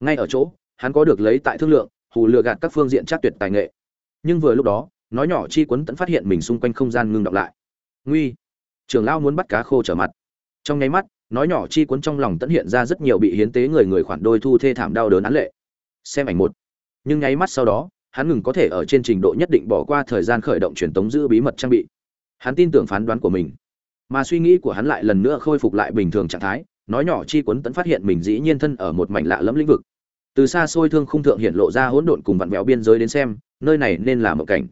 ngay ở chỗ, hắn có được lấy tại thương lượng, hù lừa gạt các phương diện chắc tuyệt tài nghệ. Nhưng vừa lúc đó, nói nhỏ chi quấn tẫn phát hiện mình xung quanh không gian ngưng đọng lại. Nguy! Trưởng lao muốn bắt cá khô trở mặt. Trong nháy mắt, nói nhỏ chi quấn trong lòng tẫn hiện ra rất nhiều bị hiến tế người người khoản đôi thu thê thảm đau đớn án lệ. Xem ảnh một. Nhưng nháy mắt sau đó, hắn ngừng có thể ở trên trình độ nhất định bỏ qua thời gian khởi động truyền tống giữ bí mật trang bị. Hắn tin tưởng phán đoán của mình. Mà suy nghĩ của hắn lại lần nữa khôi phục lại bình thường trạng thái, nói nhỏ chi quấn tẫn phát hiện mình dĩ nhiên thân ở một mảnh lạ lẫm lĩnh vực từ xa xôi thương khung thượng hiện lộ ra hỗn độn cùng vặn vẹo biên giới đến xem, nơi này nên là một cảnh.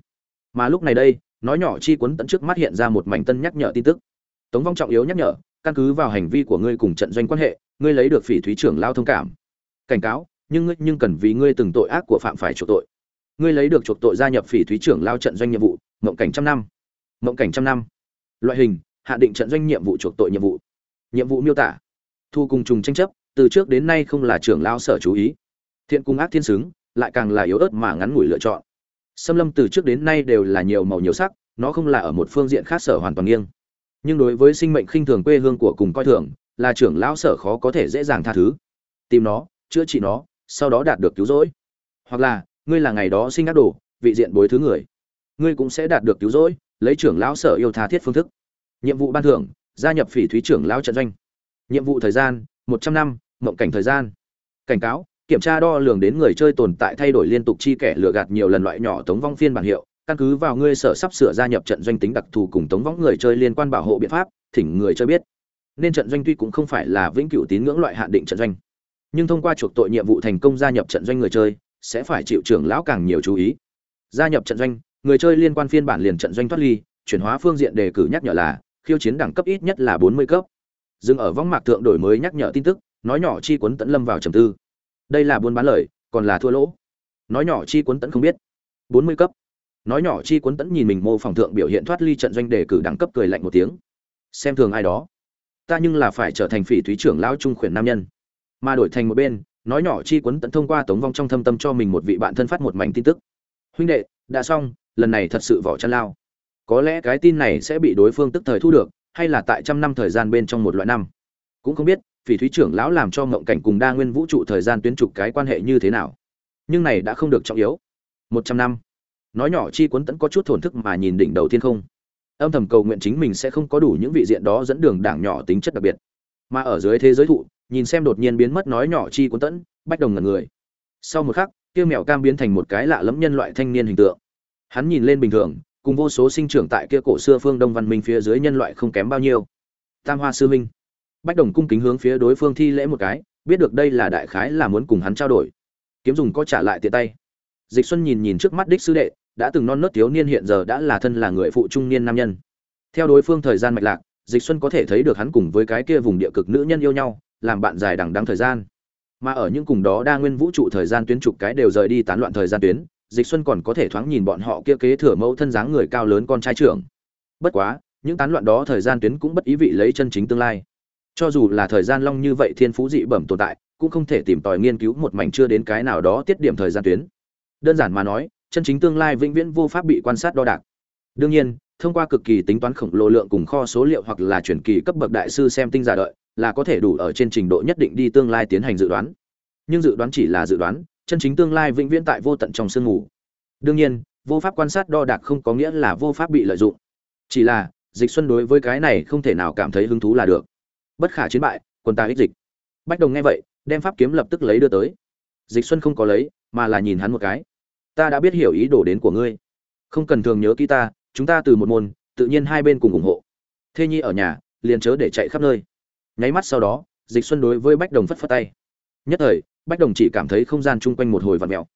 Mà lúc này đây, nói nhỏ chi quấn tận trước mắt hiện ra một mảnh tân nhắc nhở tin tức. Tống vong trọng yếu nhắc nhở, căn cứ vào hành vi của ngươi cùng trận doanh quan hệ, ngươi lấy được phỉ thúy trưởng lao thông cảm. Cảnh cáo, nhưng ngươi nhưng cần vì ngươi từng tội ác của phạm phải chuộc tội. Ngươi lấy được chuộc tội gia nhập phỉ thúy trưởng lao trận doanh nhiệm vụ, mộng cảnh trăm năm. Mộng cảnh trăm năm. Loại hình, hạ định trận doanh nhiệm vụ chuộc tội nhiệm vụ. Nhiệm vụ miêu tả, thu cùng trùng tranh chấp, từ trước đến nay không là trưởng lao sở chú ý thiện cung ác thiên xứng, lại càng là yếu ớt mà ngắn ngủi lựa chọn. Xâm lâm từ trước đến nay đều là nhiều màu nhiều sắc, nó không là ở một phương diện khác sở hoàn toàn nghiêng. Nhưng đối với sinh mệnh khinh thường quê hương của cùng coi thường, là trưởng lão sở khó có thể dễ dàng tha thứ. Tìm nó, chữa trị nó, sau đó đạt được cứu rỗi. Hoặc là, ngươi là ngày đó sinh ác đồ, vị diện bối thứ người. Ngươi cũng sẽ đạt được cứu rỗi, lấy trưởng lão sở yêu tha thiết phương thức. Nhiệm vụ ban thưởng, gia nhập phỉ thúy trưởng lão trận doanh. Nhiệm vụ thời gian, một trăm năm, mộng cảnh thời gian. Cảnh cáo kiểm tra đo lường đến người chơi tồn tại thay đổi liên tục chi kẻ lừa gạt nhiều lần loại nhỏ tống vong phiên bản hiệu, căn cứ vào ngươi sở sắp sửa gia nhập trận doanh tính đặc thù cùng tống vong người chơi liên quan bảo hộ biện pháp, thỉnh người chơi biết. Nên trận doanh tuy cũng không phải là vĩnh cửu tín ngưỡng loại hạn định trận doanh, nhưng thông qua chuộc tội nhiệm vụ thành công gia nhập trận doanh người chơi, sẽ phải chịu trưởng lão càng nhiều chú ý. Gia nhập trận doanh, người chơi liên quan phiên bản liền trận doanh thoát ly, chuyển hóa phương diện đề cử nhắc nhở là, khiêu chiến đẳng cấp ít nhất là bốn mươi cấp. Dừng ở võng mạc thượng đổi mới nhắc nhở tin tức, nói nhỏ chi quấn tẫn lâm vào trầm tư đây là buôn bán lời, còn là thua lỗ. Nói nhỏ chi cuốn tẫn không biết. Bốn mươi cấp. Nói nhỏ chi cuốn tẫn nhìn mình mô phỏng thượng biểu hiện thoát ly trận doanh đề cử đẳng cấp cười lạnh một tiếng. Xem thường ai đó. Ta nhưng là phải trở thành phỉ thúy trưởng lão trung khuyển nam nhân. Mà đổi thành một bên, nói nhỏ chi cuốn tẫn thông qua tống vong trong thâm tâm cho mình một vị bạn thân phát một mảnh tin tức. Huynh đệ, đã xong, lần này thật sự vỏ chăn lao. Có lẽ cái tin này sẽ bị đối phương tức thời thu được, hay là tại trăm năm thời gian bên trong một loại năm. Cũng không biết phỉ thúy trưởng lão làm cho ngộng cảnh cùng đa nguyên vũ trụ thời gian tuyến trục cái quan hệ như thế nào? Nhưng này đã không được trọng yếu. Một trăm năm. Nói nhỏ chi quấn tẫn có chút thổn thức mà nhìn đỉnh đầu thiên không. Âm thầm cầu nguyện chính mình sẽ không có đủ những vị diện đó dẫn đường đảng nhỏ tính chất đặc biệt. Mà ở dưới thế giới thụ, nhìn xem đột nhiên biến mất nói nhỏ chi quấn tẫn, bách đồng ngần người. Sau một khắc, kia mèo cam biến thành một cái lạ lẫm nhân loại thanh niên hình tượng. Hắn nhìn lên bình thường, cùng vô số sinh trưởng tại kia cổ xưa phương đông văn minh phía dưới nhân loại không kém bao nhiêu. Tam hoa sư minh bách đồng cung kính hướng phía đối phương thi lễ một cái, biết được đây là đại khái là muốn cùng hắn trao đổi. Kiếm dùng có trả lại tiện tay. Dịch xuân nhìn nhìn trước mắt đích sư đệ, đã từng non nớt thiếu niên hiện giờ đã là thân là người phụ trung niên nam nhân. Theo đối phương thời gian mạch lạc, dịch xuân có thể thấy được hắn cùng với cái kia vùng địa cực nữ nhân yêu nhau, làm bạn dài đằng đắng thời gian. Mà ở những cùng đó đa nguyên vũ trụ thời gian tuyến trục cái đều rời đi tán loạn thời gian tuyến, dịch xuân còn có thể thoáng nhìn bọn họ kia kế thừa mẫu thân dáng người cao lớn con trai trưởng. Bất quá, những tán loạn đó thời gian tuyến cũng bất ý vị lấy chân chính tương lai cho dù là thời gian long như vậy thiên phú dị bẩm tồn tại, cũng không thể tìm tòi nghiên cứu một mảnh chưa đến cái nào đó tiết điểm thời gian tuyến. Đơn giản mà nói, chân chính tương lai vĩnh viễn vô pháp bị quan sát đo đạc. Đương nhiên, thông qua cực kỳ tính toán khổng lồ lượng cùng kho số liệu hoặc là chuyển kỳ cấp bậc đại sư xem tinh giả đợi, là có thể đủ ở trên trình độ nhất định đi tương lai tiến hành dự đoán. Nhưng dự đoán chỉ là dự đoán, chân chính tương lai vĩnh viễn tại vô tận trong sương mù. Đương nhiên, vô pháp quan sát đo đạc không có nghĩa là vô pháp bị lợi dụng. Chỉ là, dịch xuân đối với cái này không thể nào cảm thấy hứng thú là được bất khả chiến bại quân ta ích dịch. Bách đồng nghe vậy, đem pháp kiếm lập tức lấy đưa tới. Dịch xuân không có lấy, mà là nhìn hắn một cái. Ta đã biết hiểu ý đồ đến của ngươi. Không cần thường nhớ kỹ ta, chúng ta từ một môn, tự nhiên hai bên cùng ủng hộ. Thê nhi ở nhà, liền chớ để chạy khắp nơi. Nháy mắt sau đó, dịch xuân đối với bách đồng phất phất tay. Nhất thời, bách đồng chỉ cảm thấy không gian chung quanh một hồi vặn mèo.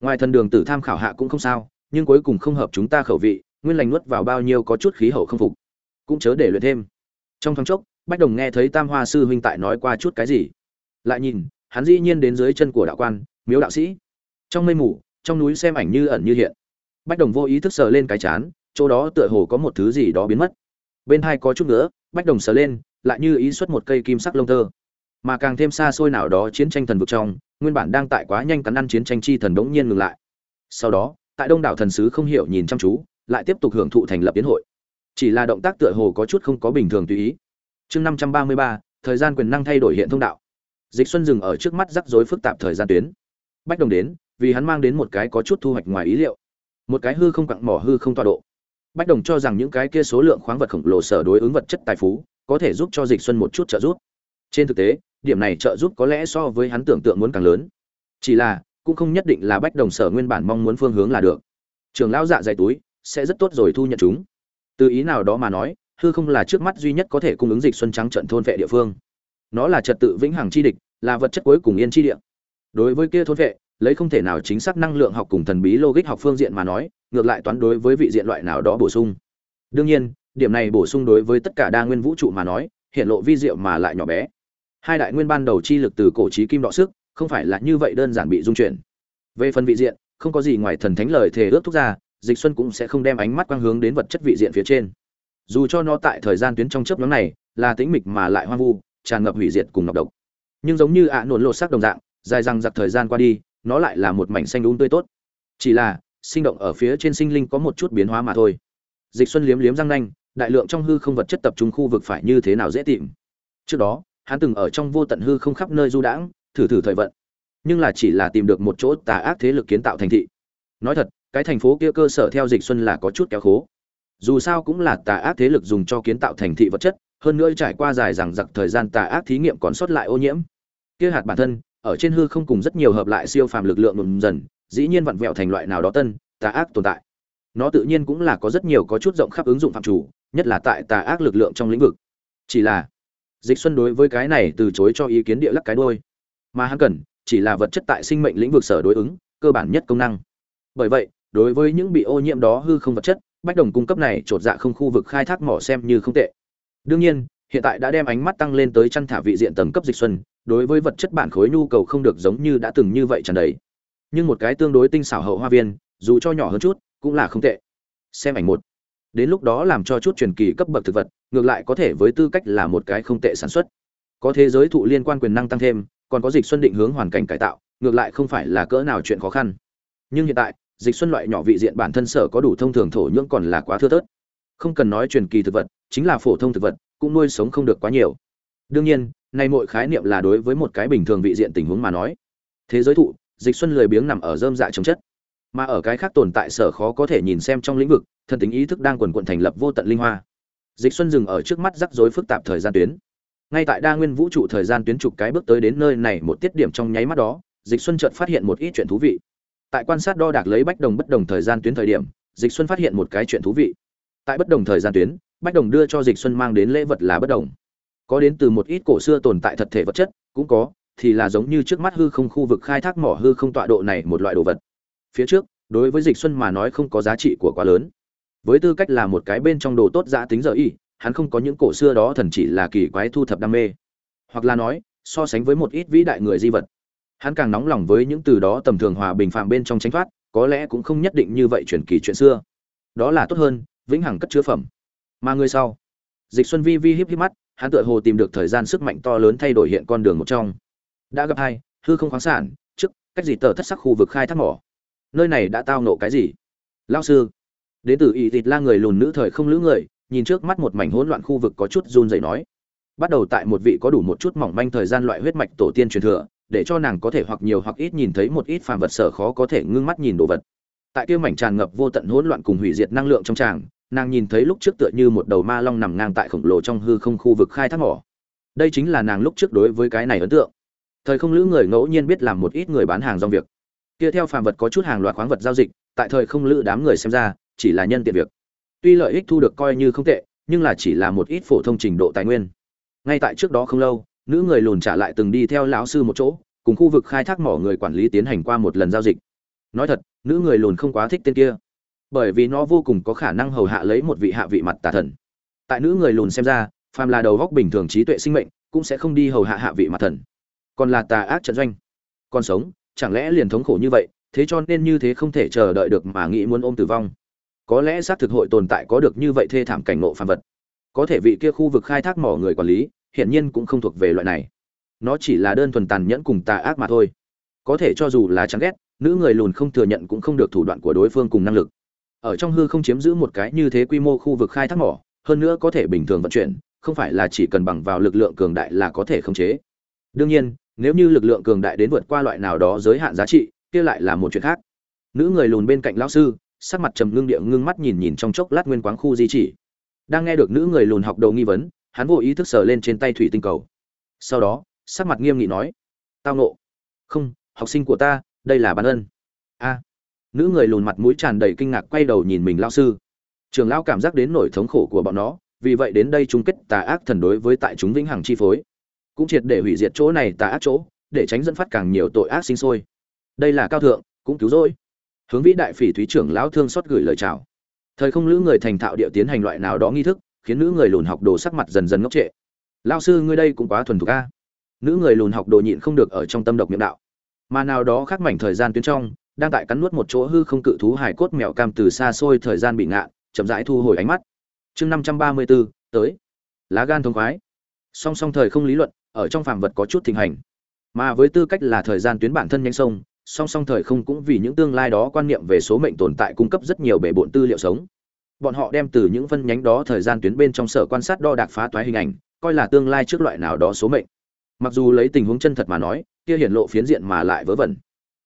Ngoài thần đường tử tham khảo hạ cũng không sao, nhưng cuối cùng không hợp chúng ta khẩu vị, nguyên lành nuốt vào bao nhiêu có chút khí hậu không phục. Cũng chớ để luyện thêm. Trong thoáng chốc bách đồng nghe thấy tam hoa sư huynh tại nói qua chút cái gì, lại nhìn, hắn dĩ nhiên đến dưới chân của đạo quan, miếu đạo sĩ. Trong mây mù, trong núi xem ảnh như ẩn như hiện. Bách đồng vô ý thức sờ lên cái chán, chỗ đó tựa hồ có một thứ gì đó biến mất. Bên hai có chút nữa, bách đồng sờ lên, lại như ý xuất một cây kim sắc lông tơ. Mà càng thêm xa xôi nào đó chiến tranh thần vực trong, nguyên bản đang tại quá nhanh cắn ăn chiến tranh chi thần đống nhiên ngừng lại. Sau đó, tại đông đảo thần sứ không hiểu nhìn chăm chú, lại tiếp tục hưởng thụ thành lập tiến hội. Chỉ là động tác tựa hồ có chút không có bình thường tùy ý chương năm trăm ba mươi ba, thời gian quyền năng thay đổi hiện thông đạo. Dịch xuân dừng ở trước mắt rắc rối phức tạp thời gian tuyến. Bách đồng đến, vì hắn mang đến một cái có chút thu hoạch ngoài ý liệu. Một cái hư không cặn mỏ hư không tọa độ. Bách đồng cho rằng những cái kia số lượng khoáng vật khổng lồ sở đối ứng vật chất tài phú, có thể giúp cho dịch xuân một chút trợ giúp. Trên thực tế, điểm này trợ giúp có lẽ so với hắn tưởng tượng muốn càng lớn. Chỉ là, cũng không nhất định là bách đồng sở nguyên bản mong muốn phương hướng là được. Trường lão dạ dày túi, sẽ rất tốt rồi thu nhận chúng. Từ ý nào đó mà nói hư không là trước mắt duy nhất có thể cung ứng dịch xuân trắng trận thôn vệ địa phương. Nó là trật tự vĩnh hằng chi địch, là vật chất cuối cùng yên chi địa. Đối với kia thôn vệ, lấy không thể nào chính xác năng lượng học cùng thần bí logic học phương diện mà nói, ngược lại toán đối với vị diện loại nào đó bổ sung. Đương nhiên, điểm này bổ sung đối với tất cả đa nguyên vũ trụ mà nói, hiện lộ vi diệu mà lại nhỏ bé. Hai đại nguyên ban đầu chi lực từ cổ trí kim đọ sức, không phải là như vậy đơn giản bị dung chuyển. Về phần vị diện, không có gì ngoài thần thánh lời thề ước thúc ra, dịch xuân cũng sẽ không đem ánh mắt quang hướng đến vật chất vị diện phía trên dù cho nó tại thời gian tuyến trong chớp nhóm này là tĩnh mịch mà lại hoang vu, tràn ngập hủy diệt cùng ngọc độc. Nhưng giống như ạ à nổn lột sắc đồng dạng, dài răng giặc thời gian qua đi, nó lại là một mảnh xanh đúng tươi tốt. Chỉ là, sinh động ở phía trên sinh linh có một chút biến hóa mà thôi. Dịch xuân liếm liếm răng nanh, đại lượng trong hư không vật chất tập trung khu vực phải như thế nào dễ tìm? Trước đó, hắn từng ở trong vô tận hư không khắp nơi du đãng, thử thử thời vận. Nhưng là chỉ là tìm được một chỗ tà ác thế lực kiến tạo thành thị. Nói thật, cái thành phố kia cơ sở theo dịch xuân là có chút kéo khố dù sao cũng là tà ác thế lực dùng cho kiến tạo thành thị vật chất, hơn nữa trải qua dài rằng giặc thời gian tà ác thí nghiệm còn sót lại ô nhiễm. Kia hạt bản thân, ở trên hư không cùng rất nhiều hợp lại siêu phàm lực lượng đùm dần, dĩ nhiên vặn vẹo thành loại nào đó tân, tà ác tồn tại. Nó tự nhiên cũng là có rất nhiều có chút rộng khắp ứng dụng phạm chủ, nhất là tại tà ác lực lượng trong lĩnh vực. Chỉ là, dịch xuân đối với cái này từ chối cho ý kiến địa lắc cái đôi mà hắn cần, chỉ là vật chất tại sinh mệnh lĩnh vực sở đối ứng, cơ bản nhất công năng. Bởi vậy, đối với những bị ô nhiễm đó hư không vật chất bách đồng cung cấp này trột dạ không khu vực khai thác mỏ xem như không tệ. Đương nhiên, hiện tại đã đem ánh mắt tăng lên tới chăn thả vị diện tầng cấp dịch xuân, đối với vật chất bản khối nhu cầu không được giống như đã từng như vậy tràn đầy. Nhưng một cái tương đối tinh xảo hậu hoa viên, dù cho nhỏ hơn chút, cũng là không tệ. Xem ảnh một. Đến lúc đó làm cho chút truyền kỳ cấp bậc thực vật, ngược lại có thể với tư cách là một cái không tệ sản xuất. Có thế giới thụ liên quan quyền năng tăng thêm, còn có dịch xuân định hướng hoàn cảnh cải tạo, ngược lại không phải là cỡ nào chuyện khó khăn. Nhưng hiện tại dịch xuân loại nhỏ vị diện bản thân sở có đủ thông thường thổ nhưỡng còn là quá thưa thớt. Không cần nói truyền kỳ thực vật, chính là phổ thông thực vật, cũng nuôi sống không được quá nhiều. Đương nhiên, nay mọi khái niệm là đối với một cái bình thường vị diện tình huống mà nói. Thế giới thụ, dịch xuân lười biếng nằm ở dơm dạ chống chất. Mà ở cái khác tồn tại sở khó có thể nhìn xem trong lĩnh vực, thân tính ý thức đang quần quận thành lập vô tận linh hoa. Dịch xuân dừng ở trước mắt rắc rối phức tạp thời gian tuyến. Ngay tại đa nguyên vũ trụ thời gian tuyến trục cái bước tới đến nơi này một tiết điểm trong nháy mắt đó, dịch xuân chợt phát hiện một ít chuyện thú vị tại quan sát đo đạc lấy bách đồng bất đồng thời gian tuyến thời điểm, dịch xuân phát hiện một cái chuyện thú vị. Tại bất đồng thời gian tuyến, bách đồng đưa cho dịch xuân mang đến lễ vật là bất đồng. Có đến từ một ít cổ xưa tồn tại thật thể vật chất, cũng có, thì là giống như trước mắt hư không khu vực khai thác mỏ hư không tọa độ này một loại đồ vật. Phía trước, đối với dịch xuân mà nói không có giá trị của quá lớn. Với tư cách là một cái bên trong đồ tốt giá tính giờ y, hắn không có những cổ xưa đó thần chỉ là kỳ quái thu thập đam mê. Hoặc là nói, so sánh với một ít vĩ đại người di vật hắn càng nóng lòng với những từ đó tầm thường hòa bình phạm bên trong tránh thoát, có lẽ cũng không nhất định như vậy truyền kỳ chuyện xưa. Đó là tốt hơn, vĩnh hằng cất chứa phẩm. Mà người sau? Dịch xuân vi vi híp híp mắt, hắn tựa hồ tìm được thời gian sức mạnh to lớn thay đổi hiện con đường một trong. Đã gặp hai, hư không khoáng sản, trước, cách gì tờ thất sắc khu vực khai thác mỏ. Nơi này đã tao nộ cái gì? Lao sư. Đến từ ỵ thịt la người lùn nữ thời không lữ người, nhìn trước mắt một mảnh hỗn loạn khu vực có chút run rẩy nói. Bắt đầu tại một vị có đủ một chút mỏng manh thời gian loại huyết mạch tổ tiên truyền thừa để cho nàng có thể hoặc nhiều hoặc ít nhìn thấy một ít phàm vật sở khó có thể ngưng mắt nhìn đồ vật. Tại kia mảnh tràn ngập vô tận hỗn loạn cùng hủy diệt năng lượng trong tràng, nàng nhìn thấy lúc trước tựa như một đầu ma long nằm ngang tại khổng lồ trong hư không khu vực khai thác mỏ. Đây chính là nàng lúc trước đối với cái này ấn tượng. Thời không lữ người ngẫu nhiên biết làm một ít người bán hàng rong việc. Kia theo phàm vật có chút hàng loạt khoáng vật giao dịch, tại thời không lữ đám người xem ra, chỉ là nhân tiện việc. Tuy lợi ích thu được coi như không tệ, nhưng là chỉ là một ít phổ thông trình độ tài nguyên. Ngay tại trước đó không lâu nữ người lùn trả lại từng đi theo lão sư một chỗ, cùng khu vực khai thác mỏ người quản lý tiến hành qua một lần giao dịch. Nói thật, nữ người lùn không quá thích tên kia, bởi vì nó vô cùng có khả năng hầu hạ lấy một vị hạ vị mặt tà thần. Tại nữ người lùn xem ra, phàm là đầu góc bình thường trí tuệ sinh mệnh, cũng sẽ không đi hầu hạ hạ vị mặt thần. Còn là tà ác trận doanh, còn sống, chẳng lẽ liền thống khổ như vậy, thế cho nên như thế không thể chờ đợi được mà nghĩ muốn ôm tử vong. Có lẽ xác thực hội tồn tại có được như vậy thê thảm cảnh ngộ phàm vật. Có thể vị kia khu vực khai thác mỏ người quản lý hiển nhiên cũng không thuộc về loại này. Nó chỉ là đơn thuần tàn nhẫn cùng tà ác mà thôi. Có thể cho dù là chán ghét, nữ người lùn không thừa nhận cũng không được thủ đoạn của đối phương cùng năng lực. Ở trong hư không chiếm giữ một cái như thế quy mô khu vực khai thác mỏ, hơn nữa có thể bình thường vận chuyển, không phải là chỉ cần bằng vào lực lượng cường đại là có thể khống chế. Đương nhiên, nếu như lực lượng cường đại đến vượt qua loại nào đó giới hạn giá trị, kia lại là một chuyện khác. Nữ người lùn bên cạnh lão sư, sắc mặt trầm ngưng địa ngưng mắt nhìn nhìn trong chốc lát nguyên quáng khu di chỉ. Đang nghe được nữ người lùn học đầu nghi vấn hắn vô ý thức sờ lên trên tay thủy tinh cầu. Sau đó, sắc mặt nghiêm nghị nói, tao nộ không, học sinh của ta, đây là bản ân. A. Nữ người lùn mặt mũi tràn đầy kinh ngạc quay đầu nhìn mình lao sư. Trường lão cảm giác đến nỗi thống khổ của bọn nó, vì vậy đến đây chung kết tà ác thần đối với tại chúng vĩnh hằng chi phối. Cũng triệt để hủy diệt chỗ này tà ác chỗ, để tránh dẫn phát càng nhiều tội ác sinh sôi. Đây là cao thượng, cũng cứu rỗi. Hướng vĩ đại phỉ thúy trưởng lão thương xót gửi lời chào. Thời không lữ người thành thạo địa tiến hành loại nào đó nghi thức khiến nữ người lùn học đồ sắc mặt dần dần ngốc trệ. Lao sư, ngươi đây cũng quá thuần thục a. Nữ người lùn học đồ nhịn không được ở trong tâm độc miệng đạo. Mà nào đó khác mảnh thời gian tuyến trong, đang tại cắn nuốt một chỗ hư không cự thú hải cốt mèo cam từ xa xôi thời gian bị ngạ chậm rãi thu hồi ánh mắt. Chương năm trăm ba mươi bốn tới. Lá gan thông khoái. Song song thời không lý luận, ở trong phàm vật có chút thịnh hành. Mà với tư cách là thời gian tuyến bản thân nhanh sông, song song thời không cũng vì những tương lai đó quan niệm về số mệnh tồn tại cung cấp rất nhiều bề bộn tư liệu sống bọn họ đem từ những phân nhánh đó thời gian tuyến bên trong sở quan sát đo đạc phá toái hình ảnh, coi là tương lai trước loại nào đó số mệnh. Mặc dù lấy tình huống chân thật mà nói, kia hiển lộ phiến diện mà lại vớ vẩn.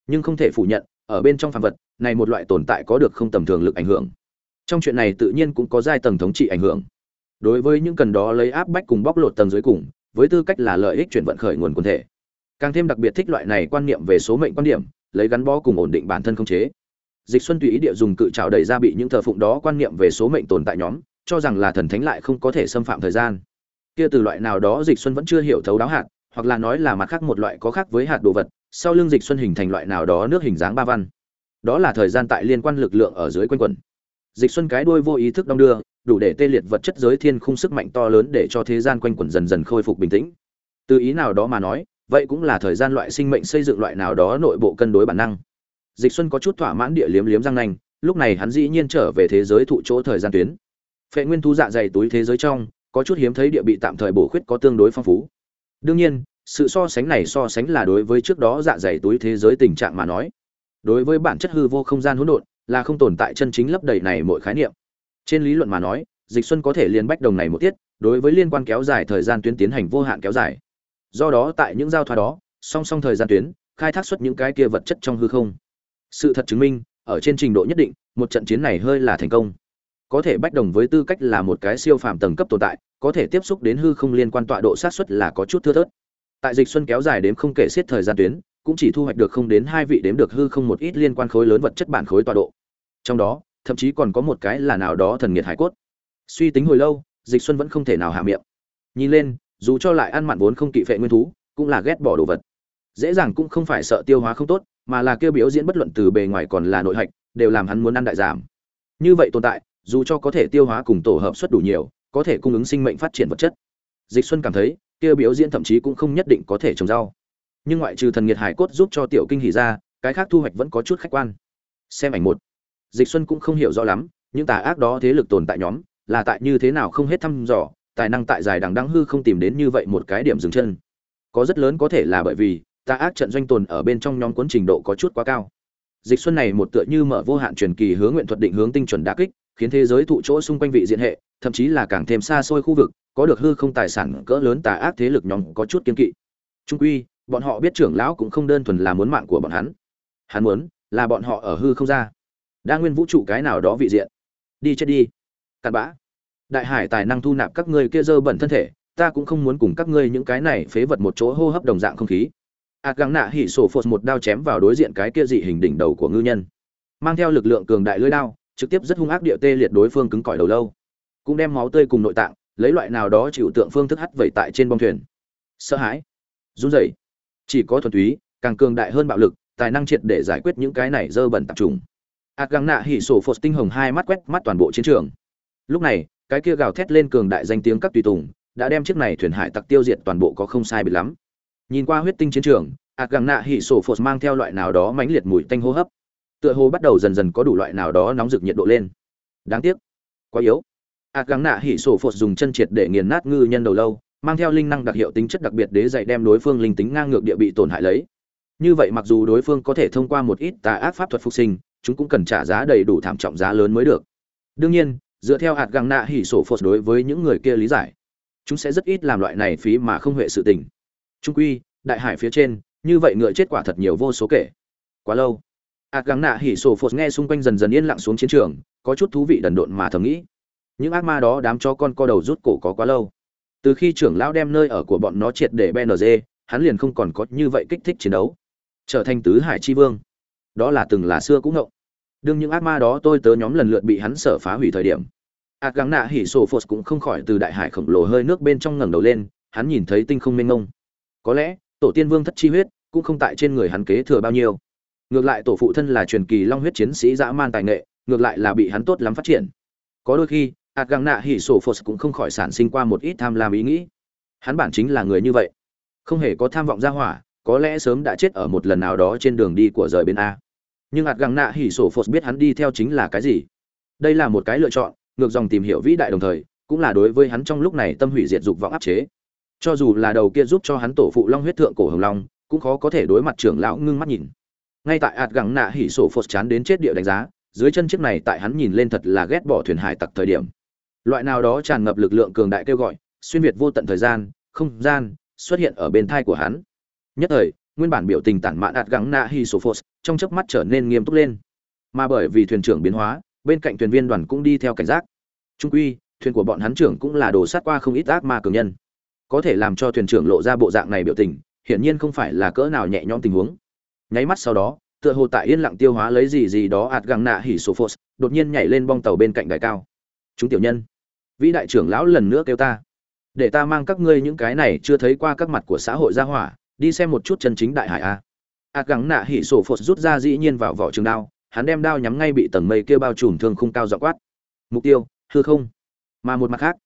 Nhưng không thể phủ nhận, ở bên trong phàm vật, này một loại tồn tại có được không tầm thường lực ảnh hưởng. Trong chuyện này tự nhiên cũng có giai tầng thống trị ảnh hưởng. Đối với những cần đó lấy áp bách cùng bóc lột tầng dưới cùng, với tư cách là lợi ích chuyển vận khởi nguồn quần thể. Càng thêm đặc biệt thích loại này quan niệm về số mệnh quan điểm, lấy gắn bó cùng ổn định bản thân không chế dịch xuân tùy ý địa dùng cự trào đẩy ra bị những thờ phụng đó quan niệm về số mệnh tồn tại nhóm, cho rằng là thần thánh lại không có thể xâm phạm thời gian. Kia từ loại nào đó dịch xuân vẫn chưa hiểu thấu đáo hạt, hoặc là nói là mặt khác một loại có khác với hạt đồ vật, sau lưng dịch xuân hình thành loại nào đó nước hình dáng ba văn. Đó là thời gian tại liên quan lực lượng ở dưới quanh quẩn. Dịch xuân cái đuôi vô ý thức đong đưa, đủ để tê liệt vật chất giới thiên khung sức mạnh to lớn để cho thế gian quanh quẩn dần dần khôi phục bình tĩnh. Từ ý nào đó mà nói, vậy cũng là thời gian loại sinh mệnh xây dựng loại nào đó nội bộ cân đối bản năng dịch xuân có chút thỏa mãn địa liếm liếm răng nanh, lúc này hắn dĩ nhiên trở về thế giới thụ chỗ thời gian tuyến. Phệ nguyên thú dạ dày túi thế giới trong, có chút hiếm thấy địa bị tạm thời bổ khuyết có tương đối phong phú. Đương nhiên, sự so sánh này so sánh là đối với trước đó dạ dày túi thế giới tình trạng mà nói. Đối với bản chất hư vô không gian hỗn độn, là không tồn tại chân chính lấp đầy này mọi khái niệm. Trên lý luận mà nói, dịch xuân có thể liên bách đồng này một tiết, đối với liên quan kéo dài thời gian tuyến tiến hành vô hạn kéo dài. Do đó tại những giao thoa đó, song song thời gian tuyến, khai thác xuất những cái kia vật chất trong hư không sự thật chứng minh, ở trên trình độ nhất định, một trận chiến này hơi là thành công. Có thể bách đồng với tư cách là một cái siêu phàm tầng cấp tồn tại, có thể tiếp xúc đến hư không liên quan tọa độ sát xuất là có chút thưa thớt. Tại dịch xuân kéo dài đến không kể xiết thời gian tuyến, cũng chỉ thu hoạch được không đến hai vị đếm được hư không một ít liên quan khối lớn vật chất bản khối tọa độ. Trong đó, thậm chí còn có một cái là nào đó thần nghiệt hải cốt. Suy tính hồi lâu, dịch xuân vẫn không thể nào hạ miệng. Nhìn lên, dù cho lại ăn mặn vốn không kỵ phệ nguyên thú, cũng là ghét bỏ đồ vật. Dễ dàng cũng không phải sợ tiêu hóa không tốt mà là kêu biểu diễn bất luận từ bề ngoài còn là nội hạch, đều làm hắn muốn ăn đại giảm. Như vậy tồn tại, dù cho có thể tiêu hóa cùng tổ hợp suất đủ nhiều, có thể cung ứng sinh mệnh phát triển vật chất. Dịch xuân cảm thấy, kia biểu diễn thậm chí cũng không nhất định có thể trồng rau. Nhưng ngoại trừ thần nhiệt hải cốt giúp cho tiểu kinh hỉ ra, cái khác thu hoạch vẫn có chút khách quan. Xem ảnh một. Dịch xuân cũng không hiểu rõ lắm, những tà ác đó thế lực tồn tại nhóm, là tại như thế nào không hết thăm dò, tài năng tại dài đằng đăng hư không tìm đến như vậy một cái điểm dừng chân. Có rất lớn có thể là bởi vì Ta ác trận doanh tồn ở bên trong nhóm cuốn trình độ có chút quá cao. Dịch xuân này một tựa như mở vô hạn truyền kỳ hướng nguyện thuật định hướng tinh chuẩn đa kích, khiến thế giới thụ chỗ xung quanh vị diện hệ, thậm chí là càng thêm xa xôi khu vực, có được hư không tài sản cỡ lớn tà ác thế lực nhóm có chút kiên kỵ. Trung quy, bọn họ biết trưởng lão cũng không đơn thuần là muốn mạng của bọn hắn. Hắn muốn là bọn họ ở hư không ra. Đa nguyên vũ trụ cái nào đó vị diện. Đi chết đi. Cặn bã. Đại hải tài năng thu nạp các ngươi kia dơ bẩn thân thể, ta cũng không muốn cùng các ngươi những cái này phế vật một chỗ hô hấp đồng dạng không khí ạt găng nạ hỉ sổ phột một đao chém vào đối diện cái kia dị hình đỉnh đầu của ngư nhân. Mang theo lực lượng cường đại lưỡi đao, trực tiếp rất hung ác địa tê liệt đối phương cứng cỏi đầu lâu. Cũng đem máu tươi cùng nội tạng, lấy loại nào đó chịu tượng phương thức hắt vẩy tại trên bông thuyền. Sợ hãi. Run rẩy. Chỉ có thuần túy, càng cường đại hơn bạo lực, tài năng triệt để giải quyết những cái này dơ bẩn tạp trùng. ạt găng nạ hỉ sổ phột tinh hồng hai mắt quét mắt toàn bộ chiến trường. Lúc này, cái kia gào thét lên cường đại danh tiếng các tùy tùng, đã đem chiếc này thuyền hải tặc tiêu diệt toàn bộ có không sai biệt lắm nhìn qua huyết tinh chiến trường ạt gắng nạ hỉ sổ phột mang theo loại nào đó mãnh liệt mùi tanh hô hấp, tựa hồ bắt đầu dần dần có đủ loại nào đó nóng rực nhiệt độ lên. Đáng tiếc, quá yếu. Ạt gắng nạ hỉ sổ phột dùng chân triệt để nghiền nát ngư nhân đầu lâu, mang theo linh năng đặc hiệu tính chất đặc biệt đế dạy đem đối phương linh tính ngang ngược địa bị tổn hại lấy. Như vậy mặc dù đối phương có thể thông qua một ít tà ác pháp thuật phục sinh, chúng cũng cần trả giá đầy đủ thảm trọng giá lớn mới được. Đương nhiên, dựa theo hạt găng nạ hỉ sổ phột đối với những người kia lý giải, chúng sẽ rất ít làm loại này phí mà không huệ sự tình trung quy, đại hải phía trên, như vậy ngựa chết quả thật nhiều vô số kể. Quá lâu. Ạt gắng nạ hỉ sổ phột nghe xung quanh dần dần yên lặng xuống chiến trường, có chút thú vị đần độn mà thầm nghĩ. Những ác ma đó đám cho con co đầu rút cổ có quá lâu. Từ khi trưởng lão đem nơi ở của bọn nó triệt để bnz hắn liền không còn có như vậy kích thích chiến đấu. Trở thành tứ hải chi vương. Đó là từng là xưa cũng ngộng. Đương những ác ma đó tôi tớ nhóm lần lượt bị hắn sở phá hủy thời điểm ạt gắng nạ hỉ sổ phột cũng không khỏi từ đại hải khổng lồ hơi nước bên trong ngẩng đầu lên, hắn nhìn thấy tinh không mênh mông có lẽ, tổ tiên vương thất chi huyết cũng không tại trên người hắn kế thừa bao nhiêu. Ngược lại tổ phụ thân là truyền kỳ long huyết chiến sĩ dã man tài nghệ, ngược lại là bị hắn tốt lắm phát triển. Có đôi khi ạt găng nạ hỉ sổ phos cũng không khỏi sản sinh qua một ít tham lam ý nghĩ. Hắn bản chính là người như vậy. Không hề có tham vọng ra hỏa, có lẽ sớm đã chết ở một lần nào đó trên đường đi của rời bên a. Nhưng ạt găng nạ hỉ sổ phos biết hắn đi theo chính là cái gì. Đây là một cái lựa chọn, ngược dòng tìm hiểu vĩ đại đồng thời, cũng là đối với hắn trong lúc này tâm hủy diệt dục vọng áp chế cho dù là đầu kia giúp cho hắn tổ phụ long huyết thượng cổ hồng long, cũng khó có thể đối mặt trưởng lão ngưng mắt nhìn. Ngay tại ạt gẳng nạ hỉ sổ phột chán đến chết địa đánh giá, dưới chân chiếc này tại hắn nhìn lên thật là ghét bỏ thuyền hải tặc thời điểm. Loại nào đó tràn ngập lực lượng cường đại kêu gọi, xuyên việt vô tận thời gian, không gian, xuất hiện ở bên thai của hắn. Nhất thời, nguyên bản biểu tình tản mạn ạt gắng nạ hi sophos trong chớp mắt trở nên nghiêm túc lên. Mà bởi vì thuyền trưởng biến hóa, bên cạnh thuyền viên đoàn cũng đi theo cảnh giác. Trung quy, thuyền của bọn hắn trưởng cũng là đồ sát qua không ít ác ma cường nhân có thể làm cho thuyền trưởng lộ ra bộ dạng này biểu tình, hiển nhiên không phải là cỡ nào nhẹ nhõm tình huống. Nháy mắt sau đó, tựa hồ tại yên lặng tiêu hóa lấy gì gì đó ạt găng nạ hỉ sophos đột nhiên nhảy lên bong tàu bên cạnh đài cao. Chúng tiểu nhân, vĩ đại trưởng lão lần nữa kêu ta. Để ta mang các ngươi những cái này chưa thấy qua các mặt của xã hội gia hỏa, đi xem một chút chân chính đại hải a. Ạt găng nạ hỉ sổ phột rút ra dĩ nhiên vào vỏ trường đao, hắn đem đao nhắm ngay bị tầng mây kia bao trùm thương khung cao dọ quát. Mục tiêu, hư không. Mà một mặt khác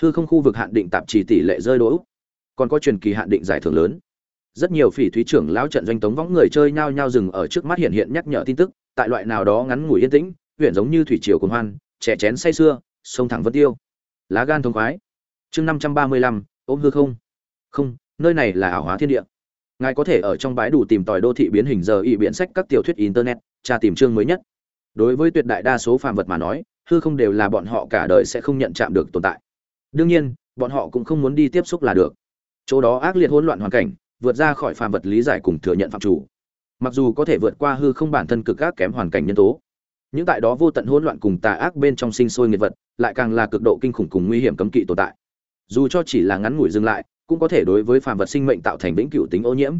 hư không khu vực hạn định tạp chỉ tỷ lệ rơi đỗ còn có truyền kỳ hạn định giải thưởng lớn. Rất nhiều phỉ thúy trưởng lão trận doanh tống võng người chơi nhao nhao dừng ở trước mắt hiện hiện nhắc nhở tin tức, tại loại nào đó ngắn ngủi yên tĩnh, huyện giống như thủy triều cồn hoan, trẻ chén say sưa, sông thẳng vân tiêu. Lá gan thông khoái. Chương năm trăm ba mươi lăm, ôm hư không. Không, nơi này là ảo hóa thiên địa. Ngài có thể ở trong bãi đủ tìm tòi đô thị biến hình giờ ỵ biện sách các tiểu thuyết internet, tra tìm chương mới nhất. Đối với tuyệt đại đa số phàm vật mà nói, hư không đều là bọn họ cả đời sẽ không nhận chạm được tồn tại đương nhiên, bọn họ cũng không muốn đi tiếp xúc là được. Chỗ đó ác liệt hỗn loạn hoàn cảnh, vượt ra khỏi phàm vật lý giải cùng thừa nhận phạm chủ. Mặc dù có thể vượt qua hư không bản thân cực ác kém hoàn cảnh nhân tố những tại đó vô tận hỗn loạn cùng tà ác bên trong sinh sôi nghiệt vật, lại càng là cực độ kinh khủng cùng nguy hiểm cấm kỵ tồn tại. Dù cho chỉ là ngắn ngủi dừng lại, cũng có thể đối với phàm vật sinh mệnh tạo thành vĩnh cửu tính ô nhiễm.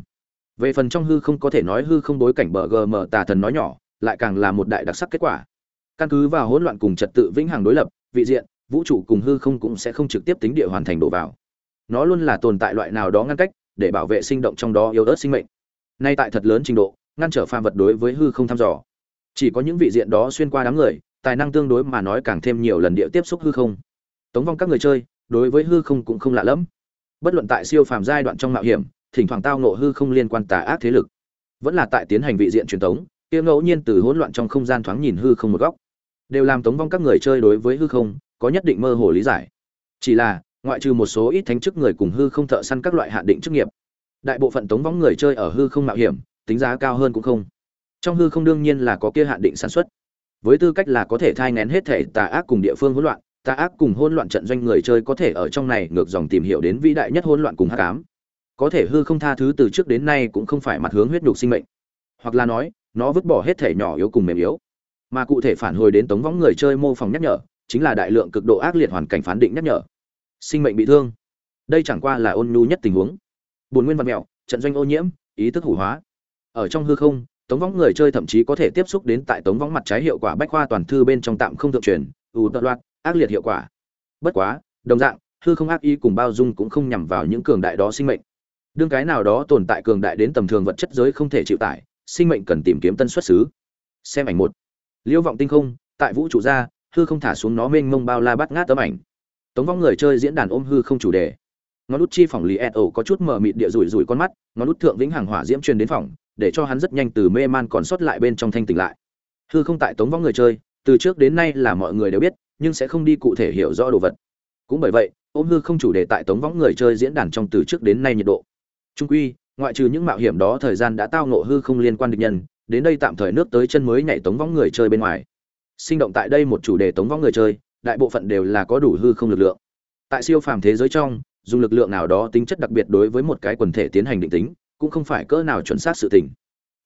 Về phần trong hư không có thể nói hư không bối cảnh bờ gm tà thần nói nhỏ, lại càng là một đại đặc sắc kết quả. Căn cứ vào hỗn loạn cùng trật tự vĩnh hằng đối lập, vị diện vũ trụ cùng hư không cũng sẽ không trực tiếp tính địa hoàn thành đổ vào. Nó luôn là tồn tại loại nào đó ngăn cách để bảo vệ sinh động trong đó yếu ớt sinh mệnh. Nay tại thật lớn trình độ, ngăn trở phàm vật đối với hư không thăm dò. Chỉ có những vị diện đó xuyên qua đám người, tài năng tương đối mà nói càng thêm nhiều lần địa tiếp xúc hư không. Tống vong các người chơi, đối với hư không cũng không lạ lẫm. Bất luận tại siêu phàm giai đoạn trong mạo hiểm, thỉnh thoảng tao nộ hư không liên quan tà ác thế lực. Vẫn là tại tiến hành vị diện truyền thống kia ngẫu nhiên từ hỗn loạn trong không gian thoáng nhìn hư không một góc. Đều làm tống vong các người chơi đối với hư không có nhất định mơ hồ lý giải. Chỉ là, ngoại trừ một số ít thánh chức người cùng hư không thợ săn các loại hạn định chức nghiệp, đại bộ phận tống vong người chơi ở hư không mạo hiểm, tính giá cao hơn cũng không. Trong hư không đương nhiên là có kia hạn định sản xuất. Với tư cách là có thể thai ngén hết thể tà ác cùng địa phương hỗn loạn, tà ác cùng hỗn loạn trận doanh người chơi có thể ở trong này ngược dòng tìm hiểu đến vĩ đại nhất hỗn loạn cùng hắc ám. Có thể hư không tha thứ từ trước đến nay cũng không phải mặt hướng huyết nhục sinh mệnh. Hoặc là nói, nó vứt bỏ hết thể nhỏ yếu cùng mềm yếu. Mà cụ thể phản hồi đến tống võng người chơi mô phỏng nhắc nhở chính là đại lượng cực độ ác liệt hoàn cảnh phán định nhắc nhở. Sinh mệnh bị thương. Đây chẳng qua là ôn nhu nhất tình huống. Buồn nguyên vật mẹo, trận doanh ô nhiễm, ý thức hủ hóa. Ở trong hư không, tống võng người chơi thậm chí có thể tiếp xúc đến tại tống võng mặt trái hiệu quả bách khoa toàn thư bên trong tạm không thượng truyền, ù tận loạt, ác liệt hiệu quả. Bất quá, đồng dạng, hư không ác ý cùng bao dung cũng không nhằm vào những cường đại đó sinh mệnh. Đương cái nào đó tồn tại cường đại đến tầm thường vật chất giới không thể chịu tải, sinh mệnh cần tìm kiếm tân xuất xứ. Xem ảnh một. Liêu vọng tinh không, tại vũ trụ ra hư không thả xuống nó mênh mông bao la bắt ngát tấm ảnh. Tống vong người chơi diễn đàn ôm hư không chủ đề. Ngón út chi phòng lý ed ổ có chút mờ mịt địa rủi rủi con mắt, ngón út thượng vĩnh hàng hỏa diễm truyền đến phòng để cho hắn rất nhanh từ mê man còn sót lại bên trong thanh tỉnh lại. Hư không tại tống vong người chơi, từ trước đến nay là mọi người đều biết, nhưng sẽ không đi cụ thể hiểu rõ đồ vật. Cũng bởi vậy, ôm hư không chủ đề tại tống võng người chơi diễn đàn trong từ trước đến nay nhiệt độ. Trung quy, ngoại trừ những mạo hiểm đó thời gian đã tao nộ hư không liên quan địch nhân, đến đây tạm thời nước tới chân mới nhảy tống võng người chơi bên ngoài sinh động tại đây một chủ đề tống võng người chơi, đại bộ phận đều là có đủ hư không lực lượng. Tại siêu phàm thế giới trong, dùng lực lượng nào đó tính chất đặc biệt đối với một cái quần thể tiến hành định tính, cũng không phải cỡ nào chuẩn xác sự tình.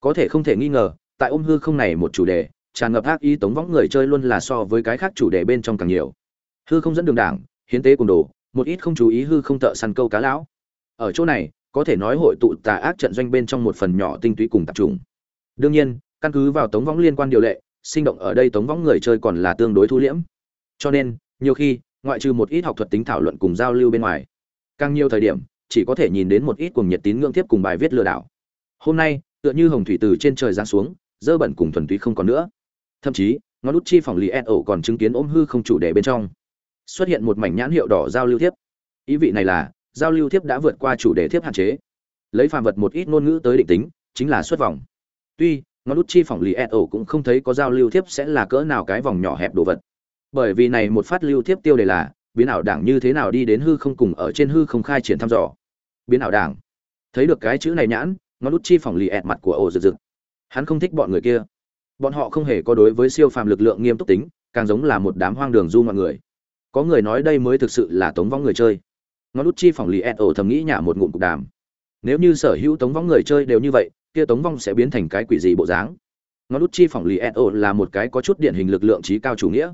Có thể không thể nghi ngờ, tại ôm hư không này một chủ đề, tràn ngập ác ý tống võng người chơi luôn là so với cái khác chủ đề bên trong càng nhiều. Hư không dẫn đường đảng, hiến tế cùng đồ, một ít không chú ý hư không thợ săn câu cá lão. Ở chỗ này, có thể nói hội tụ tà ác trận doanh bên trong một phần nhỏ tinh túy cùng tập trung đương nhiên, căn cứ vào tống võng liên quan điều lệ sinh động ở đây tống võng người chơi còn là tương đối thu liễm. Cho nên, nhiều khi, ngoại trừ một ít học thuật tính thảo luận cùng giao lưu bên ngoài, càng nhiều thời điểm, chỉ có thể nhìn đến một ít cuồng nhiệt tín ngưỡng tiếp cùng bài viết lừa đảo. Hôm nay, tựa như hồng thủy từ trên trời giáng xuống, dơ bẩn cùng thuần túy không còn nữa. Thậm chí, ngón út chi phòng lý ed ổ còn chứng kiến ôm hư không chủ đề bên trong. Xuất hiện một mảnh nhãn hiệu đỏ giao lưu thiếp. Ý vị này là, giao lưu thiếp đã vượt qua chủ đề thiếp hạn chế. Lấy phàm vật một ít ngôn ngữ tới định tính, chính là xuất vòng tuy ngón út chi phỏng lì et ổ cũng không thấy có giao lưu thiếp sẽ là cỡ nào cái vòng nhỏ hẹp đồ vật. Bởi vì này một phát lưu thiếp tiêu đề là, biến ảo đảng như thế nào đi đến hư không cùng ở trên hư không khai triển thăm dò. Biến ảo đảng. Thấy được cái chữ này nhãn, ngón út chi phỏng lì ẹt mặt của ổ rực rực. Hắn không thích bọn người kia. Bọn họ không hề có đối với siêu phàm lực lượng nghiêm túc tính, càng giống là một đám hoang đường du mọi người. Có người nói đây mới thực sự là tống vong người chơi. Ngón út chi phỏng lì ẹt ổ thầm nghĩ nhả một ngụm cục đàm. Nếu như sở hữu tống vong người chơi đều như vậy kia tống vong sẽ biến thành cái quỷ gì bộ dáng? Ngón út chi phỏng lì ẹt là một cái có chút điển hình lực lượng trí cao chủ nghĩa.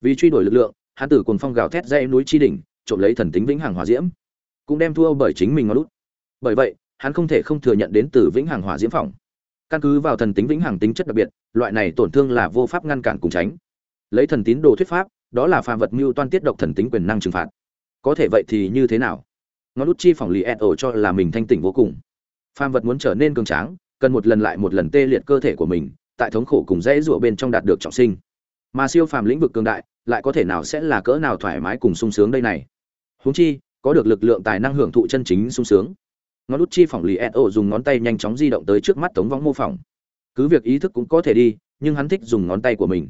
Vì truy đuổi lực lượng hắn tử cuồng phong gào thét dây núi chi đỉnh, trộm lấy thần tính vĩnh hằng hỏa diễm, cũng đem thua bởi chính mình ngón út bởi vậy, hắn không thể không thừa nhận đến từ vĩnh hằng hỏa diễm phỏng. căn cứ vào thần tính vĩnh hằng tính chất đặc biệt, loại này tổn thương là vô pháp ngăn cản cùng tránh. Lấy thần tín đồ thuyết pháp, đó là phàm vật mưu toan tiết độc thần tính quyền năng trừng phạt. Có thể vậy thì như thế nào? Ngón út chi phỏng lì ẹt cho là mình thanh tỉnh vô cùng phàm vật muốn trở nên cường tráng, cần một lần lại một lần tê liệt cơ thể của mình, tại thống khổ cùng dễ dụa bên trong đạt được trọng sinh. Mà siêu phàm lĩnh vực cường đại, lại có thể nào sẽ là cỡ nào thoải mái cùng sung sướng đây này? Huống chi, có được lực lượng tài năng hưởng thụ chân chính sung sướng. Ngón út chi phỏng lì ẹt ổ dùng ngón tay nhanh chóng di động tới trước mắt tống vong mô phỏng. Cứ việc ý thức cũng có thể đi, nhưng hắn thích dùng ngón tay của mình.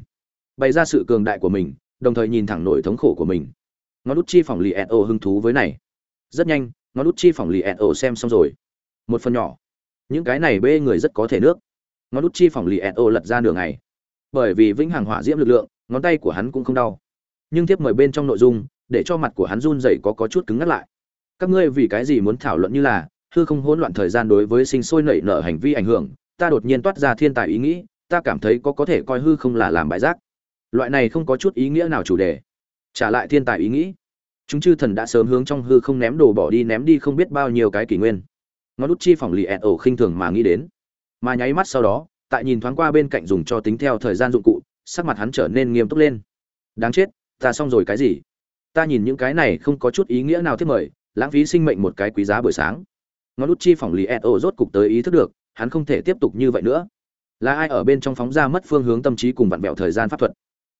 Bày ra sự cường đại của mình, đồng thời nhìn thẳng nổi thống khổ của mình. Ngón út chi phỏng lì ẹt ổ hứng thú với này. Rất nhanh, ngón út chi phỏng lì ẹt ổ xem xong rồi một phần nhỏ. Những cái này bê người rất có thể nước. Ngón út chi phòng lì ẹn ô lật ra nửa ngày. Bởi vì vĩnh hằng hỏa diễm lực lượng, ngón tay của hắn cũng không đau. Nhưng tiếp mời bên trong nội dung, để cho mặt của hắn run rẩy có có chút cứng ngắt lại. Các ngươi vì cái gì muốn thảo luận như là, hư không hỗn loạn thời gian đối với sinh sôi nảy nở hành vi ảnh hưởng, ta đột nhiên toát ra thiên tài ý nghĩ, ta cảm thấy có có thể coi hư không là làm bãi rác loại này không có chút ý nghĩa nào chủ đề. Trả lại thiên tài ý nghĩ. Chúng chư thần đã sớm hướng trong hư không ném đồ bỏ đi, ném đi không biết bao nhiêu cái kỷ nguyên ngón út chi phỏng lì ẹt ổ khinh thường mà nghĩ đến. Mà nháy mắt sau đó, tại nhìn thoáng qua bên cạnh dùng cho tính theo thời gian dụng cụ, sắc mặt hắn trở nên nghiêm túc lên. Đáng chết, ta xong rồi cái gì? Ta nhìn những cái này không có chút ý nghĩa nào thiết mời, lãng phí sinh mệnh một cái quý giá buổi sáng. Ngón út chi phỏng lì ẹt ổ rốt cục tới ý thức được, hắn không thể tiếp tục như vậy nữa. Là ai ở bên trong phóng ra mất phương hướng tâm trí cùng vặn vẹo thời gian pháp thuật?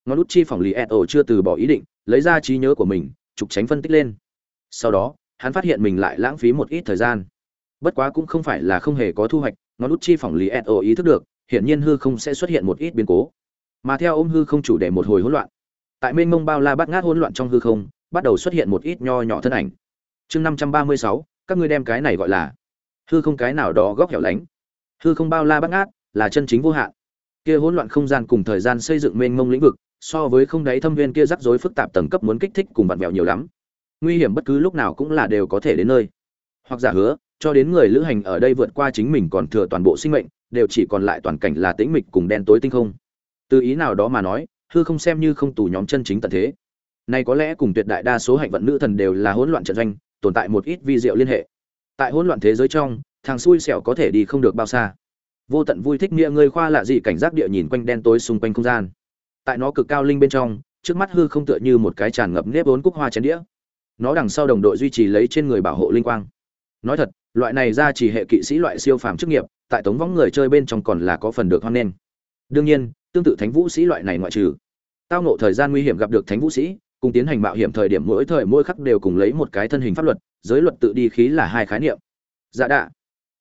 Ngón út chi phỏng lì ẹt ổ chưa từ bỏ ý định, lấy ra trí nhớ của mình, trục tránh phân tích lên. Sau đó, hắn phát hiện mình lại lãng phí một ít thời gian bất quá cũng không phải là không hề có thu hoạch, nó út chi phỏng lý eto ý thức được, hiển nhiên hư không sẽ xuất hiện một ít biến cố. Mà theo ôm hư không chủ đề một hồi hỗn loạn, tại mênh mông bao la bắt ngát hỗn loạn trong hư không, bắt đầu xuất hiện một ít nho nhỏ thân ảnh. Chương năm trăm ba mươi sáu, các ngươi đem cái này gọi là hư không cái nào đó góc hẻo lánh. Hư không bao la bắt ngát là chân chính vô hạn. Kia hỗn loạn không gian cùng thời gian xây dựng mênh mông lĩnh vực, so với không đáy thâm viên kia rắc rối phức tạp tầng cấp muốn kích thích cùng vặn vẹo nhiều lắm. Nguy hiểm bất cứ lúc nào cũng là đều có thể đến nơi. Hoặc giả hứa cho đến người lữ hành ở đây vượt qua chính mình còn thừa toàn bộ sinh mệnh, đều chỉ còn lại toàn cảnh là tĩnh mịch cùng đen tối tinh không. Từ ý nào đó mà nói, hư không xem như không tù nhóm chân chính tận thế. Này có lẽ cùng tuyệt đại đa số hạnh vận nữ thần đều là hỗn loạn trận doanh, tồn tại một ít vi diệu liên hệ. Tại hỗn loạn thế giới trong, thằng xui xẻo có thể đi không được bao xa. Vô tận vui thích nghĩa ngươi khoa lạ gì cảnh giác địa nhìn quanh đen tối xung quanh không gian. Tại nó cực cao linh bên trong, trước mắt hư không tựa như một cái tràn ngập nếp vốn cúc hoa chén đĩa. Nó đằng sau đồng đội duy trì lấy trên người bảo hộ linh quang. Nói thật loại này ra chỉ hệ kỵ sĩ loại siêu phàm chức nghiệp, tại tống võng người chơi bên trong còn là có phần được hoan nghênh. Đương nhiên, tương tự thánh vũ sĩ loại này ngoại trừ, tao nộ thời gian nguy hiểm gặp được thánh vũ sĩ, cùng tiến hành mạo hiểm thời điểm mỗi thời mỗi khắc đều cùng lấy một cái thân hình pháp luật, giới luật tự đi khí là hai khái niệm. Dạ đạ,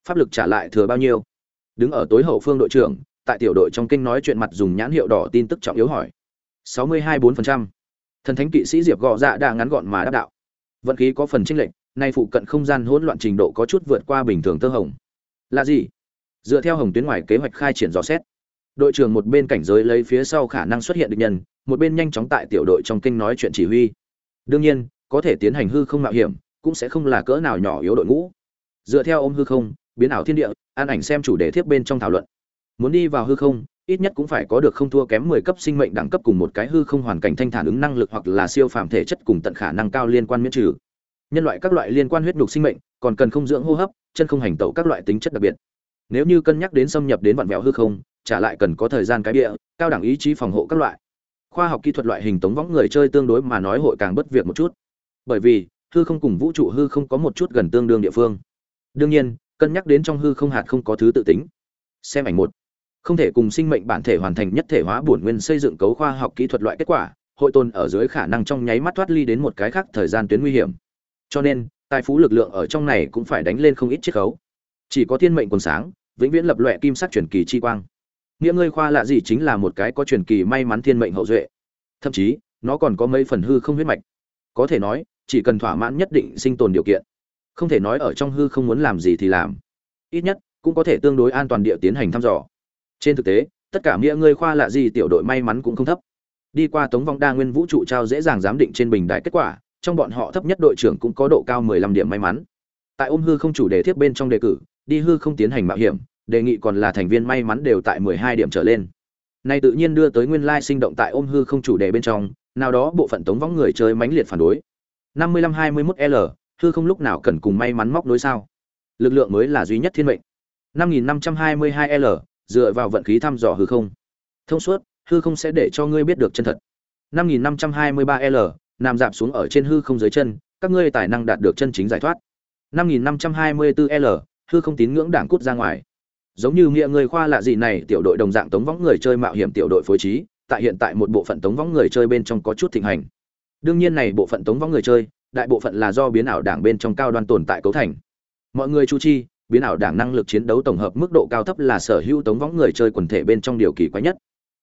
pháp lực trả lại thừa bao nhiêu? Đứng ở tối hậu phương đội trưởng, tại tiểu đội trong kinh nói chuyện mặt dùng nhãn hiệu đỏ tin tức trọng yếu hỏi. Sáu mươi hai bốn phần trăm. Thần thánh kỵ sĩ diệp gọ dạ đã ngắn gọn mà đáp đạo. Vận khí có phần chênh lệch nay phụ cận không gian hỗn loạn trình độ có chút vượt qua bình thường tơ hồng. Là gì? Dựa theo hồng tuyến ngoài kế hoạch khai triển dò xét, đội trưởng một bên cảnh giới lấy phía sau khả năng xuất hiện được nhân, một bên nhanh chóng tại tiểu đội trong kinh nói chuyện chỉ huy. Đương nhiên, có thể tiến hành hư không mạo hiểm, cũng sẽ không là cỡ nào nhỏ yếu đội ngũ. Dựa theo ôm hư không, biến ảo thiên địa, an ảnh xem chủ đề thiếp bên trong thảo luận. Muốn đi vào hư không, ít nhất cũng phải có được không thua kém 10 cấp sinh mệnh đẳng cấp cùng một cái hư không hoàn cảnh thanh thản ứng năng lực hoặc là siêu phàm thể chất cùng tận khả năng cao liên quan miễn trừ. Nhân loại các loại liên quan huyết nhục sinh mệnh, còn cần không dưỡng hô hấp, chân không hành tẩu các loại tính chất đặc biệt. Nếu như cân nhắc đến xâm nhập đến vạn vẹo hư không, trả lại cần có thời gian cái địa, cao đẳng ý chí phòng hộ các loại. Khoa học kỹ thuật loại hình tống võng người chơi tương đối mà nói hội càng bất việc một chút. Bởi vì, hư không cùng vũ trụ hư không có một chút gần tương đương địa phương. Đương nhiên, cân nhắc đến trong hư không hạt không có thứ tự tính. Xem ảnh một không thể cùng sinh mệnh bản thể hoàn thành nhất thể hóa bổn nguyên xây dựng cấu khoa học kỹ thuật loại kết quả hội tồn ở dưới khả năng trong nháy mắt thoát ly đến một cái khác thời gian tuyến nguy hiểm cho nên, tài phú lực lượng ở trong này cũng phải đánh lên không ít chiết khấu. Chỉ có thiên mệnh còn sáng, vĩnh viễn lập loẹ kim sắc truyền kỳ chi quang. Nghĩa ngươi khoa lạ gì chính là một cái có truyền kỳ may mắn thiên mệnh hậu duệ. Thậm chí, nó còn có mấy phần hư không huyết mạch. Có thể nói, chỉ cần thỏa mãn nhất định sinh tồn điều kiện. Không thể nói ở trong hư không muốn làm gì thì làm. Ít nhất, cũng có thể tương đối an toàn địa tiến hành thăm dò. Trên thực tế, tất cả nghĩa ngươi khoa lạ gì tiểu đội may mắn cũng không thấp. Đi qua tống vong đa nguyên vũ trụ trao dễ dàng giám định trên bình đại kết quả trong bọn họ thấp nhất đội trưởng cũng có độ cao 15 điểm may mắn. Tại ôm hư không chủ đề thiếp bên trong đề cử, đi hư không tiến hành mạo hiểm, đề nghị còn là thành viên may mắn đều tại 12 điểm trở lên. Nay tự nhiên đưa tới nguyên lai sinh động tại ôm hư không chủ đề bên trong, nào đó bộ phận tống vong người chơi mãnh liệt phản đối. 5521 l, hư không lúc nào cần cùng may mắn móc nối sao? Lực lượng mới là duy nhất thiên mệnh. 5522 l, dựa vào vận khí thăm dò hư không. Thông suốt, hư không sẽ để cho ngươi biết được chân thật. 5523 l nằm dạp xuống ở trên hư không dưới chân, các ngươi tài năng đạt được chân chính giải thoát. 5524 l, hư không tín ngưỡng đảng cút ra ngoài. Giống như nghĩa người khoa lạ gì này, tiểu đội đồng dạng tống võng người chơi mạo hiểm tiểu đội phối trí, tại hiện tại một bộ phận tống võng người chơi bên trong có chút thịnh hành. Đương nhiên này bộ phận tống võng người chơi, đại bộ phận là do biến ảo đảng bên trong cao đoan tồn tại cấu thành. Mọi người chú chi, biến ảo đảng năng lực chiến đấu tổng hợp mức độ cao thấp là sở hữu tống võng người chơi quần thể bên trong điều kỳ quái nhất.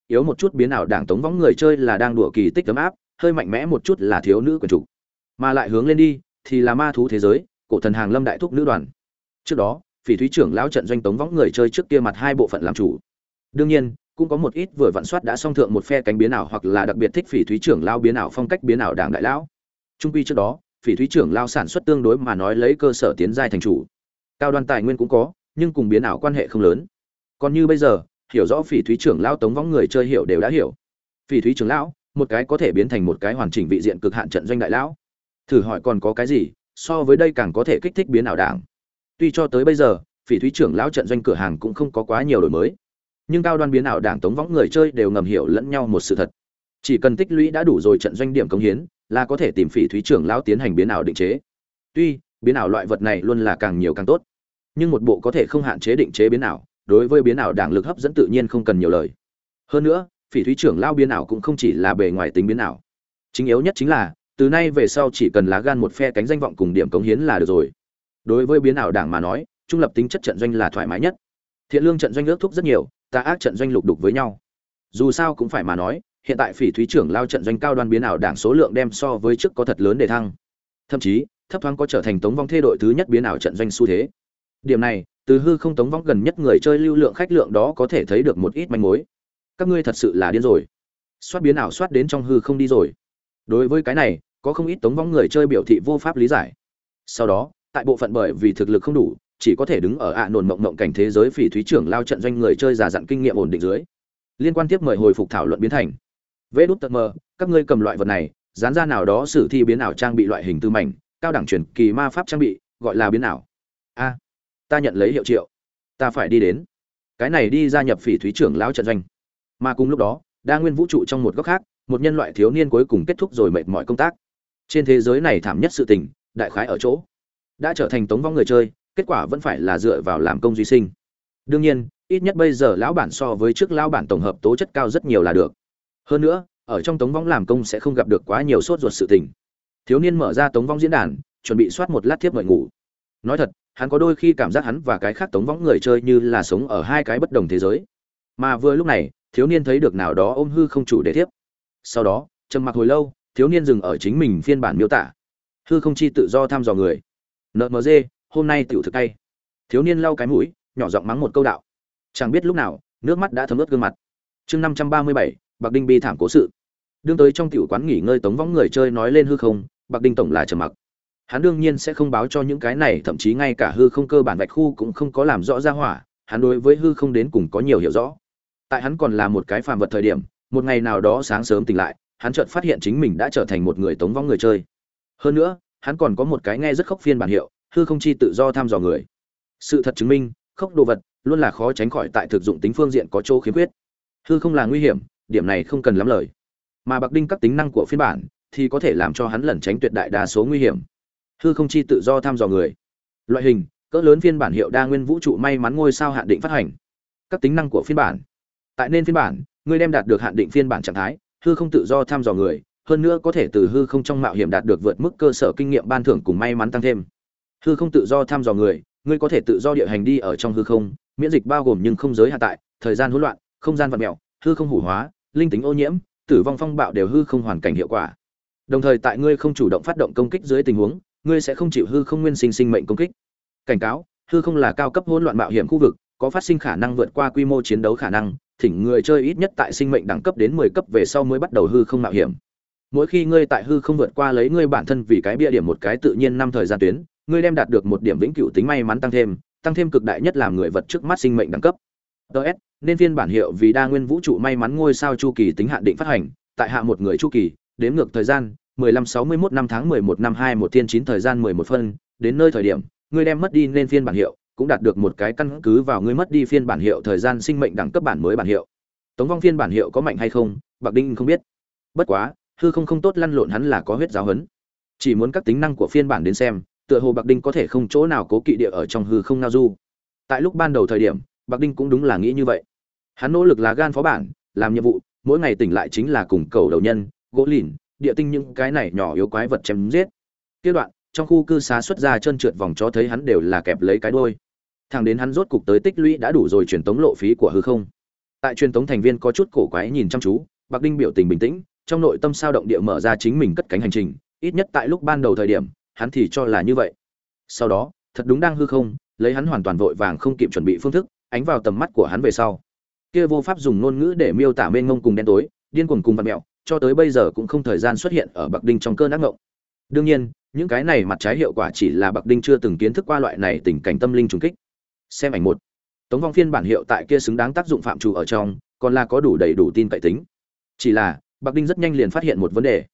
Yếu một chút biến ảo đảng tống võng người chơi là đang đùa kỳ tích ấm áp hơi mạnh mẽ một chút là thiếu nữ quyền chủ, mà lại hướng lên đi thì là ma thú thế giới, cổ thần hàng lâm đại thúc nữ đoàn. Trước đó, phỉ thúy trưởng lão trận doanh tống võng người chơi trước kia mặt hai bộ phận làm chủ. Đương nhiên, cũng có một ít vừa vận soát đã song thượng một phe cánh biến ảo hoặc là đặc biệt thích phỉ thúy trưởng lao biến ảo phong cách biến ảo đảng đại lão. Trung quy trước đó, phỉ thúy trưởng lao sản xuất tương đối mà nói lấy cơ sở tiến giai thành chủ. Cao đoan tài nguyên cũng có, nhưng cùng biến ảo quan hệ không lớn. Còn như bây giờ, hiểu rõ phỉ thúy trưởng lão tống võng người chơi hiểu đều đã hiểu. Phỉ thúy trưởng lão một cái có thể biến thành một cái hoàn chỉnh vị diện cực hạn trận doanh đại lão. Thử hỏi còn có cái gì, so với đây càng có thể kích thích biến ảo đảng. Tuy cho tới bây giờ, phỉ thúy trưởng lão trận doanh cửa hàng cũng không có quá nhiều đổi mới. Nhưng cao đoan biến ảo đảng tống võng người chơi đều ngầm hiểu lẫn nhau một sự thật. Chỉ cần tích lũy đã đủ rồi trận doanh điểm công hiến, là có thể tìm phỉ thúy trưởng lão tiến hành biến ảo định chế. Tuy, biến ảo loại vật này luôn là càng nhiều càng tốt. Nhưng một bộ có thể không hạn chế định chế biến ảo, đối với biến ảo đảng lực hấp dẫn tự nhiên không cần nhiều lời. Hơn nữa phỉ thúy trưởng lao biến ảo cũng không chỉ là bề ngoài tính biến ảo. Chính yếu nhất chính là, từ nay về sau chỉ cần lá gan một phe cánh danh vọng cùng điểm cống hiến là được rồi. Đối với biến ảo đảng mà nói, trung lập tính chất trận doanh là thoải mái nhất. Thiện lương trận doanh ước thúc rất nhiều, tà ác trận doanh lục đục với nhau. Dù sao cũng phải mà nói, hiện tại phỉ thúy trưởng lao trận doanh cao đoan biến ảo đảng số lượng đem so với trước có thật lớn để thăng. Thậm chí, thấp thoáng có trở thành tống vong thê đội thứ nhất biến ảo trận doanh xu thế. Điểm này, từ hư không tống vong gần nhất người chơi lưu lượng khách lượng đó có thể thấy được một ít manh mối các ngươi thật sự là điên rồi. Soát biến ảo soát đến trong hư không đi rồi. Đối với cái này, có không ít tống vong người chơi biểu thị vô pháp lý giải. Sau đó, tại bộ phận bởi vì thực lực không đủ, chỉ có thể đứng ở ạ à nồn mộng mộng cảnh thế giới phỉ thúy trưởng lao trận doanh người chơi giả dặn kinh nghiệm ổn định dưới. Liên quan tiếp mời hồi phục thảo luận biến thành. Vê đút tật mơ các ngươi cầm loại vật này, dán ra nào đó sử thi biến ảo trang bị loại hình tư mảnh, cao đẳng truyền kỳ ma pháp trang bị, gọi là biến ảo. A, ta nhận lấy hiệu triệu. Ta phải đi đến. Cái này đi gia nhập phỉ thúy trưởng lão trận doanh mà cùng lúc đó, đa nguyên vũ trụ trong một góc khác, một nhân loại thiếu niên cuối cùng kết thúc rồi mệt mỏi công tác. Trên thế giới này thảm nhất sự tình, đại khái ở chỗ, đã trở thành tống vong người chơi, kết quả vẫn phải là dựa vào làm công duy sinh. Đương nhiên, ít nhất bây giờ lão bản so với trước lão bản tổng hợp tố chất cao rất nhiều là được. Hơn nữa, ở trong tống vong làm công sẽ không gặp được quá nhiều sốt ruột sự tình. Thiếu niên mở ra tống vong diễn đàn, chuẩn bị soát một lát thiếp mời ngủ. Nói thật, hắn có đôi khi cảm giác hắn và cái khác tống võng người chơi như là sống ở hai cái bất đồng thế giới. Mà vừa lúc này thiếu niên thấy được nào đó ôm hư không chủ để tiếp sau đó, trầm mặc hồi lâu, thiếu niên dừng ở chính mình phiên bản miêu tả. Hư không chi tự do thăm dò người. Nmg hôm nay tiểu thực tay. Thiếu niên lau cái mũi, nhỏ giọng mắng một câu đạo. Chẳng biết lúc nào, nước mắt đã thấm ướt gương mặt. Chương năm trăm ba mươi bảy, bạc đinh bi thảm cố sự. Đương tới trong tiểu quán nghỉ ngơi tống võng người chơi nói lên hư không, bạc đinh tổng là trầm mặc. Hắn đương nhiên sẽ không báo cho những cái này, thậm chí ngay cả hư không cơ bản vạch khu cũng không có làm rõ ra hỏa. Hắn đối với hư không đến cùng có nhiều hiểu rõ tại hắn còn là một cái phàm vật thời điểm, một ngày nào đó sáng sớm tỉnh lại, hắn chợt phát hiện chính mình đã trở thành một người tống vong người chơi. Hơn nữa, hắn còn có một cái nghe rất khốc phiên bản hiệu, hư không chi tự do thăm dò người. Sự thật chứng minh, khốc đồ vật luôn là khó tránh khỏi tại thực dụng tính phương diện có chỗ khiếm khuyết. Hư không là nguy hiểm, điểm này không cần lắm lời. Mà bạc đinh các tính năng của phiên bản thì có thể làm cho hắn lẩn tránh tuyệt đại đa số nguy hiểm. Hư không chi tự do thăm dò người. Loại hình, cỡ lớn phiên bản hiệu đa nguyên vũ trụ may mắn ngôi sao hạn định phát hành. Các tính năng của phiên bản tại nên phiên bản, ngươi đem đạt được hạn định phiên bản trạng thái, hư không tự do thăm dò người, hơn nữa có thể từ hư không trong mạo hiểm đạt được vượt mức cơ sở kinh nghiệm ban thưởng cùng may mắn tăng thêm. Hư không tự do thăm dò người, ngươi có thể tự do địa hành đi ở trong hư không, miễn dịch bao gồm nhưng không giới hạn tại, thời gian hỗn loạn, không gian vật mèo, hư không hủ hóa, linh tính ô nhiễm, tử vong phong bạo đều hư không hoàn cảnh hiệu quả. Đồng thời tại ngươi không chủ động phát động công kích dưới tình huống, ngươi sẽ không chịu hư không nguyên sinh sinh mệnh công kích. Cảnh cáo, hư không là cao cấp hỗn loạn mạo hiểm khu vực, có phát sinh khả năng vượt qua quy mô chiến đấu khả năng thỉnh người chơi ít nhất tại sinh mệnh đẳng cấp đến 10 cấp về sau mới bắt đầu hư không mạo hiểm. Mỗi khi ngươi tại hư không vượt qua lấy ngươi bản thân vì cái bia điểm một cái tự nhiên năm thời gian tuyến ngươi đem đạt được một điểm vĩnh cửu tính may mắn tăng thêm tăng thêm cực đại nhất làm người vật trước mắt sinh mệnh đẳng cấp. DS, nên phiên bản hiệu vì đa nguyên vũ trụ may mắn ngôi sao chu kỳ tính hạn định phát hành tại hạ một người chu kỳ đếm ngược thời gian 1561 năm tháng 11 năm 21 thiên 9 thời gian 11 phân đến nơi thời điểm ngươi đem mất đi nên phiên bản hiệu cũng đạt được một cái căn cứ vào ngươi mất đi phiên bản hiệu thời gian sinh mệnh đẳng cấp bản mới bản hiệu. Tống vong phiên bản hiệu có mạnh hay không, bạc đinh không biết. Bất quá, hư không không tốt lăn lộn hắn là có huyết giáo hấn chỉ muốn các tính năng của phiên bản đến xem, tựa hồ bạc đinh có thể không chỗ nào cố kỵ địa ở trong hư không nao du. Tại lúc ban đầu thời điểm, bạc đinh cũng đúng là nghĩ như vậy. Hắn nỗ lực là gan phó bản, làm nhiệm vụ, mỗi ngày tỉnh lại chính là cùng cầu đầu nhân, gỗ lìn, địa tinh những cái này nhỏ yếu quái vật chém giết. Kết đoạn, trong khu cư xá xuất ra chân trượt vòng cho thấy hắn đều là kẹp lấy cái đôi thằng đến hắn rốt cục tới tích lũy đã đủ rồi truyền tống lộ phí của hư không. Tại truyền tống thành viên có chút cổ quái nhìn chăm chú, bạc đinh biểu tình bình tĩnh, trong nội tâm sao động địa mở ra chính mình cất cánh hành trình, ít nhất tại lúc ban đầu thời điểm, hắn thì cho là như vậy. Sau đó, thật đúng đang hư không, lấy hắn hoàn toàn vội vàng không kịp chuẩn bị phương thức, ánh vào tầm mắt của hắn về sau. Kia vô pháp dùng ngôn ngữ để miêu tả mênh mông cùng đen tối, điên cuồng cùng vật mẹo, cho tới bây giờ cũng không thời gian xuất hiện ở bạc đinh trong cơn ác ngộng. Đương nhiên, những cái này mặt trái hiệu quả chỉ là bạc đinh chưa từng kiến thức qua loại này tình cảnh tâm linh trùng kích xem ảnh một. Tống vong phiên bản hiệu tại kia xứng đáng tác dụng phạm trù ở trong, còn là có đủ đầy đủ tin cậy tính. Chỉ là bạc đinh rất nhanh liền phát hiện một vấn đề.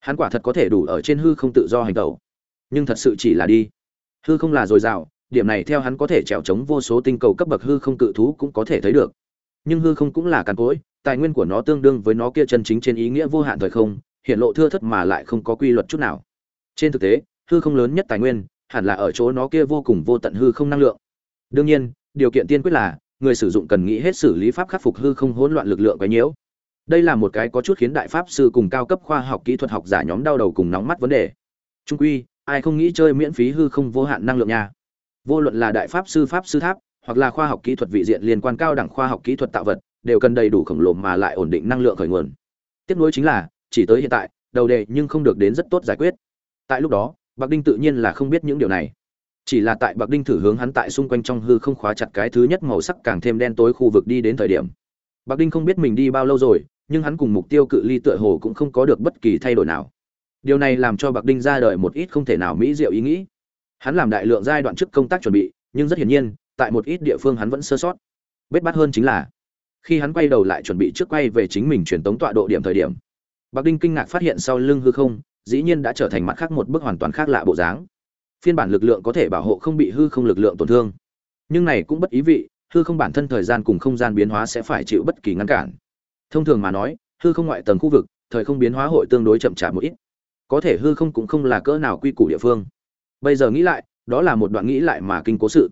Hắn quả thật có thể đủ ở trên hư không tự do hành tẩu. Nhưng thật sự chỉ là đi. Hư không là dồi dào, điểm này theo hắn có thể trèo chống vô số tinh cầu cấp bậc hư không cự thú cũng có thể thấy được. Nhưng hư không cũng là càn cối tài nguyên của nó tương đương với nó kia chân chính trên ý nghĩa vô hạn thời không, hiện lộ thưa thất mà lại không có quy luật chút nào. Trên thực tế, hư không lớn nhất tài nguyên, hẳn là ở chỗ nó kia vô cùng vô tận hư không năng lượng đương nhiên, điều kiện tiên quyết là, người sử dụng cần nghĩ hết xử lý pháp khắc phục hư không hỗn loạn lực lượng quấy nhiễu. Đây là một cái có chút khiến đại pháp sư cùng cao cấp khoa học kỹ thuật học giả nhóm đau đầu cùng nóng mắt vấn đề. Trung quy, ai không nghĩ chơi miễn phí hư không vô hạn năng lượng nha. Vô luận là đại pháp sư pháp sư tháp, hoặc là khoa học kỹ thuật vị diện liên quan cao đẳng khoa học kỹ thuật tạo vật, đều cần đầy đủ khổng lồ mà lại ổn định năng lượng khởi nguồn. Tiếp nối chính là, chỉ tới hiện tại, đầu đề nhưng không được đến rất tốt giải quyết. Tại lúc đó, bạc đinh tự nhiên là không biết những điều này chỉ là tại bạc đinh thử hướng hắn tại xung quanh trong hư không khóa chặt cái thứ nhất màu sắc càng thêm đen tối khu vực đi đến thời điểm. Bạc đinh không biết mình đi bao lâu rồi, nhưng hắn cùng mục tiêu cự ly tựa hồ cũng không có được bất kỳ thay đổi nào. Điều này làm cho bạc đinh ra đời một ít không thể nào mỹ diệu ý nghĩ. Hắn làm đại lượng giai đoạn trước công tác chuẩn bị, nhưng rất hiển nhiên, tại một ít địa phương hắn vẫn sơ sót. Bết bát hơn chính là, khi hắn quay đầu lại chuẩn bị trước quay về chính mình truyền tống tọa độ điểm thời điểm bạc đinh kinh ngạc phát hiện sau lưng hư không, dĩ nhiên đã trở thành mặt khác một bức hoàn toàn khác lạ bộ dáng phiên bản lực lượng có thể bảo hộ không bị hư không lực lượng tổn thương. Nhưng này cũng bất ý vị, hư không bản thân thời gian cùng không gian biến hóa sẽ phải chịu bất kỳ ngăn cản. Thông thường mà nói, hư không ngoại tầng khu vực, thời không biến hóa hội tương đối chậm chạp một ít. Có thể hư không cũng không là cỡ nào quy củ địa phương. Bây giờ nghĩ lại, đó là một đoạn nghĩ lại mà kinh cố sự.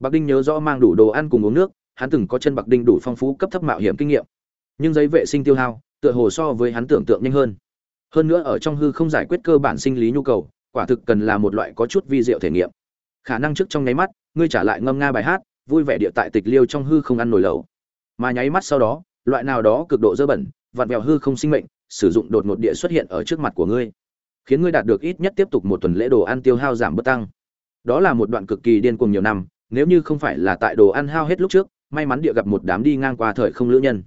Bạc đinh nhớ rõ mang đủ đồ ăn cùng uống nước, hắn từng có chân bạc đinh đủ phong phú cấp thấp mạo hiểm kinh nghiệm. Nhưng giấy vệ sinh tiêu hao, tựa hồ so với hắn tưởng tượng nhanh hơn. Hơn nữa ở trong hư không giải quyết cơ bản sinh lý nhu cầu quả thực cần là một loại có chút vi diệu thể nghiệm. Khả năng trước trong nháy mắt, ngươi trả lại ngâm nga bài hát, vui vẻ địa tại tịch liêu trong hư không ăn nổi lẩu. Mà nháy mắt sau đó, loại nào đó cực độ dơ bẩn, vặn vẹo hư không sinh mệnh, sử dụng đột ngột địa xuất hiện ở trước mặt của ngươi, khiến ngươi đạt được ít nhất tiếp tục một tuần lễ đồ ăn tiêu hao giảm bất tăng. Đó là một đoạn cực kỳ điên cuồng nhiều năm, nếu như không phải là tại đồ ăn hao hết lúc trước, may mắn địa gặp một đám đi ngang qua thời không lữ nhân.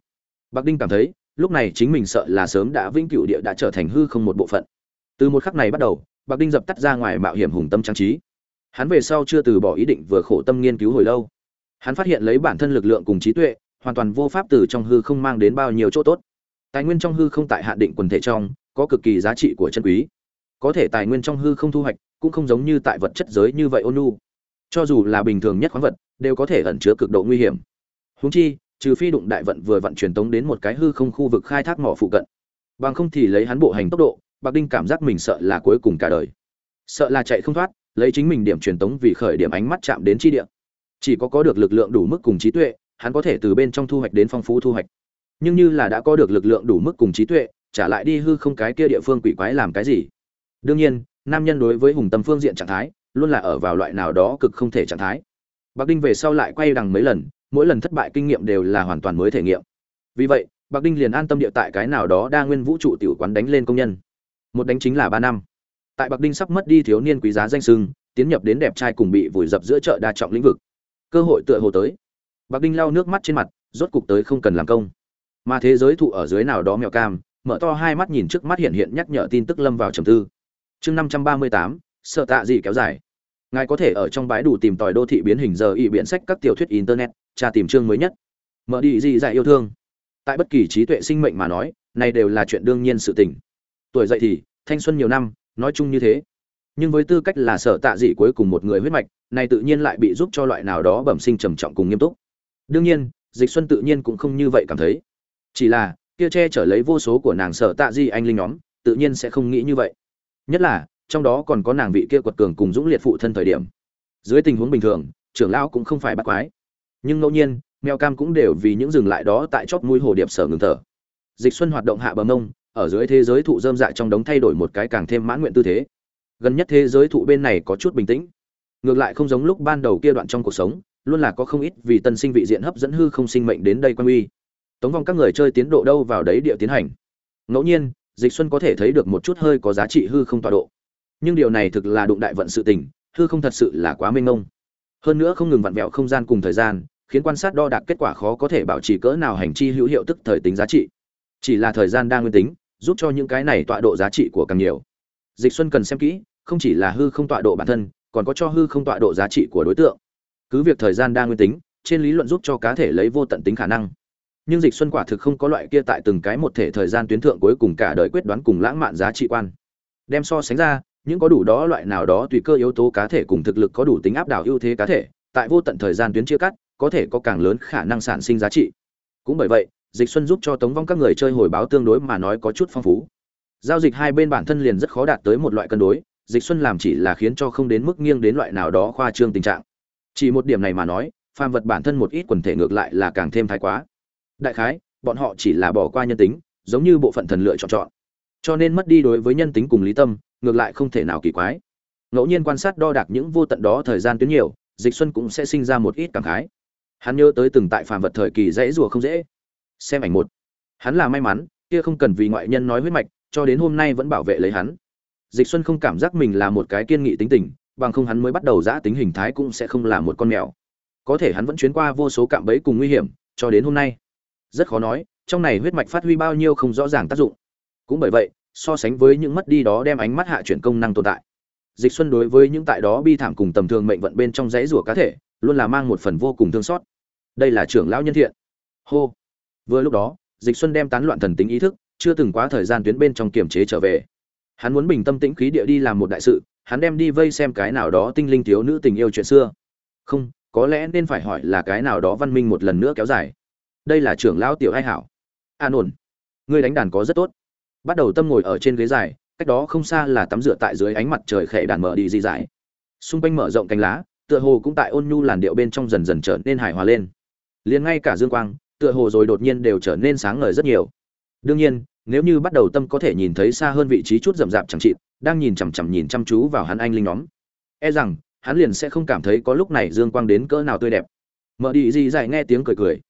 Bắc đinh cảm thấy, lúc này chính mình sợ là sớm đã vĩnh cửu địa đã trở thành hư không một bộ phận. Từ một khắc này bắt đầu bạc đinh dập tắt ra ngoài mạo hiểm hùng tâm trang trí. Hắn về sau chưa từ bỏ ý định vừa khổ tâm nghiên cứu hồi lâu. Hắn phát hiện lấy bản thân lực lượng cùng trí tuệ, hoàn toàn vô pháp từ trong hư không mang đến bao nhiêu chỗ tốt. Tài nguyên trong hư không tại hạn định quần thể trong, có cực kỳ giá trị của chân quý. Có thể tài nguyên trong hư không thu hoạch, cũng không giống như tại vật chất giới như vậy ôn nhu. Cho dù là bình thường nhất khoáng vật, đều có thể ẩn chứa cực độ nguy hiểm. Húng chi, trừ phi đụng đại vận vừa vận truyền tống đến một cái hư không khu vực khai thác mỏ phụ cận. Bằng không thì lấy hắn bộ hành tốc độ bạc đinh cảm giác mình sợ là cuối cùng cả đời. Sợ là chạy không thoát, lấy chính mình điểm truyền tống vì khởi điểm ánh mắt chạm đến chi địa. Chỉ có có được lực lượng đủ mức cùng trí tuệ, hắn có thể từ bên trong thu hoạch đến phong phú thu hoạch. Nhưng như là đã có được lực lượng đủ mức cùng trí tuệ, trả lại đi hư không cái kia địa phương quỷ quái làm cái gì? Đương nhiên, nam nhân đối với hùng tâm phương diện trạng thái, luôn là ở vào loại nào đó cực không thể trạng thái. Bạc đinh về sau lại quay đằng mấy lần, mỗi lần thất bại kinh nghiệm đều là hoàn toàn mới thể nghiệm. Vì vậy, bạc đinh liền an tâm địa tại cái nào đó đa nguyên vũ trụ tiểu quán đánh lên công nhân một đánh chính là ba năm. Tại bạc đinh sắp mất đi thiếu niên quý giá danh sưng, tiến nhập đến đẹp trai cùng bị vùi dập giữa chợ đa trọng lĩnh vực. Cơ hội tựa hồ tới. Bạc đinh lau nước mắt trên mặt, rốt cục tới không cần làm công. Mà thế giới thụ ở dưới nào đó mèo cam, mở to hai mắt nhìn trước mắt hiện hiện nhắc nhở tin tức lâm vào trầm tư. Chương năm trăm ba mươi tám, sợ tạ gì kéo dài. Ngài có thể ở trong bãi đủ tìm tòi đô thị biến hình giờ y biện sách các tiểu thuyết internet, tra tìm chương mới nhất. Mở đi gì dạy yêu thương. Tại bất kỳ trí tuệ sinh mệnh mà nói, này đều là chuyện đương nhiên sự tình tuổi dậy thì, thanh xuân nhiều năm, nói chung như thế. Nhưng với tư cách là sở tạ dị cuối cùng một người huyết mạch, này tự nhiên lại bị giúp cho loại nào đó bẩm sinh trầm trọng cùng nghiêm túc. Đương nhiên, dịch xuân tự nhiên cũng không như vậy cảm thấy. Chỉ là, kia che trở lấy vô số của nàng sở tạ di anh linh nhóm, tự nhiên sẽ không nghĩ như vậy. Nhất là, trong đó còn có nàng vị kia quật cường cùng dũng liệt phụ thân thời điểm. Dưới tình huống bình thường, trưởng lão cũng không phải bắt quái. Nhưng ngẫu nhiên, mèo cam cũng đều vì những dừng lại đó tại chót mũi hồ điệp sở ngừng thở. Dịch xuân hoạt động hạ bờ mông ở dưới thế giới thụ dơm dạ trong đống thay đổi một cái càng thêm mãn nguyện tư thế. Gần nhất thế giới thụ bên này có chút bình tĩnh. Ngược lại không giống lúc ban đầu kia đoạn trong cuộc sống, luôn là có không ít vì tân sinh vị diện hấp dẫn hư không sinh mệnh đến đây quan uy. Tống vong các người chơi tiến độ đâu vào đấy địa tiến hành. Ngẫu nhiên, dịch xuân có thể thấy được một chút hơi có giá trị hư không tọa độ. Nhưng điều này thực là đụng đại vận sự tình, hư không thật sự là quá mênh mông. Hơn nữa không ngừng vặn vẹo không gian cùng thời gian, khiến quan sát đo đạc kết quả khó có thể bảo trì cỡ nào hành chi hữu hiệu tức thời tính giá trị. Chỉ là thời gian đang nguyên tính giúp cho những cái này tọa độ giá trị của càng nhiều. Dịch xuân cần xem kỹ, không chỉ là hư không tọa độ bản thân, còn có cho hư không tọa độ giá trị của đối tượng. Cứ việc thời gian đang nguyên tính, trên lý luận giúp cho cá thể lấy vô tận tính khả năng. Nhưng dịch xuân quả thực không có loại kia tại từng cái một thể thời gian tuyến thượng cuối cùng cả đời quyết đoán cùng lãng mạn giá trị quan. Đem so sánh ra, những có đủ đó loại nào đó tùy cơ yếu tố cá thể cùng thực lực có đủ tính áp đảo ưu thế cá thể, tại vô tận thời gian tuyến chia cắt, có thể có càng lớn khả năng sản sinh giá trị. Cũng bởi vậy dịch xuân giúp cho tống vong các người chơi hồi báo tương đối mà nói có chút phong phú. Giao dịch hai bên bản thân liền rất khó đạt tới một loại cân đối, dịch xuân làm chỉ là khiến cho không đến mức nghiêng đến loại nào đó khoa trương tình trạng. Chỉ một điểm này mà nói, phàm vật bản thân một ít quần thể ngược lại là càng thêm thái quá. Đại khái, bọn họ chỉ là bỏ qua nhân tính, giống như bộ phận thần lựa chọn chọn. Cho nên mất đi đối với nhân tính cùng lý tâm, ngược lại không thể nào kỳ quái. Ngẫu nhiên quan sát đo đạc những vô tận đó thời gian tuyến nhiều, dịch xuân cũng sẽ sinh ra một ít cảm khái. Hắn nhớ tới từng tại phàm vật thời kỳ dễ rùa không dễ xem ảnh một. Hắn là may mắn, kia không cần vì ngoại nhân nói huyết mạch, cho đến hôm nay vẫn bảo vệ lấy hắn. Dịch xuân không cảm giác mình là một cái kiên nghị tính tình, bằng không hắn mới bắt đầu giã tính hình thái cũng sẽ không là một con mèo. Có thể hắn vẫn chuyến qua vô số cạm bẫy cùng nguy hiểm, cho đến hôm nay. Rất khó nói, trong này huyết mạch phát huy bao nhiêu không rõ ràng tác dụng. Cũng bởi vậy, so sánh với những mất đi đó đem ánh mắt hạ chuyển công năng tồn tại. Dịch xuân đối với những tại đó bi thảm cùng tầm thường mệnh vận bên trong dãy rủa cá thể, luôn là mang một phần vô cùng thương xót. Đây là trưởng lão nhân thiện. Hô vừa lúc đó, dịch xuân đem tán loạn thần tính ý thức, chưa từng quá thời gian tuyến bên trong kiểm chế trở về. Hắn muốn bình tâm tĩnh khí địa đi làm một đại sự, hắn đem đi vây xem cái nào đó tinh linh thiếu nữ tình yêu chuyện xưa. Không, có lẽ nên phải hỏi là cái nào đó văn minh một lần nữa kéo dài. Đây là trưởng lão tiểu ai hảo. An ổn. Ngươi đánh đàn có rất tốt. Bắt đầu tâm ngồi ở trên ghế dài, cách đó không xa là tắm rửa tại dưới ánh mặt trời khẽ đàn mở đi di dài xung quanh mở rộng cánh lá, tựa hồ cũng tại ôn nhu làn điệu bên trong dần dần trở nên hài hòa lên. Liền ngay cả dương quang tựa hồ rồi đột nhiên đều trở nên sáng ngời rất nhiều. Đương nhiên, nếu như bắt đầu tâm có thể nhìn thấy xa hơn vị trí chút rậm rạp chẳng chịt, đang nhìn chằm chằm nhìn chăm chú vào hắn anh linh nhóm. E rằng, hắn liền sẽ không cảm thấy có lúc này dương quang đến cỡ nào tươi đẹp. Mở đi gì dài nghe tiếng cười cười.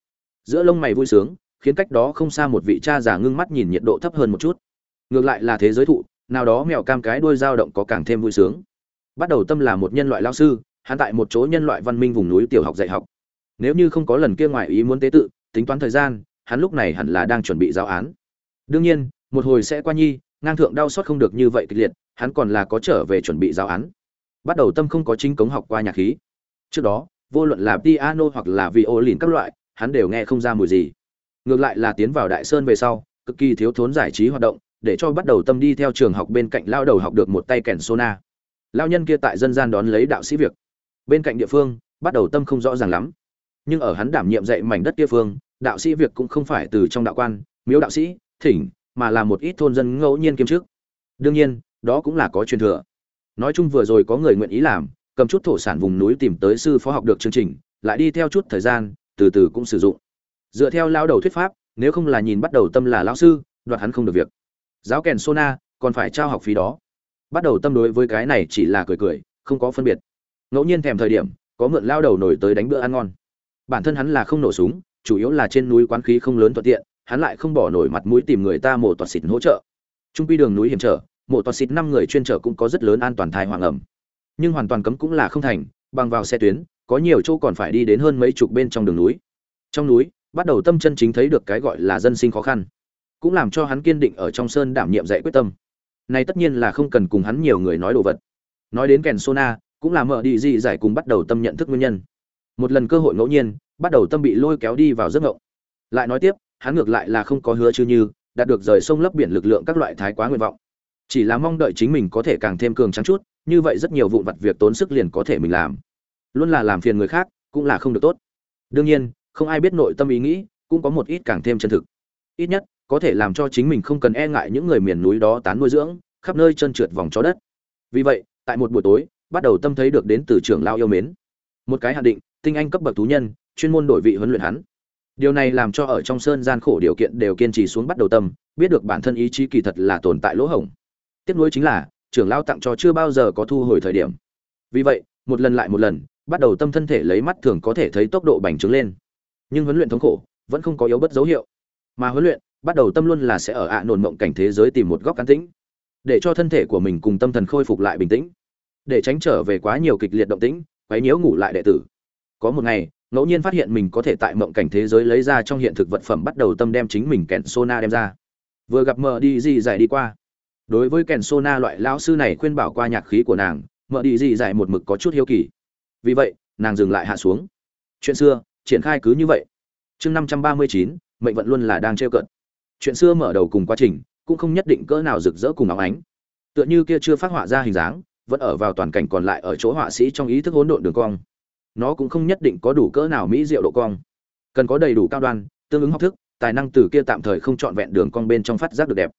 Giữa lông mày vui sướng, khiến cách đó không xa một vị cha già ngưng mắt nhìn nhiệt độ thấp hơn một chút. Ngược lại là thế giới thụ, nào đó mèo cam cái đuôi dao động có càng thêm vui sướng. Bắt đầu tâm là một nhân loại lao sư, hắn tại một chỗ nhân loại văn minh vùng núi tiểu học dạy học. Nếu như không có lần kia ngoài ý muốn tế tự tính toán thời gian, hắn lúc này hẳn là đang chuẩn bị giáo án. Đương nhiên, một hồi sẽ qua nhi, ngang thượng đau xót không được như vậy kịch liệt, hắn còn là có trở về chuẩn bị giáo án. Bắt đầu tâm không có chính cống học qua nhạc khí. Trước đó, vô luận là piano hoặc là violin các loại, hắn đều nghe không ra mùi gì. Ngược lại là tiến vào đại sơn về sau, cực kỳ thiếu thốn giải trí hoạt động, để cho bắt đầu tâm đi theo trường học bên cạnh lao đầu học được một tay kèn sona. Lao nhân kia tại dân gian đón lấy đạo sĩ việc. Bên cạnh địa phương, bắt đầu tâm không rõ ràng lắm. Nhưng ở hắn đảm nhiệm dạy mảnh đất kia phương đạo sĩ việc cũng không phải từ trong đạo quan, miếu đạo sĩ, thỉnh, mà là một ít thôn dân ngẫu nhiên kiêm chức. Đương nhiên, đó cũng là có truyền thừa. Nói chung vừa rồi có người nguyện ý làm, cầm chút thổ sản vùng núi tìm tới sư phó học được chương trình, lại đi theo chút thời gian, từ từ cũng sử dụng. Dựa theo lao đầu thuyết pháp, nếu không là nhìn bắt đầu tâm là lão sư, đoạt hắn không được việc. Giáo kèn sona, còn phải trao học phí đó. Bắt đầu tâm đối với cái này chỉ là cười cười, không có phân biệt. Ngẫu nhiên thèm thời điểm, có mượn lao đầu nổi tới đánh bữa ăn ngon. Bản thân hắn là không nổ súng chủ yếu là trên núi quán khí không lớn thuận tiện, hắn lại không bỏ nổi mặt mũi tìm người ta mổ toạt xịt hỗ trợ. Trung quy đường núi hiểm trở, mổ toạt xịt năm người chuyên trở cũng có rất lớn an toàn thai hoàng ẩm. Nhưng hoàn toàn cấm cũng là không thành, bằng vào xe tuyến, có nhiều chỗ còn phải đi đến hơn mấy chục bên trong đường núi. Trong núi, bắt đầu tâm chân chính thấy được cái gọi là dân sinh khó khăn, cũng làm cho hắn kiên định ở trong sơn đảm nhiệm dạy quyết tâm. Này tất nhiên là không cần cùng hắn nhiều người nói đồ vật. Nói đến kèn sona, cũng là mở đi gì giải cùng bắt đầu tâm nhận thức nguyên nhân. Một lần cơ hội ngẫu nhiên bắt đầu tâm bị lôi kéo đi vào giấc ngộng. Lại nói tiếp, hắn ngược lại là không có hứa chứ như, đạt được rời sông lấp biển lực lượng các loại thái quá nguyện vọng. Chỉ là mong đợi chính mình có thể càng thêm cường trắng chút, như vậy rất nhiều vụn vặt việc tốn sức liền có thể mình làm. Luôn là làm phiền người khác, cũng là không được tốt. Đương nhiên, không ai biết nội tâm ý nghĩ, cũng có một ít càng thêm chân thực. Ít nhất, có thể làm cho chính mình không cần e ngại những người miền núi đó tán nuôi dưỡng, khắp nơi chân trượt vòng chó đất. Vì vậy, tại một buổi tối, bắt đầu tâm thấy được đến từ trưởng lao yêu mến. Một cái hạn định, tinh anh cấp bậc thú nhân chuyên môn đổi vị huấn luyện hắn. Điều này làm cho ở trong sơn gian khổ điều kiện đều kiên trì xuống bắt đầu tâm, biết được bản thân ý chí kỳ thật là tồn tại lỗ hổng. Tiếp nối chính là, trưởng lao tặng cho chưa bao giờ có thu hồi thời điểm. Vì vậy, một lần lại một lần, bắt đầu tâm thân thể lấy mắt thường có thể thấy tốc độ bành trướng lên. Nhưng huấn luyện thống khổ, vẫn không có yếu bất dấu hiệu. Mà huấn luyện, bắt đầu tâm luôn là sẽ ở ạ nổn mộng cảnh thế giới tìm một góc an tĩnh. Để cho thân thể của mình cùng tâm thần khôi phục lại bình tĩnh. Để tránh trở về quá nhiều kịch liệt động tĩnh, quấy nhiễu ngủ lại đệ tử. Có một ngày ngẫu nhiên phát hiện mình có thể tại mộng cảnh thế giới lấy ra trong hiện thực vật phẩm bắt đầu tâm đem chính mình kẹn sona đem ra. Vừa gặp mờ đi gì giải đi qua. Đối với kèn sona loại lão sư này khuyên bảo qua nhạc khí của nàng, mợ đi gì giải một mực có chút hiếu kỳ. Vì vậy, nàng dừng lại hạ xuống. Chuyện xưa, triển khai cứ như vậy. Chương năm trăm ba mươi chín, mệnh vận luôn là đang trêu cợt. Chuyện xưa mở đầu cùng quá trình, cũng không nhất định cỡ nào rực rỡ cùng óng ánh. Tựa như kia chưa phát họa ra hình dáng, vẫn ở vào toàn cảnh còn lại ở chỗ họa sĩ trong ý thức hỗn độn đường cong nó cũng không nhất định có đủ cỡ nào mỹ diệu độ cong. Cần có đầy đủ cao đoan, tương ứng học thức, tài năng từ kia tạm thời không trọn vẹn đường cong bên trong phát giác được đẹp.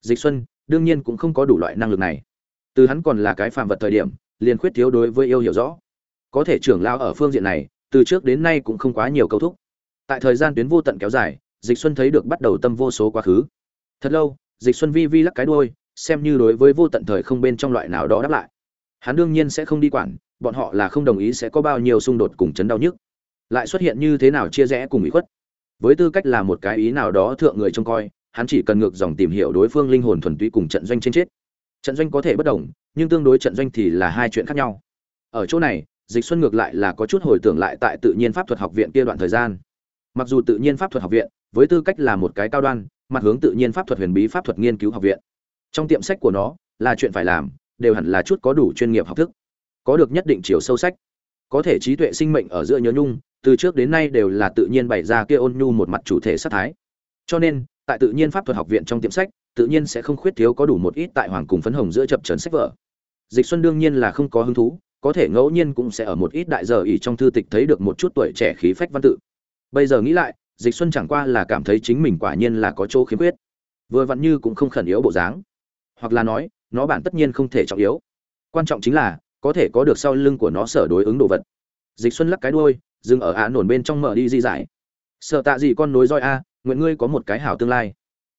Dịch xuân, đương nhiên cũng không có đủ loại năng lực này. Từ hắn còn là cái phàm vật thời điểm, liền khuyết thiếu đối với yêu hiểu rõ. Có thể trưởng lao ở phương diện này, từ trước đến nay cũng không quá nhiều câu thúc. Tại thời gian tuyến vô tận kéo dài, dịch xuân thấy được bắt đầu tâm vô số quá khứ. Thật lâu, dịch xuân vi vi lắc cái đuôi, xem như đối với vô tận thời không bên trong loại nào đó đáp lại. Hắn đương nhiên sẽ không đi quản bọn họ là không đồng ý sẽ có bao nhiêu xung đột cùng chấn đau nhức. Lại xuất hiện như thế nào chia rẽ cùng ủy khuất? Với tư cách là một cái ý nào đó thượng người trông coi, hắn chỉ cần ngược dòng tìm hiểu đối phương linh hồn thuần túy cùng trận doanh trên chết. Trận doanh có thể bất đồng, nhưng tương đối trận doanh thì là hai chuyện khác nhau. Ở chỗ này, dịch xuân ngược lại là có chút hồi tưởng lại tại tự nhiên pháp thuật học viện kia đoạn thời gian. Mặc dù tự nhiên pháp thuật học viện, với tư cách là một cái cao đoan, mặt hướng tự nhiên pháp thuật huyền bí pháp thuật nghiên cứu học viện. Trong tiệm sách của nó, là chuyện phải làm, đều hẳn là chút có đủ chuyên nghiệp học thức có được nhất định chiều sâu sách. Có thể trí tuệ sinh mệnh ở giữa nhớ nhung, từ trước đến nay đều là tự nhiên bày ra kia ôn nhu một mặt chủ thể sát thái. Cho nên, tại tự nhiên pháp thuật học viện trong tiệm sách, tự nhiên sẽ không khuyết thiếu có đủ một ít tại hoàng cùng phấn hồng giữa chập trấn sách vở. Dịch xuân đương nhiên là không có hứng thú, có thể ngẫu nhiên cũng sẽ ở một ít đại giờ ỉ trong thư tịch thấy được một chút tuổi trẻ khí phách văn tự. Bây giờ nghĩ lại, dịch xuân chẳng qua là cảm thấy chính mình quả nhiên là có chỗ khiếm khuyết. Vừa vặn như cũng không khẩn yếu bộ dáng. Hoặc là nói, nó bản tất nhiên không thể trọng yếu. Quan trọng chính là có thể có được sau lưng của nó sở đối ứng đồ vật. Dịch xuân lắc cái đuôi, dừng ở ạ nổn bên trong mở đi di giải. Sợ tạ gì con nối roi a, nguyện ngươi có một cái hảo tương lai.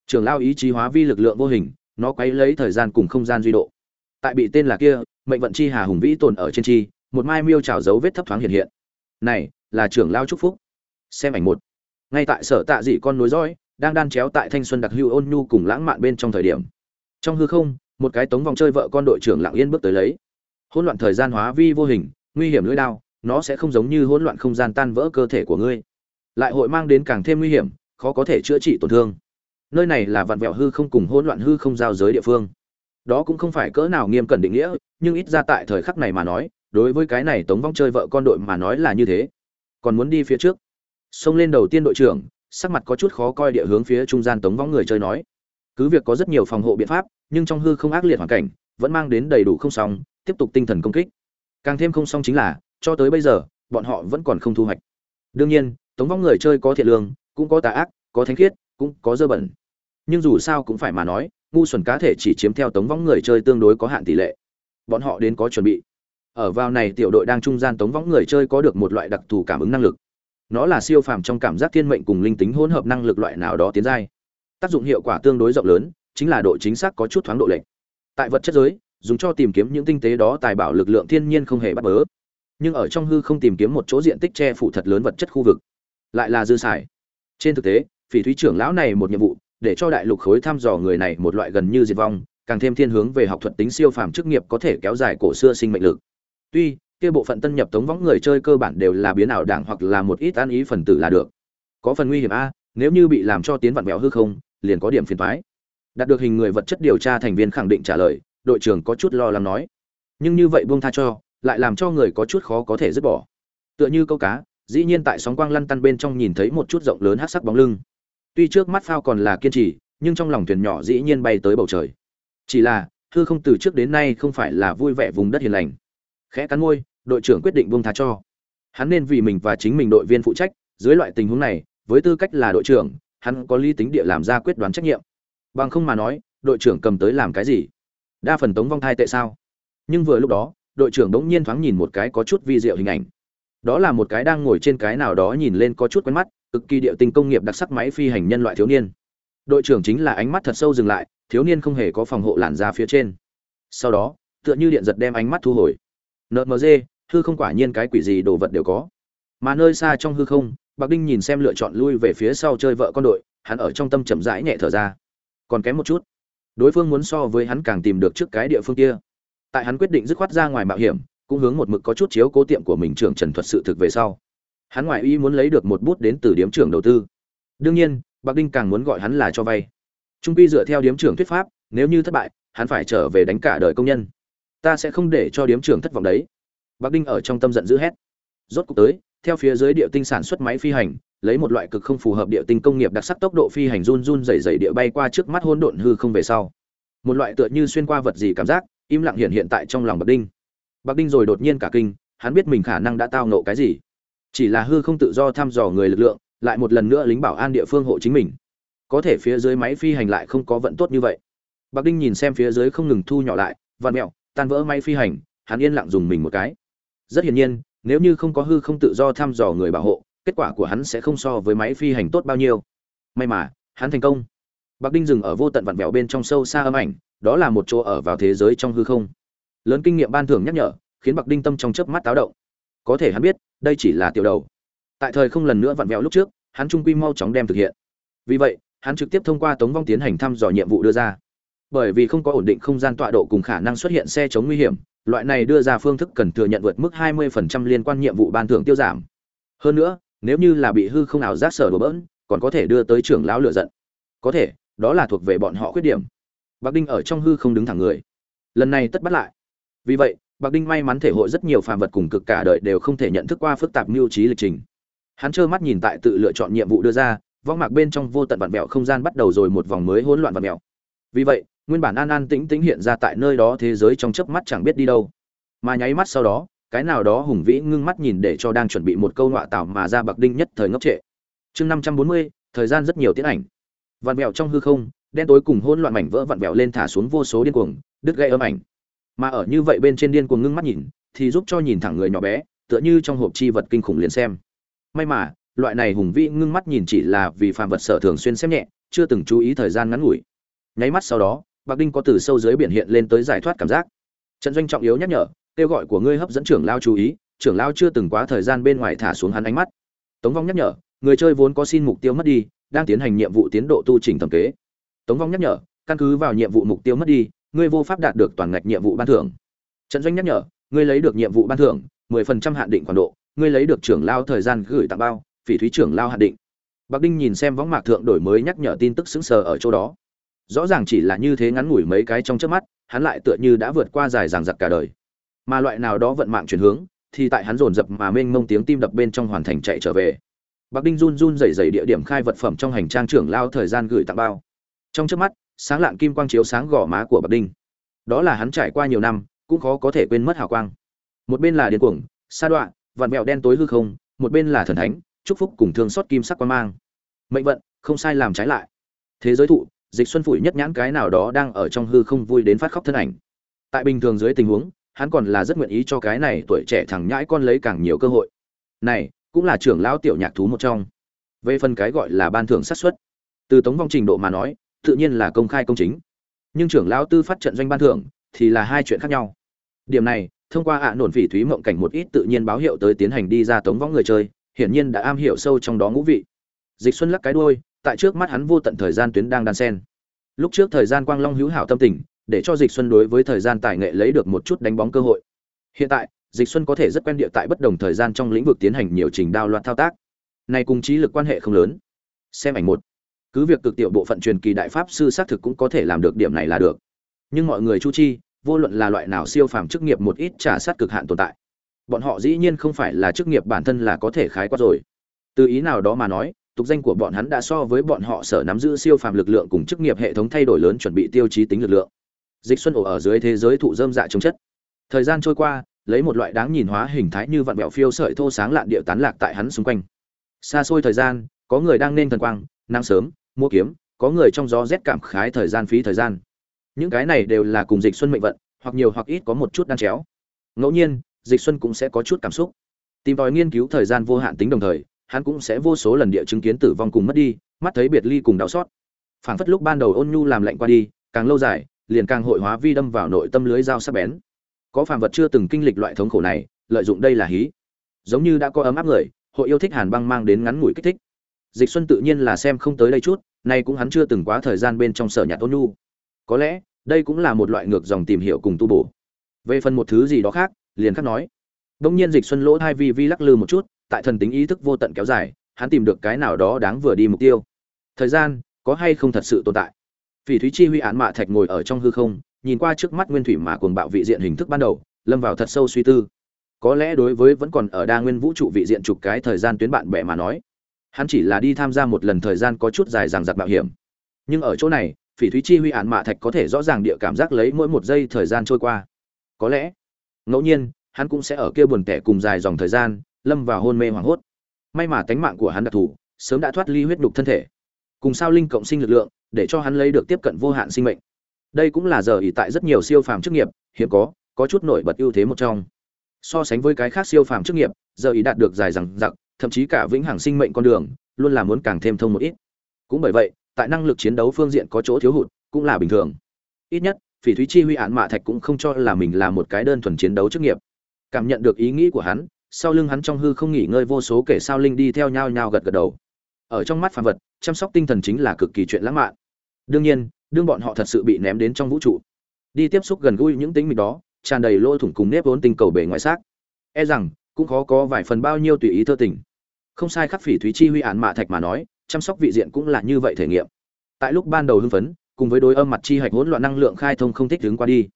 Trường lao ý chí hóa vi lực lượng vô hình, nó quấy lấy thời gian cùng không gian duy độ. Tại bị tên là kia, mệnh vận chi hà hùng vĩ tồn ở trên chi, một mai miêu trào dấu vết thấp thoáng hiện hiện. Này, là trưởng lao chúc phúc. Xem ảnh một. Ngay tại sở tạ dị con nối dõi đang đan chéo tại thanh xuân đặc hưu ôn nhu cùng lãng mạn bên trong thời điểm. Trong hư không, một cái tống vòng chơi vợ con đội trưởng lặng yên bước tới lấy hỗn loạn thời gian hóa vi vô hình, nguy hiểm lưỡi đao, nó sẽ không giống như hỗn loạn không gian tan vỡ cơ thể của ngươi. Lại hội mang đến càng thêm nguy hiểm, khó có thể chữa trị tổn thương. Nơi này là vạn vẹo hư không cùng hỗn loạn hư không giao giới địa phương. Đó cũng không phải cỡ nào nghiêm cẩn định nghĩa, nhưng ít ra tại thời khắc này mà nói, đối với cái này tống vong chơi vợ con đội mà nói là như thế. Còn muốn đi phía trước. Xông lên đầu tiên đội trưởng, sắc mặt có chút khó coi địa hướng phía trung gian tống vong người chơi nói. Cứ việc có rất nhiều phòng hộ biện pháp, nhưng trong hư không ác liệt hoàn cảnh, vẫn mang đến đầy đủ không sóng tiếp tục tinh thần công kích. Càng thêm không xong chính là, cho tới bây giờ, bọn họ vẫn còn không thu hoạch. Đương nhiên, tống vong người chơi có thiện lương, cũng có tà ác, có thánh khiết, cũng có dơ bẩn. Nhưng dù sao cũng phải mà nói, ngu xuẩn cá thể chỉ chiếm theo tống vong người chơi tương đối có hạn tỷ lệ. Bọn họ đến có chuẩn bị. Ở vào này tiểu đội đang trung gian tống võng người chơi có được một loại đặc thù cảm ứng năng lực. Nó là siêu phàm trong cảm giác thiên mệnh cùng linh tính hỗn hợp năng lực loại nào đó tiến giai. Tác dụng hiệu quả tương đối rộng lớn, chính là độ chính xác có chút thoáng độ lệch. Tại vật chất giới dùng cho tìm kiếm những tinh tế đó tài bảo lực lượng thiên nhiên không hề bắt bớ. Nhưng ở trong hư không tìm kiếm một chỗ diện tích che phủ thật lớn vật chất khu vực. Lại là dư xài. Trên thực tế, phỉ thúy trưởng lão này một nhiệm vụ, để cho đại lục khối thăm dò người này một loại gần như diệt vong, càng thêm thiên hướng về học thuật tính siêu phàm chức nghiệp có thể kéo dài cổ xưa sinh mệnh lực. Tuy, kia bộ phận tân nhập tống võng người chơi cơ bản đều là biến ảo đảng hoặc là một ít an ý phần tử là được. Có phần nguy hiểm a, nếu như bị làm cho tiến vặn vẹo hư không, liền có điểm phiền thoái đạt được hình người vật chất điều tra thành viên khẳng định trả lời đội trưởng có chút lo lắng nói. Nhưng như vậy buông tha cho, lại làm cho người có chút khó có thể dứt bỏ. Tựa như câu cá, dĩ nhiên tại sóng quang lăn tăn bên trong nhìn thấy một chút rộng lớn hát sắc bóng lưng. Tuy trước mắt phao còn là kiên trì, nhưng trong lòng thuyền nhỏ dĩ nhiên bay tới bầu trời. Chỉ là, hư không từ trước đến nay không phải là vui vẻ vùng đất hiền lành. Khẽ cắn môi, đội trưởng quyết định buông tha cho. Hắn nên vì mình và chính mình đội viên phụ trách, dưới loại tình huống này, với tư cách là đội trưởng, hắn có lý tính địa làm ra quyết đoán trách nhiệm. Bằng không mà nói, đội trưởng cầm tới làm cái gì? Đa phần tống vong thai tệ sao? Nhưng vừa lúc đó, đội trưởng đống nhiên thoáng nhìn một cái có chút vi diệu hình ảnh. Đó là một cái đang ngồi trên cái nào đó nhìn lên có chút quen mắt, cực kỳ điệu tinh công nghiệp đặc sắc máy phi hành nhân loại thiếu niên. Đội trưởng chính là ánh mắt thật sâu dừng lại, thiếu niên không hề có phòng hộ làn ra phía trên. Sau đó, tựa như điện giật đem ánh mắt thu hồi. Nmg hư không quả nhiên cái quỷ gì đồ vật đều có. Mà nơi xa trong hư không, bạc đinh nhìn xem lựa chọn lui về phía sau chơi vợ con đội, hắn ở trong tâm chậm rãi nhẹ thở ra. Còn kém một chút đối phương muốn so với hắn càng tìm được trước cái địa phương kia. Tại hắn quyết định dứt khoát ra ngoài mạo hiểm, cũng hướng một mực có chút chiếu cố tiệm của mình trưởng trần thuật sự thực về sau. Hắn ngoại ý muốn lấy được một bút đến từ điếm trưởng đầu tư. Đương nhiên, bạc đinh càng muốn gọi hắn là cho vay. Trung quy dựa theo điếm trưởng thuyết pháp, nếu như thất bại, hắn phải trở về đánh cả đời công nhân. Ta sẽ không để cho điếm trưởng thất vọng đấy. Bạc đinh ở trong tâm giận dữ hét. Rốt cuộc tới, theo phía dưới địa tinh sản xuất máy phi hành lấy một loại cực không phù hợp địa tinh công nghiệp đặc sắc tốc độ phi hành run run rẩy rẩy địa bay qua trước mắt hỗn độn hư không về sau. Một loại tựa như xuyên qua vật gì cảm giác, im lặng hiện hiện tại trong lòng bạc đinh. Bạc đinh rồi đột nhiên cả kinh, hắn biết mình khả năng đã tao ngộ cái gì. Chỉ là hư không tự do thăm dò người lực lượng, lại một lần nữa lính bảo an địa phương hộ chính mình. Có thể phía dưới máy phi hành lại không có vận tốt như vậy. Bạc đinh nhìn xem phía dưới không ngừng thu nhỏ lại, vặn mẹo, tan vỡ máy phi hành, hắn yên lặng dùng mình một cái. Rất hiển nhiên, nếu như không có hư không tự do thăm dò người bảo hộ kết quả của hắn sẽ không so với máy phi hành tốt bao nhiêu. May mà, hắn thành công. Bạc đinh dừng ở vô tận vặn vẹo bên trong sâu xa âm ảnh, đó là một chỗ ở vào thế giới trong hư không. Lớn kinh nghiệm ban thưởng nhắc nhở, khiến bạc đinh tâm trong chớp mắt táo động. Có thể hắn biết, đây chỉ là tiểu đầu. Tại thời không lần nữa vặn vẹo lúc trước, hắn trung quy mau chóng đem thực hiện. Vì vậy, hắn trực tiếp thông qua tống vong tiến hành thăm dò nhiệm vụ đưa ra. Bởi vì không có ổn định không gian tọa độ cùng khả năng xuất hiện xe chống nguy hiểm, loại này đưa ra phương thức cần thừa nhận vượt mức 20% liên quan nhiệm vụ ban thưởng tiêu giảm. Hơn nữa nếu như là bị hư không ảo giác sở đổ bỡn, còn có thể đưa tới trưởng lão lựa giận. Có thể, đó là thuộc về bọn họ khuyết điểm. Bạc đinh ở trong hư không đứng thẳng người. Lần này tất bắt lại. Vì vậy, bạc đinh may mắn thể hội rất nhiều phàm vật cùng cực cả đời đều không thể nhận thức qua phức tạp mưu trí lịch trình. Hắn trơ mắt nhìn tại tự lựa chọn nhiệm vụ đưa ra, vong mạc bên trong vô tận vạn mẹo không gian bắt đầu rồi một vòng mới hỗn loạn vạn mẹo. Vì vậy, nguyên bản an an tĩnh tĩnh hiện ra tại nơi đó thế giới trong chớp mắt chẳng biết đi đâu. Mà nháy mắt sau đó cái nào đó hùng vĩ ngưng mắt nhìn để cho đang chuẩn bị một câu nọa tạo mà ra bạc đinh nhất thời ngốc trệ. Chương năm trăm bốn mươi, thời gian rất nhiều tiến ảnh. Vạn mẹo trong hư không, đen tối cùng hỗn loạn mảnh vỡ vặn vẹo lên thả xuống vô số điên cuồng, đứt gây âm ảnh. Mà ở như vậy bên trên điên cuồng ngưng mắt nhìn, thì giúp cho nhìn thẳng người nhỏ bé, tựa như trong hộp chi vật kinh khủng liền xem. May mà, loại này hùng vĩ ngưng mắt nhìn chỉ là vì phàm vật sở thường xuyên xem nhẹ, chưa từng chú ý thời gian ngắn ngủi. Nháy mắt sau đó, bạc đinh có từ sâu dưới biển hiện lên tới giải thoát cảm giác. Trận doanh trọng yếu nhắc nhở kêu gọi của ngươi hấp dẫn trưởng lao chú ý, trưởng lao chưa từng quá thời gian bên ngoài thả xuống hắn ánh mắt. Tống vong nhắc nhở, người chơi vốn có xin mục tiêu mất đi, đang tiến hành nhiệm vụ tiến độ tu trình thẩm kế. Tống vong nhắc nhở, căn cứ vào nhiệm vụ mục tiêu mất đi, ngươi vô pháp đạt được toàn ngạch nhiệm vụ ban thưởng. Trận doanh nhắc nhở, ngươi lấy được nhiệm vụ ban thưởng 10% hạn định khoản độ, ngươi lấy được trưởng lao thời gian gửi tặng bao, phỉ thúy trưởng lao hạn định. Bạc đinh nhìn xem võng mạc thượng đổi mới nhắc nhở tin tức xứng sờ ở chỗ đó. Rõ ràng chỉ là như thế ngắn ngủi mấy cái trong trước mắt, hắn lại tựa như đã vượt qua dài dằng dặc cả đời mà loại nào đó vận mạng chuyển hướng thì tại hắn dồn dập mà mênh mông tiếng tim đập bên trong hoàn thành chạy trở về Bạc Đinh run run rẩy rẩy địa điểm khai vật phẩm trong hành trang trưởng lao thời gian gửi tặng bao. Trong chớp mắt, sáng lạn kim quang chiếu sáng gò má của Bạc Đinh. Đó là hắn trải qua nhiều năm, cũng khó có thể quên mất hào quang. Một bên là điên cuồng, sa đoạn, vạn mèo đen tối hư không, một bên là thần thánh, chúc phúc cùng thương xót kim sắc quan mang. Mệnh vận, không sai làm trái lại. Thế giới thụ, Dịch Xuân phủi nhất nhãn cái nào đó đang ở trong hư không vui đến phát khóc thân ảnh. Tại bình thường dưới tình huống, hắn còn là rất nguyện ý cho cái này tuổi trẻ thằng nhãi con lấy càng nhiều cơ hội. Này, cũng là trưởng lão tiểu nhạc thú một trong. Về phần cái gọi là ban thưởng sát xuất từ tống vong trình độ mà nói tự nhiên là công khai công chính. Nhưng trưởng lão tư phát trận doanh ban thưởng thì là hai chuyện khác nhau. Điểm này thông qua ạ à nổn phỉ thúy mộng cảnh một ít tự nhiên báo hiệu tới tiến hành đi ra tống vong người chơi hiển nhiên đã am hiểu sâu trong đó ngũ vị. Dịch xuân lắc cái đuôi tại trước mắt hắn vô tận thời gian tuyến đang đan sen. Lúc trước thời gian quang long hữu hảo tâm tình để cho dịch xuân đối với thời gian tài nghệ lấy được một chút đánh bóng cơ hội. Hiện tại, dịch xuân có thể rất quen địa tại bất đồng thời gian trong lĩnh vực tiến hành nhiều trình đao loạt thao tác. Này cùng trí lực quan hệ không lớn. Xem ảnh một. Cứ việc cực tiểu bộ phận truyền kỳ đại pháp sư xác thực cũng có thể làm được điểm này là được. Nhưng mọi người chu chi, vô luận là loại nào siêu phàm chức nghiệp một ít trả sát cực hạn tồn tại. Bọn họ dĩ nhiên không phải là chức nghiệp bản thân là có thể khái quát rồi. Từ ý nào đó mà nói, tục danh của bọn hắn đã so với bọn họ sở nắm giữ siêu phàm lực lượng cùng chức nghiệp hệ thống thay đổi lớn chuẩn bị tiêu chí tính lực lượng dịch xuân ổ ở dưới thế giới thụ dơm dạ chống chất. Thời gian trôi qua, lấy một loại đáng nhìn hóa hình thái như vạn bẹo phiêu sợi thô sáng lạn địa tán lạc tại hắn xung quanh. Xa xôi thời gian, có người đang nên thần quang, nắng sớm mua kiếm, có người trong gió rét cảm khái thời gian phí thời gian. Những cái này đều là cùng dịch xuân mệnh vận, hoặc nhiều hoặc ít có một chút đan chéo. Ngẫu nhiên, dịch xuân cũng sẽ có chút cảm xúc. Tìm tòi nghiên cứu thời gian vô hạn tính đồng thời, hắn cũng sẽ vô số lần địa chứng kiến tử vong cùng mất đi, mắt thấy biệt ly cùng đau xót. Phảng phất lúc ban đầu ôn nhu làm lạnh qua đi, càng lâu dài liền càng hội hóa vi đâm vào nội tâm lưới dao sắc bén. Có phàm vật chưa từng kinh lịch loại thống khổ này, lợi dụng đây là hí. Giống như đã có ấm áp người, hội yêu thích hàn băng mang đến ngắn ngủi kích thích. Dịch xuân tự nhiên là xem không tới đây chút, nay cũng hắn chưa từng quá thời gian bên trong sở nhà tôn nhu. Có lẽ, đây cũng là một loại ngược dòng tìm hiểu cùng tu bổ. Về phần một thứ gì đó khác, liền khắc nói. Đông nhiên dịch xuân lỗ hai vi vi lắc lư một chút, tại thần tính ý thức vô tận kéo dài, hắn tìm được cái nào đó đáng vừa đi mục tiêu. Thời gian, có hay không thật sự tồn tại? Phỉ thúy chi huy án mạ thạch ngồi ở trong hư không, nhìn qua trước mắt nguyên thủy mà cuồng bạo vị diện hình thức ban đầu, lâm vào thật sâu suy tư. Có lẽ đối với vẫn còn ở đa nguyên vũ trụ vị diện chụp cái thời gian tuyến bạn bè mà nói, hắn chỉ là đi tham gia một lần thời gian có chút dài dằng dặc mạo hiểm. Nhưng ở chỗ này, phỉ thúy chi huy Án mạ thạch có thể rõ ràng địa cảm giác lấy mỗi một giây thời gian trôi qua. Có lẽ, ngẫu nhiên, hắn cũng sẽ ở kia buồn tẻ cùng dài dòng thời gian, lâm vào hôn mê hoảng hốt. May mà tánh mạng của hắn đặc thù, sớm đã thoát ly huyết đục thân thể cùng sao linh cộng sinh lực lượng, để cho hắn lấy được tiếp cận vô hạn sinh mệnh. Đây cũng là giờ ỉ tại rất nhiều siêu phàm chức nghiệp, hiếm có có chút nổi bật ưu thế một trong. So sánh với cái khác siêu phàm chức nghiệp, giờ ý đạt được dài rằng giặc thậm chí cả vĩnh hằng sinh mệnh con đường, luôn là muốn càng thêm thông một ít. Cũng bởi vậy, tại năng lực chiến đấu phương diện có chỗ thiếu hụt, cũng là bình thường. Ít nhất, phỉ thúy chi huy án mạ thạch cũng không cho là mình là một cái đơn thuần chiến đấu chức nghiệp. Cảm nhận được ý nghĩ của hắn, sau lưng hắn trong hư không nghỉ ngơi vô số kể sao linh đi theo nhau nhau gật gật đầu ở trong mắt phàm vật, chăm sóc tinh thần chính là cực kỳ chuyện lãng mạn. Đương nhiên, đương bọn họ thật sự bị ném đến trong vũ trụ, đi tiếp xúc gần gũi những tính mịch đó, tràn đầy lỗ thủng cùng nếp vốn tinh cầu bề ngoài xác. E rằng, cũng khó có vài phần bao nhiêu tùy ý thơ tình. Không sai khắc phỉ thúy chi huy án mạ thạch mà nói, chăm sóc vị diện cũng là như vậy thể nghiệm. Tại lúc ban đầu hưng phấn, cùng với đối âm mặt chi hạch hỗn loạn năng lượng khai thông không thích đứng qua đi,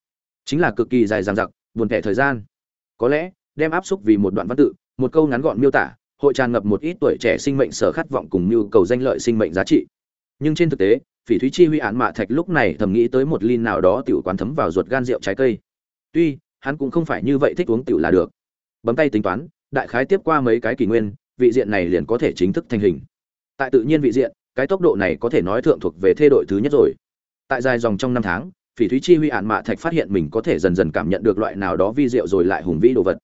chính là cực kỳ dài dằng dặc, buồn tẻ thời gian. Có lẽ, đem áp xúc vì một đoạn văn tự, một câu ngắn gọn miêu tả hội tràn ngập một ít tuổi trẻ sinh mệnh sở khát vọng cùng nhu cầu danh lợi sinh mệnh giá trị. Nhưng trên thực tế, phỉ thúy chi huy án mạ thạch lúc này thầm nghĩ tới một ly nào đó tiểu quán thấm vào ruột gan rượu trái cây. Tuy, hắn cũng không phải như vậy thích uống tiểu là được. Bấm tay tính toán, đại khái tiếp qua mấy cái kỷ nguyên, vị diện này liền có thể chính thức thành hình. Tại tự nhiên vị diện, cái tốc độ này có thể nói thượng thuộc về thê đội thứ nhất rồi. Tại dài dòng trong năm tháng, phỉ thúy chi huy án mạ thạch phát hiện mình có thể dần dần cảm nhận được loại nào đó vi diệu rồi lại hùng vĩ đồ vật.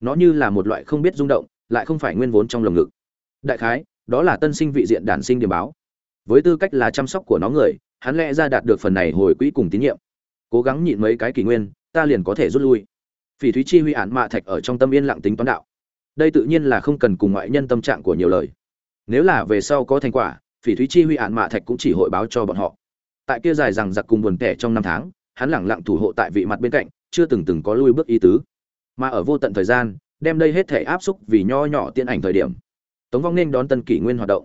Nó như là một loại không biết rung động lại không phải nguyên vốn trong lồng ngực. Đại khái, đó là tân sinh vị diện đản sinh điểm báo. Với tư cách là chăm sóc của nó người, hắn lẽ ra đạt được phần này hồi quỹ cùng tín nhiệm. Cố gắng nhịn mấy cái kỷ nguyên, ta liền có thể rút lui. Phỉ thúy chi huy án mạ thạch ở trong tâm yên lặng tính toán đạo. Đây tự nhiên là không cần cùng ngoại nhân tâm trạng của nhiều lời. Nếu là về sau có thành quả, phỉ thúy chi huy án mạ thạch cũng chỉ hội báo cho bọn họ. Tại kia dài rằng giặc cùng buồn tẻ trong năm tháng, hắn lẳng lặng thủ hộ tại vị mặt bên cạnh, chưa từng từng có lui bước ý tứ. Mà ở vô tận thời gian đem đây hết thể áp xúc vì nho nhỏ tiên ảnh thời điểm. Tống vong nên đón tân kỷ nguyên hoạt động.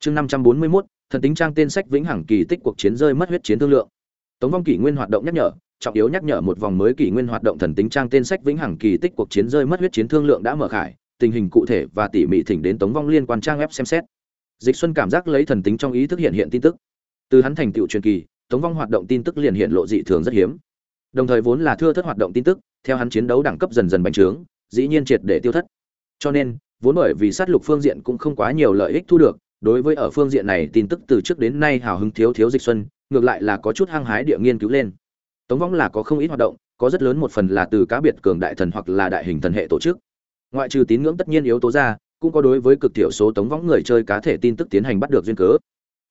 Chương năm trăm bốn mươi mốt, thần tính trang tên sách vĩnh hằng kỳ tích cuộc chiến rơi mất huyết chiến thương lượng. Tống vong kỷ nguyên hoạt động nhắc nhở, trọng yếu nhắc nhở một vòng mới kỷ nguyên hoạt động thần tính trang tên sách vĩnh hằng kỳ tích cuộc chiến rơi mất huyết chiến thương lượng đã mở khải, tình hình cụ thể và tỉ mỉ thỉnh đến tống vong liên quan trang web xem xét. Dịch xuân cảm giác lấy thần tính trong ý thức hiện hiện tin tức. Từ hắn thành tựu truyền kỳ, tống vong hoạt động tin tức liền hiện lộ dị thường rất hiếm. Đồng thời vốn là thưa thất hoạt động tin tức, theo hắn chiến đấu đẳng cấp dần dần bành trướng dĩ nhiên triệt để tiêu thất. Cho nên, vốn bởi vì sát lục phương diện cũng không quá nhiều lợi ích thu được, đối với ở phương diện này tin tức từ trước đến nay hào hứng thiếu thiếu dịch xuân, ngược lại là có chút hăng hái địa nghiên cứu lên. Tống vong là có không ít hoạt động, có rất lớn một phần là từ cá biệt cường đại thần hoặc là đại hình thần hệ tổ chức. Ngoại trừ tín ngưỡng tất nhiên yếu tố ra, cũng có đối với cực thiểu số tống võng người chơi cá thể tin tức tiến hành bắt được duyên cớ.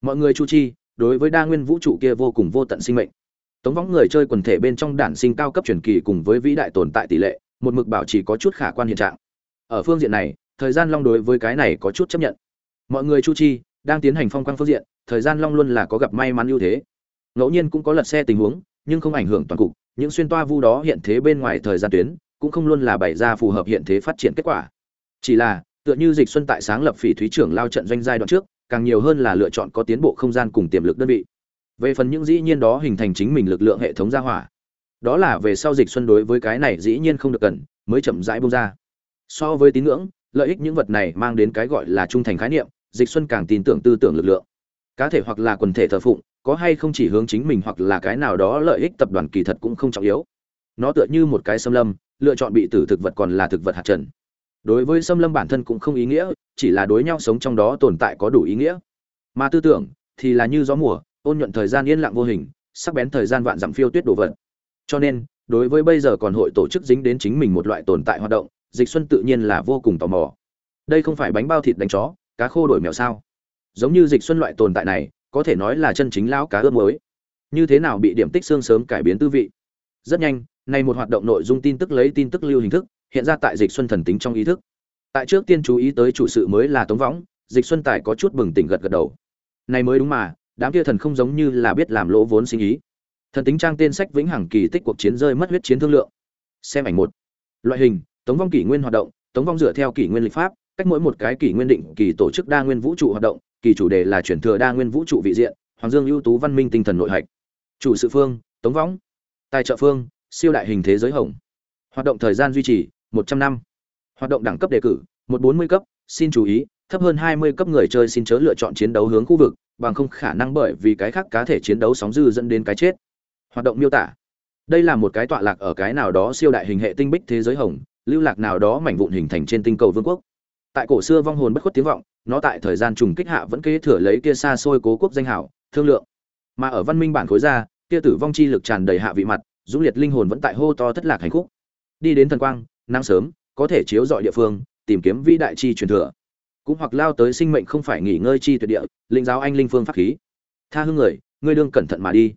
Mọi người chu chi, đối với đa nguyên vũ trụ kia vô cùng vô tận sinh mệnh. Tống võng người chơi quần thể bên trong đản sinh cao cấp truyền kỳ cùng với vĩ đại tồn tại tỷ lệ một mực bảo chỉ có chút khả quan hiện trạng. Ở phương diện này, thời gian long đối với cái này có chút chấp nhận. Mọi người chu chi đang tiến hành phong quang phương diện, thời gian long luôn là có gặp may mắn ưu thế. Ngẫu nhiên cũng có lật xe tình huống, nhưng không ảnh hưởng toàn cục, những xuyên toa vu đó hiện thế bên ngoài thời gian tuyến, cũng không luôn là bày ra phù hợp hiện thế phát triển kết quả. Chỉ là, tựa như dịch xuân tại sáng lập phỉ thúy trưởng lao trận doanh giai đoạn trước, càng nhiều hơn là lựa chọn có tiến bộ không gian cùng tiềm lực đơn vị. Về phần những dĩ nhiên đó hình thành chính mình lực lượng hệ thống gia hỏa đó là về sau dịch xuân đối với cái này dĩ nhiên không được cần, mới chậm rãi bông ra. So với tín ngưỡng, lợi ích những vật này mang đến cái gọi là trung thành khái niệm, dịch xuân càng tin tưởng tư tưởng lực lượng. Cá thể hoặc là quần thể thờ phụng, có hay không chỉ hướng chính mình hoặc là cái nào đó lợi ích tập đoàn kỳ thật cũng không trọng yếu. Nó tựa như một cái xâm lâm, lựa chọn bị tử thực vật còn là thực vật hạt trần. Đối với xâm lâm bản thân cũng không ý nghĩa, chỉ là đối nhau sống trong đó tồn tại có đủ ý nghĩa. Mà tư tưởng thì là như gió mùa, ôn nhuận thời gian yên lặng vô hình, sắc bén thời gian vạn dặm phiêu tuyết đổ vật cho nên, đối với bây giờ còn hội tổ chức dính đến chính mình một loại tồn tại hoạt động, dịch xuân tự nhiên là vô cùng tò mò. Đây không phải bánh bao thịt đánh chó, cá khô đổi mèo sao? Giống như dịch xuân loại tồn tại này, có thể nói là chân chính lão cá ướp mới như thế nào bị điểm tích xương sớm cải biến tư vị? Rất nhanh, này một hoạt động nội dung tin tức lấy tin tức lưu hình thức, hiện ra tại dịch xuân thần tính trong ý thức. Tại trước tiên chú ý tới chủ sự mới là tống võng, dịch xuân tài có chút bừng tỉnh gật gật đầu. Này mới đúng mà, đám kia thần không giống như là biết làm lỗ vốn sinh ý thần tính trang tên sách vĩnh hằng kỳ tích cuộc chiến rơi mất huyết chiến thương lượng. Xem ảnh một. Loại hình, tống vong kỷ nguyên hoạt động, tống vong dựa theo kỷ nguyên lịch pháp, cách mỗi một cái kỷ nguyên định kỳ tổ chức đa nguyên vũ trụ hoạt động, kỳ chủ đề là chuyển thừa đa nguyên vũ trụ vị diện, hoàng dương ưu tú văn minh tinh thần nội hạch. Chủ sự phương, tống võng tài trợ phương, siêu đại hình thế giới hồng. Hoạt động thời gian duy trì, một trăm năm. Hoạt động đẳng cấp đề cử, một bốn mươi cấp, xin chú ý, thấp hơn hai mươi cấp người chơi xin chớ lựa chọn chiến đấu hướng khu vực, bằng không khả năng bởi vì cái khác cá thể chiến đấu sóng dư dẫn đến cái chết hoạt động miêu tả. Đây là một cái tọa lạc ở cái nào đó siêu đại hình hệ tinh bích thế giới hồng, lưu lạc nào đó mảnh vụn hình thành trên tinh cầu vương quốc. Tại cổ xưa vong hồn bất khuất tiếng vọng, nó tại thời gian trùng kích hạ vẫn kế thừa lấy kia xa xôi cố quốc danh hảo, thương lượng. Mà ở văn minh bản khối ra, kia tử vong chi lực tràn đầy hạ vị mặt, dũng liệt linh hồn vẫn tại hô to thất lạc hành khúc. Đi đến thần quang, nắng sớm, có thể chiếu dọi địa phương, tìm kiếm vĩ đại chi truyền thừa. Cũng hoặc lao tới sinh mệnh không phải nghỉ ngơi chi tuyệt địa, linh giáo anh linh phương pháp khí. Tha hương người, ngươi đương cẩn thận mà đi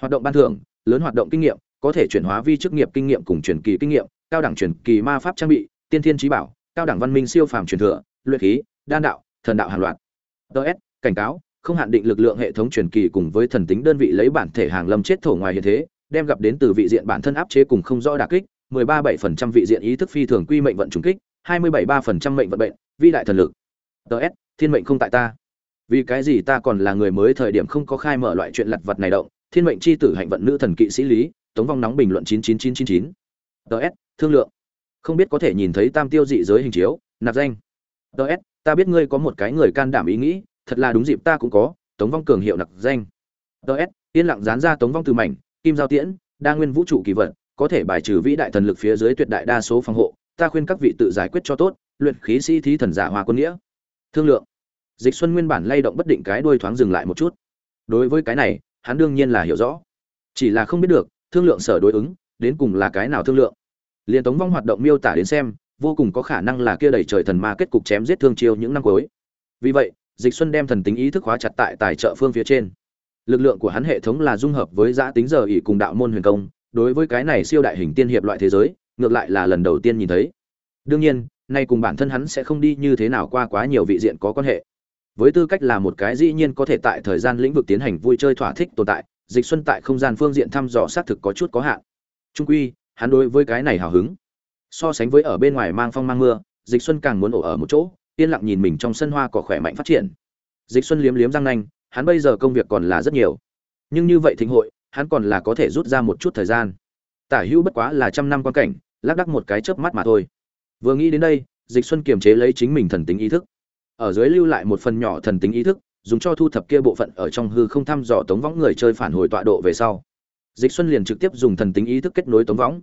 hoạt động ban thưởng, lớn hoạt động kinh nghiệm, có thể chuyển hóa vi chức nghiệp kinh nghiệm cùng truyền kỳ kinh nghiệm, cao đẳng truyền kỳ ma pháp trang bị, tiên thiên trí bảo, cao đẳng văn minh siêu phàm truyền thừa, luyện khí, đan đạo, thần đạo hàng loạt. Ts cảnh cáo, không hạn định lực lượng hệ thống truyền kỳ cùng với thần tính đơn vị lấy bản thể hàng lâm chết thổ ngoài hiện thế, đem gặp đến từ vị diện bản thân áp chế cùng không rõ đả kích 13.7% vị diện ý thức phi thường quy mệnh vận trùng kích 27.3% mệnh vận bệnh, vi đại thần lực. Ts thiên mệnh không tại ta. Vì cái gì ta còn là người mới thời điểm không có khai mở loại chuyện lặt vật này động thiên mệnh chi tử hạnh vận nữ thần kỵ sĩ lý, tống vong nóng bình luận 99999 ts thương lượng. Không biết có thể nhìn thấy tam tiêu dị giới hình chiếu, nạp danh. Ts ta biết ngươi có một cái người can đảm ý nghĩ, thật là đúng dịp ta cũng có, tống vong cường hiệu nạp danh. Ts yên lặng dán ra tống vong từ mảnh, kim giao tiễn, đa nguyên vũ trụ kỳ vật, có thể bài trừ vĩ đại thần lực phía dưới tuyệt đại đa số phòng hộ, ta khuyên các vị tự giải quyết cho tốt, luyện khí sĩ thí thần giả hòa quân nghĩa. Thương lượng. Dịch xuân nguyên bản lay động bất định cái đuôi thoáng dừng lại một chút. Đối với cái này hắn đương nhiên là hiểu rõ. Chỉ là không biết được, thương lượng sở đối ứng, đến cùng là cái nào thương lượng. Liền tống vong hoạt động miêu tả đến xem, vô cùng có khả năng là kia đẩy trời thần ma kết cục chém giết thương chiêu những năm cuối. Vì vậy, dịch xuân đem thần tính ý thức hóa chặt tại tài trợ phương phía trên. Lực lượng của hắn hệ thống là dung hợp với giã tính giờ ỉ cùng đạo môn huyền công, đối với cái này siêu đại hình tiên hiệp loại thế giới, ngược lại là lần đầu tiên nhìn thấy. Đương nhiên, nay cùng bản thân hắn sẽ không đi như thế nào qua quá nhiều vị diện có quan hệ với tư cách là một cái dĩ nhiên có thể tại thời gian lĩnh vực tiến hành vui chơi thỏa thích tồn tại, dịch xuân tại không gian phương diện thăm dò xác thực có chút có hạn. Trung quy, hắn đối với cái này hào hứng. So sánh với ở bên ngoài mang phong mang mưa, dịch xuân càng muốn ổ ở một chỗ, yên lặng nhìn mình trong sân hoa cỏ khỏe mạnh phát triển. Dịch xuân liếm liếm răng nanh, hắn bây giờ công việc còn là rất nhiều. Nhưng như vậy thịnh hội, hắn còn là có thể rút ra một chút thời gian. Tả hữu bất quá là trăm năm quan cảnh, lác đắc một cái chớp mắt mà thôi. Vừa nghĩ đến đây, dịch xuân kiềm chế lấy chính mình thần tính ý thức ở dưới lưu lại một phần nhỏ thần tính ý thức, dùng cho thu thập kia bộ phận ở trong hư không thăm dò tống võng người chơi phản hồi tọa độ về sau. Dịch xuân liền trực tiếp dùng thần tính ý thức kết nối tống võng.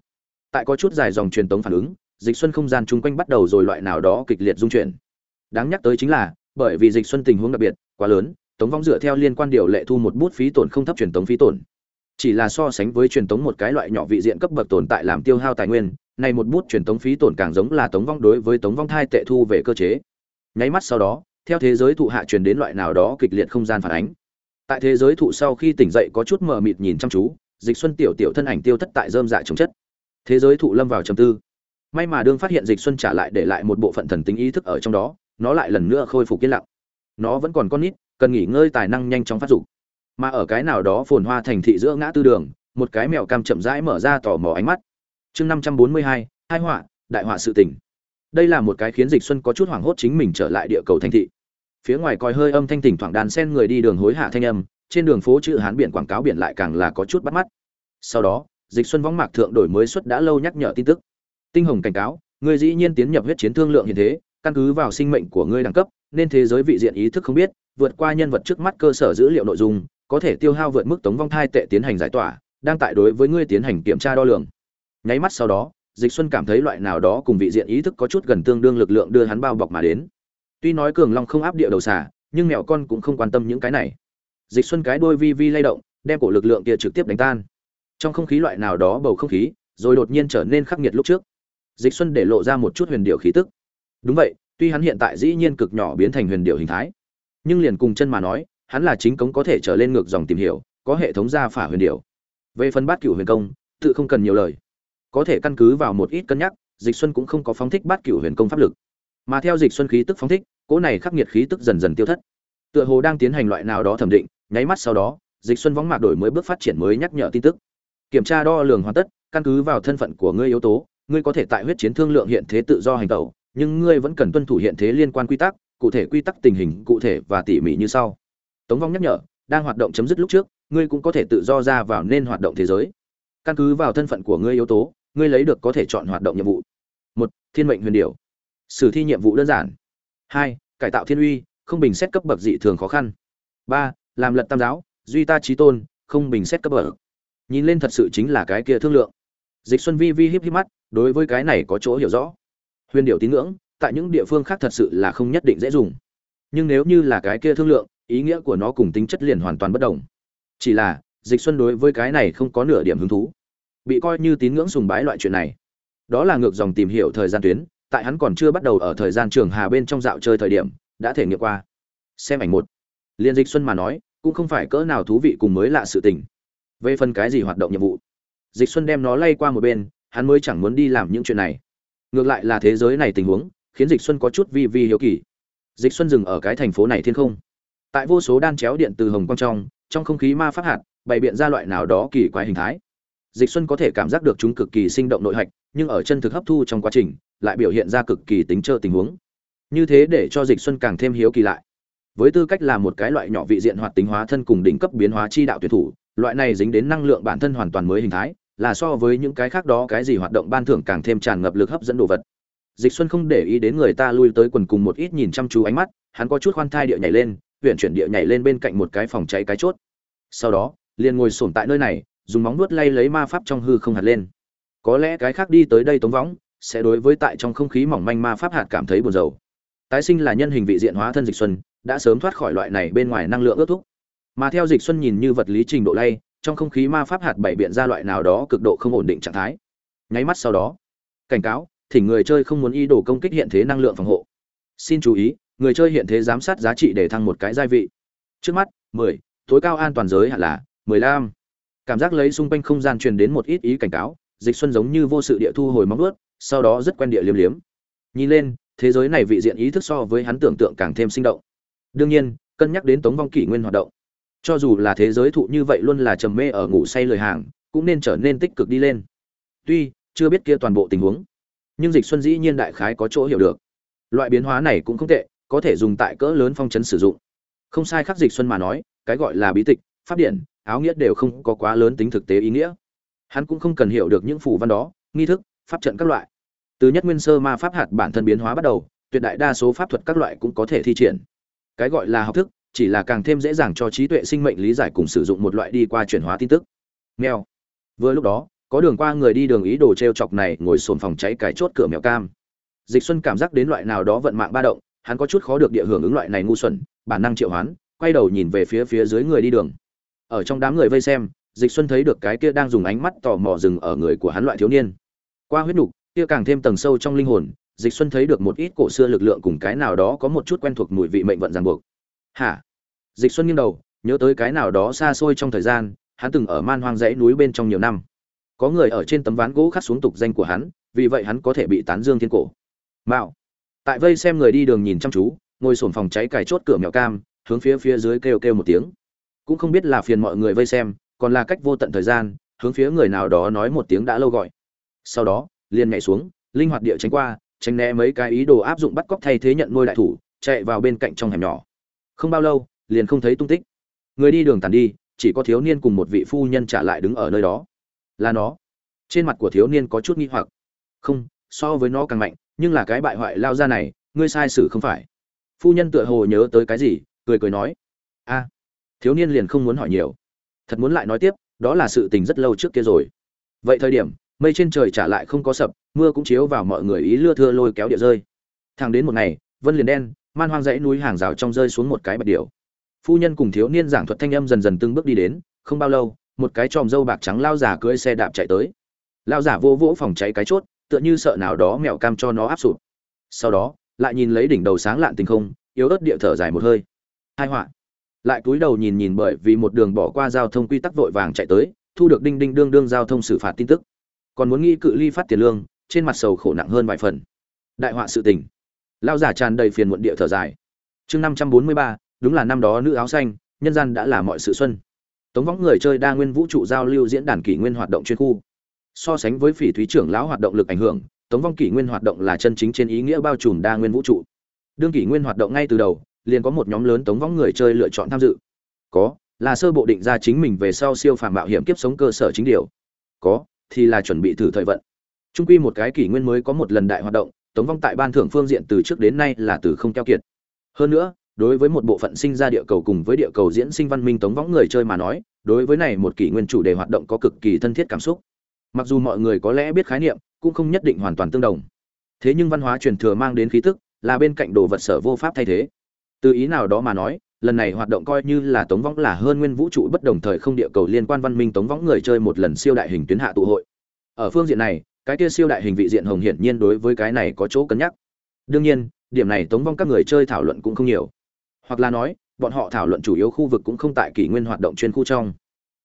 Tại có chút dài dòng truyền tống phản ứng, dịch xuân không gian chung quanh bắt đầu rồi loại nào đó kịch liệt dung chuyển. Đáng nhắc tới chính là, bởi vì dịch xuân tình huống đặc biệt, quá lớn, tống võng dựa theo liên quan điều lệ thu một bút phí tổn không thấp truyền tống phí tổn. Chỉ là so sánh với truyền tống một cái loại nhỏ vị diện cấp bậc tồn tại làm tiêu hao tài nguyên này một bút truyền tống phí tổn càng giống là tống vong đối với tống vong thai tệ thu về cơ chế nháy mắt sau đó, theo thế giới thụ hạ truyền đến loại nào đó kịch liệt không gian phản ánh. Tại thế giới thụ sau khi tỉnh dậy có chút mờ mịt nhìn chăm chú, dịch xuân tiểu tiểu thân ảnh tiêu thất tại dơm dạ chống chất. Thế giới thụ lâm vào trầm tư. May mà đương phát hiện dịch xuân trả lại để lại một bộ phận thần tính ý thức ở trong đó, nó lại lần nữa khôi phục yên lặng. Nó vẫn còn con nít, cần nghỉ ngơi tài năng nhanh chóng phát dục. Mà ở cái nào đó phồn hoa thành thị giữa ngã tư đường, một cái mèo cam chậm rãi mở ra tò mò ánh mắt. Chương năm trăm bốn mươi hai hai họa, đại họa sự tình đây là một cái khiến dịch xuân có chút hoảng hốt chính mình trở lại địa cầu thành thị. Phía ngoài coi hơi âm thanh thỉnh thoảng đàn sen người đi đường hối hạ thanh âm, trên đường phố chữ hán biển quảng cáo biển lại càng là có chút bắt mắt. Sau đó, dịch xuân võng mạc thượng đổi mới xuất đã lâu nhắc nhở tin tức. Tinh hồng cảnh cáo, người dĩ nhiên tiến nhập huyết chiến thương lượng hiện thế, căn cứ vào sinh mệnh của ngươi đẳng cấp, nên thế giới vị diện ý thức không biết, vượt qua nhân vật trước mắt cơ sở dữ liệu nội dung, có thể tiêu hao vượt mức tống vong thai tệ tiến hành giải tỏa, đang tại đối với ngươi tiến hành kiểm tra đo lường. Nháy mắt sau đó dịch xuân cảm thấy loại nào đó cùng vị diện ý thức có chút gần tương đương lực lượng đưa hắn bao bọc mà đến. Tuy nói cường long không áp địa đầu xả nhưng mẹo con cũng không quan tâm những cái này. Dịch xuân cái đôi vi vi lay động, đem cổ lực lượng kia trực tiếp đánh tan. Trong không khí loại nào đó bầu không khí, rồi đột nhiên trở nên khắc nghiệt lúc trước. Dịch xuân để lộ ra một chút huyền điệu khí tức. Đúng vậy, tuy hắn hiện tại dĩ nhiên cực nhỏ biến thành huyền điệu hình thái, nhưng liền cùng chân mà nói, hắn là chính cống có thể trở lên ngược dòng tìm hiểu, có hệ thống gia phả huyền điệu. Về phần bát cửu huyền công, tự không cần nhiều lời có thể căn cứ vào một ít cân nhắc, dịch xuân cũng không có phóng thích bát cửu huyền công pháp lực. Mà theo dịch xuân khí tức phóng thích, cỗ này khắc nghiệt khí tức dần dần tiêu thất. Tựa hồ đang tiến hành loại nào đó thẩm định, nháy mắt sau đó, dịch xuân võng mạc đổi mới bước phát triển mới nhắc nhở tin tức. Kiểm tra đo lường hoàn tất, căn cứ vào thân phận của ngươi yếu tố, ngươi có thể tại huyết chiến thương lượng hiện thế tự do hành tẩu, nhưng ngươi vẫn cần tuân thủ hiện thế liên quan quy tắc, cụ thể quy tắc tình hình cụ thể và tỉ mỉ như sau. Tống vong nhắc nhở, đang hoạt động chấm dứt lúc trước, ngươi cũng có thể tự do ra vào nên hoạt động thế giới. Căn cứ vào thân phận của ngươi yếu tố ngươi lấy được có thể chọn hoạt động nhiệm vụ. Một, thiên mệnh huyền điểu. Sử thi nhiệm vụ đơn giản. Hai, cải tạo thiên uy, không bình xét cấp bậc dị thường khó khăn. Ba, làm lật tam giáo, duy ta trí tôn, không bình xét cấp bậc. Nhìn lên thật sự chính là cái kia thương lượng. Dịch xuân vi vi híp híp mắt, đối với cái này có chỗ hiểu rõ. Huyền điệu tín ngưỡng, tại những địa phương khác thật sự là không nhất định dễ dùng. Nhưng nếu như là cái kia thương lượng, ý nghĩa của nó cùng tính chất liền hoàn toàn bất đồng. Chỉ là, dịch xuân đối với cái này không có nửa điểm hứng thú bị coi như tín ngưỡng sùng bái loại chuyện này. Đó là ngược dòng tìm hiểu thời gian tuyến, tại hắn còn chưa bắt đầu ở thời gian trường hà bên trong dạo chơi thời điểm, đã thể nghiệm qua. Xem ảnh một. Liên dịch xuân mà nói, cũng không phải cỡ nào thú vị cùng mới lạ sự tình. Về phần cái gì hoạt động nhiệm vụ? Dịch xuân đem nó lay qua một bên, hắn mới chẳng muốn đi làm những chuyện này. Ngược lại là thế giới này tình huống, khiến dịch xuân có chút vi vi hiếu kỳ. Dịch xuân dừng ở cái thành phố này thiên không. Tại vô số đan chéo điện từ hồng quang trong trong không khí ma pháp hạt, bày biện ra loại nào đó kỳ quái hình thái dịch xuân có thể cảm giác được chúng cực kỳ sinh động nội hạch, nhưng ở chân thực hấp thu trong quá trình, lại biểu hiện ra cực kỳ tính trơ tình huống. Như thế để cho dịch xuân càng thêm hiếu kỳ lại. Với tư cách là một cái loại nhỏ vị diện hoạt tính hóa thân cùng đỉnh cấp biến hóa chi đạo tuyệt thủ, loại này dính đến năng lượng bản thân hoàn toàn mới hình thái, là so với những cái khác đó cái gì hoạt động ban thưởng càng thêm tràn ngập lực hấp dẫn đồ vật. Dịch xuân không để ý đến người ta lui tới quần cùng một ít nhìn chăm chú ánh mắt, hắn có chút khoan thai địa nhảy lên huyện chuyển địa nhảy lên bên cạnh một cái phòng cháy cái chốt. Sau đó, liền ngồi sổm tại nơi này dùng móng nuốt lay lấy ma pháp trong hư không hạt lên. Có lẽ cái khác đi tới đây tống võng sẽ đối với tại trong không khí mỏng manh ma pháp hạt cảm thấy buồn rầu. Tái sinh là nhân hình vị diện hóa thân dịch xuân đã sớm thoát khỏi loại này bên ngoài năng lượng ước thúc. Mà theo dịch xuân nhìn như vật lý trình độ lay trong không khí ma pháp hạt bảy biện ra loại nào đó cực độ không ổn định trạng thái. Nháy mắt sau đó cảnh cáo thỉnh người chơi không muốn ý đồ công kích hiện thế năng lượng phòng hộ. Xin chú ý người chơi hiện thế giám sát giá trị để thăng một cái gia vị. Trước mắt 10, tối cao an toàn giới hạn là 15 cảm giác lấy xung quanh không gian truyền đến một ít ý cảnh cáo, dịch xuân giống như vô sự địa thu hồi móng ướt sau đó rất quen địa liếm liếm. Nhìn lên, thế giới này vị diện ý thức so với hắn tưởng tượng càng thêm sinh động. Đương nhiên, cân nhắc đến tống vong kỷ nguyên hoạt động. Cho dù là thế giới thụ như vậy luôn là trầm mê ở ngủ say lời hàng, cũng nên trở nên tích cực đi lên. Tuy, chưa biết kia toàn bộ tình huống, nhưng dịch xuân dĩ nhiên đại khái có chỗ hiểu được. Loại biến hóa này cũng không tệ, có thể dùng tại cỡ lớn phong chấn sử dụng. Không sai khắc dịch xuân mà nói, cái gọi là bí tịch, pháp điện áo nghĩa đều không có quá lớn tính thực tế ý nghĩa. Hắn cũng không cần hiểu được những phù văn đó, nghi thức, pháp trận các loại. Từ nhất nguyên sơ ma pháp hạt bản thân biến hóa bắt đầu, tuyệt đại đa số pháp thuật các loại cũng có thể thi triển. Cái gọi là học thức, chỉ là càng thêm dễ dàng cho trí tuệ sinh mệnh lý giải cùng sử dụng một loại đi qua chuyển hóa tin tức. Mèo. Vừa lúc đó, có đường qua người đi đường ý đồ t r e o chọc này ngồi sồn phòng cháy cái chốt cửa mèo cam. Dịch xuân cảm giác đến loại nào đó vận mạng ba động, hắn có chút khó được địa hưởng ứng loại này ngu xuẩn, bản năng triệu hoán, quay đầu nhìn về phía phía dưới người đi đường ở trong đám người vây xem, dịch xuân thấy được cái kia đang dùng ánh mắt tò mò dừng ở người của hắn loại thiếu niên. Qua huyết nục, kia càng thêm tầng sâu trong linh hồn, dịch xuân thấy được một ít cổ xưa lực lượng cùng cái nào đó có một chút quen thuộc mùi vị mệnh vận ràng buộc. Hả? Dịch xuân nghiêng đầu, nhớ tới cái nào đó xa xôi trong thời gian, hắn từng ở man hoang dãy núi bên trong nhiều năm. Có người ở trên tấm ván gỗ khắc xuống tục danh của hắn, vì vậy hắn có thể bị tán dương thiên cổ. Mạo. Tại vây xem người đi đường nhìn chăm chú, ngồi sổn phòng cháy cài chốt cửa mèo cam, hướng phía phía dưới kêu kêu một tiếng cũng không biết là phiền mọi người vây xem, còn là cách vô tận thời gian, hướng phía người nào đó nói một tiếng đã lâu gọi. Sau đó, liền nhảy xuống, linh hoạt địa tránh qua, tránh né mấy cái ý đồ áp dụng bắt cóc thay thế nhận ngôi đại thủ, chạy vào bên cạnh trong hẻm nhỏ. Không bao lâu, liền không thấy tung tích. Người đi đường tàn đi, chỉ có thiếu niên cùng một vị phu nhân trả lại đứng ở nơi đó. Là nó. Trên mặt của thiếu niên có chút nghi hoặc. Không, so với nó càng mạnh, nhưng là cái bại hoại lao ra này, ngươi sai sử không phải. Phu nhân tựa hồ nhớ tới cái gì, cười cười nói. A thiếu niên liền không muốn hỏi nhiều. Thật muốn lại nói tiếp, đó là sự tình rất lâu trước kia rồi. Vậy thời điểm, mây trên trời trả lại không có sập, mưa cũng chiếu vào mọi người ý lưa thưa lôi kéo địa rơi. Thẳng đến một ngày, vân liền đen, man hoang dãy núi hàng rào trong rơi xuống một cái bạch điểu. Phu nhân cùng thiếu niên giảng thuật thanh âm dần dần từng bước đi đến, không bao lâu, một cái tròm dâu bạc trắng lao giả cưỡi xe đạp chạy tới. Lao giả vô vỗ phòng cháy cái chốt, tựa như sợ nào đó mèo cam cho nó áp sụp. Sau đó, lại nhìn lấy đỉnh đầu sáng lạn tình không, yếu ớt địa thở dài một hơi. Hai họa lại cúi đầu nhìn nhìn bởi vì một đường bỏ qua giao thông quy tắc vội vàng chạy tới, thu được đinh đinh đương đương giao thông xử phạt tin tức. Còn muốn nghĩ cự ly phát tiền lương, trên mặt sầu khổ nặng hơn vài phần. Đại họa sự tình. Lao giả tràn đầy phiền muộn địa thở dài. Chương năm trăm bốn mươi ba, đúng là năm đó nữ áo xanh, nhân gian đã là mọi sự xuân. Tống võng người chơi đa nguyên vũ trụ giao lưu diễn đàn kỷ nguyên hoạt động chuyên khu. So sánh với phỉ thúy trưởng lão hoạt động lực ảnh hưởng, tống vong kỷ nguyên hoạt động là chân chính trên ý nghĩa bao trùm đa nguyên vũ trụ. Đương kỷ nguyên hoạt động ngay từ đầu liền có một nhóm lớn tống vong người chơi lựa chọn tham dự. Có, là sơ bộ định ra chính mình về sau siêu phàm mạo hiểm kiếp sống cơ sở chính điều. Có, thì là chuẩn bị thử thời vận. Trung quy một cái kỷ nguyên mới có một lần đại hoạt động, tống vong tại ban thưởng phương diện từ trước đến nay là từ không keo kiệt. Hơn nữa, đối với một bộ phận sinh ra địa cầu cùng với địa cầu diễn sinh văn minh tống võng người chơi mà nói, đối với này một kỷ nguyên chủ đề hoạt động có cực kỳ thân thiết cảm xúc. Mặc dù mọi người có lẽ biết khái niệm, cũng không nhất định hoàn toàn tương đồng. Thế nhưng văn hóa truyền thừa mang đến khí tức, là bên cạnh đồ vật sở vô pháp thay thế từ ý nào đó mà nói, lần này hoạt động coi như là tống võng là hơn nguyên vũ trụ bất đồng thời không địa cầu liên quan văn minh tống võng người chơi một lần siêu đại hình tuyến hạ tụ hội. Ở phương diện này, cái kia siêu đại hình vị diện hồng hiển nhiên đối với cái này có chỗ cân nhắc. Đương nhiên, điểm này tống vong các người chơi thảo luận cũng không nhiều. Hoặc là nói, bọn họ thảo luận chủ yếu khu vực cũng không tại kỷ nguyên hoạt động chuyên khu trong.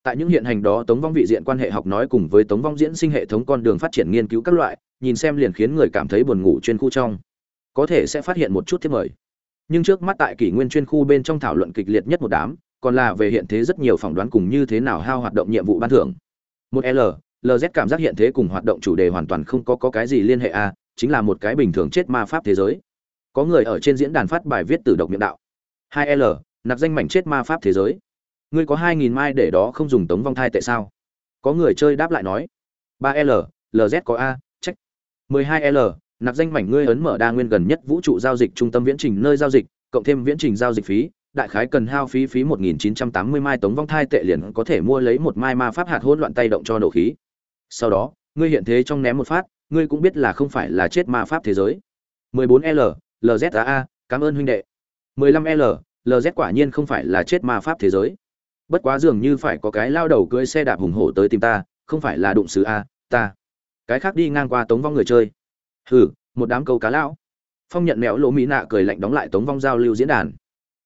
Tại những hiện hành đó tống vong vị diện quan hệ học nói cùng với tống vong diễn sinh hệ thống con đường phát triển nghiên cứu các loại, nhìn xem liền khiến người cảm thấy buồn ngủ chuyên khu trong. Có thể sẽ phát hiện một chút thiết mời nhưng trước mắt tại kỷ nguyên chuyên khu bên trong thảo luận kịch liệt nhất một đám còn là về hiện thế rất nhiều phỏng đoán cùng như thế nào hao hoạt động nhiệm vụ ban thưởng một l lz cảm giác hiện thế cùng hoạt động chủ đề hoàn toàn không có, có cái gì liên hệ a chính là một cái bình thường chết ma pháp thế giới có người ở trên diễn đàn phát bài viết từ độc miệng đạo 2L, nạp danh mảnh chết ma pháp thế giới. Ngươi có 2000 mai để đó không dùng tống vong thai tại sao? Có người chơi đáp lại nói. 3L, LZ có A, trách. 12L, nạp danh mảnh ngươi ấn mở đa nguyên gần nhất vũ trụ giao dịch trung tâm viễn trình nơi giao dịch, cộng thêm viễn trình giao dịch phí, đại khái cần hao phí phí 1980 mai tống vong thai tệ liền có thể mua lấy một mai ma pháp hạt hỗn loạn tay động cho nổ khí. Sau đó, ngươi hiện thế trong ném một phát, ngươi cũng biết là không phải là chết ma pháp thế giới. 14L, LZA, cảm ơn huynh đệ. 15L, LZ quả nhiên không phải là chết ma pháp thế giới. Bất quá dường như phải có cái lao đầu cưỡi xe đạp hùng hổ tới tìm ta, không phải là đụng sứ a, ta. Cái khác đi ngang qua tống vong người chơi. Hừ, một đám câu cá lão. Phong nhận mèo lỗ mỹ nạ cười lạnh đóng lại tống vong giao lưu diễn đàn.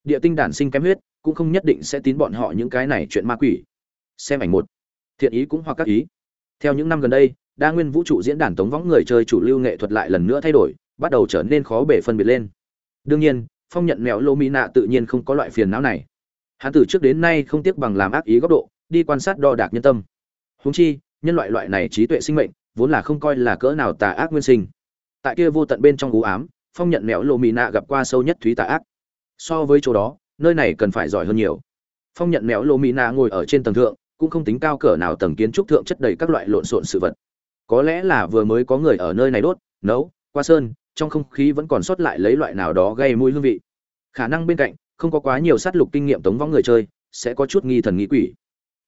Địa tinh đản sinh kém huyết, cũng không nhất định sẽ tín bọn họ những cái này chuyện ma quỷ. Xem ảnh một. Thiện ý cũng hoặc các ý. Theo những năm gần đây, đa nguyên vũ trụ diễn đàn tống vong người chơi chủ lưu nghệ thuật lại lần nữa thay đổi, bắt đầu trở nên khó bể phân biệt lên. Đương nhiên, phong nhận mèo lô mỹ nạ tự nhiên không có loại phiền não này hắn từ trước đến nay không tiếc bằng làm ác ý góc độ đi quan sát đo đạc nhân tâm húng chi nhân loại loại này trí tuệ sinh mệnh vốn là không coi là cỡ nào tà ác nguyên sinh tại kia vô tận bên trong u ám, phong nhận mèo lô mỹ nạ gặp qua sâu nhất thúy tà ác. So với chỗ đó, nơi này cần phải giỏi hơn nhiều. Phong nhận mẹo lô mỹ nạ ngồi ở trên tầng thượng, cũng không tính cao cỡ nào tầng kiến trúc thượng chất đầy các loại lộn xộn sự vật. Có lẽ là vừa mới có người ở nơi này đốt, nấu, qua sơn, trong không khí vẫn còn sót lại lấy loại nào đó gây mùi hương vị. Khả năng bên cạnh, không có quá nhiều sát lục kinh nghiệm tống võng người chơi, sẽ có chút nghi thần nghi quỷ.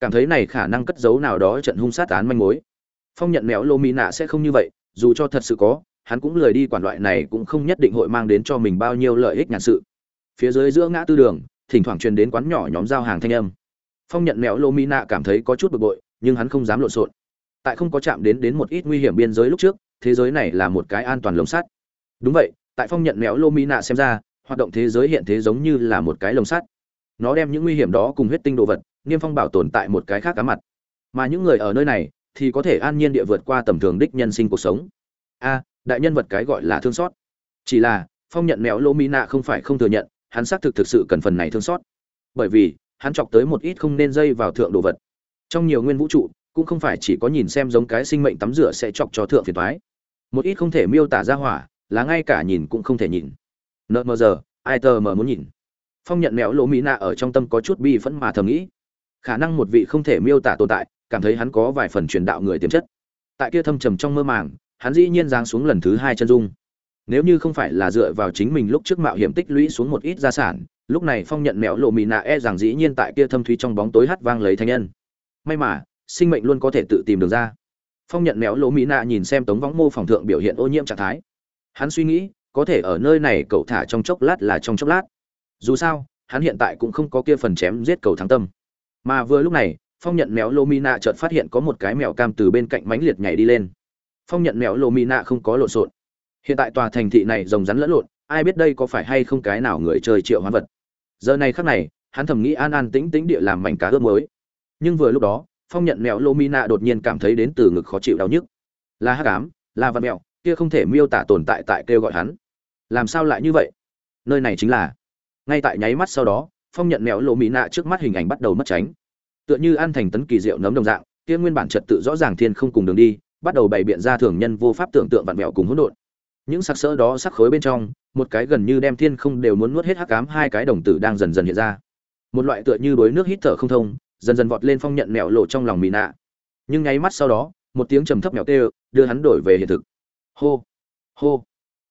Cảm thấy này khả năng cất giấu nào đó trận hung sát án manh mối. Phong nhận mẹo lô mỹ nạ sẽ không như vậy, dù cho thật sự có hắn cũng lười đi quản loại này cũng không nhất định hội mang đến cho mình bao nhiêu lợi ích nhàn sự. Phía dưới giữa ngã tư đường, thỉnh thoảng truyền đến quán nhỏ nhóm giao hàng thanh âm. Phong nhận mèo lô mỹ nạ cảm thấy có chút bực bội, nhưng hắn không dám lộn xộn. Tại không có chạm đến đến một ít nguy hiểm biên giới lúc trước, thế giới này là một cái an toàn lồng sắt. Đúng vậy, tại phong nhận mèo lô mỹ nạ xem ra, hoạt động thế giới hiện thế giống như là một cái lồng sắt. Nó đem những nguy hiểm đó cùng huyết tinh đồ vật, niêm phong bảo tồn tại một cái khác cá mặt. Mà những người ở nơi này, thì có thể an nhiên địa vượt qua tầm thường đích nhân sinh cuộc sống. A đại nhân vật cái gọi là thương xót. Chỉ là, phong nhận mẹo lô mỹ nạ không phải không thừa nhận, hắn xác thực thực sự cần phần này thương xót. Bởi vì, hắn chọc tới một ít không nên dây vào thượng đồ vật. Trong nhiều nguyên vũ trụ, cũng không phải chỉ có nhìn xem giống cái sinh mệnh tắm rửa sẽ chọc cho thượng phiền thoái một ít không thể miêu tả ra hỏa, là ngay cả nhìn cũng không thể nhìn. Nợ mờ giờ, ai tờ mờ muốn nhìn? Phong nhận mẹo lỗ mỹ nạ ở trong tâm có chút bi phẫn mà thầm nghĩ. Khả năng một vị không thể miêu tả tồn tại, cảm thấy hắn có vài phần truyền đạo người tiềm chất. Tại kia thâm trầm trong mơ màng hắn dĩ nhiên giáng xuống lần thứ hai chân dung. Nếu như không phải là dựa vào chính mình lúc trước mạo hiểm tích lũy xuống một ít gia sản, lúc này phong nhận mẹo lộ mì nạ e rằng dĩ nhiên tại kia thâm thúy trong bóng tối hắt vang lấy thanh nhân. May mà, sinh mệnh luôn có thể tự tìm được ra. Phong nhận mẹo lộ mỹ nạ nhìn xem tống võng mô phòng thượng biểu hiện ô nhiễm trạng thái. Hắn suy nghĩ, có thể ở nơi này cậu thả trong chốc lát là trong chốc lát. Dù sao, hắn hiện tại cũng không có kia phần chém giết cầu thắng tâm. Mà vừa lúc này, phong nhận mèo lô mi nạ chợt phát hiện có một cái mèo cam từ bên cạnh mánh liệt nhảy đi lên phong nhận mèo lộ mỹ nạ không có lộn xộn. Hiện tại tòa thành thị này rồng rắn lẫn lộn, ai biết đây có phải hay không cái nào người chơi triệu hoán vật. Giờ này khắc này, hắn thầm nghĩ an an tĩnh tĩnh địa làm mảnh cá ướp mới nhưng vừa lúc đó, phong nhận mèo lô mi nạ đột nhiên cảm thấy đến từ ngực khó chịu đau nhức. Là hắc ám, là vật mèo kia không thể miêu tả tồn tại tại kêu gọi hắn. Làm sao lại như vậy? Nơi này chính là. Ngay tại nháy mắt sau đó, phong nhận mèo lộ mỹ nạ trước mắt hình ảnh bắt đầu mất tránh. Tựa như an thành tấn kỳ diệu nấm đồng dạng, kia nguyên bản trật tự rõ ràng thiên không cùng đường đi bắt đầu bày biện ra thường nhân vô pháp tưởng tượng vặn vẹo cùng hỗn độn. Những sắc sỡ đó sắc khối bên trong, một cái gần như đem thiên không đều muốn nuốt hết hắc ám hai cái đồng tử đang dần dần hiện ra. Một loại tựa như đuối nước hít thở không thông, dần dần vọt lên phong nhận mèo lộ trong lòng mỹ nạ. Nhưng ngay mắt sau đó, một tiếng trầm thấp mèo kêu, đưa hắn đổi về hiện thực. Hô hô.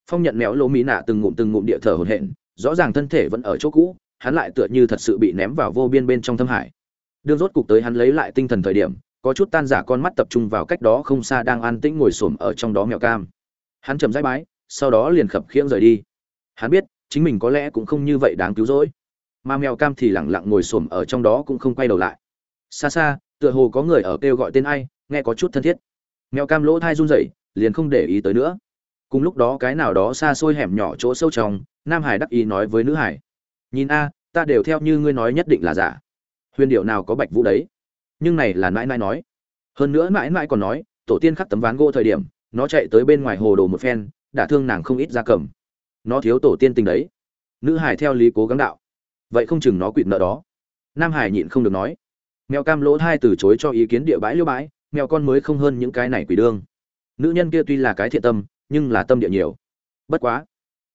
Phong nhận mèo lộ mỹ nạ từng ngụm từng ngụm địa thở hổn hển, rõ ràng thân thể vẫn ở chỗ cũ, hắn lại tựa như thật sự bị ném vào vô biên bên trong thâm hải. Đương rốt cục tới hắn lấy lại tinh thần thời điểm có chút tan giả con mắt tập trung vào cách đó không xa đang an tĩnh ngồi xổm ở trong đó mèo cam. Hắn chầm rãi bái, sau đó liền khập khiễng rời đi. Hắn biết, chính mình có lẽ cũng không như vậy đáng cứu rỗi. Mà mèo cam thì lẳng lặng ngồi xổm ở trong đó cũng không quay đầu lại. Xa xa, tựa hồ có người ở kêu gọi tên ai, nghe có chút thân thiết. Mèo cam lỗ thai run rẩy, liền không để ý tới nữa. Cùng lúc đó cái nào đó xa xôi hẻm nhỏ chỗ sâu trong, nam hải đắc ý nói với nữ hải. Nhìn a, ta đều theo như ngươi nói nhất định là giả. Huyền điệu nào có bạch vũ đấy? Nhưng này là mãi mãi nói. Hơn nữa mãi mãi còn nói, tổ tiên khắc tấm ván gỗ thời điểm, nó chạy tới bên ngoài hồ đồ một phen, đã thương nàng không ít ra cầm. Nó thiếu tổ tiên tình đấy. Nữ hải theo lý cố gắng đạo. Vậy không chừng nó quỵt nợ đó. Nam hải nhịn không được nói. Mèo cam lỗ hai từ chối cho ý kiến địa bãi liêu bãi, mèo con mới không hơn những cái này quỷ đương. Nữ nhân kia tuy là cái thiện tâm, nhưng là tâm địa nhiều. Bất quá,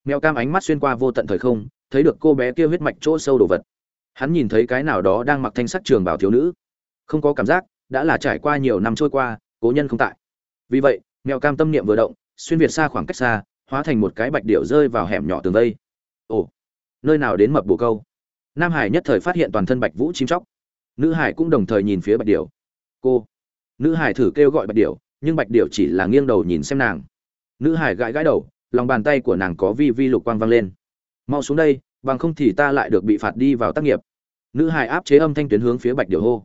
mèo cam ánh mắt xuyên qua vô tận thời không, thấy được cô bé kia huyết mạch chỗ sâu đồ vật. Hắn nhìn thấy cái nào đó đang mặc thanh sắc trường bảo thiếu nữ không có cảm giác, đã là trải qua nhiều năm trôi qua, cố nhân không tại. Vì vậy, mèo cam tâm niệm vừa động, xuyên việt xa khoảng cách xa, hóa thành một cái bạch điệu rơi vào hẻm nhỏ tường vây. Ồ, nơi nào đến mập bồ câu? Nam hải nhất thời phát hiện toàn thân bạch vũ chim chóc. Nữ hải cũng đồng thời nhìn phía bạch điệu cô, nữ hải thử kêu gọi bạch điệu nhưng bạch điệu chỉ là nghiêng đầu nhìn xem nàng. Nữ hải gãi gãi đầu, lòng bàn tay của nàng có vi vi lục quang vang lên. Mau xuống đây, bằng không thì ta lại được bị phạt đi vào tác nghiệp. Nữ hải áp chế âm thanh tuyến hướng phía bạch điểu hô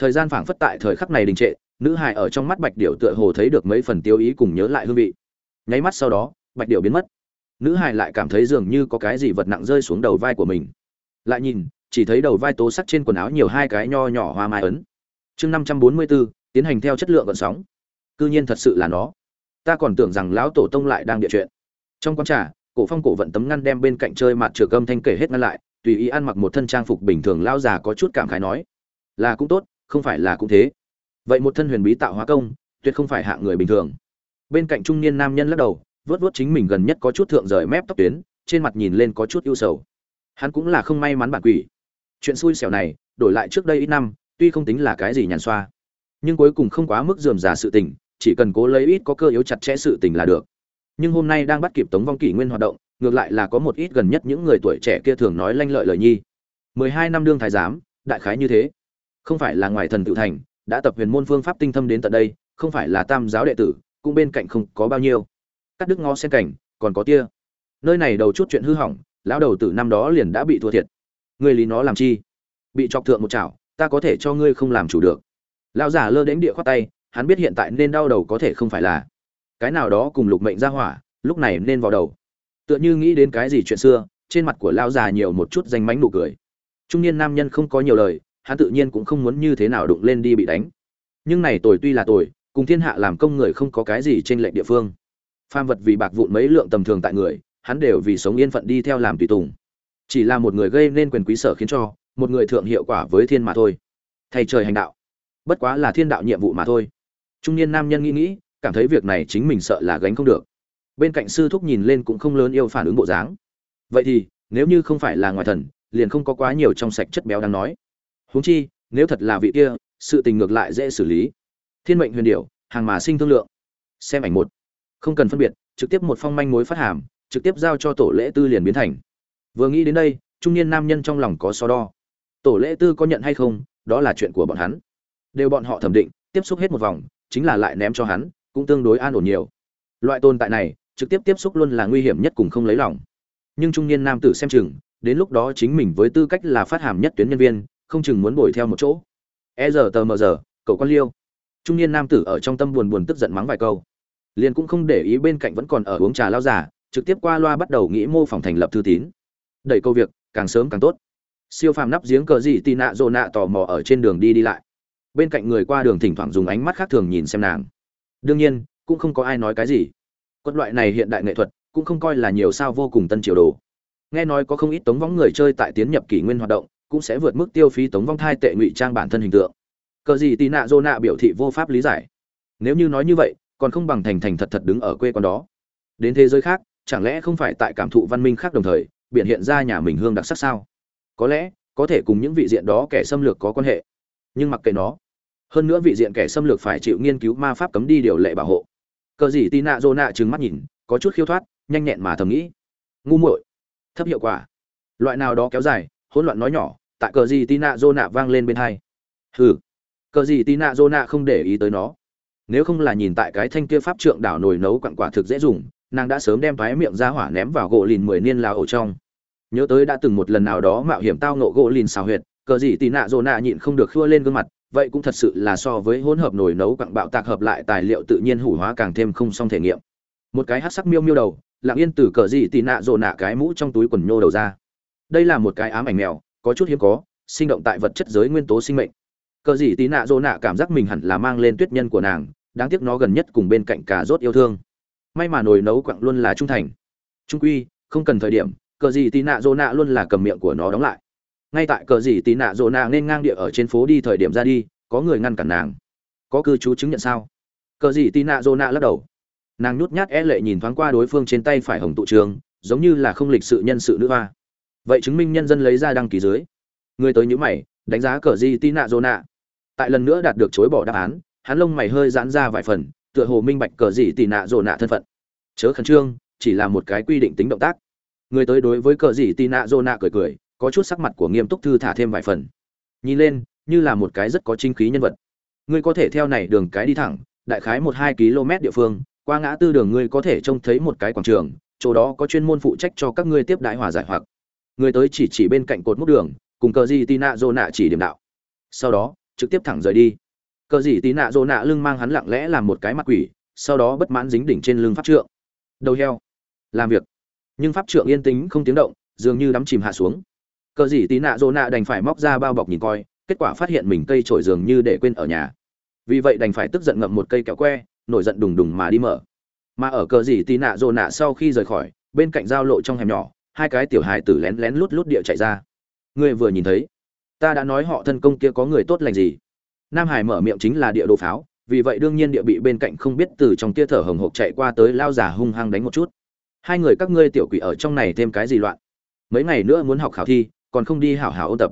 thời gian phảng phất tại thời khắc này đình trệ, nữ hài ở trong mắt bạch điểu tựa hồ thấy được mấy phần tiêu ý cùng nhớ lại hương vị. Nháy mắt sau đó, bạch điểu biến mất. Nữ hài lại cảm thấy dường như có cái gì vật nặng rơi xuống đầu vai của mình. Lại nhìn, chỉ thấy đầu vai tố sắc trên quần áo nhiều hai cái nho nhỏ hoa mai ấn. Chương năm trăm bốn mươi bốn tiến hành theo chất lượng vận sóng. Cư nhiên thật sự là nó. Ta còn tưởng rằng lão tổ tông lại đang địa chuyện. Trong quán trà, cổ phong cổ vận tấm ngăn đem bên cạnh chơi mặt trượt gâm thanh kể hết ngăn lại, tùy ý ăn mặc một thân trang phục bình thường lao già có chút cảm khái nói, là cũng tốt không phải là cũng thế. Vậy một thân huyền bí tạo hóa công, tuyệt không phải hạng người bình thường. Bên cạnh trung niên nam nhân lắc đầu, vớt vớt chính mình gần nhất có chút thượng rời mép tóc tuyến, trên mặt nhìn lên có chút ưu sầu. Hắn cũng là không may mắn bản quỷ. Chuyện xui xẻo này, đổi lại trước đây ít năm, tuy không tính là cái gì nhàn xoa, nhưng cuối cùng không quá mức dườm già sự tình, chỉ cần cố lấy ít có cơ yếu chặt chẽ sự tình là được. Nhưng hôm nay đang bắt kịp tống vong kỷ nguyên hoạt động, ngược lại là có một ít gần nhất những người tuổi trẻ kia thường nói lanh lợi lời nhi. Mười hai năm đương thái giám, đại khái như thế không phải là ngoài thần tự thành, đã tập huyền môn phương pháp tinh thâm đến tận đây, không phải là tam giáo đệ tử, cũng bên cạnh không có bao nhiêu. Cắt đứt ngó sen cảnh, còn có tia. Nơi này đầu chút chuyện hư hỏng, lão đầu tử năm đó liền đã bị thua thiệt. Người lý nó làm chi? Bị chọc thượng một chảo, ta có thể cho ngươi không làm chủ được. Lão giả lơ đến địa khoát tay, hắn biết hiện tại nên đau đầu có thể không phải là. Cái nào đó cùng lục mệnh ra hỏa, lúc này nên vào đầu. Tựa như nghĩ đến cái gì chuyện xưa, trên mặt của lão già nhiều một chút danh mánh nụ cười. Trung niên nam nhân không có nhiều lời hắn tự nhiên cũng không muốn như thế nào đụng lên đi bị đánh. Nhưng này tồi tuy là tồi cùng thiên hạ làm công người không có cái gì trên lệnh địa phương. Phàm vật vì bạc vụn mấy lượng tầm thường tại người, hắn đều vì sống yên phận đi theo làm tùy tùng. Chỉ là một người gây nên quyền quý sở khiến cho, một người thượng hiệu quả với thiên mà thôi. Thầy trời hành đạo. Bất quá là thiên đạo nhiệm vụ mà thôi. Trung niên nam nhân nghĩ nghĩ, cảm thấy việc này chính mình sợ là gánh không được. Bên cạnh sư thúc nhìn lên cũng không lớn yêu phản ứng bộ dáng. Vậy thì, nếu như không phải là ngoài thần, liền không có quá nhiều trong sạch chất béo đang nói huống chi, nếu thật là vị kia, sự tình ngược lại dễ xử lý. Thiên mệnh huyền điệu hàng mà sinh thương lượng. Xem ảnh một. Không cần phân biệt, trực tiếp một phong manh mối phát hàm, trực tiếp giao cho tổ lễ tư liền biến thành. Vừa nghĩ đến đây, trung niên nam nhân trong lòng có so đo. Tổ lễ tư có nhận hay không, đó là chuyện của bọn hắn. Đều bọn họ thẩm định, tiếp xúc hết một vòng, chính là lại ném cho hắn, cũng tương đối an ổn nhiều. Loại tồn tại này, trực tiếp tiếp xúc luôn là nguy hiểm nhất cùng không lấy lòng. Nhưng trung niên nam tử xem chừng, đến lúc đó chính mình với tư cách là phát hàm nhất tuyến nhân viên không chừng muốn bồi theo một chỗ. E giờ tờ mờ giờ, cậu con liêu. Trung niên nam tử ở trong tâm buồn buồn tức giận mắng vài câu. Liền cũng không để ý bên cạnh vẫn còn ở uống trà lao giả trực tiếp qua loa bắt đầu nghĩ mô phỏng thành lập thư tín. Đẩy câu việc, càng sớm càng tốt. Siêu phàm nắp giếng cờ gì tì nạ dồ nạ tò mò ở trên đường đi đi lại. Bên cạnh người qua đường thỉnh thoảng dùng ánh mắt khác thường nhìn xem nàng. Đương nhiên, cũng không có ai nói cái gì. Quất loại này hiện đại nghệ thuật, cũng không coi là nhiều sao vô cùng tân triều đồ. Nghe nói có không ít tống võng người chơi tại tiến nhập kỷ nguyên hoạt động cũng sẽ vượt mức tiêu phí tống vong thai tệ ngụy trang bản thân hình tượng. Cờ gì tì nạ dô nạ biểu thị vô pháp lý giải. Nếu như nói như vậy, còn không bằng thành thành thật thật đứng ở quê con đó. Đến thế giới khác, chẳng lẽ không phải tại cảm thụ văn minh khác đồng thời biện hiện ra nhà mình hương đặc sắc sao? Có lẽ, có thể cùng những vị diện đó kẻ xâm lược có quan hệ. Nhưng mặc kệ nó, hơn nữa vị diện kẻ xâm lược phải chịu nghiên cứu ma pháp cấm đi điều lệ bảo hộ. Cờ gì tì nạ dô nạ trừng mắt nhìn, có chút khiêu thoát, nhanh nhẹn mà thầm nghĩ. Ngu muội, thấp hiệu quả. Loại nào đó kéo dài, hỗn loạn nói nhỏ tại cờ gì tí nạ dô nạ vang lên bên hai. Hừ, cờ gì tí nạ dô nạ không để ý tới nó. Nếu không là nhìn tại cái thanh kia pháp trượng đảo nồi nấu quặng quả thực dễ dùng, nàng đã sớm đem thoái miệng ra hỏa ném vào gỗ lìn mười niên lao ổ trong. Nhớ tới đã từng một lần nào đó mạo hiểm tao nộ gỗ lìn xào huyệt, cờ gì tì nạ dô nạ nhịn không được khua lên gương mặt, vậy cũng thật sự là so với hỗn hợp nồi nấu quặng bạo tạc hợp lại tài liệu tự nhiên hủ hóa càng thêm không xong thể nghiệm. Một cái hát sắc miêu miêu đầu, lặng yên từ cờ gì tì nạ dô nạ cái mũ trong túi quần nhô đầu ra. Đây là một cái ám ảnh mèo có chút hiếm có, sinh động tại vật chất giới nguyên tố sinh mệnh. Cờ gì tí nạ dỗ nạ cảm giác mình hẳn là mang lên tuyết nhân của nàng, đáng tiếc nó gần nhất cùng bên cạnh cả rốt yêu thương. May mà nồi nấu quặng luôn là trung thành. Trung quy, không cần thời điểm, cờ gì tí nạ dỗ nạ luôn là cầm miệng của nó đóng lại. Ngay tại cờ gì tí nạ dỗ nạ nên ngang địa ở trên phố đi thời điểm ra đi, có người ngăn cản nàng. Có cư trú chứng nhận sao? Cờ gì tí nạ dỗ nạ lắc đầu. Nàng nhút nhát é lệ nhìn thoáng qua đối phương trên tay phải hồng tụ trường, giống như là không lịch sự nhân sự nữ hoa vậy chứng minh nhân dân lấy ra đăng ký dưới. Người tới nhữ mày, đánh giá cờ gì tị nạ dô nạ tại lần nữa đạt được chối bỏ đáp án, hắn lông mày hơi giãn ra vài phần, tựa hồ minh bạch cờ gì tì nạ dô nạ thân phận. Chớ khẩn trương, chỉ là một cái quy định tính động tác. Người tới đối với cờ gì tì nạ dô nạ cười cười, có chút sắc mặt của nghiêm túc thư thả thêm vài phần. Nhìn lên, như là một cái rất có chính khí nhân vật. Ngươi có thể theo này đường cái đi thẳng, đại khái một hai km địa phương, qua ngã tư đường ngươi có thể trông thấy một cái quảng trường, chỗ đó có chuyên môn phụ trách cho các ngươi tiếp đại hòa giải hoặc người tới chỉ chỉ bên cạnh cột mút đường, cùng cờ gì tì nạ Dô nạ chỉ điểm đạo. Sau đó, trực tiếp thẳng rời đi. Cờ gì Tì nạ Dô nạ lưng mang hắn lặng lẽ làm một cái mặt quỷ, sau đó bất mãn dính đỉnh trên lưng pháp trượng. Đầu heo. Làm việc. Nhưng pháp trượng yên tĩnh không tiếng động, dường như đắm chìm hạ xuống. Cờ gì Tì nạ Dô nạ đành phải móc ra bao bọc nhìn coi, kết quả phát hiện mình cây trổi dường như để quên ở nhà. Vì vậy đành phải tức giận ngậm một cây kẹo que, nổi giận đùng đùng mà đi mở. Mà ở cờ gì Tì nạ Dô nạ sau khi rời khỏi, bên cạnh giao lộ trong hẻm nhỏ hai cái tiểu hài tử lén lén lút lút địa chạy ra. Người vừa nhìn thấy, ta đã nói họ thân công kia có người tốt lành gì? Nam hải mở miệng chính là địa đồ pháo, vì vậy đương nhiên địa bị bên cạnh không biết từ trong tia thở hồng hộc chạy qua tới lao giả hung hăng đánh một chút. Hai người các ngươi tiểu quỷ ở trong này thêm cái gì loạn? Mấy ngày nữa muốn học khảo thi, còn không đi hảo hảo ôn tập.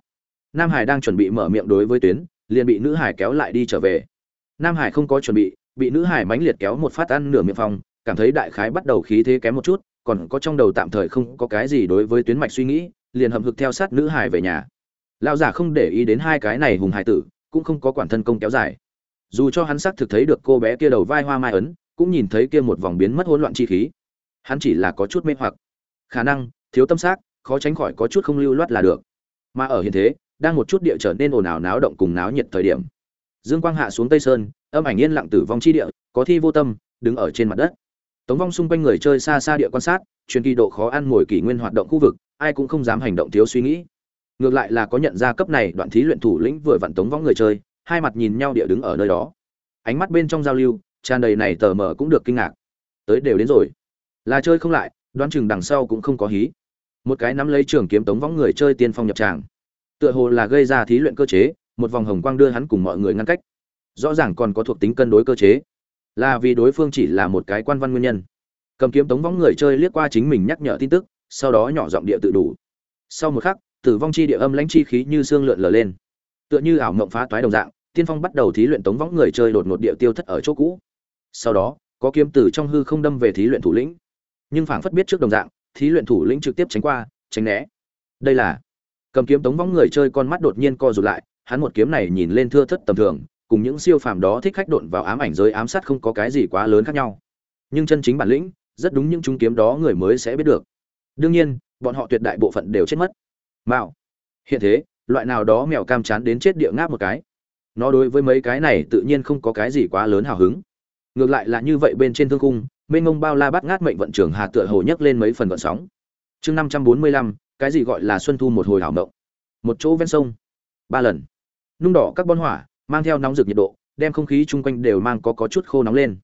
Nam hải đang chuẩn bị mở miệng đối với tuyến, liền bị nữ hải kéo lại đi trở về. Nam hải không có chuẩn bị bị nữ hải mãnh liệt kéo một phát ăn nửa miệng phòng cảm thấy đại khái bắt đầu khí thế kém một chút còn có trong đầu tạm thời không có cái gì đối với tuyến mạch suy nghĩ, liền hậm hực theo sát nữ hải về nhà. Lão giả không để ý đến hai cái này hùng hải tử, cũng không có quản thân công kéo dài. Dù cho hắn xác thực thấy được cô bé kia đầu vai hoa mai ấn, cũng nhìn thấy kia một vòng biến mất hỗn loạn chi khí. Hắn chỉ là có chút mê hoặc. Khả năng, thiếu tâm xác khó tránh khỏi có chút không lưu loát là được. Mà ở hiện thế, đang một chút địa trở nên ồn ào náo động cùng náo nhiệt thời điểm. Dương quang hạ xuống tây sơn, âm ảnh yên lặng tử vong chi địa, có thi vô tâm, đứng ở trên mặt đất tống vong xung quanh người chơi xa xa địa quan sát, truyền kỳ độ khó ăn ngồi kỷ nguyên hoạt động khu vực, ai cũng không dám hành động thiếu suy nghĩ. Ngược lại là có nhận ra cấp này đoạn thí luyện thủ lĩnh vừa vặn tống vong người chơi, hai mặt nhìn nhau địa đứng ở nơi đó. Ánh mắt bên trong giao lưu, tràn đầy này tờ mờ cũng được kinh ngạc. Tới đều đến rồi. Là chơi không lại, đoán chừng đằng sau cũng không có hí. Một cái nắm lấy trường kiếm tống vong người chơi tiên phong nhập tràng. Tựa hồ là gây ra thí luyện cơ chế, một vòng hồng quang đưa hắn cùng mọi người ngăn cách. Rõ ràng còn có thuộc tính cân đối cơ chế là vì đối phương chỉ là một cái quan văn nguyên nhân. Cầm kiếm tống vong người chơi liếc qua chính mình nhắc nhở tin tức, sau đó nhỏ giọng địa tự đủ. Sau một khắc, tử vong chi địa âm lãnh chi khí như xương lượn lờ lên. Tựa như ảo mộng phá toái đồng dạng, tiên phong bắt đầu thí luyện tống võng người chơi đột ngột địa tiêu thất ở chỗ cũ. Sau đó, có kiếm tử trong hư không đâm về thí luyện thủ lĩnh. Nhưng phảng phất biết trước đồng dạng, thí luyện thủ lĩnh trực tiếp tránh qua, tránh né. Đây là cầm kiếm tống võng người chơi con mắt đột nhiên co rụt lại, hắn một kiếm này nhìn lên thưa thất tầm thường cùng những siêu phàm đó thích khách độn vào ám ảnh giới ám sát không có cái gì quá lớn khác nhau. Nhưng chân chính bản lĩnh, rất đúng những chúng kiếm đó người mới sẽ biết được. Đương nhiên, bọn họ tuyệt đại bộ phận đều chết mất. Mạo. Hiện thế, loại nào đó mèo cam chán đến chết địa ngáp một cái. Nó đối với mấy cái này tự nhiên không có cái gì quá lớn hào hứng. Ngược lại là như vậy bên trên thương cung mênh mông bao la bắt ngát mệnh vận trưởng hà tựa hồ nhấc lên mấy phần vận sóng. Chương năm trăm bốn mươi lăm, cái gì gọi là xuân thu một hồi hảo động một chỗ ven sông. Ba lần. Nung đỏ các bon hỏa mang theo nóng rực nhiệt độ, đem không khí chung quanh đều mang có có chút khô nóng lên.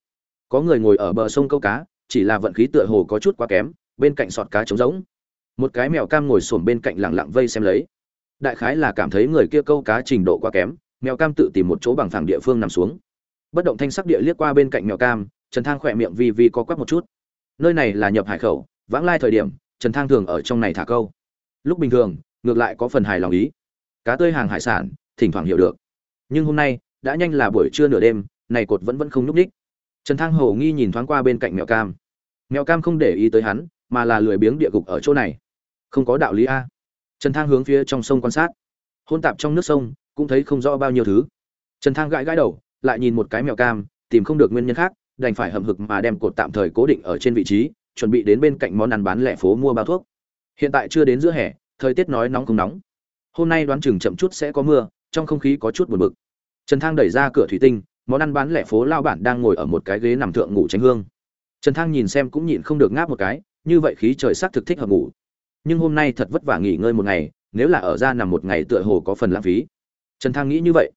Có người ngồi ở bờ sông câu cá, chỉ là vận khí tựa hồ có chút quá kém, bên cạnh sọt cá trống rỗng. Một cái mèo cam ngồi xổm bên cạnh lặng lặng vây xem lấy. Đại khái là cảm thấy người kia câu cá trình độ quá kém, mèo cam tự tìm một chỗ bằng phẳng địa phương nằm xuống. Bất động thanh sắc địa liếc qua bên cạnh mèo cam, trần thang khỏe miệng vì vì có quắp một chút. Nơi này là nhập hải khẩu, vãng lai thời điểm, trần thang thường ở trong này thả câu. Lúc bình thường, ngược lại có phần hài lòng ý. Cá tươi hàng hải sản, thỉnh thoảng hiểu được nhưng hôm nay đã nhanh là buổi trưa nửa đêm, này cột vẫn vẫn không núp đích trần thang hầu nghi nhìn thoáng qua bên cạnh mèo cam. Mèo cam không để ý tới hắn, mà là lười biếng địa gục ở chỗ này. Không có đạo lý a. Trần thang hướng phía trong sông quan sát. Hôn tạp trong nước sông, cũng thấy không rõ bao nhiêu thứ. Trần thang gãi gãi đầu, lại nhìn một cái mèo cam, tìm không được nguyên nhân khác, đành phải hậm hực mà đem cột tạm thời cố định ở trên vị trí, chuẩn bị đến bên cạnh món ăn bán lẻ phố mua bao thuốc. Hiện tại chưa đến giữa hè, thời tiết nói nóng không nóng. Hôm nay đoán chừng chậm chút sẽ có mưa trong không khí có chút buồn bực. Trần thang đẩy ra cửa thủy tinh, món ăn bán lẻ phố lao bản đang ngồi ở một cái ghế nằm thượng ngủ tránh hương. Trần thang nhìn xem cũng nhịn không được ngáp một cái, như vậy khí trời sắc thực thích hợp ngủ. Nhưng hôm nay thật vất vả nghỉ ngơi một ngày, nếu là ở ra nằm một ngày tựa hồ có phần lãng phí. Trần thang nghĩ như vậy.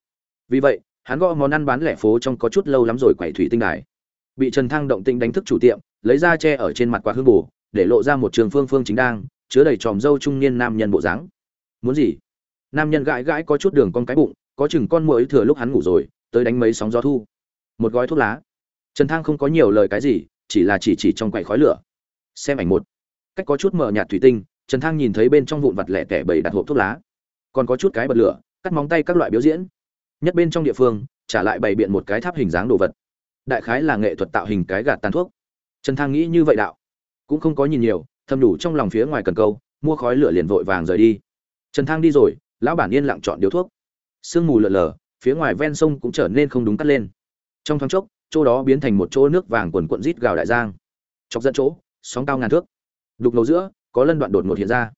Vì vậy, hắn gõ món ăn bán lẻ phố trong có chút lâu lắm rồi quẩy thủy tinh đài. Bị trần thang động tinh đánh thức chủ tiệm, lấy ra che ở trên mặt quạt hương bù, để lộ ra một trường phương phương chính đang, chứa đầy tròm dâu trung niên nam nhân bộ dáng. Muốn gì? Nam nhân gãi gãi có chút đường con cái bụng, có chừng con muỗi thừa lúc hắn ngủ rồi, tới đánh mấy sóng gió thu. Một gói thuốc lá. Trần thang không có nhiều lời cái gì, chỉ là chỉ chỉ trong quầy khói lửa. Xem ảnh một. Cách có chút mở nhạt thủy tinh, trần thang nhìn thấy bên trong vụn vặt lẻ tẻ bầy đặt hộp thuốc lá. Còn có chút cái bật lửa, cắt móng tay các loại biểu diễn. Nhất bên trong địa phương, trả lại bày biện một cái tháp hình dáng đồ vật. Đại khái là nghệ thuật tạo hình cái gạt tàn thuốc. Trần thang nghĩ như vậy đạo. Cũng không có nhìn nhiều, thầm đủ trong lòng phía ngoài cần câu, mua khói lửa liền vội vàng rời đi. Trần thang đi rồi lão bản yên lặng chọn điếu thuốc. Sương mù lờ lờ, phía ngoài ven sông cũng trở nên không đúng cắt lên. Trong thoáng chốc, chỗ đó biến thành một chỗ nước vàng quần quận rít gào đại giang. Chọc dẫn chỗ, sóng cao ngàn thước. Đục ngầu giữa, có lân đoạn đột ngột hiện ra.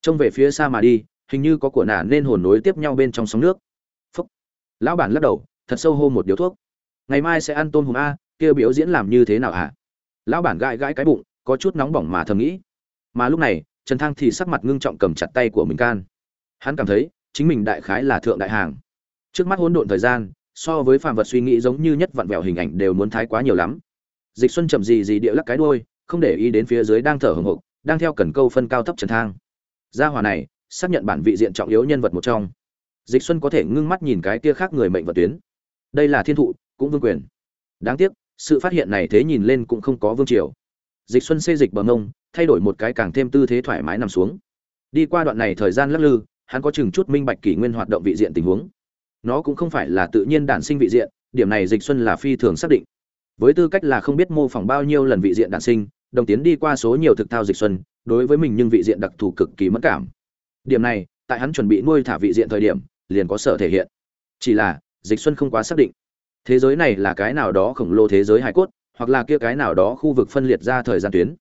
Trông về phía xa mà đi, hình như có của nả nên hồn nối tiếp nhau bên trong sóng nước. Phúc. Lão bản lắc đầu, thật sâu hô một điếu thuốc. Ngày mai sẽ ăn tôm hùm a, kia biểu diễn làm như thế nào hả? Lão bản gãi gãi cái bụng, có chút nóng bỏng mà thầm nghĩ. Mà lúc này, trần thang thì sắc mặt ngưng trọng cầm chặt tay của mình can hắn cảm thấy chính mình đại khái là thượng đại hàng. Trước mắt hỗn độn thời gian, so với phàm vật suy nghĩ giống như nhất vặn vẹo hình ảnh đều muốn thái quá nhiều lắm. Dịch xuân chậm gì gì địa lắc cái đuôi, không để ý đến phía dưới đang thở hồng hộc, đang theo cần câu phân cao thấp trần thang. Gia hòa này, xác nhận bản vị diện trọng yếu nhân vật một trong. Dịch xuân có thể ngưng mắt nhìn cái kia khác người mệnh vật tuyến. Đây là thiên thụ, cũng vương quyền. Đáng tiếc, sự phát hiện này thế nhìn lên cũng không có vương triều. Dịch xuân xê dịch bờ mông, thay đổi một cái càng thêm tư thế thoải mái nằm xuống. Đi qua đoạn này thời gian lắc lư hắn có chừng chút minh bạch kỷ nguyên hoạt động vị diện tình huống. Nó cũng không phải là tự nhiên đản sinh vị diện, điểm này dịch xuân là phi thường xác định. Với tư cách là không biết mô phỏng bao nhiêu lần vị diện đản sinh, đồng tiến đi qua số nhiều thực thao dịch xuân, đối với mình nhưng vị diện đặc thù cực kỳ mất cảm. Điểm này, tại hắn chuẩn bị nuôi thả vị diện thời điểm, liền có sở thể hiện. Chỉ là, dịch xuân không quá xác định. Thế giới này là cái nào đó khổng lồ thế giới hải cốt, hoặc là kia cái nào đó khu vực phân liệt ra thời gian tuyến.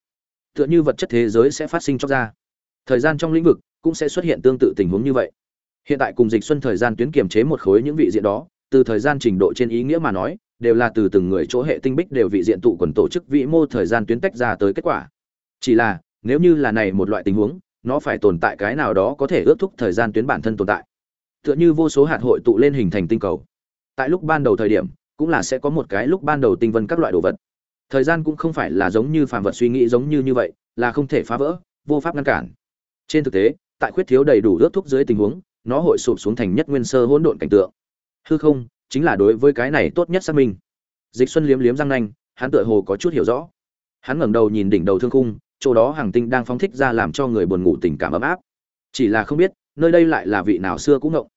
Tựa như vật chất thế giới sẽ phát sinh chóc ra. Thời gian trong lĩnh vực cũng sẽ xuất hiện tương tự tình huống như vậy. Hiện tại cùng dịch xuân thời gian tuyến kiềm chế một khối những vị diện đó, từ thời gian trình độ trên ý nghĩa mà nói, đều là từ từng người chỗ hệ tinh bích đều vị diện tụ quần tổ chức vĩ mô thời gian tuyến tách ra tới kết quả. Chỉ là, nếu như là này một loại tình huống, nó phải tồn tại cái nào đó có thể ước thúc thời gian tuyến bản thân tồn tại. Tựa như vô số hạt hội tụ lên hình thành tinh cầu. Tại lúc ban đầu thời điểm, cũng là sẽ có một cái lúc ban đầu tinh vân các loại đồ vật. Thời gian cũng không phải là giống như phàm vật suy nghĩ giống như như vậy, là không thể phá vỡ, vô pháp ngăn cản. Trên thực tế tại khuyết thiếu đầy đủ ước thúc dưới tình huống, nó hội sụp xuống thành nhất nguyên sơ hỗn độn cảnh tượng. Hư không, chính là đối với cái này tốt nhất xác minh. Dịch xuân liếm liếm răng nanh, hắn tựa hồ có chút hiểu rõ. Hắn ngẩng đầu nhìn đỉnh đầu thương khung, chỗ đó hàng tinh đang phóng thích ra làm cho người buồn ngủ tình cảm ấm áp. Chỉ là không biết, nơi đây lại là vị nào xưa cũng ngộng.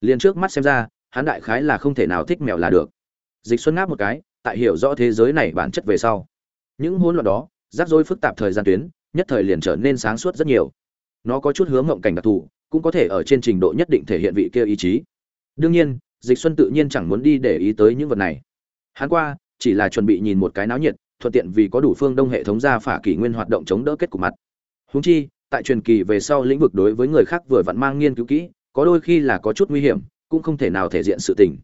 Liền trước mắt xem ra, hắn đại khái là không thể nào thích mèo là được. Dịch xuân ngáp một cái, tại hiểu rõ thế giới này bản chất về sau. Những hỗn loạn đó, rắc rối phức tạp thời gian tuyến, nhất thời liền trở nên sáng suốt rất nhiều nó có chút hướng ngộng cảnh đặc thù, cũng có thể ở trên trình độ nhất định thể hiện vị kia ý chí. Đương nhiên, dịch xuân tự nhiên chẳng muốn đi để ý tới những vật này. Hắn qua, chỉ là chuẩn bị nhìn một cái náo nhiệt, thuận tiện vì có đủ phương đông hệ thống ra phả kỷ nguyên hoạt động chống đỡ kết cục mặt. Húng chi, tại truyền kỳ về sau lĩnh vực đối với người khác vừa vặn mang nghiên cứu kỹ, có đôi khi là có chút nguy hiểm, cũng không thể nào thể diện sự tình.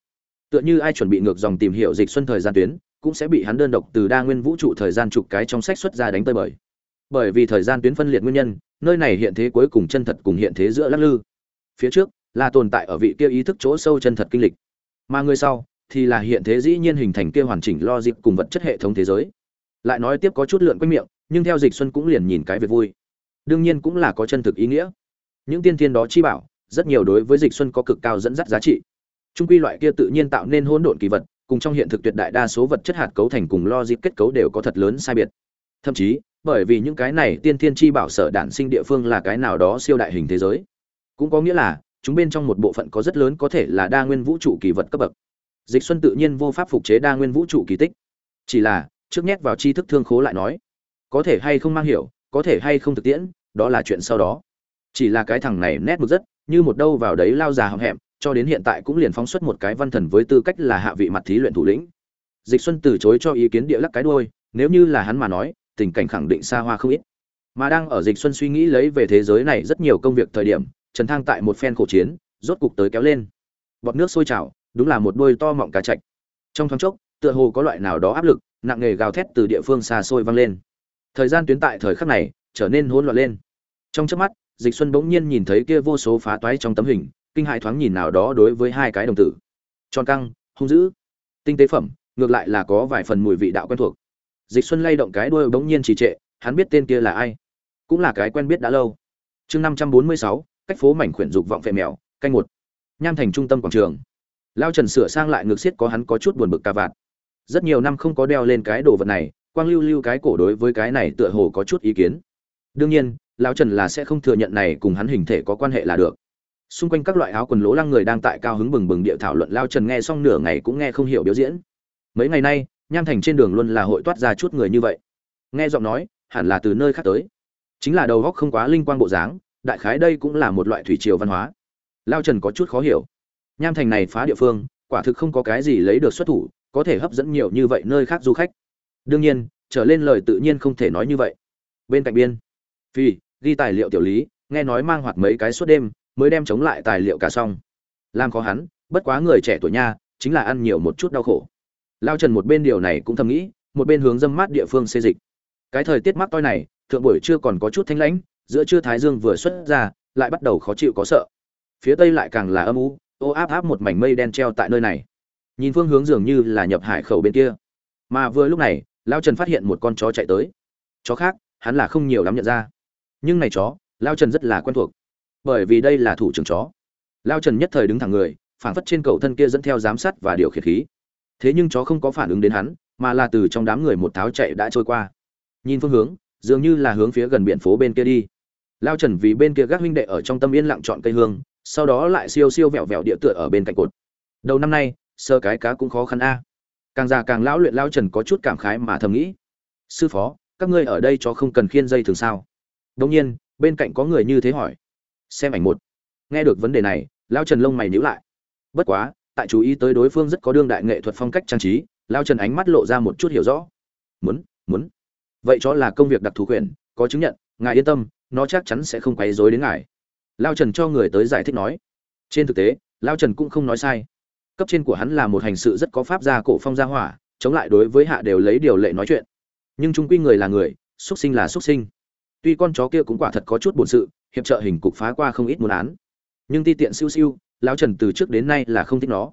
Tựa như ai chuẩn bị ngược dòng tìm hiểu dịch xuân thời gian tuyến, cũng sẽ bị hắn đơn độc từ đa nguyên vũ trụ thời gian chục cái trong sách xuất ra đánh tơi bời bởi vì thời gian tuyến phân liệt nguyên nhân, nơi này hiện thế cuối cùng chân thật cùng hiện thế giữa lắc lư. Phía trước, là tồn tại ở vị kia ý thức chỗ sâu chân thật kinh lịch. Mà người sau, thì là hiện thế dĩ nhiên hình thành kia hoàn chỉnh logic cùng vật chất hệ thống thế giới. Lại nói tiếp có chút lượn quanh miệng, nhưng theo dịch xuân cũng liền nhìn cái việc vui. Đương nhiên cũng là có chân thực ý nghĩa. Những tiên thiên đó chi bảo, rất nhiều đối với dịch xuân có cực cao dẫn dắt giá trị. Trung quy loại kia tự nhiên tạo nên hỗn độn kỳ vật, cùng trong hiện thực tuyệt đại đa số vật chất hạt cấu thành cùng logic kết cấu đều có thật lớn sai biệt. Thậm chí bởi vì những cái này tiên thiên chi bảo sở đản sinh địa phương là cái nào đó siêu đại hình thế giới. Cũng có nghĩa là, chúng bên trong một bộ phận có rất lớn có thể là đa nguyên vũ trụ kỳ vật cấp bậc. Dịch xuân tự nhiên vô pháp phục chế đa nguyên vũ trụ kỳ tích. Chỉ là, trước nhét vào tri thức thương khố lại nói, có thể hay không mang hiểu, có thể hay không thực tiễn, đó là chuyện sau đó. Chỉ là cái thằng này nét một rất, như một đâu vào đấy lao già hậm hẹm, cho đến hiện tại cũng liền phóng xuất một cái văn thần với tư cách là hạ vị mặt thí luyện thủ lĩnh. Dịch xuân từ chối cho ý kiến địa lắc cái đôi nếu như là hắn mà nói tình cảnh khẳng định xa hoa không ít. Mà đang ở dịch xuân suy nghĩ lấy về thế giới này rất nhiều công việc thời điểm, trần thang tại một phen khổ chiến, rốt cục tới kéo lên. Bọt nước sôi trào, đúng là một đôi to mọng cá chạch. Trong thoáng chốc, tựa hồ có loại nào đó áp lực, nặng nề gào thét từ địa phương xa xôi vang lên. Thời gian tuyến tại thời khắc này, trở nên hỗn loạn lên. Trong chớp mắt, dịch xuân bỗng nhiên nhìn thấy kia vô số phá toái trong tấm hình, kinh hại thoáng nhìn nào đó đối với hai cái đồng tử. Tròn căng, hung dữ. Tinh tế phẩm, ngược lại là có vài phần mùi vị đạo quen thuộc dịch xuân lay động cái đuôi bỗng nhiên trì trệ, hắn biết tên kia là ai. Cũng là cái quen biết đã lâu. Chương năm trăm bốn mươi sáu, cách phố mảnh khuyển dục vọng phệ mèo, canh một. Nham thành trung tâm quảng trường. Lao trần sửa sang lại ngược xiết có hắn có chút buồn bực cà vạt. Rất nhiều năm không có đeo lên cái đồ vật này, quang lưu lưu cái cổ đối với cái này tựa hồ có chút ý kiến. Đương nhiên lão trần là sẽ không thừa nhận này cùng hắn hình thể có quan hệ là được. Xung quanh các loại áo quần lố lăng người đang tại cao hứng bừng bừng địa thảo luận, lao trần nghe xong nửa ngày cũng nghe không hiểu biểu diễn. Mấy ngày nay nham thành trên đường luôn là hội toát ra chút người như vậy. Nghe giọng nói, hẳn là từ nơi khác tới. Chính là đầu góc không quá linh quang bộ dáng, đại khái đây cũng là một loại thủy triều văn hóa. Lao trần có chút khó hiểu. Nham thành này phá địa phương, quả thực không có cái gì lấy được xuất thủ, có thể hấp dẫn nhiều như vậy nơi khác du khách. Đương nhiên, trở lên lời tự nhiên không thể nói như vậy. Bên cạnh biên phi ghi tài liệu tiểu lý, nghe nói mang hoạt mấy cái suốt đêm, mới đem chống lại tài liệu cả xong. Làm khó hắn, bất quá người trẻ tuổi nha, chính là ăn nhiều một chút đau khổ lao trần một bên điều này cũng thầm nghĩ, một bên hướng dâm mát địa phương xê dịch. Cái thời tiết mắc toi này, thượng buổi chưa còn có chút thanh lãnh, giữa trưa thái dương vừa xuất ra, lại bắt đầu khó chịu có sợ. Phía tây lại càng là âm u, ô áp áp một mảnh mây đen treo tại nơi này. Nhìn phương hướng dường như là nhập hải khẩu bên kia. Mà vừa lúc này, lao trần phát hiện một con chó chạy tới. Chó khác, hắn là không nhiều lắm nhận ra. Nhưng này chó, lao trần rất là quen thuộc. Bởi vì đây là thủ trưởng chó. Lao trần nhất thời đứng thẳng người, phảng phất trên cầu thân kia dẫn theo giám sát và điều khiển khí thế nhưng chó không có phản ứng đến hắn, mà là từ trong đám người một tháo chạy đã trôi qua. Nhìn phương hướng, dường như là hướng phía gần biển phố bên kia đi. Lao trần vì bên kia gác huynh đệ ở trong tâm yên lặng chọn cây hương, sau đó lại siêu siêu vẹo vẹo địa tựa ở bên cạnh cột. Đầu năm nay, sơ cái cá cũng khó khăn a. Càng già càng lão luyện lao trần có chút cảm khái mà thầm nghĩ. Sư phó, các ngươi ở đây cho không cần khiên dây thường sao? Đông nhiên, bên cạnh có người như thế hỏi. Xem ảnh một. Nghe được vấn đề này, lao trần lông mày nhíu lại. Bất quá tại chú ý tới đối phương rất có đương đại nghệ thuật phong cách trang trí, lao trần ánh mắt lộ ra một chút hiểu rõ. Muốn muốn. Vậy cho là công việc đặc thù quyền, có chứng nhận, ngài yên tâm, nó chắc chắn sẽ không quấy rối đến ngài. Lao trần cho người tới giải thích nói. Trên thực tế, lao trần cũng không nói sai. Cấp trên của hắn là một hành sự rất có pháp gia cổ phong gia hỏa, chống lại đối với hạ đều lấy điều lệ nói chuyện. Nhưng trung quy người là người, xuất sinh là xuất sinh. Tuy con chó kia cũng quả thật có chút buồn sự, hiệp trợ hình cục phá qua không ít muốn án. Nhưng ti tiện siêu siêu lão trần từ trước đến nay là không thích nó.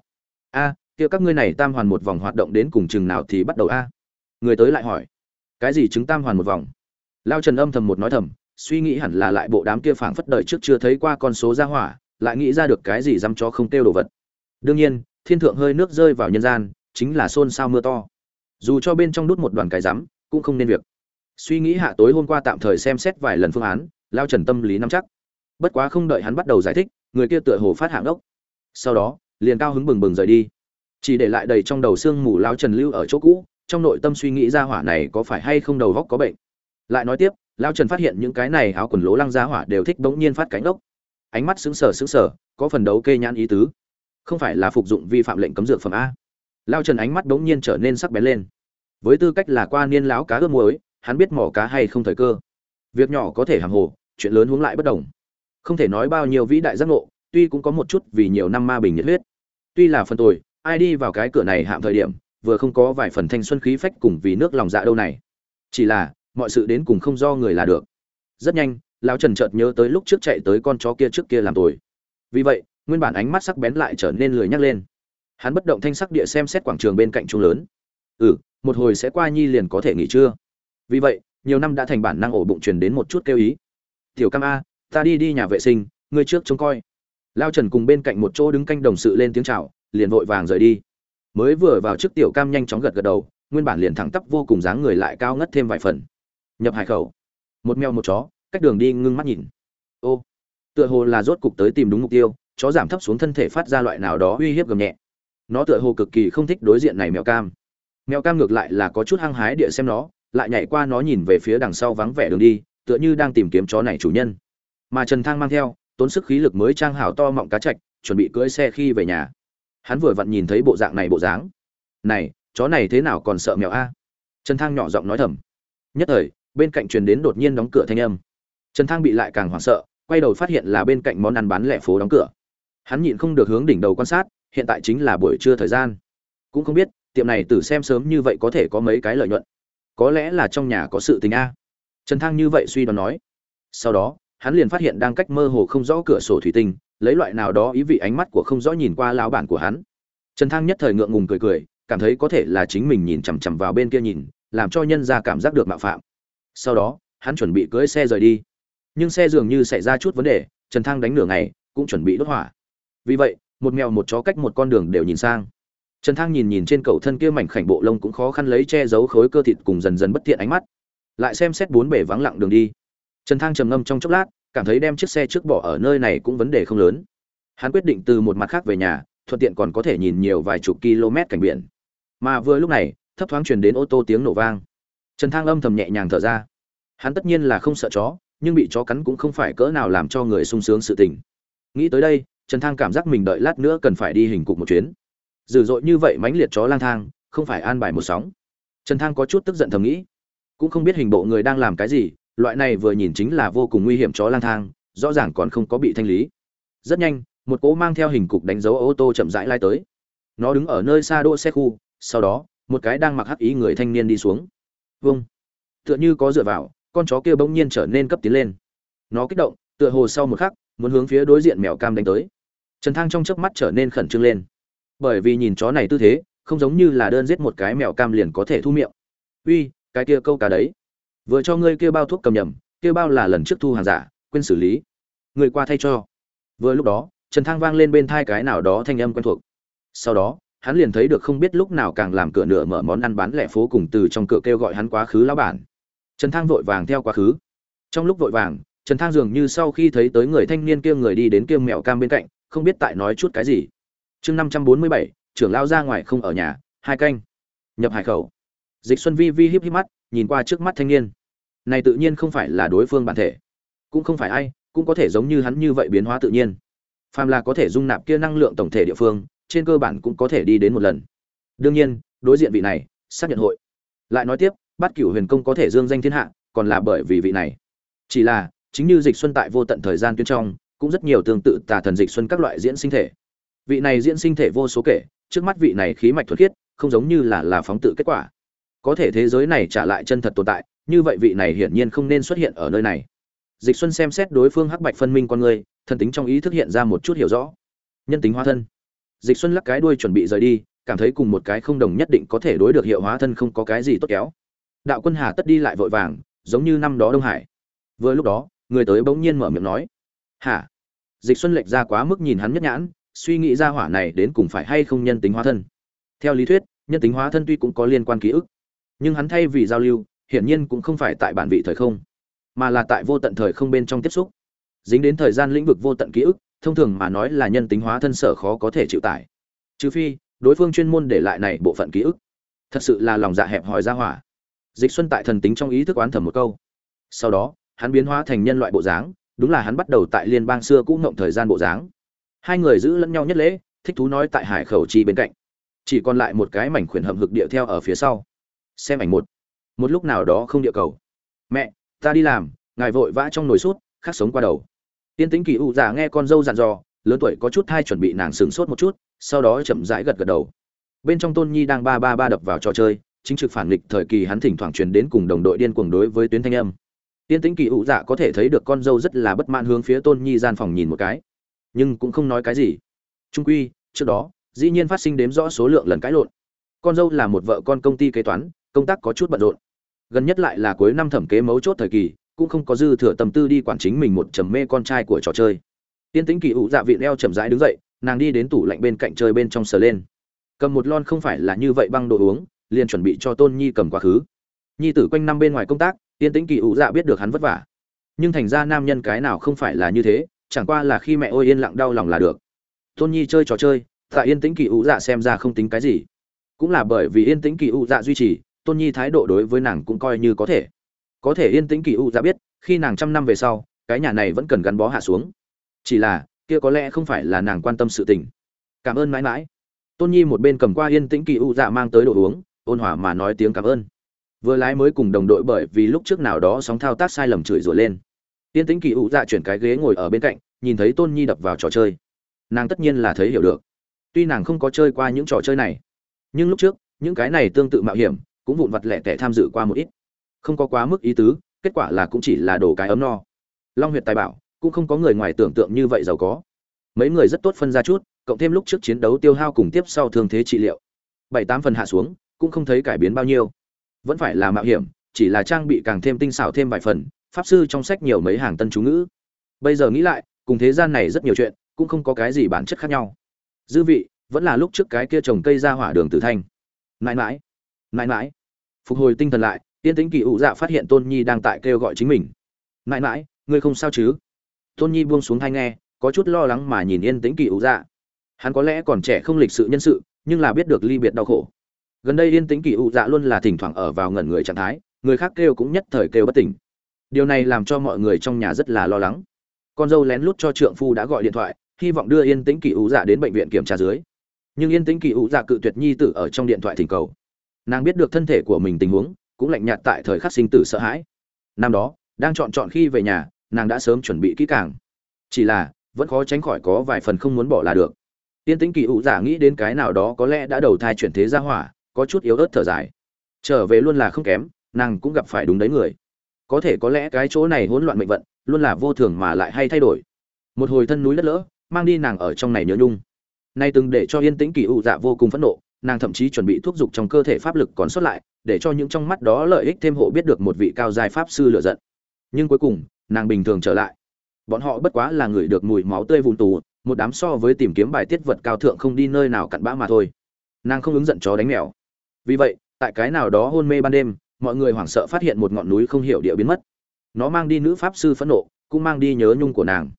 A, kia các ngươi này tam hoàn một vòng hoạt động đến cùng chừng nào thì bắt đầu a? Người tới lại hỏi. Cái gì chứng tam hoàn một vòng? Lao trần âm thầm một nói thầm, suy nghĩ hẳn là lại bộ đám kia phảng phất đời trước chưa thấy qua con số ra hỏa, lại nghĩ ra được cái gì dăm cho không tiêu đồ vật. Đương nhiên, thiên thượng hơi nước rơi vào nhân gian, chính là xôn xao mưa to. Dù cho bên trong đút một đoàn cái rắm, cũng không nên việc. Suy nghĩ hạ tối hôm qua tạm thời xem xét vài lần phương án lao trần tâm lý nắm chắc. Bất quá không đợi hắn bắt đầu giải thích người kia tựa hồ phát hạng đốc. Sau đó liền cao hứng bừng bừng rời đi. Chỉ để lại đầy trong đầu xương mù lao trần lưu ở chỗ cũ trong nội tâm suy nghĩ ra hỏa này có phải hay không đầu góc có bệnh. Lại nói tiếp lao trần phát hiện những cái này áo quần lố lăng ra hỏa đều thích bỗng nhiên phát cánh đốc, ánh mắt xứng sở xứng sở có phần đấu kê nhãn ý tứ. Không phải là phục dụng vi phạm lệnh cấm dược phẩm a. Lao trần ánh mắt bỗng nhiên trở nên sắc bén lên. Với tư cách là qua niên lão cá ướp muối hắn biết mỏ cá hay không thời cơ. Việc nhỏ có thể hàng hồ chuyện lớn hướng lại bất đồng không thể nói bao nhiêu vĩ đại giác ngộ, tuy cũng có một chút vì nhiều năm ma bình nhiệt huyết. Tuy là phần tồi, ai đi vào cái cửa này hạm thời điểm, vừa không có vài phần thanh xuân khí phách cùng vì nước lòng dạ đâu này. Chỉ là, mọi sự đến cùng không do người là được. Rất nhanh, lão trần chợt nhớ tới lúc trước chạy tới con chó kia trước kia làm tồi. Vì vậy, nguyên bản ánh mắt sắc bén lại trở nên lười nhắc lên. Hắn bất động thanh sắc địa xem xét quảng trường bên cạnh trung lớn. Ừ một hồi sẽ qua nhi liền có thể nghỉ trưa. Vì vậy, nhiều năm đã thành bản năng ổ bụng truyền đến một chút kêu ý. Tiểu cam a ta đi đi nhà vệ sinh, ngươi trước trông coi. Lao trần cùng bên cạnh một chỗ đứng canh đồng sự lên tiếng chào, liền vội vàng rời đi. Mới vừa vào trước tiểu cam nhanh chóng gật gật đầu, nguyên bản liền thẳng tắp vô cùng dáng người lại cao ngất thêm vài phần. Nhập hải khẩu. Một mèo một chó, cách đường đi ngưng mắt nhìn. Ô, tựa hồ là rốt cục tới tìm đúng mục tiêu, chó giảm thấp xuống thân thể phát ra loại nào đó uy hiếp gầm nhẹ. Nó tựa hồ cực kỳ không thích đối diện này mèo cam. Mèo cam ngược lại là có chút hăng hái địa xem nó, lại nhảy qua nó nhìn về phía đằng sau vắng vẻ đường đi, tựa như đang tìm kiếm chó này chủ nhân mà trần thang mang theo, tốn sức khí lực mới trang hảo to mọng cá chạch, chuẩn bị cưỡi xe khi về nhà. Hắn vừa vặn nhìn thấy bộ dạng này bộ dáng. Này, chó này thế nào còn sợ mèo a? Trần thang nhỏ giọng nói thầm. Nhất thời, bên cạnh truyền đến đột nhiên đóng cửa thanh âm. Trần thang bị lại càng hoảng sợ, quay đầu phát hiện là bên cạnh món ăn bán lẻ phố đóng cửa. Hắn nhịn không được hướng đỉnh đầu quan sát, hiện tại chính là buổi trưa thời gian. Cũng không biết, tiệm này từ xem sớm như vậy có thể có mấy cái lợi nhuận. Có lẽ là trong nhà có sự tình a. Trần thang như vậy suy đoán nói. Sau đó hắn liền phát hiện đang cách mơ hồ không rõ cửa sổ thủy tinh, lấy loại nào đó ý vị ánh mắt của không rõ nhìn qua lão bản của hắn. Trần thang nhất thời ngượng ngùng cười cười, cảm thấy có thể là chính mình nhìn chằm chằm vào bên kia nhìn, làm cho nhân ra cảm giác được mạo phạm. Sau đó, hắn chuẩn bị cưỡi xe rời đi. Nhưng xe dường như xảy ra chút vấn đề, trần thang đánh nửa ngày, cũng chuẩn bị đốt hỏa. Vì vậy, một mèo một chó cách một con đường đều nhìn sang. Trần thang nhìn nhìn trên cầu thân kia mảnh khảnh bộ lông cũng khó khăn lấy che giấu khối cơ thịt cùng dần dần bất thiện ánh mắt. Lại xem xét bốn bể vắng lặng đường đi trần thang trầm ngâm trong chốc lát, cảm thấy đem chiếc xe trước bỏ ở nơi này cũng vấn đề không lớn. Hắn quyết định từ một mặt khác về nhà, thuận tiện còn có thể nhìn nhiều vài chục km cảnh biển. Mà vừa lúc này, thấp thoáng truyền đến ô tô tiếng nổ vang. Trần thang âm thầm nhẹ nhàng thở ra. Hắn tất nhiên là không sợ chó, nhưng bị chó cắn cũng không phải cỡ nào làm cho người sung sướng sự tình. Nghĩ tới đây, trần thang cảm giác mình đợi lát nữa cần phải đi hình cục một chuyến. Dữ dội như vậy mãnh liệt chó lang thang, không phải an bài một sóng. Trần thang có chút tức giận thầm nghĩ. Cũng không biết hình bộ người đang làm cái gì loại này vừa nhìn chính là vô cùng nguy hiểm chó lang thang, rõ ràng còn không có bị thanh lý. Rất nhanh, một cỗ mang theo hình cục đánh dấu ô tô chậm rãi lai tới. Nó đứng ở nơi xa đỗ xe khu, sau đó, một cái đang mặc hắc ý người thanh niên đi xuống. Vâng. Tựa như có dựa vào, con chó kia bỗng nhiên trở nên cấp tiến lên. Nó kích động, tựa hồ sau một khắc, muốn hướng phía đối diện mèo cam đánh tới. Trần thang trong chớp mắt trở nên khẩn trương lên. Bởi vì nhìn chó này tư thế, không giống như là đơn giết một cái mèo cam liền có thể thu miệng. Uy, cái kia câu cá đấy vừa cho ngươi kia bao thuốc cầm nhầm kia bao là lần trước thu hàng giả, quên xử lý. Người qua thay cho. Vừa lúc đó, trần thang vang lên bên thai cái nào đó thanh âm quen thuộc. Sau đó, hắn liền thấy được không biết lúc nào càng làm cửa nửa mở món ăn bán lẻ phố cùng từ trong cửa kêu gọi hắn quá khứ lão bản. Trần thang vội vàng theo quá khứ. Trong lúc vội vàng, trần thang dường như sau khi thấy tới người thanh niên kia người đi đến kia mẹo cam bên cạnh, không biết tại nói chút cái gì. Chương năm trăm bốn mươi bảy, trưởng lao ra ngoài không ở nhà, hai canh. Nhập hải khẩu. Dịch xuân vi vi híp híp mắt, nhìn qua trước mắt thanh niên này tự nhiên không phải là đối phương bản thể. Cũng không phải ai, cũng có thể giống như hắn như vậy biến hóa tự nhiên. Phàm là có thể dung nạp kia năng lượng tổng thể địa phương, trên cơ bản cũng có thể đi đến một lần. Đương nhiên, đối diện vị này, xác nhận hội. Lại nói tiếp bắt cửu huyền công có thể dương danh thiên hạ, còn là bởi vì vị này. Chỉ là, chính như dịch xuân tại vô tận thời gian tuyến trong, cũng rất nhiều tương tự tà thần dịch xuân các loại diễn sinh thể. Vị này diễn sinh thể vô số kể, trước mắt vị này khí mạch thuật khiết, không giống như là là phóng tự kết quả. Có thể thế giới này trả lại chân thật tồn tại như vậy vị này hiển nhiên không nên xuất hiện ở nơi này. Dịch xuân xem xét đối phương hắc bạch phân minh con người, thần tính trong ý thức hiện ra một chút hiểu rõ. Nhân tính hóa thân. Dịch xuân lắc cái đuôi chuẩn bị rời đi, cảm thấy cùng một cái không đồng nhất định có thể đối được hiệu hóa thân không có cái gì tốt kéo. Đạo quân hà tất đi lại vội vàng, giống như năm đó đông hải. Vừa lúc đó, người tới bỗng nhiên mở miệng nói hả dịch xuân lệch ra quá mức nhìn hắn nhất nhãn, suy nghĩ ra hỏa này đến cùng phải hay không nhân tính hóa thân. Theo lý thuyết, nhân tính hóa thân tuy cũng có liên quan ký ức, nhưng hắn thay vì giao lưu hiển nhiên cũng không phải tại bản vị thời không, mà là tại vô tận thời không bên trong tiếp xúc. Dính đến thời gian lĩnh vực vô tận ký ức, thông thường mà nói là nhân tính hóa thân sở khó có thể chịu tải. Trừ phi, đối phương chuyên môn để lại này bộ phận ký ức. Thật sự là lòng dạ hẹp hòi ra hỏa. Dịch xuân tại thần tính trong ý thức oán thầm một câu. Sau đó, hắn biến hóa thành nhân loại bộ dáng, đúng là hắn bắt đầu tại liên bang xưa cũ ngộng thời gian bộ dáng. Hai người giữ lẫn nhau nhất lễ, thích thú nói tại hải khẩu chi bên cạnh. Chỉ còn lại một cái mảnh khuyển hầm hực địa theo ở phía sau. Xem ảnh một một lúc nào đó không địa cầu. Mẹ, ta đi làm, ngài vội vã trong nồi sút khắc sống qua đầu. Tiên tính kỳ u già nghe con dâu dặn dò, lớn tuổi có chút thai chuẩn bị nàng sừng sốt một chút, sau đó chậm rãi gật gật đầu. Bên trong tôn nhi đang ba ba ba đập vào trò chơi, chính trực phản nghịch thời kỳ hắn thỉnh thoảng truyền đến cùng đồng đội điên cuồng đối với tuyến thanh âm. Tiên tính kỳ u dạ có thể thấy được con dâu rất là bất mãn hướng phía tôn nhi gian phòng nhìn một cái. Nhưng cũng không nói cái gì. Trung quy, trước đó, dĩ nhiên phát sinh đếm rõ số lượng lần cãi lộn. Con dâu là một vợ con công ty kế toán, công tác có chút bận rộn gần nhất lại là cuối năm thẩm kế mấu chốt thời kỳ, cũng không có dư thừa tâm tư đi quản chính mình một trầm mê con trai của trò chơi. Tiên tính kỳ ụ dạ vị leo chậm rãi đứng dậy, nàng đi đến tủ lạnh bên cạnh chơi bên trong sờ lên. Cầm một lon không phải là như vậy băng đồ uống, liền chuẩn bị cho tôn nhi cầm quá khứ. Nhi tử quanh năm bên ngoài công tác tiên tính kỳ ủ dạ biết được hắn vất vả. Nhưng thành ra nam nhân cái nào không phải là như thế, chẳng qua là khi mẹ ôi yên lặng đau lòng là được. Tôn nhi chơi trò chơi, tại yên tĩnh kỳ ủ dạ xem ra không tính cái gì. Cũng là bởi vì yên tĩnh kỳ ủ dạ duy trì tôn nhi thái độ đối với nàng cũng coi như có thể. Có thể yên tĩnh kỳ u dạ biết, khi nàng trăm năm về sau, cái nhà này vẫn cần gắn bó hạ xuống. Chỉ là, kia có lẽ không phải là nàng quan tâm sự tình. Cảm ơn mãi mãi. Tôn nhi một bên cầm qua yên tĩnh kỳ u dạ mang tới đồ uống, ôn hòa mà nói tiếng cảm ơn. Vừa lái mới cùng đồng đội bởi vì lúc trước nào đó sóng thao tác sai lầm chửi rủa lên. Yên tĩnh kỳ u dạ chuyển cái ghế ngồi ở bên cạnh, nhìn thấy tôn nhi đập vào trò chơi. Nàng tất nhiên là thấy hiểu được. Tuy nàng không có chơi qua những trò chơi này, nhưng lúc trước, những cái này tương tự mạo hiểm cũng vụn vặt lẻ tẻ tham dự qua một ít. Không có quá mức ý tứ, kết quả là cũng chỉ là đổ cái ấm no. Long huyệt tài bảo, cũng không có người ngoài tưởng tượng như vậy giàu có. Mấy người rất tốt phân ra chút, cộng thêm lúc trước chiến đấu tiêu hao cùng tiếp sau thương thế trị liệu. Bảy tám phần hạ xuống, cũng không thấy cải biến bao nhiêu. Vẫn phải là mạo hiểm, chỉ là trang bị càng thêm tinh xảo thêm vài phần, pháp sư trong sách nhiều mấy hàng tân chú ngữ. Bây giờ nghĩ lại, cùng thế gian này rất nhiều chuyện, cũng không có cái gì bản chất khác nhau. Dư vị, vẫn là lúc trước cái kia trồng cây ra hỏa đường tử thanh. Mãi mãi mãi mãi phục hồi tinh thần lại tiên tính kỳ ụ dạ phát hiện tôn nhi đang tại kêu gọi chính mình. Mãi mãi, ngươi không sao chứ? Tôn nhi buông xuống thai nghe, có chút lo lắng mà nhìn yên tĩnh kỳ ụ dạ. Hắn có lẽ còn trẻ không lịch sự nhân sự, nhưng là biết được ly biệt đau khổ. Gần đây yên tĩnh kỳ ụ dạ luôn là thỉnh thoảng ở vào ngẩn người trạng thái, người khác kêu cũng nhất thời kêu bất tỉnh. Điều này làm cho mọi người trong nhà rất là lo lắng. Con dâu lén lút cho trượng phu đã gọi điện thoại, hy vọng đưa yên tĩnh kỳ ụ dạ đến bệnh viện kiểm tra dưới. Nhưng yên tĩnh kỳ ụ dạ cự tuyệt nhi tử ở trong điện thoại thỉnh cầu nàng biết được thân thể của mình tình huống, cũng lạnh nhạt tại thời khắc sinh tử sợ hãi. Năm đó, đang chọn chọn khi về nhà, nàng đã sớm chuẩn bị kỹ càng. Chỉ là, vẫn khó tránh khỏi có vài phần không muốn bỏ là được. Tiên tĩnh kỳ ụ dạ nghĩ đến cái nào đó có lẽ đã đầu thai chuyển thế ra hỏa, có chút yếu ớt thở dài. Trở về luôn là không kém, nàng cũng gặp phải đúng đấy người. Có thể có lẽ cái chỗ này hỗn loạn mệnh vận, luôn là vô thường mà lại hay thay đổi. Một hồi thân núi đất lỡ, mang đi nàng ở trong này nhớ nhung. Nay từng để cho yên tĩnh kỳ ụ dạ vô cùng phẫn nộ nàng thậm chí chuẩn bị thuốc dục trong cơ thể pháp lực còn sót lại, để cho những trong mắt đó lợi ích thêm hộ biết được một vị cao giai pháp sư lựa giận. Nhưng cuối cùng, nàng bình thường trở lại. Bọn họ bất quá là người được mùi máu tươi vùn tù, một đám so với tìm kiếm bài tiết vật cao thượng không đi nơi nào cặn bã mà thôi. Nàng không ứng giận chó đánh mèo. Vì vậy, tại cái nào đó hôn mê ban đêm, mọi người hoảng sợ phát hiện một ngọn núi không hiểu địa biến mất. Nó mang đi nữ pháp sư phẫn nộ, cũng mang đi nhớ nhung của nàng.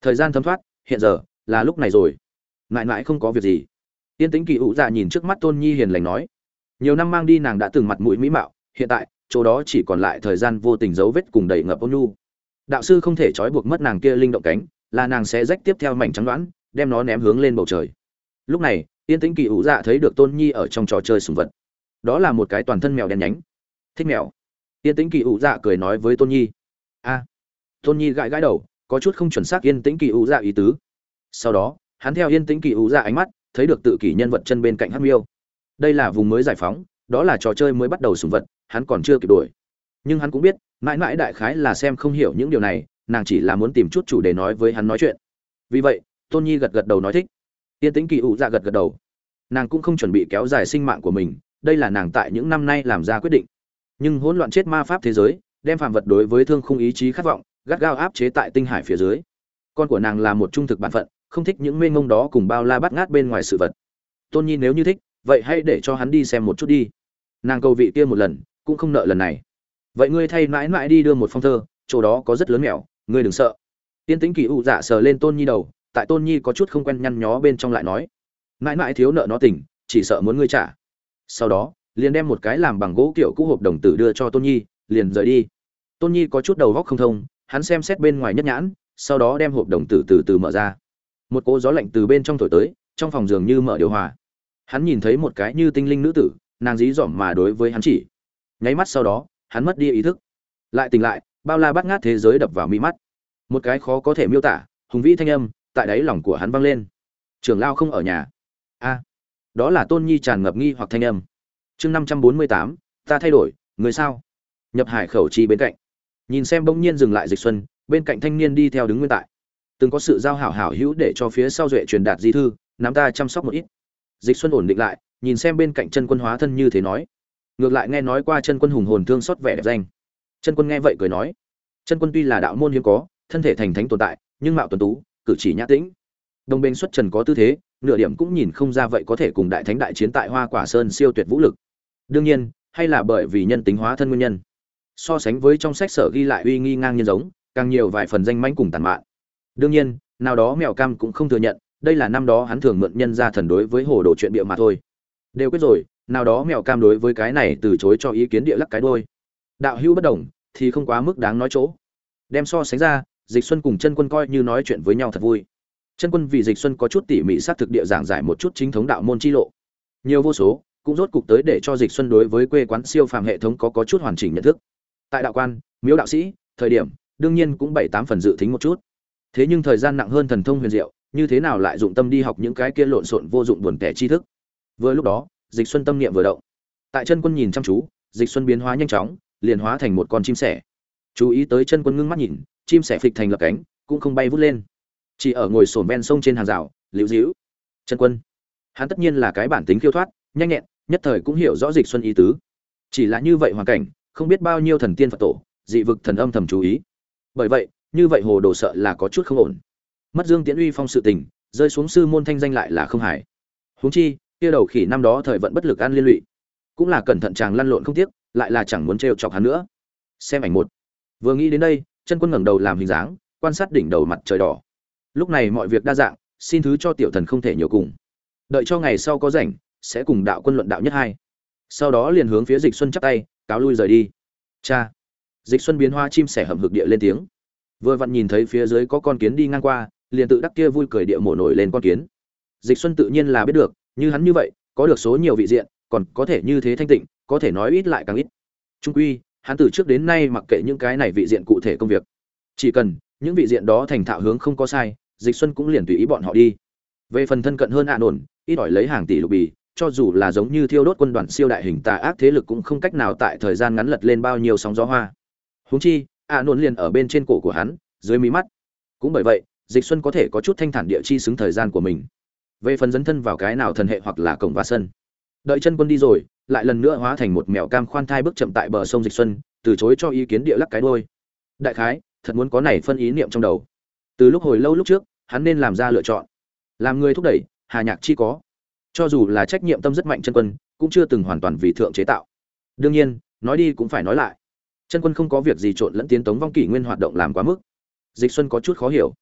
Thời gian thấm thoát, hiện giờ là lúc này rồi. Mãi mãi không có việc gì tiên tính kỳ hữu dạ nhìn trước mắt tôn nhi hiền lành nói, nhiều năm mang đi nàng đã từng mặt mũi mỹ mạo, hiện tại, chỗ đó chỉ còn lại thời gian vô tình dấu vết cùng đầy ngập ôn nhu. Đạo sư không thể trói buộc mất nàng kia linh động cánh, là nàng sẽ rách tiếp theo mảnh trắng đoán, đem nó ném hướng lên bầu trời. Lúc này tiên tính kỳ hữu dạ thấy được tôn nhi ở trong trò chơi sùng vật. Đó là một cái toàn thân mèo đen nhánh. Thích mèo. Tiên tính kỳ hữu dạ cười nói với tôn nhi, a. Tôn nhi gãi gãi đầu, có chút không chuẩn xác yên tĩnh kỳ ủ dạ ý tứ. Sau đó, hắn theo yên tĩnh kỳ ủ dạ ánh mắt thấy được tự kỷ nhân vật chân bên cạnh hắc miêu. Đây là vùng mới giải phóng, đó là trò chơi mới bắt đầu sùng vật, hắn còn chưa kịp đuổi nhưng hắn cũng biết, mãi mãi đại khái là xem không hiểu những điều này, nàng chỉ là muốn tìm chút chủ đề nói với hắn nói chuyện. Vì vậy, tôn nhi gật gật đầu nói thích. Yên tĩnh kỳ ụ dạ gật gật đầu. Nàng cũng không chuẩn bị kéo dài sinh mạng của mình, đây là nàng tại những năm nay làm ra quyết định. Nhưng hỗn loạn chết ma pháp thế giới, đem phạm vật đối với thương không ý chí khát vọng, gắt gao áp chế tại tinh hải phía dưới. Con của nàng là một trung thực bản phận không thích những mênh mông đó cùng bao la bắt ngát bên ngoài sự vật. Tôn nhi nếu như thích, vậy hãy để cho hắn đi xem một chút đi. Nàng cầu vị kia một lần, cũng không nợ lần này. Vậy ngươi thay mãi mãi đi đưa một phong thơ, chỗ đó có rất lớn mèo ngươi đừng sợ. Tiên tĩnh kỳ u dạ sờ lên tôn nhi đầu, tại tôn nhi có chút không quen nhăn nhó bên trong lại nói, mãi mãi thiếu nợ nó tỉnh chỉ sợ muốn ngươi trả. Sau đó, liền đem một cái làm bằng gỗ kiểu cũ hộp đồng tử đưa cho tôn nhi, liền rời đi. Tôn nhi có chút đầu góc không thông, hắn xem xét bên ngoài nhất nhãn, sau đó đem hộp đồng tử từ từ mở ra một cỗ gió lạnh từ bên trong thổi tới, trong phòng giường như mở điều hòa. Hắn nhìn thấy một cái như tinh linh nữ tử, nàng dí dỏm mà đối với hắn chỉ. Nháy mắt sau đó, hắn mất đi ý thức. Lại tỉnh lại, bao la bắt ngát thế giới đập vào mi mắt. Một cái khó có thể miêu tả, hùng vĩ thanh âm, tại đáy lòng của hắn vang lên. Trưởng lao không ở nhà. A, đó là tôn nhi tràn ngập nghi hoặc thanh âm. Chương năm trăm bốn mươi tám, ta thay đổi, người sao? Nhập hải khẩu chi bên cạnh. Nhìn xem bỗng nhiên dừng lại dịch xuân, bên cạnh thanh niên đi theo đứng nguyên tại từng có sự giao hảo hảo hữu để cho phía sau duệ truyền đạt di thư, nắm ta chăm sóc một ít. Dịch xuân ổn định lại, nhìn xem bên cạnh chân quân hóa thân như thế nói. Ngược lại nghe nói qua chân quân hùng hồn thương xót vẻ đẹp danh. Chân quân nghe vậy cười nói, chân quân tuy là đạo môn hiếm có, thân thể thành thánh tồn tại, nhưng mạo tuần tú, cử chỉ nhã tĩnh. Đồng bên xuất trần có tư thế, nửa điểm cũng nhìn không ra vậy có thể cùng đại thánh đại chiến tại hoa quả sơn siêu tuyệt vũ lực. Đương nhiên, hay là bởi vì nhân tính hóa thân nguyên nhân. So sánh với trong sách sở ghi lại uy nghi ngang nhân giống, càng nhiều vài phần danh manh cùng tàn mạn đương nhiên, nào đó mèo cam cũng không thừa nhận, đây là năm đó hắn thường mượn nhân ra thần đối với hồ đồ chuyện bịa mà thôi. Đều quyết rồi, nào đó mèo cam đối với cái này từ chối cho ý kiến địa lắc cái đôi đạo hữu bất đồng, thì không quá mức đáng nói chỗ. Đem so sánh ra, dịch xuân cùng chân quân coi như nói chuyện với nhau thật vui. Chân quân vì dịch xuân có chút tỉ mỉ xác thực địa giảng giải một chút chính thống đạo môn chi lộ. Nhiều vô số, cũng rốt cục tới để cho dịch xuân đối với quê quán siêu phàm hệ thống có có chút hoàn chỉnh nhận thức. Tại đạo quan, miếu đạo sĩ, thời điểm, đương nhiên cũng bảy tám phần dự tính một chút thế nhưng thời gian nặng hơn thần thông huyền diệu, như thế nào lại dụng tâm đi học những cái kia lộn xộn vô dụng buồn tẻ tri thức? Vừa lúc đó, dịch xuân tâm niệm vừa động. Tại chân quân nhìn chăm chú, dịch xuân biến hóa nhanh chóng, liền hóa thành một con chim sẻ. Chú ý tới chân quân ngưng mắt nhìn, chim sẻ phịch thành lập cánh, cũng không bay vút lên. Chỉ ở ngồi sổn ven sông trên hàng rào, liễu dĩu chân quân. Hắn tất nhiên là cái bản tính khiêu thoát, nhanh nhẹn, nhất thời cũng hiểu rõ dịch xuân ý tứ. Chỉ là như vậy hoàn cảnh, không biết bao nhiêu thần tiên phật tổ, dị vực thần âm thầm chú ý. Bởi vậy như vậy hồ đồ sợ là có chút không ổn. Mất dương tiễn uy phong sự tình, rơi xuống sư môn thanh danh lại là không hải huống chi, kia đầu khỉ năm đó thời vận bất lực ăn liên lụy. Cũng là cẩn thận chàng lăn lộn không tiếc, lại là chẳng muốn trêu chọc hắn nữa. Xem ảnh một. Vừa nghĩ đến đây, chân quân ngẩng đầu làm hình dáng, quan sát đỉnh đầu mặt trời đỏ. Lúc này mọi việc đa dạng, xin thứ cho tiểu thần không thể nhiều cùng. Đợi cho ngày sau có rảnh, sẽ cùng đạo quân luận đạo nhất hai. Sau đó liền hướng phía dịch xuân chắp tay, cáo lui rời đi. Cha. Dịch xuân biến hoa chim sẻ hầm hực địa lên tiếng vừa vặn nhìn thấy phía dưới có con kiến đi ngang qua, liền tự đắc kia vui cười địa mổ nổi lên con kiến. Dịch xuân tự nhiên là biết được, như hắn như vậy, có được số nhiều vị diện, còn có thể như thế thanh tịnh, có thể nói ít lại càng ít. Trung quy, hắn từ trước đến nay mặc kệ những cái này vị diện cụ thể công việc. Chỉ cần những vị diện đó thành thạo hướng không có sai, dịch xuân cũng liền tùy ý bọn họ đi. Về phần thân cận hơn ạ à nổn, ít ỏi lấy hàng tỷ lục bì, cho dù là giống như thiêu đốt quân đoàn siêu đại hình tà ác thế lực cũng không cách nào tại thời gian ngắn lật lên bao nhiêu sóng gió hoa. Huống chi a nôn liền ở bên trên cổ của hắn, dưới mí mắt. Cũng bởi vậy, dịch xuân có thể có chút thanh thản địa chi xứng thời gian của mình. Về phần dấn thân vào cái nào thần hệ hoặc là cổng và sân. Đợi chân quân đi rồi, lại lần nữa hóa thành một mèo cam khoan thai bước chậm tại bờ sông dịch xuân, từ chối cho ý kiến địa lắc cái đôi đại khái, thật muốn có này phân ý niệm trong đầu. Từ lúc hồi lâu lúc trước, hắn nên làm ra lựa chọn. Làm người thúc đẩy, hà nhạc chi có. Cho dù là trách nhiệm tâm rất mạnh chân quân, cũng chưa từng hoàn toàn vì thượng chế tạo. Đương nhiên, nói đi cũng phải nói lại chân quân không có việc gì trộn lẫn tiến tống vong kỷ nguyên hoạt động làm quá mức. Dịch xuân có chút khó hiểu.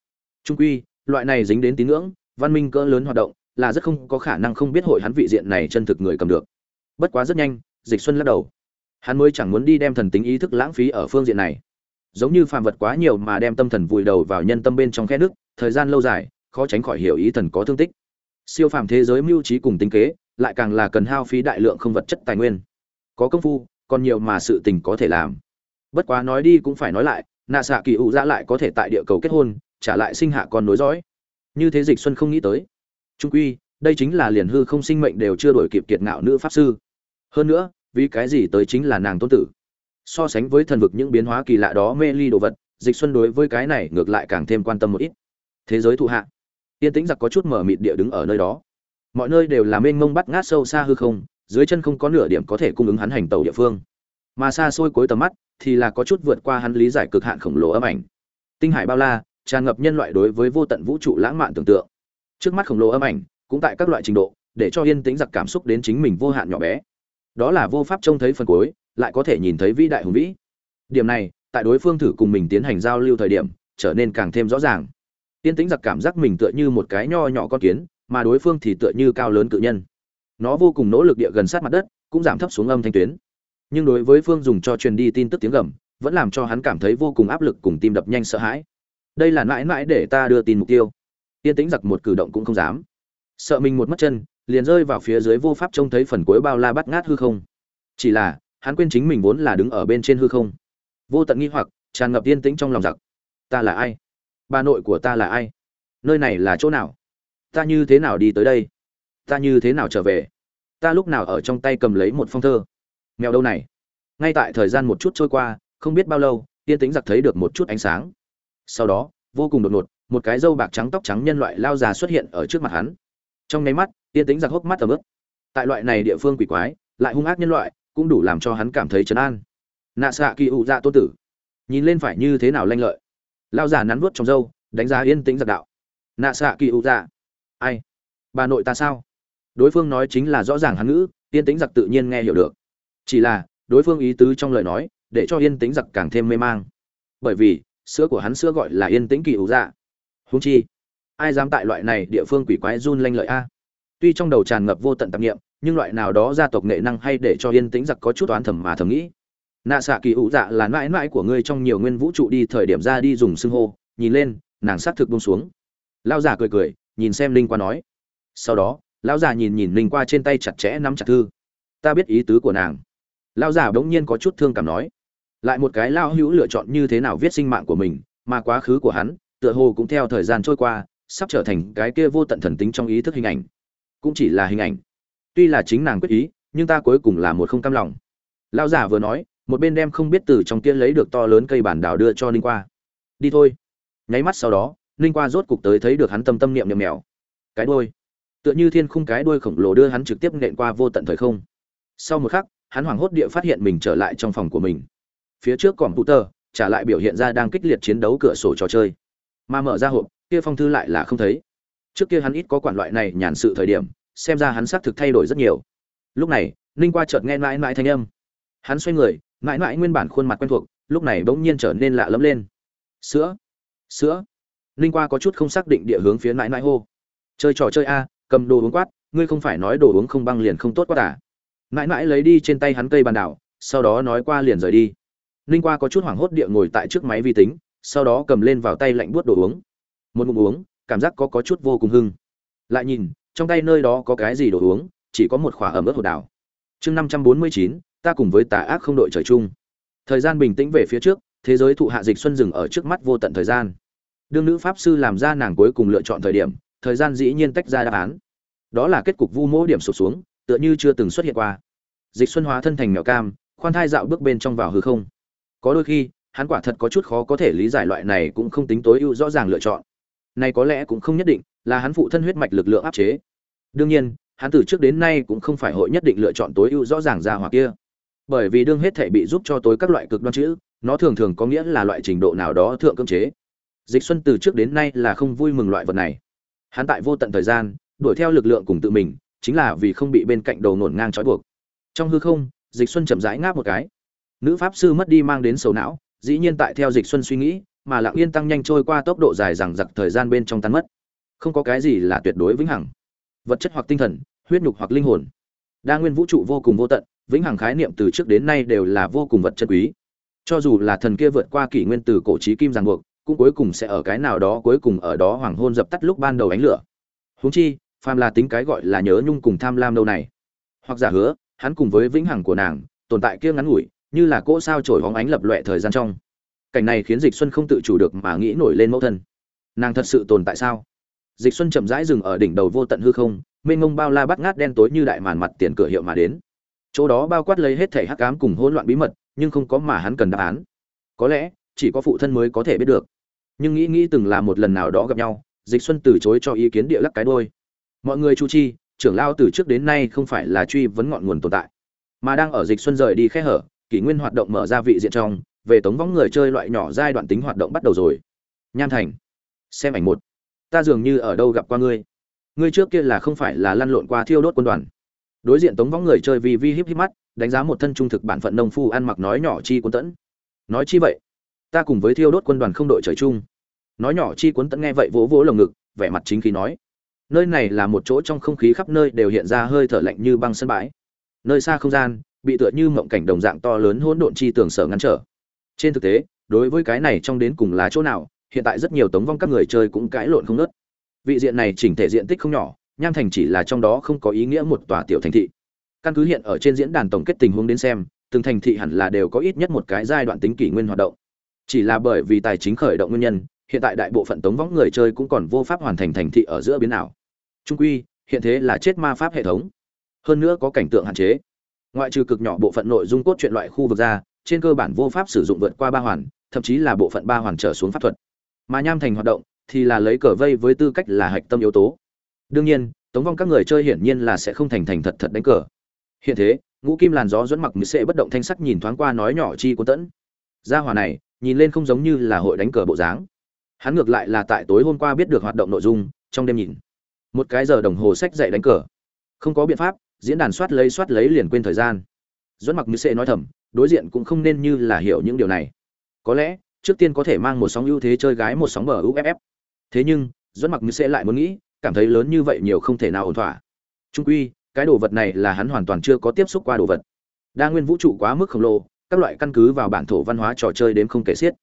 Trung quy, loại này dính đến tín ngưỡng, văn minh cỡ lớn hoạt động, là rất không có khả năng không biết hội hắn vị diện này chân thực người cầm được. Bất quá rất nhanh, dịch xuân lắc đầu. Hắn mới chẳng muốn đi đem thần tính ý thức lãng phí ở phương diện này. Giống như phàm vật quá nhiều mà đem tâm thần vùi đầu vào nhân tâm bên trong khe nước, thời gian lâu dài, khó tránh khỏi hiểu ý thần có thương tích. Siêu phàm thế giới mưu trí cùng tính kế, lại càng là cần hao phí đại lượng không vật chất tài nguyên. Có công phu, còn nhiều mà sự tình có thể làm bất quá nói đi cũng phải nói lại, nạ xạ kỳ ủ ra dạ lại có thể tại địa cầu kết hôn, trả lại sinh hạ con nối dõi. Như thế dịch xuân không nghĩ tới. Trung quy, đây chính là liền hư không sinh mệnh đều chưa đổi kịp kiệt ngạo nữ pháp sư. Hơn nữa, vì cái gì tới chính là nàng tôn tử. So sánh với thần vực những biến hóa kỳ lạ đó mê ly đồ vật, dịch xuân đối với cái này ngược lại càng thêm quan tâm một ít. Thế giới thụ hạ, yên tĩnh giặc có chút mở mịt địa đứng ở nơi đó. Mọi nơi đều là mênh mông bắt ngát sâu xa hư không, dưới chân không có nửa điểm có thể cung ứng hắn hành tàu địa phương. Mà xa xôi cuối tầm mắt thì là có chút vượt qua hắn lý giải cực hạn khổng lồ âm ảnh. Tinh hải bao la, tràn ngập nhân loại đối với vô tận vũ trụ lãng mạn tưởng tượng. Trước mắt khổng lồ âm ảnh, cũng tại các loại trình độ, để cho yên tĩnh giặc cảm xúc đến chính mình vô hạn nhỏ bé. Đó là vô pháp trông thấy phần cuối, lại có thể nhìn thấy vĩ đại hùng vĩ. Điểm này, tại đối phương thử cùng mình tiến hành giao lưu thời điểm, trở nên càng thêm rõ ràng. Yên tĩnh giặc cảm giác mình tựa như một cái nho nhỏ con kiến, mà đối phương thì tựa như cao lớn cự nhân. Nó vô cùng nỗ lực địa gần sát mặt đất, cũng giảm thấp xuống âm thanh tuyến nhưng đối với phương dùng cho truyền đi tin tức tiếng gầm, vẫn làm cho hắn cảm thấy vô cùng áp lực cùng tim đập nhanh sợ hãi. Đây là mãi mãi để ta đưa tin mục tiêu. Yên tĩnh giặc một cử động cũng không dám. Sợ mình một mất chân, liền rơi vào phía dưới vô pháp trông thấy phần cuối bao la bắt ngát hư không. Chỉ là, hắn quên chính mình vốn là đứng ở bên trên hư không. Vô tận nghi hoặc, tràn ngập yên tĩnh trong lòng giặc. Ta là ai? Bà nội của ta là ai? Nơi này là chỗ nào? Ta như thế nào đi tới đây? Ta như thế nào trở về? Ta lúc nào ở trong tay cầm lấy một phong thơ? Mèo đâu này? Ngay tại thời gian một chút trôi qua, không biết bao lâu yên tính giặc thấy được một chút ánh sáng. Sau đó, vô cùng đột ngột, một cái râu bạc trắng tóc trắng nhân loại lao già xuất hiện ở trước mặt hắn. Trong nháy mắt yên tính giặc hốc mắt tầm ướp tại loại này địa phương quỷ quái, lại hung ác nhân loại, cũng đủ làm cho hắn cảm thấy chấn an. Nạ xạ kỳ ụ dạ tôn tử, nhìn lên phải như thế nào lanh lợi. Lao già nắn vuốt trong râu, đánh giá yên tĩnh giặc đạo. Nạ xạ kỳ ụ dạ. Ai? Bà nội ta sao? Đối phương nói chính là rõ ràng hắn ngữ, yên tĩnh giặc tự nhiên nghe hiểu được chỉ là, đối phương ý tứ trong lời nói, để cho yên tĩnh giặc càng thêm mê mang. Bởi vì, sữa của hắn sữa gọi là yên tĩnh kỳ ủ dạ. Húng chi, ai dám tại loại này địa phương quỷ quái run lanh lợi a? Tuy trong đầu tràn ngập vô tận tạp nghiệm nhưng loại nào đó gia tộc nghệ năng hay để cho yên tĩnh giặc có chút oán thầm mà thầm nghĩ. Nạ xạ kỳ ủ dạ là mãi mãi của ngươi trong nhiều nguyên vũ trụ đi thời điểm ra đi dùng xưng hô, nhìn lên, nàng xác thực bông xuống. Lao giả cười cười, nhìn xem linh qua nói. Sau đó, lão già nhìn nhìn linh qua trên tay chặt chẽ nắm chặt thư. Ta biết ý tứ của nàng lao giả bỗng nhiên có chút thương cảm nói. Lại một cái lao hữu lựa chọn như thế nào viết sinh mạng của mình, mà quá khứ của hắn, tựa hồ cũng theo thời gian trôi qua, sắp trở thành cái kia vô tận thần tính trong ý thức hình ảnh. Cũng chỉ là hình ảnh. Tuy là chính nàng quyết ý, nhưng ta cuối cùng là một không cam lòng. Lao giả vừa nói, một bên đem không biết từ trong kia lấy được to lớn cây bản đào đưa cho ninh qua. Đi thôi. Nháy mắt sau đó, ninh qua rốt cục tới thấy được hắn tâm tâm niệm niệm mèo. Cái đôi tựa như thiên khung cái đuôi khổng lồ đưa hắn trực tiếp nện qua vô tận thời không. Sau một khắc hắn hoảng hốt địa phát hiện mình trở lại trong phòng của mình. Phía trước còn tụ tơ trả lại biểu hiện ra đang kích liệt chiến đấu cửa sổ trò chơi. Mà mở ra hộp, kia phong thư lại là không thấy. Trước kia hắn ít có quản loại này nhàn sự thời điểm, xem ra hắn xác thực thay đổi rất nhiều. Lúc này, ninh qua chợt nghe mãi mãi thanh âm. Hắn xoay người, mãi mãi nguyên bản khuôn mặt quen thuộc, lúc này bỗng nhiên trở nên lạ lẫm lên. Sữa sữa. Ninh qua có chút không xác định địa hướng phía mãi mãi hô. Chơi trò chơi a, cầm đồ uống quát, ngươi không phải nói đồ uống không băng liền không tốt quá à? Mãi mãi lấy đi trên tay hắn cây bàn đảo, sau đó nói qua liền rời đi. Ninh qua có chút hoảng hốt địa ngồi tại trước máy vi tính, sau đó cầm lên vào tay lạnh buốt đồ uống. Một ngụm uống, cảm giác có có chút vô cùng hưng. Lại nhìn, trong tay nơi đó có cái gì đồ uống, chỉ có một khỏa ẩm ướt hồ đảo. Chương năm trăm bốn mươi chín, ta cùng với tà ác không đội trời chung. Thời gian bình tĩnh về phía trước, thế giới thụ hạ dịch xuân dừng ở trước mắt vô tận thời gian. Đương nữ pháp sư làm ra nàng cuối cùng lựa chọn thời điểm, thời gian dĩ nhiên tách ra đáp án. Đó là kết cục vu mỗ điểm sụt xuống tựa như chưa từng xuất hiện qua. Dịch xuân hóa thân thành mèo cam, khoan thai dạo bước bên trong vào hư không. Có đôi khi, hắn quả thật có chút khó có thể lý giải loại này cũng không tính tối ưu rõ ràng lựa chọn. Này có lẽ cũng không nhất định là hắn phụ thân huyết mạch lực lượng áp chế. Đương nhiên, hắn từ trước đến nay cũng không phải hội nhất định lựa chọn tối ưu rõ ràng ra hoặc kia. Bởi vì đương hết thể bị giúp cho tối các loại cực đoan chữ, nó thường thường có nghĩa là loại trình độ nào đó thượng cơm chế. Dịch xuân từ trước đến nay là không vui mừng loại vật này. Hắn tại vô tận thời gian, đuổi theo lực lượng cùng tự mình chính là vì không bị bên cạnh đầu nổn ngang trói buộc. Trong hư không, dịch xuân chậm rãi ngáp một cái. Nữ pháp sư mất đi mang đến sầu não, dĩ nhiên tại theo dịch xuân suy nghĩ, mà lặng yên tăng nhanh trôi qua tốc độ dài rằng giặc thời gian bên trong tan mất. Không có cái gì là tuyệt đối vĩnh hằng. Vật chất hoặc tinh thần, huyết nhục hoặc linh hồn. Đa nguyên vũ trụ vô cùng vô tận, vĩnh hằng khái niệm từ trước đến nay đều là vô cùng vật chất quý. Cho dù là thần kia vượt qua kỷ nguyên từ cổ trí kim ràng buộc, cũng cuối cùng sẽ ở cái nào đó, cuối cùng ở đó hoàng hôn dập tắt lúc ban đầu ánh lửa. Huống chi phàm là tính cái gọi là nhớ nhung cùng tham lam đâu này. Hoặc giả hứa, hắn cùng với vĩnh hằng của nàng, tồn tại kia ngắn ngủi, như là cỗ sao trổi hóng ánh lập loẹ thời gian trong. Cảnh này khiến dịch xuân không tự chủ được mà nghĩ nổi lên mẫu thân. Nàng thật sự tồn tại sao? Dịch xuân chậm rãi dừng ở đỉnh đầu vô tận hư không, mênh ngông bao la bắt ngát đen tối như đại màn mặt tiền cửa hiệu mà đến. Chỗ đó bao quát lấy hết thể hắc ám cùng hỗn loạn bí mật, nhưng không có mà hắn cần đáp án. Có lẽ, chỉ có phụ thân mới có thể biết được. Nhưng nghĩ nghĩ từng là một lần nào đó gặp nhau, dịch xuân từ chối cho ý kiến địa lắc cái đôi mọi người chu chi, trưởng lao từ trước đến nay không phải là truy vấn ngọn nguồn tồn tại, mà đang ở dịch xuân rời đi khe hở, kỷ nguyên hoạt động mở ra vị diện trong, về tống võng người chơi loại nhỏ giai đoạn tính hoạt động bắt đầu rồi. Nham thành, xem ảnh một. Ta dường như ở đâu gặp qua ngươi. Ngươi trước kia là không phải là lăn lộn qua thiêu đốt quân đoàn. Đối diện tống võng người chơi vì vi híp híp mắt, đánh giá một thân trung thực bản phận nông phu ăn mặc nói nhỏ chi cuốn tẫn. Nói chi vậy? Ta cùng với thiêu đốt quân đoàn không đội trời chung. Nói nhỏ chi cuốn tẫn nghe vậy vỗ vỗ lồng ngực, vẻ mặt chính khí nói nơi này là một chỗ trong không khí khắp nơi đều hiện ra hơi thở lạnh như băng sân bãi. Nơi xa không gian, bị tựa như mộng cảnh đồng dạng to lớn hỗn độn chi tường sở ngăn trở. Trên thực tế, đối với cái này trong đến cùng là chỗ nào, hiện tại rất nhiều tống vong các người chơi cũng cãi lộn không nớt vị diện này chỉnh thể diện tích không nhỏ, nham thành chỉ là trong đó không có ý nghĩa một tòa tiểu thành thị. Căn cứ hiện ở trên diễn đàn tổng kết tình huống đến xem, từng thành thị hẳn là đều có ít nhất một cái giai đoạn tính kỷ nguyên hoạt động. Chỉ là bởi vì tài chính khởi động nguyên nhân, hiện tại đại bộ phận tống võng người chơi cũng còn vô pháp hoàn thành thành thị ở giữa biến nào trung quy, hiện thế là chết ma pháp hệ thống. Hơn nữa có cảnh tượng hạn chế. Ngoại trừ cực nhỏ bộ phận nội dung cốt truyện loại khu vực ra, trên cơ bản vô pháp sử dụng vượt qua ba hoàn, thậm chí là bộ phận ba hoàn trở xuống pháp thuật. Mà nham thành hoạt động thì là lấy cờ vây với tư cách là hạch tâm yếu tố. Đương nhiên, tống vong các người chơi hiển nhiên là sẽ không thành thành thật thật đánh cờ. Hiện thế, ngũ kim làn gió dẫn mặc mười sệ bất động thanh sắc nhìn thoáng qua nói nhỏ chi cố tẫn. Gia hòa này, nhìn lên không giống như là hội đánh cờ bộ dáng. Hắn ngược lại là tại tối hôm qua biết được hoạt động nội dung, trong đêm nhìn một cái giờ đồng hồ sách dạy đánh cờ. Không có biện pháp, diễn đàn soát lấy soát lấy liền quên thời gian. Dẫn mặc như sệ nói thầm, đối diện cũng không nên như là hiểu những điều này. Có lẽ, trước tiên có thể mang một sóng ưu thế chơi gái một sóng bờ uff thế nhưng dẫn mặc như sệ lại muốn nghĩ, cảm thấy lớn như vậy nhiều không thể nào ổn thỏa. Trung quy, cái đồ vật này là hắn hoàn toàn chưa có tiếp xúc qua đồ vật. Đa nguyên vũ trụ quá mức khổng lồ, các loại căn cứ vào bản thổ văn hóa trò chơi đến không kể xiết.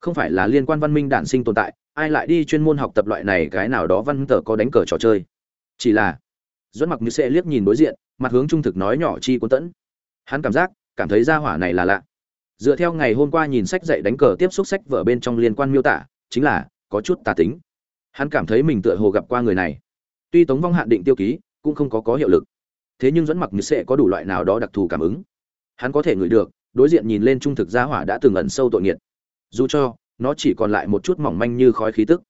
Không phải là liên quan văn minh đản sinh tồn tại ai lại đi chuyên môn học tập loại này cái nào đó văn tờ có đánh cờ trò chơi? Chỉ là dẫn mặc như sẽ liếc nhìn đối diện, mặt hướng trung thực nói nhỏ chi cuốn tẫn. Hắn cảm giác, cảm thấy gia hỏa này là lạ. Dựa theo ngày hôm qua nhìn sách dạy đánh cờ tiếp xúc sách vở bên trong liên quan miêu tả, chính là, có chút tà tính. Hắn cảm thấy mình tựa hồ gặp qua người này. Tuy tống vong hạn định tiêu ký, cũng không có có hiệu lực. Thế nhưng dẫn mặc như sẽ có đủ loại nào đó đặc thù cảm ứng. Hắn có thể ngửi được, đối diện nhìn lên trung thực gia hỏa đã từng ẩn sâu tội nghiệt. Dù cho nó chỉ còn lại một chút mỏng manh như khói khí tức.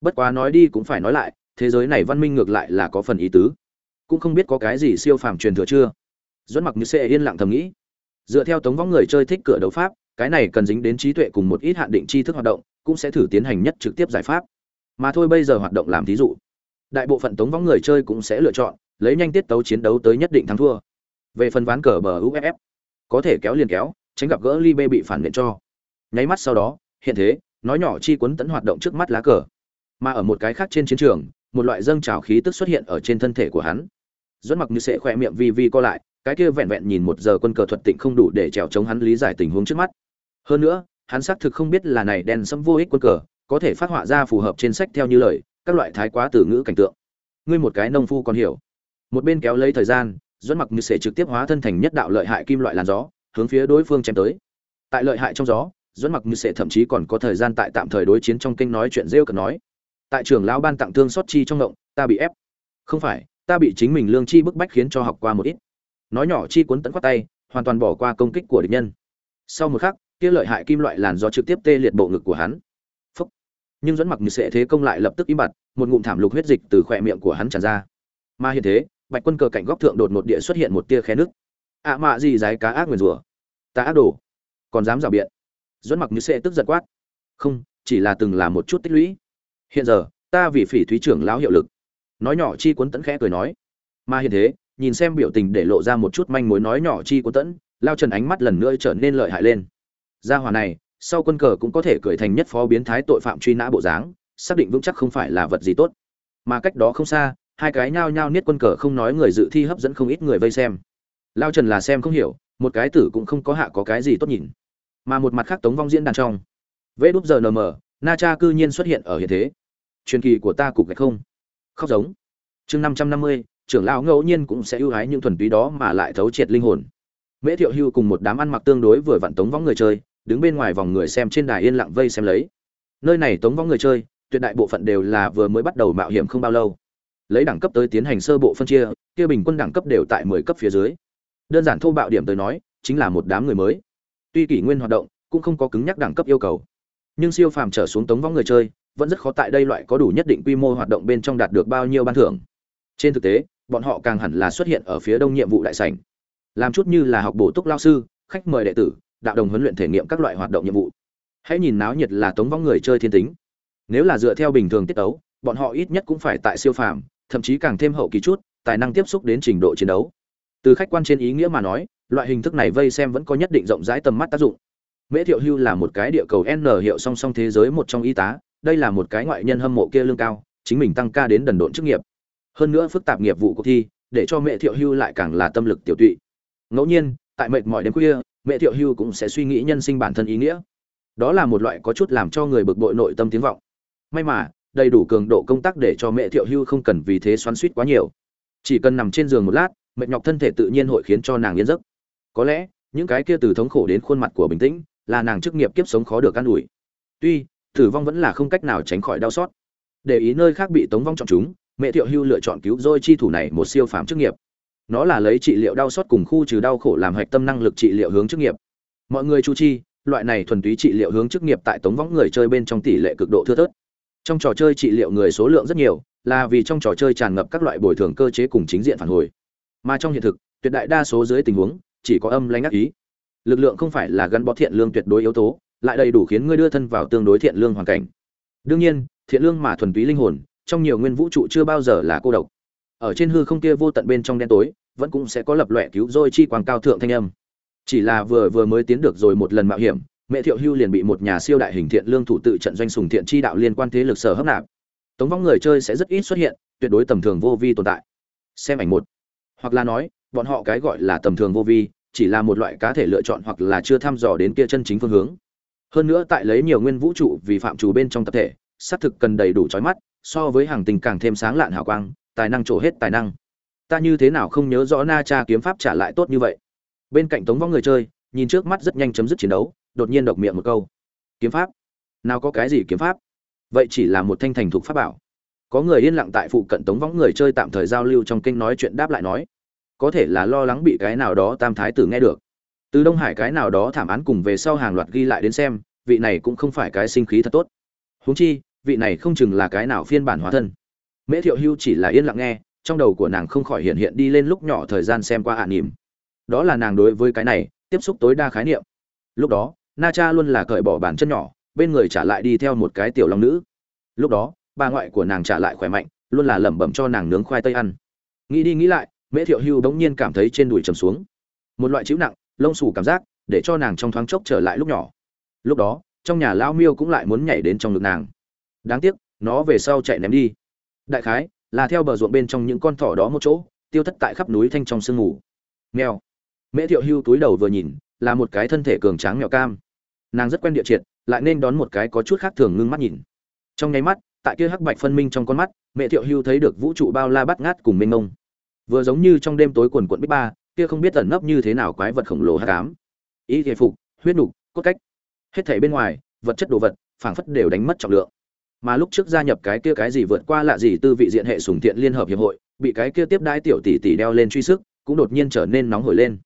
Bất quá nói đi cũng phải nói lại, thế giới này văn minh ngược lại là có phần ý tứ. Cũng không biết có cái gì siêu phàm truyền thừa chưa. Dẫn mặc như sẽ yên lặng thầm nghĩ. Dựa theo tống võng người chơi thích cửa đấu pháp, cái này cần dính đến trí tuệ cùng một ít hạn định tri thức hoạt động, cũng sẽ thử tiến hành nhất trực tiếp giải pháp. Mà thôi bây giờ hoạt động làm thí dụ. Đại bộ phận tống võng người chơi cũng sẽ lựa chọn, lấy nhanh tiết tấu chiến đấu tới nhất định thắng thua. Về phần ván cờ bờ uff có thể kéo liền kéo, tránh gặp gỡ li bê bị phản biện cho. Nháy mắt sau đó hiện thế, nói nhỏ chi quấn tấn hoạt động trước mắt lá cờ. Mà ở một cái khác trên chiến trường, một loại dâng trào khí tức xuất hiện ở trên thân thể của hắn. Dẫn mặc như sẽ khỏe miệng vi vi co lại, cái kia vẹn vẹn nhìn một giờ quân cờ thuật tịnh không đủ để trèo chống hắn lý giải tình huống trước mắt. Hơn nữa, hắn xác thực không biết là này đen sẫm vô ích quân cờ, có thể phát họa ra phù hợp trên sách theo như lời, các loại thái quá từ ngữ cảnh tượng. Ngươi một cái nông phu còn hiểu. Một bên kéo lấy thời gian dẫn mặc như sẽ trực tiếp hóa thân thành nhất đạo lợi hại kim loại làn gió, hướng phía đối phương chém tới. Tại lợi hại trong gió dẫn mặc như sẽ thậm chí còn có thời gian tại tạm thời đối chiến trong kênh nói chuyện rêu cần nói, tại trường lão ban tặng thương xót chi trong động ta bị ép. Không phải, ta bị chính mình lương chi bức bách khiến cho học qua một ít. Nói nhỏ chi cuốn tận quát tay, hoàn toàn bỏ qua công kích của địch nhân. Sau một khắc, kia lợi hại kim loại làn gió trực tiếp tê liệt bộ ngực của hắn. Phúc. nhưng dẫn mặc như sẽ thế công lại lập tức im bặt, một ngụm thảm lục huyết dịch từ khỏe miệng của hắn tràn ra. Mà hiện thế, bạch quân cờ cạnh góc thượng đột một địa xuất hiện một tia khe nước ạ à mạ gì dái cá ác nguyền rủa? Ta ác đồ. Còn dám rào biện. Duẫn mặc như sẽ tức giật quát. Không, chỉ là từng là một chút tích lũy. Hiện giờ, ta vì phỉ thúy trưởng lão hiệu lực. Nói nhỏ chi cuốn tấn khẽ cười nói. Mà hiện thế, nhìn xem biểu tình để lộ ra một chút manh mối nói nhỏ chi cuốn tấn lao trần ánh mắt lần nữa trở nên lợi hại lên. Gia hỏa này, sau quân cờ cũng có thể cười thành nhất phó biến thái tội phạm truy nã bộ dáng, xác định vững chắc không phải là vật gì tốt. Mà cách đó không xa, hai cái nhao nhao niết quân cờ không nói người dự thi hấp dẫn không ít người vây xem. Lao trần là xem không hiểu, một cái tử cũng không có hạ có cái gì tốt nhìn mà một mặt khác tống vong diễn đàn trong. Vê đúp giờ nm na cha cư nhiên xuất hiện ở hiện thế. Truyền kỳ của ta cục gạch không? Khóc giống. Chương năm trăm năm mươi, trưởng lão ngẫu nhiên cũng sẽ ưu ái những thuần túy đó mà lại thấu triệt linh hồn. Mễ thiệu hưu cùng một đám ăn mặc tương đối vừa vặn tống vong người chơi, đứng bên ngoài vòng người xem trên đài yên lặng vây xem lấy. Nơi này tống vong người chơi, tuyệt đại bộ phận đều là vừa mới bắt đầu mạo hiểm không bao lâu. Lấy đẳng cấp tới tiến hành sơ bộ phân chia, kia bình quân đẳng cấp đều tại mười cấp phía dưới. Đơn giản thô bạo điểm tới nói, chính là một đám người mới tuy kỷ nguyên hoạt động, cũng không có cứng nhắc đẳng cấp yêu cầu. Nhưng siêu phàm trở xuống tống vong người chơi, vẫn rất khó tại đây loại có đủ nhất định quy mô hoạt động bên trong đạt được bao nhiêu ban thưởng. Trên thực tế, bọn họ càng hẳn là xuất hiện ở phía đông nhiệm vụ đại sảnh. Làm chút như là học bổ túc lao sư, khách mời đệ tử, đạo đồng huấn luyện thể nghiệm các loại hoạt động nhiệm vụ. Hãy nhìn náo nhiệt là tống vong người chơi thiên tính. Nếu là dựa theo bình thường tiết tấu, bọn họ ít nhất cũng phải tại siêu phàm, thậm chí càng thêm hậu kỳ chút, tài năng tiếp xúc đến trình độ chiến đấu. Từ khách quan trên ý nghĩa mà nói loại hình thức này vây xem vẫn có nhất định rộng rãi tầm mắt tác dụng. Mễ thiệu hưu là một cái địa cầu n hiệu song song thế giới một trong y tá, đây là một cái ngoại nhân hâm mộ kia lương cao, chính mình tăng ca đến đần độn chức nghiệp. Hơn nữa phức tạp nghiệp vụ cuộc thi, để cho mẹ thiệu hưu lại càng là tâm lực tiểu tụy. Ngẫu nhiên, tại mệt mỏi đêm khuya mẹ thiệu hưu cũng sẽ suy nghĩ nhân sinh bản thân ý nghĩa. Đó là một loại có chút làm cho người bực bội nội tâm tiếng vọng. May mà, đầy đủ cường độ công tác để cho mẹ thiệu hưu không cần vì thế xoắn suýt quá nhiều. Chỉ cần nằm trên giường một lát, mệt nhọc thân thể tự nhiên hội khiến cho nàng yên giấc có lẽ, những cái kia từ thống khổ đến khuôn mặt của bình tĩnh, là nàng chức nghiệp kiếp sống khó được an ủi. Tuy, tử vong vẫn là không cách nào tránh khỏi đau xót. Để ý nơi khác bị tống vong chọn chúng, mẹ thiệu hưu lựa chọn cứu dôi chi thủ này một siêu phàm chức nghiệp. Nó là lấy trị liệu đau xót cùng khu trừ đau khổ làm hạch tâm năng lực trị liệu hướng chức nghiệp. Mọi người chú chi, loại này thuần túy trị liệu hướng chức nghiệp tại tống võng người chơi bên trong tỷ lệ cực độ thưa thớt. Trong trò chơi trị liệu người số lượng rất nhiều, là vì trong trò chơi tràn ngập các loại bồi thường cơ chế cùng chính diện phản hồi. Mà trong hiện thực, tuyệt đại đa số dưới tình huống chỉ có âm lãnh ác ý. Lực lượng không phải là gắn bó thiện lương tuyệt đối yếu tố, lại đầy đủ khiến ngươi đưa thân vào tương đối thiện lương hoàn cảnh. Đương nhiên, thiện lương mà thuần túy linh hồn, trong nhiều nguyên vũ trụ chưa bao giờ là cô độc. Ở trên hư không kia vô tận bên trong đen tối, vẫn cũng sẽ có lập loè cứu rỗi chi quang cao thượng thanh âm. Chỉ là vừa vừa mới tiến được rồi một lần mạo hiểm, mẹ thiệu hưu liền bị một nhà siêu đại hình thiện lương thủ tự trận doanh sùng thiện chi đạo liên quan thế lực sở hấp nạp. Tống vong người chơi sẽ rất ít xuất hiện, tuyệt đối tầm thường vô vi tồn tại. Xem ảnh một. Hoặc là nói bọn họ cái gọi là tầm thường vô vi, chỉ là một loại cá thể lựa chọn hoặc là chưa thăm dò đến kia chân chính phương hướng. Hơn nữa tại lấy nhiều nguyên vũ trụ vì phạm chủ bên trong tập thể, xác thực cần đầy đủ trói mắt, so với hàng tình càng thêm sáng lạn hào quang, tài năng trổ hết tài năng. Ta như thế nào không nhớ rõ na cha kiếm pháp trả lại tốt như vậy. Bên cạnh tống vong người chơi, nhìn trước mắt rất nhanh chấm dứt chiến đấu, đột nhiên độc miệng một câu. Kiếm pháp? Nào có cái gì kiếm pháp? Vậy chỉ là một thanh thành thục pháp bảo. Có người yên lặng tại phụ cận tống võng người chơi tạm thời giao lưu trong kênh nói chuyện đáp lại nói có thể là lo lắng bị cái nào đó tam thái tử nghe được. Từ đông hải cái nào đó thảm án cùng về sau hàng loạt ghi lại đến xem, vị này cũng không phải cái sinh khí thật tốt. Huống chi, vị này không chừng là cái nào phiên bản hóa thân. Mễ thiệu hưu chỉ là yên lặng nghe, trong đầu của nàng không khỏi hiện hiện đi lên lúc nhỏ thời gian xem qua hạ à đó là nàng đối với cái này, tiếp xúc tối đa khái niệm. Lúc đó, na cha luôn là cởi bỏ bản chân nhỏ, bên người trả lại đi theo một cái tiểu long nữ. Lúc đó, bà ngoại của nàng trả lại khỏe mạnh, luôn là lẩm bẩm cho nàng nướng khoai tây ăn. Nghĩ đi nghĩ lại mễ thiệu hưu bỗng nhiên cảm thấy trên đùi trầm xuống. Một loại chịu nặng, lông xù cảm giác, để cho nàng trong thoáng chốc trở lại lúc nhỏ. Lúc đó, trong nhà lao miêu cũng lại muốn nhảy đến trong ngực nàng. Đáng tiếc, nó về sau chạy ném đi. Đại khái, là theo bờ ruộng bên trong những con thỏ đó một chỗ, tiêu thất tại khắp núi thanh trong sương ngủ mèo. Mễ thiệu hưu túi đầu vừa nhìn, là một cái thân thể cường tráng mèo cam. Nàng rất quen địa triệt, lại nên đón một cái có chút khác thường ngưng mắt nhìn. Trong nháy mắt, tại kia hắc bạch phân minh trong con mắt mẹ thiệu hưu thấy được vũ trụ bao la bắt ngát cùng mênh mông vừa giống như trong đêm tối quần quận bích ba, kia không biết tẩn nấp như thế nào quái vật khổng lồ hát cám ý thể phục, huyết nục, cốt cách. Hết thảy bên ngoài, vật chất đồ vật, phảng phất đều đánh mất trọng lượng. Mà lúc trước gia nhập cái kia cái gì vượt qua lạ gì tư vị diện hệ sùng thiện liên hợp hiệp hội, bị cái kia tiếp đái tiểu tỷ tỷ đeo lên truy sức, cũng đột nhiên trở nên nóng hổi lên.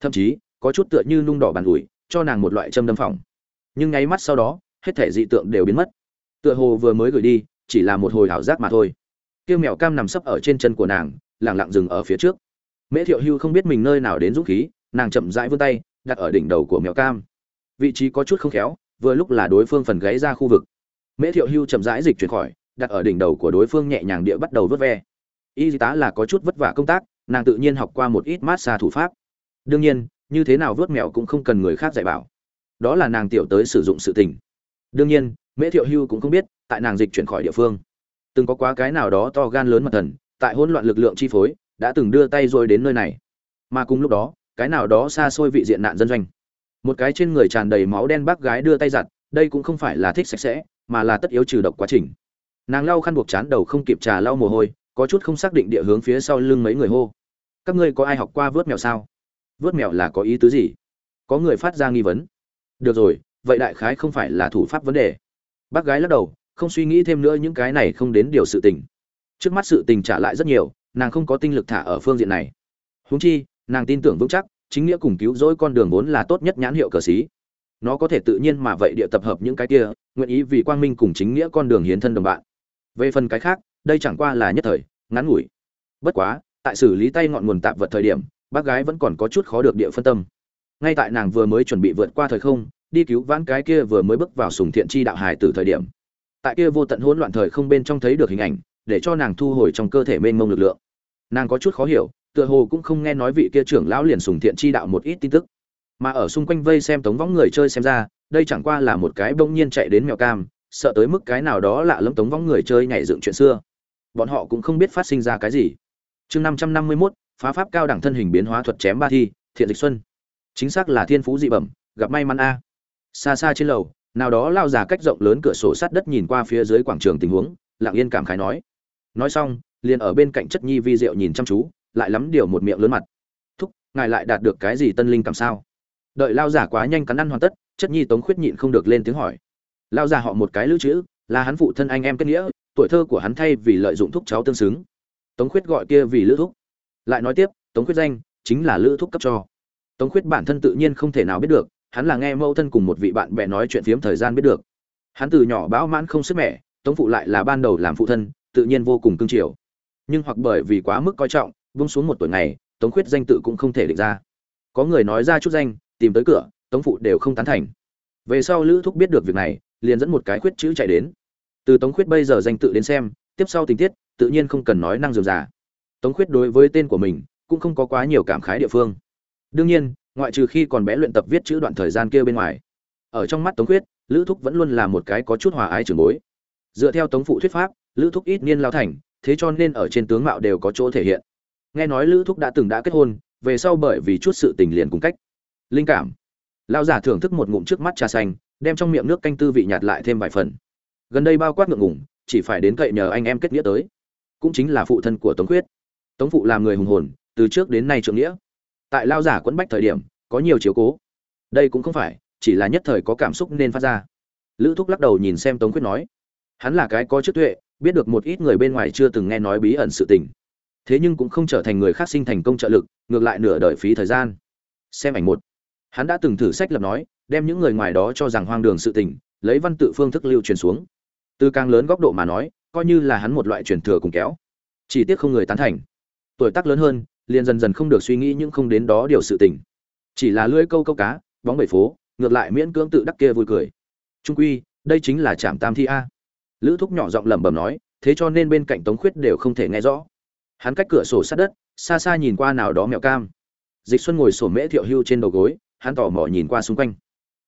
Thậm chí, có chút tựa như nung đỏ bàn ủi, cho nàng một loại châm đâm phòng nhưng ngay mắt sau đó, hết thể dị tượng đều biến mất. Tựa hồ vừa mới gửi đi, chỉ là một hồi ảo giác mà thôi. Kia mèo cam nằm sấp ở trên chân của nàng lẳng lặng dừng ở phía trước. Mễ thiệu hưu không biết mình nơi nào đến dũng khí, nàng chậm rãi vươn tay, đặt ở đỉnh đầu của mèo cam. Vị trí có chút không khéo, vừa lúc là đối phương phần gáy ra khu vực. Mễ thiệu hưu chậm rãi dịch chuyển khỏi, đặt ở đỉnh đầu của đối phương nhẹ nhàng địa bắt đầu vớt ve. Y tá là có chút vất vả công tác, nàng tự nhiên học qua một ít mát xa thủ pháp. Đương nhiên, như thế nào vớt mèo cũng không cần người khác dạy bảo. Đó là nàng tiểu tới sử dụng sự tình. Đương nhiên, mễ thiệu hưu cũng không biết, tại nàng dịch chuyển khỏi địa phương, từng có quá cái nào đó to gan lớn mật thần tại hỗn loạn lực lượng chi phối, đã từng đưa tay rồi đến nơi này. Mà cùng lúc đó, cái nào đó xa xôi vị diện nạn dân doanh. Một cái trên người tràn đầy máu đen bác gái đưa tay giặt, đây cũng không phải là thích sạch sẽ, mà là tất yếu trừ độc quá trình. Nàng lau khăn buộc chán đầu không kịp trà lau mồ hôi, có chút không xác định địa hướng phía sau lưng mấy người hô. Các ngươi có ai học qua vớt mèo sao? Vớt mèo là có ý tứ gì? Có người phát ra nghi vấn. Được rồi, vậy đại khái không phải là thủ pháp vấn đề. Bác gái lắc đầu, không suy nghĩ thêm nữa những cái này không đến điều sự tình trước mắt sự tình trả lại rất nhiều, nàng không có tinh lực thả ở phương diện này. Húng chi, nàng tin tưởng vững chắc, chính nghĩa cùng cứu rỗi con đường vốn là tốt nhất nhãn hiệu cờ xí. Nó có thể tự nhiên mà vậy địa tập hợp những cái kia, nguyện ý vì quang minh cùng chính nghĩa con đường hiến thân đồng bạn. Về phần cái khác, đây chẳng qua là nhất thời, ngắn ngủi. Bất quá, tại xử lý tay ngọn nguồn tạp vật thời điểm, bác gái vẫn còn có chút khó được địa phân tâm. Ngay tại nàng vừa mới chuẩn bị vượt qua thời không, đi cứu vãn cái kia vừa mới bước vào sùng thiện chi đạo hài từ thời điểm. Tại kia vô tận hỗn loạn thời không bên trong thấy được hình ảnh để cho nàng thu hồi trong cơ thể mênh mông lực lượng. Nàng có chút khó hiểu, tựa hồ cũng không nghe nói vị kia trưởng lão liền sùng thiện chi đạo một ít tin tức. Mà ở xung quanh vây xem tống võng người chơi xem ra, đây chẳng qua là một cái bỗng nhiên chạy đến mèo cam, sợ tới mức cái nào đó lạ lẫm tống võng người chơi nhảy dựng chuyện xưa. Bọn họ cũng không biết phát sinh ra cái gì. Chương năm trăm năm mươi mốt, phá pháp cao đẳng thân hình biến hóa thuật chém ba thi, thiện dịch xuân. Chính xác là thiên phú dị bẩm, gặp may mắn a. Xa xa trên lầu, nào đó lao già cách rộng lớn cửa sổ sát đất nhìn qua phía dưới quảng trường tình huống, lặng yên cảm khái nói nói xong, liền ở bên cạnh chất nhi vi diệu nhìn chăm chú, lại lắm điều một miệng lớn mặt. Thúc, ngài lại đạt được cái gì tân linh cảm sao? Đợi lao giả quá nhanh cắn ăn hoàn tất, chất nhi tống khuyết nhịn không được lên tiếng hỏi. Lao giả họ một cái lữ chữ, là hắn phụ thân anh em kết nghĩa, tuổi thơ của hắn thay vì lợi dụng thúc cháu tương xứng. Tống khuyết gọi kia vì lữ thúc. Lại nói tiếp, tống khuyết danh chính là lữ thúc cấp cho. Tống khuyết bản thân tự nhiên không thể nào biết được, hắn là nghe mẫu thân cùng một vị bạn bè nói chuyện phiếm thời gian biết được. Hắn từ nhỏ bão mãn không sức mẻ, tống phụ lại là ban đầu làm phụ thân tự nhiên vô cùng cương triều, nhưng hoặc bởi vì quá mức coi trọng vung xuống một tuổi này tống khuyết danh tự cũng không thể định ra. Có người nói ra chút danh tìm tới cửa tống phụ đều không tán thành. Về sau lữ thúc biết được việc này liền dẫn một cái khuyết chữ chạy đến. Từ tống khuyết bây giờ danh tự đến xem tiếp sau tình tiết tự nhiên không cần nói năng dườm già. Tống khuyết đối với tên của mình cũng không có quá nhiều cảm khái địa phương. Đương nhiên ngoại trừ khi còn bé luyện tập viết chữ đoạn thời gian kia bên ngoài ở trong mắt tống khuyết lữ thúc vẫn luôn là một cái có chút hòa ái trường bối. Dựa theo tống phụ thuyết pháp lữ thúc ít niên lao thành, thế cho nên ở trên tướng mạo đều có chỗ thể hiện. Nghe nói lữ thúc đã từng đã kết hôn, về sau bởi vì chút sự tình liền cùng cách. Linh cảm. Lao giả thưởng thức một ngụm trước mắt trà xanh, đem trong miệng nước canh tư vị nhạt lại thêm vài phần. Gần đây bao quát ngượng ngủng chỉ phải đến cậy nhờ anh em kết nghĩa tới. Cũng chính là phụ thân của tống khuyết. Tống phụ làm người hùng hồn, từ trước đến nay trượng nghĩa. Tại lao giả quẫn bách thời điểm, có nhiều chiếu cố. Đây cũng không phải, chỉ là nhất thời có cảm xúc nên phát ra. Lữ thúc lắc đầu nhìn xem tống khuyết nói, hắn là cái có chức tuệ biết được một ít người bên ngoài chưa từng nghe nói bí ẩn sự tình. Thế nhưng cũng không trở thành người khác sinh thành công trợ lực, ngược lại nửa đời phí thời gian. Xem ảnh một. Hắn đã từng thử sách lập nói, đem những người ngoài đó cho rằng hoang đường sự tình, lấy văn tự phương thức lưu truyền xuống. Từ càng lớn góc độ mà nói, coi như là hắn một loại truyền thừa cùng kéo. Chỉ tiếc không người tán thành. Tuổi tác lớn hơn, liền dần dần không được suy nghĩ những không đến đó điều sự tình. Chỉ là lưỡi câu câu cá, bóng bể phố, ngược lại miễn cưỡng tự đắc kia vui cười. Trung quy, đây chính là trạm tam thi a lữ thúc nhỏ giọng lẩm bẩm nói, thế cho nên bên cạnh tống khuyết đều không thể nghe rõ. Hắn cách cửa sổ sát đất, xa xa nhìn qua nào đó mẹo cam. Dịch xuân ngồi sổ mễ thiệu hưu trên đầu gối, hắn tò mò nhìn qua xung quanh.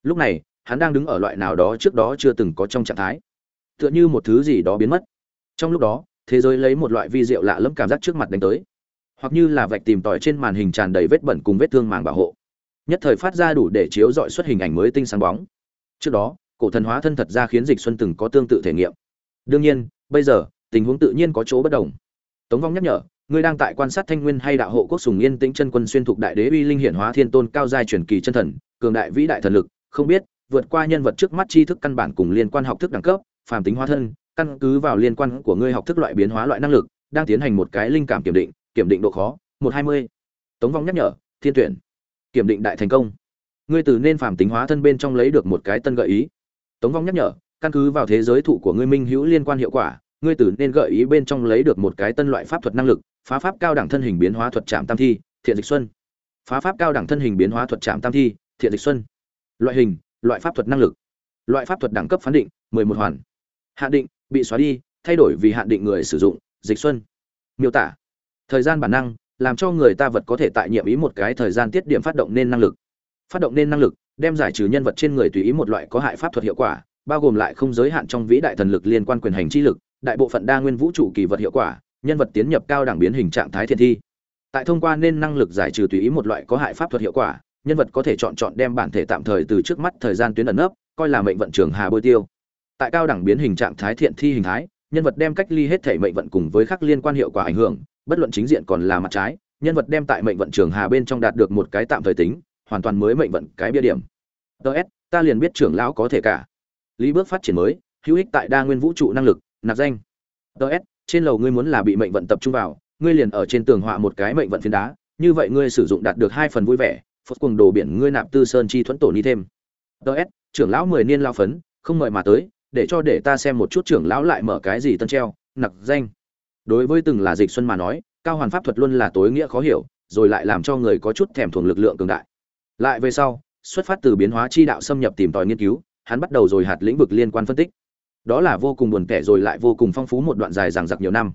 Lúc này, hắn đang đứng ở loại nào đó trước đó chưa từng có trong trạng thái. Tựa như một thứ gì đó biến mất. Trong lúc đó, thế giới lấy một loại vi diệu lạ lẫm cảm giác trước mặt đánh tới. Hoặc như là vạch tìm tòi trên màn hình tràn đầy vết bẩn cùng vết thương màng bảo hộ. Nhất thời phát ra đủ để chiếu dọi xuất hình ảnh mới tinh sáng bóng. Trước đó, cổ thần hóa thân thật ra khiến dịch xuân từng có tương tự thể nghiệm đương nhiên, bây giờ, tình huống tự nhiên có chỗ bất đồng. Tống vong nhắc nhở, ngươi đang tại quan sát thanh nguyên hay đạo hộ quốc sùng yên tĩnh chân quân xuyên thục đại đế uy linh hiển hóa thiên tôn cao giai truyền kỳ chân thần, cường đại vĩ đại thần lực, không biết, vượt qua nhân vật trước mắt tri thức căn bản cùng liên quan học thức đẳng cấp, phàm tính hóa thân, căn cứ vào liên quan của ngươi học thức loại biến hóa loại năng lực, đang tiến hành một cái linh cảm kiểm định kiểm định độ khó, một hai mươi. Tống vong nhắc nhở, thiên tuyển, kiểm định đại thành công. Ngươi từ nên phàm tính hóa thân bên trong lấy được một cái tân gợi ý. Tống vong nhắc nhở căn cứ vào thế giới thụ của ngươi minh hữu liên quan hiệu quả, ngươi Tử nên gợi ý bên trong lấy được một cái tân loại pháp thuật năng lực, phá pháp cao đẳng thân hình biến hóa thuật trạm tam thi, thiện dịch xuân. Phá pháp cao đẳng thân hình biến hóa thuật trạm tam thi, thiện dịch xuân. Loại hình, loại pháp thuật năng lực. Loại pháp thuật đẳng cấp phán định, mười một hoàn. Hạn định, bị xóa đi, thay đổi vì hạn định người sử dụng, dịch xuân. Miêu tả. Thời gian bản năng, làm cho người ta vật có thể tại nhiệm ý một cái thời gian tiết điểm phát động nên năng lực. Phát động nên năng lực, đem giải trừ nhân vật trên người tùy ý một loại có hại pháp thuật hiệu quả bao gồm lại không giới hạn trong vĩ đại thần lực liên quan quyền hành chi lực, đại bộ phận đa nguyên vũ trụ kỳ vật hiệu quả, nhân vật tiến nhập cao đẳng biến hình trạng thái thiện thi. Tại thông qua nên năng lực giải trừ tùy ý một loại có hại pháp thuật hiệu quả, nhân vật có thể chọn chọn đem bản thể tạm thời từ trước mắt thời gian tuyến ẩn nấp, coi là mệnh vận trường hà bôi tiêu. Tại cao đẳng biến hình trạng thái thiện thi hình thái, nhân vật đem cách ly hết thể mệnh vận cùng với khắc liên quan hiệu quả ảnh hưởng, bất luận chính diện còn là mặt trái, nhân vật đem tại mệnh vận trường hà bên trong đạt được một cái tạm thời tính, hoàn toàn mới mệnh vận cái bia điểm. Ts ta liền biết trưởng lão có thể cả lý bước phát triển mới, hữu ích tại đa nguyên vũ trụ năng lực, nạp danh. Ts trên lầu ngươi muốn là bị mệnh vận tập trung vào, ngươi liền ở trên tường họa một cái mệnh vận phiến đá, như vậy ngươi sử dụng đạt được hai phần vui vẻ, phật cùng đồ biển ngươi nạp tư sơn chi thuẫn tổ ni thêm. Ts trưởng lão mười niên lao phấn, không mời mà tới, để cho để ta xem một chút trưởng lão lại mở cái gì tân treo nặc danh. Đối với từng là dịch xuân mà nói, cao hoàn pháp thuật luôn là tối nghĩa khó hiểu, rồi lại làm cho người có chút thèm thuồng lực lượng cường đại. Lại về sau, xuất phát từ biến hóa chi đạo xâm nhập tìm tòi nghiên cứu hắn bắt đầu rồi hạt lĩnh vực liên quan phân tích. Đó là vô cùng buồn kẻ rồi lại vô cùng phong phú một đoạn dài dằng dặc nhiều năm.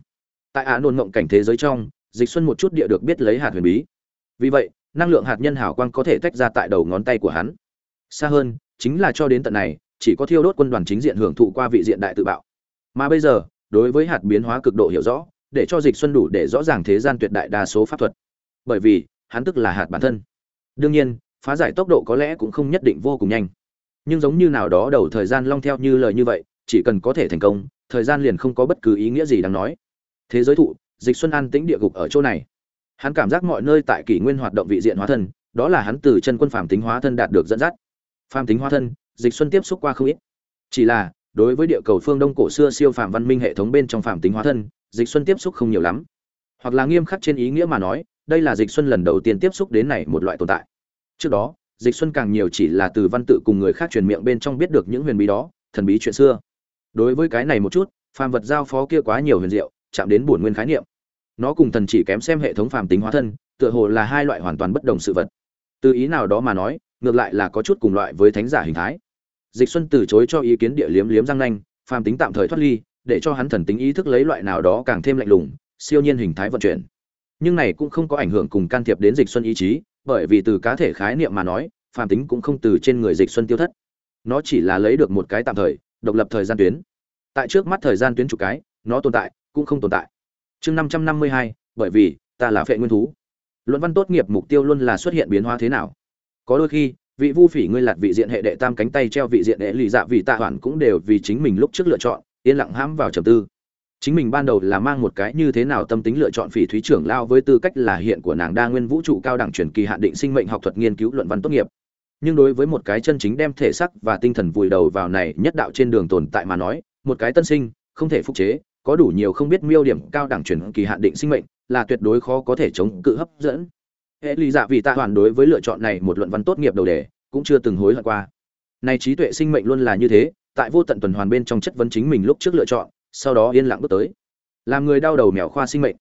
Tại á nôn ngộng cảnh thế giới trong, dịch xuân một chút địa được biết lấy hạt huyền bí. Vì vậy, năng lượng hạt nhân hào quang có thể tách ra tại đầu ngón tay của hắn. Xa hơn, chính là cho đến tận này, chỉ có thiêu đốt quân đoàn chính diện hưởng thụ qua vị diện đại tự bạo. Mà bây giờ, đối với hạt biến hóa cực độ hiểu rõ, để cho dịch xuân đủ để rõ ràng thế gian tuyệt đại đa số pháp thuật. Bởi vì, hắn tức là hạt bản thân. Đương nhiên, phá giải tốc độ có lẽ cũng không nhất định vô cùng nhanh nhưng giống như nào đó đầu thời gian long theo như lời như vậy, chỉ cần có thể thành công, thời gian liền không có bất cứ ý nghĩa gì đáng nói. Thế giới thụ, dịch xuân an tĩnh địa gục ở chỗ này. Hắn cảm giác mọi nơi tại kỷ nguyên hoạt động vị diện hóa thân, đó là hắn từ chân quân phàm tính hóa thân đạt được dẫn dắt. Phàm tính hóa thân, dịch xuân tiếp xúc qua không ít. Chỉ là, đối với địa cầu phương đông cổ xưa siêu phàm văn minh hệ thống bên trong phàm tính hóa thân, dịch xuân tiếp xúc không nhiều lắm. Hoặc là nghiêm khắc trên ý nghĩa mà nói, đây là dịch xuân lần đầu tiên tiếp xúc đến này một loại tồn tại. Trước đó dịch xuân càng nhiều chỉ là từ văn tự cùng người khác truyền miệng bên trong biết được những huyền bí đó, thần bí chuyện xưa. Đối với cái này một chút, phàm vật giao phó kia quá nhiều huyền diệu, chạm đến bổn nguyên khái niệm. Nó cùng thần chỉ kém xem hệ thống phàm tính hóa thân, tựa hồ là hai loại hoàn toàn bất đồng sự vật. Từ ý nào đó mà nói, ngược lại là có chút cùng loại với thánh giả hình thái. Dịch xuân từ chối cho ý kiến địa liếm liếm răng nanh, phàm tính tạm thời thoát ly, để cho hắn thần tính ý thức lấy loại nào đó càng thêm lạnh lùng, siêu nhiên hình thái vận chuyển. Nhưng này cũng không có ảnh hưởng cùng can thiệp đến dịch xuân ý chí bởi vì từ cá thể khái niệm mà nói, phàm tính cũng không từ trên người dịch xuân tiêu thất. Nó chỉ là lấy được một cái tạm thời, độc lập thời gian tuyến. Tại trước mắt thời gian tuyến chục cái, nó tồn tại, cũng không tồn tại. Chương năm trăm năm mươi hai, bởi vì, ta là phệ nguyên thú. Luận văn tốt nghiệp mục tiêu luôn là xuất hiện biến hóa thế nào. Có đôi khi, vị vu phỉ ngươi lạt vị diện hệ đệ tam cánh tay treo vị diện đệ lì dạ vị tạ hoàn cũng đều vì chính mình lúc trước lựa chọn, yên lặng hãm vào trầm tư chính mình ban đầu là mang một cái như thế nào tâm tính lựa chọn phỉ thúy trưởng lao với tư cách là hiện của nàng đa nguyên vũ trụ cao đẳng truyền kỳ hạn định sinh mệnh học thuật nghiên cứu luận văn tốt nghiệp. Nhưng đối với một cái chân chính đem thể sắc và tinh thần vùi đầu vào này nhất đạo trên đường tồn tại mà nói, một cái tân sinh, không thể phục chế, có đủ nhiều không biết miêu điểm cao đẳng truyền kỳ hạn định sinh mệnh, là tuyệt đối khó có thể chống cự hấp dẫn. Hệ lý dạ vì ta hoàn đối với lựa chọn này một luận văn tốt nghiệp đầu đề, cũng chưa từng hối hận qua. Này trí tuệ sinh mệnh luôn là như thế, tại vô tận tuần hoàn bên trong chất vấn chính mình lúc trước lựa chọn sau đó yên lặng bước tới. Làm người đau đầu mèo khoa sinh mệnh.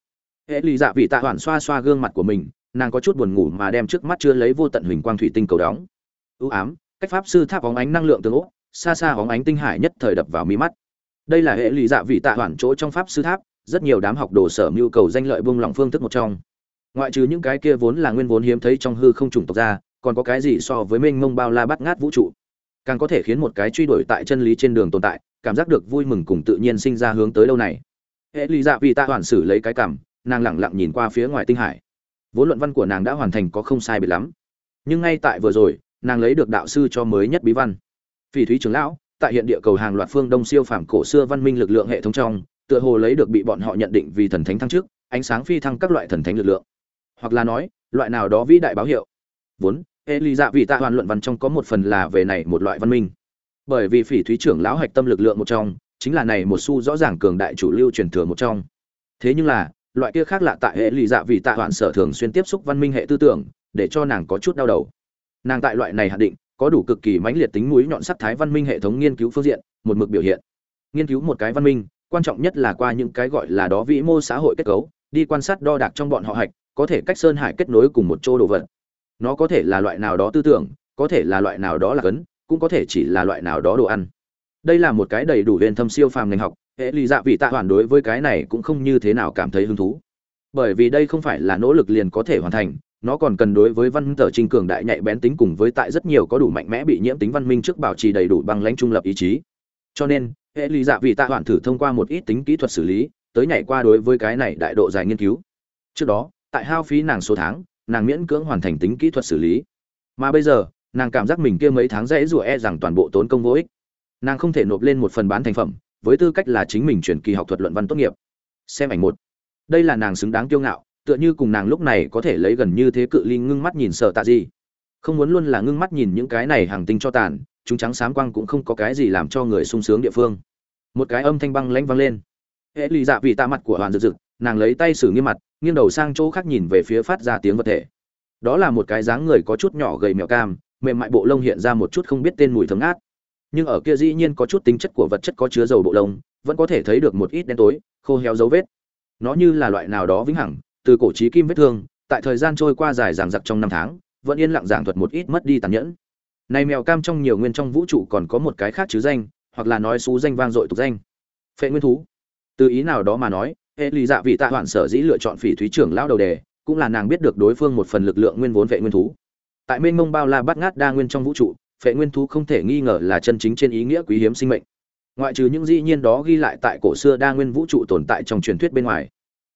Hệ lụy dạ vị tạ hoàn xoa xoa gương mặt của mình, nàng có chút buồn ngủ mà đem trước mắt chưa lấy vô tận huỳnh quang thủy tinh cầu đóng. Ưu ám, cách pháp sư tháp bóng ánh năng lượng tương ố, xa xa bóng ánh tinh hải nhất thời đập vào mi mắt. Đây là hệ lụy dạ vị tạ hoàn chỗ trong pháp sư tháp, rất nhiều đám học đồ sở nhu cầu danh lợi buông lỏng phương thức một trong. Ngoại trừ những cái kia vốn là nguyên vốn hiếm thấy trong hư không trùng tộc ra, còn có cái gì so với mênh mông bao la bắt ngát vũ trụ? Càng có thể khiến một cái truy đuổi tại chân lý trên đường tồn tại cảm giác được vui mừng cùng tự nhiên sinh ra hướng tới lâu này. Hệ lý dạ vị ta hoàn xử lấy cái cảm, nàng lẳng lặng nhìn qua phía ngoài tinh hải. Vốn luận văn của nàng đã hoàn thành có không sai biệt lắm. Nhưng ngay tại vừa rồi, nàng lấy được đạo sư cho mới nhất bí văn. Phỉ thúy trưởng lão, tại hiện địa cầu hàng loạt phương đông siêu phàm cổ xưa văn minh lực lượng hệ thống trong, tựa hồ lấy được bị bọn họ nhận định vì thần thánh thăng trước, ánh sáng phi thăng các loại thần thánh lực lượng. Hoặc là nói, loại nào đó vĩ đại báo hiệu. Vốn, hệ lý dạ vị ta hoàn luận văn trong có một phần là về này một loại văn minh bởi vì phỉ thúy trưởng lão hạch tâm lực lượng một trong, chính là này một xu rõ ràng cường đại chủ lưu truyền thừa một trong. Thế nhưng là, loại kia khác lạ tại hệ lì dạ vì tạ hoạn sở thường xuyên tiếp xúc văn minh hệ tư tưởng, để cho nàng có chút đau đầu. Nàng tại loại này hạn định, có đủ cực kỳ mãnh liệt tính mũi nhọn sắc thái văn minh hệ thống nghiên cứu phương diện, một mực biểu hiện. Nghiên cứu một cái văn minh, quan trọng nhất là qua những cái gọi là đó vĩ mô xã hội kết cấu, đi quan sát đo đạc trong bọn họ hạch, có thể cách sơn hải kết nối cùng một chỗ đồ vật. Nó có thể là loại nào đó tư tưởng, có thể là loại nào đó là cấn cũng có thể chỉ là loại nào đó đồ ăn. Đây là một cái đầy đủ huyền thâm siêu phàm ngành học, hệ lý dạ vị tạ hoàn đối với cái này cũng không như thế nào cảm thấy hứng thú. Bởi vì đây không phải là nỗ lực liền có thể hoàn thành, nó còn cần đối với văn tờ trinh cường đại nhạy bén tính cùng với tại rất nhiều có đủ mạnh mẽ bị nhiễm tính văn minh trước bảo trì đầy đủ bằng lãnh trung lập ý chí. Cho nên, hệ lý dạ vị tạ hoàn thử thông qua một ít tính kỹ thuật xử lý, tới nhảy qua đối với cái này đại độ dài nghiên cứu. Trước đó, tại hao phí nàng số tháng, nàng miễn cưỡng hoàn thành tính kỹ thuật xử lý. Mà bây giờ nàng cảm giác mình kia mấy tháng dễ rủa e rằng toàn bộ tốn công vô ích. Nàng không thể nộp lên một phần bán thành phẩm, với tư cách là chính mình chuyển kỳ học thuật luận văn tốt nghiệp. Xem ảnh một. Đây là nàng xứng đáng kiêu ngạo, tựa như cùng nàng lúc này có thể lấy gần như thế cự ly ngưng mắt nhìn sợ tạ gì. Không muốn luôn là ngưng mắt nhìn những cái này hàng tinh cho tàn, chúng trắng sáng quang cũng không có cái gì làm cho người sung sướng địa phương. Một cái âm thanh băng lãnh vang lên. Hệ lì dạ vì tạ mặt của hoàn rực rực nàng lấy tay xử nghiêm mặt, nghiêng đầu sang chỗ khác nhìn về phía phát ra tiếng vật thể. Đó là một cái dáng người có chút nhỏ gầy mèo cam mềm mại bộ lông hiện ra một chút không biết tên mùi thấm át nhưng ở kia dĩ nhiên có chút tính chất của vật chất có chứa dầu bộ lông, vẫn có thể thấy được một ít đen tối, khô héo dấu vết. Nó như là loại nào đó vĩnh hằng, từ cổ trí kim vết thương, tại thời gian trôi qua dài dằng dặc trong năm tháng, vẫn yên lặng giảng thuật một ít mất đi tàn nhẫn. Này mèo cam trong nhiều nguyên trong vũ trụ còn có một cái khác chứ danh, hoặc là nói xú danh vang dội tục danh. Phệ nguyên thú. Từ ý nào đó mà nói hệ lụy dạ vị tạ hoạn sở dĩ lựa chọn phỉ thúy trưởng lao đầu đề, cũng là nàng biết được đối phương một phần lực lượng nguyên vốn vệ nguyên thú tại mênh mông bao la bát ngát đa nguyên trong vũ trụ, phệ nguyên thú không thể nghi ngờ là chân chính trên ý nghĩa quý hiếm sinh mệnh. Ngoại trừ những dĩ nhiên đó ghi lại tại cổ xưa đa nguyên vũ trụ tồn tại trong truyền thuyết bên ngoài.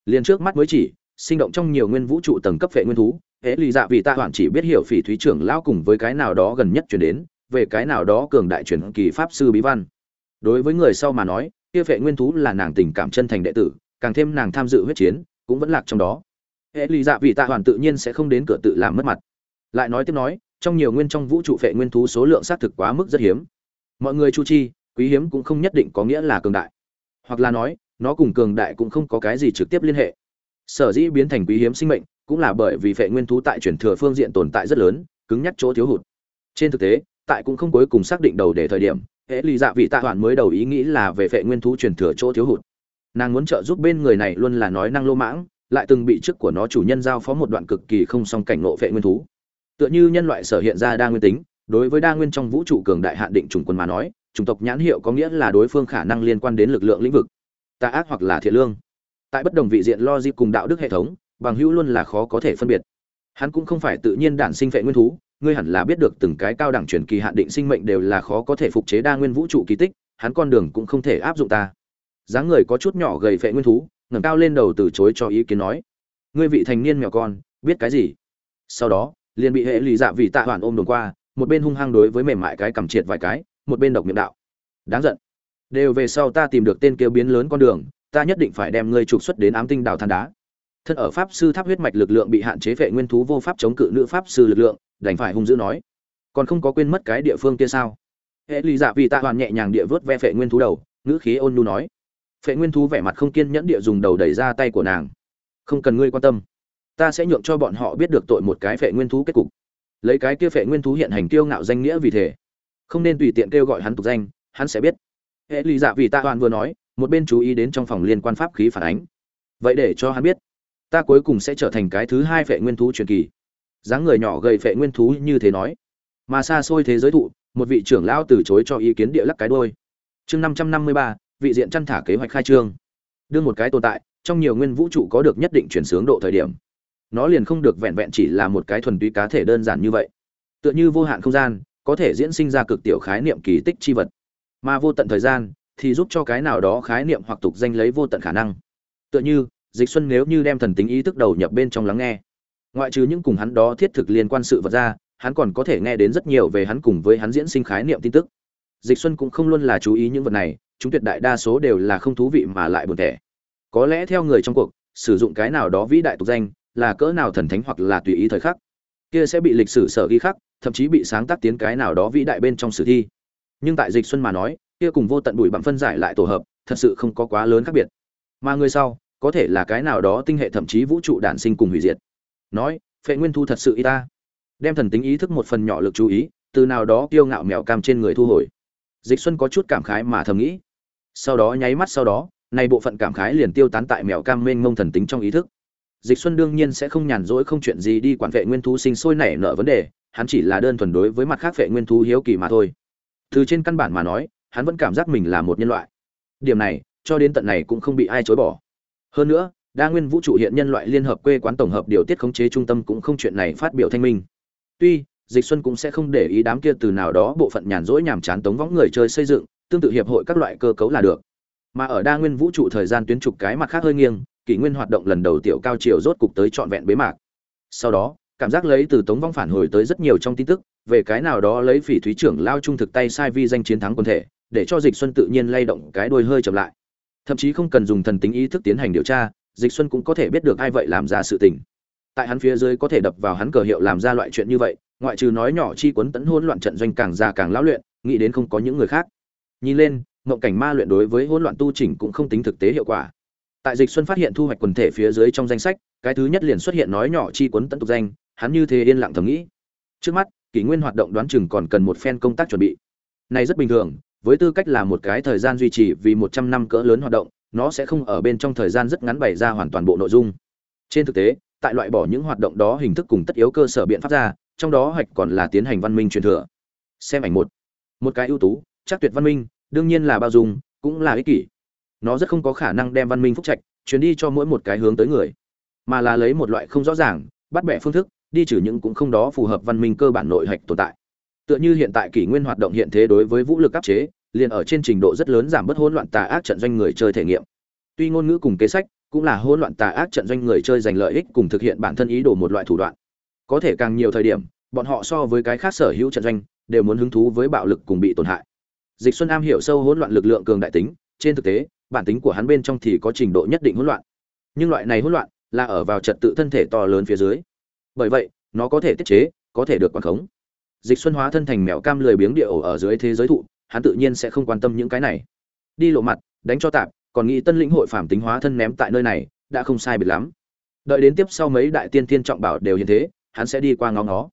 Liền trước mắt mới chỉ, sinh động trong nhiều nguyên vũ trụ tầng cấp phệ nguyên thú hễ lì dạ vì ta hoạn chỉ biết hiểu phỉ thúy trưởng lao cùng với cái nào đó gần nhất chuyển đến, về cái nào đó cường đại truyền kỳ pháp sư bí văn. Đối với người sau mà nói, kia phệ nguyên thú là nàng tình cảm chân thành đệ tử, càng thêm nàng tham dự huyết chiến, cũng vẫn lạc trong đó. Hệ lì dạ vì tạ hoàn tự nhiên sẽ không đến cửa tự làm mất mặt lại nói tiếp nói, trong nhiều nguyên trong vũ trụ phệ nguyên thú số lượng xác thực quá mức rất hiếm. Mọi người chu chi, quý hiếm cũng không nhất định có nghĩa là cường đại. Hoặc là nói, nó cùng cường đại cũng không có cái gì trực tiếp liên hệ. Sở dĩ biến thành quý hiếm sinh mệnh, cũng là bởi vì phệ nguyên thú tại chuyển thừa phương diện tồn tại rất lớn, cứng nhắc chỗ thiếu hụt. Trên thực tế, tại cũng không cuối cùng xác định đầu để thời điểm, hệ lì dạ vị tạ hoàn mới đầu ý nghĩ là về phệ nguyên thú chuyển thừa chỗ thiếu hụt. Nàng muốn trợ giúp bên người này luôn là nói năng lô mãng, lại từng bị chức của nó chủ nhân giao phó một đoạn cực kỳ không song cảnh ngộ phệ nguyên thú tựa như nhân loại sở hiện ra đa nguyên tính, đối với đa nguyên trong vũ trụ cường đại hạn định chủng quân mà nói, chủng tộc nhãn hiệu có nghĩa là đối phương khả năng liên quan đến lực lượng lĩnh vực. Tà ác hoặc là thiện lương. Tại bất đồng vị diện logic cùng đạo đức hệ thống, bằng hữu luôn là khó có thể phân biệt. Hắn cũng không phải tự nhiên đản sinh phệ nguyên thú, ngươi hẳn là biết được từng cái cao đẳng truyền kỳ hạn định sinh mệnh đều là khó có thể phục chế đa nguyên vũ trụ kỳ tích, hắn con đường cũng không thể áp dụng ta. Dáng người có chút nhỏ gầy phệ nguyên thú, ngẩng cao lên đầu từ chối cho ý kiến nói, ngươi vị thành niên mèo con, biết cái gì? Sau đó liền bị hệ lì dạ vì tạ hoàn ôm đồn qua, một bên hung hăng đối với mềm mại cái cầm triệt vài cái, một bên độc miệng đạo. Đáng giận. Đều về sau ta tìm được tên kêu biến lớn con đường, ta nhất định phải đem ngươi trục xuất đến ám tinh đào than đá. Thân ở pháp sư tháp huyết mạch lực lượng bị hạn chế vệ nguyên thú vô pháp chống cự nữ pháp sư lực lượng, đành phải hung dữ nói. Còn không có quên mất cái địa phương kia sao? Hệ lì dạ vì tạ hoàn nhẹ nhàng địa vớt ve vệ nguyên thú đầu, ngữ khí ôn nhu nói. Vệ nguyên thú vẻ mặt không kiên nhẫn địa dùng đầu đẩy ra tay của nàng. Không cần ngươi quan tâm ta sẽ nhượng cho bọn họ biết được tội một cái phệ nguyên thú kết cục. Lấy cái kia phệ nguyên thú hiện hành kiêu ngạo danh nghĩa vì thế không nên tùy tiện kêu gọi hắn tục danh, hắn sẽ biết. Hệ lý dạ vì ta toàn vừa nói, một bên chú ý đến trong phòng liên quan pháp khí phản ánh. Vậy để cho hắn biết, ta cuối cùng sẽ trở thành cái thứ hai phệ nguyên thú truyền kỳ. Dáng người nhỏ gầy phệ nguyên thú như thế nói. Mà xa xôi thế giới thụ, một vị trưởng lão từ chối cho ý kiến địa lắc cái đôi chương năm trăm năm mươi ba, vị diện chăn thả kế hoạch khai trương. Đương một cái tồn tại, trong nhiều nguyên vũ trụ có được nhất định chuyển sướng độ thời điểm nó liền không được vẹn vẹn chỉ là một cái thuần túy cá thể đơn giản như vậy. Tựa như vô hạn không gian, có thể diễn sinh ra cực tiểu khái niệm kỳ tích chi vật. Mà vô tận thời gian thì giúp cho cái nào đó khái niệm hoặc tục danh lấy vô tận khả năng. Tựa như, dịch xuân nếu như đem thần tính ý thức đầu nhập bên trong lắng nghe, ngoại trừ những cùng hắn đó thiết thực liên quan sự vật ra, hắn còn có thể nghe đến rất nhiều về hắn cùng với hắn diễn sinh khái niệm tin tức. Dịch xuân cũng không luôn là chú ý những vật này, chúng tuyệt đại đa số đều là không thú vị mà lại buồn tẻ có lẽ theo người trong cuộc, sử dụng cái nào đó vĩ đại tục danh là cỡ nào thần thánh hoặc là tùy ý thời khắc. Kia sẽ bị lịch sử sở ghi khắc, thậm chí bị sáng tác tiến cái nào đó vĩ đại bên trong sử thi. Nhưng tại dịch xuân mà nói, kia cùng vô tận bụi bặm phân giải lại tổ hợp, thật sự không có quá lớn khác biệt. Mà người sau, có thể là cái nào đó tinh hệ thậm chí vũ trụ đản sinh cùng hủy diệt. Nói, phệ nguyên thu thật sự y ta. Đem thần tính ý thức một phần nhỏ lực chú ý, từ nào đó kiêu ngạo mèo cam trên người thu hồi. Dịch xuân có chút cảm khái mà thầm nghĩ. Sau đó nháy mắt sau đó, nay bộ phận cảm khái liền tiêu tán tại mèo cam mênh mông thần tính trong ý thức dịch xuân đương nhiên sẽ không nhàn rỗi không chuyện gì đi quản vệ nguyên thú sinh sôi nảy nở vấn đề, hắn chỉ là đơn thuần đối với mặt khác vệ nguyên thú hiếu kỳ mà thôi. Từ trên căn bản mà nói, hắn vẫn cảm giác mình là một nhân loại. Điểm này, cho đến tận này cũng không bị ai chối bỏ. Hơn nữa, đa nguyên vũ trụ hiện nhân loại liên hợp quê quán tổng hợp điều tiết khống chế trung tâm cũng không chuyện này phát biểu thanh minh. Tuy, dịch xuân cũng sẽ không để ý đám kia từ nào đó bộ phận nhàn rỗi nhàm chán tống võng người chơi xây dựng, tương tự hiệp hội các loại cơ cấu là được. Mà ở đa nguyên vũ trụ thời gian tuyến trục cái mặt khác hơi nghiêng kỷ nguyên hoạt động lần đầu tiểu cao triều rốt cục tới trọn vẹn bế mạc. Sau đó, cảm giác lấy từ tống vong phản hồi tới rất nhiều trong tin tức, về cái nào đó lấy phỉ thúy trưởng lao trung thực tay sai vi danh chiến thắng quân thể, để cho dịch xuân tự nhiên lay động cái đuôi hơi chậm lại. Thậm chí không cần dùng thần tính ý thức tiến hành điều tra, dịch xuân cũng có thể biết được ai vậy làm ra sự tình. Tại hắn phía dưới có thể đập vào hắn cờ hiệu làm ra loại chuyện như vậy, ngoại trừ nói nhỏ chi quấn tấn hỗn loạn trận doanh càng già càng lão luyện, nghĩ đến không có những người khác. Nhìn lên mộng cảnh ma luyện đối với hỗn loạn tu chỉnh cũng không tính thực tế hiệu quả tại dịch xuân phát hiện thu hoạch quần thể phía dưới trong danh sách, cái thứ nhất liền xuất hiện nói nhỏ chi quấn tận tục danh, hắn như thế yên lặng thầm nghĩ. Trước mắt, kỷ nguyên hoạt động đoán chừng còn cần một phen công tác chuẩn bị. Này rất bình thường, với tư cách là một cái thời gian duy trì vì 100 năm cỡ lớn hoạt động, nó sẽ không ở bên trong thời gian rất ngắn bày ra hoàn toàn bộ nội dung. Trên thực tế, tại loại bỏ những hoạt động đó hình thức cùng tất yếu cơ sở biện pháp ra, trong đó hạch còn là tiến hành văn minh truyền thừa. Xem ảnh một. Một cái ưu tú, chắc tuyệt văn minh, đương nhiên là bao dung, cũng là ích kỷ nó rất không có khả năng đem văn minh phúc trạch chuyến đi cho mỗi một cái hướng tới người, mà là lấy một loại không rõ ràng, bắt bẻ phương thức, đi trừ những cũng không đó phù hợp văn minh cơ bản nội hạch tồn tại. Tựa như hiện tại kỷ nguyên hoạt động hiện thế đối với vũ lực áp chế, liền ở trên trình độ rất lớn giảm bớt hỗn loạn tà ác trận doanh người chơi thể nghiệm. Tuy ngôn ngữ cùng kế sách cũng là hỗn loạn tà ác trận doanh người chơi giành lợi ích cùng thực hiện bản thân ý đồ một loại thủ đoạn. Có thể càng nhiều thời điểm, bọn họ so với cái khác sở hữu trận doanh đều muốn hứng thú với bạo lực cùng bị tổn hại. Dịch xuân am hiểu sâu hỗn loạn lực lượng cường đại tính trên thực tế, bản tính của hắn bên trong thì có trình độ nhất định hỗn loạn. Nhưng loại này hỗn loạn là ở vào trật tự thân thể to lớn phía dưới. Bởi vậy, nó có thể tiết chế, có thể được quản khống. Dịch xuân hóa thân thành mèo cam lười biếng địa ổ ở dưới thế giới thụ, hắn tự nhiên sẽ không quan tâm những cái này. Đi lộ mặt, đánh cho tạp, còn nghĩ tân lĩnh hội phàm tính hóa thân ném tại nơi này, đã không sai biệt lắm. Đợi đến tiếp sau mấy đại tiên tiên trọng bảo đều hiện thế, hắn sẽ đi qua ngó ngó.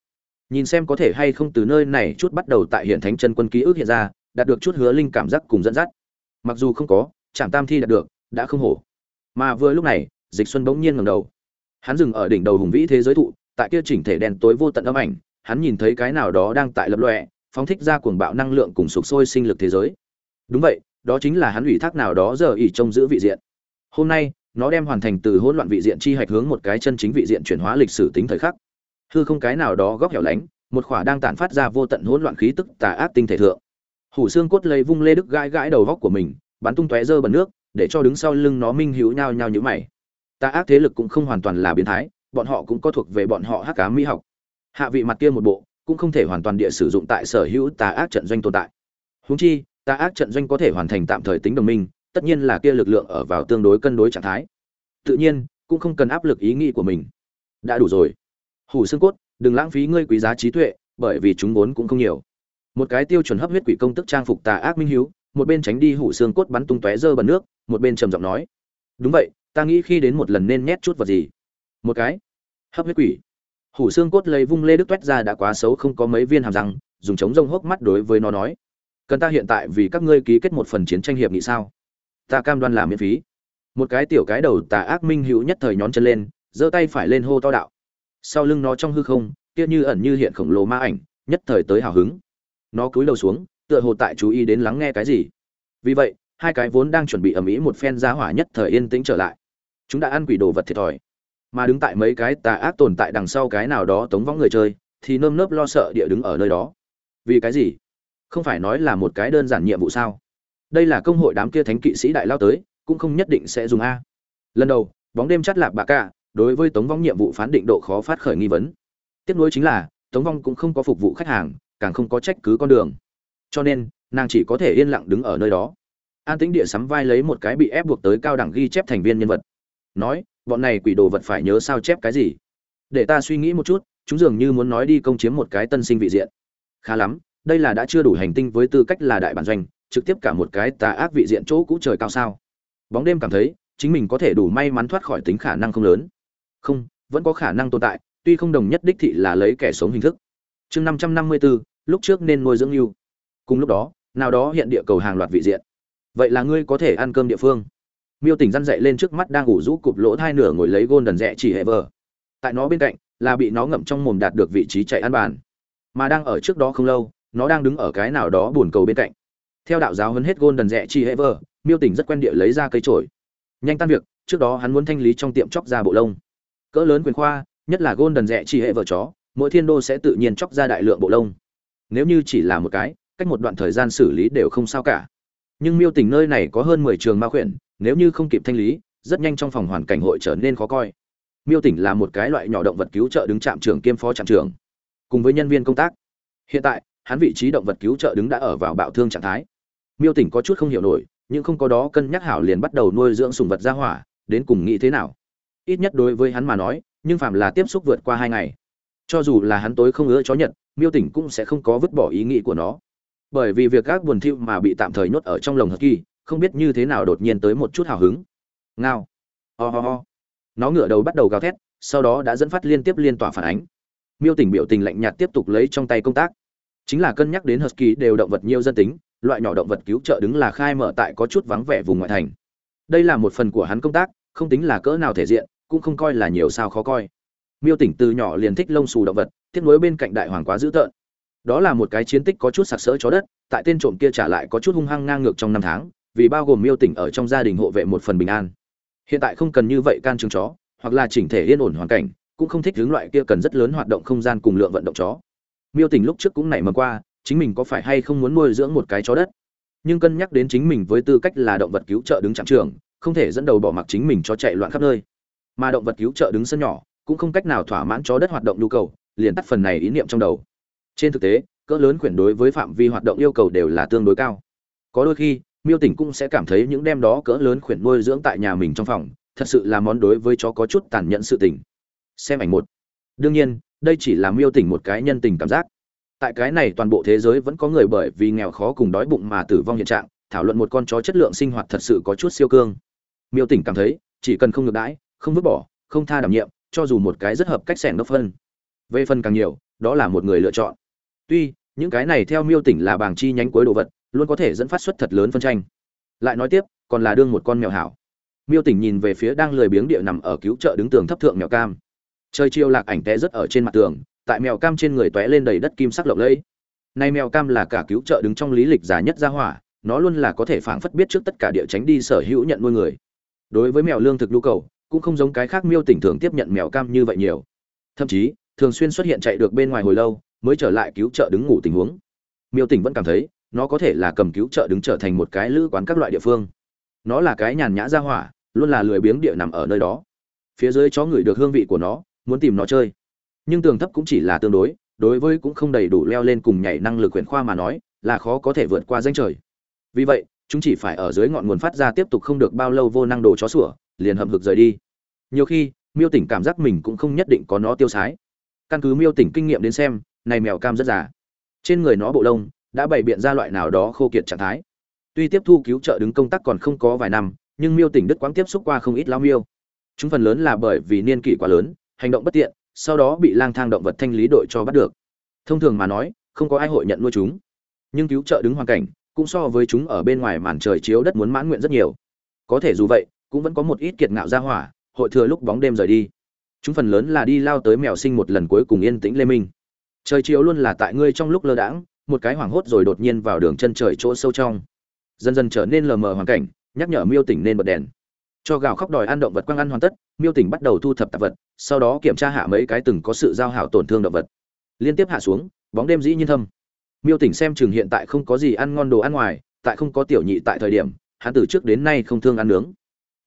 Nhìn xem có thể hay không từ nơi này chút bắt đầu tại hiện thánh chân quân ký ức hiện ra, đạt được chút hứa linh cảm giác cùng dẫn dắt mặc dù không có chạm tam thi đạt được, đã không hổ. Mà vừa lúc này, dịch xuân bỗng nhiên ngẩng đầu. Hắn dừng ở đỉnh đầu hùng vĩ thế giới thụ, tại kia chỉnh thể đen tối vô tận âm ảnh, hắn nhìn thấy cái nào đó đang tại lập lòe, phóng thích ra cuồng bạo năng lượng cùng sục sôi sinh lực thế giới. Đúng vậy, đó chính là hắn ủy thác nào đó giờ ỉ trông giữ vị diện. Hôm nay, nó đem hoàn thành từ hỗn loạn vị diện chi hạch hướng một cái chân chính vị diện chuyển hóa lịch sử tính thời khắc. Hư không cái nào đó góc hẻo lánh, một khỏa đang tản phát ra vô tận hỗn loạn khí tức tà ác tinh thể thượng hủ xương cốt lấy vung lê đức gãi gãi đầu góc của mình, bắn tung tóe dơ bẩn nước, để cho đứng sau lưng nó minh hữu nhao nhao như mày. Ta ác thế lực cũng không hoàn toàn là biến thái, bọn họ cũng có thuộc về bọn họ hắc cá mỹ học. Hạ vị mặt kia một bộ, cũng không thể hoàn toàn địa sử dụng tại sở hữu tà ác trận doanh tồn tại. Húng chi tà ác trận doanh có thể hoàn thành tạm thời tính đồng minh, tất nhiên là kia lực lượng ở vào tương đối cân đối trạng thái. Tự nhiên, cũng không cần áp lực ý nghĩ của mình. Đã đủ rồi. Hủ xương cốt, đừng lãng phí ngươi quý giá trí tuệ, bởi vì chúng vốn cũng không nhiều một cái tiêu chuẩn hấp huyết quỷ công tức trang phục tà ác minh hiếu, một bên tránh đi hủ xương cốt bắn tung tóe dơ bẩn nước, một bên trầm giọng nói, đúng vậy, ta nghĩ khi đến một lần nên nhét chút vào gì? Một cái hấp huyết quỷ. Hủ xương cốt lấy vung lê đức toét ra đã quá xấu, không có mấy viên hàm răng, dùng chống rông hốc mắt đối với nó nói, cần ta hiện tại vì các ngươi ký kết một phần chiến tranh hiệp nghị sao? Ta cam đoan làm miễn phí. Một cái tiểu cái đầu tà ác minh hữu nhất thời nhón chân lên, giơ tay phải lên hô to đạo, sau lưng nó trong hư không, kia như ẩn như hiện khổng lồ ma ảnh, nhất thời tới hào hứng nó cúi đầu xuống, tựa hồ tại chú ý đến lắng nghe cái gì. Vì vậy, hai cái vốn đang chuẩn bị ầm ĩ một phen giá hỏa nhất thời yên tĩnh trở lại. Chúng đã ăn quỷ đồ vật thiệt thòi. Mà đứng tại mấy cái tà ác tồn tại đằng sau cái nào đó tống võng người chơi, thì nơm nớp lo sợ địa đứng ở nơi đó. Vì cái gì? Không phải nói là một cái đơn giản nhiệm vụ sao? Đây là công hội đám kia thánh kỵ sĩ đại lao tới, cũng không nhất định sẽ dùng a. Lần đầu, bóng đêm chắt lạp bạc cả đối với tống vong nhiệm vụ phán định độ khó phát khởi nghi vấn. Tiếp nối chính là, tống vong cũng không có phục vụ khách hàng càng không có trách cứ con đường. Cho nên, nàng chỉ có thể yên lặng đứng ở nơi đó. An tĩnh địa sắm vai lấy một cái bị ép buộc tới cao đẳng ghi chép thành viên nhân vật. Nói, bọn này quỷ đồ vật phải nhớ sao chép cái gì? Để ta suy nghĩ một chút, chúng dường như muốn nói đi công chiếm một cái tân sinh vị diện. Khá lắm, đây là đã chưa đủ hành tinh với tư cách là đại bản doanh, trực tiếp cả một cái tà ác vị diện chỗ cũ trời cao sao? Bóng đêm cảm thấy, chính mình có thể đủ may mắn thoát khỏi tính khả năng không lớn. Không, vẫn có khả năng tồn tại, tuy không đồng nhất đích thị là lấy kẻ sống hình thức. Chương năm trăm năm mươi bốn lúc trước nên nuôi dưỡng yêu. Cùng lúc đó, nào đó hiện địa cầu hàng loạt vị diện. Vậy là ngươi có thể ăn cơm địa phương. Miêu tỉnh răn dậy lên trước mắt đang ngủ rũ cụp lỗ hai nửa ngồi lấy gôn đần rẽ chỉ hệ vờ. Tại nó bên cạnh là bị nó ngậm trong mồm đạt được vị trí chạy ăn bàn. Mà đang ở trước đó không lâu, nó đang đứng ở cái nào đó buồn cầu bên cạnh. Theo đạo giáo hấn hết gôn đần rẽ chi hệ vờ, miêu tỉnh rất quen địa lấy ra cây trổi nhanh tan việc, trước đó hắn muốn thanh lý trong tiệm chóc ra bộ lông. Cỡ lớn quyền khoa, nhất là gôn đần rẽ chỉ hệ vợ chó, mỗi thiên đô sẽ tự nhiên chóc ra đại lượng bộ lông nếu như chỉ là một cái, cách một đoạn thời gian xử lý đều không sao cả. Nhưng miêu tỉnh nơi này có hơn mười trường ma khuyển, nếu như không kịp thanh lý, rất nhanh trong phòng hoàn cảnh hội trở nên khó coi. Miêu tỉnh là một cái loại nhỏ động vật cứu trợ đứng trạm trưởng kiêm phó trạm trưởng, cùng với nhân viên công tác. Hiện tại, hắn vị trí động vật cứu trợ đứng đã ở vào bạo thương trạng thái. Miêu tỉnh có chút không hiểu nổi, nhưng không có đó cân nhắc hảo liền bắt đầu nuôi dưỡng sùng vật ra hỏa, đến cùng nghĩ thế nào? Ít nhất đối với hắn mà nói, nhưng phạm là tiếp xúc vượt qua hai ngày, cho dù là hắn tối không ưa chó nhật miêu tỉnh cũng sẽ không có vứt bỏ ý nghĩ của nó. Bởi vì việc các buồn thiu mà bị tạm thời nhốt ở trong lồng hờ kỳ, không biết như thế nào đột nhiên tới một chút hào hứng. Ngao. Ho、oh、ho、oh. ho. Nó ngửa đầu bắt đầu gào thét, sau đó đã dẫn phát liên tiếp liên tỏa phản ánh. Miêu tỉnh biểu tình lạnh nhạt tiếp tục lấy trong tay công tác. Chính là cân nhắc đến husky đều động vật nhiều dân tính, loại nhỏ động vật cứu trợ đứng là khai mở tại có chút vắng vẻ vùng ngoại thành. Đây là một phần của hắn công tác, không tính là cỡ nào thể diện, cũng không coi là nhiều sao khó coi miêu tỉnh từ nhỏ liền thích lông xù động vật, tiếc nuối bên cạnh đại hoàng quá dữ tợn. Đó là một cái chiến tích có chút sặc sỡ chó đất, tại tên trộm kia trả lại có chút hung hăng ngang ngược trong năm tháng, vì bao gồm miêu tỉnh ở trong gia đình hộ vệ một phần bình an. Hiện tại không cần như vậy can trường chó, hoặc là chỉnh thể yên ổn hoàn cảnh, cũng không thích hướng loại kia cần rất lớn hoạt động không gian cùng lượng vận động chó. Miêu tỉnh lúc trước cũng nảy mầm qua, chính mình có phải hay không muốn nuôi dưỡng một cái chó đất? Nhưng cân nhắc đến chính mình với tư cách là động vật cứu trợ đứng trạm trường, không thể dẫn đầu bỏ mặc chính mình cho chạy loạn khắp nơi. Mà động vật cứu trợ đứng sân nhỏ cũng không cách nào thỏa mãn chó đất hoạt động nhu cầu, liền tắt phần này ý niệm trong đầu. Trên thực tế, cỡ lớn quyển đối với phạm vi hoạt động yêu cầu đều là tương đối cao. Có đôi khi, miêu tỉnh cũng sẽ cảm thấy những đem đó cỡ lớn khuyển nuôi dưỡng tại nhà mình trong phòng, thật sự là món đối với chó có chút tàn nhẫn sự tình. Xem ảnh một. Đương nhiên, đây chỉ là miêu tỉnh một cái nhân tình cảm giác. Tại cái này toàn bộ thế giới vẫn có người bởi vì nghèo khó cùng đói bụng mà tử vong hiện trạng, thảo luận một con chó chất lượng sinh hoạt thật sự có chút siêu cương. Miêu tỉnh cảm thấy, chỉ cần không ngược đãi, không vứt bỏ, không tha đảm nhiệm cho dù một cái rất hợp cách sẻn đốc phân. Về phần càng nhiều, đó là một người lựa chọn. Tuy, những cái này theo miêu tỉnh là bảng chi nhánh cuối đồ vật, luôn có thể dẫn phát xuất thật lớn phân tranh. Lại nói tiếp, còn là đương một con mèo hảo. Miêu tỉnh nhìn về phía đang lười biếng địa nằm ở cứu trợ đứng tường thấp thượng mèo cam. Trời chiều lạc ảnh té rất ở trên mặt tường, tại mèo cam trên người tóe lên đầy đất kim sắc lộng lẫy. Nay mèo cam là cả cứu trợ đứng trong lý lịch già nhất gia hỏa, nó luôn là có thể phảng phất biết trước tất cả địa tránh đi sở hữu nhận nuôi người. Đối với mèo lương thực nhu cầu cũng không giống cái khác miêu tỉnh thường tiếp nhận mèo cam như vậy nhiều. Thậm chí, thường xuyên xuất hiện chạy được bên ngoài hồi lâu, mới trở lại cứu trợ đứng ngủ tình huống. Miêu tỉnh vẫn cảm thấy, nó có thể là cầm cứu trợ đứng trở thành một cái lữ quán các loại địa phương. Nó là cái nhàn nhã ra hỏa, luôn là lười biếng địa nằm ở nơi đó. Phía dưới chó ngửi được hương vị của nó, muốn tìm nó chơi. Nhưng tường thấp cũng chỉ là tương đối đối với cũng không đầy đủ leo lên cùng nhảy năng lực quyển khoa mà nói, là khó có thể vượt qua danh trời. Vì vậy, chúng chỉ phải ở dưới ngọn nguồn phát ra tiếp tục không được bao lâu vô năng đồ chó sủa liền hậm hực rời đi. Nhiều khi, miêu tỉnh cảm giác mình cũng không nhất định có nó tiêu sái. Căn cứ miêu tỉnh kinh nghiệm đến xem, này mèo cam rất già. Trên người nó bộ lông đã bày biện ra loại nào đó khô kiệt trạng thái. Tuy tiếp thu cứu trợ đứng công tác còn không có vài năm, nhưng miêu tỉnh đức quãng tiếp xúc qua không ít lao miêu. Chúng phần lớn là bởi vì niên kỷ quá lớn, hành động bất tiện, sau đó bị lang thang động vật thanh lý đội cho bắt được. Thông thường mà nói, không có ai hội nhận nuôi chúng. Nhưng cứu trợ đứng hoàn cảnh cũng so với chúng ở bên ngoài màn trời chiếu đất muốn mãn nguyện rất nhiều. Có thể dù vậy cũng vẫn có một ít kiệt ngạo ra hỏa, hội thừa lúc bóng đêm rời đi. Chúng phần lớn là đi lao tới mèo sinh một lần cuối cùng yên tĩnh lê minh. Trời chiếu luôn là tại ngươi trong lúc lơ đãng, một cái hoảng hốt rồi đột nhiên vào đường chân trời chỗ sâu trong. Dần dần trở nên lờ mờ hoàn cảnh, nhắc nhở miêu tỉnh nên bật đèn. Cho gào khóc đòi ăn động vật quang ăn hoàn tất, miêu tỉnh bắt đầu thu thập tạp vật, sau đó kiểm tra hạ mấy cái từng có sự giao hảo tổn thương động vật. Liên tiếp hạ xuống, bóng đêm dĩ nhiên thâm. Miêu tỉnh xem chừng hiện tại không có gì ăn ngon đồ ăn ngoài, tại không có tiểu nhị tại thời điểm, hắn từ trước đến nay không thương ăn nướng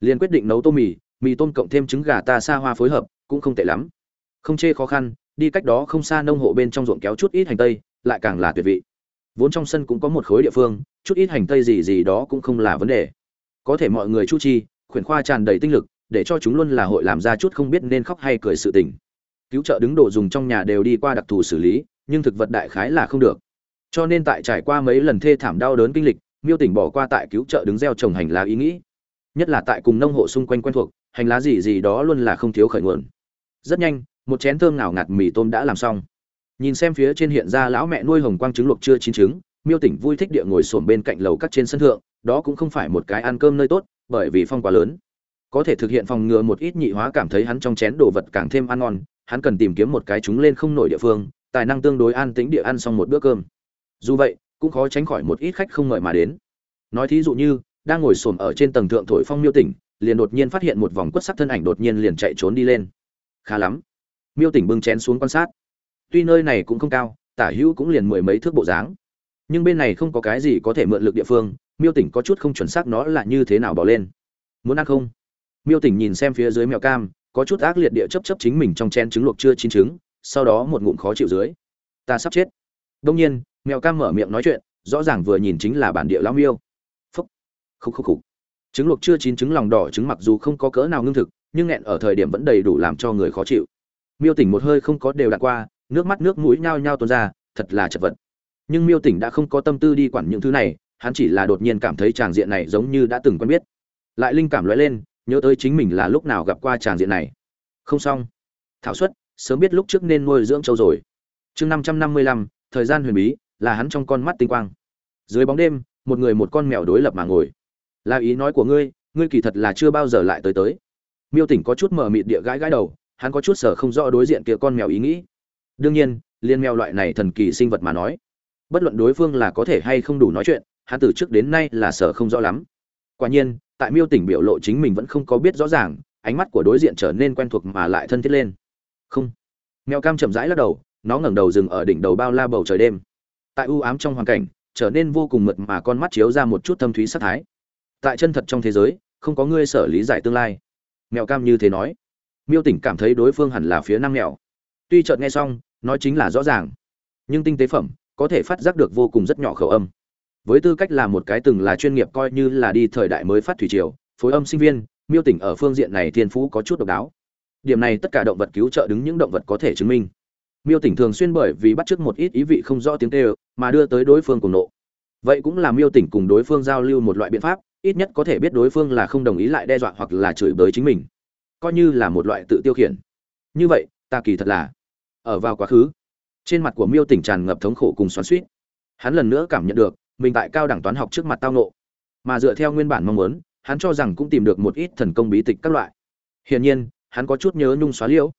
liền quyết định nấu tô mì mì tôm cộng thêm trứng gà ta xa hoa phối hợp, cũng không tệ lắm. Không chê khó khăn, đi cách đó không xa nông hộ bên trong ruộng kéo chút ít hành tây, lại càng là tuyệt vị. Vốn trong sân cũng có một khối địa phương, chút ít hành tây gì gì đó cũng không là vấn đề. Có thể mọi người chu chi, khuyển khoa tràn đầy tinh lực, để cho chúng luôn là hội làm ra chút không biết nên khóc hay cười sự tình. Cứu trợ đứng đồ dùng trong nhà đều đi qua đặc thù xử lý, nhưng thực vật đại khái là không được. Cho nên tại trải qua mấy lần thê thảm đau đớn kinh lịch, miêu tỉnh bỏ qua tại cứu trợ đứng gieo trồng hành lá ý nghĩ nhất là tại cùng nông hộ xung quanh quen thuộc, hành lá gì gì đó luôn là không thiếu khởi nguồn. Rất nhanh, một chén thơm ngào ngạt mì tôm đã làm xong. Nhìn xem phía trên hiện ra lão mẹ nuôi hồng quang trứng luộc chưa chín trứng, miêu tỉnh vui thích địa ngồi xổm bên cạnh lầu cắt trên sân thượng, đó cũng không phải một cái ăn cơm nơi tốt, bởi vì phong quá lớn. Có thể thực hiện phòng ngừa một ít nhị hóa cảm thấy hắn trong chén đồ vật càng thêm ăn ngon, hắn cần tìm kiếm một cái chúng lên không nổi địa phương, tài năng tương đối an tĩnh địa ăn xong một bữa cơm. Dù vậy, cũng khó tránh khỏi một ít khách không ngợi mà đến. Nói thí dụ như đang ngồi xổm ở trên tầng thượng thổi phong miêu tỉnh, liền đột nhiên phát hiện một vòng quất sắc thân ảnh đột nhiên liền chạy trốn đi lên. Khá lắm. Miêu tỉnh bưng chén xuống quan sát. Tuy nơi này cũng không cao, tả hữu cũng liền mười mấy thước bộ dáng. Nhưng bên này không có cái gì có thể mượn lực địa phương, miêu tỉnh có chút không chuẩn xác nó là như thế nào bỏ lên. Muốn ăn không? Miêu tỉnh nhìn xem phía dưới mèo cam, có chút ác liệt địa chấp chấp chính mình trong chén trứng luộc chưa chín trứng, sau đó một ngụm khó chịu dưới. Ta sắp chết. Đông nhiên mèo cam mở miệng nói chuyện, rõ ràng vừa nhìn chính là bản địa lão miêu khúc khúc khúc trứng luộc chưa chín trứng lòng đỏ trứng mặc dù không có cỡ nào ngưng thực, nhưng nghẹn ở thời điểm vẫn đầy đủ làm cho người khó chịu. Miêu tỉnh một hơi không có đều đặn qua, nước mắt nước mũi nhao nhao tuôn ra, thật là chật vật. Nhưng miêu tỉnh đã không có tâm tư đi quản những thứ này, hắn chỉ là đột nhiên cảm thấy tràng diện này giống như đã từng quen biết. Lại linh cảm lóe lên, nhớ tới chính mình là lúc nào gặp qua tràng diện này. Không xong. Thảo suất, sớm biết lúc trước nên nuôi dưỡng châu rồi. Chương năm trăm năm mươi lăm, thời gian huyền bí, là hắn trong con mắt tinh quang. Dưới bóng đêm, một người một con mèo đối lập mà ngồi là ý nói của ngươi ngươi kỳ thật là chưa bao giờ lại tới tới. Miêu tỉnh có chút mờ mịt địa gãi gãi đầu, hắn có chút sở không rõ đối diện kia con mèo ý nghĩ. Đương nhiên, liên mèo loại này thần kỳ sinh vật mà nói, bất luận đối phương là có thể hay không đủ nói chuyện, hắn từ trước đến nay là sở không rõ lắm. Quả nhiên, tại miêu tỉnh biểu lộ chính mình vẫn không có biết rõ ràng, ánh mắt của đối diện trở nên quen thuộc mà lại thân thiết lên. Không. Mèo cam chậm rãi lắc đầu, nó ngẩng đầu dừng ở đỉnh đầu bao la bầu trời đêm. Tại u ám trong hoàn cảnh, trở nên vô cùng mượt mà con mắt chiếu ra một chút thâm thúy sắc thái tại chân thật trong thế giới, không có ngươi sở lý giải tương lai. Mèo cam như thế nói. Miêu tỉnh cảm thấy đối phương hẳn là phía nam mèo tuy chợt nghe xong, nói chính là rõ ràng. Nhưng tinh tế phẩm, có thể phát giác được vô cùng rất nhỏ khẩu âm. Với tư cách là một cái từng là chuyên nghiệp coi như là đi thời đại mới phát thủy triều, phối âm sinh viên, miêu tỉnh ở phương diện này thiên phú có chút độc đáo. Điểm này tất cả động vật cứu trợ đứng những động vật có thể chứng minh. Miêu tỉnh thường xuyên bởi vì bắt chước một ít ý vị không rõ tiếng tê mà đưa tới đối phương cùng nộ vậy cũng là miêu tỉnh cùng đối phương giao lưu một loại biện pháp, ít nhất có thể biết đối phương là không đồng ý lại đe dọa hoặc là chửi bới chính mình. Coi như là một loại tự tiêu khiển. Như vậy, ta kỳ thật là ở vào quá khứ. Trên mặt của miêu tỉnh tràn ngập thống khổ cùng xoắn suýt hắn lần nữa cảm nhận được, mình tại cao đẳng toán học trước mặt tao nộ mà dựa theo nguyên bản mong muốn, hắn cho rằng cũng tìm được một ít thần công bí tịch các loại. Hiển nhiên, hắn có chút nhớ nhung xóa liễu.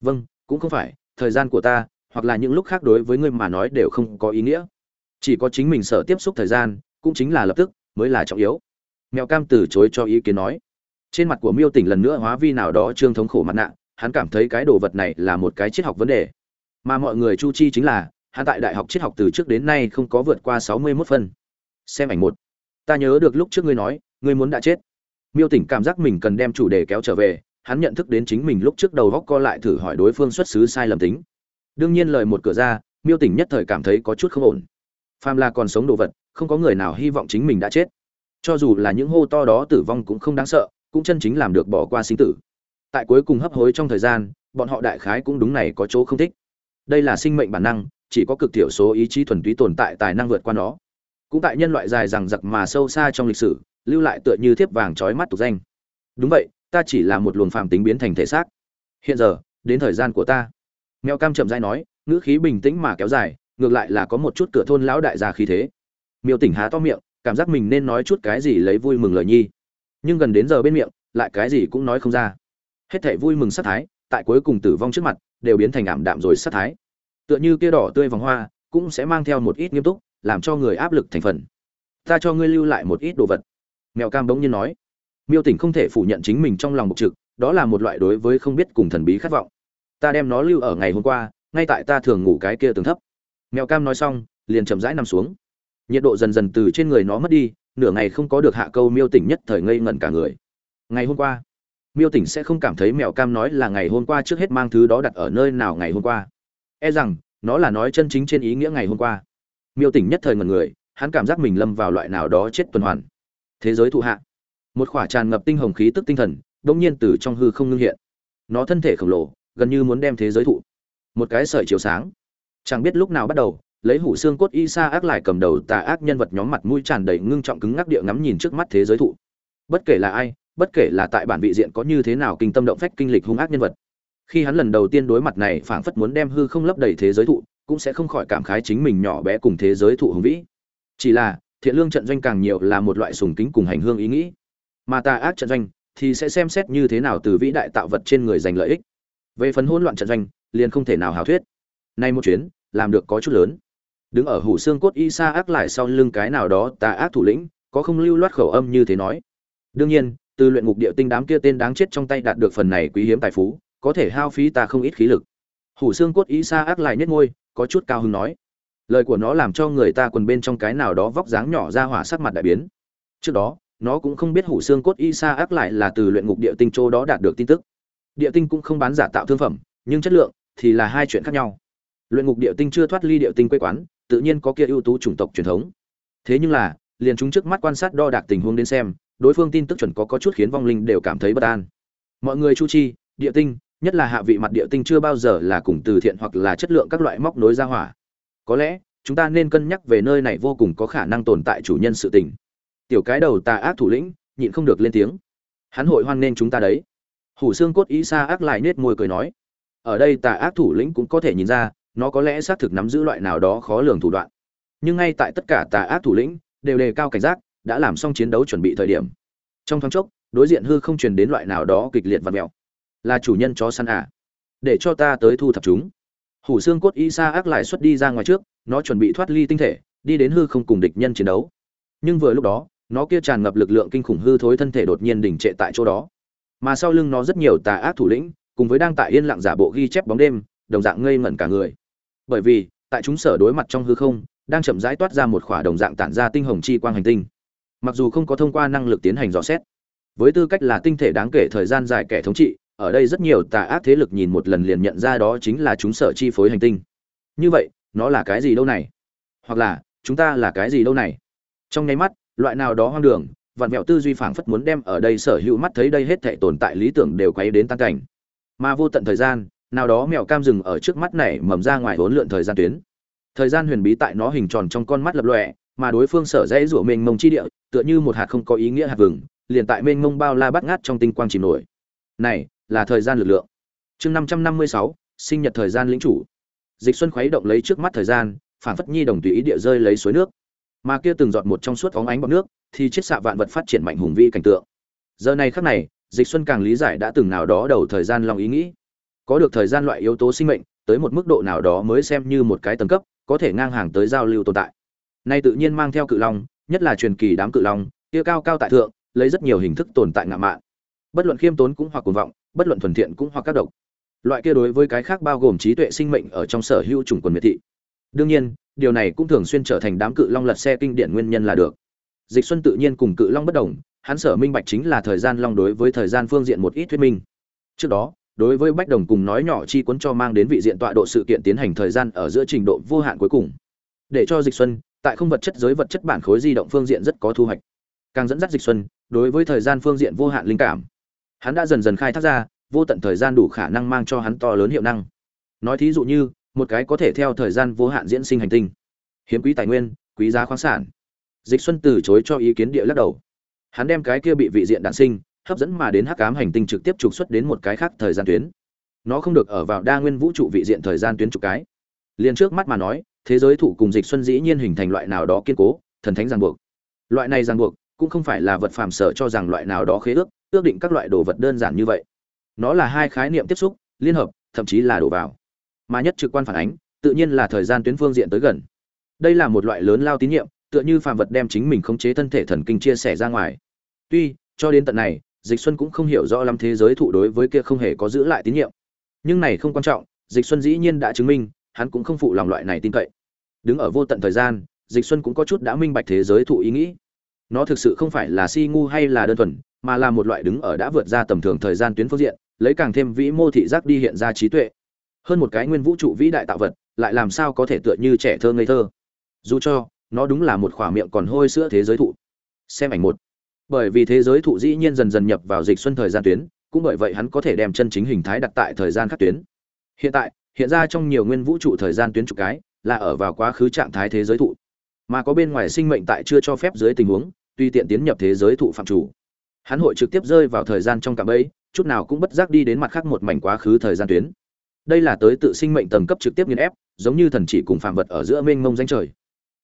Vâng cũng không phải, thời gian của ta, hoặc là những lúc khác đối với ngươi mà nói đều không có ý nghĩa chỉ có chính mình sợ tiếp xúc thời gian, cũng chính là lập tức, mới là trọng yếu. Mèo cam từ chối cho ý kiến nói. Trên mặt của miêu tỉnh lần nữa hóa vi nào đó trương thống khổ mặt nạ, hắn cảm thấy cái đồ vật này là một cái triết học vấn đề. Mà mọi người chu chi chính là, hắn tại đại học triết học từ trước đến nay không có vượt qua sáu mươi 61 phân. Xem ảnh một. Ta nhớ được lúc trước ngươi nói, ngươi muốn đã chết. Miêu tỉnh cảm giác mình cần đem chủ đề kéo trở về, hắn nhận thức đến chính mình lúc trước đầu góc co lại thử hỏi đối phương xuất xứ sai lầm tính. Đương nhiên lời một cửa ra, miêu tỉnh nhất thời cảm thấy có chút không ổn phàm là còn sống đồ vật, không có người nào hy vọng chính mình đã chết. Cho dù là những hô to đó tử vong cũng không đáng sợ, cũng chân chính làm được bỏ qua sinh tử. Tại cuối cùng hấp hối trong thời gian, bọn họ đại khái cũng đúng này có chỗ không thích. Đây là sinh mệnh bản năng, chỉ có cực thiểu số ý chí thuần túy tồn tại tài năng vượt qua nó. Cũng tại nhân loại dài rằng giặc mà sâu xa trong lịch sử, lưu lại tựa như thiếp vàng trói mắt tục danh. Đúng vậy, ta chỉ là một luồng phàm tính biến thành thể xác. Hiện giờ, đến thời gian của ta. Mèo cam chậm dai nói, ngữ khí bình tĩnh mà kéo dài ngược lại là có một chút cửa thôn lão đại gia khí thế. Miêu tỉnh há to miệng, cảm giác mình nên nói chút cái gì lấy vui mừng lời nhi. Nhưng gần đến giờ bên miệng, lại cái gì cũng nói không ra. Hết thảy vui mừng sát thái, tại cuối cùng tử vong trước mặt, đều biến thành ảm đạm rồi sát thái. Tựa như kia đỏ tươi vòng hoa, cũng sẽ mang theo một ít nghiêm túc, làm cho người áp lực thành phần. Ta cho ngươi lưu lại một ít đồ vật. Mèo cam bỗng nhiên nói. Miêu tỉnh không thể phủ nhận chính mình trong lòng bộc trực, đó là một loại đối với không biết cùng thần bí khát vọng. Ta đem nó lưu ở ngày hôm qua, ngay tại ta thường ngủ cái kia tường thấp mèo cam nói xong, liền chậm rãi nằm xuống. Nhiệt độ dần dần từ trên người nó mất đi, nửa ngày không có được hạ câu miêu tỉnh nhất thời ngây ngẩn cả người. Ngày hôm qua, miêu tỉnh sẽ không cảm thấy mèo cam nói là ngày hôm qua trước hết mang thứ đó đặt ở nơi nào ngày hôm qua. E rằng, nó là nói chân chính trên ý nghĩa ngày hôm qua. Miêu tỉnh nhất thời ngẩn người, hắn cảm giác mình lâm vào loại nào đó chết tuần hoàn. Thế giới thụ hạ. Một khỏa tràn ngập tinh hồng khí tức tinh thần đ nhiên từ trong hư không ngưng hiện. Nó thân thể khổng lồ, gần như muốn đem thế giới thụ. Một cái sợi chiếu sáng chẳng biết lúc nào bắt đầu, lấy hủ xương cốt y sa ác lại cầm đầu tà ác nhân vật nhóm mặt mũi tràn đầy ngưng trọng cứng ngắc địa ngắm nhìn trước mắt thế giới thụ. Bất kể là ai, bất kể là tại bản vị diện có như thế nào kinh tâm động phách kinh lịch hung ác nhân vật. Khi hắn lần đầu tiên đối mặt này phảng phất muốn đem hư không lấp đầy thế giới thụ, cũng sẽ không khỏi cảm khái chính mình nhỏ bé cùng thế giới thụ hùng vĩ. Chỉ là, thiện lương trận doanh càng nhiều là một loại sùng kính cùng hành hương ý nghĩ. Mà tà ác trận doanh thì sẽ xem xét như thế nào từ vĩ đại tạo vật trên người giành lợi ích. Về phần hỗn loạn trận doanh, liền không thể nào hào thuyết nay một chuyến, làm được có chút lớn. Đứng ở hủ xương cốt y sa ác lại sau lưng cái nào đó tà ác thủ lĩnh, có không lưu loát khẩu âm như thế nói. Đương nhiên, từ luyện ngục địa tinh đám kia tên đáng chết trong tay đạt được phần này quý hiếm tài phú, có thể hao phí ta không ít khí lực. Hủ xương cốt y sa ác lại nhất ngôi có chút cao hứng nói. Lời của nó làm cho người ta quần bên trong cái nào đó vóc dáng nhỏ ra hỏa sắc mặt đại biến. Trước đó, nó cũng không biết hủ xương cốt y sa ác lại là từ luyện ngục địa tinh châu đó đạt được tin tức. Địa tinh cũng không bán giả tạo thương phẩm, nhưng chất lượng thì là hai chuyện khác nhau luyện ngục địa tinh chưa thoát ly địa tinh quê quán, tự nhiên có kia ưu tú chủng tộc truyền thống. Thế nhưng là, liền chúng trước mắt quan sát đo đạc tình huống đến xem, đối phương tin tức chuẩn có có chút khiến vong linh đều cảm thấy bất an. Mọi người chu chi, địa tinh, nhất là hạ vị mặt địa tinh chưa bao giờ là cùng từ thiện hoặc là chất lượng các loại móc nối ra hỏa. Có lẽ, chúng ta nên cân nhắc về nơi này vô cùng có khả năng tồn tại chủ nhân sự tình. Tiểu cái đầu tà ác thủ lĩnh, nhịn không được lên tiếng. Hắn hội hoan nên chúng ta đấy. Hủ xương cốt ý xa ác lại nết môi cười nói. Ở đây tà ác thủ lĩnh cũng có thể nhìn ra nó có lẽ xác thực nắm giữ loại nào đó khó lường thủ đoạn. Nhưng ngay tại tất cả tà ác thủ lĩnh đều đề cao cảnh giác, đã làm xong chiến đấu chuẩn bị thời điểm. Trong thoáng chốc, đối diện hư không truyền đến loại nào đó kịch liệt và mèo. Là chủ nhân chó săn à? Để cho ta tới thu thập chúng. Hủ xương cốt y sa ác lại xuất đi ra ngoài trước, nó chuẩn bị thoát ly tinh thể, đi đến hư không cùng địch nhân chiến đấu. Nhưng vừa lúc đó, nó kia tràn ngập lực lượng kinh khủng hư thối thân thể đột nhiên đỉnh trệ tại chỗ đó. Mà sau lưng nó rất nhiều tà ác thủ lĩnh, cùng với đang tại yên lặng giả bộ ghi chép bóng đêm, đồng dạng ngây ngẩn cả người bởi vì, tại chúng sở đối mặt trong hư không, đang chậm rãi toát ra một khỏa đồng dạng tản ra tinh hồng chi quang hành tinh. Mặc dù không có thông qua năng lực tiến hành dò xét, với tư cách là tinh thể đáng kể thời gian dài kẻ thống trị, ở đây rất nhiều tà ác thế lực nhìn một lần liền nhận ra đó chính là chúng sở chi phối hành tinh. Như vậy, nó là cái gì đâu này? Hoặc là, chúng ta là cái gì đâu này? Trong nháy mắt, loại nào đó hoang đường, vạn mẹo tư duy phảng phất muốn đem ở đây sở hữu mắt thấy đây hết thảy tồn tại lý tưởng đều quay đến tan cảnh. Mà vô tận thời gian nào đó mèo cam rừng ở trước mắt này mầm ra ngoài hỗn lượn thời gian tuyến. Thời gian huyền bí tại nó hình tròn trong con mắt lập lòe, mà đối phương sở dãy rủa mênh mông chi địa, tựa như một hạt không có ý nghĩa hạt vừng, liền tại mênh mông bao la bắt ngát trong tinh quang chìm nổi. Này, là thời gian lực lượng. Chương năm trăm năm mươi sáu, sinh nhật thời gian lĩnh chủ. Dịch xuân khuấy động lấy trước mắt thời gian phản phất nhi đồng tùy ý địa rơi lấy suối nước. Mà kia từng giọt một trong suốt óng ánh bọt nước, thì chiết xạ vạn vật phát triển mạnh hùng vĩ cảnh tượng. Giờ này khắc này, dịch xuân càng lý giải đã từng nào đó đầu thời gian lòng ý nghĩ có được thời gian loại yếu tố sinh mệnh, tới một mức độ nào đó mới xem như một cái tầng cấp, có thể ngang hàng tới giao lưu tồn tại. Nay tự nhiên mang theo cự long, nhất là truyền kỳ đám cự long, kia cao cao tại thượng, lấy rất nhiều hình thức tồn tại ngạ mạn. Bất luận khiêm tốn cũng hoặc cuồng vọng, bất luận thuần thiện cũng hoặc các độc. Loại kia đối với cái khác bao gồm trí tuệ sinh mệnh ở trong sở hữu chủng quần miệt thị. Đương nhiên, điều này cũng thường xuyên trở thành đám cự long lật xe kinh điển nguyên nhân là được. Dịch xuân tự nhiên cùng cự long bất đồng, hắn sở minh bạch chính là thời gian long đối với thời gian phương diện một ít thuyết minh. Trước đó đối với bách đồng cùng nói nhỏ chi cuốn cho mang đến vị diện tọa độ sự kiện tiến hành thời gian ở giữa trình độ vô hạn cuối cùng. Để cho dịch xuân, tại không vật chất, giới vật chất bản khối di động phương diện rất có thu hoạch. Càng dẫn dắt dịch xuân, đối với thời gian phương diện vô hạn linh cảm. Hắn đã dần dần khai thác ra, vô tận thời gian đủ khả năng mang cho hắn to lớn hiệu năng. Nói thí dụ như, một cái có thể theo thời gian vô hạn diễn sinh hành tinh. Hiếm quý tài nguyên, quý giá khoáng sản. Dịch xuân từ chối cho ý kiến địa lắc đầu. Hắn đem cái kia bị vị diện đạn sinh hấp dẫn mà đến hắc ám hành tinh trực tiếp trục xuất đến một cái khác thời gian tuyến. Nó không được ở vào đa nguyên vũ trụ vị diện thời gian tuyến trục cái. Liền trước mắt mà nói, thế giới thụ cùng dịch xuân dĩ nhiên hình thành loại nào đó kiên cố, thần thánh ràng buộc. Loại này ràng buộc cũng không phải là vật phàm sở cho rằng loại nào đó khế ước ước định các loại đồ vật đơn giản như vậy. Nó là hai khái niệm tiếp xúc, liên hợp, thậm chí là đổ vào. Mà nhất trực quan phản ánh, tự nhiên là thời gian tuyến phương diện tới gần. Đây là một loại lớn lao tín nhiệm, tựa như phàm vật đem chính mình khống chế thân thể thần kinh chia sẻ ra ngoài. Tuy, cho đến tận này dịch xuân cũng không hiểu rõ lắm thế giới thụ đối với kia không hề có giữ lại tín nhiệm. Nhưng này không quan trọng, dịch xuân dĩ nhiên đã chứng minh, hắn cũng không phụ lòng loại này tin cậy. Đứng ở vô tận thời gian, dịch xuân cũng có chút đã minh bạch thế giới thụ ý nghĩ. Nó thực sự không phải là si ngu hay là đơn thuần, mà là một loại đứng ở đã vượt ra tầm thường thời gian tuyến phương diện, lấy càng thêm vĩ mô thị giác đi hiện ra trí tuệ. Hơn một cái nguyên vũ trụ vĩ đại tạo vật, lại làm sao có thể tựa như trẻ thơ ngây thơ. Dù cho, nó đúng là một khỏa miệng còn hôi sữa thế giới thụ. Xem ảnh một bởi vì thế giới thụ dĩ nhiên dần dần nhập vào dịch xuân thời gian tuyến, cũng bởi vậy hắn có thể đem chân chính hình thái đặt tại thời gian khác tuyến. Hiện tại, hiện ra trong nhiều nguyên vũ trụ thời gian tuyến trục cái, là ở vào quá khứ trạng thái thế giới thụ. Mà có bên ngoài sinh mệnh tại chưa cho phép dưới tình huống tùy tiện tiến nhập thế giới thụ phạm chủ. Hắn hội trực tiếp rơi vào thời gian trong cả bẫy, chút nào cũng bất giác đi đến mặt khác một mảnh quá khứ thời gian tuyến. Đây là tới tự sinh mệnh tầng cấp trực tiếp nghiên ép, giống như thần chỉ cùng phạm vật ở giữa mênh mông danh trời.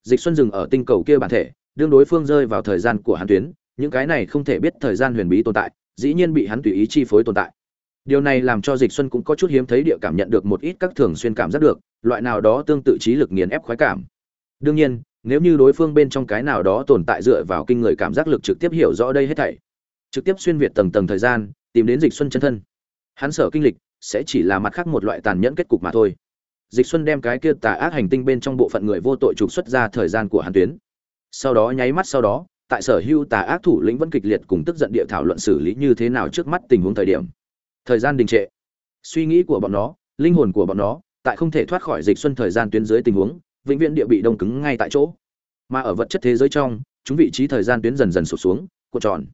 Dịch xuân dừng ở tinh cầu kia bản thể, đương đối phương rơi vào thời gian của hắn tuyến những cái này không thể biết thời gian huyền bí tồn tại, dĩ nhiên bị hắn tùy ý chi phối tồn tại. Điều này làm cho dịch xuân cũng có chút hiếm thấy địa cảm nhận được một ít các thường xuyên cảm giác được, loại nào đó tương tự trí lực nghiền ép khoái cảm. Đương nhiên, nếu như đối phương bên trong cái nào đó tồn tại dựa vào kinh người cảm giác lực trực tiếp hiểu rõ đây hết thảy, trực tiếp xuyên việt tầng tầng thời gian, tìm đến dịch xuân chân thân. Hắn sở kinh lịch sẽ chỉ là mặt khác một loại tàn nhẫn kết cục mà thôi. Dịch xuân đem cái kia tà ác hành tinh bên trong bộ phận người vô tội trục xuất ra thời gian của hắn tuyến. Sau đó nháy mắt sau đó tại sở hữu tà ác thủ lĩnh vẫn kịch liệt cùng tức giận địa thảo luận xử lý như thế nào trước mắt tình huống thời điểm. Thời gian đình trệ. Suy nghĩ của bọn nó, linh hồn của bọn nó, tại không thể thoát khỏi dịch xuân thời gian tuyến dưới tình huống, vĩnh viễn địa bị đông cứng ngay tại chỗ. Mà ở vật chất thế giới trong, chúng vị trí thời gian tuyến dần dần sụt xuống, cuộn tròn.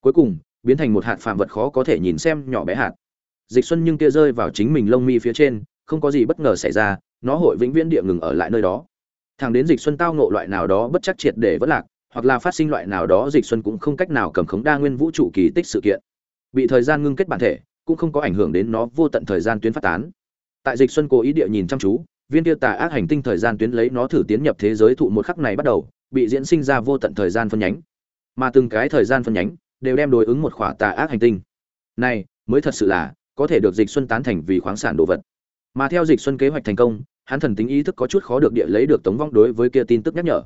Cuối cùng, biến thành một hạt phàm vật khó có thể nhìn xem nhỏ bé hạt. Dịch xuân nhưng kia rơi vào chính mình lông mi phía trên, không có gì bất ngờ xảy ra, nó hội vĩnh viễn địa ngừng ở lại nơi đó. Thằng đến dịch xuân tao ngộ loại nào đó bất chắc triệt để vất lạc hoặc là phát sinh loại nào đó dịch xuân cũng không cách nào cầm khống đa nguyên vũ trụ kỳ tích sự kiện. Bị thời gian ngưng kết bản thể, cũng không có ảnh hưởng đến nó vô tận thời gian tuyến phát tán. Tại dịch xuân cố ý địa nhìn chăm chú, viên tiêu tà ác hành tinh thời gian tuyến lấy nó thử tiến nhập thế giới thụ một khắc này bắt đầu, bị diễn sinh ra vô tận thời gian phân nhánh. Mà từng cái thời gian phân nhánh đều đem đối ứng một khỏa tà ác hành tinh. Này, mới thật sự là, có thể được dịch xuân tán thành vì khoáng sản đồ vật. Mà theo dịch xuân kế hoạch thành công, hắn thần tính ý thức có chút khó được địa lấy được tống vong đối với kia tin tức nhắc nhở.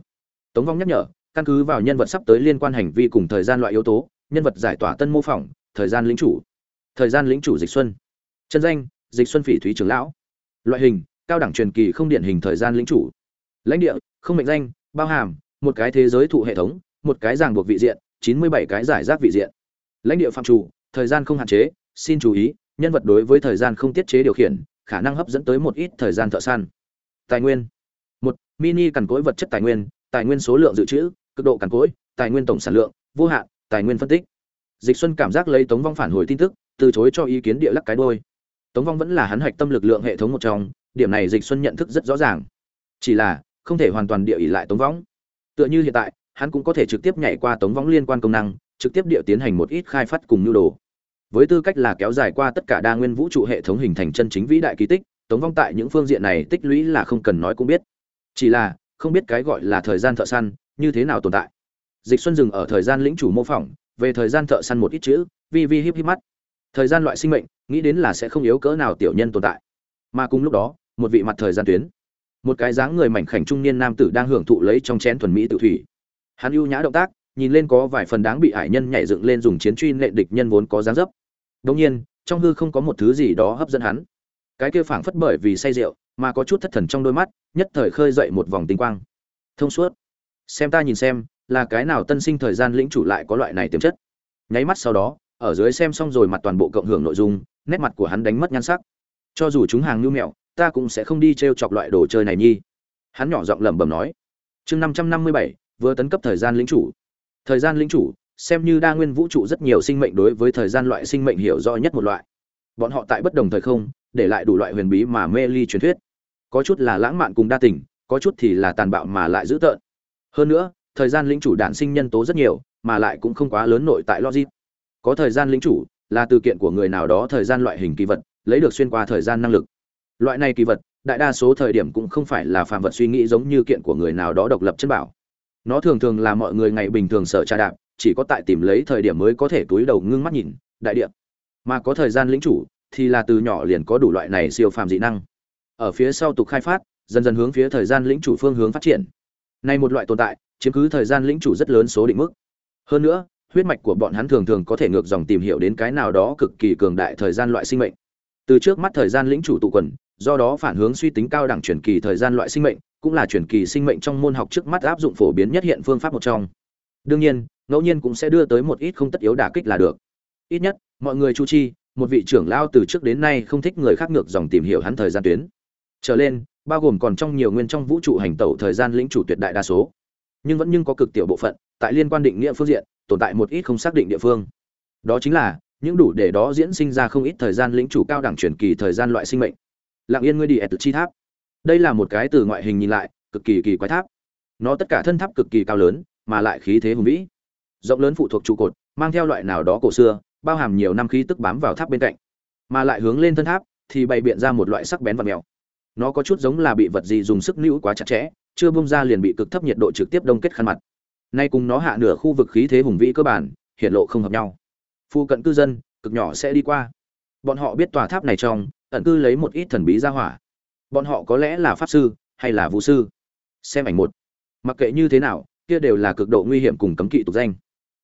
Tống vong nhắc nhở căn cứ vào nhân vật sắp tới liên quan hành vi cùng thời gian loại yếu tố, nhân vật giải tỏa tân mô phỏng, thời gian lĩnh chủ. Thời gian lĩnh chủ dịch xuân. Chân danh, dịch xuân phỉ thúy trưởng lão. Loại hình, cao đẳng truyền kỳ không điển hình thời gian lĩnh chủ. Lãnh địa, không mệnh danh, bao hàm, một cái thế giới thụ hệ thống, một cái ràng buộc vị diện, chín mươi bảy cái giải rác vị diện. Lãnh địa phạm chủ, thời gian không hạn chế, xin chú ý, nhân vật đối với thời gian không tiết chế điều khiển, khả năng hấp dẫn tới một ít thời gian thợ săn. Tài nguyên. Một, mini cằn cỗi vật chất tài nguyên tài nguyên số lượng dự trữ cực độ cằn cỗi, tài nguyên tổng sản lượng, vô hạn, tài nguyên phân tích. Dịch xuân cảm giác lấy tống vong phản hồi tin tức, từ chối cho ý kiến địa lắc cái đôi. Tống vong vẫn là hắn hạch tâm lực lượng hệ thống một trong, điểm này dịch xuân nhận thức rất rõ ràng. Chỉ là, không thể hoàn toàn địa ỷ lại tống vong. Tựa như hiện tại, hắn cũng có thể trực tiếp nhảy qua tống vong liên quan công năng, trực tiếp địa tiến hành một ít khai phát cùng nhu đồ. Với tư cách là kéo dài qua tất cả đa nguyên vũ trụ hệ thống hình thành chân chính vĩ đại kỳ tích, tống vong tại những phương diện này tích lũy là không cần nói cũng biết. Chỉ là, không biết cái gọi là thời gian thợ săn như thế nào tồn tại dịch xuân dừng ở thời gian lĩnh chủ mô phỏng về thời gian thợ săn một ít chữ vi vi híp híp mắt thời gian loại sinh mệnh nghĩ đến là sẽ không yếu cỡ nào tiểu nhân tồn tại mà cùng lúc đó một vị mặt thời gian tuyến một cái dáng người mảnh khảnh trung niên nam tử đang hưởng thụ lấy trong chén thuần mỹ tự thủy hắn ưu nhã động tác nhìn lên có vài phần đáng bị hải nhân nhảy dựng lên dùng chiến truy nệ địch nhân vốn có dáng dấp Đồng nhiên, trong hư không có một thứ gì đó hấp dẫn hắn. Cái kia phảng phất bởi vì say rượu, mà có chút thất thần trong đôi mắt, nhất thời khơi dậy một vòng tinh quang. Thông suốt. Xem ta nhìn xem, là cái nào tân sinh thời gian lĩnh chủ lại có loại này tiềm chất. Nháy mắt sau đó, ở dưới xem xong rồi mặt toàn bộ cộng hưởng nội dung, nét mặt của hắn đánh mất nhan sắc. Cho dù chúng hàng nhu mẹo, ta cũng sẽ không đi trêu chọc loại đồ chơi này nhi. Hắn nhỏ giọng lẩm bẩm nói. Chương năm trăm năm mươi bảy vừa tấn cấp thời gian lĩnh chủ. Thời gian lĩnh chủ, xem như đa nguyên vũ trụ rất nhiều sinh mệnh đối với thời gian loại sinh mệnh hiểu rõ nhất một loại bọn họ tại bất đồng thời không để lại đủ loại huyền bí mà mê ly truyền thuyết có chút là lãng mạn cùng đa tình có chút thì là tàn bạo mà lại dữ tợn hơn nữa, thời gian lĩnh chủ đản sinh nhân tố rất nhiều, mà lại cũng không quá lớn nội tại logic. Có thời gian lĩnh chủ là từ kiện của người nào đó thời gian loại hình kỳ vật, lấy được xuyên qua thời gian năng lực. Loại này kỳ vật, đại đa số thời điểm cũng không phải là phàm vật suy nghĩ giống như kiện của người nào đó độc lập chân bảo. Nó thường thường là mọi người ngày bình thường sợ tra đạp, chỉ có tại tìm lấy thời điểm mới có thể túi đầu ngưng mắt nhìn, đại địa. Mà có thời gian lĩnh chủ thì là từ nhỏ liền có đủ loại này siêu phàm dị năng. Ở phía sau tục khai phát, dần dần hướng phía thời gian lĩnh chủ phương hướng phát triển này một loại tồn tại, chiếm cứ thời gian lĩnh chủ rất lớn số định mức. Hơn nữa, huyết mạch của bọn hắn thường thường có thể ngược dòng tìm hiểu đến cái nào đó cực kỳ cường đại thời gian loại sinh mệnh. Từ trước mắt thời gian lĩnh chủ tụ quần, do đó phản hướng suy tính cao đẳng truyền kỳ thời gian loại sinh mệnh, cũng là truyền kỳ sinh mệnh trong môn học trước mắt áp dụng phổ biến nhất hiện phương pháp một trong. Đương nhiên, ngẫu nhiên cũng sẽ đưa tới một ít không tất yếu đả kích là được. Ít nhất, mọi người chu chi, một vị trưởng lao từ trước đến nay không thích người khác ngược dòng tìm hiểu hắn thời gian tuyến trở lên, bao gồm còn trong nhiều nguyên trong vũ trụ hành tẩu thời gian lĩnh chủ tuyệt đại đa số. Nhưng vẫn nhưng có cực tiểu bộ phận, tại liên quan định nghĩa phương diện, tồn tại một ít không xác định địa phương. Đó chính là, những đủ để đó diễn sinh ra không ít thời gian lĩnh chủ cao đẳng truyền kỳ thời gian loại sinh mệnh. Lặng yên ngươi đi ẹt chi tháp. Đây là một cái từ ngoại hình nhìn lại, cực kỳ kỳ quái tháp. Nó tất cả thân tháp cực kỳ cao lớn, mà lại khí thế hùng vĩ. Rộng lớn phụ thuộc trụ cột, mang theo loại nào đó cổ xưa, bao hàm nhiều năm khí tức bám vào tháp bên cạnh. Mà lại hướng lên thân tháp, thì bày biện ra một loại sắc bén vật mèo nó có chút giống là bị vật gì dùng sức níu quá chặt chẽ, chưa bung ra liền bị cực thấp nhiệt độ trực tiếp đông kết khăn mặt. Nay cùng nó hạ nửa khu vực khí thế hùng vĩ cơ bản, hiện lộ không hợp nhau. Phu cận cư dân, cực nhỏ sẽ đi qua. Bọn họ biết tòa tháp này trong, ẩn cư lấy một ít thần bí ra hỏa. Bọn họ có lẽ là pháp sư, hay là vũ sư? Xem ảnh một. Mặc kệ như thế nào, kia đều là cực độ nguy hiểm cùng cấm kỵ tục danh.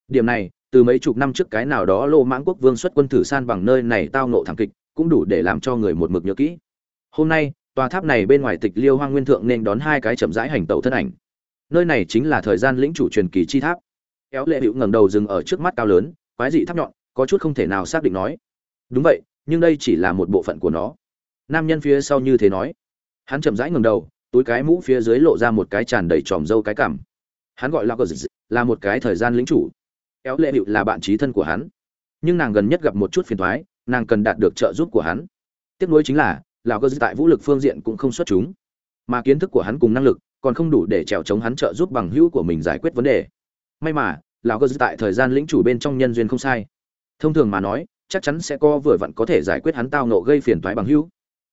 Điểm này, từ mấy chục năm trước cái nào đó lô mãng quốc vương xuất quân thử san bằng nơi này tao nộ thảm kịch, cũng đủ để làm cho người một mực nhớ kỹ. Hôm nay tòa tháp này bên ngoài tịch liêu hoang nguyên thượng nên đón hai cái chậm rãi hành tẩu thân ảnh. Nơi này chính là thời gian lĩnh chủ truyền kỳ chi tháp. Kéo lệ hữu ngẩng đầu dừng ở trước mắt cao lớn, quái dị tháp nhọn, có chút không thể nào xác định nói. Đúng vậy, nhưng đây chỉ là một bộ phận của nó. Nam nhân phía sau như thế nói. Hắn chậm rãi ngẩng đầu, túi cái mũ phía dưới lộ ra một cái tràn đầy tròm râu cái cảm. hắn gọi là là một cái thời gian lĩnh chủ. Kéo lệ hữu là bạn trí thân của hắn. Nhưng nàng gần nhất gặp một chút phiền toái, nàng cần đạt được trợ giúp của hắn. Tiếc nuối chính là lão cơ tại vũ lực phương diện cũng không xuất chúng. Mà kiến thức của hắn cùng năng lực còn không đủ để trèo chống hắn trợ giúp bằng hữu của mình giải quyết vấn đề. May mà lão cơ tại thời gian lĩnh chủ bên trong nhân duyên không sai. Thông thường mà nói, chắc chắn sẽ có vừa vặn có thể giải quyết hắn tao nộ gây phiền toái bằng hữu.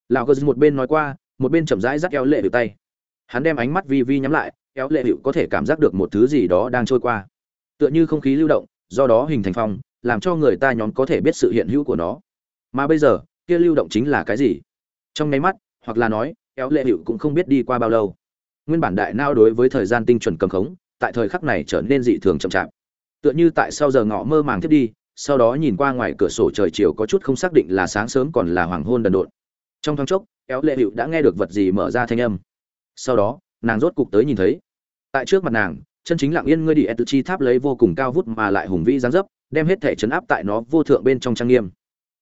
Lão cơ một bên nói qua, một bên chậm rãi dắt eo lệ hữu tay. Hắn đem ánh mắt vi vi nhắm lại, eo lệ hữu có thể cảm giác được một thứ gì đó đang trôi qua. Tựa như không khí lưu động, do đó hình thành phong, làm cho người ta nhóm có thể biết sự hiện hữu của nó. Mà bây giờ, kia lưu động chính là cái gì? Trong nháy mắt, hoặc là nói, éo lệ hiệu cũng không biết đi qua bao lâu. Nguyên bản đại nao đối với thời gian tinh chuẩn cầm khống, tại thời khắc này trở nên dị thường chậm chạp. Tựa như tại sau giờ ngọ mơ màng thiết đi, sau đó nhìn qua ngoài cửa sổ trời chiều có chút không xác định là sáng sớm còn là hoàng hôn đần độn. Trong thoáng chốc, éo lệ hiệu đã nghe được vật gì mở ra thanh âm. Sau đó, nàng rốt cục tới nhìn thấy. Tại trước mặt nàng, chân chính lặng yên ngươi đi etu chi tháp lấy vô cùng cao vút mà lại hùng vĩ giáng dấp, đem hết thể chấn áp tại nó vô thượng bên trong trang nghiêm.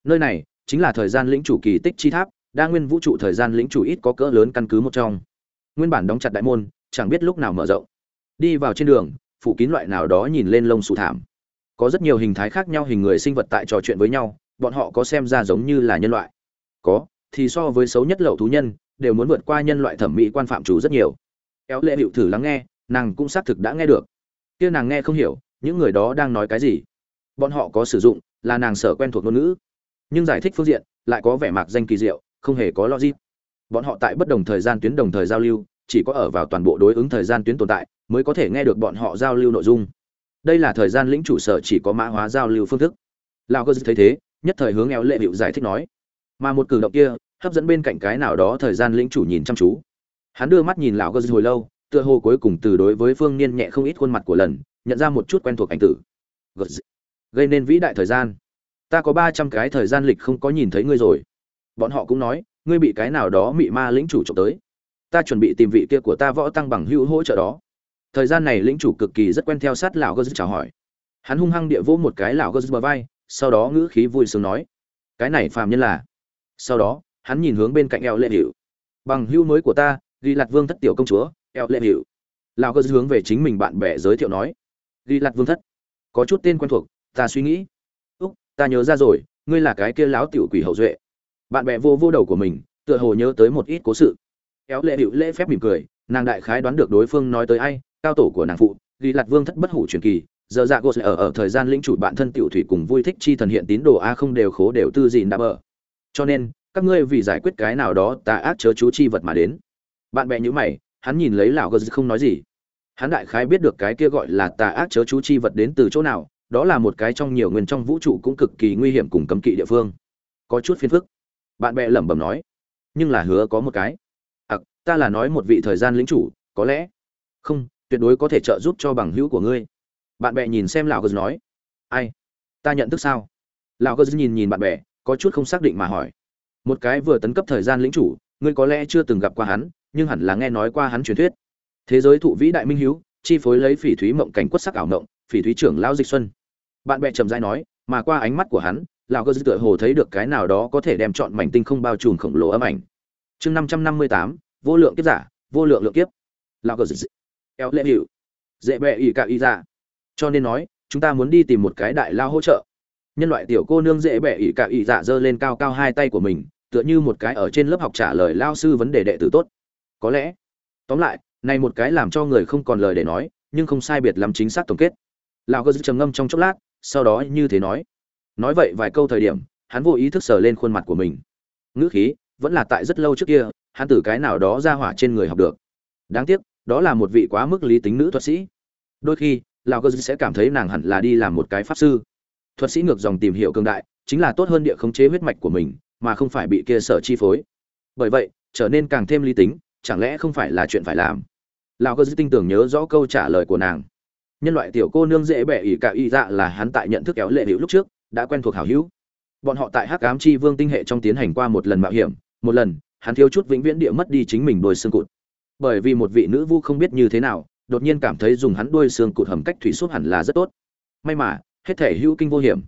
Nơi này chính là thời gian lĩnh chủ kỳ tích chi tháp đa nguyên vũ trụ thời gian lĩnh chủ ít có cỡ lớn căn cứ một trong. Nguyên bản đóng chặt đại môn, chẳng biết lúc nào mở rộng. Đi vào trên đường, phủ kín loại nào đó nhìn lên lông sụ thảm. Có rất nhiều hình thái khác nhau hình người sinh vật tại trò chuyện với nhau, bọn họ có xem ra giống như là nhân loại. Có, thì so với xấu nhất lậu thú nhân, đều muốn vượt qua nhân loại thẩm mỹ quan phạm chủ rất nhiều. Éo lệ hiệu thử lắng nghe, nàng cũng xác thực đã nghe được. Kia nàng nghe không hiểu, những người đó đang nói cái gì. Bọn họ có sử dụng, là nàng sở quen thuộc ngôn ngữ. Nhưng giải thích phương diện, lại có vẻ mạc danh kỳ diệu không hề có logic. Bọn họ tại bất đồng thời gian tuyến đồng thời giao lưu, chỉ có ở vào toàn bộ đối ứng thời gian tuyến tồn tại, mới có thể nghe được bọn họ giao lưu nội dung. Đây là thời gian lĩnh chủ sở chỉ có mã hóa giao lưu phương thức. Lao cơ thấy thế, nhất thời hướng éo lệ hiệu giải thích nói, mà một cử động kia, hấp dẫn bên cạnh cái nào đó thời gian lĩnh chủ nhìn chăm chú. Hắn đưa mắt nhìn lão cơ hồi lâu, tựa hồ cuối cùng từ đối với phương niên nhẹ không ít khuôn mặt của lần, nhận ra một chút quen thuộc ảnh tử. Gây nên vĩ đại thời gian. Ta có ba trăm cái thời gian lịch không có nhìn thấy ngươi rồi bọn họ cũng nói, ngươi bị cái nào đó mị ma lĩnh chủ trộm tới. Ta chuẩn bị tìm vị kia của ta võ tăng bằng hữu hỗ trợ đó. Thời gian này lĩnh chủ cực kỳ rất quen theo sát lão gơ chào hỏi. Hắn hung hăng địa vỗ một cái lão gơ bờ vai, sau đó ngữ khí vui sướng nói, cái này phàm nhân là. Sau đó, hắn nhìn hướng bên cạnh eo lệ hiệu bằng hữu mới của ta, ghi lạt vương thất tiểu công chúa, eo lệ hiệu lão gơ hướng về chính mình bạn bè giới thiệu nói, ghi lạt vương thất, có chút tên quen thuộc, ta suy nghĩ. Úc, ta nhớ ra rồi, ngươi là cái kia lão tiểu quỷ hậu duệ bạn bè vô vô đầu của mình, tựa hồ nhớ tới một ít cố sự. Éo lệ hữu lễ phép mỉm cười, nàng đại khái đoán được đối phương nói tới ai, cao tổ của nàng phụ, ghi lạt vương thất bất hủ truyền kỳ, giờ dạ sẽ ở ở thời gian lĩnh chủ bạn thân tiểu thủy cùng vui thích chi thần hiện tín đồ a không đều khố đều tư gì đã bờ. Cho nên, các ngươi vì giải quyết cái nào đó tà ác chớ chú chi vật mà đến. Bạn bè nhữ mày, hắn nhìn lấy lão gờ không nói gì. Hắn đại khái biết được cái kia gọi là tà ác chớ chú chi vật đến từ chỗ nào, đó là một cái trong nhiều nguyên trong vũ trụ cũng cực kỳ nguy hiểm cùng cấm kỵ địa phương. Có chút phiền phức bạn bè lẩm bẩm nói nhưng là hứa có một cái. À, ta là nói một vị thời gian lĩnh chủ có lẽ. Không tuyệt đối có thể trợ giúp cho bằng hữu của ngươi. Bạn bè nhìn xem lão gớt nói ai? Ta nhận thức sao? Lão gớt nhìn nhìn bạn bè có chút không xác định mà hỏi một cái vừa tấn cấp thời gian lĩnh chủ ngươi có lẽ chưa từng gặp qua hắn nhưng hẳn là nghe nói qua hắn truyền thuyết. Thế giới thụ vĩ đại minh hiếu chi phối lấy phỉ thúy mộng cảnh quất sắc ảo mộng phỉ thúy trưởng lao dịch xuân. Bạn bè trầm dai nói mà qua ánh mắt của hắn, lão cơ dư tựa hồ thấy được cái nào đó có thể đem chọn mảnh tinh không bao trùm khổng lồ âm ảnh. Chương năm trăm năm mươi tám, vô lượng kiếp giả, vô lượng lượng kiếp. Lão cơ dư eo lệ hiệu dễ bẹ ỉ cả ý ra dạ. cho nên nói, chúng ta muốn đi tìm một cái đại lao hỗ trợ. Nhân loại tiểu cô nương dễ bẹ ỉ cả ỉ dạ giơ lên cao cao hai tay của mình, tựa như một cái ở trên lớp học trả lời lao sư vấn đề đệ tử tốt. Có lẽ, tóm lại, này một cái làm cho người không còn lời để nói, nhưng không sai biệt lắm chính xác tổng kết. Lão cơ trầm ngâm trong chốc lát sau đó như thế nói. Nói vậy vài câu thời điểm, hắn vô ý thức sờ lên khuôn mặt của mình. Ngữ khí vẫn là tại rất lâu trước kia, hắn từ cái nào đó ra hỏa trên người học được. Đáng tiếc, đó là một vị quá mức lý tính nữ thuật sĩ. Đôi khi, lão cơ sẽ cảm thấy nàng hẳn là đi làm một cái pháp sư. Thuật sĩ ngược dòng tìm hiểu cường đại, chính là tốt hơn địa khống chế huyết mạch của mình, mà không phải bị kia sở chi phối. Bởi vậy, trở nên càng thêm lý tính, chẳng lẽ không phải là chuyện phải làm? Lão cơ tin tưởng nhớ rõ câu trả lời của nàng nhân loại tiểu cô nương dễ bẻ ỉ cả y dạ là hắn tại nhận thức kéo lệ hữu lúc trước, đã quen thuộc hảo hữu. Bọn họ tại hắc ám chi vương tinh hệ trong tiến hành qua một lần mạo hiểm, một lần, hắn thiếu chút vĩnh viễn địa mất đi chính mình đôi xương cụt. Bởi vì một vị nữ vu không biết như thế nào, đột nhiên cảm thấy dùng hắn đôi xương cụt hầm cách thủy xúc hẳn là rất tốt. May mà, hết thể hữu kinh vô hiểm.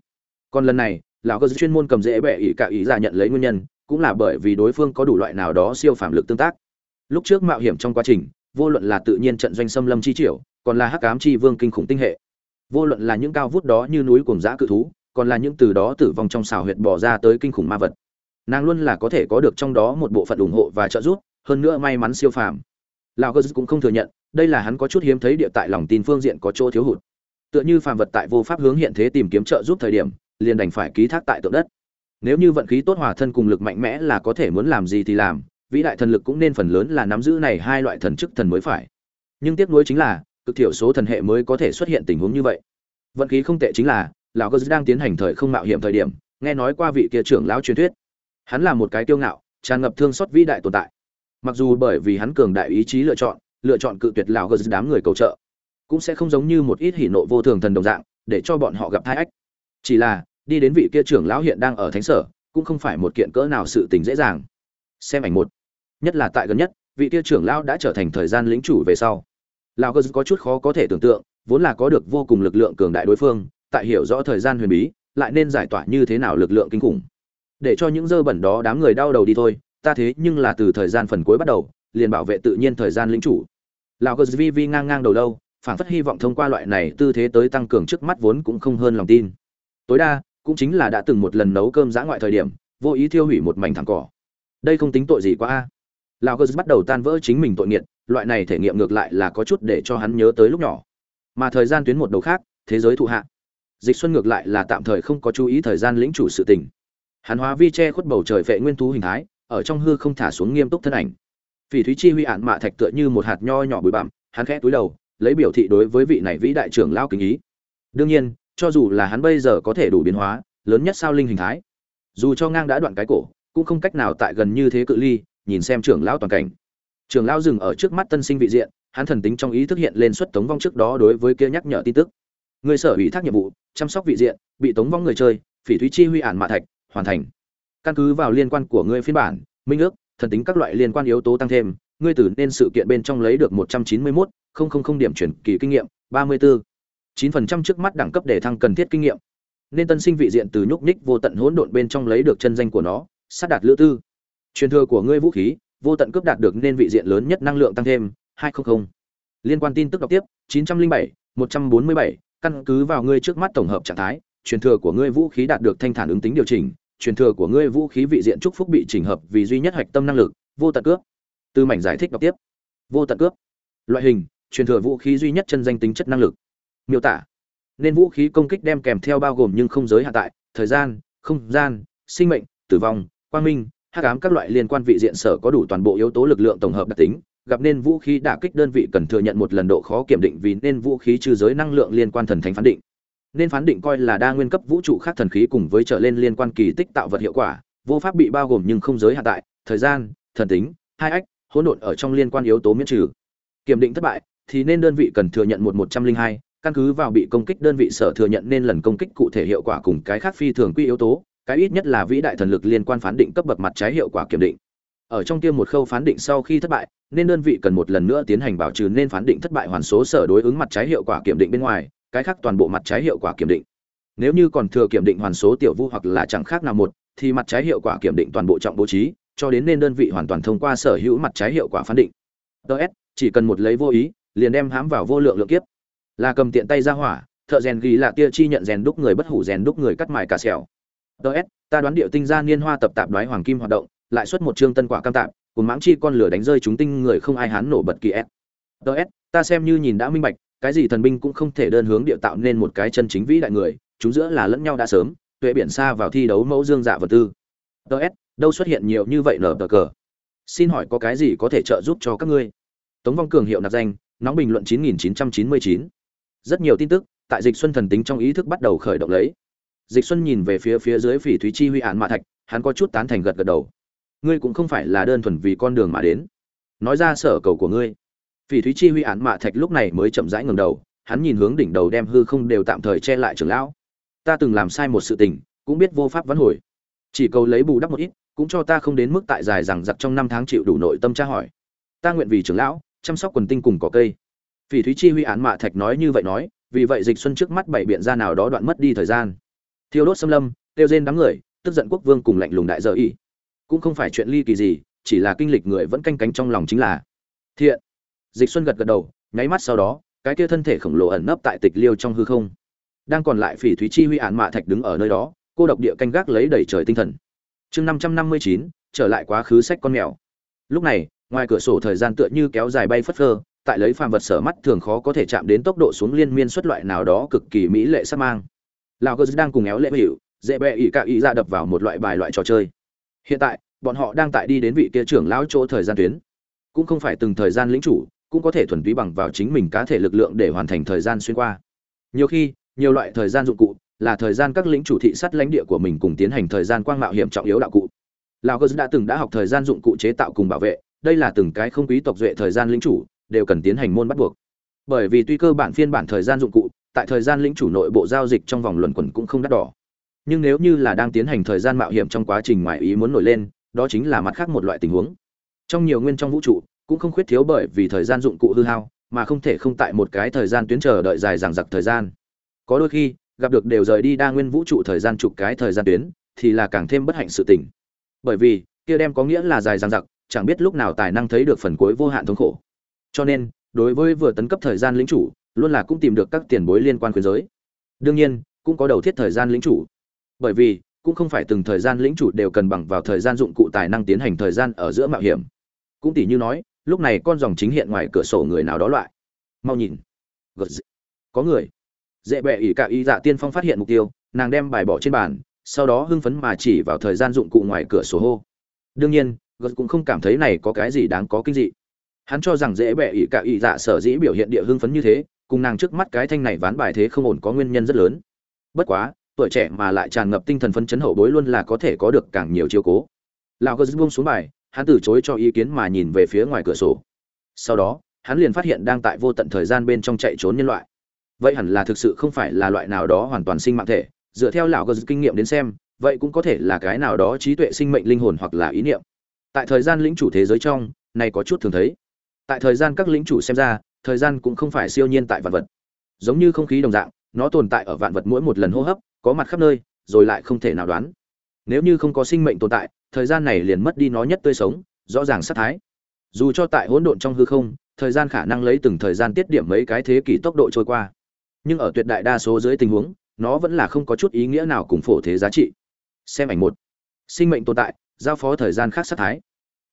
Còn lần này, lão cơ chuyên môn cầm dễ bẻ ỉ cả ý giả dạ nhận lấy nguyên nhân, cũng là bởi vì đối phương có đủ loại nào đó siêu phạm lực tương tác. Lúc trước mạo hiểm trong quá trình, vô luận là tự nhiên trận doanh xâm lâm chi triều còn là hắc ám chi vương kinh khủng tinh hệ. Vô luận là những cao vút đó như núi cuồng dã cự thú, còn là những từ đó tử vong trong xào huyệt bỏ ra tới kinh khủng ma vật, nàng luôn là có thể có được trong đó một bộ phận ủng hộ và trợ giúp, hơn nữa may mắn siêu phàm. Lão gớt cũng không thừa nhận, đây là hắn có chút hiếm thấy địa tại lòng tin phương diện có chỗ thiếu hụt. Tựa như phàm vật tại vô pháp hướng hiện thế tìm kiếm trợ giúp thời điểm, liền đành phải ký thác tại tượng đất. Nếu như vận khí tốt hòa thân cùng lực mạnh mẽ là có thể muốn làm gì thì làm, vĩ đại thần lực cũng nên phần lớn là nắm giữ này hai loại thần chức thần mới phải. Nhưng tiếc nuối chính là cực thiểu số thần hệ mới có thể xuất hiện tình huống như vậy. Vận khí không tệ chính là, lão cơ đang tiến hành thời không mạo hiểm thời điểm, nghe nói qua vị kia trưởng lão truyền thuyết. Hắn là một cái kiêu ngạo, tràn ngập thương xót vĩ đại tồn tại. Mặc dù bởi vì hắn cường đại ý chí lựa chọn lựa chọn cự tuyệt lão cơ đám người cầu trợ, cũng sẽ không giống như một ít hỉ nộ vô thường thần đồng dạng, để cho bọn họ gặp thai ách. Chỉ là, đi đến vị kia trưởng lão hiện đang ở thánh sở, cũng không phải một kiện cỡ nào sự tình dễ dàng. Xem ảnh một. Nhất là tại gần nhất, vị kia trưởng lão đã trở thành thời gian lĩnh chủ về sau lão cơ có chút khó có thể tưởng tượng, vốn là có được vô cùng lực lượng cường đại đối phương, tại hiểu rõ thời gian huyền bí, lại nên giải tỏa như thế nào lực lượng kinh khủng. Để cho những dơ bẩn đó đám người đau đầu đi thôi, ta thế nhưng là từ thời gian phần cuối bắt đầu, liền bảo vệ tự nhiên thời gian lĩnh chủ. Lão cơ vi vi ngang ngang đầu lâu phản phất hy vọng thông qua loại này tư thế tới tăng cường trước mắt vốn cũng không hơn lòng tin. Tối đa, cũng chính là đã từng một lần nấu cơm giã ngoại thời điểm, vô ý thiêu hủy một mảnh thẳng cỏ. Đây không tính tội gì quá a. Lão cơ bắt đầu tan vỡ chính mình tội nghiệt loại này thể nghiệm ngược lại là có chút để cho hắn nhớ tới lúc nhỏ. Mà thời gian tuyến một đầu khác, thế giới thụ hạ. Dịch xuân ngược lại là tạm thời không có chú ý thời gian lĩnh chủ sự tình. Hắn hóa vi che khuất bầu trời vệ nguyên thú hình thái, ở trong hư không thả xuống nghiêm túc thân ảnh. Vì thúy chi huy ản mạ thạch tựa như một hạt nho nhỏ bụi bặm, hắn khẽ túi đầu, lấy biểu thị đối với vị này vĩ đại trưởng lao kính ý. Đương nhiên, cho dù là hắn bây giờ có thể đủ biến hóa, lớn nhất sao linh hình thái, dù cho ngang đã đoạn cái cổ, cũng không cách nào tại gần như thế cự ly, nhìn xem trưởng lão toàn cảnh trưởng lão dừng ở trước mắt tân sinh vị diện, hắn thần tính trong ý thức hiện lên xuất tống vong trước đó đối với kia nhắc nhở tin tức. Người sở ủy thác nhiệm vụ, chăm sóc vị diện, bị tống vong người chơi, phỉ thúy chi huy ản mạ thạch, hoàn thành. Căn cứ vào liên quan của ngươi phiên bản, minh ước, thần tính các loại liên quan yếu tố tăng thêm, ngươi tử nên sự kiện bên trong lấy được một trăm chín mươi mốt, không không không điểm chuyển kỳ kinh nghiệm, ba mươi bốn chín phần trăm trước mắt đẳng cấp để thăng cần thiết kinh nghiệm. Nên tân sinh vị diện từ nhúc nhích vô tận hỗn độn bên trong lấy được chân danh của nó, sát đạt lữ tư. Truyền thừa của ngươi vũ khí vô tận cướp đạt được nên vị diện lớn nhất năng lượng tăng thêm, hai trăm linh liên quan tin tức đọc tiếp, chín trăm linh bảy, một trăm bốn mươi bảy, căn cứ vào ngươi trước mắt tổng hợp trạng thái, truyền thừa của ngươi vũ khí đạt được thanh thản ứng tính điều chỉnh, truyền thừa của ngươi vũ khí vị diện trúc phúc bị chỉnh hợp vì duy nhất hoạch tâm năng lực, vô tận cướp. Từ mảnh giải thích đọc tiếp. Vô tận cướp. Loại hình, truyền thừa vũ khí duy nhất chân danh tính chất năng lực. Miêu tả. Nên vũ khí công kích đem kèm theo bao gồm nhưng không giới hạn tại, thời gian, không gian, sinh mệnh, tử vong, quang minh hắc ám các loại liên quan vị diện sở có đủ toàn bộ yếu tố lực lượng tổng hợp đặc tính, gặp nên vũ khí đả kích đơn vị cần thừa nhận một lần độ khó kiểm định vì nên vũ khí trừ giới năng lượng liên quan thần thánh phán định. Nên phán định coi là đa nguyên cấp vũ trụ khác thần khí cùng với trở lên liên quan kỳ tích tạo vật hiệu quả, vô pháp bị bao gồm nhưng không giới hạn tại, thời gian, thần tính, hai ách, hỗn độn ở trong liên quan yếu tố miễn trừ. Kiểm định thất bại, thì nên đơn vị cần thừa nhận một một trăm linh hai, căn cứ vào bị công kích đơn vị sở thừa nhận nên lần công kích cụ thể hiệu quả cùng cái khác phi thường quy yếu tố cái ít nhất là vĩ đại thần lực liên quan phán định cấp bậc mặt trái hiệu quả kiểm định. Ở trong kia một khâu phán định sau khi thất bại, nên đơn vị cần một lần nữa tiến hành bảo trừ nên phán định thất bại hoàn số sở đối ứng mặt trái hiệu quả kiểm định bên ngoài, cái khác toàn bộ mặt trái hiệu quả kiểm định. Nếu như còn thừa kiểm định hoàn số tiểu vu hoặc là chẳng khác nào một, thì mặt trái hiệu quả kiểm định toàn bộ trọng bố trí, cho đến nên đơn vị hoàn toàn thông qua sở hữu mặt trái hiệu quả phán định. Ts chỉ cần một lấy vô ý, liền đem hãm vào vô lượng lượng kiếp. Là cầm tiện tay ra hỏa, thợ rèn ghi là tia chi nhận rèn đúc người bất hủ rèn đúc người cắt mài cả xẻo ts ta đoán điệu tinh gia niên hoa tập tạp đoái hoàng kim hoạt động, lại xuất một chương tân quả cam tạp, cùng mãng chi con lửa đánh rơi chúng tinh người không ai hán nổ bật kỳ s ts ta xem như nhìn đã minh bạch, cái gì thần binh cũng không thể đơn hướng địa tạo nên một cái chân chính vĩ đại người, chúng giữa là lẫn nhau đã sớm, tuệ biển xa vào thi đấu mẫu dương dạ vật tư. Ts đâu xuất hiện nhiều như vậy nở tờ cờ? Xin hỏi có cái gì có thể trợ giúp cho các ngươi? Tống vong cường hiệu nạp danh, nóng bình luận 9999. rất nhiều tin tức, tại dịch xuân thần tính trong ý thức bắt đầu khởi động lấy dịch xuân nhìn về phía phía dưới phỉ thúy chi huy án mạ thạch, hắn có chút tán thành gật gật đầu. Ngươi cũng không phải là đơn thuần vì con đường mà đến. Nói ra sở cầu của ngươi. Phỉ thúy chi huy án mạ thạch lúc này mới chậm rãi ngẩng đầu, hắn nhìn hướng đỉnh đầu đem hư không đều tạm thời che lại trưởng lão. Ta từng làm sai một sự tình, cũng biết vô pháp vãn hồi. Chỉ cầu lấy bù đắp một ít, cũng cho ta không đến mức tại dài rằng giặc trong năm tháng chịu đủ nội tâm tra hỏi. Ta nguyện vì trưởng lão, chăm sóc quần tinh cùng cỏ cây. Phỉ thúy chi huy án mạ thạch nói như vậy nói, vì vậy dịch xuân trước mắt bảy biện ra nào đó đoạn mất đi thời gian thiêu đốt xâm lâm tiêu rên đám người, tức giận quốc vương cùng lạnh lùng đại dở ý cũng không phải chuyện ly kỳ gì, chỉ là kinh lịch người vẫn canh cánh trong lòng chính là thiện. Dịch xuân gật gật đầu, nháy mắt sau đó, cái kia thân thể khổng lồ ẩn nấp tại tịch liêu trong hư không. Đang còn lại phỉ thúy chi huy án mạ thạch đứng ở nơi đó, cô độc địa canh gác lấy đẩy trời tinh thần. Chương năm trăm năm mươi chín, trở lại quá khứ sách con mèo. Lúc này, ngoài cửa sổ thời gian tựa như kéo dài bay phất phơ, tại lấy phàm vật sở mắt thường khó có thể chạm đến tốc độ xuống liên miên xuất loại nào đó cực kỳ mỹ lệ sắc mang lào cơ đang cùng éo lệ hiệu dễ bẹ ỉ cạ ý ra đập vào một loại bài loại trò chơi. Hiện tại, bọn họ đang tại đi đến vị kia trưởng lão chỗ thời gian tuyến. Cũng không phải từng thời gian lĩnh chủ, cũng có thể thuần túy bằng vào chính mình cá thể lực lượng để hoàn thành thời gian xuyên qua. Nhiều khi, nhiều loại thời gian dụng cụ là thời gian các lĩnh chủ thị sát lãnh địa của mình cùng tiến hành thời gian quang mạo hiểm trọng yếu đạo cụ. Lào cơ đã từng đã học thời gian dụng cụ chế tạo cùng bảo vệ, đây là từng cái không quý tộc duệ thời gian lĩnh chủ, đều cần tiến hành môn bắt buộc. Bởi vì tuy cơ bản phiên bản thời gian dụng cụ tại thời gian lĩnh chủ nội bộ giao dịch trong vòng luẩn quẩn cũng không đắt đỏ. Nhưng nếu như là đang tiến hành thời gian mạo hiểm trong quá trình ngoại ý muốn nổi lên, đó chính là mặt khác một loại tình huống. Trong nhiều nguyên trong vũ trụ, cũng không khuyết thiếu bởi vì thời gian dụng cụ hư hao, mà không thể không tại một cái thời gian tuyến chờ đợi dài dằng dặc thời gian. Có đôi khi, gặp được đều rời đi đa nguyên vũ trụ thời gian chụp cái thời gian tuyến, thì là càng thêm bất hạnh sự tình. Bởi vì, kia đem có nghĩa là dài dằng dặc, chẳng biết lúc nào tài năng thấy được phần cuối vô hạn thống khổ. Cho nên, đối với vừa tấn cấp thời gian lĩnh chủ luôn là cũng tìm được các tiền bối liên quan khuyến giới. Đương nhiên, cũng có đầu thiết thời gian lĩnh chủ. Bởi vì, cũng không phải từng thời gian lĩnh chủ đều cần bằng vào thời gian dụng cụ tài năng tiến hành thời gian ở giữa mạo hiểm. Cũng tỷ như nói, lúc này con dòng chính hiện ngoài cửa sổ người nào đó loại. Mau nhìn. Có người. Dễ bẹ ỉ cả ý dạ tiên phong phát hiện mục tiêu, nàng đem bài bỏ trên bàn, sau đó hưng phấn mà chỉ vào thời gian dụng cụ ngoài cửa sổ hô. Đương nhiên, gật cũng không cảm thấy này có cái gì đáng có kinh dị. Hắn cho rằng dễ bẹ ỉ cả ỉ dạ sở dĩ biểu hiện địa hưng phấn như thế cùng nàng trước mắt cái thanh này ván bài thế không ổn có nguyên nhân rất lớn. Bất quá, tuổi trẻ mà lại tràn ngập tinh thần phấn chấn hậu bối luôn là có thể có được càng nhiều chiếu cố. Lão gờ buông xuống bài, hắn từ chối cho ý kiến mà nhìn về phía ngoài cửa sổ. Sau đó, hắn liền phát hiện đang tại vô tận thời gian bên trong chạy trốn nhân loại. Vậy hẳn là thực sự không phải là loại nào đó hoàn toàn sinh mạng thể. Dựa theo lão gờ kinh nghiệm đến xem, vậy cũng có thể là cái nào đó trí tuệ sinh mệnh linh hồn hoặc là ý niệm. Tại thời gian lĩnh chủ thế giới trong, này có chút thường thấy. Tại thời gian các lĩnh chủ xem ra thời gian cũng không phải siêu nhiên tại vạn vật. Giống như không khí đồng dạng, nó tồn tại ở vạn vật mỗi một lần hô hấp, có mặt khắp nơi, rồi lại không thể nào đoán. Nếu như không có sinh mệnh tồn tại, thời gian này liền mất đi nó nhất tươi sống, rõ ràng sát thái. Dù cho tại hỗn độn trong hư không, thời gian khả năng lấy từng thời gian tiết điểm mấy cái thế kỷ tốc độ trôi qua. Nhưng ở tuyệt đại đa số dưới tình huống, nó vẫn là không có chút ý nghĩa nào cùng phổ thế giá trị. Xem ảnh một. Sinh mệnh tồn tại, giao phó thời gian khác sát thái.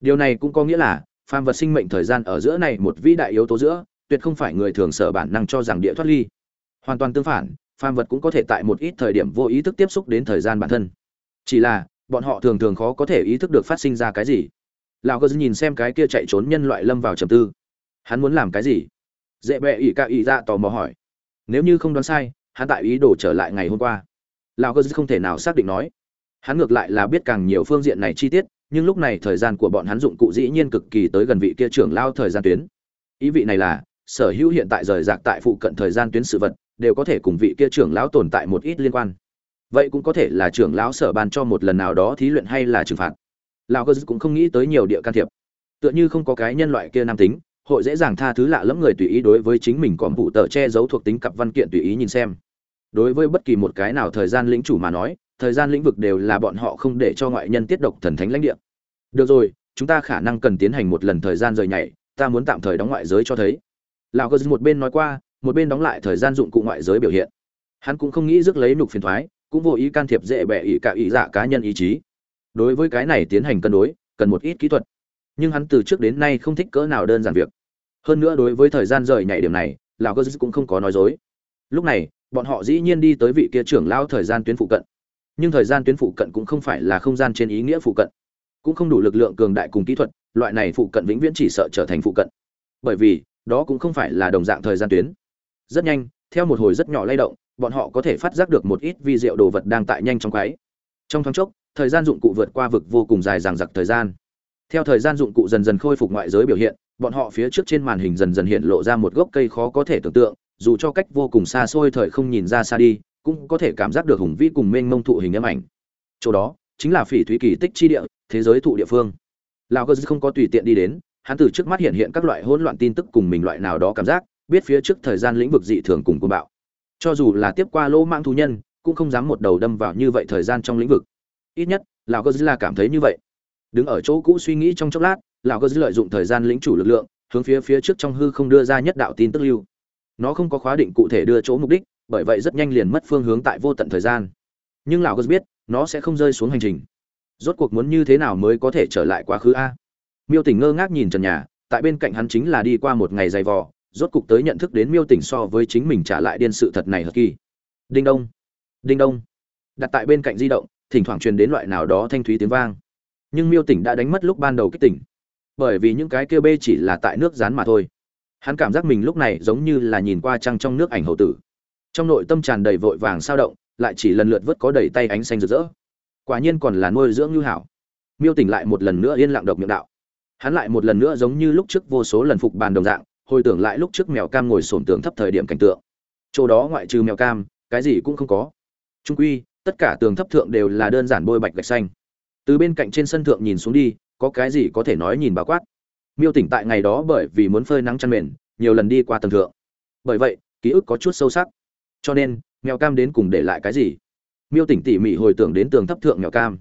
Điều này cũng có nghĩa là, phàm vật sinh mệnh thời gian ở giữa này một vĩ đại yếu tố giữa tuyệt không phải người thường sở bản năng cho rằng địa thoát ly. Hoàn toàn tương phản, phàm vật cũng có thể tại một ít thời điểm vô ý thức tiếp xúc đến thời gian bản thân. Chỉ là, bọn họ thường thường khó có thể ý thức được phát sinh ra cái gì. Lão gơ nhìn xem cái kia chạy trốn nhân loại lâm vào trầm tư. Hắn muốn làm cái gì? Dễ bẹ ỉ ca ỉ ra dạ tò mò hỏi. Nếu như không đoán sai, hắn tại ý đồ trở lại ngày hôm qua. Lão gơ không thể nào xác định nói. Hắn ngược lại là biết càng nhiều phương diện này chi tiết, nhưng lúc này thời gian của bọn hắn dụng cụ dĩ nhiên cực kỳ tới gần vị kia trưởng lao thời gian tuyến. Ý vị này là sở hữu hiện tại rời rạc tại phụ cận thời gian tuyến sự vật, đều có thể cùng vị kia trưởng lão tồn tại một ít liên quan. Vậy cũng có thể là trưởng lão sở ban cho một lần nào đó thí luyện hay là trừng phạt. Lão cơ cũng không nghĩ tới nhiều địa can thiệp. Tựa như không có cái nhân loại kia nam tính, hội dễ dàng tha thứ lạ lẫm người tùy ý đối với chính mình còn vụ tờ che giấu thuộc tính cặp văn kiện tùy ý nhìn xem. Đối với bất kỳ một cái nào thời gian lĩnh chủ mà nói, thời gian lĩnh vực đều là bọn họ không để cho ngoại nhân tiết độc thần thánh lãnh địa. Được rồi, chúng ta khả năng cần tiến hành một lần thời gian rời nhảy, ta muốn tạm thời đóng ngoại giới cho thấy lão cơ một bên nói qua, một bên đóng lại thời gian dụng cụ ngoại giới biểu hiện. Hắn cũng không nghĩ rước lấy nục phiền thoái, cũng vô ý can thiệp dễ bẹ ý cả ý dạ cá nhân ý chí. Đối với cái này tiến hành cân đối, cần một ít kỹ thuật. Nhưng hắn từ trước đến nay không thích cỡ nào đơn giản việc. Hơn nữa đối với thời gian rời nhảy điểm này, lão cơ cũng không có nói dối. Lúc này, bọn họ dĩ nhiên đi tới vị kia trưởng lao thời gian tuyến phụ cận. Nhưng thời gian tuyến phụ cận cũng không phải là không gian trên ý nghĩa phụ cận. Cũng không đủ lực lượng cường đại cùng kỹ thuật, loại này phụ cận vĩnh viễn chỉ sợ trở thành phụ cận. Bởi vì đó cũng không phải là đồng dạng thời gian tuyến. Rất nhanh, theo một hồi rất nhỏ lay động, bọn họ có thể phát giác được một ít vi diệu đồ vật đang tại nhanh trong quái trong thoáng chốc, thời gian dụng cụ vượt qua vực vô cùng dài dằng dặc thời gian. Theo thời gian dụng cụ dần dần khôi phục ngoại giới biểu hiện, bọn họ phía trước trên màn hình dần dần hiện lộ ra một gốc cây khó có thể tưởng tượng, dù cho cách vô cùng xa xôi thời không nhìn ra xa đi, cũng có thể cảm giác được hùng vĩ cùng mênh mông thụ hình âm ảnh. Chỗ đó, chính là phỉ thúy kỳ tích chi địa, thế giới thụ địa phương. Lão cơ không có tùy tiện đi đến hắn từ trước mắt hiện hiện các loại hỗn loạn tin tức cùng mình loại nào đó cảm giác, biết phía trước thời gian lĩnh vực dị thường cùng cuồng bạo. Cho dù là tiếp qua lỗ mạng thú nhân, cũng không dám một đầu đâm vào như vậy thời gian trong lĩnh vực. Ít nhất, lão Godzilla là cảm thấy như vậy. Đứng ở chỗ cũ suy nghĩ trong chốc lát, lão Godzilla lợi dụng thời gian lĩnh chủ lực lượng, hướng phía phía trước trong hư không đưa ra nhất đạo tin tức lưu. Nó không có khóa định cụ thể đưa chỗ mục đích, bởi vậy rất nhanh liền mất phương hướng tại vô tận thời gian. Nhưng lão Godzilla biết, nó sẽ không rơi xuống hành trình. Rốt cuộc muốn như thế nào mới có thể trở lại quá khứ a? Miêu tỉnh ngơ ngác nhìn trần nhà, tại bên cạnh hắn chính là đi qua một ngày dày vò, rốt cục tới nhận thức đến miêu tỉnh so với chính mình trả lại điên sự thật này hờ kỳ. Đinh đông đinh đông. Đặt tại bên cạnh di động, thỉnh thoảng truyền đến loại nào đó thanh thúy tiếng vang. Nhưng miêu tỉnh đã đánh mất lúc ban đầu kích tỉnh. Bởi vì những cái kia bê chỉ là tại nước rán mà thôi. Hắn cảm giác mình lúc này giống như là nhìn qua trăng trong nước ảnh hậu tử. Trong nội tâm tràn đầy vội vàng sao động, lại chỉ lần lượt vớt có đầy tay ánh xanh rực rỡ. Quả nhiên còn là nuôi dưỡng như hảo. Miêu tỉnh lại một lần nữa yên lặng độc miệng đạo hắn lại một lần nữa giống như lúc trước vô số lần phục bàn đồng dạng, hồi tưởng lại lúc trước mèo cam ngồi sổm tường thấp thời điểm cảnh tượng. Chỗ đó ngoại trừ mèo cam, cái gì cũng không có. Trung quy, tất cả tường thấp thượng đều là đơn giản bôi bạch gạch xanh. Từ bên cạnh trên sân thượng nhìn xuống đi, có cái gì có thể nói nhìn bà quát. Miêu tỉnh tại ngày đó bởi vì muốn phơi nắng chăn mền, nhiều lần đi qua tầng thượng. Bởi vậy, ký ức có chút sâu sắc. Cho nên, mèo cam đến cùng để lại cái gì? Miêu tỉnh tỉ mỉ hồi tưởng đến tường thấp thượng mèo cam.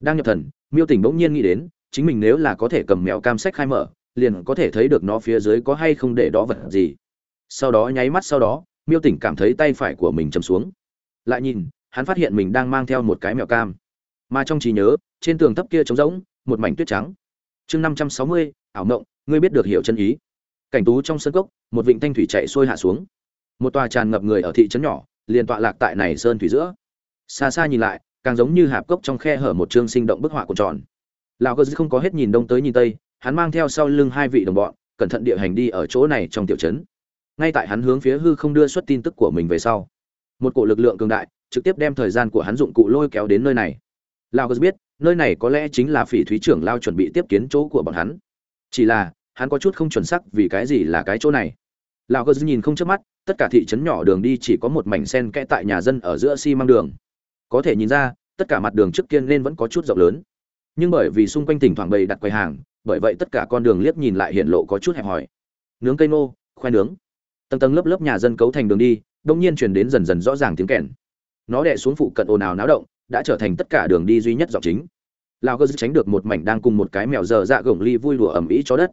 Đang nhập thần, miêu tỉnh bỗng nhiên nghĩ đến chính mình nếu là có thể cầm mèo cam sách khai mở, liền có thể thấy được nó phía dưới có hay không để đó vật gì. Sau đó nháy mắt sau đó, miêu tỉnh cảm thấy tay phải của mình chầm xuống. Lại nhìn, hắn phát hiện mình đang mang theo một cái mèo cam. Mà trong trí nhớ, trên tường thấp kia trống rỗng, một mảnh tuyết trắng. Chương năm trăm sáu mươi, ảo mộng, ngươi biết được hiểu chân ý. Cảnh tú trong sân cốc, một vịnh thanh thủy chạy sôi hạ xuống. Một tòa tràn ngập người ở thị trấn nhỏ, liền tọa lạc tại này sơn thủy giữa. Xa xa nhìn lại, càng giống như hạp cốc trong khe hở một chương sinh động bức họa của tròn lão cơ không có hết nhìn đông tới nhìn tây, hắn mang theo sau lưng hai vị đồng bọn, cẩn thận địa hành đi ở chỗ này trong tiểu trấn. Ngay tại hắn hướng phía hư không đưa xuất tin tức của mình về sau, một cổ lực lượng cường đại trực tiếp đem thời gian của hắn dụng cụ lôi kéo đến nơi này. Lão cơ biết, nơi này có lẽ chính là phỉ thúy trưởng lao chuẩn bị tiếp kiến chỗ của bọn hắn. Chỉ là, hắn có chút không chuẩn xác vì cái gì là cái chỗ này. Lão cơ nhìn không chớp mắt, tất cả thị trấn nhỏ đường đi chỉ có một mảnh sen kẽ tại nhà dân ở giữa xi măng đường. Có thể nhìn ra, tất cả mặt đường trước kia nên vẫn có chút rộng lớn nhưng bởi vì xung quanh thỉnh thoảng bày đặt quầy hàng, bởi vậy tất cả con đường liếc nhìn lại hiện lộ có chút hẹp hòi. Nướng cây nô khoai nướng. Tầng tầng lớp lớp nhà dân cấu thành đường đi, đông nhiên truyền đến dần dần rõ ràng tiếng kèn. Nó đè xuống phụ cận ồn ào náo động, đã trở thành tất cả đường đi duy nhất dọc chính. Lao cơ tránh được một mảnh đang cùng một cái mèo dở dạ gồng ly vui đùa ẩm ĩ chó đất.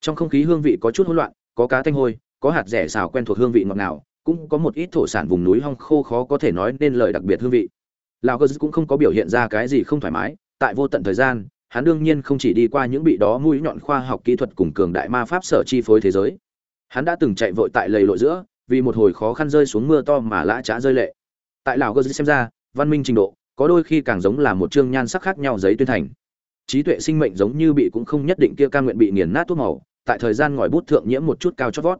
Trong không khí hương vị có chút hỗn loạn, có cá thanh hôi, có hạt rẻ xào quen thuộc hương vị ngọt ngào, cũng có một ít thổ sản vùng núi hong khô khó có thể nói nên lời đặc biệt hương vị. Lao cơ cũng không có biểu hiện ra cái gì không thoải mái tại vô tận thời gian, hắn đương nhiên không chỉ đi qua những bị đó mũi nhọn khoa học kỹ thuật cùng cường đại ma pháp sở chi phối thế giới. Hắn đã từng chạy vội tại lầy lội giữa, vì một hồi khó khăn rơi xuống mưa to mà lã trá rơi lệ. Tại lào cơ xem ra, văn minh trình độ, có đôi khi càng giống là một chương nhan sắc khác nhau giấy tuyên thành. Trí tuệ sinh mệnh giống như bị cũng không nhất định kia ca nguyện bị nghiền nát thuốc màu, tại thời gian ngòi bút thượng nhiễm một chút cao chót vót.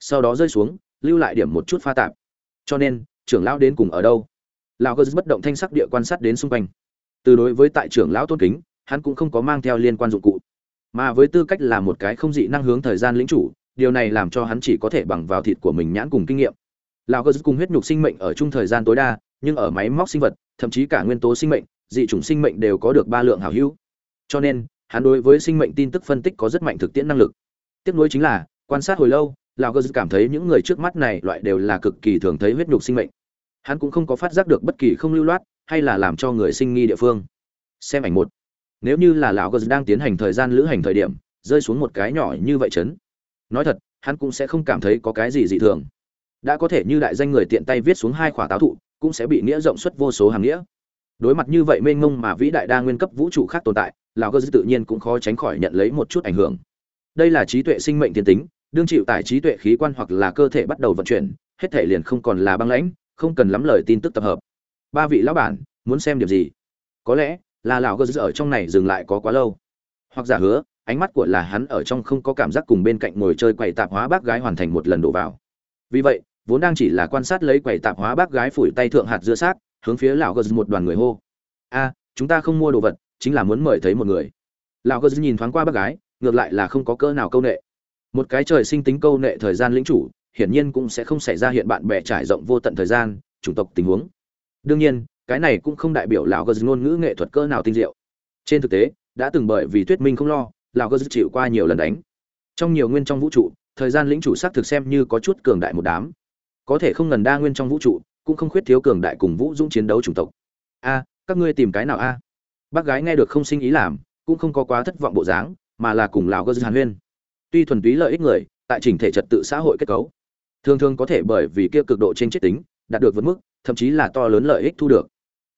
Sau đó rơi xuống, lưu lại điểm một chút pha tạp. Cho nên, trưởng lão đến cùng ở đâu? Lão cơ bất động thanh sắc địa quan sát đến xung quanh từ đối với tại trưởng lão tôn kính, hắn cũng không có mang theo liên quan dụng cụ. Mà với tư cách là một cái không dị năng hướng thời gian lĩnh chủ, điều này làm cho hắn chỉ có thể bằng vào thịt của mình nhãn cùng kinh nghiệm. Lão cơ cùng huyết nhục sinh mệnh ở chung thời gian tối đa, nhưng ở máy móc sinh vật, thậm chí cả nguyên tố sinh mệnh, dị chủng sinh mệnh đều có được ba lượng hảo hữu. Cho nên, hắn đối với sinh mệnh tin tức phân tích có rất mạnh thực tiễn năng lực. Tiếp nối chính là, quan sát hồi lâu, lão cơ cảm thấy những người trước mắt này loại đều là cực kỳ thường thấy huyết nhục sinh mệnh. Hắn cũng không có phát giác được bất kỳ không lưu loát hay là làm cho người sinh nghi địa phương. Xem ảnh một. Nếu như là lão gờ đang tiến hành thời gian lữ hành thời điểm, rơi xuống một cái nhỏ như vậy chấn. Nói thật, hắn cũng sẽ không cảm thấy có cái gì dị thường. Đã có thể như đại danh người tiện tay viết xuống hai khỏa táo thụ, cũng sẽ bị nghĩa rộng suất vô số hàng nghĩa. Đối mặt như vậy mênh mông mà vĩ đại đa nguyên cấp vũ trụ khác tồn tại, lão gờ tự nhiên cũng khó tránh khỏi nhận lấy một chút ảnh hưởng. Đây là trí tuệ sinh mệnh thiên tính, đương chịu tải trí tuệ khí quan hoặc là cơ thể bắt đầu vận chuyển, hết thể liền không còn là băng lãnh, không cần lắm lời tin tức tập hợp ba vị lão bản, muốn xem điểm gì? Có lẽ là lão gơ ở trong này dừng lại có quá lâu. Hoặc giả hứa, ánh mắt của là hắn ở trong không có cảm giác cùng bên cạnh ngồi chơi quầy tạp hóa bác gái hoàn thành một lần đổ vào. Vì vậy, vốn đang chỉ là quan sát lấy quầy tạp hóa bác gái phủi tay thượng hạt dưa sát hướng phía lão gơ một đoàn người hô. A, chúng ta không mua đồ vật, chính là muốn mời thấy một người. Lão gơ nhìn thoáng qua bác gái, ngược lại là không có cỡ nào câu nệ. Một cái trời sinh tính câu nệ thời gian lĩnh chủ, hiển nhiên cũng sẽ không xảy ra hiện bạn bè trải rộng vô tận thời gian, chủng tộc tình huống đương nhiên, cái này cũng không đại biểu lão gờ ngôn ngữ nghệ thuật cỡ nào tinh diệu. Trên thực tế, đã từng bởi vì thuyết minh không lo, lão gờ chịu qua nhiều lần đánh. Trong nhiều nguyên trong vũ trụ, thời gian lĩnh chủ xác thực xem như có chút cường đại một đám. Có thể không ngần đa nguyên trong vũ trụ, cũng không khuyết thiếu cường đại cùng vũ dũng chiến đấu chủng tộc. A, các ngươi tìm cái nào a? Bác gái nghe được không sinh ý làm, cũng không có quá thất vọng bộ dáng, mà là cùng lão gờ hàn huyên. Tuy thuần túy lợi ích người, tại chỉnh thể trật tự xã hội kết cấu, thường thường có thể bởi vì kia cực độ trên chết tính, đạt được vượt mức thậm chí là to lớn lợi ích thu được.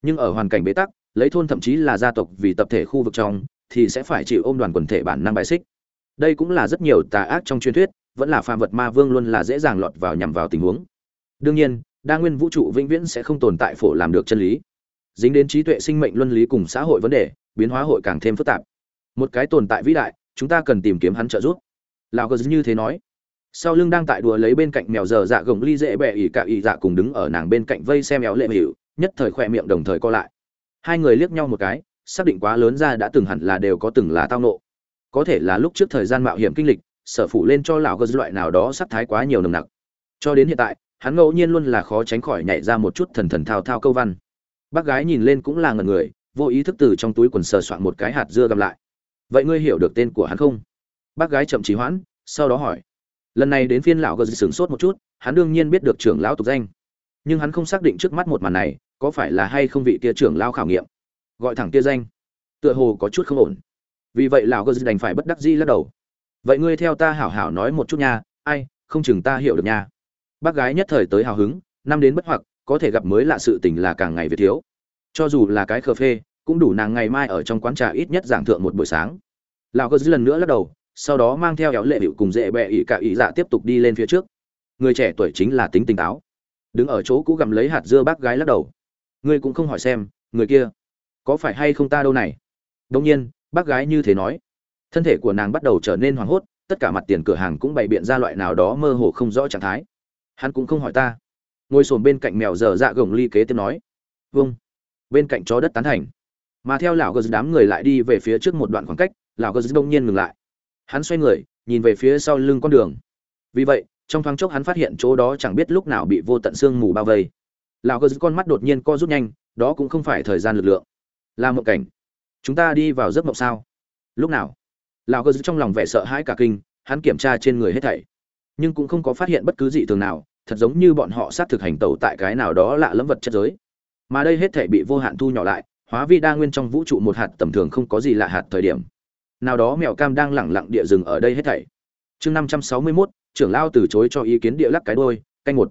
Nhưng ở hoàn cảnh bế tắc, lấy thôn thậm chí là gia tộc vì tập thể khu vực trong, thì sẽ phải chịu ôm đoàn quần thể bản năng bài xích. Đây cũng là rất nhiều tà ác trong truyền thuyết, vẫn là phàm vật ma vương luôn là dễ dàng lọt vào nhằm vào tình huống. Đương nhiên, đa nguyên vũ trụ vĩnh viễn sẽ không tồn tại phổ làm được chân lý. Dính đến trí tuệ sinh mệnh luân lý cùng xã hội vấn đề, biến hóa hội càng thêm phức tạp. Một cái tồn tại vĩ đại, chúng ta cần tìm kiếm hắn trợ giúp. Lão gờ như thế nói sau lưng đang tại đùa lấy bên cạnh mèo giờ dạ gồng ly dễ bẹ ỉ cả ỉ dạ cùng đứng ở nàng bên cạnh vây xem éo lệ hữu nhất thời khỏe miệng đồng thời co lại. Hai người liếc nhau một cái, xác định quá lớn ra đã từng hẳn là đều có từng là tao nộ. Có thể là lúc trước thời gian mạo hiểm kinh lịch, sở phủ lên cho lão gờ loại nào đó sắc thái quá nhiều nồng nặc. Cho đến hiện tại, hắn ngẫu nhiên luôn là khó tránh khỏi nhảy ra một chút thần thần thao thao câu văn. Bác gái nhìn lên cũng là ngần người, vô ý thức từ trong túi quần sờ soạn một cái hạt dưa gặm lại. Vậy ngươi hiểu được tên của hắn không? Bác gái chậm trì hoãn, sau đó hỏi lần này đến phiên lão gờ sửng sốt một chút, hắn đương nhiên biết được trưởng lão tục danh. Nhưng hắn không xác định trước mắt một màn này, có phải là hay không vị kia trưởng lão khảo nghiệm. Gọi thẳng kia danh. Tựa hồ có chút không ổn. Vì vậy lão gờ đành phải bất đắc dĩ lắc đầu. Vậy ngươi theo ta hảo hảo nói một chút nha, ai, không chừng ta hiểu được nha. Bác gái nhất thời tới hào hứng, năm đến bất hoặc, có thể gặp mới lạ sự tình là càng ngày việt thiếu. Cho dù là cái cà phê, cũng đủ nàng ngày mai ở trong quán trà ít nhất giảng thượng một buổi sáng. Lão gờ lần nữa lắc đầu sau đó mang theo éo lệ hiệu cùng dễ bẹ ỉ cả ỉ dạ tiếp tục đi lên phía trước. Người trẻ tuổi chính là tính tỉnh táo. Đứng ở chỗ cũ gặm lấy hạt dưa bác gái lắc đầu. Ngươi cũng không hỏi xem, người kia có phải hay không ta đâu này? Đông nhiên, bác gái như thế nói. Thân thể của nàng bắt đầu trở nên hoảng hốt, tất cả mặt tiền cửa hàng cũng bày biện ra loại nào đó mơ hồ không rõ trạng thái. Hắn cũng không hỏi ta. Ngồi sồn bên cạnh mèo dở dạ gồng ly kế tiếp nói. Vâng. Bên cạnh chó đất tán thành. Mà theo lão gờ đám người lại đi về phía trước một đoạn khoảng cách, lão gờ đông nhiên ngừng lại hắn xoay người, nhìn về phía sau lưng con đường. Vì vậy, trong thoáng chốc hắn phát hiện chỗ đó chẳng biết lúc nào bị vô tận sương mù bao vây. Lão gờ con mắt đột nhiên co rút nhanh, đó cũng không phải thời gian lực lượng. Là một cảnh. Chúng ta đi vào giấc mộng sao? Lúc nào? Lão gờ trong lòng vẻ sợ hãi cả kinh, hắn kiểm tra trên người hết thảy. Nhưng cũng không có phát hiện bất cứ gì thường nào, thật giống như bọn họ sát thực hành tẩu tại cái nào đó lạ lẫm vật chất giới. Mà đây hết thảy bị vô hạn thu nhỏ lại, hóa vi đa nguyên trong vũ trụ một hạt tầm thường không có gì lạ hạt thời điểm nào đó mèo cam đang lẳng lặng địa rừng ở đây hết thảy. Chương năm trăm sáu mươi mốt, trưởng lao từ chối cho ý kiến địa lắc cái đôi canh một.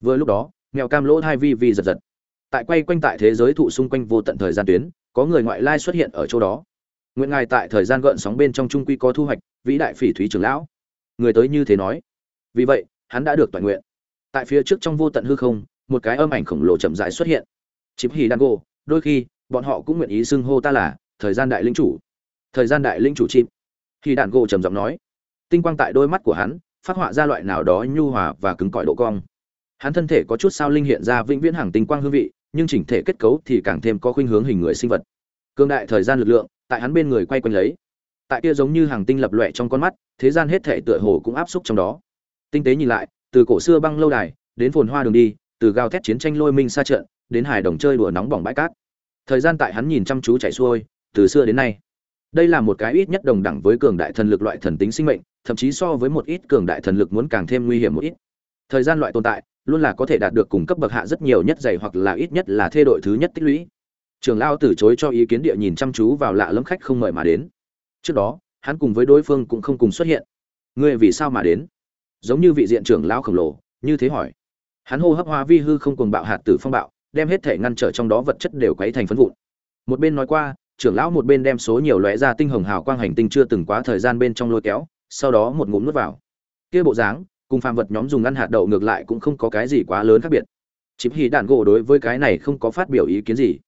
Vừa lúc đó, mèo cam lỗ hai vi vi giật giật. Tại quay quanh tại thế giới thụ xung quanh vô tận thời gian tuyến, có người ngoại lai xuất hiện ở chỗ đó. Nguyện ngài tại thời gian gợn sóng bên trong trung quy có thu hoạch, vĩ đại phỉ thúy trưởng lão. Người tới như thế nói. Vì vậy, hắn đã được toàn nguyện. Tại phía trước trong vô tận hư không, một cái âm ảnh khổng lồ chậm rãi xuất hiện. Chip hì đan gô, đôi khi, bọn họ cũng nguyện ý xưng hô ta là, thời gian đại linh chủ thời gian đại linh chủ chim khi đạn gỗ trầm giọng nói, tinh quang tại đôi mắt của hắn, phát họa ra loại nào đó nhu hòa và cứng cỏi độ cong. Hắn thân thể có chút sao linh hiện ra vĩnh viễn hàng tinh quang hương vị, nhưng chỉnh thể kết cấu thì càng thêm có khuynh hướng hình người sinh vật. Cương đại thời gian lực lượng, tại hắn bên người quay quanh lấy. Tại kia giống như hàng tinh lập loẹ trong con mắt, thế gian hết thể tựa hồ cũng áp xúc trong đó. Tinh tế nhìn lại, từ cổ xưa băng lâu đài, đến phồn hoa đường đi, từ gào thét chiến tranh lôi minh xa trận, đến hài đồng chơi đùa nóng bỏng bãi cát. Thời gian tại hắn nhìn chăm chú chạy xuôi, từ xưa đến nay đây là một cái ít nhất đồng đẳng với cường đại thần lực loại thần tính sinh mệnh, thậm chí so với một ít cường đại thần lực muốn càng thêm nguy hiểm một ít. Thời gian loại tồn tại, luôn là có thể đạt được cùng cấp bậc hạ rất nhiều nhất dày hoặc là ít nhất là thê đội thứ nhất tích lũy. Trường lao từ chối cho ý kiến địa nhìn chăm chú vào lạ lẫm khách không mời mà đến. Trước đó, hắn cùng với đối phương cũng không cùng xuất hiện. Ngươi vì sao mà đến? Giống như vị diện trưởng lao khổng lồ, như thế hỏi. Hắn hô hấp hoa vi hư không cùng bạo hạt tử phong bạo, đem hết thể ngăn trở trong đó vật chất đều quấy thành phấn vụn. Một bên nói qua trưởng lão một bên đem số nhiều lóe ra tinh hồng hào quang hành tinh chưa từng quá thời gian bên trong lôi kéo, sau đó một ngụm nuốt vào. Kia bộ dáng, cùng phàm vật nhóm dùng ăn hạt đậu ngược lại cũng không có cái gì quá lớn khác biệt. Chịp Hỉ đạn gỗ đối với cái này không có phát biểu ý kiến gì.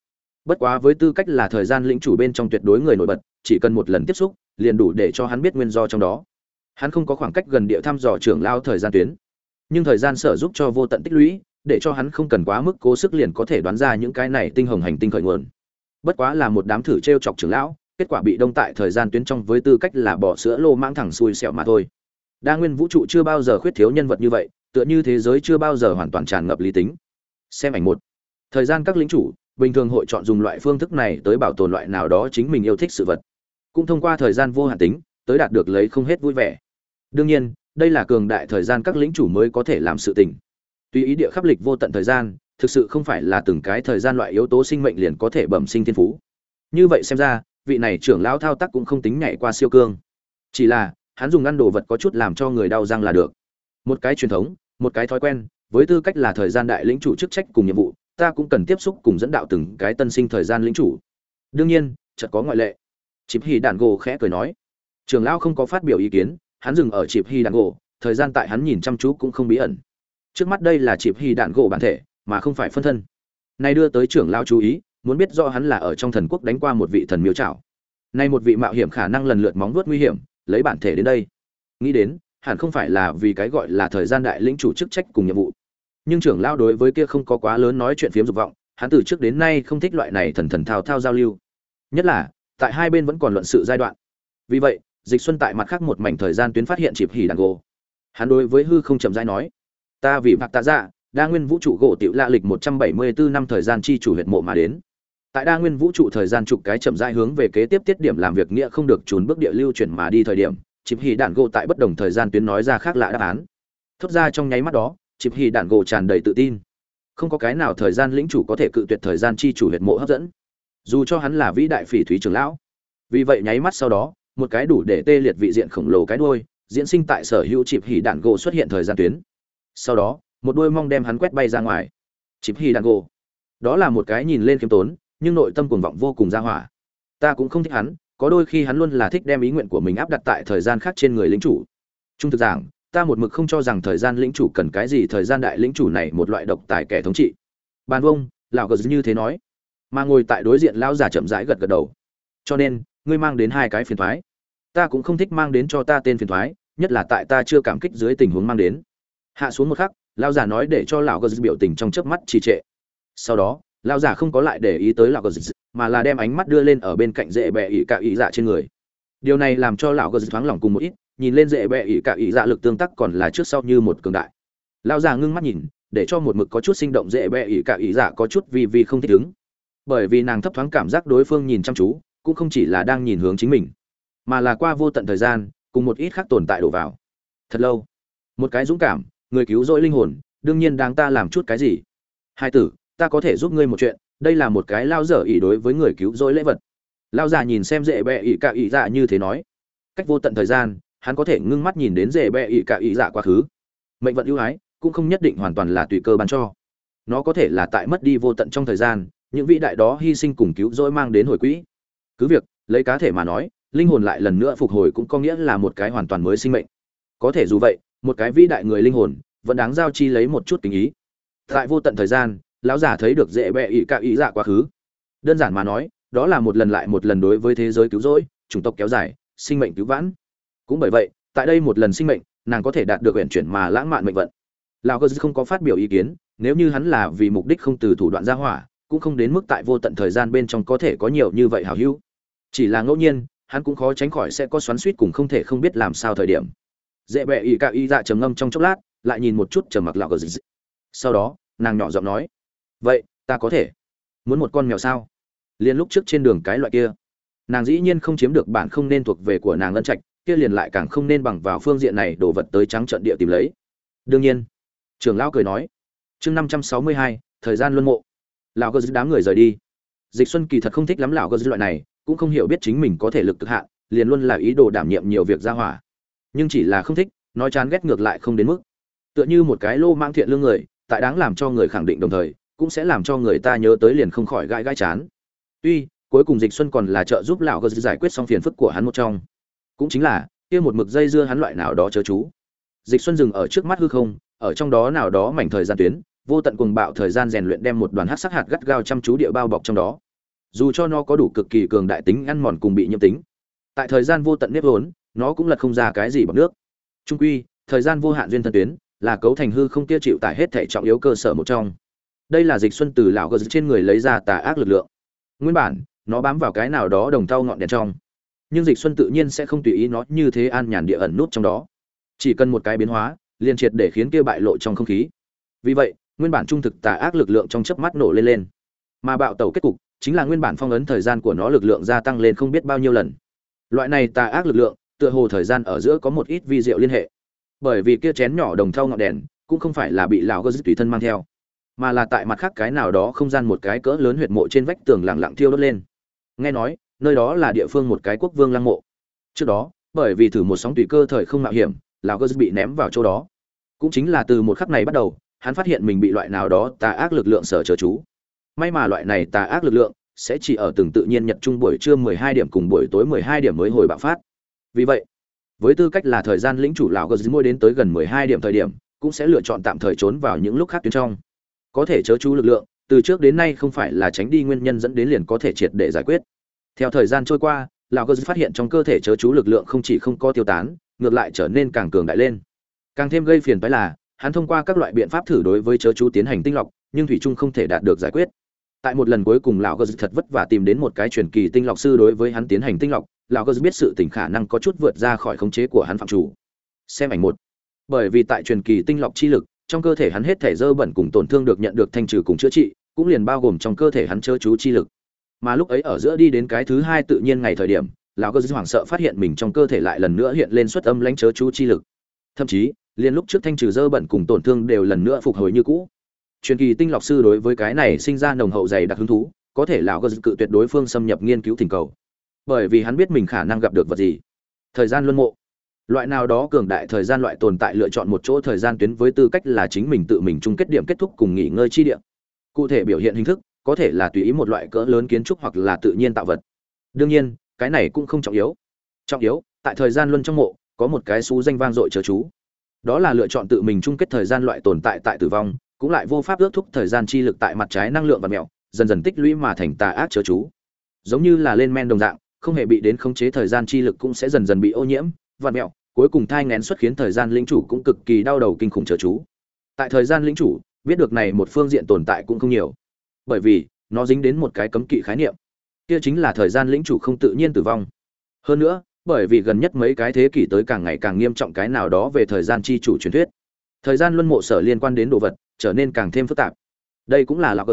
Bất quá với tư cách là thời gian lĩnh chủ bên trong tuyệt đối người nổi bật, chỉ cần một lần tiếp xúc, liền đủ để cho hắn biết nguyên do trong đó. Hắn không có khoảng cách gần địa thăm dò trưởng lao thời gian tuyến, nhưng thời gian sở giúp cho vô tận tích lũy, để cho hắn không cần quá mức cố sức liền có thể đoán ra những cái này tinh hồng hành tinh khởi nguồn bất quá là một đám thử t r e o chọc trưởng lão, kết quả bị đông tại thời gian tuyến trong với tư cách là bỏ sữa lô mang thẳng xuôi sẹo mà thôi. Đa nguyên vũ trụ chưa bao giờ khuyết thiếu nhân vật như vậy, tựa như thế giới chưa bao giờ hoàn toàn tràn ngập lý tính. Xem ảnh một. Thời gian các lính chủ, bình thường hội chọn dùng loại phương thức này tới bảo tồn loại nào đó chính mình yêu thích sự vật. Cũng thông qua thời gian vô hạn tính, tới đạt được lấy không hết vui vẻ. Đương nhiên, đây là cường đại thời gian các lính chủ mới có thể làm sự tình. Tuy ý địa khắp lịch vô tận thời gian thực sự không phải là từng cái thời gian loại yếu tố sinh mệnh liền có thể bẩm sinh thiên phú. Như vậy xem ra, vị này trưởng lão thao tác cũng không tính nhảy qua siêu cương. Chỉ là, hắn dùng ngăn đồ vật có chút làm cho người đau răng là được. Một cái truyền thống, một cái thói quen, với tư cách là thời gian đại lĩnh chủ chức trách cùng nhiệm vụ, ta cũng cần tiếp xúc cùng dẫn đạo từng cái tân sinh thời gian lĩnh chủ. Đương nhiên, chợt có ngoại lệ. Chịp hy đạn gỗ khẽ cười nói. Trường lão không có phát biểu ý kiến, hắn dừng ở chịp hy đạn gỗ thời gian tại hắn nhìn chăm chú cũng không bí ẩn. Trước mắt đây là chịp hy đạn gỗ bản thể mà không phải phân thân. Nay đưa tới trưởng lão chú ý, muốn biết rõ hắn là ở trong thần quốc đánh qua một vị thần miếu trảo. Nay một vị mạo hiểm khả năng lần lượt móng vuốt nguy hiểm, lấy bản thể đến đây. Nghĩ đến, hẳn không phải là vì cái gọi là thời gian đại lĩnh chủ chức trách cùng nhiệm vụ. Nhưng trưởng lão đối với kia không có quá lớn nói chuyện phiếm dục vọng, hắn từ trước đến nay không thích loại này thần thần thao thao giao lưu. Nhất là, tại hai bên vẫn còn luận sự giai đoạn. Vì vậy, dịch xuân tại mặt khác một mảnh thời gian tuyến phát hiện chịp hỉ đàn gồ. hắn đối với hư không chậm rãi nói, ta vì bạc tạ dạ đa nguyên vũ trụ gỗ tiểu lạ lịch 174 năm thời gian chi chủ huyệt mộ mà đến. Tại đa nguyên vũ trụ thời gian chụp cái chậm rãi hướng về kế tiếp tiết điểm làm việc nghĩa không được trốn bước địa lưu chuyển mà đi thời điểm, chịp hỉ đạn gỗ tại bất đồng thời gian tuyến nói ra khác lạ đáp án. Thốt ra trong nháy mắt đó, chịp hỉ đạn gỗ tràn đầy tự tin. Không có cái nào thời gian lĩnh chủ có thể cự tuyệt thời gian chi chủ huyệt mộ hấp dẫn. Dù cho hắn là vĩ đại phỉ thúy trưởng lão. Vì vậy nháy mắt sau đó, một cái đủ để tê liệt vị diện khổng lồ cái đuôi, diễn sinh tại sở hữu chịp hỉ đạn gỗ xuất hiện thời gian tuyến. Sau đó một đôi mong đem hắn quét bay ra ngoài. Chịp hy đạn gỗ đó là một cái nhìn lên khiêm tốn, nhưng nội tâm cuồng vọng vô cùng ra hỏa. Ta cũng không thích hắn, có đôi khi hắn luôn là thích đem ý nguyện của mình áp đặt tại thời gian khác trên người lính chủ. Trung thực giảng, ta một mực không cho rằng thời gian lĩnh chủ cần cái gì, thời gian đại lĩnh chủ này một loại độc tài kẻ thống trị. Bàn vông, lão gật như thế nói. Mà ngồi tại đối diện lão già chậm rãi gật gật đầu. Cho nên, ngươi mang đến hai cái phiền thoái. Ta cũng không thích mang đến cho ta tên phiền thoái, nhất là tại ta chưa cảm kích dưới tình huống mang đến. Hạ xuống một khắc lão già nói để cho lão gờ biểu tình trong chớp mắt trì trệ. Sau đó, lão già không có lại để ý tới lão gờ mà là đem ánh mắt đưa lên ở bên cạnh dễ bẹ ỉ cạ ỉ dạ trên người. Điều này làm cho lão gờ thoáng lòng cùng một ít, nhìn lên dễ bẹ ỉ cạ ỉ dạ lực tương tác còn là trước sau như một cường đại. Lão già ngưng mắt nhìn, để cho một mực có chút sinh động dễ bẹ ỉ cạ ỉ dạ có chút vì vì không thích ứng. Bởi vì nàng thấp thoáng cảm giác đối phương nhìn chăm chú, cũng không chỉ là đang nhìn hướng chính mình, mà là qua vô tận thời gian, cùng một ít khác tồn tại đổ vào. Thật lâu, một cái dũng cảm người cứu rỗi linh hồn, đương nhiên đáng ta làm chút cái gì. Hai tử, ta có thể giúp ngươi một chuyện, đây là một cái lao dở ỉ đối với người cứu rỗi lễ vật. Lao già nhìn xem dễ bẹ ỉ cạ ỉ dạ như thế nói. Cách vô tận thời gian, hắn có thể ngưng mắt nhìn đến dễ bẹ ỉ cạ ỉ dạ quá khứ. Mệnh vận ưu ái, cũng không nhất định hoàn toàn là tùy cơ bán cho. Nó có thể là tại mất đi vô tận trong thời gian, những vĩ đại đó hy sinh cùng cứu rỗi mang đến hồi quỹ. Cứ việc, lấy cá thể mà nói, linh hồn lại lần nữa phục hồi cũng có nghĩa là một cái hoàn toàn mới sinh mệnh. Có thể dù vậy một cái vĩ đại người linh hồn, vẫn đáng giao chi lấy một chút tình ý. Tại vô tận thời gian, lão giả thấy được dễ bẹ ỵ cạ ý dạ quá khứ. Đơn giản mà nói, đó là một lần lại một lần đối với thế giới cứu rỗi, chủng tộc kéo dài, sinh mệnh cứu vãn. Cũng bởi vậy, tại đây một lần sinh mệnh, nàng có thể đạt được uyển chuyển mà lãng mạn mệnh vận. Lão cơ không có phát biểu ý kiến, nếu như hắn là vì mục đích không từ thủ đoạn ra hỏa, cũng không đến mức tại vô tận thời gian bên trong có thể có nhiều như vậy hảo hữu. Chỉ là ngẫu nhiên, hắn cũng khó tránh khỏi sẽ có xoắn suýt cùng không thể không biết làm sao thời điểm dễ bẹ ỉ cạo y dạ trầm ngâm trong chốc lát, lại nhìn một chút trầm mặc lạo gờ dị sau đó, nàng nhỏ giọng nói, vậy, ta có thể. Muốn một con mèo sao? Liền lúc trước trên đường cái loại kia, nàng dĩ nhiên không chiếm được bản không nên thuộc về của nàng ân trạch, kia liền lại càng không nên bằng vào phương diện này đổ vật tới trắng trận địa tìm lấy. Đương nhiên, trưởng lão cười nói, chương năm trăm sáu mươi hai, thời gian luân mộ. Lão gờ đám người rời đi. Dịch xuân kỳ thật không thích lắm lão gờ loại này, cũng không hiểu biết chính mình có thể lực cực hạn, liền luôn là ý đồ đảm nhiệm nhiều việc ra hỏa nhưng chỉ là không thích, nói chán ghét ngược lại không đến mức. Tựa như một cái lô mang thiện lương người, tại đáng làm cho người khẳng định đồng thời, cũng sẽ làm cho người ta nhớ tới liền không khỏi gãi gãi chán. Tuy, cuối cùng dịch xuân còn là trợ giúp lão gờ giải quyết xong phiền phức của hắn một trong. Cũng chính là, kia một mực dây dưa hắn loại nào đó chớ chú. Dịch xuân dừng ở trước mắt hư không, ở trong đó nào đó mảnh thời gian tuyến, vô tận cùng bạo thời gian rèn luyện đem một đoàn hắc sắc hạt gắt gao chăm chú địa bao bọc trong đó. Dù cho nó có đủ cực kỳ cường đại tính ăn mòn cùng bị nhiễm tính, tại thời gian vô tận nếp vốn nó cũng lật không ra cái gì bằng nước. Trung quy, thời gian vô hạn duyên thần tuyến, là cấu thành hư không tiêu chịu tại hết thể trọng yếu cơ sở một trong. Đây là dịch xuân từ lão gờ trên người lấy ra tà ác lực lượng. Nguyên bản, nó bám vào cái nào đó đồng thau ngọn đèn trong. Nhưng dịch xuân tự nhiên sẽ không tùy ý nó như thế an nhàn địa ẩn nút trong đó. Chỉ cần một cái biến hóa, liền triệt để khiến kia bại lộ trong không khí. Vì vậy, nguyên bản trung thực tà ác lực lượng trong chớp mắt nổ lên lên. Mà bạo tẩu kết cục, chính là nguyên bản phong ấn thời gian của nó lực lượng gia tăng lên không biết bao nhiêu lần. Loại này tà ác lực lượng tựa hồ thời gian ở giữa có một ít vi diệu liên hệ. Bởi vì kia chén nhỏ đồng thau ngọn đèn cũng không phải là bị lão gơ tùy thân mang theo, mà là tại mặt khác cái nào đó không gian một cái cỡ lớn huyệt mộ trên vách tường lặng lặng thiêu đốt lên. Nghe nói, nơi đó là địa phương một cái quốc vương lăng mộ. Trước đó, bởi vì thử một sóng tùy cơ thời không mạo hiểm, lão gơ bị ném vào chỗ đó. Cũng chính là từ một khắc này bắt đầu, hắn phát hiện mình bị loại nào đó tà ác lực lượng sở chờ chú. May mà loại này tà ác lực lượng sẽ chỉ ở từng tự nhiên nhật trung buổi trưa 12 điểm cùng buổi tối 12 điểm mới hồi bạo phát vì vậy, với tư cách là thời gian lĩnh chủ lão gờ môi đến tới gần 12 điểm thời điểm, cũng sẽ lựa chọn tạm thời trốn vào những lúc khác tuyến trong. Có thể chớ chú lực lượng, từ trước đến nay không phải là tránh đi nguyên nhân dẫn đến liền có thể triệt để giải quyết. Theo thời gian trôi qua, lão gờ phát hiện trong cơ thể chớ chú lực lượng không chỉ không có tiêu tán, ngược lại trở nên càng cường đại lên. Càng thêm gây phiền phái là, hắn thông qua các loại biện pháp thử đối với chớ chú tiến hành tinh lọc, nhưng thủy trung không thể đạt được giải quyết. Tại một lần cuối cùng, lão gờ thật vất vả tìm đến một cái truyền kỳ tinh lọc sư đối với hắn tiến hành tinh lọc lão gờ biết sự tỉnh khả năng có chút vượt ra khỏi khống chế của hắn phạm chủ. Xem ảnh một. Bởi vì tại truyền kỳ tinh lọc chi lực, trong cơ thể hắn hết thể dơ bẩn cùng tổn thương được nhận được thanh trừ cùng chữa trị, cũng liền bao gồm trong cơ thể hắn chớ chú chi lực. Mà lúc ấy ở giữa đi đến cái thứ hai tự nhiên ngày thời điểm, lão gờ hoảng sợ phát hiện mình trong cơ thể lại lần nữa hiện lên xuất âm lãnh chớ chú chi lực. Thậm chí, liền lúc trước thanh trừ dơ bẩn cùng tổn thương đều lần nữa phục hồi như cũ. Truyền kỳ tinh lọc sư đối với cái này sinh ra nồng hậu dày đặc hứng thú, có thể lão gờ cự tuyệt đối phương xâm nhập nghiên cứu thỉnh cầu bởi vì hắn biết mình khả năng gặp được vật gì. Thời gian luân mộ. Loại nào đó cường đại thời gian loại tồn tại lựa chọn một chỗ thời gian tuyến với tư cách là chính mình tự mình chung kết điểm kết thúc cùng nghỉ ngơi chi điểm. Cụ thể biểu hiện hình thức, có thể là tùy ý một loại cỡ lớn kiến trúc hoặc là tự nhiên tạo vật. Đương nhiên, cái này cũng không trọng yếu. Trọng yếu, tại thời gian luân trong mộ, có một cái xú danh vang dội chớ chú. Đó là lựa chọn tự mình chung kết thời gian loại tồn tại tại tử vong, cũng lại vô pháp ước thúc thời gian chi lực tại mặt trái năng lượng và mèo dần dần tích lũy mà thành tà ác chớ chú. Giống như là lên men đồng dạng không hề bị đến khống chế thời gian chi lực cũng sẽ dần dần bị ô nhiễm và mèo cuối cùng thai ngén xuất khiến thời gian lĩnh chủ cũng cực kỳ đau đầu kinh khủng trở chú. Tại thời gian lĩnh chủ, biết được này một phương diện tồn tại cũng không nhiều. Bởi vì, nó dính đến một cái cấm kỵ khái niệm. Kia chính là thời gian lĩnh chủ không tự nhiên tử vong. Hơn nữa, bởi vì gần nhất mấy cái thế kỷ tới càng ngày càng nghiêm trọng cái nào đó về thời gian chi chủ truyền thuyết. Thời gian luân mộ sở liên quan đến đồ vật, trở nên càng thêm phức tạp. Đây cũng là lạc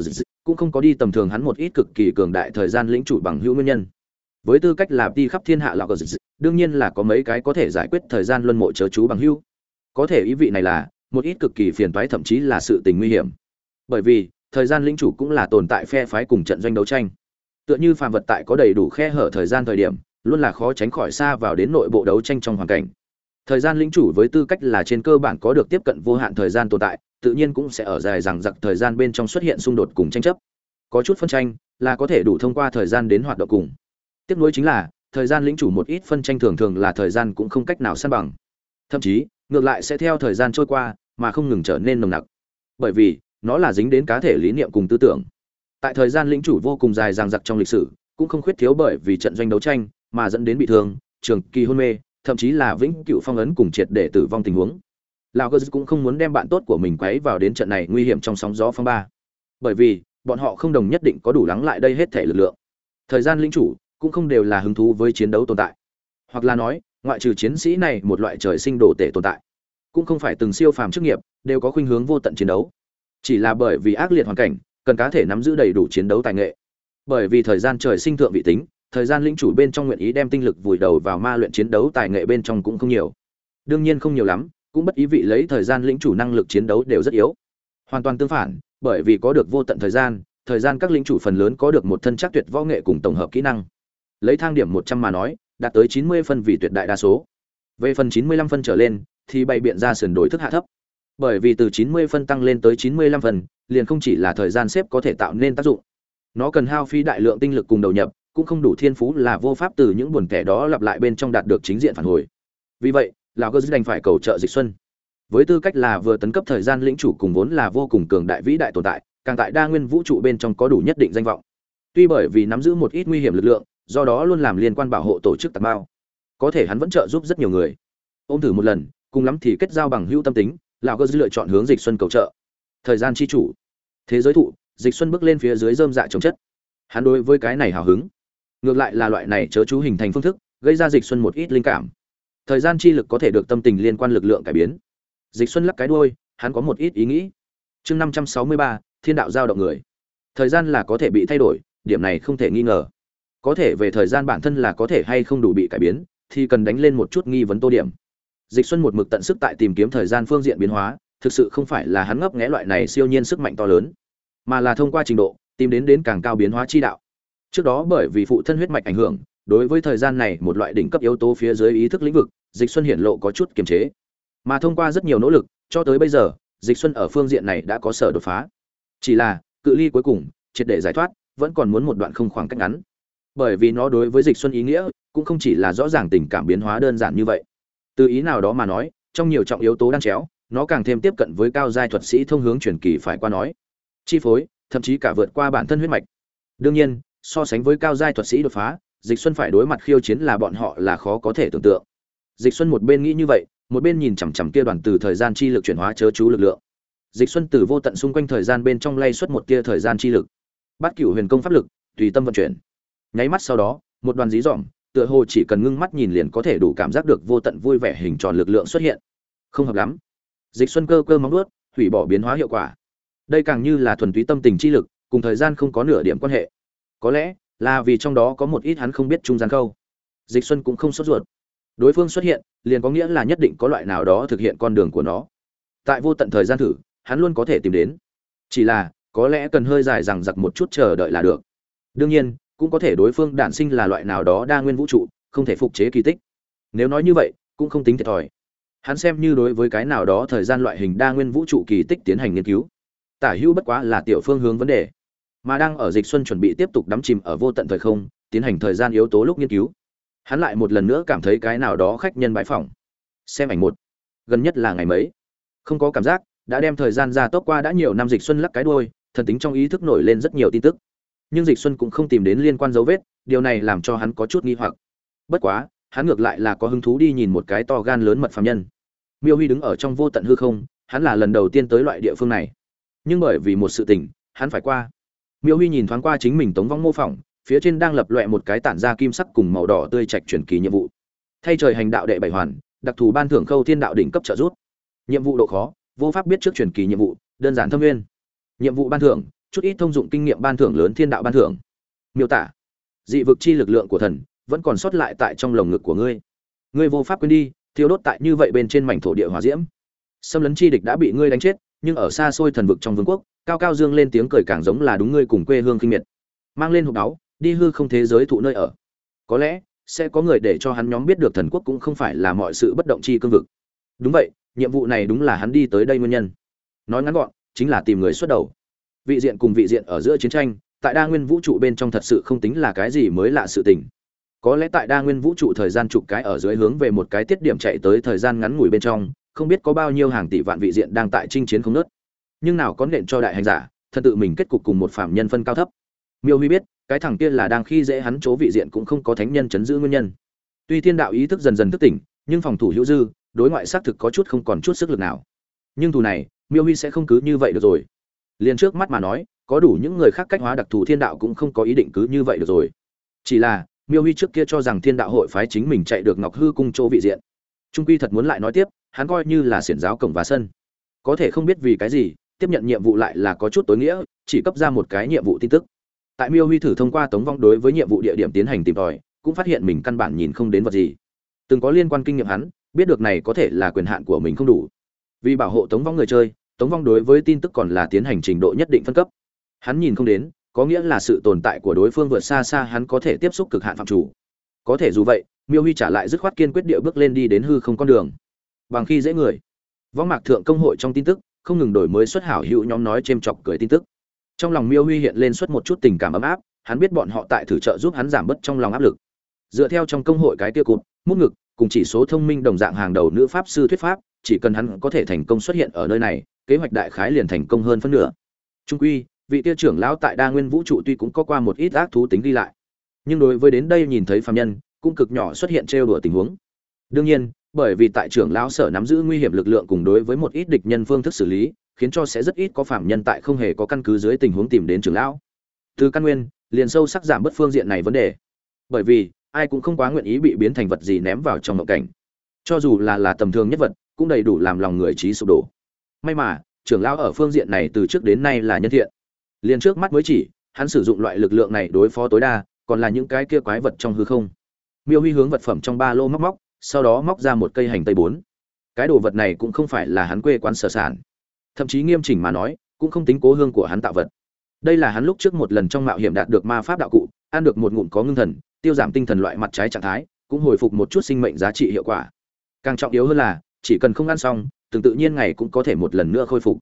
cũng không có đi tầm thường hắn một ít cực kỳ cường đại thời gian lĩnh chủ bằng hữu nguyên nhân với tư cách là đi khắp thiên hạ lão cờ dịch đương nhiên là có mấy cái có thể giải quyết thời gian luân mộ chớ chú bằng hữu có thể ý vị này là, một ít cực kỳ phiền toái thậm chí là sự tình nguy hiểm. Bởi vì, thời gian lĩnh chủ cũng là tồn tại phe phái cùng trận doanh đấu tranh. Tựa như phàm vật tại có đầy đủ khe hở thời gian thời điểm, luôn là khó tránh khỏi xa vào đến nội bộ đấu tranh trong hoàn cảnh. Thời gian lĩnh chủ với tư cách là trên cơ bản có được tiếp cận vô hạn thời gian tồn tại, tự nhiên cũng sẽ ở dài rằng giặc thời gian bên trong xuất hiện xung đột cùng tranh chấp. Có chút phân tranh là có thể đủ thông qua thời gian đến hoạt động cùng tiếp nối chính là, thời gian lĩnh chủ một ít phân tranh thường thường là thời gian cũng không cách nào san bằng. Thậm chí, ngược lại sẽ theo thời gian trôi qua mà không ngừng trở nên nồng nặc. Bởi vì, nó là dính đến cá thể lý niệm cùng tư tưởng. Tại thời gian lĩnh chủ vô cùng dài dằng dặc trong lịch sử, cũng không khuyết thiếu bởi vì trận doanh đấu tranh mà dẫn đến bị thương, trường kỳ hôn mê, thậm chí là vĩnh cựu phong ấn cùng triệt để tử vong tình huống. Lão gơ cũng không muốn đem bạn tốt của mình quấy vào đến trận này nguy hiểm trong sóng gió phong ba. Bởi vì, bọn họ không đồng nhất định có đủ lắng lại đây hết thể lực lượng. Thời gian lĩnh chủ cũng không đều là hứng thú với chiến đấu tồn tại. Hoặc là nói, ngoại trừ chiến sĩ này một loại trời sinh đồ tể tồn tại, cũng không phải từng siêu phàm chức nghiệp, đều có khuynh hướng vô tận chiến đấu. Chỉ là bởi vì ác liệt hoàn cảnh, cần cá thể nắm giữ đầy đủ chiến đấu tài nghệ. Bởi vì thời gian trời sinh thượng vị tính, thời gian lĩnh chủ bên trong nguyện ý đem tinh lực vùi đầu vào ma luyện chiến đấu tài nghệ bên trong cũng không nhiều. Đương nhiên không nhiều lắm, cũng bất ý vị lấy thời gian lĩnh chủ năng lực chiến đấu đều rất yếu. Hoàn toàn tương phản, bởi vì có được vô tận thời gian thời gian các lĩnh chủ phần lớn có được một thân chắc tuyệt võ nghệ cùng tổng hợp kỹ năng lấy thang điểm một trăm mà nói, đạt tới chín mươi phân vì tuyệt đại đa số. Về phần chín mươi lăm phân trở lên, thì bày biện ra sườn đổi thức hạ thấp. Bởi vì từ chín mươi phân tăng lên tới chín mươi lăm phân, liền không chỉ là thời gian xếp có thể tạo nên tác dụng. Nó cần hao phí đại lượng tinh lực cùng đầu nhập, cũng không đủ thiên phú là vô pháp từ những buồn kẻ đó lặp lại bên trong đạt được chính diện phản hồi. Vì vậy, lão cơ đành phải cầu trợ dịch xuân. Với tư cách là vừa tấn cấp thời gian lĩnh chủ cùng vốn là vô cùng cường đại vĩ đại tồn tại, càng tại đa nguyên vũ trụ bên trong có đủ nhất định danh vọng. Tuy bởi vì nắm giữ một ít nguy hiểm lực lượng do đó luôn làm liên quan bảo hộ tổ chức tạc bao có thể hắn vẫn trợ giúp rất nhiều người. Ôm thử một lần, cùng lắm thì kết giao bằng hữu tâm tính, lão cơ lựa chọn hướng dịch xuân cầu trợ. Thời gian chi chủ. Thế giới thụ, dịch xuân bước lên phía dưới dơm dạ trồng chất. Hắn đối với cái này hào hứng. Ngược lại là loại này chớ chú hình thành phương thức, gây ra dịch xuân một ít linh cảm. Thời gian chi lực có thể được tâm tình liên quan lực lượng cải biến. Dịch xuân lắc cái đuôi, hắn có một ít ý nghĩ. Chương năm trăm sáu mươi ba, thiên đạo giao động người. Thời gian là có thể bị thay đổi, điểm này không thể nghi ngờ có thể về thời gian bản thân là có thể hay không đủ bị cải biến, thì cần đánh lên một chút nghi vấn tô điểm. Dịch xuân một mực tận sức tại tìm kiếm thời gian phương diện biến hóa, thực sự không phải là hắn ngấp nghé loại này siêu nhiên sức mạnh to lớn, mà là thông qua trình độ, tìm đến đến càng cao biến hóa chi đạo. Trước đó bởi vì phụ thân huyết mạch ảnh hưởng, đối với thời gian này một loại đỉnh cấp yếu tố phía dưới ý thức lĩnh vực, dịch xuân hiển lộ có chút kiềm chế. Mà thông qua rất nhiều nỗ lực, cho tới bây giờ, dịch xuân ở phương diện này đã có sở đột phá. Chỉ là, cự ly cuối cùng, triệt để giải thoát, vẫn còn muốn một đoạn không khoảng cách ngắn bởi vì nó đối với dịch xuân ý nghĩa cũng không chỉ là rõ ràng tình cảm biến hóa đơn giản như vậy. Từ ý nào đó mà nói, trong nhiều trọng yếu tố đang chéo, nó càng thêm tiếp cận với cao giai thuật sĩ thông hướng truyền kỳ phải qua nói. Chi phối, thậm chí cả vượt qua bản thân huyết mạch. Đương nhiên, so sánh với cao giai thuật sĩ đột phá, dịch xuân phải đối mặt khiêu chiến là bọn họ là khó có thể tưởng tượng. Dịch xuân một bên nghĩ như vậy, một bên nhìn chằm chằm kia đoàn từ thời gian chi lực chuyển hóa chớ chú lực lượng. Dịch xuân từ vô tận xung quanh thời gian bên trong lay xuất một tia thời gian chi lực. Bắt cửu huyền công pháp lực, tùy tâm vận chuyển nháy mắt sau đó, một đoàn dí dỏm, tựa hồ chỉ cần ngưng mắt nhìn liền có thể đủ cảm giác được vô tận vui vẻ hình tròn lực lượng xuất hiện. Không hợp lắm. Dịch xuân cơ cơ móng nuốt hủy bỏ biến hóa hiệu quả. Đây càng như là thuần túy tâm tình chi lực, cùng thời gian không có nửa điểm quan hệ. Có lẽ là vì trong đó có một ít hắn không biết trung gian câu dịch xuân cũng không sốt ruột. Đối phương xuất hiện, liền có nghĩa là nhất định có loại nào đó thực hiện con đường của nó. Tại vô tận thời gian thử, hắn luôn có thể tìm đến. Chỉ là, có lẽ cần hơi dài rằng giặc một chút chờ đợi là được. Đương nhiên cũng có thể đối phương đản sinh là loại nào đó đa nguyên vũ trụ, không thể phục chế kỳ tích. Nếu nói như vậy, cũng không tính thiệt thòi. Hắn xem như đối với cái nào đó thời gian loại hình đa nguyên vũ trụ kỳ tích tiến hành nghiên cứu. Tả hữu bất quá là tiểu phương hướng vấn đề. Mà đang ở dịch xuân chuẩn bị tiếp tục đắm chìm ở vô tận thời không, tiến hành thời gian yếu tố lúc nghiên cứu. Hắn lại một lần nữa cảm thấy cái nào đó khách nhân bãi phòng. Xem ảnh một. Gần nhất là ngày mấy? Không có cảm giác, đã đem thời gian ra tốc qua đã nhiều năm dịch xuân lắc cái đuôi, thần tính trong ý thức nổi lên rất nhiều tin tức nhưng dịch xuân cũng không tìm đến liên quan dấu vết, điều này làm cho hắn có chút nghi hoặc. Bất quá, hắn ngược lại là có hứng thú đi nhìn một cái to gan lớn mật phạm nhân. Miêu huy đứng ở trong vô tận hư không, hắn là lần đầu tiên tới loại địa phương này. Nhưng bởi vì một sự tình, hắn phải qua. Miêu huy nhìn thoáng qua chính mình tống vong mô phỏng, phía trên đang lập loẹ một cái tản ra kim sắc cùng màu đỏ tươi trạch truyền kỳ nhiệm vụ. Thay trời hành đạo đệ bảy hoàn, đặc thù ban thưởng khâu thiên đạo đỉnh cấp trợ rút nhiệm vụ độ khó, vô pháp biết trước truyền kỳ nhiệm vụ, đơn giản thâm nguyên nhiệm vụ ban thưởng chút ít thông dụng kinh nghiệm ban thưởng lớn thiên đạo ban thưởng. Miêu tả, dị vực chi lực lượng của thần vẫn còn sót lại tại trong lồng ngực của ngươi. Ngươi vô pháp quên đi, thiêu đốt tại như vậy bên trên mảnh thổ địa hòa diễm. Xâm lấn chi địch đã bị ngươi đánh chết, nhưng ở xa xôi thần vực trong vương quốc, cao cao dương lên tiếng cười càng giống là đúng ngươi cùng quê hương kinh miệt. Mang lên hộp đáo đi hư không thế giới thụ nơi ở. Có lẽ, sẽ có người để cho hắn nhóm biết được thần quốc cũng không phải là mọi sự bất động chi cương vực. Đúng vậy, nhiệm vụ này đúng là hắn đi tới đây nguyên nhân. Nói ngắn gọn, chính là tìm người xuất đầu vị diện cùng vị diện ở giữa chiến tranh, tại đa nguyên vũ trụ bên trong thật sự không tính là cái gì mới lạ sự tình. Có lẽ tại đa nguyên vũ trụ thời gian chục cái ở dưới hướng về một cái tiết điểm chạy tới thời gian ngắn ngủi bên trong, không biết có bao nhiêu hàng tỷ vạn vị diện đang tại chinh chiến không nớt nhưng nào có nện cho đại hành giả thân tự mình kết cục cùng một phạm nhân phân cao thấp. Miêu huy biết, cái thằng kia là đang khi dễ hắn chỗ vị diện cũng không có thánh nhân chấn giữ nguyên nhân. Tuy thiên đạo ý thức dần dần thức tỉnh, nhưng phòng thủ hữu dư, đối ngoại xác thực có chút không còn chút sức lực nào. Nhưng thù này, miêu huy sẽ không cứ như vậy được rồi liền trước mắt mà nói, có đủ những người khác cách hóa đặc thù thiên đạo cũng không có ý định cứ như vậy được rồi. Chỉ là, miêu huy trước kia cho rằng thiên đạo hội phái chính mình chạy được ngọc hư cung chỗ vị diện. Trung quy thật muốn lại nói tiếp, hắn coi như là xiển giáo cổng và sân. Có thể không biết vì cái gì, tiếp nhận nhiệm vụ lại là có chút tối nghĩa, chỉ cấp ra một cái nhiệm vụ tin tức. Tại miêu huy thử thông qua tống vong đối với nhiệm vụ địa điểm tiến hành tìm tòi, cũng phát hiện mình căn bản nhìn không đến vật gì. Từng có liên quan kinh nghiệm hắn, biết được này có thể là quyền hạn của mình không đủ. Vì bảo hộ tống vong người chơi tống vong đối với tin tức còn là tiến hành trình độ nhất định phân cấp. Hắn nhìn không đến, có nghĩa là sự tồn tại của đối phương vượt xa xa hắn có thể tiếp xúc cực hạn phạm chủ. Có thể dù vậy, miêu huy trả lại dứt khoát kiên quyết địa bước lên đi đến hư không con đường. Bằng khi dễ người, vong mạc thượng công hội trong tin tức, không ngừng đổi mới xuất hảo hữu nhóm nói c h chọc cười tin tức. Trong lòng miêu huy hiện lên xuất một chút tình cảm ấm áp, hắn biết bọn họ tại thử trợ giúp hắn giảm bớt trong lòng áp lực. Dựa theo trong công hội cái tiêu cụt, mút ngực, cùng chỉ số thông minh đồng dạng hàng đầu nữ pháp sư thuyết pháp, chỉ cần hắn có thể thành công xuất hiện ở nơi này kế hoạch đại khái liền thành công hơn phân nửa. Trung quy, vị tiêu trưởng lão tại đa nguyên vũ trụ tuy cũng có qua một ít ác thú tính đi lại, nhưng đối với đến đây nhìn thấy phạm nhân, cũng cực nhỏ xuất hiện trêu đùa tình huống. Đương nhiên, bởi vì tại trưởng lão sở nắm giữ nguy hiểm lực lượng cùng đối với một ít địch nhân phương thức xử lý, khiến cho sẽ rất ít có phạm nhân tại không hề có căn cứ dưới tình huống tìm đến trưởng lão. Từ căn nguyên, liền sâu sắc giảm bất phương diện này vấn đề. Bởi vì, ai cũng không quá nguyện ý bị biến thành vật gì ném vào trong mộng cảnh. Cho dù là là tầm thường nhất vật, cũng đầy đủ làm lòng người trí sụp đổ may mà, trưởng lão ở phương diện này từ trước đến nay là nhân thiện. Liền trước mắt mới chỉ, hắn sử dụng loại lực lượng này đối phó tối đa, còn là những cái kia quái vật trong hư không. Miêu huy hướng vật phẩm trong ba lô móc móc, sau đó móc ra một cây hành tây bốn. Cái đồ vật này cũng không phải là hắn quê quán sở sản. Thậm chí nghiêm chỉnh mà nói, cũng không tính cố hương của hắn tạo vật. Đây là hắn lúc trước một lần trong mạo hiểm đạt được ma pháp đạo cụ, ăn được một ngụm có ngưng thần, tiêu giảm tinh thần loại mặt trái trạng thái, cũng hồi phục một chút sinh mệnh giá trị hiệu quả. Càng trọng yếu hơn là, chỉ cần không ăn xong từng tự nhiên ngày cũng có thể một lần nữa khôi phục.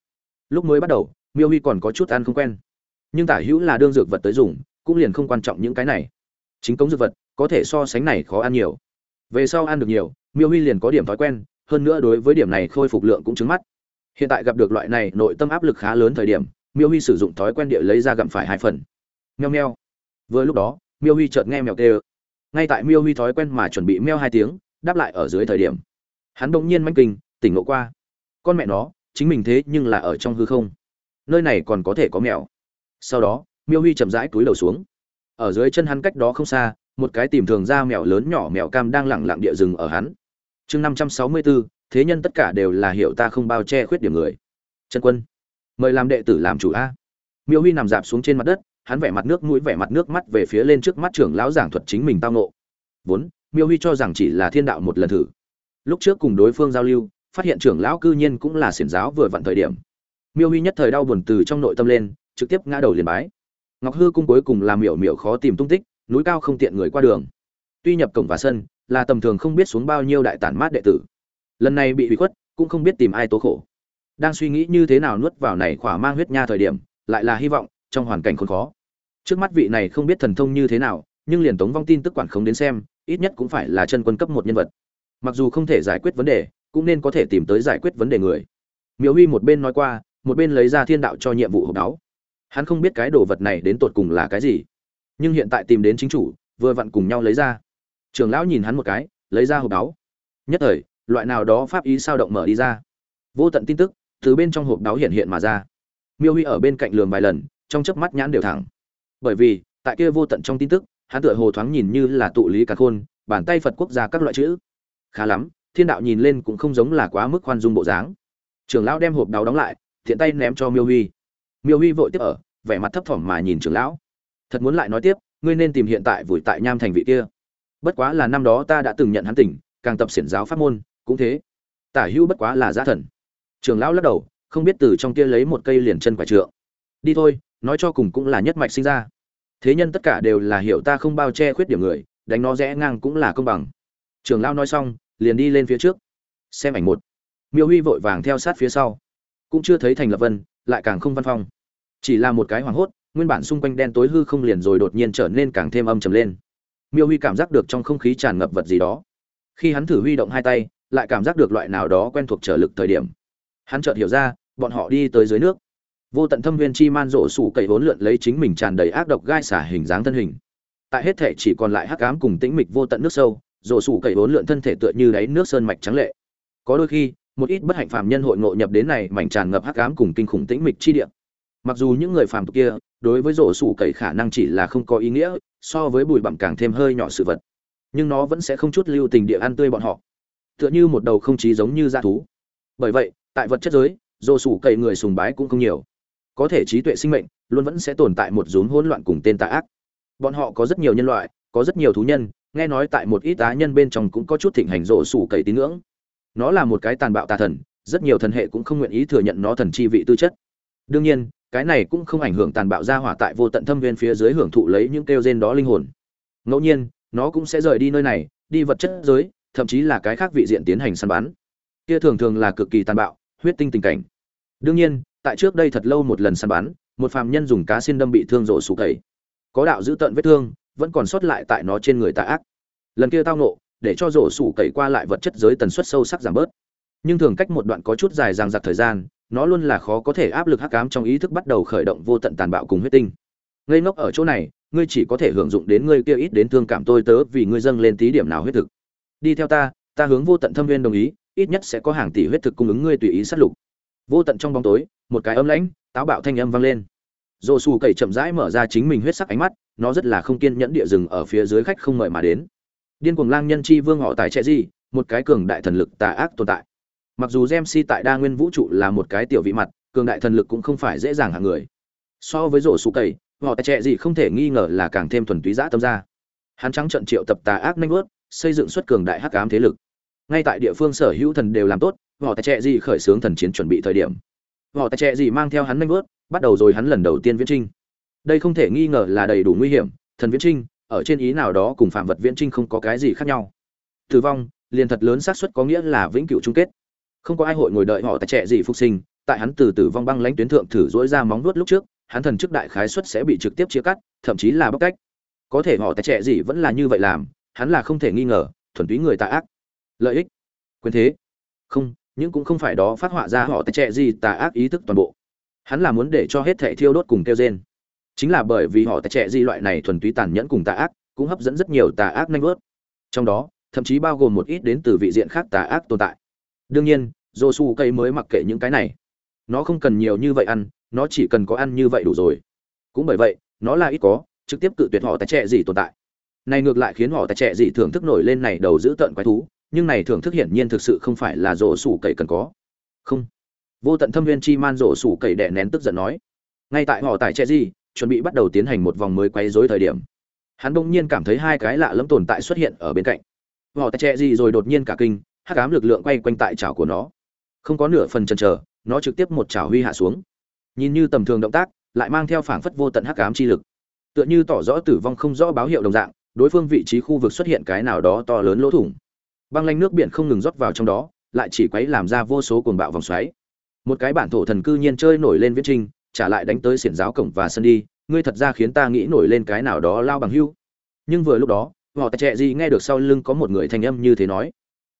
Lúc mới bắt đầu, miêu huy còn có chút ăn không quen. Nhưng tả hữu là đương dược vật tới dùng, cũng liền không quan trọng những cái này. Chính cống dược vật, có thể so sánh này khó ăn nhiều. Về sau ăn được nhiều, miêu huy liền có điểm thói quen, hơn nữa đối với điểm này khôi phục lượng cũng chứng mắt. Hiện tại gặp được loại này nội tâm áp lực khá lớn thời điểm, miêu huy sử dụng thói quen địa lấy ra gặm phải hai phần. Meo meo. Vừa lúc đó, miêu huy chợt nghe mèo kêu. Ngay tại miêu huy thói quen mà chuẩn bị meo hai tiếng, đáp lại ở dưới thời điểm. Hắn đ ỗ n g nhiên manh kinh tỉnh ngộ qua. Con mẹ nó, chính mình thế nhưng là ở trong hư không. Nơi này còn có thể có mèo. Sau đó, miêu huy chậm rãi túi đầu xuống. Ở dưới chân hắn cách đó không xa, một cái tìm thường ra mèo lớn nhỏ mèo cam đang lẳng lặng địa rừng ở hắn. Chương năm trăm sáu mươi bốn thế nhân tất cả đều là hiểu ta không bao che khuyết điểm người. Trần quân, mời làm đệ tử làm chủ a. Miêu huy nằm dạp xuống trên mặt đất, hắn vẻ mặt nước mũi vẻ mặt nước mắt về phía lên trước mắt trưởng lão giảng thuật chính mình tao nộ vốn, miêu huy cho rằng chỉ là thiên đạo một lần thử. Lúc trước cùng đối phương giao lưu phát hiện trưởng lão cư nhiên cũng là xiển giáo vừa vặn thời điểm. Miêu huy nhất thời đau buồn từ trong nội tâm lên, trực tiếp ngã đầu liền bái. Ngọc hư cung cuối cùng làm miểu miểu khó tìm tung tích, núi cao không tiện người qua đường. Tuy nhập cổng và sân, là tầm thường không biết xuống bao nhiêu đại tản mát đệ tử. Lần này bị hủy khuất, cũng không biết tìm ai tố khổ. Đang suy nghĩ như thế nào nuốt vào này khỏa mang huyết nha thời điểm, lại là hy vọng, trong hoàn cảnh khốn khó. Trước mắt vị này không biết thần thông như thế nào, nhưng liền tống vong tin tức quản không đến xem, ít nhất cũng phải là chân quân cấp một nhân vật. Mặc dù không thể giải quyết vấn đề cũng nên có thể tìm tới giải quyết vấn đề người. Miêu huy một bên nói qua, một bên lấy ra thiên đạo cho nhiệm vụ hộp đáo hắn không biết cái đồ vật này đến tột cùng là cái gì, nhưng hiện tại tìm đến chính chủ, vừa vặn cùng nhau lấy ra. Trưởng lão nhìn hắn một cái, lấy ra hộp đáo nhất thời, loại nào đó pháp ý sao động mở đi ra. Vô tận tin tức từ bên trong hộp đáo hiện hiện mà ra. Miêu huy ở bên cạnh lường vài lần, trong chớp mắt nhãn đều thẳng. Bởi vì, tại kia vô tận trong tin tức, hắn tựa hồ thoáng nhìn như là tụ lý cả khôn, bàn tay phật quốc gia các loại chữ. Khá lắm thiên đạo nhìn lên cũng không giống là quá mức khoan dung bộ dáng. Trưởng lão đem hộp đào đóng lại, thiện tay ném cho miêu huy. Miêu huy vội tiếp ở, vẻ mặt thấp thỏm mà nhìn trưởng lão. Thật muốn lại nói tiếp, ngươi nên tìm hiện tại vùi tại nham thành vị kia. Bất quá là năm đó ta đã từng nhận hắn tỉnh, càng tập xiển giáo pháp môn, cũng thế. Tả hữu bất quá là giá thần. Trưởng lão lắc đầu, không biết từ trong kia lấy một cây liền chân quả trượng. Đi thôi, nói cho cùng cũng là nhất mạch sinh ra. Thế nhân tất cả đều là hiểu ta không bao che khuyết điểm người, đánh nó rẽ ngang cũng là công bằng. Trưởng lão nói xong liền đi lên phía trước. Xem ảnh một. Miêu huy vội vàng theo sát phía sau. Cũng chưa thấy thành lập vân, lại càng không văn phong. Chỉ là một cái hoảng hốt, nguyên bản xung quanh đen tối hư không liền rồi đột nhiên trở nên càng thêm âm trầm lên. Miêu huy cảm giác được trong không khí tràn ngập vật gì đó. Khi hắn thử huy động hai tay, lại cảm giác được loại nào đó quen thuộc trở lực thời điểm. Hắn chợt hiểu ra, bọn họ đi tới dưới nước. Vô tận thâm viên chi man rộ sủ cậy vốn lượn lấy chính mình tràn đầy ác độc gai xả hình dáng thân hình. Tại hết thể chỉ còn lại hắc ám cùng tĩnh mịch vô tận nước sâu rổ sủ cậy bốn lượn thân thể tựa như đáy nước sơn mạch trắng lệ. Có đôi khi, một ít bất hạnh phàm nhân hội ngộ nhập đến này mảnh tràn ngập hắc ám cùng kinh khủng tĩnh mịch chi địa. Mặc dù những người phàm tục kia, đối với rổ sủ cậy khả năng chỉ là không có ý nghĩa, so với bụi bặm càng thêm hơi nhỏ sự vật. Nhưng nó vẫn sẽ không chút lưu tình địa ăn tươi bọn họ. Tựa như một đầu không chí giống như dã thú. Bởi vậy, tại vật chất giới, rổ sủ cậy người sùng bái cũng không nhiều. Có thể trí tuệ sinh mệnh, luôn vẫn sẽ tồn tại một rốn hỗn loạn cùng tên tà ác. Bọn họ có rất nhiều nhân loại, có rất nhiều thú nhân nghe nói tại một ít tá nhân bên trong cũng có chút thịnh hành rổ sủ cậy tín ngưỡng. Nó là một cái tàn bạo tà thần, rất nhiều thần hệ cũng không nguyện ý thừa nhận nó thần chi vị tư chất. Đương nhiên, cái này cũng không ảnh hưởng tàn bạo ra hỏa tại vô tận thâm viên phía dưới hưởng thụ lấy những kêu gen đó linh hồn. Ngẫu nhiên, nó cũng sẽ rời đi nơi này, đi vật chất giới, thậm chí là cái khác vị diện tiến hành săn bắn. Kia thường thường là cực kỳ tàn bạo, huyết tinh tình cảnh. Đương nhiên, tại trước đây thật lâu một lần săn bắn, một phàm nhân dùng cá xin đâm bị thương rộ sủ cậy. Có đạo giữ tận vết thương vẫn còn sót lại tại nó trên người tà ác. Lần kia tao nộ để cho rổ sủ cậy qua lại vật chất giới tần suất sâu sắc giảm bớt. Nhưng thường cách một đoạn có chút dài ràng giặc thời gian, nó luôn là khó có thể áp lực hắc ám trong ý thức bắt đầu khởi động vô tận tàn bạo cùng huyết tinh. Ngây ngốc ở chỗ này, ngươi chỉ có thể hưởng dụng đến ngươi kia ít đến thương cảm tôi tớ vì ngươi dâng lên tí điểm nào huyết thực. Đi theo ta ta hướng vô tận thâm viên đồng ý, ít nhất sẽ có hàng tỷ huyết thực cung ứng ngươi tùy ý sát lục. Vô tận trong bóng tối, một cái âm lãnh, táo bạo thanh âm vang lên. Dồ xù cậy chậm rãi mở ra chính mình huyết sắc ánh mắt nó rất là không kiên nhẫn địa rừng ở phía dưới khách không mời mà đến. Điên cuồng lang nhân chi vương họ tài trẻ gì một cái cường đại thần lực tà ác tồn tại. Mặc dù Gemsi tại đa nguyên vũ trụ là một cái tiểu vị mặt, cường đại thần lực cũng không phải dễ dàng hạng người. So với rổ sụ cầy, họ tài trẻ gì không thể nghi ngờ là càng thêm thuần túy giã tâm ra. Hắn trắng trận triệu tập tà ác nanh vớt xây dựng xuất cường đại hắc ám thế lực. Ngay tại địa phương sở hữu thần đều làm tốt, họ tài trẻ gì khởi xướng thần chiến chuẩn bị thời điểm. Họ tài trẻ gì mang theo hắn nanh vớt bắt đầu rồi hắn lần đầu tiên viễn trinh đây không thể nghi ngờ là đầy đủ nguy hiểm, thần viễn trinh, ở trên ý nào đó cùng phạm vật viễn trinh không có cái gì khác nhau. Tử vong, liền thật lớn xác suất có nghĩa là vĩnh cửu chung kết. Không có ai hội ngồi đợi họ tại trẻ gì phục sinh, tại hắn từ tử vong băng lãnh tuyến thượng thử dỗi ra móng vuốt lúc trước, hắn thần chức đại khái suất sẽ bị trực tiếp chia cắt, thậm chí là bóc cách có thể họ tại trẻ gì vẫn là như vậy làm, hắn là không thể nghi ngờ, thuần túy người tà ác. Lợi ích. Quyền thế. Không, nhưng cũng không phải đó phát họa ra họ tại trẻ gì tà ác ý thức toàn bộ. Hắn là muốn để cho hết thệ thiêu đốt cùng kêu gen chính là bởi vì họ tại trẻ di loại này thuần túy tàn nhẫn cùng tà ác, cũng hấp dẫn rất nhiều tà ác nanh vớt. Trong đó, thậm chí bao gồm một ít đến từ vị diện khác tà ác tồn tại. Đương nhiên dô su cây mới mặc kệ những cái này. Nó không cần nhiều như vậy ăn, nó chỉ cần có ăn như vậy đủ rồi. Cũng bởi vậy, nó là ít có, trực tiếp cự tuyệt họ tài trẻ gì tồn tại. Này ngược lại khiến họ tài trẻ gì thưởng thức nổi lên này đầu giữ tận quái thú, nhưng này thưởng thức hiển nhiên thực sự không phải là rổ sủ cậy cần có. Không. Vô tận thâm viên chi man rổ sủ cậy đẻ nén tức giận nói. Ngay tại họ tài trẻ gì chuẩn bị bắt đầu tiến hành một vòng mới quay rối thời điểm. Hắn bỗng nhiên cảm thấy hai cái lạ lẫm tồn tại xuất hiện ở bên cạnh. Họ tay che gì rồi đột nhiên cả kinh, hắc ám lực lượng quay quanh tại chảo của nó. Không có nửa phần chần chờ, nó trực tiếp một chảo huy hạ xuống. Nhìn như tầm thường động tác, lại mang theo phảng phất vô tận hắc ám chi lực. Tựa như tỏ rõ tử vong không rõ báo hiệu đồng dạng, đối phương vị trí khu vực xuất hiện cái nào đó to lớn lỗ thủng. Băng lanh nước biển không ngừng rót vào trong đó, lại chỉ quấy làm ra vô số cuồng bạo vòng xoáy. Một cái bản thổ thần cư nhiên chơi nổi lên viễn trinh trả lại đánh tới xiển giáo cổng và sân đi, ngươi thật ra khiến ta nghĩ nổi lên cái nào đó lao bằng hưu. Nhưng vừa lúc đó, họ tệ trẻ gì nghe được sau lưng có một người thanh âm như thế nói.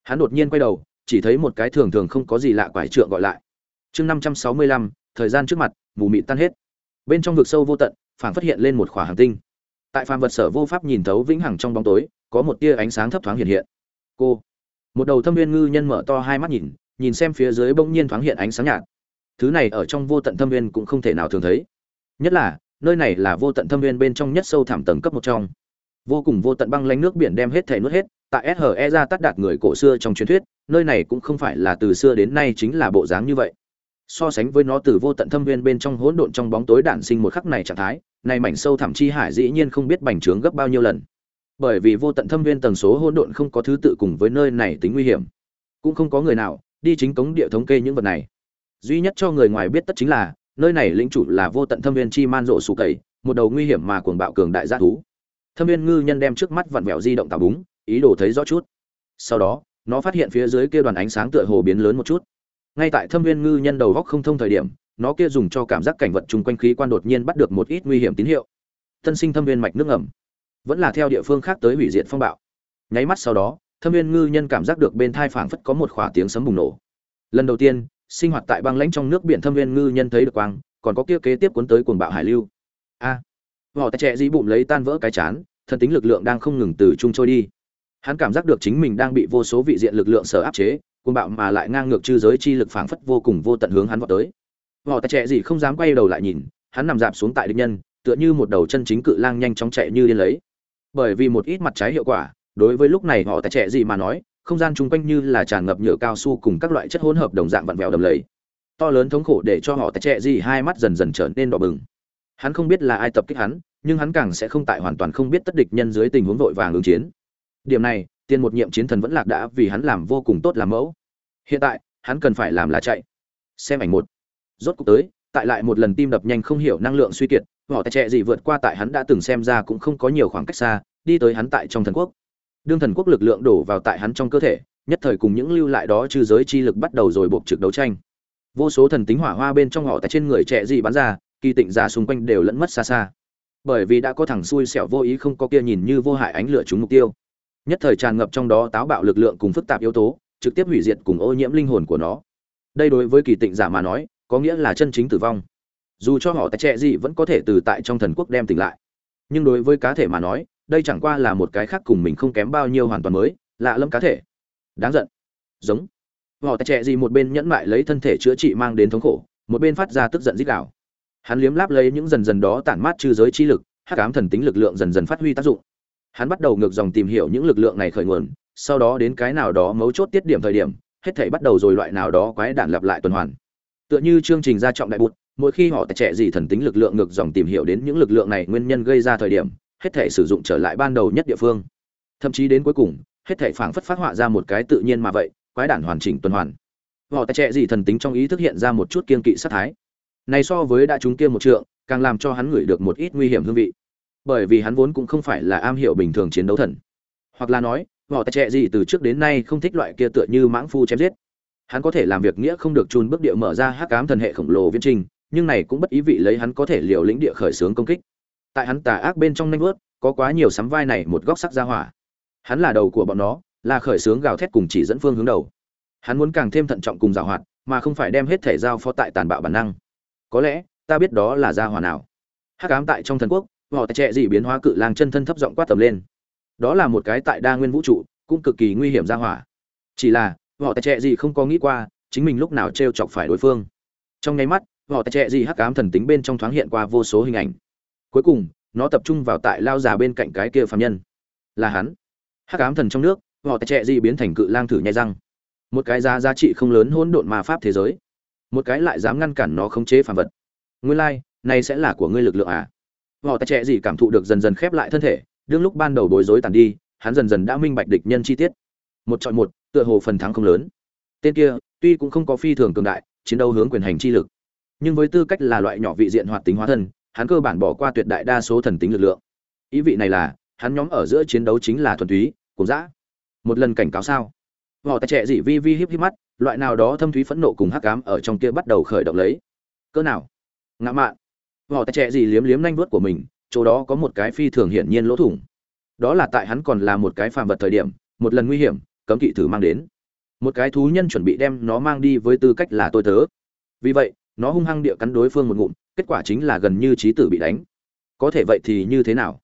Hắn đột nhiên quay đầu, chỉ thấy một cái thường thường không có gì lạ quải trượng gọi lại. Chương năm trăm sáu mươi lăm, thời gian trước mặt, mù mịt tan hết. Bên trong vực sâu vô tận, phảng phát hiện lên một khỏa hành tinh. Tại phàm vật sở vô pháp nhìn thấu vĩnh hằng trong bóng tối, có một tia ánh sáng thấp thoáng hiện hiện. Cô, một đầu thâm viên ngư nhân mở to hai mắt nhìn nhìn xem phía dưới bỗng nhiên thoáng hiện ánh sáng nhạt thứ này ở trong vô tận thâm viên cũng không thể nào thường thấy nhất là nơi này là vô tận thâm viên bên trong nhất sâu thảm tầng cấp một trong vô cùng vô tận băng lánh nước biển đem hết thể nuốt hết tại SHE ra tắt đạt người cổ xưa trong truyền thuyết, nơi này cũng không phải là từ xưa đến nay chính là bộ dáng như vậy. So sánh với nó từ vô tận thâm viên bên trong hỗn độn trong bóng tối đản sinh một khắc này trạng thái, này mảnh sâu thẳm chi hải dĩ nhiên không biết bành trướng gấp bao nhiêu lần. Bởi vì vô tận thâm viên tầng số hỗn độn không có thứ tự cùng với nơi này tính nguy hiểm, cũng không có người nào đi chính cống địa thống kê những vật này. Duy nhất cho người ngoài biết tất chính là, nơi này lĩnh chủ là vô tận thâm viên chi man rộ sủ cầy một đầu nguy hiểm mà cuồng bạo cường đại gia thú. Thâm viên ngư nhân đem trước mắt vặn vẹo di động tạo búng, ý đồ thấy rõ chút. Sau đó nó phát hiện phía dưới kia đoàn ánh sáng tựa hồ biến lớn một chút. Ngay tại thâm viên ngư nhân đầu góc không thông thời điểm nó kia dùng cho cảm giác cảnh vật chung quanh khí quan đột nhiên bắt được một ít nguy hiểm tín hiệu. Tân sinh thâm viên mạch nước ngầm. Vẫn là theo địa phương khác tới hủy diệt phong bạo. Nháy mắt sau đó thâm viên ngư nhân cảm giác được bên thai phảng phất có một khỏa tiếng sấm bùng nổ. Lần đầu tiên sinh hoạt tại băng lãnh trong nước biển thâm viên ngư nhân thấy được quang, còn có kia kế tiếp cuốn tới cuồng bạo hải lưu. A. Họ tay trẻ dĩ bụng lấy tan vỡ cái chán, thần tính lực lượng đang không ngừng từ chung trôi đi. Hắn cảm giác được chính mình đang bị vô số vị diện lực lượng sở áp chế, cuồng bạo mà lại ngang ngược chư giới chi lực phảng phất vô cùng vô tận hướng hắn vào tới. Họ tài trẻ gì không dám quay đầu lại nhìn, hắn nằm dạp xuống tại địch nhân, tựa như một đầu chân chính cự lang nhanh chóng chạy như điên lấy. Bởi vì một ít mặt trái hiệu quả, đối với lúc này họ tài trẻ gì mà nói không gian chung quanh như là tràn ngập nhựa cao su cùng các loại chất hỗn hợp đồng dạng vặn vẹo đầm lầy. To lớn thống khổ để cho họ tại trẻ gì hai mắt dần dần trở nên đỏ bừng. Hắn không biết là ai tập kích hắn, nhưng hắn càng sẽ không tại hoàn toàn không biết tất địch nhân dưới tình huống vội vàng ứng chiến. Điểm này, tiên một nhiệm chiến thần vẫn lạc đã vì hắn làm vô cùng tốt làm mẫu. Hiện tại, hắn cần phải làm là chạy. Xem ảnh một. Rốt cuộc tới, tại lại một lần tim đập nhanh không hiểu năng lượng suy kiệt, họ tại trẻ gì vượt qua tại hắn đã từng xem ra cũng không có nhiều khoảng cách xa, đi tới hắn tại trong thần quốc đương thần quốc lực lượng đổ vào tại hắn trong cơ thể, nhất thời cùng những lưu lại đó trừ giới chi lực bắt đầu rồi buộc trực đấu tranh. Vô số thần tính hỏa hoa bên trong họ tại trên người trẻ gì bắn ra, kỳ tịnh giả xung quanh đều lẫn mất xa xa. Bởi vì đã có thằng xui xẻo vô ý không có kia nhìn như vô hại ánh lửa trúng mục tiêu. Nhất thời tràn ngập trong đó táo bạo lực lượng cùng phức tạp yếu tố, trực tiếp hủy diệt cùng ô nhiễm linh hồn của nó. Đây đối với kỳ tịnh giả mà nói, có nghĩa là chân chính tử vong. Dù cho họ tại trẻ gì vẫn có thể từ tại trong thần quốc đem tỉnh lại. Nhưng đối với cá thể mà nói đây chẳng qua là một cái khác cùng mình không kém bao nhiêu hoàn toàn mới, lạ lẫm cá thể. Đáng giận. Giống. Họ trẻ gì một bên nhẫn mại lấy thân thể chữa trị mang đến thống khổ, một bên phát ra tức giận dích đảo hắn liếm láp lấy những dần dần đó tản mát chư giới chi lực, hắc ám thần tính lực lượng dần dần phát huy tác dụng. Hắn bắt đầu ngược dòng tìm hiểu những lực lượng này khởi nguồn, sau đó đến cái nào đó mấu chốt tiết điểm thời điểm, hết thảy bắt đầu rồi loại nào đó quái đản lặp lại tuần hoàn. Tựa như chương trình gia trọng đại bụt, mỗi khi họ trẻ gì thần tính lực lượng ngược dòng tìm hiểu đến những lực lượng này nguyên nhân gây ra thời điểm hết thể sử dụng trở lại ban đầu nhất địa phương. Thậm chí đến cuối cùng, hết thể phảng phất phát họa ra một cái tự nhiên mà vậy, quái đản hoàn chỉnh tuần hoàn. Họ trẻ gì thần tính trong ý thức hiện ra một chút kiên kỵ sát thái. Này so với đã chúng kia một trượng, càng làm cho hắn ngửi được một ít nguy hiểm hương vị. Bởi vì hắn vốn cũng không phải là am hiểu bình thường chiến đấu thần. Hoặc là nói, họ trẻ gì từ trước đến nay không thích loại kia tựa như mãng phu chém giết. Hắn có thể làm việc nghĩa không được chun bước địa mở ra hắc ám thần hệ khổng lồ viễn trình, nhưng này cũng bất ý vị lấy hắn có thể liều lĩnh địa khởi xướng công kích tại hắn tà ác bên trong nanh vớt, có quá nhiều sắm vai này một góc sắc ra hỏa. Hắn là đầu của bọn nó, là khởi xướng gào thét cùng chỉ dẫn phương hướng đầu. Hắn muốn càng thêm thận trọng cùng giảo hoạt, mà không phải đem hết thể giao phó tại tàn bạo bản năng. Có lẽ, ta biết đó là gia hỏa nào. Hắc ám tại trong thần quốc, họ trẻ gì biến hóa cự lang chân thân thấp giọng quát tầm lên. Đó là một cái tại đa nguyên vũ trụ, cũng cực kỳ nguy hiểm gia hỏa. Chỉ là, họ trẻ gì không có nghĩ qua, chính mình lúc nào t chọc phải đối phương. Trong nháy mắt, họ trẻ gì hắc ám thần tính bên trong thoáng hiện qua vô số hình ảnh cuối cùng, nó tập trung vào tại lao già bên cạnh cái kia phạm nhân. Là hắn. Hắc ám thần trong nước, họ trẻ gì biến thành cự lang thử nhai răng. Một cái giá giá trị không lớn hỗn độn ma pháp thế giới. Một cái lại dám ngăn cản nó khống chế phàm vật. Nguyên lai, này sẽ là của ngươi lực lượng à? Họ ta trẻ gì cảm thụ được dần dần khép lại thân thể, đương lúc ban đầu bối rối tàn đi, hắn dần dần đã minh bạch địch nhân chi tiết. Một chọn một, tựa hồ phần thắng không lớn. Tên kia, tuy cũng không có phi thường cường đại, chiến đấu hướng quyền hành chi lực. Nhưng với tư cách là loại nhỏ vị diện hoạt tính hóa thân hắn cơ bản bỏ qua tuyệt đại đa số thần tính lực lượng. Ý vị này là, hắn nhóm ở giữa chiến đấu chính là thuần túy cùng dã. Một lần cảnh cáo sao? Họ ta trẻ dị vi vi híp híp mắt, loại nào đó thâm thúy phẫn nộ cùng hắc ám ở trong kia bắt đầu khởi động lấy. Cỡ nào? Ngã mạn. Họ ta trẻ dị liếm liếm nanh vuốt của mình, chỗ đó có một cái phi thường hiển nhiên lỗ thủng. Đó là tại hắn còn là một cái phàm vật thời điểm, một lần nguy hiểm, cấm kỵ thử mang đến. Một cái thú nhân chuẩn bị đem nó mang đi với tư cách là tôi tớ. Vì vậy, nó hung hăng địa cắn đối phương một ngụm kết quả chính là gần như trí tử bị đánh. Có thể vậy thì như thế nào?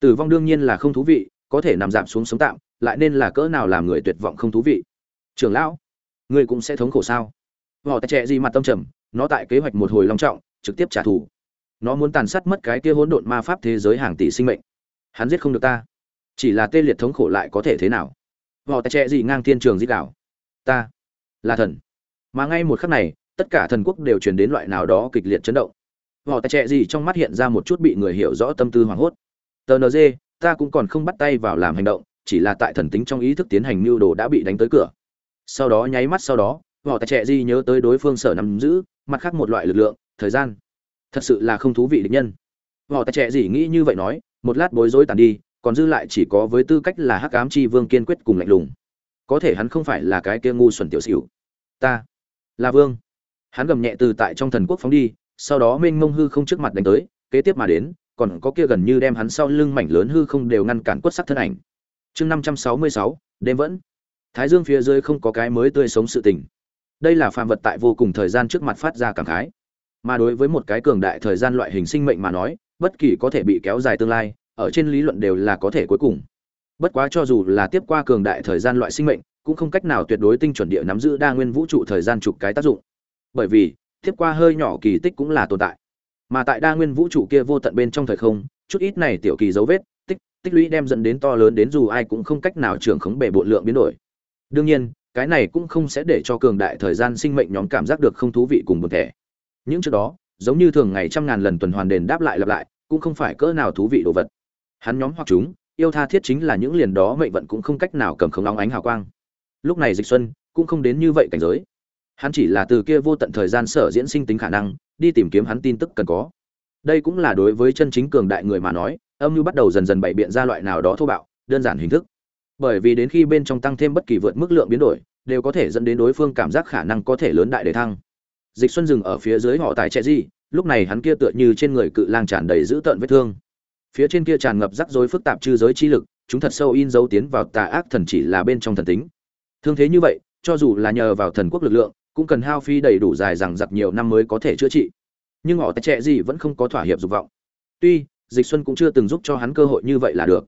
Tử vong đương nhiên là không thú vị, có thể nằm giảm xuống sống tạm, lại nên là cỡ nào làm người tuyệt vọng không thú vị. Trưởng lão, ngươi cũng sẽ thống khổ sao? Họ ta trẻ gì mặt tâm trầm, nó tại kế hoạch một hồi long trọng, trực tiếp trả thù. Nó muốn tàn sát mất cái kia hỗn độn ma pháp thế giới hàng tỷ sinh mệnh. Hắn giết không được ta. Chỉ là tê liệt thống khổ lại có thể thế nào? Họ ta trẻ gì ngang thiên trường giết đảo ta là thần. Mà ngay một khắc này, tất cả thần quốc đều truyền đến loại nào đó kịch liệt chấn động họ ta trẻ gì trong mắt hiện ra một chút bị người hiểu rõ tâm tư hoảng hốt. Tờ ta cũng còn không bắt tay vào làm hành động, chỉ là tại thần tính trong ý thức tiến hành mưu đồ đã bị đánh tới cửa. Sau đó nháy mắt sau đó họ ta trẻ gì nhớ tới đối phương sở nắm giữ, mặt khác một loại lực lượng, thời gian. Thật sự là không thú vị địch nhân. Họ ta trẻ gì nghĩ như vậy nói, một lát bối rối tàn đi, còn dư lại chỉ có với tư cách là hắc ám chi vương kiên quyết cùng lạnh lùng. Có thể hắn không phải là cái kia ngu xuẩn tiểu xỉu. Ta là vương. Hắn gầm nhẹ từ tại trong thần quốc phóng đi sau đó mênh mông hư không trước mặt đánh tới, kế tiếp mà đến, còn có kia gần như đem hắn sau lưng mảnh lớn hư không đều ngăn cản quất sắc thân ảnh. Chương năm trăm sáu mươi sáu, đêm vẫn. Thái dương phía dưới không có cái mới tươi sống sự tình. Đây là phàm vật tại vô cùng thời gian trước mặt phát ra cảm khái. Mà đối với một cái cường đại thời gian loại hình sinh mệnh mà nói, bất kỳ có thể bị kéo dài tương lai, ở trên lý luận đều là có thể cuối cùng. Bất quá cho dù là tiếp qua cường đại thời gian loại sinh mệnh, cũng không cách nào tuyệt đối tinh chuẩn địa nắm giữ đa nguyên vũ trụ thời gian chụp cái tác dụng. Bởi vì tiếp qua hơi nhỏ kỳ tích cũng là tồn tại. Mà tại đa nguyên vũ trụ kia vô tận bên trong thời không, chút ít này tiểu kỳ dấu vết, tích tích lũy đem dẫn đến to lớn đến dù ai cũng không cách nào trưởng khống bể bộ lượng biến đổi. Đương nhiên, cái này cũng không sẽ để cho cường đại thời gian sinh mệnh nhóm cảm giác được không thú vị cùng buồn thể những trước đó, giống như thường ngày trăm ngàn lần tuần hoàn đền đáp lại lặp lại, cũng không phải cỡ nào thú vị đồ vật. Hắn nhóm hoặc chúng, yêu tha thiết chính là những liền đó mệnh vận cũng không cách nào cầm không long ánh hào quang. Lúc này dịch xuân cũng không đến như vậy cảnh giới hắn chỉ là từ kia vô tận thời gian sở diễn sinh tính khả năng, đi tìm kiếm hắn tin tức cần có. Đây cũng là đối với chân chính cường đại người mà nói, âm mưu bắt đầu dần dần bày biện ra loại nào đó thô bạo, đơn giản hình thức. Bởi vì đến khi bên trong tăng thêm bất kỳ vượt mức lượng biến đổi, đều có thể dẫn đến đối phương cảm giác khả năng có thể lớn đại để thăng. Dịch xuân dừng ở phía dưới họ tài trẻ gì lúc này hắn kia tựa như trên người cự lang tràn đầy dữ tợn vết thương. Phía trên kia tràn ngập rắc rối phức tạp chư giới chi lực, chúng thật sâu in dấu tiến vào tà ác thần chỉ là bên trong thần tính. Thương thế như vậy, cho dù là nhờ vào thần quốc lực lượng cũng cần hao phi đầy đủ dài rằng giặc nhiều năm mới có thể chữa trị. Nhưng họ tài trẻ gì vẫn không có thỏa hiệp dục vọng. Tuy, dịch xuân cũng chưa từng giúp cho hắn cơ hội như vậy là được.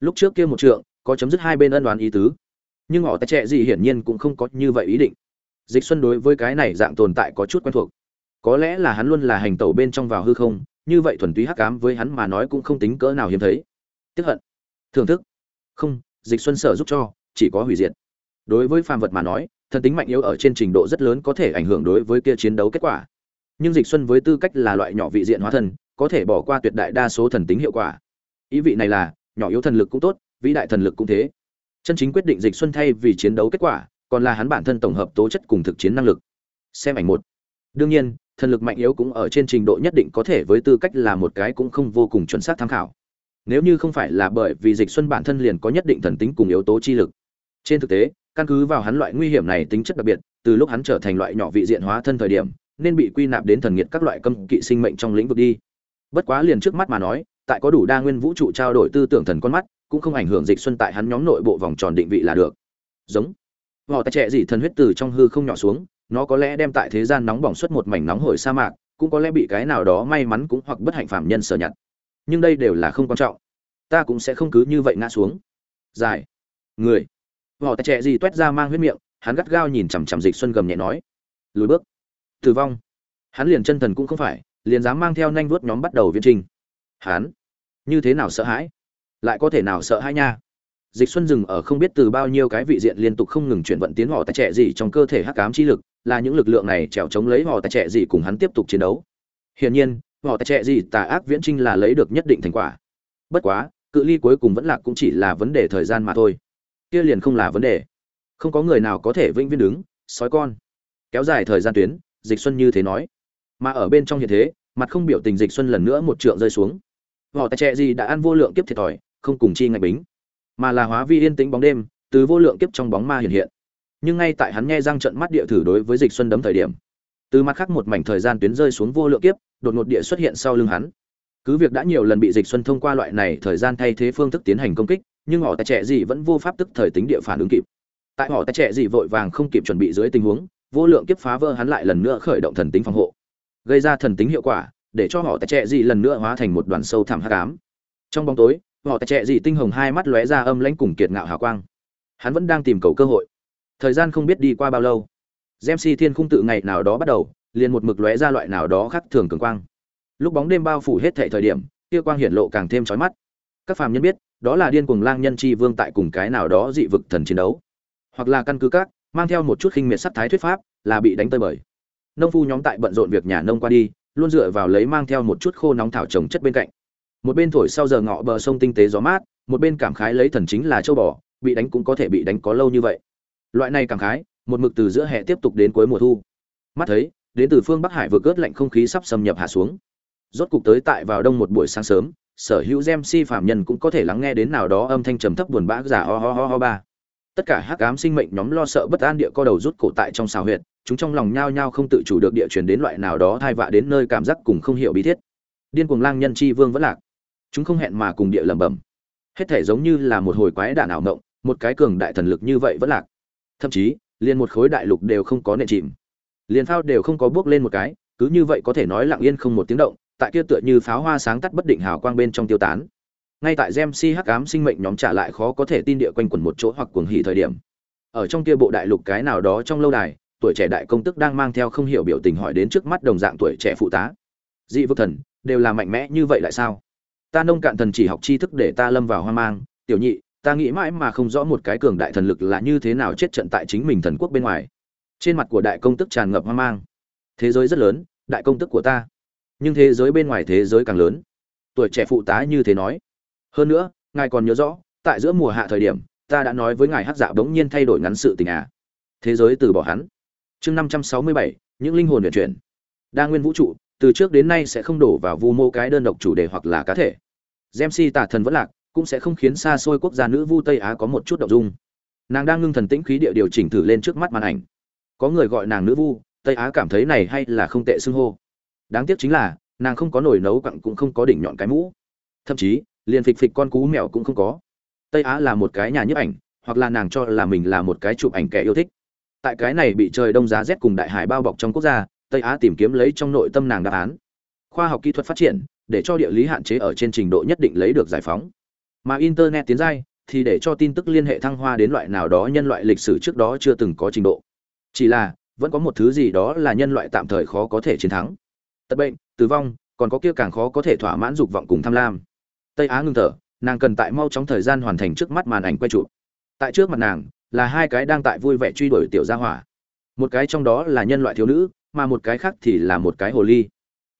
Lúc trước kia một trượng, có chấm dứt hai bên ân đoán ý tứ. Nhưng họ tài trẻ gì hiển nhiên cũng không có như vậy ý định. Dịch xuân đối với cái này dạng tồn tại có chút quen thuộc. Có lẽ là hắn luôn là hành tẩu bên trong vào hư không, như vậy thuần túy hắc ám với hắn mà nói cũng không tính cỡ nào hiếm thấy. Tức hận. Thưởng thức. Không, dịch xuân sở giúp cho, chỉ có hủy diệt. Đối với phàm vật mà nói thần tính mạnh yếu ở trên trình độ rất lớn có thể ảnh hưởng đối với kia chiến đấu kết quả. Nhưng dịch xuân với tư cách là loại nhỏ vị diện hóa thần, có thể bỏ qua tuyệt đại đa số thần tính hiệu quả. Ý vị này là nhỏ yếu thần lực cũng tốt vĩ đại thần lực cũng thế. Chân chính quyết định dịch xuân thay vì chiến đấu kết quả còn là hắn bản thân tổng hợp tố chất cùng thực chiến năng lực. Xem ảnh một. Đương nhiên thần lực mạnh yếu cũng ở trên trình độ nhất định có thể với tư cách là một cái cũng không vô cùng chuẩn xác tham khảo. Nếu như không phải là bởi vì dịch xuân bản thân liền có nhất định thần tính cùng yếu tố chi lực. Trên thực tế căn cứ vào hắn loại nguy hiểm này tính chất đặc biệt, từ lúc hắn trở thành loại nhỏ vị diện hóa thân thời điểm, nên bị quy nạp đến thần nghiệt các loại cấm kỵ sinh mệnh trong lĩnh vực đi. Bất quá liền trước mắt mà nói, tại có đủ đa nguyên vũ trụ trao đổi tư tưởng thần con mắt, cũng không ảnh hưởng dịch xuân tại hắn nhóm nội bộ vòng tròn định vị là được. Giống. Họ ta trẻ gì thần huyết từ trong hư không nhỏ xuống, nó có lẽ đem tại thế gian nóng bỏng xuất một mảnh nóng hổi sa mạc, cũng có lẽ bị cái nào đó may mắn cũng hoặc bất hạnh phạm nhân sở nhặt. Nhưng đây đều là không quan trọng. Ta cũng sẽ không cứ như vậy ngã xuống. Dài người họ tay trẻ gì toét ra mang huyết miệng, hắn gắt gao nhìn chằm chằm dịch xuân gầm nhẹ nói, lùi bước. Tử vong. Hắn liền chân thần cũng không phải, liền dám mang theo nhanh vuốt nhóm bắt đầu viên trình. Hắn, như thế nào sợ hãi? Lại có thể nào sợ hãi nha? Dịch xuân dừng ở không biết từ bao nhiêu cái vị diện liên tục không ngừng chuyển vận tiến họ tại trẻ gì trong cơ thể hắc ám chi lực, là những lực lượng này trèo chống lấy họ tại trẻ gì cùng hắn tiếp tục chiến đấu. Hiển nhiên họ tại trẻ gì tà ác viễn trinh là lấy được nhất định thành quả. Bất quá, cự ly cuối cùng vẫn là cũng chỉ là vấn đề thời gian mà thôi kia liền không là vấn đề. Không có người nào có thể vĩnh viễn đứng, sói con. Kéo dài thời gian tuyến, dịch xuân như thế nói. Mà ở bên trong hiện thế, mặt không biểu tình dịch xuân lần nữa một trượng rơi xuống. Họ tài trẻ gì đã ăn vô lượng kiếp thiệt thòi, không cùng chi ngạch bính. Mà là hóa vi yên tĩnh bóng đêm, từ vô lượng kiếp trong bóng ma hiện hiện. Nhưng ngay tại hắn nghe răng trận mắt địa thử đối với dịch xuân đấm thời điểm, từ mặt khác một mảnh thời gian tuyến rơi xuống vô lượng kiếp, đột ngột địa xuất hiện sau lưng hắn. Cứ việc đã nhiều lần bị dịch xuân thông qua loại này thời gian thay thế phương thức tiến hành công kích nhưng họ tại trẻ gì vẫn vô pháp tức thời tính địa phản ứng kịp. Tại họ tại trẻ gì vội vàng không kịp chuẩn bị dưới tình huống, vô lượng kiếp phá vỡ hắn lại lần nữa khởi động thần tính phòng hộ. Gây ra thần tính hiệu quả, để cho họ tại trẻ gì lần nữa hóa thành một đoàn sâu thẳm hắc ám. Trong bóng tối, họ tại trẻ gì tinh hồng hai mắt lóe ra âm lãnh cùng kiệt ngạo hào quang. Hắn vẫn đang tìm cầu cơ hội. Thời gian không biết đi qua bao lâu, gem si thiên khung tự ngày nào đó bắt đầu, liền một mực lóe ra loại nào đó khác thường cường quang. Lúc bóng đêm bao phủ hết thảy thời điểm kia quang hiển lộ càng thêm chói mắt. Các phàm nhân biết đó là điên cuồng lang nhân chi vương tại cùng cái nào đó dị vực thần chiến đấu. Hoặc là căn cứ các, mang theo một chút khinh miệt sắc thái thuyết pháp, là bị đánh tơi bời. Nông phu nhóm tại bận rộn việc nhà nông qua đi, luôn dựa vào lấy mang theo một chút khô nóng thảo trồng chất bên cạnh. Một bên thổi sau giờ ngọ bờ sông tinh tế gió mát, một bên cảm khái lấy thần chính là châu bò, bị đánh cũng có thể bị đánh có lâu như vậy. Loại này cảm khái, một mực từ giữa hè tiếp tục đến cuối mùa thu. Mắt thấy, đến từ phương bắc hải vừa cướp lạnh không khí sắp xâm nhập hạ xuống. Rốt cục tới tại vào đông một buổi sáng sớm sở hữu gem si phạm nhân cũng có thể lắng nghe đến nào đó âm thanh trầm thấp buồn bã giả ho ho ho ho ba. Tất cả hắc ám sinh mệnh nhóm lo sợ bất an địa co đầu rút cổ tại trong xào huyệt, chúng trong lòng nhao nhao không tự chủ được địa chuyển đến loại nào đó thai vạ đến nơi cảm giác cùng không hiểu bí thiết. Điên cuồng lang nhân chi vương vẫn lạc. Chúng không hẹn mà cùng địa lẩm bẩm. Hết thể giống như là một hồi quái đạn ảo ngộng một cái cường đại thần lực như vậy vẫn lạc. Thậm chí, liền một khối đại lục đều không có nền chìm. Liền phao đều không có bước lên một cái, cứ như vậy có thể nói lặng yên không một tiếng động tại kia tựa như pháo hoa sáng tắt bất định hào quang bên trong tiêu tán. Ngay tại gem si hắc ám sinh mệnh nhóm trả lại khó có thể tin địa quanh quẩn một chỗ hoặc cuồng hỉ thời điểm. Ở trong kia bộ đại lục cái nào đó trong lâu đài, tuổi trẻ đại công tức đang mang theo không hiểu biểu tình hỏi đến trước mắt đồng dạng tuổi trẻ phụ tá. Dị vực thần, đều là mạnh mẽ như vậy lại sao? Ta nông cạn thần chỉ học tri thức để ta lâm vào hoang mang. Tiểu nhị, ta nghĩ mãi mà không rõ một cái cường đại thần lực là như thế nào chết trận tại chính mình thần quốc bên ngoài. Trên mặt của đại công tức tràn ngập hoang mang. Thế giới rất lớn, đại công tức của ta nhưng thế giới bên ngoài thế giới càng lớn. Tuổi trẻ phụ tá như thế nói. Hơn nữa, ngài còn nhớ rõ, tại giữa mùa hạ thời điểm, ta đã nói với ngài hát dạ bỗng nhiên thay đổi ngắn sự tình à. Thế giới từ bỏ hắn. Chương năm trăm sáu mươi bảy, những linh hồn vận chuyển. Đa nguyên vũ trụ, từ trước đến nay sẽ không đổ vào vu mô cái đơn độc chủ đề hoặc là cá thể. Gem si tả thần vẫn lạc, cũng sẽ không khiến xa xôi quốc gia nữ vu tây á có một chút động dung. Nàng đang ngưng thần tĩnh khí địa điều chỉnh thử lên trước mắt màn ảnh. Có người gọi nàng nữ vu, tây á cảm thấy này hay là không tệ xưng hô đáng tiếc chính là, nàng không có nồi nấu cặn cũng không có đỉnh nhọn cái mũ. Thậm chí, liền phịch phịch con cú mèo cũng không có. Tây á là một cái nhà nhiếp ảnh, hoặc là nàng cho là mình là một cái chụp ảnh kẻ yêu thích. Tại cái này bị trời đông giá rét cùng đại hải bao bọc trong quốc gia, tây á tìm kiếm lấy trong nội tâm nàng đáp án. Khoa học kỹ thuật phát triển, để cho địa lý hạn chế ở trên trình độ nhất định lấy được giải phóng. Mà internet tiến giai, thì để cho tin tức liên hệ thăng hoa đến loại nào đó nhân loại lịch sử trước đó chưa từng có trình độ. Chỉ là, vẫn có một thứ gì đó là nhân loại tạm thời khó có thể chiến thắng tật bệnh, tử vong, còn có kia càng khó có thể thỏa mãn dục vọng cùng tham lam. Tây á ngưng thở, nàng cần tại mau chóng thời gian hoàn thành trước mắt màn ảnh quay trụ tại trước mặt nàng, là hai cái đang tại vui vẻ truy đuổi tiểu gia hỏa. Một cái trong đó là nhân loại thiếu nữ, mà một cái khác thì là một cái hồ ly.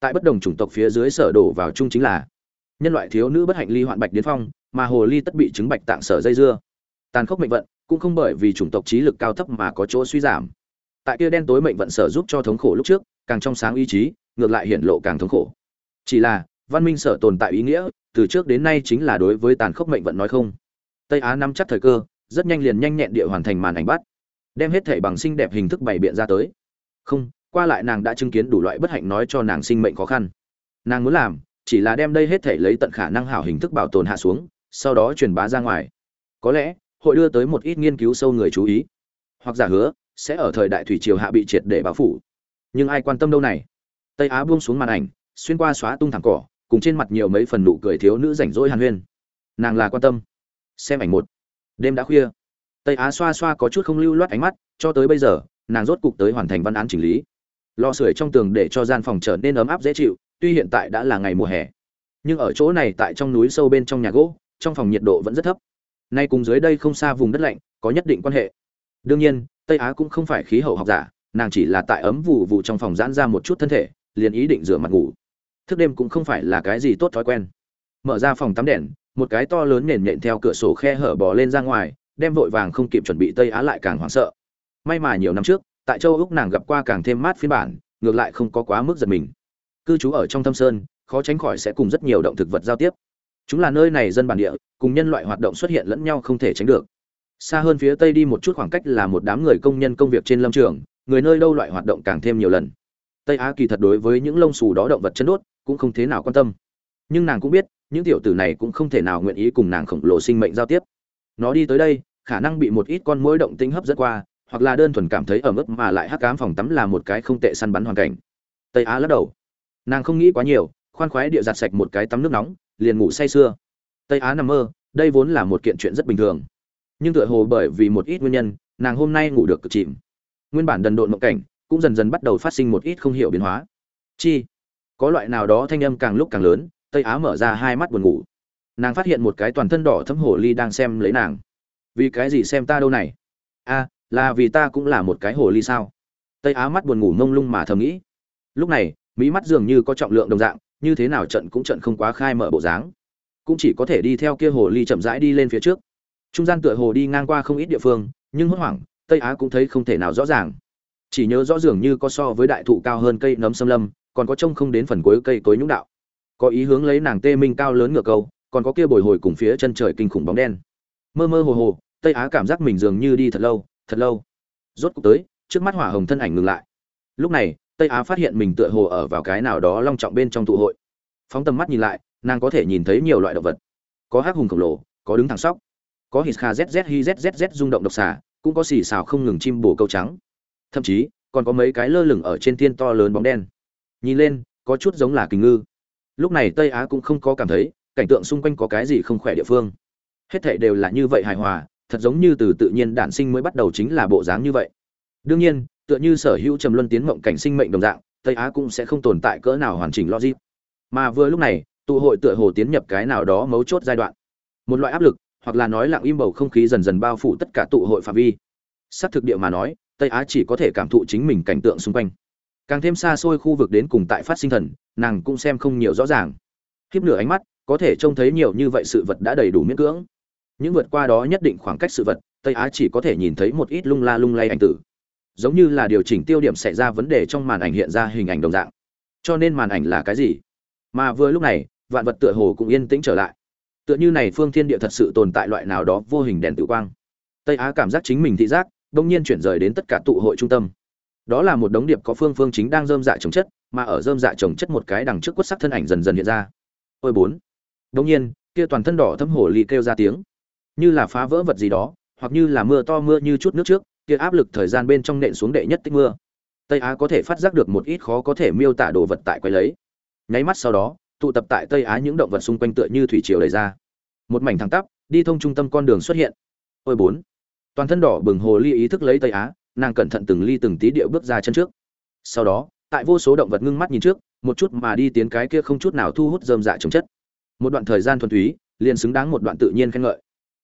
Tại bất đồng chủng tộc phía dưới sở đổ vào chung chính là nhân loại thiếu nữ bất hạnh ly hoạn bạch điến phong, mà hồ ly tất bị chứng bạch tạng sở dây dưa. Tàn khốc mệnh vận, cũng không bởi vì chủng tộc trí lực cao thấp mà có chỗ suy giảm. Tại kia đen tối mệnh vận sở giúp cho thống khổ lúc trước, càng trong sáng ý chí ngược lại hiện lộ càng thống khổ. Chỉ là, văn minh sở tồn tại ý nghĩa, từ trước đến nay chính là đối với tàn khốc mệnh vận nói không. Tây á nắm chắc thời cơ, rất nhanh liền nhanh nhẹn địa hoàn thành màn ảnh bắt, đem hết thể bằng xinh đẹp hình thức bày biện ra tới. Không, qua lại nàng đã chứng kiến đủ loại bất hạnh nói cho nàng sinh mệnh khó khăn. Nàng muốn làm, chỉ là đem đây hết thể lấy tận khả năng hảo hình thức bảo tồn hạ xuống, sau đó truyền bá ra ngoài. Có lẽ, hội đưa tới một ít nghiên cứu sâu người chú ý. Hoặc giả hứa, sẽ ở thời đại thủy triều hạ bị triệt để báo phủ. Nhưng ai quan tâm đâu này? Tây á buông xuống màn ảnh, xuyên qua xóa tung thẳng cỏ, cùng trên mặt nhiều mấy phần nụ cười thiếu nữ rảnh rỗi hàn huyên. Nàng là quan tâm. Xem ảnh một. Đêm đã khuya. Tây á xoa xoa có chút không lưu loát ánh mắt, cho tới bây giờ, nàng rốt cục tới hoàn thành văn án chỉnh lý. Lò sưởi trong tường để cho gian phòng trở nên ấm áp dễ chịu, tuy hiện tại đã là ngày mùa hè. Nhưng ở chỗ này tại trong núi sâu bên trong nhà gỗ, trong phòng nhiệt độ vẫn rất thấp. Nay cùng dưới đây không xa vùng đất lạnh, có nhất định quan hệ. Đương nhiên, tây á cũng không phải khí hậu học giả, nàng chỉ là tại ấm vụ vụ trong phòng giãn ra một chút thân thể liền ý định rửa mặt ngủ. Thức đêm cũng không phải là cái gì tốt thói quen. Mở ra phòng tắm đèn, một cái to lớn nền nện theo cửa sổ khe hở bò lên ra ngoài, đem vội vàng không kịp chuẩn bị tây á lại càng hoảng sợ. May mà nhiều năm trước, tại châu úc nàng gặp qua càng thêm mát phiên bản, ngược lại không có quá mức giật mình. Cư trú ở trong thâm sơn, khó tránh khỏi sẽ cùng rất nhiều động thực vật giao tiếp. Chúng là nơi này dân bản địa, cùng nhân loại hoạt động xuất hiện lẫn nhau không thể tránh được. Xa hơn phía tây đi một chút khoảng cách là một đám người công nhân công việc trên lâm trường, người nơi đâu loại hoạt động càng thêm nhiều lần tây á kỳ thật đối với những lông xù đó động vật chân đốt cũng không thế nào quan tâm. Nhưng nàng cũng biết, những tiểu tử này cũng không thể nào nguyện ý cùng nàng khổng lồ sinh mệnh giao tiếp. Nó đi tới đây, khả năng bị một ít con mũi động tinh hấp dẫn qua, hoặc là đơn thuần cảm thấy ở mức mà lại hắc cám phòng tắm là một cái không tệ săn bắn hoàn cảnh. Tây á lắc đầu. Nàng không nghĩ quá nhiều, khoan khoái địa giặt sạch một cái tắm nước nóng, liền ngủ say sưa. Tây á nằm mơ, đây vốn là một kiện chuyện rất bình thường. Nhưng tựa hồ bởi vì một ít nguyên nhân, nàng hôm nay ngủ được cực chìm. Nguyên bản đần độn mộng cảnh cũng dần dần bắt đầu phát sinh một ít không hiểu biến hóa. Chi, có loại nào đó thanh âm càng lúc càng lớn, tây á mở ra hai mắt buồn ngủ. Nàng phát hiện một cái toàn thân đỏ thấm hồ ly đang xem lấy nàng. Vì cái gì xem ta đâu này? A, là vì ta cũng là một cái hồ ly sao? Tây á mắt buồn ngủ mông lung mà thầm nghĩ. Lúc này mỹ mắt dường như có trọng lượng đồng dạng, như thế nào trận cũng trận không quá khai mở bộ dáng. Cũng chỉ có thể đi theo kia hồ ly chậm rãi đi lên phía trước. Trung gian tựa hồ đi ngang qua không ít địa phương, nhưng hốt hoảng, tây á cũng thấy không thể nào rõ ràng chỉ nhớ rõ dường như có so với đại thụ cao hơn cây nấm xâm lâm, còn có trông không đến phần cuối cây cối nhũng đạo. Có ý hướng lấy nàng tê minh cao lớn ngược câu, còn có kia bồi hồi cùng phía chân trời kinh khủng bóng đen. Mơ mơ hồ hồ, tây á cảm giác mình dường như đi thật lâu thật lâu. Rốt cuộc tới, trước mắt hỏa hồng thân ảnh ngừng lại. Lúc này, tây á phát hiện mình tựa hồ ở vào cái nào đó long trọng bên trong tụ hội. Phóng tầm mắt nhìn lại, nàng có thể nhìn thấy nhiều loại động vật. Có hắc hùng khổng lồ, có đứng thẳng sóc, có hít kha zz hi zzz rung động độc xà, cũng có xì xào không ngừng chim bồ câu trắng thậm chí còn có mấy cái lơ lửng ở trên thiên to lớn bóng đen. Nhìn lên, có chút giống là kình ngư. Lúc này tây á cũng không có cảm thấy, cảnh tượng xung quanh có cái gì không khỏe địa phương. Hết thảy đều là như vậy hài hòa, thật giống như từ tự nhiên đản sinh mới bắt đầu chính là bộ dáng như vậy. Đương nhiên, tựa như sở hữu trầm luân tiến mộng cảnh sinh mệnh đồng dạng, tây á cũng sẽ không tồn tại cỡ nào hoàn chỉnh logic. Mà vừa lúc này, tụ hội tựa hồ tiến nhập cái nào đó mấu chốt giai đoạn. Một loại áp lực, hoặc là nói lặng im bầu không khí dần dần bao phủ tất cả tụ hội phạm vi. Xác thực địa mà nói tây á chỉ có thể cảm thụ chính mình cảnh tượng xung quanh. Càng thêm xa xôi khu vực đến cùng tại phát sinh thần, nàng cũng xem không nhiều rõ ràng. Khiếp nửa ánh mắt, có thể trông thấy nhiều như vậy sự vật đã đầy đủ miễn cưỡng. Những vượt qua đó nhất định khoảng cách sự vật, tây á chỉ có thể nhìn thấy một ít lung la lung lay ảnh tử. Giống như là điều chỉnh tiêu điểm xảy ra vấn đề trong màn ảnh hiện ra hình ảnh đồng dạng. Cho nên màn ảnh là cái gì? Mà vừa lúc này, vạn vật tựa hồ cũng yên tĩnh trở lại. Tựa như này phương thiên địa thật sự tồn tại loại nào đó vô hình đèn tự quang. Tây á cảm giác chính mình thị giác đông nhiên chuyển rời đến tất cả tụ hội trung tâm. Đó là một đống điệp có phương phương chính đang dơm dạ trồng chất, mà ở dơm dạ trồng chất một cái đằng trước quất sắc thân ảnh dần dần hiện ra. Ôi bốn. Đông nhiên, kia toàn thân đỏ thấm hổ ly kêu ra tiếng. Như là phá vỡ vật gì đó, hoặc như là mưa to mưa như chút nước trước, kia áp lực thời gian bên trong nện xuống đệ nhất tích mưa. Tây á có thể phát giác được một ít khó có thể miêu tả đồ vật tại quay lấy. Nháy mắt sau đó, tụ tập tại tây á những động vật xung quanh tựa như thủy triều đầy ra. Một mảnh thẳng tắp, đi thông trung tâm con đường xuất hiện. Ôi bốn toàn thân đỏ bừng hồ ly ý thức lấy tây á, nàng cẩn thận từng ly từng tí điệu bước ra chân trước. Sau đó, tại vô số động vật ngưng mắt nhìn trước, một chút mà đi tiến cái kia không chút nào thu hút dơm dạ trồng chất. Một đoạn thời gian thuần túy, liền xứng đáng một đoạn tự nhiên khen ngợi.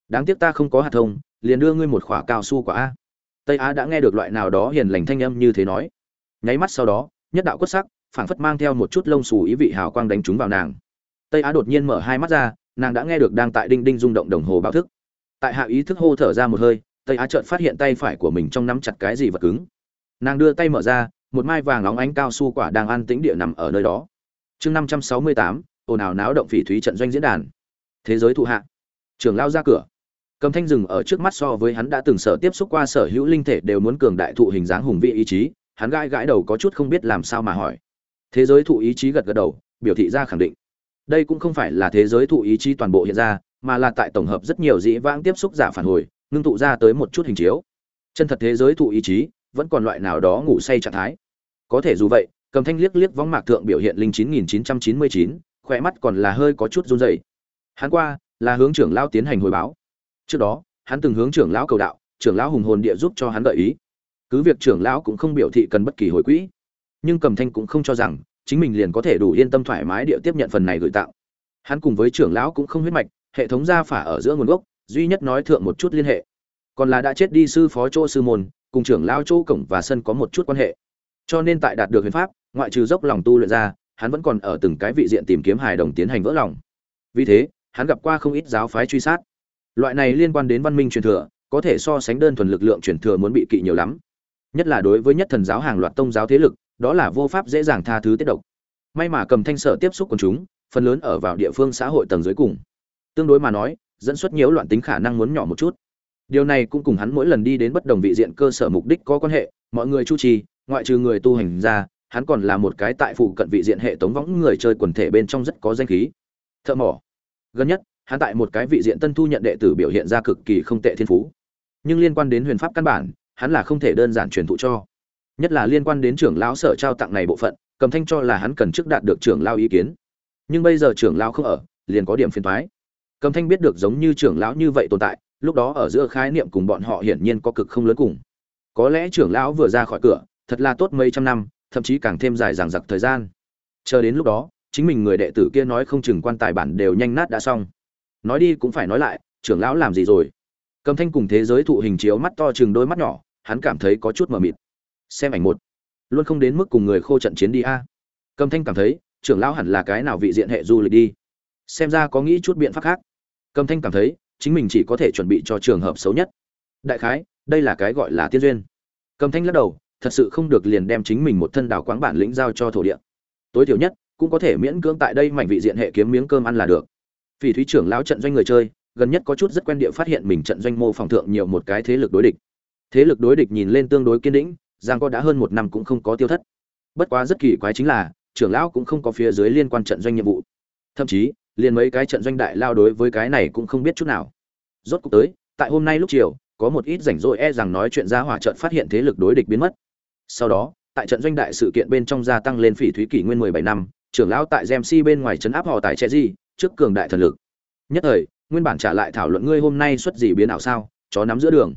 Đáng tiếc ta không có hạt thông, liền đưa ngươi một khỏa cao su quả a. Tây á đã nghe được loại nào đó hiền lành thanh âm như thế nói. Nháy mắt sau đó, nhất đạo quất sắc, phảng phất mang theo một chút lông xù ý vị hào quang đánh trúng vào nàng. Tây á đột nhiên mở hai mắt ra, nàng đã nghe được đang tại đinh đinh rung động đồng hồ báo thức. Tại hạ ý thức hô thở ra một hơi tây á chợt phát hiện tay phải của mình trong nắm chặt cái gì vật cứng. Nàng đưa tay mở ra, một mai vàng óng ánh cao su quả đang an tĩnh địa nằm ở nơi đó. Chương năm trăm sáu mươi tám, ồn ào náo động phỉ thúy trận doanh diễn đàn. Thế giới thụ hạ. Trường lao ra cửa. Cầm thanh rừng ở trước mắt so với hắn đã từng sở tiếp xúc qua sở hữu linh thể đều muốn cường đại thụ hình dáng hùng vị ý chí, hắn gãi gãi đầu có chút không biết làm sao mà hỏi. Thế giới thụ ý chí gật gật đầu, biểu thị ra khẳng định. Đây cũng không phải là thế giới thụ ý chí toàn bộ hiện ra, mà là tại tổng hợp rất nhiều dĩ vãng tiếp xúc giả phản hồi ngưng tụ ra tới một chút hình chiếu. Chân thật thế giới thụ ý chí, vẫn còn loại nào đó ngủ say trạng thái. Có thể dù vậy, cầm thanh liếc liếc võng mạc thượng biểu hiện linh chín nghìn chín trăm chín mươi chín, khỏe mắt còn là hơi có chút run rẩy. Hắn qua, là hướng trưởng lão tiến hành hồi báo. Trước đó, hắn từng hướng trưởng lão cầu đạo, trưởng lão hùng hồn địa giúp cho hắn đợi ý. Cứ việc trưởng lão cũng không biểu thị cần bất kỳ hồi quỹ. Nhưng cầm thanh cũng không cho rằng, chính mình liền có thể đủ yên tâm thoải mái địa tiếp nhận phần này gửi tặng. Hắn cùng với trưởng lão cũng không huyết mạch, hệ thống gia phả ở giữa nguồn gốc duy nhất nói thượng một chút liên hệ. Còn là đã chết đi sư phó chỗ sư môn, cùng trưởng lao chỗ cổng và sân có một chút quan hệ. Cho nên tại đạt được huyền pháp, ngoại trừ dốc lòng tu luyện ra, hắn vẫn còn ở từng cái vị diện tìm kiếm hài đồng tiến hành vỡ lòng. Vì thế, hắn gặp qua không ít giáo phái truy sát. Loại này liên quan đến văn minh truyền thừa, có thể so sánh đơn thuần lực lượng truyền thừa muốn bị kỵ nhiều lắm. Nhất là đối với nhất thần giáo hàng loạt tông giáo thế lực, đó là vô pháp dễ dàng tha thứ tiết độc. May mà cầm thanh sở tiếp xúc quần chúng, phần lớn ở vào địa phương xã hội tầng dưới cùng. Tương đối mà nói dẫn xuất nhiễu loạn tính khả năng muốn nhỏ một chút. Điều này cũng cùng hắn mỗi lần đi đến bất đồng vị diện cơ sở mục đích có quan hệ, mọi người chu trì, ngoại trừ người tu hành ra, hắn còn là một cái tại phụ cận vị diện hệ thống võng người chơi quần thể bên trong rất có danh khí. Thợ mỏ. Gần nhất, hắn tại một cái vị diện tân thu nhận đệ tử biểu hiện ra cực kỳ không tệ thiên phú. Nhưng liên quan đến huyền pháp căn bản, hắn là không thể đơn giản truyền thụ cho. Nhất là liên quan đến trưởng lão sở trao tặng này bộ phận, cầm thanh cho là hắn cần trước đạt được trưởng lão ý kiến. Nhưng bây giờ trưởng lão không ở, liền có điểm phiền thoái cầm thanh biết được giống như trưởng lão như vậy tồn tại, lúc đó ở giữa khái niệm cùng bọn họ hiển nhiên có cực không lớn cùng. Có lẽ trưởng lão vừa ra khỏi cửa, thật là tốt mấy trăm năm, thậm chí càng thêm dài dằng dặc thời gian. Chờ đến lúc đó, chính mình người đệ tử kia nói không chừng quan tài bản đều nhanh nát đã xong. Nói đi cũng phải nói lại, trưởng lão làm gì rồi? Cầm thanh cùng thế giới thụ hình chiếu mắt to chừng đôi mắt nhỏ, hắn cảm thấy có chút mờ mịt. Xem ảnh một. Luôn không đến mức cùng người khô trận chiến đi a. Cầm thanh cảm thấy, trưởng lão hẳn là cái nào vị diện hệ du lịch đi? Xem ra có nghĩ chút biện pháp khác cầm thanh cảm thấy, chính mình chỉ có thể chuẩn bị cho trường hợp xấu nhất. Đại khái, đây là cái gọi là tiên duyên. Cầm thanh lắc đầu, thật sự không được liền đem chính mình một thân đào quáng bản lĩnh giao cho thổ địa. Tối thiểu nhất, cũng có thể miễn cưỡng tại đây mảnh vị diện hệ kiếm miếng cơm ăn là được. Vì thúy trưởng lão trận doanh người chơi, gần nhất có chút rất quen địa phát hiện mình trận doanh mô phòng thượng nhiều một cái thế lực đối địch. Thế lực đối địch nhìn lên tương đối kiên định giang có đã hơn một năm cũng không có tiêu thất. Bất quá rất kỳ quái chính là, trưởng lão cũng không có phía dưới liên quan trận doanh nhiệm vụ. Thậm chí liền mấy cái trận doanh đại lao đối với cái này cũng không biết chút nào. Rốt cuộc tới, tại hôm nay lúc chiều, có một ít rảnh rỗi e rằng nói chuyện ra hỏa trận phát hiện thế lực đối địch biến mất. Sau đó, tại trận doanh đại sự kiện bên trong gia tăng lên phỉ thúy kỷ nguyên mười bảy năm, trưởng lão tại Gemsi bên ngoài trấn áp họ tại che gì trước cường đại thần lực. Nhất thời, nguyên bản trả lại thảo luận ngươi hôm nay xuất gì biến ảo sao, chó nắm giữa đường.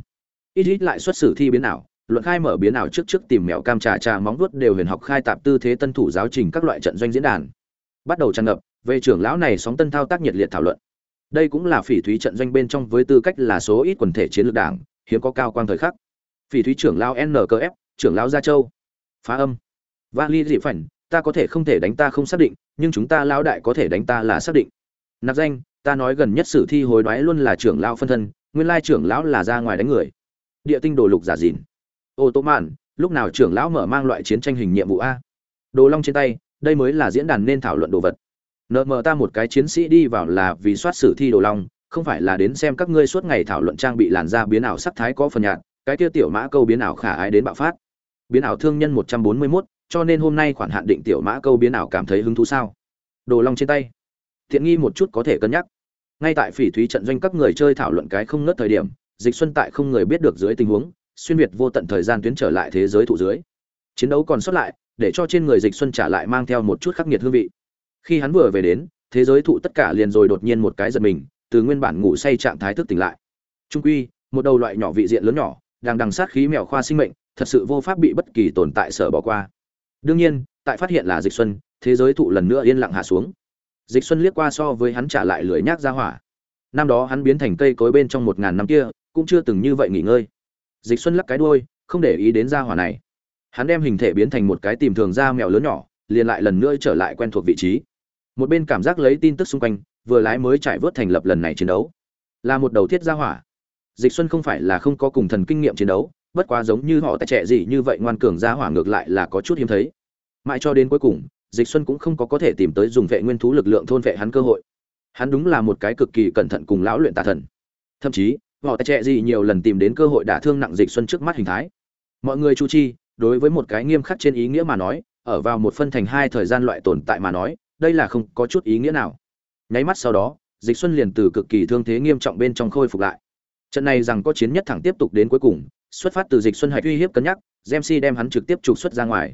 Ít ít lại xuất xử thi biến ảo, luận khai mở biến ảo trước trước tìm mèo cam trà trà móng vuốt đều huyền học khai tạp tư thế tân thủ giáo trình các loại trận doanh diễn đàn. Bắt đầu tràn ngập về trưởng lão này sóng tân thao tác nhiệt liệt thảo luận. Đây cũng là phỉ thúy trận doanh bên trong với tư cách là số ít quần thể chiến lược đảng, hiếm có cao quang thời khắc. Phỉ thúy trưởng lão nkf trưởng lão gia châu. Phá âm. Vali dị phảnh, ta có thể không thể đánh ta không xác định, nhưng chúng ta lão đại có thể đánh ta là xác định. Nạp danh, ta nói gần nhất sử thi hối đoái luôn là trưởng lão phân thân, nguyên lai trưởng lão là ra ngoài đánh người. Địa tinh đồ lục giả dìn. Ô tô mạn, lúc nào trưởng lão mở mang loại chiến tranh hình nhiệm vụ a? Đồ long trên tay, đây mới là diễn đàn nên thảo luận đồ vật nợ mờ ta một cái chiến sĩ đi vào là vì soát sử thi đồ long không phải là đến xem các ngươi suốt ngày thảo luận trang bị làn da biến ảo sắc thái có phần nhạt cái kia tiểu mã câu biến ảo khả ái đến bạo phát. Biến ảo thương nhân một trăm bốn mươi 141, cho nên hôm nay khoản hạn định tiểu mã câu biến ảo cảm thấy hứng thú sao? Đồ long trên tay. Thiện nghi một chút có thể cân nhắc. Ngay tại phỉ thúy trận doanh các người chơi thảo luận cái không ngớt thời điểm dịch xuân tại không người biết được dưới tình huống xuyên việt vô tận thời gian tuyến trở lại thế giới thụ dưới. Chiến đấu còn sót lại để cho trên người dịch xuân trả lại mang theo một chút khắc nghiệt hương vị khi hắn vừa về đến, thế giới thụ tất cả liền rồi đột nhiên một cái giật mình, từ nguyên bản ngủ say trạng thái thức tỉnh lại. Trung quy, một đầu loại nhỏ vị diện lớn nhỏ, đang đằng sát khí mèo khoa sinh mệnh, thật sự vô pháp bị bất kỳ tồn tại sở bỏ qua. Đương nhiên, tại phát hiện là dịch xuân, thế giới thụ lần nữa yên lặng hạ xuống. Dịch xuân liếc qua so với hắn trả lại lưỡi nhác ra hỏa. Năm đó hắn biến thành cây cối bên trong một ngàn năm kia, cũng chưa từng như vậy nghỉ ngơi. Dịch xuân lắc cái đuôi, không để ý đến ra hỏa này. Hắn đem hình thể biến thành một cái tìm thường da mèo lớn nhỏ, liền lại lần nữa trở lại quen thuộc vị trí một bên cảm giác lấy tin tức xung quanh, vừa lái mới trải vớt thành lập lần này chiến đấu. Là một đầu thiết gia hỏa. Dịch xuân không phải là không có cùng thần kinh nghiệm chiến đấu, bất quá giống như họ tại trẻ gì như vậy ngoan cường gia hỏa ngược lại là có chút hiếm thấy. Mãi cho đến cuối cùng, dịch xuân cũng không có có thể tìm tới dùng vệ nguyên thú lực lượng thôn vệ hắn cơ hội. Hắn đúng là một cái cực kỳ cẩn thận cùng lão luyện tà thần. Thậm chí, họ tại trẻ gì nhiều lần tìm đến cơ hội đả thương nặng dịch xuân trước mắt hình thái. Mọi người chu chi, đối với một cái nghiêm khắc trên ý nghĩa mà nói, ở vào một phân thành hai thời gian loại tồn tại mà nói đây là không có chút ý nghĩa nào. Nháy mắt sau đó, dịch xuân liền từ cực kỳ thương thế nghiêm trọng bên trong khôi phục lại. Trận này rằng có chiến nhất thẳng tiếp tục đến cuối cùng, xuất phát từ dịch xuân hạch uy hiếp cân nhắc Jamsi đem hắn trực tiếp trục xuất ra ngoài.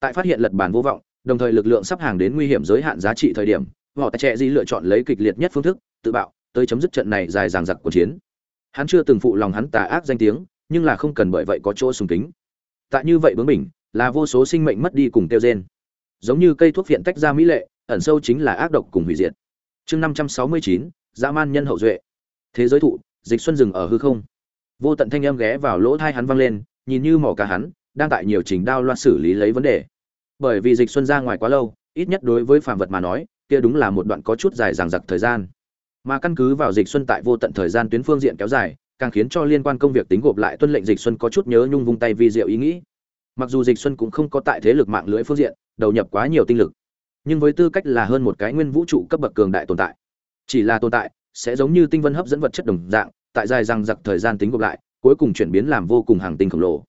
Tại phát hiện lật bản vô vọng, đồng thời lực lượng sắp hàng đến nguy hiểm giới hạn giá trị thời điểm, họ tại trẻ di lựa chọn lấy kịch liệt nhất phương thức, tự bạo, tới chấm dứt trận này dài dằng dặc của chiến. Hắn chưa từng phụ lòng hắn tà ác danh tiếng, nhưng là không cần bởi vậy có chỗ sùng kính. Tại như vậy bướng bỉnh, là vô số sinh mệnh mất đi cùng tiêu gen. Giống như cây thuốc viện tách ra mỹ lệ ẩn sâu chính là ác độc cùng hủy diệt. Chương năm trăm sáu mươi chín, dã man nhân hậu duệ. Thế giới thụ, dịch xuân rừng ở hư không. Vô tận thanh âm ghé vào lỗ thai hắn vang lên, nhìn như mỏ cả hắn, đang tại nhiều trình đao loan xử lý lấy vấn đề. Bởi vì dịch xuân ra ngoài quá lâu, ít nhất đối với phàm vật mà nói, kia đúng là một đoạn có chút dài dằng dặc thời gian. Mà căn cứ vào dịch xuân tại vô tận thời gian tuyến phương diện kéo dài, càng khiến cho liên quan công việc tính gộp lại tuân lệnh dịch xuân có chút nhớ nhung vung tay vi diệu ý nghĩ. Mặc dù dịch xuân cũng không có tại thế lực mạng lưới phương diện, đầu nhập quá nhiều tinh lực nhưng với tư cách là hơn một cái nguyên vũ trụ cấp bậc cường đại tồn tại. Chỉ là tồn tại, sẽ giống như tinh vân hấp dẫn vật chất đồng dạng, tại dài răng giặc thời gian tính gộp lại, cuối cùng chuyển biến làm vô cùng hàng tinh khổng lồ.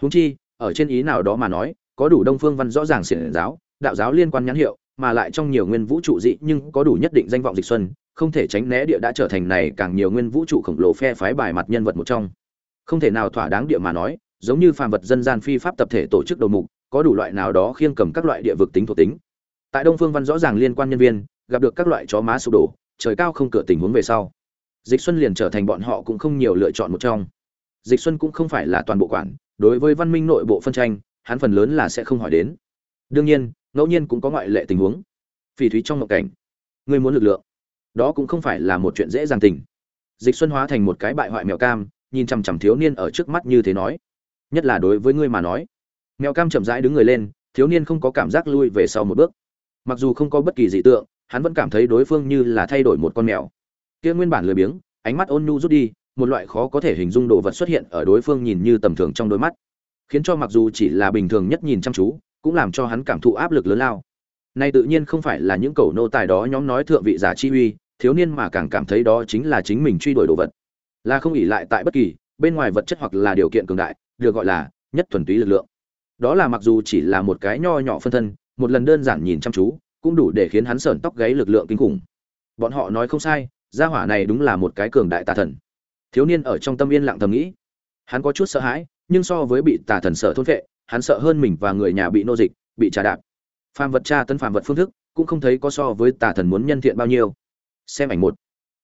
Húng chi, ở trên ý nào đó mà nói, có đủ đông phương văn rõ ràng xiển giáo, đạo giáo liên quan nhãn hiệu, mà lại trong nhiều nguyên vũ trụ dị nhưng có đủ nhất định danh vọng dịch xuân, không thể tránh né địa đã trở thành này càng nhiều nguyên vũ trụ khổng lồ phe phái bài mặt nhân vật một trong. Không thể nào thỏa đáng địa mà nói, giống như phàm vật dân gian phi pháp tập thể tổ chức đầu mục, có đủ loại nào đó khiêng cầm các loại địa vực tính thuộc tính tại đông phương văn rõ ràng liên quan nhân viên, gặp được các loại chó má sụp đổ, trời cao không cửa tình huống về sau. Dịch xuân liền trở thành bọn họ cũng không nhiều lựa chọn một trong. Dịch xuân cũng không phải là toàn bộ quản, đối với văn minh nội bộ phân tranh, hắn phần lớn là sẽ không hỏi đến. Đương nhiên, ngẫu nhiên cũng có ngoại lệ tình huống. Phỉ thúy trong ngộng cảnh, người muốn lực lượng, đó cũng không phải là một chuyện dễ dàng tình. Dịch xuân hóa thành một cái bại hoại mèo cam, nhìn chằm chằm thiếu niên ở trước mắt như thế nói. Nhất là đối với ngươi mà nói. Mèo cam chậm rãi đứng người lên, thiếu niên không có cảm giác lui về sau một bước mặc dù không có bất kỳ dị tượng, hắn vẫn cảm thấy đối phương như là thay đổi một con mèo. Kia nguyên bản lười biếng, ánh mắt ôn nhu rút đi, một loại khó có thể hình dung đồ vật xuất hiện ở đối phương nhìn như tầm thường trong đôi mắt. Khiến cho mặc dù chỉ là bình thường nhất nhìn chăm chú, cũng làm cho hắn cảm thụ áp lực lớn lao. Nay tự nhiên không phải là những cầu nô tài đó nhóm nói thượng vị giả chi uy, thiếu niên mà càng cảm thấy đó chính là chính mình truy đuổi đồ vật. Là không ỉ lại tại bất kỳ, bên ngoài vật chất hoặc là điều kiện cường đại, được gọi là nhất thuần túy lực lượng. Đó là mặc dù chỉ là một cái nho nhỏ phân thân một lần đơn giản nhìn chăm chú, cũng đủ để khiến hắn sởn tóc gáy lực lượng kinh khủng. Bọn họ nói không sai, gia hỏa này đúng là một cái cường đại tà thần. Thiếu niên ở trong tâm yên lặng thầm nghĩ. Hắn có chút sợ hãi, nhưng so với bị tà thần sợ thôn vệ hắn sợ hơn mình và người nhà bị nô dịch, bị trà đạp. Phàm vật tra tân phàm vật phương thức, cũng không thấy có so với tà thần muốn nhân thiện bao nhiêu. Xem ảnh một.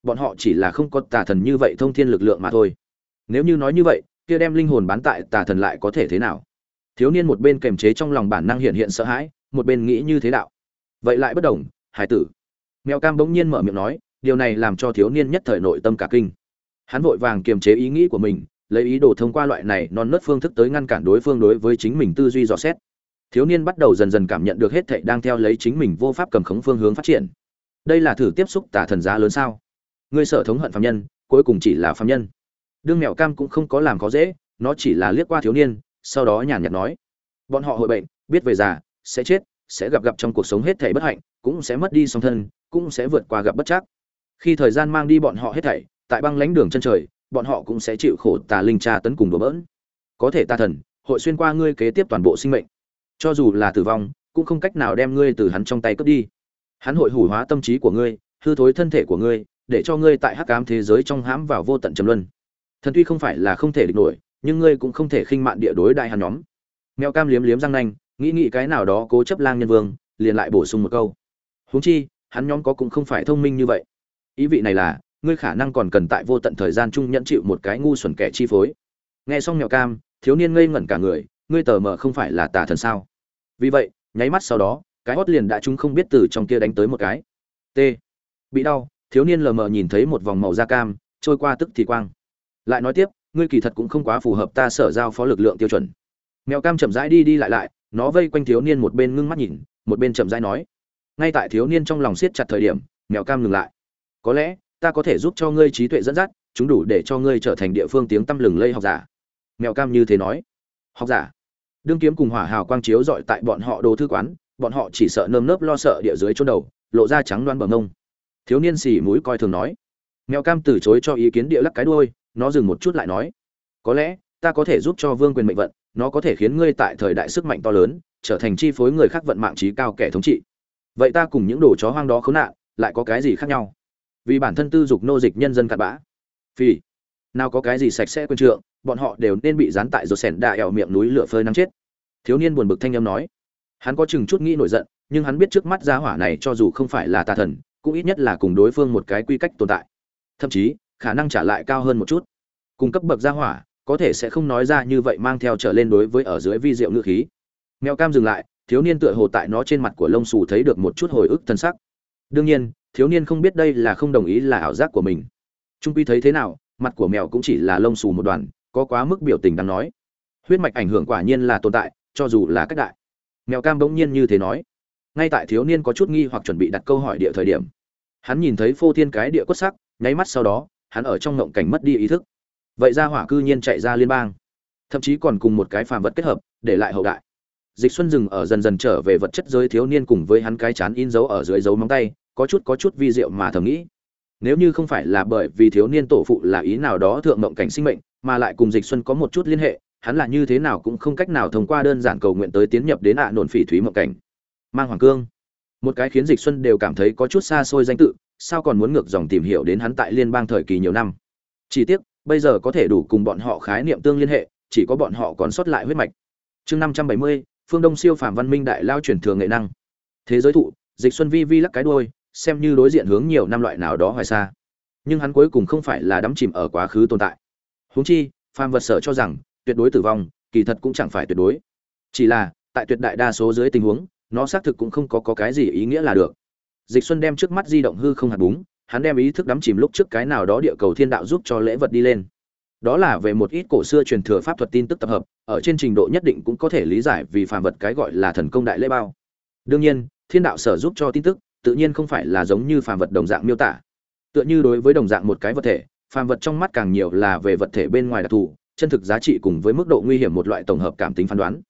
Bọn họ chỉ là không có tà thần như vậy thông thiên lực lượng mà thôi. Nếu như nói như vậy, kia đem linh hồn bán tại tà thần lại có thể thế nào? Thiếu niên một bên kềm chế trong lòng bản năng hiện hiện sợ hãi một bên nghĩ như thế đạo. Vậy lại bất đồng, hải tử. Mèo cam bỗng nhiên mở miệng nói, điều này làm cho thiếu niên nhất thời nội tâm cả kinh. Hắn vội vàng kiềm chế ý nghĩ của mình, lấy ý đồ thông qua loại này non nớt phương thức tới ngăn cản đối phương đối với chính mình tư duy dò xét. Thiếu niên bắt đầu dần dần cảm nhận được hết thảy đang theo lấy chính mình vô pháp cầm khống phương hướng phát triển. Đây là thử tiếp xúc tả thần giá lớn sao? Ngươi sợ thống hận phạm nhân, cuối cùng chỉ là phạm nhân. Đương mèo cam cũng không có làm khó dễ, nó chỉ là liếc qua thiếu niên, sau đó nhàn nhạt nói. Bọn họ hội bệnh, biết về già sẽ chết, sẽ gặp gặp trong cuộc sống hết thảy bất hạnh, cũng sẽ mất đi song thân, cũng sẽ vượt qua gặp bất chắc. Khi thời gian mang đi bọn họ hết thảy, tại băng lãnh đường chân trời, bọn họ cũng sẽ chịu khổ tà linh tra tấn cùng đổ bỡn. Có thể ta thần, hội xuyên qua ngươi kế tiếp toàn bộ sinh mệnh. Cho dù là tử vong, cũng không cách nào đem ngươi từ hắn trong tay cướp đi. Hắn hội hủ hóa tâm trí của ngươi, hư thối thân thể của ngươi, để cho ngươi tại hắc ám thế giới trong hãm vào vô tận trầm luân. Thần tuy không phải là không thể địch nổi, nhưng ngươi cũng không thể khinh mạn địa đối đại hắn nhóm. Mèo cam liếm liếm răng nanh nghĩ nghĩ cái nào đó cố chấp lang nhân vương, liền lại bổ sung một câu. Huống chi, hắn nhóm có cũng không phải thông minh như vậy. Ý vị này là, ngươi khả năng còn cần tại vô tận thời gian chung nhận chịu một cái ngu xuẩn kẻ chi phối. Nghe xong mèo cam, thiếu niên ngây ngẩn cả người, ngươi tờ mờ không phải là tà thần sao? Vì vậy, nháy mắt sau đó, cái hót liền đã chúng không biết từ trong kia đánh tới một cái. T. Bị đau, thiếu niên lờ mờ nhìn thấy một vòng màu da cam, trôi qua tức thì quang. Lại nói tiếp, ngươi kỳ thật cũng không quá phù hợp ta sở giao phó lực lượng tiêu chuẩn. Mèo cam chậm rãi đi đi lại lại nó vây quanh thiếu niên một bên ngưng mắt nhìn, một bên chậm rãi nói. Ngay tại thiếu niên trong lòng siết chặt thời điểm, mèo cam ngừng lại. Có lẽ, ta có thể giúp cho ngươi trí tuệ dẫn dắt, chúng đủ để cho ngươi trở thành địa phương tiếng tăm lừng lây học giả. Mèo cam như thế nói. Học giả. Đương kiếm cùng hỏa hào quang chiếu dọi tại bọn họ đồ thư quán, bọn họ chỉ sợ nơm nớp lo sợ địa dưới chôn đầu, lộ ra trắng đoan bờ ngông thiếu niên xì mũi coi thường nói. Mèo cam từ chối cho ý kiến địa lắc cái đuôi, nó dừng một chút lại nói. Có lẽ ta có thể giúp cho vương quyền mệnh vận, nó có thể khiến ngươi tại thời đại sức mạnh to lớn, trở thành chi phối người khác vận mạng trí cao kẻ thống trị. Vậy ta cùng những đồ chó hoang đó khốn nạn, lại có cái gì khác nhau? Vì bản thân tư dục nô dịch nhân dân cặn bã. Vì nào có cái gì sạch sẽ quân trượng, bọn họ đều nên bị dán tại rồi sẻn đạ ẻo miệng núi lửa phơi nắng chết. Thiếu niên buồn bực thanh âm nói. Hắn có chừng chút nghĩ nổi giận, nhưng hắn biết trước mắt gia hỏa này cho dù không phải là tà thần, cũng ít nhất là cùng đối phương một cái quy cách tồn tại. Thậm chí, khả năng trả lại cao hơn một chút. Cùng cấp bậc gia hỏa có thể sẽ không nói ra như vậy mang theo trở lên đối với ở dưới vi diệu ngữ khí. Mèo cam dừng lại, thiếu niên tựa hồ tại nó trên mặt của lông xù thấy được một chút hồi ức thân sắc. Đương nhiên, thiếu niên không biết đây là không đồng ý là ảo giác của mình. Trung quy thấy thế nào, mặt của mèo cũng chỉ là lông xù một đoàn có quá mức biểu tình đáng nói. Huyết mạch ảnh hưởng quả nhiên là tồn tại, cho dù là cách đại. Mèo cam bỗng nhiên như thế nói. Ngay tại thiếu niên có chút nghi hoặc chuẩn bị đặt câu hỏi địa thời điểm, hắn nhìn thấy phô thiên cái địa quất sắc, nháy mắt sau đó, hắn ở trong ngộng cảnh mất đi ý thức vậy ra hỏa cư nhiên chạy ra liên bang. Thậm chí còn cùng một cái phàm vật kết hợp, để lại hậu đại. Dịch xuân dừng ở dần dần trở về vật chất giới thiếu niên cùng với hắn cái chán in dấu ở dưới dấu móng tay, có chút có chút vi diệu mà thầm nghĩ. Nếu như không phải là bởi vì thiếu niên tổ phụ là ý nào đó thượng mộng cảnh sinh mệnh, mà lại cùng dịch xuân có một chút liên hệ, hắn là như thế nào cũng không cách nào thông qua đơn giản cầu nguyện tới tiến nhập đến ạ nổn phỉ thúy mộng cảnh. Mang hoàng cương. Một cái khiến dịch xuân đều cảm thấy có chút xa xôi danh tự, sao còn muốn ngược dòng tìm hiểu đến hắn tại liên bang thời kỳ nhiều năm. Chỉ tiếc bây giờ có thể đủ cùng bọn họ khái niệm tương liên hệ chỉ có bọn họ còn sót lại huyết mạch. Chương năm trăm bảy mươi phương đông siêu phàm văn minh đại lao truyền thường nghệ năng. Thế giới thụ dịch xuân vi vi lắc cái đôi xem như đối diện hướng nhiều năm loại nào đó hoài xa. Nhưng hắn cuối cùng không phải là đắm chìm ở quá khứ tồn tại. Huống chi phàm vật sở cho rằng tuyệt đối tử vong kỳ thật cũng chẳng phải tuyệt đối. Chỉ là tại tuyệt đại đa số dưới tình huống nó xác thực cũng không có, có cái gì ý nghĩa là được. Dịch xuân đem trước mắt di động hư không hạt búng hắn đem ý thức đắm chìm lúc trước cái nào đó địa cầu thiên đạo giúp cho lễ vật đi lên. Đó là về một ít cổ xưa truyền thừa pháp thuật tin tức tập hợp, ở trên trình độ nhất định cũng có thể lý giải vì phàm vật cái gọi là thần công đại lễ bao. Đương nhiên, thiên đạo sở giúp cho tin tức, tự nhiên không phải là giống như phàm vật đồng dạng miêu tả. Tựa như đối với đồng dạng một cái vật thể, phàm vật trong mắt càng nhiều là về vật thể bên ngoài đặc thù, chân thực giá trị cùng với mức độ nguy hiểm một loại tổng hợp cảm tính phán đoán.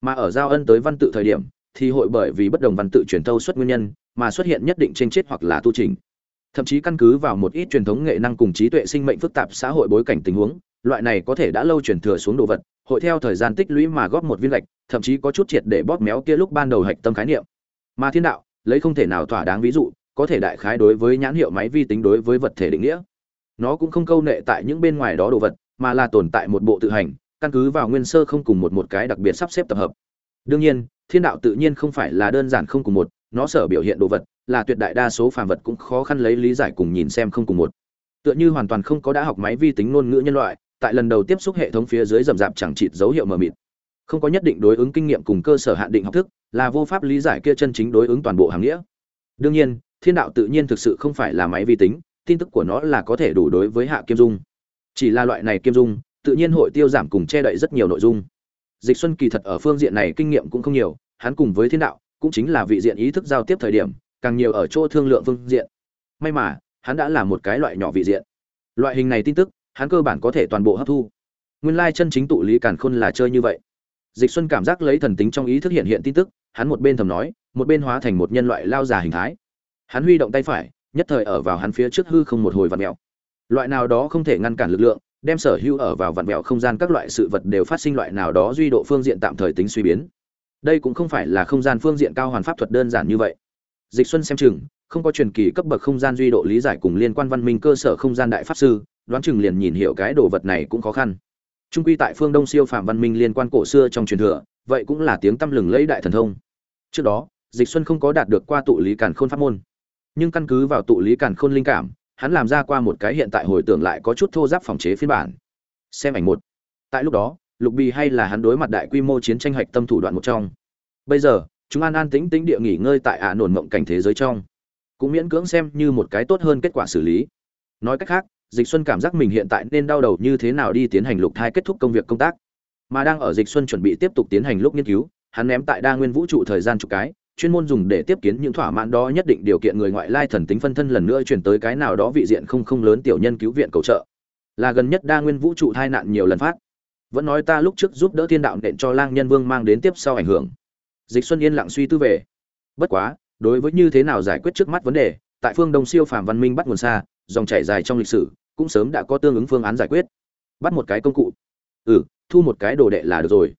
Mà ở giao ân tới văn tự thời điểm, thì hội bởi vì bất đồng văn tự truyền thâu xuất nguyên nhân, mà xuất hiện nhất định tranh chết hoặc là tu trình thậm chí căn cứ vào một ít truyền thống nghệ năng cùng trí tuệ sinh mệnh phức tạp xã hội bối cảnh tình huống, loại này có thể đã lâu truyền thừa xuống đồ vật, hội theo thời gian tích lũy mà góp một viên lệch, thậm chí có chút triệt để bóp méo kia lúc ban đầu hạch tâm khái niệm. Mà thiên đạo, lấy không thể nào thỏa đáng ví dụ, có thể đại khái đối với nhãn hiệu máy vi tính đối với vật thể định nghĩa. Nó cũng không câu nệ tại những bên ngoài đó đồ vật, mà là tồn tại một bộ tự hành, căn cứ vào nguyên sơ không cùng một một cái đặc biệt sắp xếp tập hợp. Đương nhiên, thiên đạo tự nhiên không phải là đơn giản không cùng một nó sở biểu hiện đồ vật, là tuyệt đại đa số phàm vật cũng khó khăn lấy lý giải cùng nhìn xem không cùng một. Tựa như hoàn toàn không có đã học máy vi tính ngôn ngữ nhân loại, tại lần đầu tiếp xúc hệ thống phía dưới rậm rạp chẳng chịt dấu hiệu mờ mịt. Không có nhất định đối ứng kinh nghiệm cùng cơ sở hạn định học thức, là vô pháp lý giải kia chân chính đối ứng toàn bộ hàng nghĩa. Đương nhiên, thiên đạo tự nhiên thực sự không phải là máy vi tính, tin tức của nó là có thể đủ đối với hạ kiêm dung. Chỉ là loại này kiêm dung, tự nhiên hội tiêu giảm cùng che đậy rất nhiều nội dung. Dịch xuân kỳ thật ở phương diện này kinh nghiệm cũng không nhiều, hắn cùng với thiên đạo cũng chính là vị diện ý thức giao tiếp thời điểm, càng nhiều ở chỗ thương lượng phương diện. May mà, hắn đã là một cái loại nhỏ vị diện. Loại hình này tin tức, hắn cơ bản có thể toàn bộ hấp thu. Nguyên lai chân chính tụ lý càn khôn là chơi như vậy. Dịch xuân cảm giác lấy thần tính trong ý thức hiện hiện tin tức, hắn một bên thầm nói, một bên hóa thành một nhân loại lao già hình thái. Hắn huy động tay phải, nhất thời ở vào hắn phía trước hư không một hồi vặn mèo. Loại nào đó không thể ngăn cản lực lượng, đem sở hữu ở vào vặn mèo không gian các loại sự vật đều phát sinh loại nào đó duy độ phương diện tạm thời tính suy biến đây cũng không phải là không gian phương diện cao hoàn pháp thuật đơn giản như vậy. Dịch xuân xem chừng, không có truyền kỳ cấp bậc không gian duy độ lý giải cùng liên quan văn minh cơ sở không gian đại pháp sư, đoán chừng liền nhìn hiểu cái đồ vật này cũng khó khăn. Trung quy tại phương đông siêu phàm văn minh liên quan cổ xưa trong truyền thừa, vậy cũng là tiếng tăm lừng lẫy đại thần thông. Trước đó, dịch xuân không có đạt được qua tụ lý càn khôn pháp môn. Nhưng căn cứ vào tụ lý càn khôn linh cảm, hắn làm ra qua một cái hiện tại hồi tưởng lại có chút thô giáp phòng chế phiên bản. Xem ảnh một. Tại lúc đó lục bì hay là hắn đối mặt đại quy mô chiến tranh hạch tâm thủ đoạn một trong. Bây giờ, chúng an an tĩnh tĩnh địa nghỉ ngơi tại ả nổn mộng cảnh thế giới trong. Cũng miễn cưỡng xem như một cái tốt hơn kết quả xử lý. Nói cách khác, dịch xuân cảm giác mình hiện tại nên đau đầu như thế nào đi tiến hành lục thai kết thúc công việc công tác. Mà đang ở dịch xuân chuẩn bị tiếp tục tiến hành lúc nghiên cứu, hắn ném tại đa nguyên vũ trụ thời gian chục cái, chuyên môn dùng để tiếp kiến những thỏa mãn đó nhất định điều kiện người ngoại lai thần tính phân thân lần nữa chuyển tới cái nào đó vị diện không không lớn tiểu nhân cứu viện cầu trợ. Là gần nhất đa nguyên vũ trụ tai nạn nhiều lần phát vẫn nói ta lúc trước giúp đỡ thiên đạo nện cho lang nhân vương mang đến tiếp sau ảnh hưởng. Dịch xuân yên lặng suy tư về. Bất quá, đối với như thế nào giải quyết trước mắt vấn đề, tại phương đông siêu phàm văn minh bắt nguồn xa, dòng chảy dài trong lịch sử, cũng sớm đã có tương ứng phương án giải quyết. Bắt một cái công cụ. Ừ thu một cái đồ đệ là được rồi.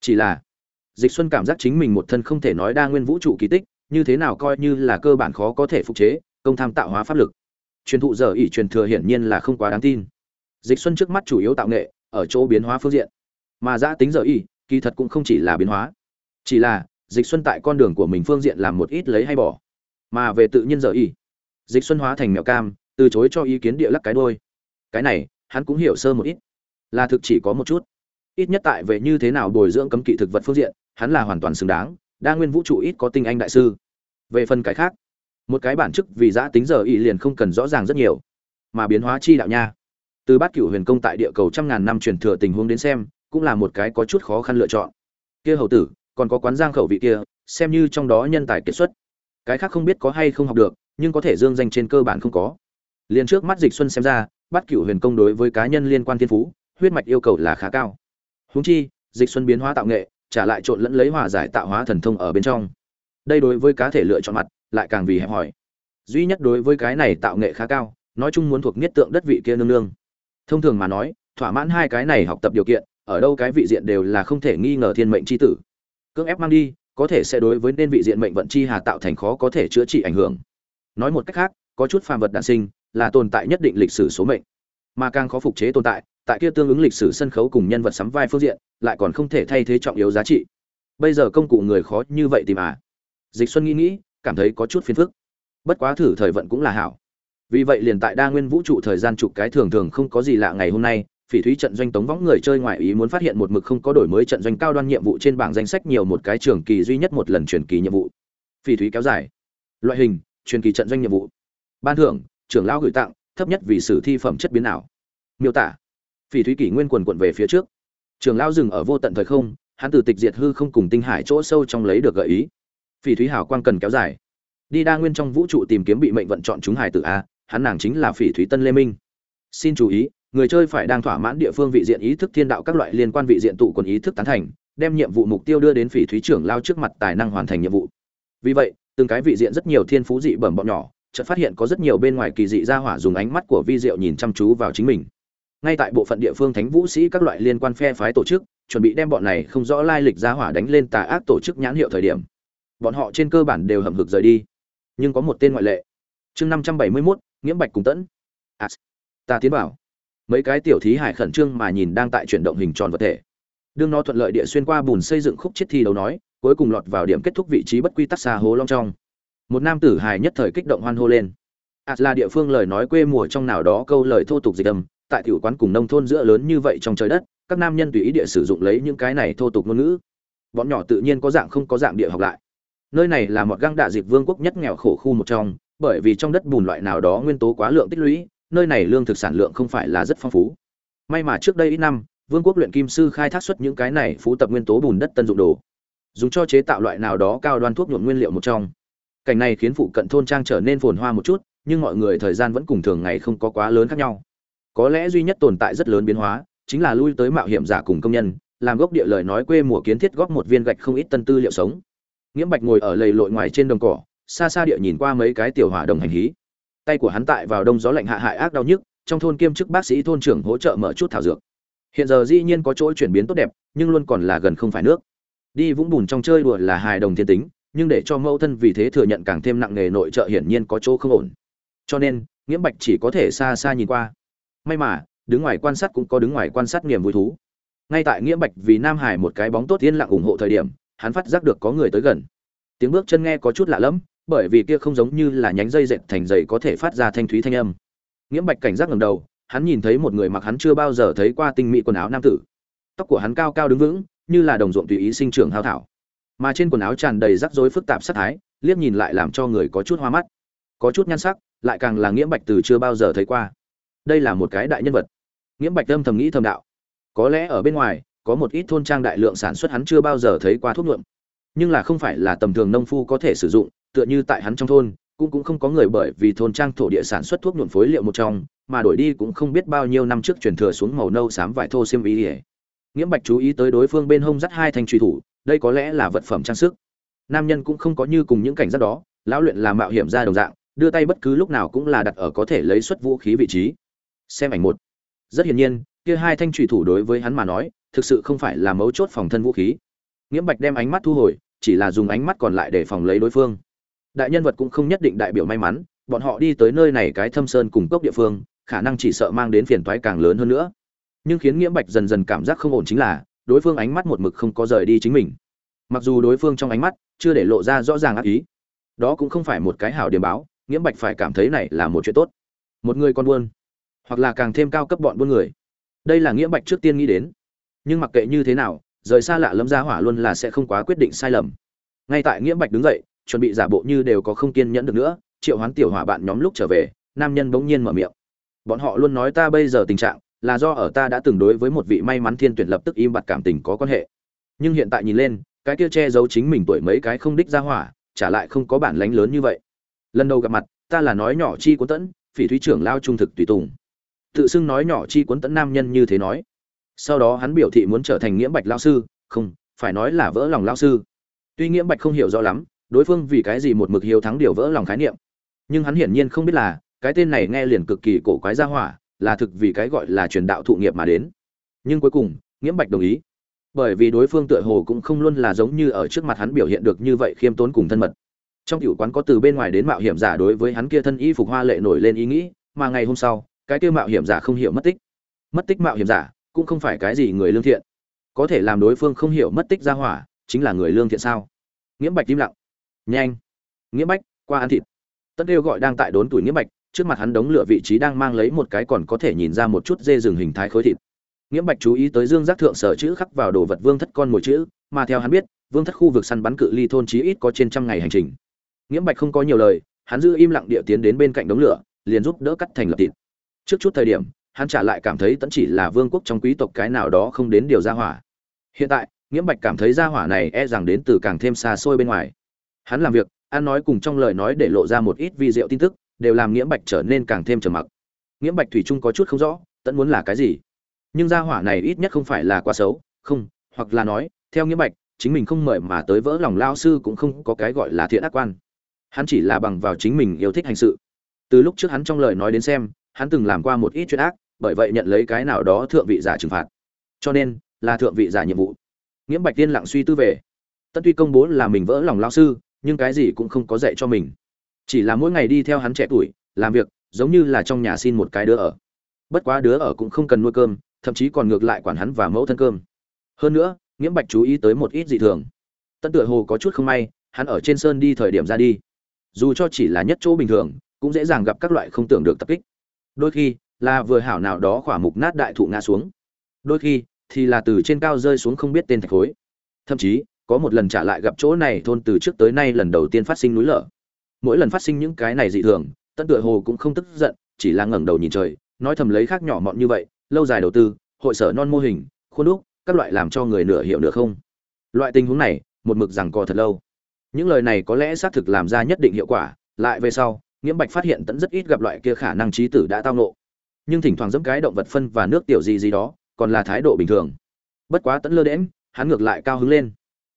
Chỉ là, dịch xuân cảm giác chính mình một thân không thể nói đa nguyên vũ trụ kỳ tích, như thế nào coi như là cơ bản khó có thể phục chế, công tham tạo hóa pháp lực. Truyền thụ giờ ỷ truyền thừa hiển nhiên là không quá đáng tin. Dịch xuân trước mắt chủ yếu tạo nghệ ở chỗ biến hóa phương diện. Mà giã tính giờ y, kỳ thật cũng không chỉ là biến hóa. Chỉ là, dịch xuân tại con đường của mình phương diện làm một ít lấy hay bỏ. Mà về tự nhiên giờ y, dịch xuân hóa thành mèo cam, từ chối cho ý kiến địa lắc cái đôi. Cái này, hắn cũng hiểu sơ một ít. Là thực chỉ có một chút. Ít nhất tại về như thế nào bồi dưỡng cấm kỵ thực vật phương diện, hắn là hoàn toàn xứng đáng, đa nguyên vũ trụ ít có tinh anh đại sư. Về phần cái khác, một cái bản chức vì giã tính giờ ý liền không cần rõ ràng rất nhiều. Mà biến hóa chi đạo nha từ bát cửu huyền công tại địa cầu trăm ngàn năm truyền thừa tình huống đến xem, cũng là một cái có chút khó khăn lựa chọn. Kia hầu tử, còn có quán giang khẩu vị kia, xem như trong đó nhân tài kiệt xuất. Cái khác không biết có hay không học được, nhưng có thể dương danh trên cơ bản không có. Liền trước mắt dịch xuân xem ra, bát cửu huyền công đối với cá nhân liên quan thiên phú, huyết mạch yêu cầu là khá cao. Huống chi, dịch xuân biến hóa tạo nghệ, trả lại trộn lẫn lấy hòa giải tạo hóa thần thông ở bên trong. Đây đối với cá thể lựa chọn mặt, lại càng vì hẹp hòi. Duy nhất đối với cái này tạo nghệ khá cao, nói chung muốn thuộc nhất tượng đất vị kia nương nương thông thường mà nói, thỏa mãn hai cái này học tập điều kiện, ở đâu cái vị diện đều là không thể nghi ngờ thiên mệnh c h i tử. Cưỡng ép mang đi, có thể sẽ đối với nên vị diện mệnh vận chi hà tạo thành khó có thể chữa trị ảnh hưởng. Nói một cách khác, có chút phàm vật đản sinh, là tồn tại nhất định lịch sử số mệnh. Mà càng khó phục chế tồn tại tại kia tương ứng lịch sử sân khấu cùng nhân vật sắm vai phương diện, lại còn không thể thay thế trọng yếu giá trị. Bây giờ công cụ người khó như vậy tìm à dịch xuân nghĩ nghĩ, cảm thấy có chút phiền phức. Bất quá thử thời vận cũng là hảo vì vậy liền tại đa nguyên vũ trụ thời gian chụp cái thường thường không có gì lạ ngày hôm nay, phỉ thúy trận doanh tống võng người chơi ngoại ý muốn phát hiện một mực không có đổi mới trận doanh cao đoan nhiệm vụ trên bảng danh sách nhiều một cái trường kỳ duy nhất một lần truyền kỳ nhiệm vụ. Phỉ thúy kéo dài. Loại hình, truyền kỳ trận doanh nhiệm vụ. Ban thưởng, trưởng lão gửi tặng, thấp nhất vì sử thi phẩm chất biến ảo. Miêu tả. Phỉ thúy kỷ nguyên quần quận về phía trước. Trường lão dừng ở vô tận thời không, hắn từ tịch diệt hư không cùng tinh hải chỗ sâu trong lấy được gợi ý. Phỉ thúy hảo quang cần kéo dài. Đi đa nguyên trong vũ trụ tìm kiếm bị mệnh vận chọn chúng hải tử a hắn nàng chính là phỉ thúy tân lê minh. Xin chú ý, người chơi phải đang thỏa mãn địa phương vị diện ý thức thiên đạo các loại liên quan vị diện tụ quần ý thức tán thành, đem nhiệm vụ mục tiêu đưa đến phỉ thúy trưởng lao trước mặt tài năng hoàn thành nhiệm vụ. Vì vậy, từng cái vị diện rất nhiều thiên phú dị bẩm bọn nhỏ, chợt phát hiện có rất nhiều bên ngoài kỳ dị ra hỏa dùng ánh mắt của vi diệu nhìn chăm chú vào chính mình. Ngay tại bộ phận địa phương thánh vũ sĩ các loại liên quan phe phái tổ chức, chuẩn bị đem bọn này không rõ lai lịch ra hỏa đánh lên tà ác tổ chức nhãn hiệu thời điểm, bọn họ trên cơ bản đều hầm hực rời đi. Nhưng có một tên ngoại lệ. Chương năm trăm bảy mươi mốt nghiễm bạch cùng tẫn. À, ta tiến bảo mấy cái tiểu thí hải khẩn trương mà nhìn đang tại chuyển động hình tròn vật thể. Đương nó thuận lợi địa xuyên qua bùn xây dựng khúc chết thi đấu nói cuối cùng lọt vào điểm kết thúc vị trí bất quy tắc xa hố long trong. Một nam tử hài nhất thời kích động hoan hô lên. Ạt là địa phương lời nói quê mùa trong nào đó câu lời thô tục dịch âm tại tiểu quán cùng nông thôn giữa lớn như vậy trong trời đất các nam nhân tùy ý địa sử dụng lấy những cái này thô tục ngôn ngữ. Bọn nhỏ tự nhiên có dạng không có dạng địa học lại. Nơi này là một găng đạ dịp vương quốc nhất nghèo khổ khu một trong bởi vì trong đất bùn loại nào đó nguyên tố quá lượng tích lũy, nơi này lương thực sản lượng không phải là rất phong phú. May mà trước đây ít năm, vương quốc luyện kim sư khai thác xuất những cái này phú tập nguyên tố bùn đất tân dụng đồ, dùng cho chế tạo loại nào đó cao đoan thuốc nhuộm nguyên liệu một trong. Cảnh này khiến phụ cận thôn trang trở nên phồn hoa một chút, nhưng mọi người thời gian vẫn cùng thường ngày không có quá lớn khác nhau. Có lẽ duy nhất tồn tại rất lớn biến hóa, chính là lui tới mạo hiểm giả cùng công nhân, làm gốc địa lời nói quê mùa kiến thiết góp một viên gạch không ít tân tư liệu sống. Nghiễm bạch ngồi ở lầy lội ngoài trên đồng cỏ xa xa địa nhìn qua mấy cái tiểu hỏa đồng hành hí. Tay của hắn tại vào đông gió lạnh hạ hại ác đau nhức, trong thôn kiêm chức bác sĩ thôn trưởng hỗ trợ mở chút thảo dược. Hiện giờ dĩ nhiên có chỗ chuyển biến tốt đẹp, nhưng luôn còn là gần không phải nước. Đi vũng bùn trong chơi đùa là hài đồng thiên tính, nhưng để cho mẫu thân vì thế thừa nhận càng thêm nặng nghề nội trợ hiển nhiên có chỗ không ổn. Cho nên, nghiễm bạch chỉ có thể xa xa nhìn qua. May mà, đứng ngoài quan sát cũng có đứng ngoài quan sát niềm vui thú. Ngay tại nghĩa bạch vì nam hải một cái bóng tốt yên lặng ủng hộ thời điểm, hắn phát giác được có người tới gần. Tiếng bước chân nghe có chút lạ lẫm bởi vì kia không giống như là nhánh dây dệt thành dày có thể phát ra thanh thúy thanh âm. Nghiễm bạch cảnh giác ngẩng đầu, hắn nhìn thấy một người mặc hắn chưa bao giờ thấy qua tinh mỹ quần áo nam tử. Tóc của hắn cao cao đứng vững, như là đồng ruộng tùy ý sinh trưởng hao thảo. Mà trên quần áo tràn đầy rắc rối phức tạp sát thái, liếc nhìn lại làm cho người có chút hoa mắt. Có chút nhan sắc, lại càng là nghiễm bạch từ chưa bao giờ thấy qua. Đây là một cái đại nhân vật. Nghiễm bạch âm thầm nghĩ thầm đạo. Có lẽ ở bên ngoài, có một ít thôn trang đại lượng sản xuất hắn chưa bao giờ thấy qua thuốc nhuộm. Nhưng là không phải là tầm thường nông phu có thể sử dụng tựa như tại hắn trong thôn, cũng cũng không có người bởi vì thôn trang thổ địa sản xuất thuốc nhuộm phối liệu một trong, mà đổi đi cũng không biết bao nhiêu năm trước truyền thừa xuống màu nâu xám vải thô xiêm ý ỉa nghiễm bạch chú ý tới đối phương bên hông dắt hai thanh truy thủ, đây có lẽ là vật phẩm trang sức. Nam nhân cũng không có như cùng những cảnh giác đó, lão luyện là mạo hiểm ra đồng dạng, đưa tay bất cứ lúc nào cũng là đặt ở có thể lấy xuất vũ khí vị trí. Xem ảnh một. Rất hiển nhiên, kia hai thanh truy thủ đối với hắn mà nói, thực sự không phải là mấu chốt phòng thân vũ khí. Nghiễm bạch đem ánh mắt thu hồi, chỉ là dùng ánh mắt còn lại để phòng lấy đối phương đại nhân vật cũng không nhất định đại biểu may mắn, bọn họ đi tới nơi này cái thâm sơn cùng cốc địa phương, khả năng chỉ sợ mang đến phiền toái càng lớn hơn nữa. Nhưng khiến nghiễm bạch dần dần cảm giác không ổn chính là, đối phương ánh mắt một mực không có rời đi chính mình. Mặc dù đối phương trong ánh mắt chưa để lộ ra rõ ràng ác ý, đó cũng không phải một cái hảo điểm báo nghiễm bạch phải cảm thấy này là một chuyện tốt. Một người con buôn, hoặc là càng thêm cao cấp bọn buôn người. Đây là nghĩa bạch trước tiên nghĩ đến. Nhưng mặc kệ như thế nào, rời xa lạ lâm gia hỏa luôn là sẽ không quá quyết định sai lầm. Ngay tại nghĩa bạch đứng dậy chuẩn bị giả bộ như đều có không kiên nhẫn được nữa, triệu hoán tiểu hỏa bạn nhóm lúc trở về, nam nhân bỗng nhiên mở miệng. Bọn họ luôn nói ta bây giờ tình trạng là do ở ta đã từng đối với một vị may mắn thiên tuyển lập tức im bặt cảm tình có quan hệ. Nhưng hiện tại nhìn lên, cái kia che giấu chính mình tuổi mấy cái không đích ra hỏa trả lại không có bản lánh lớn như vậy. Lần đầu gặp mặt, ta là nói nhỏ chi cuốn tẫn, phỉ thúy trưởng lao trung thực tùy tùng. Tự xưng nói nhỏ chi cuốn tẫn nam nhân như thế nói. Sau đó hắn biểu thị muốn trở thành nghiễm bạch lao sư, không, phải nói là vỡ lòng lao sư. Tuy nghiễm bạch không hiểu rõ lắm đối phương vì cái gì một mực hiếu thắng điều vỡ lòng khái niệm. Nhưng hắn hiển nhiên không biết là, cái tên này nghe liền cực kỳ cổ quái ra hỏa, là thực vì cái gọi là truyền đạo thụ nghiệp mà đến. Nhưng cuối cùng, nghiễm bạch đồng ý. Bởi vì đối phương tựa hồ cũng không luôn là giống như ở trước mặt hắn biểu hiện được như vậy khiêm tốn cùng thân mật. Trong tiểu quán có từ bên ngoài đến mạo hiểm giả đối với hắn kia thân y phục hoa lệ nổi lên ý nghĩ, mà ngày hôm sau, cái kia mạo hiểm giả không hiểu mất tích. Mất tích mạo hiểm giả, cũng không phải cái gì người lương thiện. Có thể làm đối phương không hiểu mất tích ra hỏa, chính là người lương thiện sao? Nghiễm bạch im lặng nhanh. Nghĩa bách, qua ăn thịt. Tất kêu gọi đang tại đốn tuổi nghĩa bạch trước mặt hắn đống lửa vị trí đang mang lấy một cái còn có thể nhìn ra một chút dê rừng hình thái khối thịt. Nghĩa bạch chú ý tới dương giác thượng sở chữ khắc vào đồ vật vương thất con mồi chữ, mà theo hắn biết, vương thất khu vực săn bắn cự ly thôn chí ít có trên trăm ngày hành trình. Nghĩa bạch không có nhiều lời, hắn giữ im lặng địa tiến đến bên cạnh đống lửa, liền giúp đỡ cắt thành lập thịt. Trước chút thời điểm, hắn trả lại cảm thấy tẫn chỉ là vương quốc trong quý tộc cái nào đó không đến điều gia hỏa. Hiện tại, nghĩa bạch cảm thấy gia hỏa này e rằng đến từ càng thêm xa xôi bên ngoài hắn làm việc an nói cùng trong lời nói để lộ ra một ít vi diệu tin tức, đều làm nghĩa bạch trở nên càng thêm trầm mặc. Nghĩa bạch thủy chung có chút không rõ, tẫn muốn là cái gì? Nhưng gia hỏa này ít nhất không phải là quá xấu, không, hoặc là nói, theo nghĩa bạch, chính mình không mời mà tới vỡ lòng lao sư cũng không có cái gọi là thiện ác quan. Hắn chỉ là bằng vào chính mình yêu thích hành sự. Từ lúc trước hắn trong lời nói đến xem, hắn từng làm qua một ít chuyện ác, bởi vậy nhận lấy cái nào đó thượng vị giả trừng phạt. Cho nên, là thượng vị giả nhiệm vụ. Nghĩa bạch tiên lặng suy tư về. Tân tuy công bố là mình vỡ lòng lao sư nhưng cái gì cũng không có dạy cho mình. Chỉ là mỗi ngày đi theo hắn trẻ tuổi, làm việc, giống như là trong nhà xin một cái đứa ở. Bất quá đứa ở cũng không cần nuôi cơm, thậm chí còn ngược lại quản hắn và mẫu thân cơm. Hơn nữa, nghiễm bạch chú ý tới một ít dị thường. Tân tựa hồ có chút không may, hắn ở trên sơn đi thời điểm ra đi. Dù cho chỉ là nhất chỗ bình thường, cũng dễ dàng gặp các loại không tưởng được tập kích. Đôi khi, là vừa hảo nào đó khỏa mục nát đại thụ ngã xuống. Đôi khi, thì là từ trên cao rơi xuống không biết tên thạch khối. Thậm chí có một lần trả lại gặp chỗ này thôn từ trước tới nay lần đầu tiên phát sinh núi lở. Mỗi lần phát sinh những cái này dị thường, tân tựa hồ cũng không tức giận, chỉ là ngẩng đầu nhìn trời, nói thầm lấy khác nhỏ mọn như vậy, lâu dài đầu tư, hội sở non mô hình, khuôn đúc, các loại làm cho người nửa hiểu nửa không. Loại tình huống này, một mực rằng co thật lâu. Những lời này có lẽ xác thực làm ra nhất định hiệu quả, lại về sau, nghiễm bạch phát hiện tẫn rất ít gặp loại kia khả năng trí tử đã tao nộ nhưng thỉnh thoảng dẫm cái động vật phân và nước tiểu gì gì đó, còn là thái độ bình thường. Bất quá tẫn lơ đễm hắn ngược lại cao hứng lên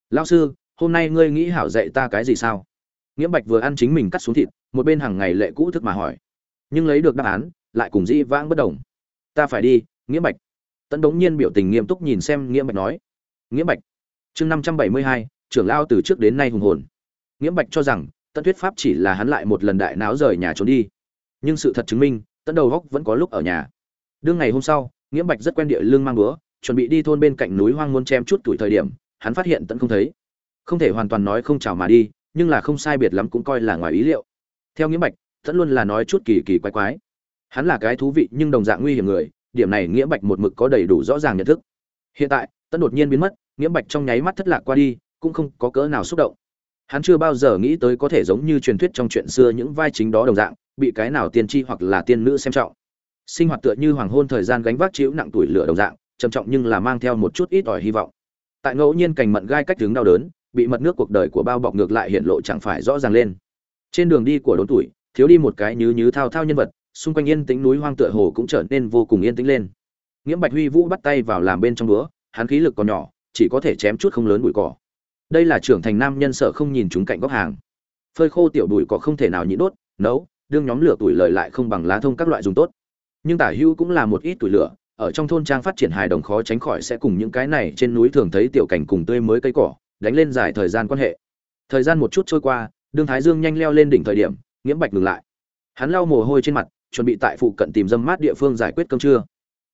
lao sư, hôm nay ngươi nghĩ hảo dạy ta cái gì sao? Nghĩa bạch vừa ăn chính mình cắt xuống thịt, một bên hàng ngày lệ cũ thức mà hỏi. Nhưng lấy được đáp án, lại cùng dĩ vãng bất đồng. Ta phải đi Nghĩa bạch. Tẫn đống nhiên biểu tình nghiêm túc nhìn xem Nghĩa bạch nói. Nghĩa bạch, chương năm trăm bảy mươi hai, trưởng lao từ trước đến nay hùng hồn. Nghĩa bạch cho rằng tận thuyết pháp chỉ là hắn lại một lần đại náo rời nhà trốn đi. Nhưng sự thật chứng minh tận đầu góc vẫn có lúc ở nhà. Đương ngày hôm sau Nghĩa bạch rất quen địa lương mang búa, chuẩn bị đi thôn bên cạnh núi hoang muốn chém chút tuổi thời điểm hắn phát hiện tận không thấy. Không thể hoàn toàn nói không chào mà đi, nhưng là không sai biệt lắm cũng coi là ngoài ý liệu. Theo nghĩa bạch tẫn luôn là nói chút kỳ kỳ quái quái. Hắn là cái thú vị nhưng đồng dạng nguy hiểm người, điểm này nghĩa bạch một mực có đầy đủ rõ ràng nhận thức. Hiện tại tẫn đột nhiên biến mất, nghĩa bạch trong nháy mắt thất lạc qua đi, cũng không có cỡ nào xúc động. Hắn chưa bao giờ nghĩ tới có thể giống như truyền thuyết trong chuyện xưa những vai chính đó đồng dạng, bị cái nào tiên tri hoặc là tiên nữ xem trọng. Sinh hoạt tựa như hoàng hôn thời gian gánh vác chịu nặng tuổi lửa đồng dạng, trầm trọng nhưng là mang theo một chút ít ỏi hy vọng tại ngẫu nhiên cành mận gai cách đứng đau đớn, bị mật nước cuộc đời của bao bọc ngược lại hiện lộ chẳng phải rõ ràng lên. Trên đường đi của đốn tuổi, thiếu đi một cái nhứ nhứ thao thao nhân vật, xung quanh yên tĩnh núi hoang tựa hồ cũng trở nên vô cùng yên tĩnh lên. Nghiễm bạch huy vũ bắt tay vào làm bên trong đũa hắn khí lực còn nhỏ, chỉ có thể chém chút không lớn bụi cỏ. Đây là trưởng thành nam nhân sợ không nhìn chúng cạnh góc hàng. Phơi khô tiểu bụi cỏ không thể nào nhịn đốt, nấu, đương nhóm lửa tuổi lợi lại không bằng lá thông các loại dùng tốt. Nhưng tả hữu cũng là một ít tuổi lửa ở trong thôn trang phát triển hài đồng khó tránh khỏi sẽ cùng những cái này trên núi thường thấy tiểu cảnh cùng tươi mới cây cỏ, đánh lên dài thời gian quan hệ. Thời gian một chút trôi qua, đương thái dương nhanh leo lên đỉnh thời điểm, nghiễm bạch ngừng lại. Hắn lau mồ hôi trên mặt, chuẩn bị tại phụ cận tìm dâm mát địa phương giải quyết cơm trưa.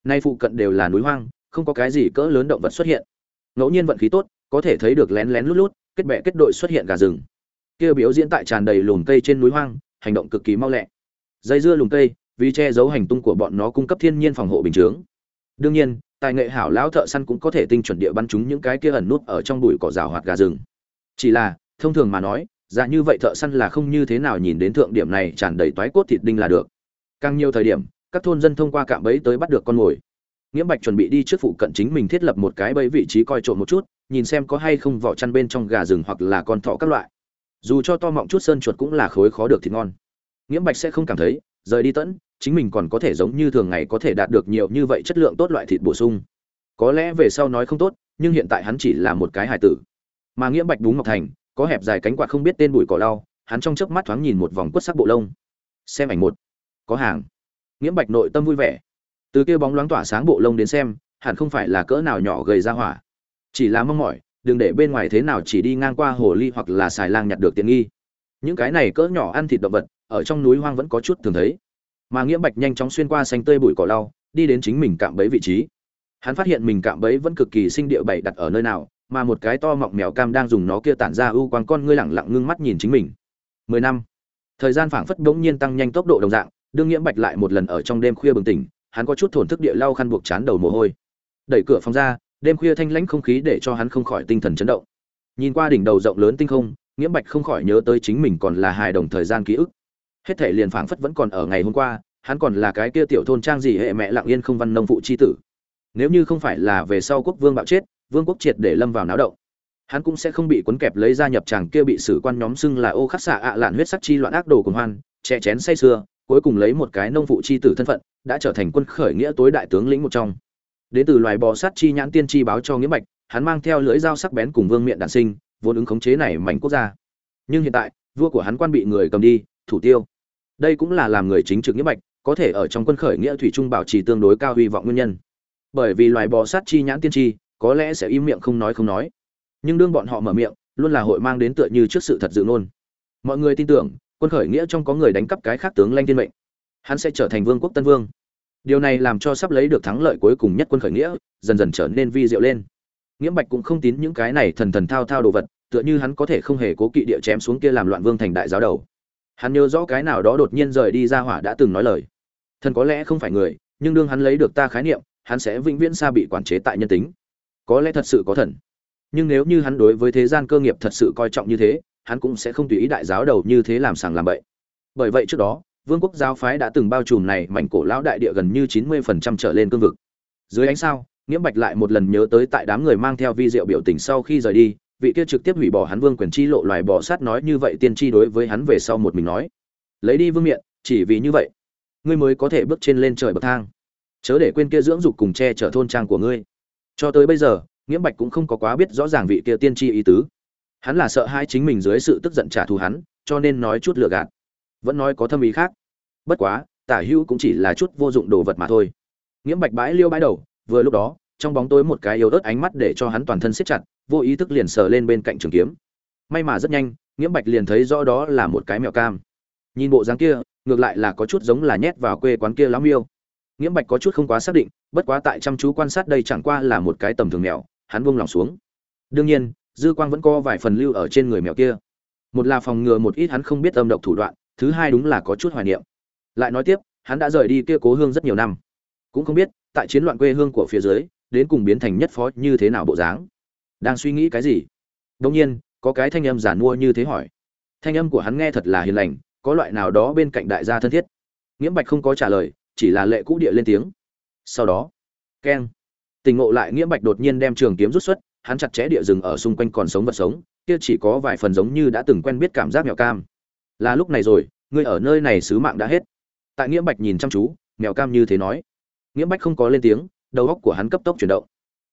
Nay phụ cận đều là núi hoang, không có cái gì cỡ lớn động vật xuất hiện. Ngẫu nhiên vận khí tốt, có thể thấy được lén lén lút lút, kết bè kết đội xuất hiện gà rừng. Kia biểu diễn tại tràn đầy lùm cây trên núi hoang, hành động cực kỳ mau lẹ. Dây dưa lùm cây, vì che giấu hành tung của bọn nó cung cấp thiên nhiên phòng hộ bình chướng đương nhiên, tài nghệ hảo lão thợ săn cũng có thể tinh chuẩn địa bắn chúng những cái kia ẩn nút ở trong bụi cỏ rào hoạt gà rừng. Chỉ là, thông thường mà nói dạ như vậy thợ săn là không như thế nào nhìn đến thượng điểm này tràn đầy toái cốt thịt đinh là được. Càng nhiều thời điểm, các thôn dân thông qua cạm bẫy tới bắt được con mồi. Nghĩa bạch chuẩn bị đi trước phụ cận chính mình thiết lập một cái bẫy vị trí coi trộm một chút, nhìn xem có hay không vỏ chăn bên trong gà rừng hoặc là con thỏ các loại. Dù cho to mọng chút sơn chuột cũng là khối khó được thịt ngon. Nghĩa bạch sẽ không cảm thấy, rời đi tẫn chính mình còn có thể giống như thường ngày có thể đạt được nhiều như vậy chất lượng tốt loại thịt bổ sung. Có lẽ về sau nói không tốt, nhưng hiện tại hắn chỉ là một cái hài tử. Mà nghĩa bạch đúng ngọc thành, có hẹp dài cánh quạt không biết tên bụi cỏ lau, hắn trong chớp mắt thoáng nhìn một vòng quất sắc bộ lông. Xem ảnh một. Có hàng. Nghĩa bạch nội tâm vui vẻ. Từ kia bóng loáng tỏa sáng bộ lông đến xem, hẳn không phải là cỡ nào nhỏ gầy ra hỏa. Chỉ là mong mỏi, đừng để bên ngoài thế nào chỉ đi ngang qua hồ ly hoặc là xài lang nhặt được tiện nghi. Những cái này cỡ nhỏ ăn thịt động vật, ở trong núi hoang vẫn có chút thường thấy mà nghĩa bạch nhanh chóng xuyên qua xanh tươi bụi cỏ lau, đi đến chính mình cạm bẫy vị trí. Hắn phát hiện mình cạm bẫy vẫn cực kỳ sinh địa bày đặt ở nơi nào, mà một cái to mọng mèo cam đang dùng nó kia tản ra ưu quang con ngươi lẳng lặng ngưng mắt nhìn chính mình. Mười năm. Thời gian phảng phất bỗng nhiên tăng nhanh tốc độ đồng dạng, đương nghĩa bạch lại một lần ở trong đêm khuya bừng tỉnh, hắn có chút thổn thức địa lau khăn buộc chán đầu mồ hôi. Đẩy cửa phòng ra, đêm khuya thanh lãnh không khí để cho hắn không khỏi tinh thần chấn động. Nhìn qua đỉnh đầu rộng lớn tinh không, nghĩa bạch không khỏi nhớ tới chính mình còn là hài đồng thời gian ký ức hết thể liền phảng phất vẫn còn ở ngày hôm qua, hắn còn là cái kia tiểu thôn trang gì hệ mẹ lặng yên không văn nông phụ chi tử. Nếu như không phải là về sau quốc vương bạo chết, vương quốc triệt để lâm vào náo động. Hắn cũng sẽ không bị cuốn kẹp lấy ra nhập chàng kia bị sử quan nhóm xưng là ô khắc xạ ạ lạn huyết sắc chi loạn ác đồ cùng hoan, che chén say sưa, cuối cùng lấy một cái nông phụ chi tử thân phận, đã trở thành quân khởi nghĩa tối đại tướng lĩnh một trong. Đến từ loài bò sát chi nhãn tiên chi báo cho nghĩa bạch, hắn mang theo lưỡi dao sắc bén cùng vương miện đạn sinh, vốn ứng khống chế này mảnh quốc gia. Nhưng hiện tại, vua của hắn quan bị người cầm đi thủ tiêu. Đây cũng là làm người chính trực nghĩa bạch có thể ở trong quân khởi nghĩa thủy trung bảo trì tương đối cao hy vọng nguyên nhân. Bởi vì loài bò sát chi nhãn tiên tri, có lẽ sẽ im miệng không nói không nói. Nhưng đương bọn họ mở miệng, luôn là hội mang đến tựa như trước sự thật dự ngôn. Mọi người tin tưởng, quân khởi nghĩa trong có người đánh cắp cái khác tướng lanh thiên mệnh. Hắn sẽ trở thành vương quốc tân vương. Điều này làm cho sắp lấy được thắng lợi cuối cùng nhất quân khởi nghĩa, dần dần trở nên vi diệu lên. Nghĩa bạch cũng không tín những cái này thần thần thao thao đồ vật, tựa như hắn có thể không hề cố kỵ địa chém xuống kia làm loạn vương thành đại giáo đầu hắn nhớ rõ cái nào đó đột nhiên rời đi ra hỏa đã từng nói lời. Thần có lẽ không phải người, nhưng đương hắn lấy được ta khái niệm, hắn sẽ vĩnh viễn xa bị quản chế tại nhân tính. Có lẽ thật sự có thần. Nhưng nếu như hắn đối với thế gian cơ nghiệp thật sự coi trọng như thế, hắn cũng sẽ không tùy ý đại giáo đầu như thế làm sàng làm bậy. Bởi vậy trước đó, vương quốc giáo phái đã từng bao trùm này mảnh cổ lão đại địa gần như chín mươi phần trăm trở lên cương vực. Dưới ánh sao nghiễm bạch lại một lần nhớ tới tại đám người mang theo vi diệu biểu tình sau khi rời đi vị kia trực tiếp hủy bỏ hắn vương quyền chi lộ loài bỏ sát nói như vậy tiên tri đối với hắn về sau một mình nói. Lấy đi vương miện, chỉ vì như vậy, ngươi mới có thể bước trên lên trời bậc thang. Chớ để quên kia dưỡng dục cùng che chở thôn trang của ngươi. Cho tới bây giờ, nghiễm bạch cũng không có quá biết rõ ràng vị kia tiên tri ý tứ. Hắn là sợ hai chính mình dưới sự tức giận trả thù hắn, cho nên nói chút lừa gạt. Vẫn nói có thâm ý khác. Bất quá, tả hữu cũng chỉ là chút vô dụng đồ vật mà thôi. Nghiễm bạch bãi liêu bãi đầu, vừa lúc đó, trong bóng tối một cái yếu ớt ánh mắt để cho hắn toàn thân siết chặt vô ý thức liền sờ lên bên cạnh trường kiếm. May mà rất nhanh, nghiễm bạch liền thấy rõ đó là một cái mèo cam. Nhìn bộ dáng kia, ngược lại là có chút giống là nhét vào quê quán kia lắm yêu. Nghiễm bạch có chút không quá xác định, bất quá tại chăm chú quan sát đây chẳng qua là một cái tầm thường mèo hắn buông lòng xuống. Đương nhiên, dư quang vẫn có vài phần lưu ở trên người mèo kia. Một là phòng ngừa một ít hắn không biết âm độc thủ đoạn, thứ hai đúng là có chút hoài niệm. Lại nói tiếp, hắn đã rời đi kia cố hương rất nhiều năm. Cũng không biết, tại chiến loạn quê hương của phía dưới, đến cùng biến thành nhất phó như thế nào bộ dáng đang suy nghĩ cái gì? Đông nhiên, có cái thanh âm giản mua như thế hỏi. Thanh âm của hắn nghe thật là hiền lành, có loại nào đó bên cạnh đại gia thân thiết. Nghiễm bạch không có trả lời, chỉ là lệ cũ địa lên tiếng. Sau đó, keng. Tình ngộ lại nghĩa bạch đột nhiên đem trường kiếm rút xuất, hắn chặt chẽ địa rừng ở xung quanh còn sống vật sống, kia chỉ có vài phần giống như đã từng quen biết cảm giác mèo cam. Là lúc này rồi, ngươi ở nơi này sứ mạng đã hết. Tại nghĩa bạch nhìn chăm chú, mèo cam như thế nói. Nghĩa bạch không có lên tiếng, đầu óc của hắn cấp tốc chuyển động.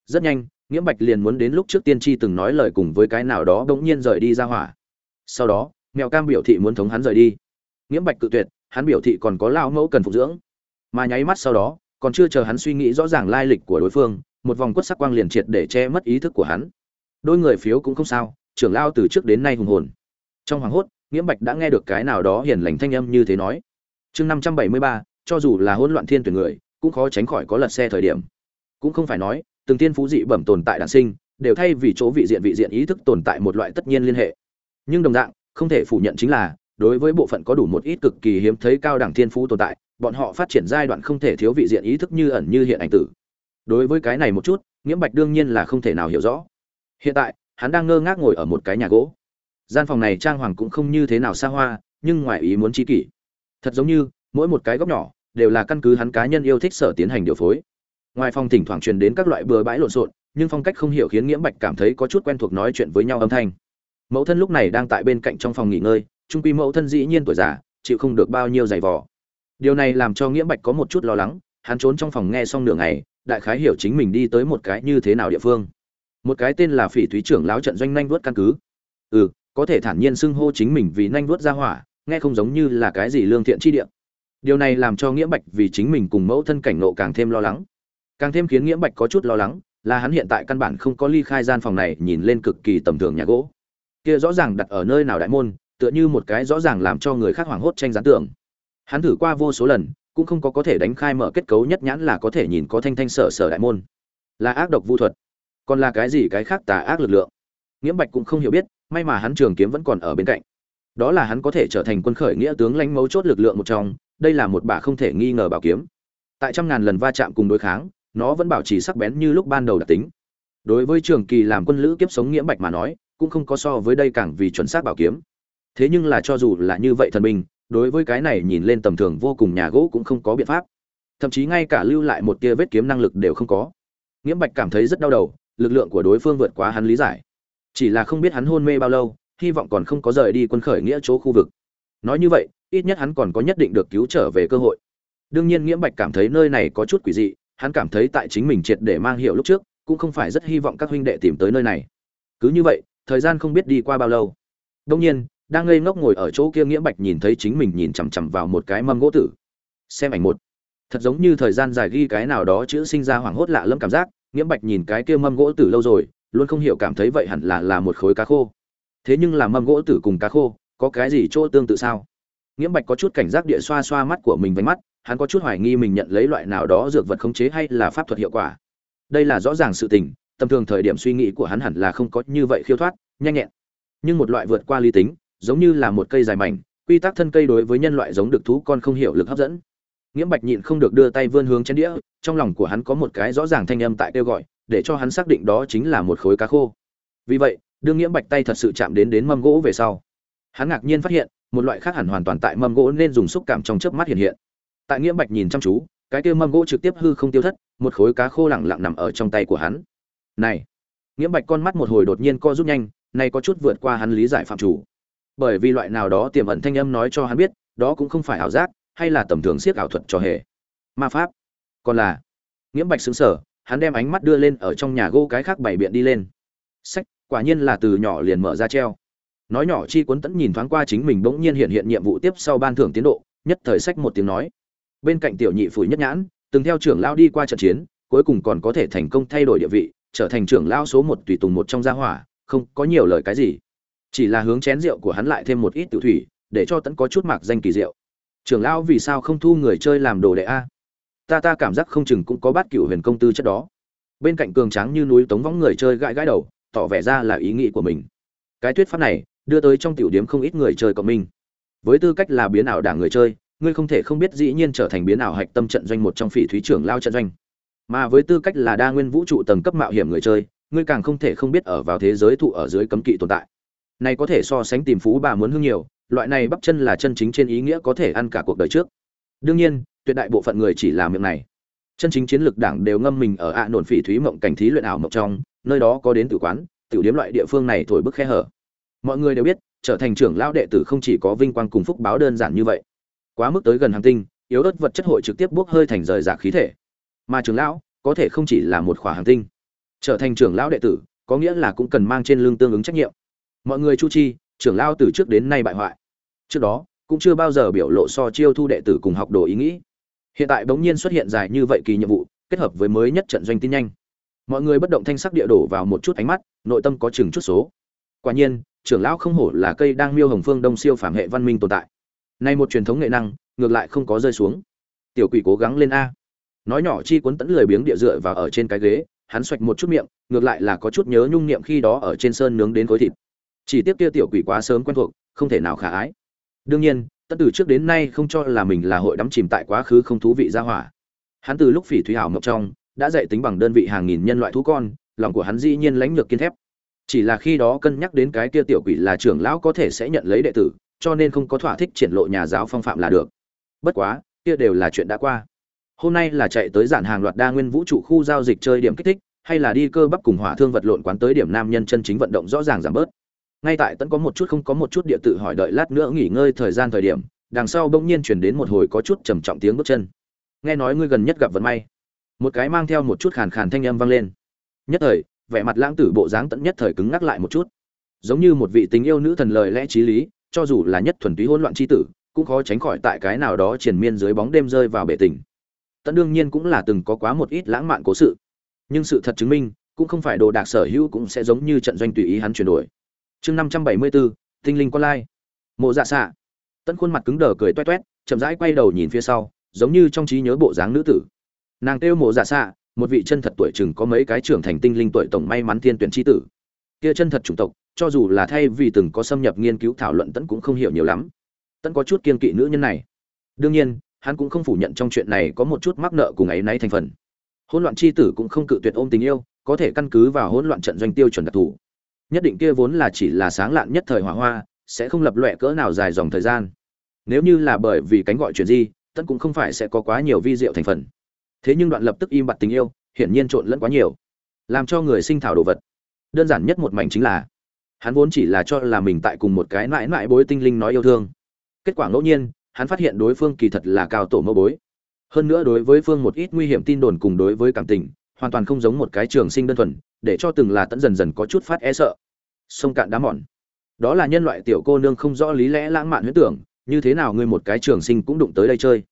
Rất nhanh nghĩa bạch liền muốn đến lúc trước tiên tri từng nói lời cùng với cái nào đó bỗng nhiên rời đi ra hỏa. Sau đó, mèo cam biểu thị muốn thống hắn rời đi. Nghĩa bạch cự tuyệt, hắn biểu thị còn có lao mẫu cần phục dưỡng. Mà nháy mắt sau đó, còn chưa chờ hắn suy nghĩ rõ ràng lai lịch của đối phương, một vòng quất sắc quang liền triệt để che mất ý thức của hắn. Đôi người phiếu cũng không sao, trưởng lao từ trước đến nay hùng hồn. Trong hoàng hốt nghĩa bạch đã nghe được cái nào đó hiền lành thanh âm như thế nói. Chương năm trăm bảy mươi ba, cho dù là hỗn loạn thiên tuyển người, cũng khó tránh khỏi có lật xe thời điểm. Cũng không phải nói từng tiên phú dị bẩm tồn tại đản sinh, đều thay vì chỗ vị diện vị diện ý thức tồn tại một loại tất nhiên liên hệ. Nhưng đồng dạng, không thể phủ nhận chính là, đối với bộ phận có đủ một ít cực kỳ hiếm thấy cao đẳng thiên phú tồn tại, bọn họ phát triển giai đoạn không thể thiếu vị diện ý thức như ẩn như hiện ảnh tử. Đối với cái này một chút, nghiễm bạch đương nhiên là không thể nào hiểu rõ. Hiện tại, hắn đang ngơ ngác ngồi ở một cái nhà gỗ. Gian phòng này trang hoàng cũng không như thế nào xa hoa, nhưng ngoài ý muốn chi kỷ. Thật giống như, mỗi một cái góc nhỏ, đều là căn cứ hắn cá nhân yêu thích sở tiến hành điều phối ngoài phòng thỉnh thoảng truyền đến các loại bừa bãi lộn xộn, nhưng phong cách không hiểu khiến nghiễm bạch cảm thấy có chút quen thuộc nói chuyện với nhau âm thanh. Mẫu thân lúc này đang tại bên cạnh trong phòng nghỉ ngơi, trung quy mẫu thân dĩ nhiên tuổi già, chịu không được bao nhiêu giày vò. Điều này làm cho nghiễm bạch có một chút lo lắng, hắn trốn trong phòng nghe xong nửa ngày, đại khái hiểu chính mình đi tới một cái như thế nào địa phương. Một cái tên là phỉ thúy trưởng láo trận doanh nhanh vuốt căn cứ. Ừ có thể thản nhiên xưng hô chính mình vì nhanh vuốt ra hỏa, nghe không giống như là cái gì lương thiện chi địa. Điều này làm cho nghĩa bạch vì chính mình cùng mẫu thân cảnh nộ càng thêm lo lắng càng thêm khiến nghiễm bạch có chút lo lắng, là hắn hiện tại căn bản không có ly khai gian phòng này, nhìn lên cực kỳ tầm thường nhà gỗ. Kia rõ ràng đặt ở nơi nào đại môn, tựa như một cái rõ ràng làm cho người khác hoảng hốt tranh gián tưởng. Hắn thử qua vô số lần, cũng không có có thể đánh khai mở kết cấu nhất nhãn là có thể nhìn có thanh thanh sở sở đại môn. Là ác độc vu thuật. Còn là cái gì cái khác tà ác lực lượng? Nghiễm bạch cũng không hiểu biết, may mà hắn trường kiếm vẫn còn ở bên cạnh. Đó là hắn có thể trở thành quân khởi nghĩa tướng lãnh mấu chốt lực lượng một trong, đây là một bả không thể nghi ngờ bảo kiếm. Tại trăm ngàn lần va chạm cùng đối kháng nó vẫn bảo trì sắc bén như lúc ban đầu đặc tính. Đối với trường kỳ làm quân lữ kiếp sống nghiễm bạch mà nói, cũng không có so với đây càng vì chuẩn xác bảo kiếm. Thế nhưng là cho dù là như vậy thần binh, đối với cái này nhìn lên tầm thường vô cùng nhà gỗ cũng không có biện pháp. Thậm chí ngay cả lưu lại một tia vết kiếm năng lực đều không có. Nghiễm bạch cảm thấy rất đau đầu, lực lượng của đối phương vượt quá hắn lý giải. Chỉ là không biết hắn hôn mê bao lâu, hy vọng còn không có rời đi quân khởi nghĩa chỗ khu vực. Nói như vậy, ít nhất hắn còn có nhất định được cứu trở về cơ hội. Đương nhiên nghiễm bạch cảm thấy nơi này có chút quỷ dị hắn cảm thấy tại chính mình triệt để mang hiệu lúc trước, cũng không phải rất hy vọng các huynh đệ tìm tới nơi này. Cứ như vậy, thời gian không biết đi qua bao lâu. Đông nhiên, đang ngây ngốc ngồi ở chỗ kia nghĩa bạch nhìn thấy chính mình nhìn chằm chằm vào một cái mâm gỗ tử. Xem ảnh một. Thật giống như thời gian dài ghi cái nào đó chữ sinh ra hoảng hốt lạ lẫm cảm giác, nghĩa bạch nhìn cái kia mâm gỗ tử lâu rồi, luôn không hiểu cảm thấy vậy hẳn là là một khối cá khô. Thế nhưng là mâm gỗ tử cùng cá khô, có cái gì chỗ tương tự sao? Nghĩa bạch có chút cảnh giác địa xoa xoa mắt của mình với mắt hắn có chút hoài nghi mình nhận lấy loại nào đó dược vật khống chế hay là pháp thuật hiệu quả. Đây là rõ ràng sự tình, tầm thường thời điểm suy nghĩ của hắn hẳn là không có như vậy khiêu thoát, nhanh nhẹn. Nhưng một loại vượt qua lý tính, giống như là một cây dài mảnh, quy tắc thân cây đối với nhân loại giống được thú con không hiểu lực hấp dẫn. Nghiễm bạch nhịn không được đưa tay vươn hướng chén đĩa, trong lòng của hắn có một cái rõ ràng thanh âm tại kêu gọi, để cho hắn xác định đó chính là một khối cá khô. Vì vậy đương nghiễm bạch tay thật sự chạm đến đến mâm gỗ về sau. Hắn ngạc nhiên phát hiện, một loại khác hẳn hoàn toàn tại mâm gỗ nên dùng xúc cảm trong chớp mắt hiện hiện tại nghĩa bạch nhìn chăm chú, cái kia mâm gỗ trực tiếp hư không tiêu thất, một khối cá khô lẳng lặng nằm ở trong tay của hắn. Này! Nghĩa bạch con mắt một hồi đột nhiên co rút nhanh, nay có chút vượt qua hắn lý giải phạm chủ. Bởi vì loại nào đó tiềm ẩn thanh âm nói cho hắn biết, đó cũng không phải ảo giác, hay là tầm thường siết ảo thuật cho hề. Ma pháp! Còn là, nghĩa bạch xứng sở hắn đem ánh mắt đưa lên ở trong nhà gỗ cái khác bảy biện đi lên. Sách, quả nhiên là từ nhỏ liền mở ra treo. Nói nhỏ chi cuốn tẫn nhìn thoáng qua chính mình bỗng nhiên hiện hiện nhiệm vụ tiếp sau ban thưởng tiến độ, nhất thời sách một tiếng nói bên cạnh tiểu nhị phủi nhất nhãn, từng theo trưởng lao đi qua trận chiến, cuối cùng còn có thể thành công thay đổi địa vị, trở thành trưởng lao số một tùy tùng một trong gia hỏa, không có nhiều lời cái gì. Chỉ là hướng chén rượu của hắn lại thêm một ít tiểu thủy, để cho tẫn có chút mạc danh kỳ diệu. Trưởng lão vì sao không thu người chơi làm đồ đệ a? Ta ta cảm giác không chừng cũng có bát cựu huyền công tư chất đó. Bên cạnh cường tráng như núi tống võng người chơi gãi gãi đầu, tỏ vẻ ra là ý nghĩ của mình. Cái thuyết pháp này, đưa tới trong tiểu điếm không ít người chơi cộng minh. Với tư cách là biến ảo đảng người chơi ngươi không thể không biết dĩ nhiên trở thành biến ảo hạch tâm trận doanh một trong phỉ thúy trưởng lao trận doanh. Mà với tư cách là đa nguyên vũ trụ tầng cấp mạo hiểm người chơi, ngươi càng không thể không biết ở vào thế giới thụ ở dưới cấm kỵ tồn tại. Này có thể so sánh tìm phú bà muốn hương nhiều, loại này bắp chân là chân chính trên ý nghĩa có thể ăn cả cuộc đời trước. Đương nhiên, tuyệt đại bộ phận người chỉ làm miệng này. Chân chính chiến lược đảng đều ngâm mình ở ạ nổn phỉ thúy mộng cảnh thí luyện ảo mộng trong, nơi đó có đến tử quán tiểu điếm loại địa phương này thổi bức khe hở. Mọi người đều biết, trở thành trưởng lão đệ tử không chỉ có vinh quang cùng phúc báo đơn giản như vậy quá mức tới gần hành tinh, yếu ớt vật chất hội trực tiếp bốc hơi thành rời rạc khí thể. Mà trưởng lão, có thể không chỉ là một khỏa hành tinh, trở thành trưởng lão đệ tử, có nghĩa là cũng cần mang trên lưng tương ứng trách nhiệm. Mọi người chu chi, trưởng lão từ trước đến nay bại hoại. Trước đó, cũng chưa bao giờ biểu lộ so chiêu thu đệ tử cùng học đồ ý nghĩ. Hiện tại bỗng nhiên xuất hiện dài như vậy kỳ nhiệm vụ, kết hợp với mới nhất trận doanh tin nhanh. Mọi người bất động thanh sắc địa đổ vào một chút ánh mắt, nội tâm có chừng chút số. Quả nhiên, trưởng lão không hổ là cây đang miêu hồng phương đông siêu phản hệ văn minh tồn tại nay một truyền thống nghệ năng, ngược lại không có rơi xuống. Tiểu quỷ cố gắng lên a. Nói nhỏ chi cuốn tẫn lười biếng địa dựa vào ở trên cái ghế, hắn xoạch một chút miệng, ngược lại là có chút nhớ nhung niệm khi đó ở trên sơn nướng đến khối thịt. Chỉ tiếc kia tiểu quỷ quá sớm quen thuộc, không thể nào khả ái. Đương nhiên tất từ trước đến nay không cho là mình là hội đắm chìm tại quá khứ không thú vị ra hỏa. Hắn từ lúc phỉ thúy hảo mộng trong, đã dạy tính bằng đơn vị hàng nghìn nhân loại thú con, lòng của hắn dĩ nhiên lãnh lược kiên thép. Chỉ là khi đó cân nhắc đến cái kia tiểu quỷ là trưởng lão có thể sẽ nhận lấy đệ tử cho nên không có thỏa thích triển lộ nhà giáo phong phạm là được. Bất quá, kia đều là chuyện đã qua. Hôm nay là chạy tới giản hàng loạt đa nguyên vũ trụ khu giao dịch chơi điểm kích thích, hay là đi cơ bắp cùng hỏa thương vật lộn quán tới điểm nam nhân chân chính vận động rõ ràng giảm bớt. Ngay tại tẫn có một chút không có một chút địa tự hỏi đợi lát nữa nghỉ ngơi thời gian thời điểm, đằng sau bỗng nhiên chuyển đến một hồi có chút trầm trọng tiếng bước chân. Nghe nói ngươi gần nhất gặp vận may. Một cái mang theo một chút khàn khàn thanh âm vang lên. Nhất thời, vẻ mặt lãng tử bộ dáng tận nhất thời cứng ngắc lại một chút. Giống như một vị tình yêu nữ thần lời lẽ t r í lý cho dù là nhất thuần túy hỗn loạn chi tử, cũng khó tránh khỏi tại cái nào đó triền miên dưới bóng đêm rơi vào bể tình. Tận đương nhiên cũng là từng có quá một ít lãng mạn cố sự. Nhưng sự thật chứng minh, cũng không phải đồ đạc sở hữu cũng sẽ giống như trận doanh tùy ý hắn chuyển đổi. Chương năm trăm bảy mươi bốn tinh linh con lai. Mộ dạ xạ. Tận khuôn mặt cứng đờ cười toét toét, chậm rãi quay đầu nhìn phía sau, giống như trong trí nhớ bộ dáng nữ tử. Nàng kêu mộ dạ xạ, một vị chân thật tuổi chừng có mấy cái trưởng thành tinh linh tuổi tổng may mắn thiên tuyển chi tử kia chân thật chủng tộc, cho dù là thay vì từng có xâm nhập nghiên cứu thảo luận tẫn cũng không hiểu nhiều lắm. Tẫn có chút kiên kỵ nữ nhân này. Đương nhiên, hắn cũng không phủ nhận trong chuyện này có một chút mắc nợ cùng ấy náy thành phần. Hỗn loạn chi tử cũng không cự tuyệt ôm tình yêu, có thể căn cứ vào hỗn loạn trận doanh tiêu chuẩn đặc thù. Nhất định kia vốn là chỉ là sáng lạn nhất thời hỏa hoa, sẽ không lập lọe cỡ nào dài dòng thời gian. Nếu như là bởi vì cánh gọi chuyện gì tất cũng không phải sẽ có quá nhiều vi diệu thành phần. Thế nhưng đoạn lập tức im bặt tình yêu, hiển nhiên trộn lẫn quá nhiều, làm cho người sinh thảo đồ vật đơn giản nhất một mảnh chính là, hắn vốn chỉ là cho là mình tại cùng một cái mãi mãi bối tinh linh nói yêu thương. Kết quả ngẫu nhiên, hắn phát hiện đối phương kỳ thật là cao tổ mẫu bối. Hơn nữa đối với phương một ít nguy hiểm tin đồn cùng đối với cảm tình, hoàn toàn không giống một cái trường sinh đơn thuần, để cho từng là tẫn dần dần có chút phát e sợ. Sông cạn đá mòn. Đó là nhân loại tiểu cô nương không rõ lý lẽ lãng mạn huyết tưởng, như thế nào ngươi một cái trường sinh cũng đụng tới đây chơi.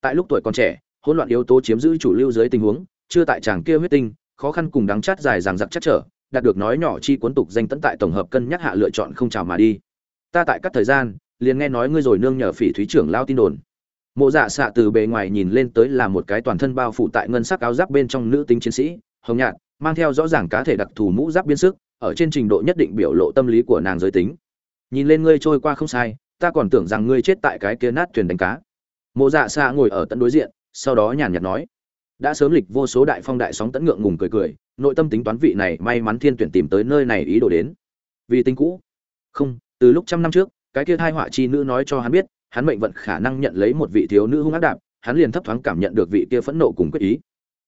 Tại lúc tuổi còn trẻ, hỗn loạn yếu tố chiếm giữ chủ lưu dưới tình huống, chưa tại chàng kia huyết tinh, khó khăn cùng đắng chát dài dằng dặc chắc trở đạt được nói nhỏ chi cuốn tục danh tấn tại tổng hợp cân nhắc hạ lựa chọn không chào mà đi. Ta tại các thời gian, liền nghe nói ngươi rồi nương nhờ phỉ thúy trưởng lao tin đồn. Mộ dạ xạ từ bề ngoài nhìn lên tới là một cái toàn thân bao phủ tại ngân sắc áo giáp bên trong nữ tính chiến sĩ, hồng nhạt, mang theo rõ ràng cá thể đặc thù mũ giáp biên sức, ở trên trình độ nhất định biểu lộ tâm lý của nàng giới tính. Nhìn lên ngươi trôi qua không sai, ta còn tưởng rằng ngươi chết tại cái kia nát thuyền đánh cá. Mộ dạ xạ ngồi ở tận đối diện, sau đó nhàn nhạt nói đã sớm lịch vô số đại phong đại sóng tẫn ngượng ngùng cười cười, nội tâm tính toán vị này may mắn thiên tuyển tìm tới nơi này ý đồ đến. Vì tính cũ. Không, từ lúc trăm năm trước, cái kia thai họa chi nữ nói cho hắn biết, hắn mệnh vận khả năng nhận lấy một vị thiếu nữ hung ác đạp, hắn liền thấp thoáng cảm nhận được vị kia phẫn nộ cùng quyết ý.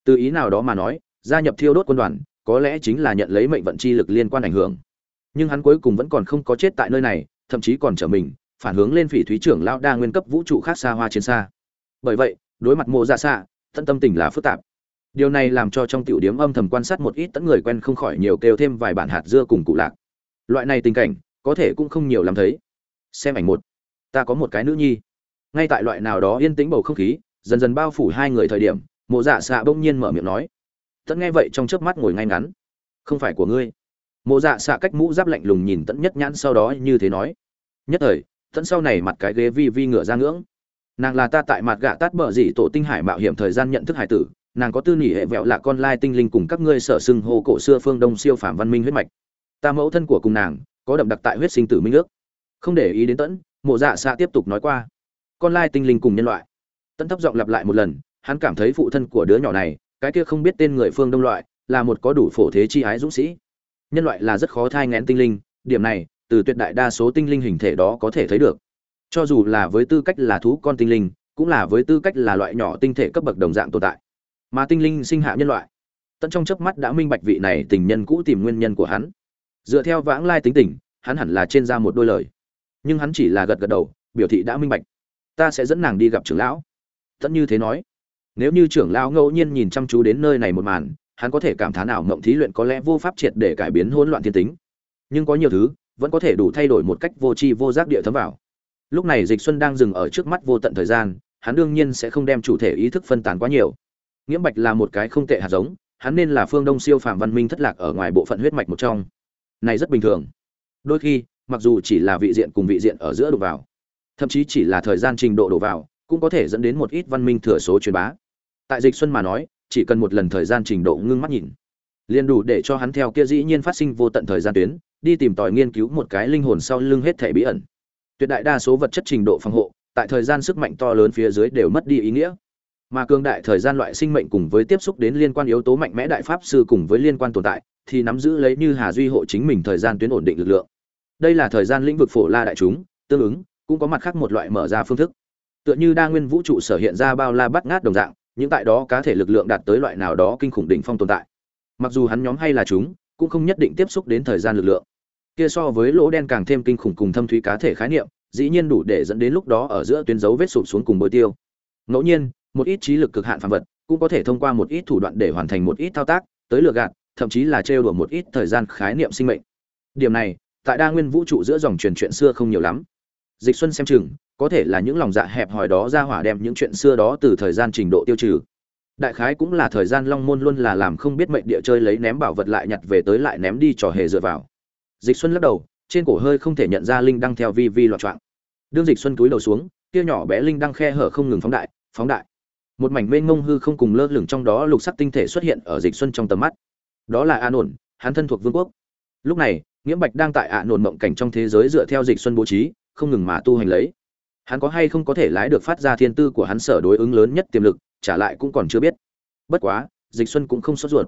Từ ý nào đó mà nói, gia nhập thiêu đốt quân đoàn, có lẽ chính là nhận lấy mệnh vận chi lực liên quan ảnh hưởng. Nhưng hắn cuối cùng vẫn còn không có chết tại nơi này, thậm chí còn trở mình, phản hướng lên phỉ thúy trưởng lao đa nguyên cấp vũ trụ khác xa hoa chiến xa. Bởi vậy, đối mặt mộ ra xạ tận tâm tình là phức tạp. Điều này làm cho trong tiểu điếm âm thầm quan sát một ít tẫn người quen không khỏi nhiều kêu thêm vài bản hạt dưa cùng cụ lạc. Loại này tình cảnh, có thể cũng không nhiều làm thấy. Xem ảnh một. Ta có một cái nữ nhi. Ngay tại loại nào đó yên tĩnh bầu không khí, dần dần bao phủ hai người thời điểm, mộ dạ xạ bỗng nhiên mở miệng nói. Tẫn nghe vậy trong chớp mắt ngồi ngay ngắn. Không phải của ngươi. Mộ dạ xạ cách mũ giáp lạnh lùng nhìn tẫn nhất nhãn sau đó như thế nói. Nhất thời, tẫn sau này mặt cái ghế vi vi ngửa ra ngưỡng nàng là ta tại mặt gạ tát bờ dị tổ tinh hải mạo hiểm thời gian nhận thức hải tử, nàng có tư nỉ hệ vẹo là con lai tinh linh cùng các ngươi sở xưng hô cổ xưa phương đông siêu phàm văn minh huyết mạch. Ta mẫu thân của cùng nàng, có đậm đặc tại huyết sinh tử minh ước. Không để ý đến tẫn, mộ dạ xạ tiếp tục nói qua. Con lai tinh linh cùng nhân loại. Tẫn thấp giọng lặp lại một lần, hắn cảm thấy phụ thân của đứa nhỏ này, cái kia không biết tên người phương đông loại, là một có đủ phổ thế chi ái dũng sĩ. Nhân loại là rất khó thai ngén tinh linh, điểm này, từ tuyệt đại đa số tinh linh hình thể đó có thể thấy được cho dù là với tư cách là thú con tinh linh, cũng là với tư cách là loại nhỏ tinh thể cấp bậc đồng dạng tồn tại. Mà tinh linh sinh hạ nhân loại, tận trong chớp mắt đã minh bạch vị này tình nhân cũ tìm nguyên nhân của hắn. Dựa theo vãng lai tính tình, hắn hẳn là trên ra một đôi lời. Nhưng hắn chỉ là gật gật đầu, biểu thị đã minh bạch. Ta sẽ dẫn nàng đi gặp trưởng lão. Tận như thế nói. Nếu như trưởng lão ngẫu nhiên nhìn chăm chú đến nơi này một màn, hắn có thể cảm thán nào mộng thí luyện có lẽ vô pháp triệt để cải biến hỗn loạn thiên tính. Nhưng có nhiều thứ, vẫn có thể đủ thay đổi một cách vô tri vô giác địa thấm vào lúc này dịch xuân đang dừng ở trước mắt vô tận thời gian, hắn đương nhiên sẽ không đem chủ thể ý thức phân tán quá nhiều. Nghiễm bạch là một cái không tệ hạt giống, hắn nên là phương đông siêu phàm văn minh thất lạc ở ngoài bộ phận huyết mạch một trong. Này rất bình thường. Đôi khi, mặc dù chỉ là vị diện cùng vị diện ở giữa đổ vào, thậm chí chỉ là thời gian trình độ đổ vào, cũng có thể dẫn đến một ít văn minh thừa số truyền bá. Tại dịch xuân mà nói, chỉ cần một lần thời gian trình độ ngưng mắt nhìn, liền đủ để cho hắn theo kia dĩ nhiên phát sinh vô tận thời gian tuyến, đi tìm tòi nghiên cứu một cái linh hồn sau lưng hết thể bí ẩn tuyệt đại đa số vật chất trình độ phòng hộ, tại thời gian sức mạnh to lớn phía dưới đều mất đi ý nghĩa. Mà cường đại thời gian loại sinh mệnh cùng với tiếp xúc đến liên quan yếu tố mạnh mẽ đại pháp sư cùng với liên quan tồn tại, thì nắm giữ lấy như hà duy hộ chính mình thời gian tuyến ổn định lực lượng. Đây là thời gian lĩnh vực phổ la đại chúng, tương ứng, cũng có mặt khác một loại mở ra phương thức. Tựa như đa nguyên vũ trụ sở hiện ra bao la bắt ngát đồng dạng, những tại đó cá thể lực lượng đạt tới loại nào đó kinh khủng đỉnh phong tồn tại. Mặc dù hắn nhóm hay là chúng, cũng không nhất định tiếp xúc đến thời gian lực lượng kia so với lỗ đen càng thêm kinh khủng cùng thâm thúy cá thể khái niệm, dĩ nhiên đủ để dẫn đến lúc đó ở giữa tuyến dấu vết sụp xuống cùng bôi tiêu. Ngẫu nhiên, một ít trí lực cực hạn phàm vật cũng có thể thông qua một ít thủ đoạn để hoàn thành một ít thao tác, tới lừa gạt, thậm chí là trêu đùa một ít thời gian khái niệm sinh mệnh. Điểm này, tại đa nguyên vũ trụ giữa dòng truyền chuyện xưa không nhiều lắm. Dịch xuân xem chừng, có thể là những lòng dạ hẹp hòi đó ra hỏa đem những chuyện xưa đó từ thời gian trình độ tiêu trừ. Đại khái cũng là thời gian long môn luôn là làm không biết mệnh địa chơi lấy ném bảo vật lại nhặt về tới lại ném đi trò hề dựa vào dịch xuân lắc đầu, trên cổ hơi không thể nhận ra linh đăng theo vi vi loạn trọng đương dịch xuân túi đầu xuống, kia nhỏ bé linh đăng khe hở không ngừng phóng đại phóng đại. Một mảnh mênh mông hư không cùng lơ lửng trong đó lục sắc tinh thể xuất hiện ở dịch xuân trong tầm mắt. Đó là an ổn hắn thân thuộc vương quốc. Lúc này nghĩa bạch đang tại ạ nổn mộng cảnh trong thế giới dựa theo dịch xuân bố trí, không ngừng mà tu hành lấy. Hắn có hay không có thể lái được phát ra thiên tư của hắn sở đối ứng lớn nhất tiềm lực, trả lại cũng còn chưa biết. Bất quá, dịch xuân cũng không sốt ruột.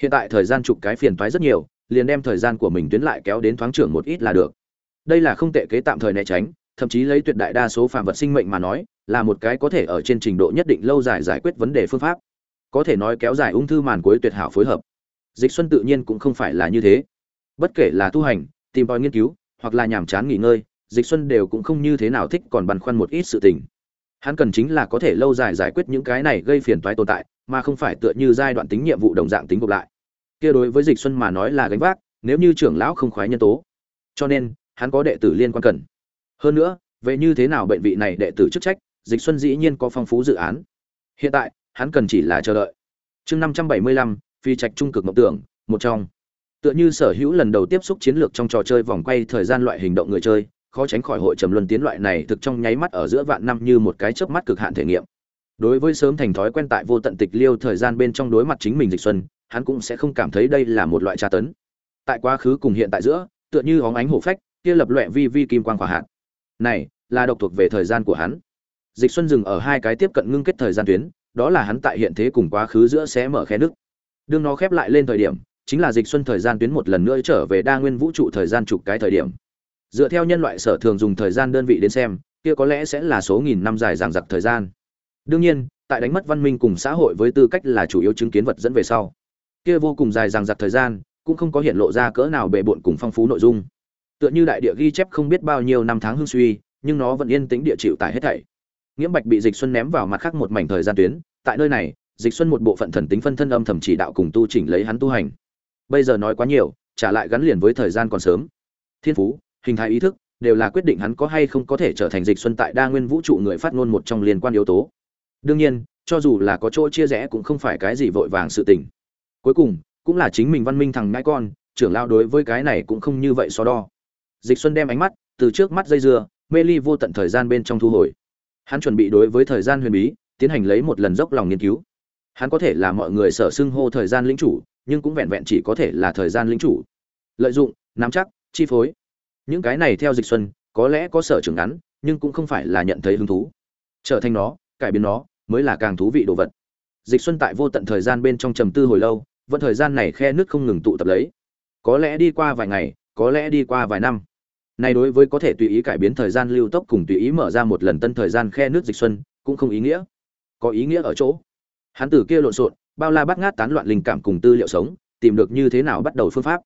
Hiện tại thời gian chụp cái phiền toái rất nhiều liền đem thời gian của mình tuyến lại kéo đến thoáng trưởng một ít là được. Đây là không tệ kế tạm thời né tránh, thậm chí lấy tuyệt đại đa số phàm vật sinh mệnh mà nói, là một cái có thể ở trên trình độ nhất định lâu dài giải quyết vấn đề phương pháp. Có thể nói kéo dài ung thư màn cuối tuyệt hảo phối hợp. Dịch xuân tự nhiên cũng không phải là như thế. Bất kể là tu hành, tìm tòi nghiên cứu, hoặc là nhàm chán nghỉ ngơi, dịch xuân đều cũng không như thế nào thích còn băn khoăn một ít sự tình. Hắn cần chính là có thể lâu dài giải quyết những cái này gây phiền toái tồn tại, mà không phải tựa như giai đoạn tính nhiệm vụ đồng dạng tính gộp lại kia đối với dịch xuân mà nói là gánh vác, nếu như trưởng lão không khoái nhân tố. Cho nên, hắn có đệ tử liên quan cần. Hơn nữa, về như thế nào bệnh vị này đệ tử chức trách, dịch xuân dĩ nhiên có phong phú dự án. Hiện tại, hắn cần chỉ là chờ đợi. Chương năm trăm bảy mươi lăm, phi trạch trung cực mộng tưởng, một trong. Tựa như sở hữu lần đầu tiếp xúc chiến lược trong trò chơi vòng quay thời gian loại hình động người chơi, khó tránh khỏi hội trầm luân tiến loại này thực trong nháy mắt ở giữa vạn năm như một cái chớp mắt cực hạn thể nghiệm. Đối với sớm thành thói quen tại vô tận tịch liêu thời gian bên trong đối mặt chính mình dịch xuân hắn cũng sẽ không cảm thấy đây là một loại tra tấn. Tại quá khứ cùng hiện tại giữa, tựa như óng ánh hổ phách, kia lập loẹ vi vi kim quang khỏa hạn này, là độc thuộc về thời gian của hắn. Dịch xuân dừng ở hai cái tiếp cận ngưng kết thời gian tuyến, đó là hắn tại hiện thế cùng quá khứ giữa sẽ mở khe nước. Đương nó khép lại lên thời điểm, chính là dịch xuân thời gian tuyến một lần nữa trở về đa nguyên vũ trụ thời gian chục cái thời điểm. Dựa theo nhân loại sở thường dùng thời gian đơn vị đến xem, kia có lẽ sẽ là số nghìn năm dài dằng dặc thời gian. Đương nhiên, tại đánh mất văn minh cùng xã hội với tư cách là chủ yếu chứng kiến vật dẫn về sau kia vô cùng dài dằng dặc thời gian, cũng không có hiện lộ ra cỡ nào bề bộn cùng phong phú nội dung. Tựa như đại địa ghi chép không biết bao nhiêu năm tháng hương suy, nhưng nó vẫn yên tĩnh địa chịu tại hết thảy. Nghiễm bạch bị dịch xuân ném vào mặt khác một mảnh thời gian tuyến, tại nơi này, dịch xuân một bộ phận thần tính phân thân âm thầm chỉ đạo cùng tu chỉnh lấy hắn tu hành. Bây giờ nói quá nhiều, trả lại gắn liền với thời gian còn sớm. Thiên phú, hình thái ý thức, đều là quyết định hắn có hay không có thể trở thành dịch xuân tại đa nguyên vũ trụ người phát ngôn một trong liên quan yếu tố. Đương nhiên, cho dù là có chỗ chia rẽ cũng không phải cái gì vội vàng sự tình cuối cùng, cũng là chính mình văn minh thằng ngãi con, trưởng lao đối với cái này cũng không như vậy so đo. Dịch xuân đem ánh mắt từ trước mắt dây dưa, mê ly vô tận thời gian bên trong thu hồi. Hắn chuẩn bị đối với thời gian huyền bí, tiến hành lấy một lần dốc lòng nghiên cứu. Hắn có thể là mọi người sở xưng hô thời gian lĩnh chủ, nhưng cũng vẹn vẹn chỉ có thể là thời gian lĩnh chủ. Lợi dụng, nắm chắc, chi phối. Những cái này theo dịch xuân, có lẽ có sở trường ngắn, nhưng cũng không phải là nhận thấy hứng thú. Trở thành nó, cải biến nó, mới là càng thú vị đồ vật. Dịch xuân tại vô tận thời gian bên trong trầm tư hồi lâu vẫn thời gian này khe nước không ngừng tụ tập lấy. Có lẽ đi qua vài ngày, có lẽ đi qua vài năm. Này đối với có thể tùy ý cải biến thời gian lưu tốc cùng tùy ý mở ra một lần tân thời gian khe nước dịch xuân, cũng không ý nghĩa. Có ý nghĩa ở chỗ, hắn từ kia lộn xộn, bao la bát ngát tán loạn linh cảm cùng tư liệu sống, tìm được như thế nào bắt đầu phương pháp.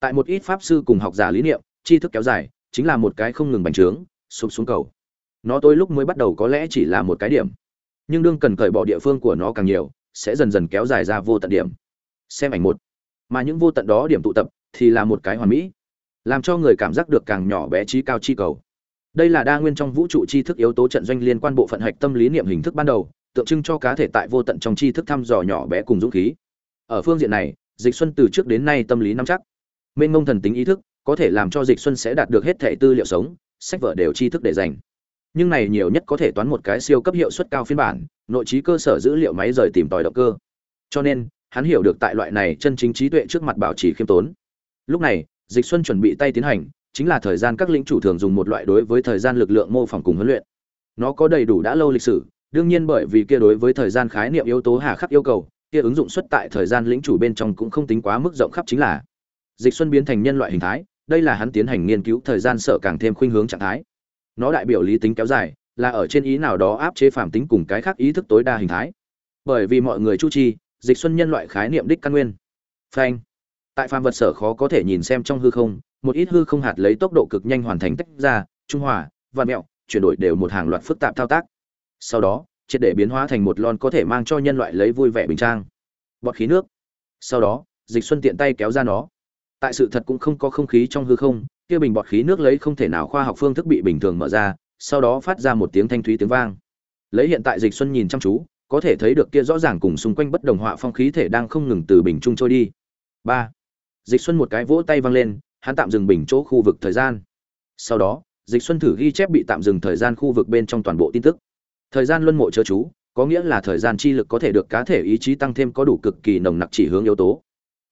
Tại một ít pháp sư cùng học giả lý niệm, tri thức kéo dài, chính là một cái không ngừng bành trướng, sụp xuống cầu. Nó tôi lúc mới bắt đầu có lẽ chỉ là một cái điểm. Nhưng đương cần cởi bỏ địa phương của nó càng nhiều, sẽ dần dần kéo dài ra vô tận điểm xem ảnh một. Mà những vô tận đó điểm tụ tập thì là một cái hoàn mỹ, làm cho người cảm giác được càng nhỏ bé trí cao chi cầu. Đây là đa nguyên trong vũ trụ tri thức yếu tố trận doanh liên quan bộ phận hạch tâm lý niệm hình thức ban đầu, tượng trưng cho cá thể tại vô tận trong tri thức thăm dò nhỏ bé cùng dũng khí. Ở phương diện này, dịch xuân từ trước đến nay tâm lý nắm chắc. Mênh mông thần tính ý thức có thể làm cho dịch xuân sẽ đạt được hết thẻ tư liệu sống, sách vở đều tri thức để dành. Nhưng này nhiều nhất có thể toán một cái siêu cấp hiệu suất cao phiên bản, nội trí cơ sở dữ liệu máy rời tìm tòi động cơ. Cho nên hắn hiểu được tại loại này chân chính trí tuệ trước mặt bảo trì khiêm tốn. Lúc này, dịch xuân chuẩn bị tay tiến hành, chính là thời gian các lĩnh chủ thường dùng một loại đối với thời gian lực lượng mô phỏng cùng huấn luyện. Nó có đầy đủ đã lâu lịch sử, đương nhiên bởi vì kia đối với thời gian khái niệm yếu tố hà khắc yêu cầu, kia ứng dụng xuất tại thời gian lĩnh chủ bên trong cũng không tính quá mức rộng khắp chính là. Dịch xuân biến thành nhân loại hình thái, đây là hắn tiến hành nghiên cứu thời gian sợ càng thêm khuynh hướng trạng thái. Nó đại biểu lý tính kéo dài, là ở trên ý nào đó áp chế phàm tính cùng cái khác ý thức tối đa hình thái. Bởi vì mọi người chu chi dịch xuân nhân loại khái niệm đích căn nguyên. Phanh. Tại phàm vật sở khó có thể nhìn xem trong hư không, một ít hư không hạt lấy tốc độ cực nhanh hoàn thành tách ra, trung hòa, và mẹo, chuyển đổi đều một hàng loạt phức tạp thao tác. Sau đó, triệt để biến hóa thành một lon có thể mang cho nhân loại lấy vui vẻ bình trang. Bọt khí nước. Sau đó, dịch xuân tiện tay kéo ra nó. Tại sự thật cũng không có không khí trong hư không, kia bình bọt khí nước lấy không thể nào khoa học phương thức bị bình thường mở ra, sau đó phát ra một tiếng thanh thúy tiếng vang. Lấy hiện tại dịch xuân nhìn chăm chú có thể thấy được kia rõ ràng cùng xung quanh bất đồng họa phong khí thể đang không ngừng từ bình trung trôi đi. Ba. Dịch xuân một cái vỗ tay vang lên, hắn tạm dừng bình chỗ khu vực thời gian. Sau đó, dịch xuân thử ghi chép bị tạm dừng thời gian khu vực bên trong toàn bộ tin tức. Thời gian luân mộ chớ chú, có nghĩa là thời gian chi lực có thể được cá thể ý chí tăng thêm có đủ cực kỳ nồng nặc chỉ hướng yếu tố.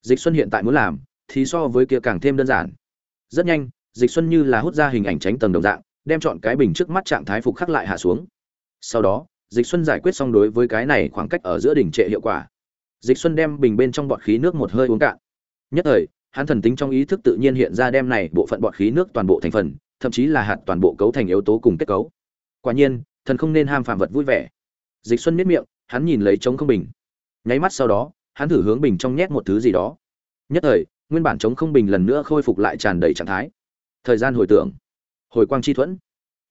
Dịch xuân hiện tại muốn làm, thì so với kia càng thêm đơn giản. Rất nhanh, dịch xuân như là hút ra hình ảnh tránh tầng đồng dạng, đem chọn cái bình trước mắt trạng thái phục khắc lại hạ xuống. Sau đó dịch xuân giải quyết xong đối với cái này khoảng cách ở giữa đỉnh trệ hiệu quả. Dịch xuân đem bình bên trong bọt khí nước một hơi uống cạn. Nhất thời, hắn thần tính trong ý thức tự nhiên hiện ra đem này bộ phận bọt khí nước toàn bộ thành phần, thậm chí là hạt toàn bộ cấu thành yếu tố cùng kết cấu. Quả nhiên, thần không nên ham phạm vật vui vẻ. Dịch xuân miết miệng, hắn nhìn lấy trống không bình. Nháy mắt sau đó, hắn thử hướng bình trong nhét một thứ gì đó. Nhất thời, nguyên bản trống không bình lần nữa khôi phục lại tràn đầy trạng thái. Thời gian hồi tưởng. Hồi quang chi thuẫn.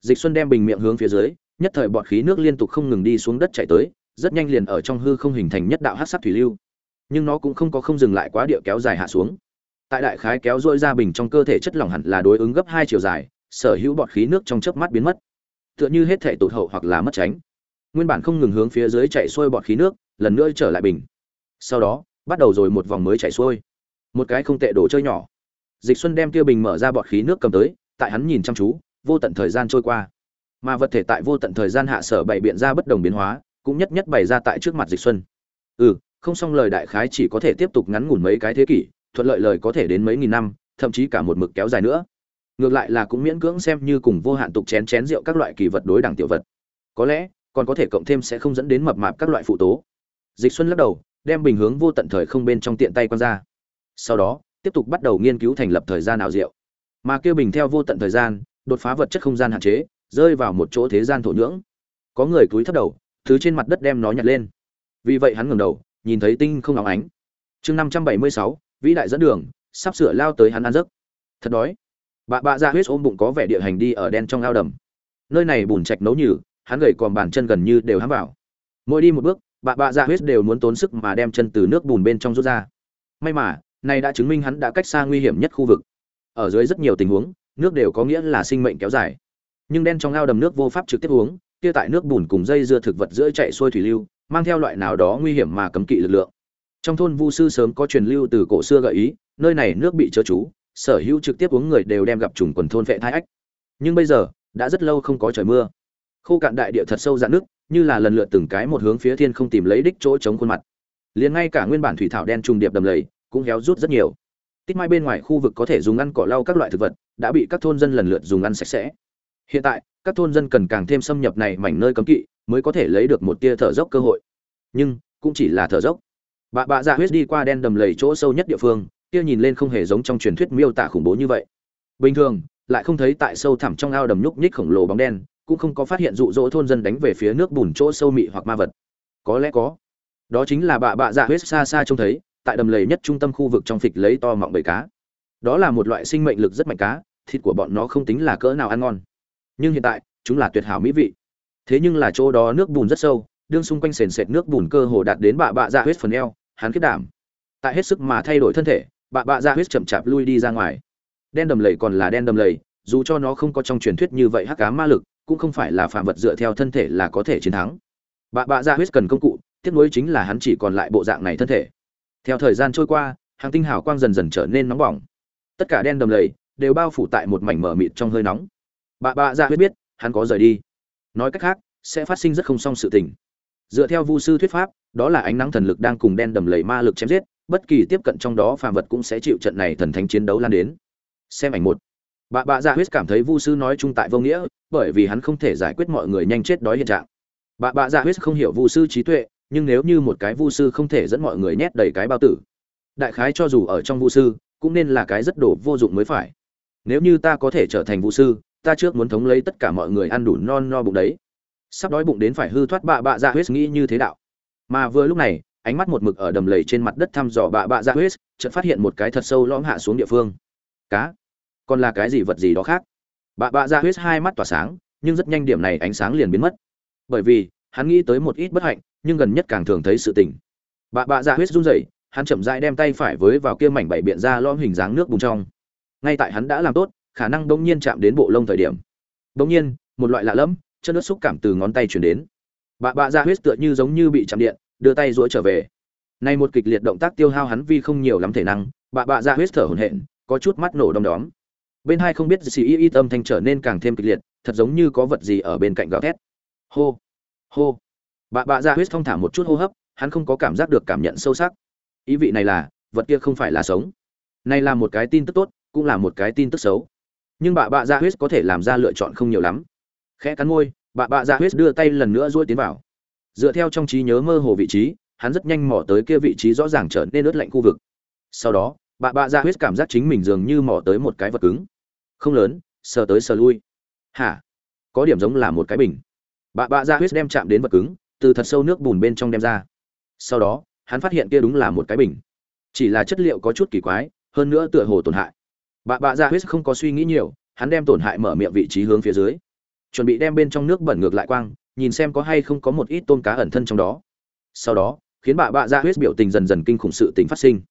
Dịch xuân đem bình miệng hướng phía dưới nhất thời bọt khí nước liên tục không ngừng đi xuống đất chạy tới, rất nhanh liền ở trong hư không hình thành nhất đạo hắc sắc thủy lưu. Nhưng nó cũng không có không dừng lại quá địa kéo dài hạ xuống. Tại đại khái kéo dội ra bình trong cơ thể chất lỏng hẳn là đối ứng gấp hai chiều dài, sở hữu bọt khí nước trong chớp mắt biến mất. Tựa như hết thể tụt hậu hoặc là mất tránh. Nguyên bản không ngừng hướng phía dưới chạy xuôi bọt khí nước, lần nữa trở lại bình. Sau đó, bắt đầu rồi một vòng mới chạy xuôi. Một cái không tệ đồ chơi nhỏ. Dịch xuân đem kia bình mở ra bọt khí nước cầm tới, tại hắn nhìn chăm chú, vô tận thời gian trôi qua mà vật thể tại vô tận thời gian hạ sở bày biện ra bất đồng biến hóa, cũng nhất nhất bày ra tại trước mặt dịch xuân. Ừ không xong lời đại khái chỉ có thể tiếp tục ngắn ngủn mấy cái thế kỷ, thuận lợi lời có thể đến mấy nghìn năm, thậm chí cả một mực kéo dài nữa. Ngược lại là cũng miễn cưỡng xem như cùng vô hạn tục chén chén rượu các loại kỳ vật đối đẳng tiểu vật. Có lẽ, còn có thể cộng thêm sẽ không dẫn đến mập mạp các loại phụ tố. Dịch xuân lắc đầu, đem bình hướng vô tận thời không bên trong tiện tay quan ra. Sau đó, tiếp tục bắt đầu nghiên cứu thành lập thời gian ảo diệu. Mà kêu bình theo vô tận thời gian, đột phá vật chất không gian hạn chế rơi vào một chỗ thế gian thổ nhưỡng. Có người cúi thấp đầu, thứ trên mặt đất đem nó nhặt lên. Vì vậy hắn ngẩng đầu, nhìn thấy tinh không óng ánh. Chương năm trăm bảy mươi sáu, vĩ đại dẫn đường, sắp sửa lao tới hắn ăn giấc. Thật đói. Bà bạ ra huyết ôm bụng có vẻ địa hành đi ở đen trong ao đầm. Nơi này bùn trạch nấu nhừ, hắn gầy còn bàn chân gần như đều hám vào. Mỗi đi một bước, bà bạ ra huyết đều muốn tốn sức mà đem chân từ nước bùn bên trong rút ra. May mà, này đã chứng minh hắn đã cách xa nguy hiểm nhất khu vực. Ở dưới rất nhiều tình huống, nước đều có nghĩa là sinh mệnh kéo dài nhưng đen trong ao đầm nước vô pháp trực tiếp uống, kia tại nước bùn cùng dây dưa thực vật giữa chạy xuôi thủy lưu, mang theo loại nào đó nguy hiểm mà cấm kỵ lực lượng. Trong thôn vu sư sớm có truyền lưu từ cổ xưa gợi ý, nơi này nước bị chớ chú, sở hữu trực tiếp uống người đều đem gặp trùng quần thôn vệ thai ách. Nhưng bây giờ, đã rất lâu không có trời mưa. Khô cạn đại địa thật sâu dạn nước, như là lần lượt từng cái một hướng phía thiên không tìm lấy đích chỗ chống khuôn mặt. Liền ngay cả nguyên bản thủy thảo đen trùng điệp đầm lầy, cũng héo rút rất nhiều. Tích mai bên ngoài khu vực có thể dùng ăn cỏ lau các loại thực vật, đã bị các thôn dân lần lượt dùng ăn sạch sẽ hiện tại, các thôn dân cần càng thêm xâm nhập này mảnh nơi cấm kỵ mới có thể lấy được một tia thở dốc cơ hội. Nhưng, cũng chỉ là thở dốc. Bà bạ dạ huyết đi qua đen đầm lầy chỗ sâu nhất địa phương, kia nhìn lên không hề giống trong truyền thuyết miêu tả khủng bố như vậy. Bình thường, lại không thấy tại sâu thẳm trong ao đầm nhúc nhích khổng lồ bóng đen, cũng không có phát hiện dụ dỗ thôn dân đánh về phía nước bùn chỗ sâu mị hoặc ma vật. Có lẽ có. Đó chính là bà bạ dạ huyết xa xa trông thấy, tại đầm lầy nhất trung tâm khu vực trong phịch lấy to mọng bầy cá. Đó là một loại sinh mệnh lực rất mạnh cá, thịt của bọn nó không tính là cỡ nào ăn ngon nhưng hiện tại, chúng là tuyệt hảo mỹ vị. Thế nhưng là chỗ đó nước bùn rất sâu, đương xung quanh sền sệt nước bùn cơ hồ đạt đến bạ bạ dạ huyết phần eo, hắn kết đảm. Tại hết sức mà thay đổi thân thể, bạ bạ dạ huyết chậm chạp lui đi ra ngoài. Đen đầm lầy còn là đen đầm lầy, dù cho nó không có trong truyền thuyết như vậy hắc cá ma lực, cũng không phải là phạm vật dựa theo thân thể là có thể chiến thắng. Bạ bạ dạ huyết cần công cụ, tiếc nuối chính là hắn chỉ còn lại bộ dạng này thân thể. Theo thời gian trôi qua, hàng tinh hào quang dần dần trở nên nóng bỏng. Tất cả đen đầm lầy đều bao phủ tại một mảnh mở mịt trong hơi nóng. Bà bạ dạ huyết biết, hắn có rời đi. Nói cách khác, sẽ phát sinh rất không xong sự tình. Dựa theo vu sư thuyết pháp, đó là ánh nắng thần lực đang cùng đen đầm lầy ma lực chém giết, bất kỳ tiếp cận trong đó phàm vật cũng sẽ chịu trận này thần thánh chiến đấu lan đến. Xem ảnh một. Bà bạ dạ huyết cảm thấy vu sư nói chung tại vô nghĩa, bởi vì hắn không thể giải quyết mọi người nhanh chết đói hiện trạng. Bà bạ dạ huyết không hiểu vu sư trí tuệ, nhưng nếu như một cái vu sư không thể dẫn mọi người nhét đầy cái bao tử, đại khái cho dù ở trong vu sư, cũng nên là cái rất đổ vô dụng mới phải. Nếu như ta có thể trở thành vu sư ta trước muốn thống lấy tất cả mọi người ăn đủ non no bụng đấy. Sắp đói bụng đến phải hư thoát bạ bạ dạ huyết, nghĩ như thế đạo. Mà vừa lúc này, ánh mắt một mực ở đầm lầy trên mặt đất thăm dò bạ bạ dạ huyết, chợt phát hiện một cái thật sâu lõm hạ xuống địa phương. Cá? Còn là cái gì vật gì đó khác? Bạ bạ dạ huyết hai mắt tỏa sáng, nhưng rất nhanh điểm này ánh sáng liền biến mất. Bởi vì, hắn nghĩ tới một ít bất hạnh, nhưng gần nhất càng thường thấy sự tình. Bạ bạ dạ huyết run rẩy, hắn chậm rãi đem tay phải với vào kia mảnh bảy biện ra lõm hình dáng nước bùng trong. Ngay tại hắn đã làm tốt khả năng bỗng nhiên chạm đến bộ lông thời điểm. Bỗng nhiên, một loại lạ lẫm, chân nước xúc cảm từ ngón tay chuyển đến. Bạ bạ ra huyết tựa như giống như bị chạm điện, đưa tay rũa trở về. Nay một kịch liệt động tác tiêu hao hắn vi không nhiều lắm thể năng, bạ bạ ra huyết thở hổn hển, có chút mắt nổ đom đóm. Bên hai không biết gì y y tâm thanh trở nên càng thêm kịch liệt, thật giống như có vật gì ở bên cạnh gào thét. Hô hô. Bạ bạ ra huyết thong thả một chút hô hấp, hắn không có cảm giác được cảm nhận sâu sắc. Ý vị này là, vật kia không phải là sống. Này là một cái tin tức tốt, cũng là một cái tin tức xấu nhưng bà bạ ra huyết có thể làm ra lựa chọn không nhiều lắm. Khẽ cắn môi, bà bạ dạ huyết đưa tay lần nữa duỗi tiến vào. Dựa theo trong trí nhớ mơ hồ vị trí, hắn rất nhanh mò tới kia vị trí rõ ràng trở nên ướt lạnh khu vực. Sau đó, bà bạ dạ huyết cảm giác chính mình dường như mò tới một cái vật cứng. Không lớn, sờ tới sờ lui. Hả? Có điểm giống là một cái bình. Bà bạ dạ huyết đem chạm đến vật cứng, từ thật sâu nước bùn bên trong đem ra. Sau đó, hắn phát hiện kia đúng là một cái bình. Chỉ là chất liệu có chút kỳ quái, hơn nữa tựa hồ tổn hại bạ bạ dạ huyết không có suy nghĩ nhiều, hắn đem tổn hại mở miệng vị trí hướng phía dưới. Chuẩn bị đem bên trong nước bẩn ngược lại quang, nhìn xem có hay không có một ít tôm cá ẩn thân trong đó. Sau đó, khiến bà bạ ra huyết biểu tình dần dần kinh khủng sự tình phát sinh.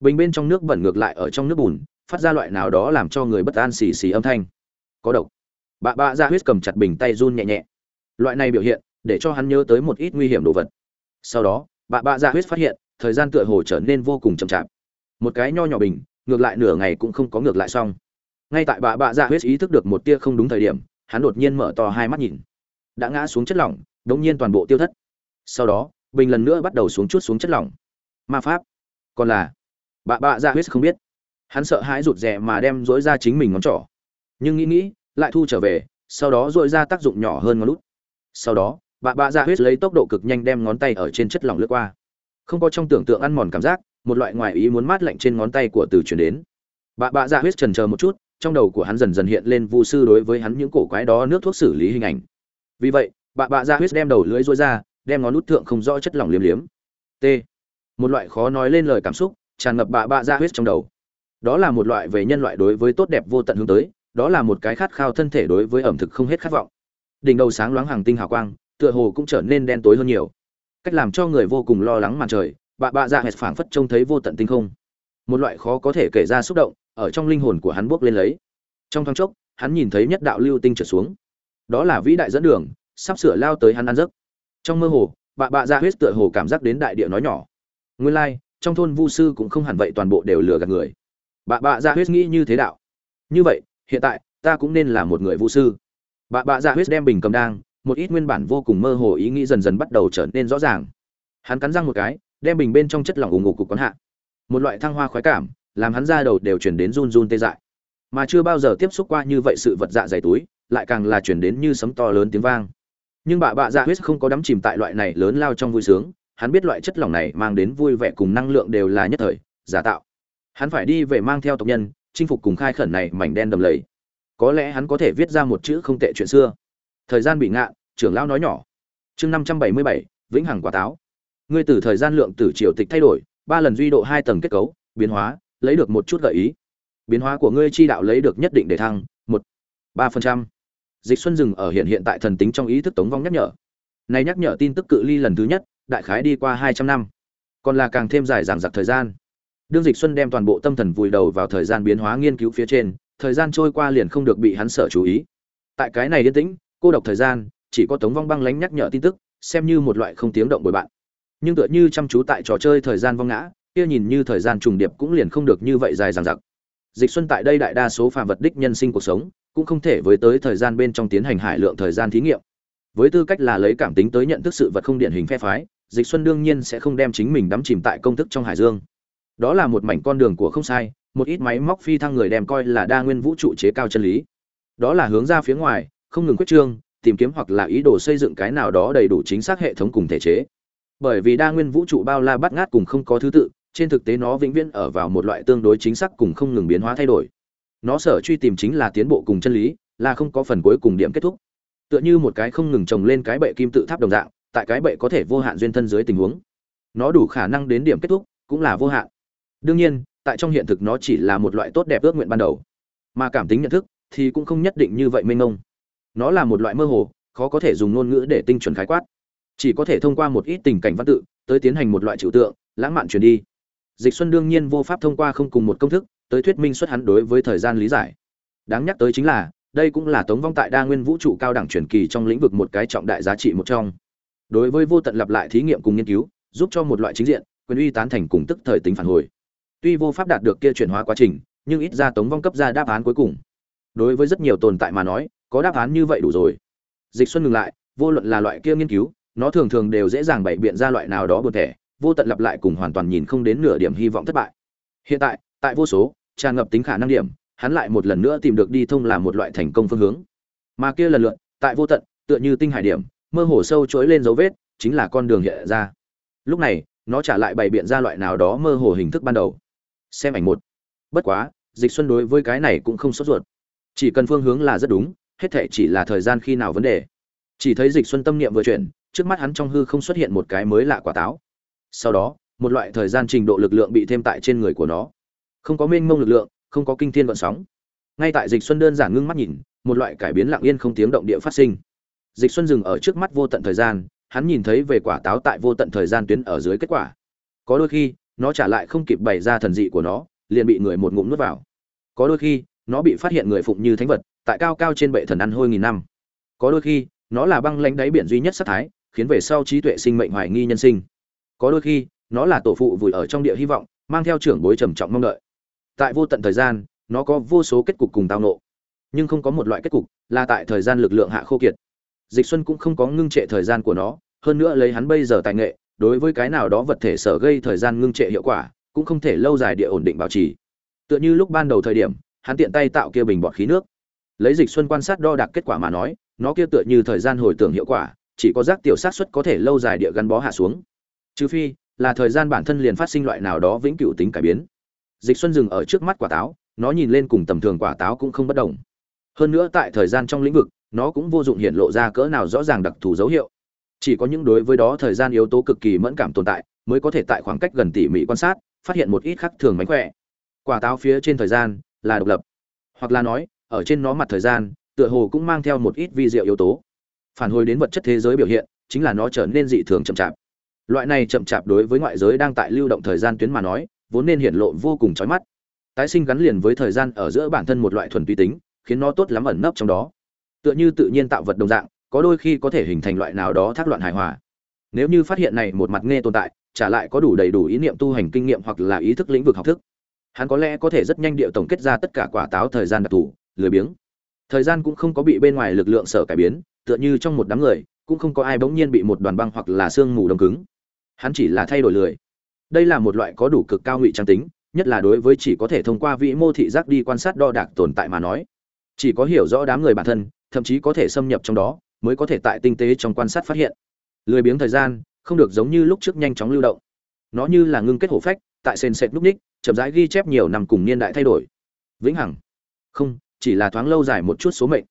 Bình bên trong nước bẩn ngược lại ở trong nước bùn, phát ra loại nào đó làm cho người bất an xì xì âm thanh. Có độc. Bà bạ ra huyết cầm chặt bình tay run nhẹ nhẹ. Loại này biểu hiện, để cho hắn nhớ tới một ít nguy hiểm đồ vật. Sau đó, bà bạ ra huyết phát hiện, thời gian tựa hồ trở nên vô cùng chậm chạp. Một cái nho nhỏ bình ngược lại nửa ngày cũng không có ngược lại xong. Ngay tại bà bạ ra huyết ý thức được một tia không đúng thời điểm, hắn đột nhiên mở to hai mắt nhìn. Đã ngã xuống chất lỏng, đống nhiên toàn bộ tiêu thất. Sau đó, bình lần nữa bắt đầu xuống chút xuống chất lỏng. Ma pháp. Còn là, bà bạ ra dạ huyết không biết. Hắn sợ hãi rụt rè mà đem dối ra chính mình ngón trỏ. Nhưng nghĩ nghĩ, lại thu trở về, sau đó dội ra tác dụng nhỏ hơn ngón lút. Sau đó, bà bạ ra dạ huyết lấy tốc độ cực nhanh đem ngón tay ở trên chất lỏng lướt qua. Không có trong tưởng tượng ăn mòn cảm giác một loại ngoài ý muốn mát lạnh trên ngón tay của từ chuyển đến. Bạ bạ ra dạ huyết trần chờ một chút, trong đầu của hắn dần dần hiện lên vu sư đối với hắn những cổ quái đó nước thuốc xử lý hình ảnh. Vì vậy, bạ bạ ra huyết đem đầu lưỡi rối ra, đem ngón nút thượng không rõ chất lỏng liếm liếm. T. Một loại khó nói lên lời cảm xúc, tràn ngập bạ bạ ra huyết trong đầu. Đó là một loại về nhân loại đối với tốt đẹp vô tận hướng tới, đó là một cái khát khao thân thể đối với ẩm thực không hết khát vọng. Đỉnh đầu sáng loáng hàng tinh hào quang, tựa hồ cũng trở nên đen tối hơn nhiều. Cách làm cho người vô cùng lo lắng màn trời Bà bạ dạ ra hệt phảng phất trông thấy vô tận tinh không. Một loại khó có thể kể ra xúc động ở trong linh hồn của hắn buốc lên lấy. Trong thoáng chốc hắn nhìn thấy nhất đạo lưu tinh trở xuống. Đó là vĩ đại dẫn đường sắp sửa lao tới hắn ăn giấc. Trong mơ hồ Bà bạ dạ ra huyết tựa hồ cảm giác đến đại địa nói nhỏ. Nguyên lai、like, trong thôn vu sư cũng không hẳn vậy toàn bộ đều lừa gạt người. Bà bạ dạ ra huyết nghĩ như thế đạo. Như vậy hiện tại ta cũng nên là một người vu sư. Bà bạ ra huyết đem bình cầm đang một ít nguyên bản vô cùng mơ hồ ý nghĩ dần dần bắt đầu trở nên rõ ràng. Hắn cắn răng một cái đem bình bên trong chất lỏng ủng ngục cục quán hạ. Một loại thăng hoa khoái cảm, làm hắn ra đầu đều chuyển đến run run tê dại. Mà chưa bao giờ tiếp xúc qua như vậy sự vật dạ dày túi, lại càng là chuyển đến như sấm to lớn tiếng vang. Nhưng bà bạ dạ huyết không có đắm chìm tại loại này lớn lao trong vui sướng, hắn biết loại chất lỏng này mang đến vui vẻ cùng năng lượng đều là nhất thời, giả tạo. Hắn phải đi về mang theo tộc nhân, chinh phục cùng khai khẩn này mảnh đen đầm lầy. Có lẽ hắn có thể viết ra một chữ không tệ chuyện xưa. Thời gian bị ngạ, trưởng lão nói nhỏ. Chương năm trăm bảy mươi bảy, vĩnh hằng quả táo ngươi từ thời gian lượng tử triều tịch thay đổi, ba lần duy độ hai tầng kết cấu, biến hóa, lấy được một chút gợi ý. Biến hóa của ngươi chi đạo lấy được nhất định để thăng, một, ba phần trăm. Dịch xuân dừng ở hiện hiện tại thần tính trong ý thức tống vong nhắc nhở. Này nhắc nhở tin tức cự ly lần thứ nhất, đại khái đi qua hai trăm năm. Còn là càng thêm dài dằng dặc thời gian. Đương dịch xuân đem toàn bộ tâm thần vùi đầu vào thời gian biến hóa nghiên cứu phía trên, thời gian trôi qua liền không được bị hắn sợ chú ý. Tại cái này yên tĩnh, cô độc thời gian, chỉ có tống vong băng lánh nhắc nhở tin tức, xem như một loại không tiếng động bồi bạn nhưng tựa như chăm chú tại trò chơi thời gian vong ngã, kia nhìn như thời gian trùng điệp cũng liền không được như vậy dài dằng dặc. Dịch xuân tại đây đại đa số phàm vật đích nhân sinh cuộc sống, cũng không thể với tới thời gian bên trong tiến hành hải lượng thời gian thí nghiệm. Với tư cách là lấy cảm tính tới nhận thức sự vật không điển hình phe phái, dịch xuân đương nhiên sẽ không đem chính mình đắm chìm tại công thức trong hải dương. Đó là một mảnh con đường của không sai, một ít máy móc phi thăng người đem coi là đa nguyên vũ trụ chế cao chân lý. Đó là hướng ra phía ngoài, không ngừng quyết trương, tìm kiếm hoặc là ý đồ xây dựng cái nào đó đầy đủ chính xác hệ thống cùng thể chế bởi vì đa nguyên vũ trụ bao la bắt ngát cùng không có thứ tự, trên thực tế nó vĩnh viễn ở vào một loại tương đối chính xác cùng không ngừng biến hóa thay đổi. Nó sở truy tìm chính là tiến bộ cùng chân lý, là không có phần cuối cùng điểm kết thúc. Tựa như một cái không ngừng trồng lên cái bệ kim tự tháp đồng dạng, tại cái bệ có thể vô hạn duyên thân dưới tình huống. Nó đủ khả năng đến điểm kết thúc, cũng là vô hạn. Đương nhiên, tại trong hiện thực nó chỉ là một loại tốt đẹp ước nguyện ban đầu. Mà cảm tính nhận thức thì cũng không nhất định như vậy mênh mông. Nó là một loại mơ hồ, khó có thể dùng ngôn ngữ để tinh chuẩn khái quát chỉ có thể thông qua một ít tình cảnh văn tự tới tiến hành một loại trừu tượng, lãng mạn truyền đi. Dịch xuân đương nhiên vô pháp thông qua không cùng một công thức tới thuyết minh xuất hắn đối với thời gian lý giải. Đáng nhắc tới chính là, đây cũng là tống vong tại đa nguyên vũ trụ cao đẳng truyền kỳ trong lĩnh vực một cái trọng đại giá trị một trong. Đối với vô tận lặp lại thí nghiệm cùng nghiên cứu, giúp cho một loại chính diện, quyền uy tán thành cùng tức thời tính phản hồi. Tuy vô pháp đạt được kia chuyển hóa quá trình, nhưng ít ra tống vong cấp ra đáp án cuối cùng. Đối với rất nhiều tồn tại mà nói, có đáp án như vậy đủ rồi. Dịch xuân ngừng lại, vô luận là loại kia nghiên cứu nó thường thường đều dễ dàng bày biện ra loại nào đó buồn thể vô tận lặp lại cùng hoàn toàn nhìn không đến nửa điểm hy vọng thất bại. Hiện tại tại vô số, tràn ngập tính khả năng điểm, hắn lại một lần nữa tìm được đi thông là một loại thành công phương hướng. Mà kia lần lượt, tại vô tận, tựa như tinh hải điểm, mơ hồ sâu chối lên dấu vết, chính là con đường hiện ra. Lúc này, nó trả lại bày biện ra loại nào đó mơ hồ hình thức ban đầu. Xem ảnh một. Bất quá, dịch xuân đối với cái này cũng không sốt ruột. Chỉ cần phương hướng là rất đúng, hết thể chỉ là thời gian khi nào vấn đề. Chỉ thấy dịch xuân tâm niệm vừa chuyển trước mắt hắn trong hư không xuất hiện một cái mới lạ quả táo. Sau đó, một loại thời gian trình độ lực lượng bị thêm tại trên người của nó. Không có mênh mông lực lượng, không có kinh thiên vận sóng. Ngay tại dịch xuân đơn giản ngưng mắt nhìn, một loại cải biến lặng yên không tiếng động địa phát sinh. Dịch xuân dừng ở trước mắt vô tận thời gian, hắn nhìn thấy về quả táo tại vô tận thời gian tuyến ở dưới kết quả. Có đôi khi, nó trả lại không kịp bày ra thần dị của nó, liền bị người một ngụm nuốt vào. Có đôi khi, nó bị phát hiện người phụng như thánh vật, tại cao cao trên bệ thần ăn hôi nghìn năm. Có đôi khi, nó là băng lãnh đáy biển duy nhất sát thái khiến về sau trí tuệ sinh mệnh hoài nghi nhân sinh. Có đôi khi, nó là tổ phụ vùi ở trong địa hy vọng, mang theo trưởng bối trầm trọng mong đợi. Tại vô tận thời gian, nó có vô số kết cục cùng tao nộ nhưng không có một loại kết cục là tại thời gian lực lượng hạ khô kiệt. Dịch xuân cũng không có ngưng trệ thời gian của nó, hơn nữa lấy hắn bây giờ tài nghệ, đối với cái nào đó vật thể sở gây thời gian ngưng trệ hiệu quả, cũng không thể lâu dài địa ổn định bảo trì. Tựa như lúc ban đầu thời điểm, hắn tiện tay tạo kia bình bọt khí nước. Lấy dịch xuân quan sát đo đạc kết quả mà nói, nó kia tựa như thời gian hồi tưởng hiệu quả chỉ có rác tiểu sát xuất có thể lâu dài địa gắn bó hạ xuống. Trừ phi, là thời gian bản thân liền phát sinh loại nào đó vĩnh cửu tính cải biến. Dịch xuân dừng ở trước mắt quả táo, nó nhìn lên cùng tầm thường quả táo cũng không bất đồng. Hơn nữa tại thời gian trong lĩnh vực, nó cũng vô dụng hiện lộ ra cỡ nào rõ ràng đặc thù dấu hiệu. Chỉ có những đối với đó thời gian yếu tố cực kỳ mẫn cảm tồn tại, mới có thể tại khoảng cách gần tỉ mỉ quan sát, phát hiện một ít khác thường mánh khỏe. Quả táo phía trên thời gian là độc lập. Hoặc là nói, ở trên nó mặt thời gian, tựa hồ cũng mang theo một ít vi diệu yếu tố phản hồi đến vật chất thế giới biểu hiện, chính là nó trở nên dị thường chậm chạp. Loại này chậm chạp đối với ngoại giới đang tại lưu động thời gian tuyến mà nói, vốn nên hiện lộ vô cùng chói mắt. Tái sinh gắn liền với thời gian ở giữa bản thân một loại thuần túy tính, khiến nó tốt lắm ẩn nấp trong đó. Tựa như tự nhiên tạo vật đồng dạng, có đôi khi có thể hình thành loại nào đó thác loạn hài hòa. Nếu như phát hiện này một mặt nghe tồn tại, trả lại có đủ đầy đủ ý niệm tu hành kinh nghiệm hoặc là ý thức lĩnh vực học thức. Hắn có lẽ có thể rất nhanh điệu tổng kết ra tất cả quả táo thời gian đặc thù, lười biếng thời gian cũng không có bị bên ngoài lực lượng sở cải biến, tựa như trong một đám người, cũng không có ai bỗng nhiên bị một đoàn băng hoặc là sương mù đông cứng. Hắn chỉ là thay đổi lười. Đây là một loại có đủ cực cao ngụy trang tính, nhất là đối với chỉ có thể thông qua vĩ mô thị giác đi quan sát đo đạc tồn tại mà nói. Chỉ có hiểu rõ đám người bản thân, thậm chí có thể xâm nhập trong đó, mới có thể tại tinh tế trong quan sát phát hiện. Lười biếng thời gian, không được giống như lúc trước nhanh chóng lưu động. Nó như là ngưng kết hổ phách, tại sền sệt núp ních, chậm rãi ghi chép nhiều năm cùng niên đại thay đổi. Vĩnh hằng. Không chỉ là thoáng lâu dài một chút số mệnh.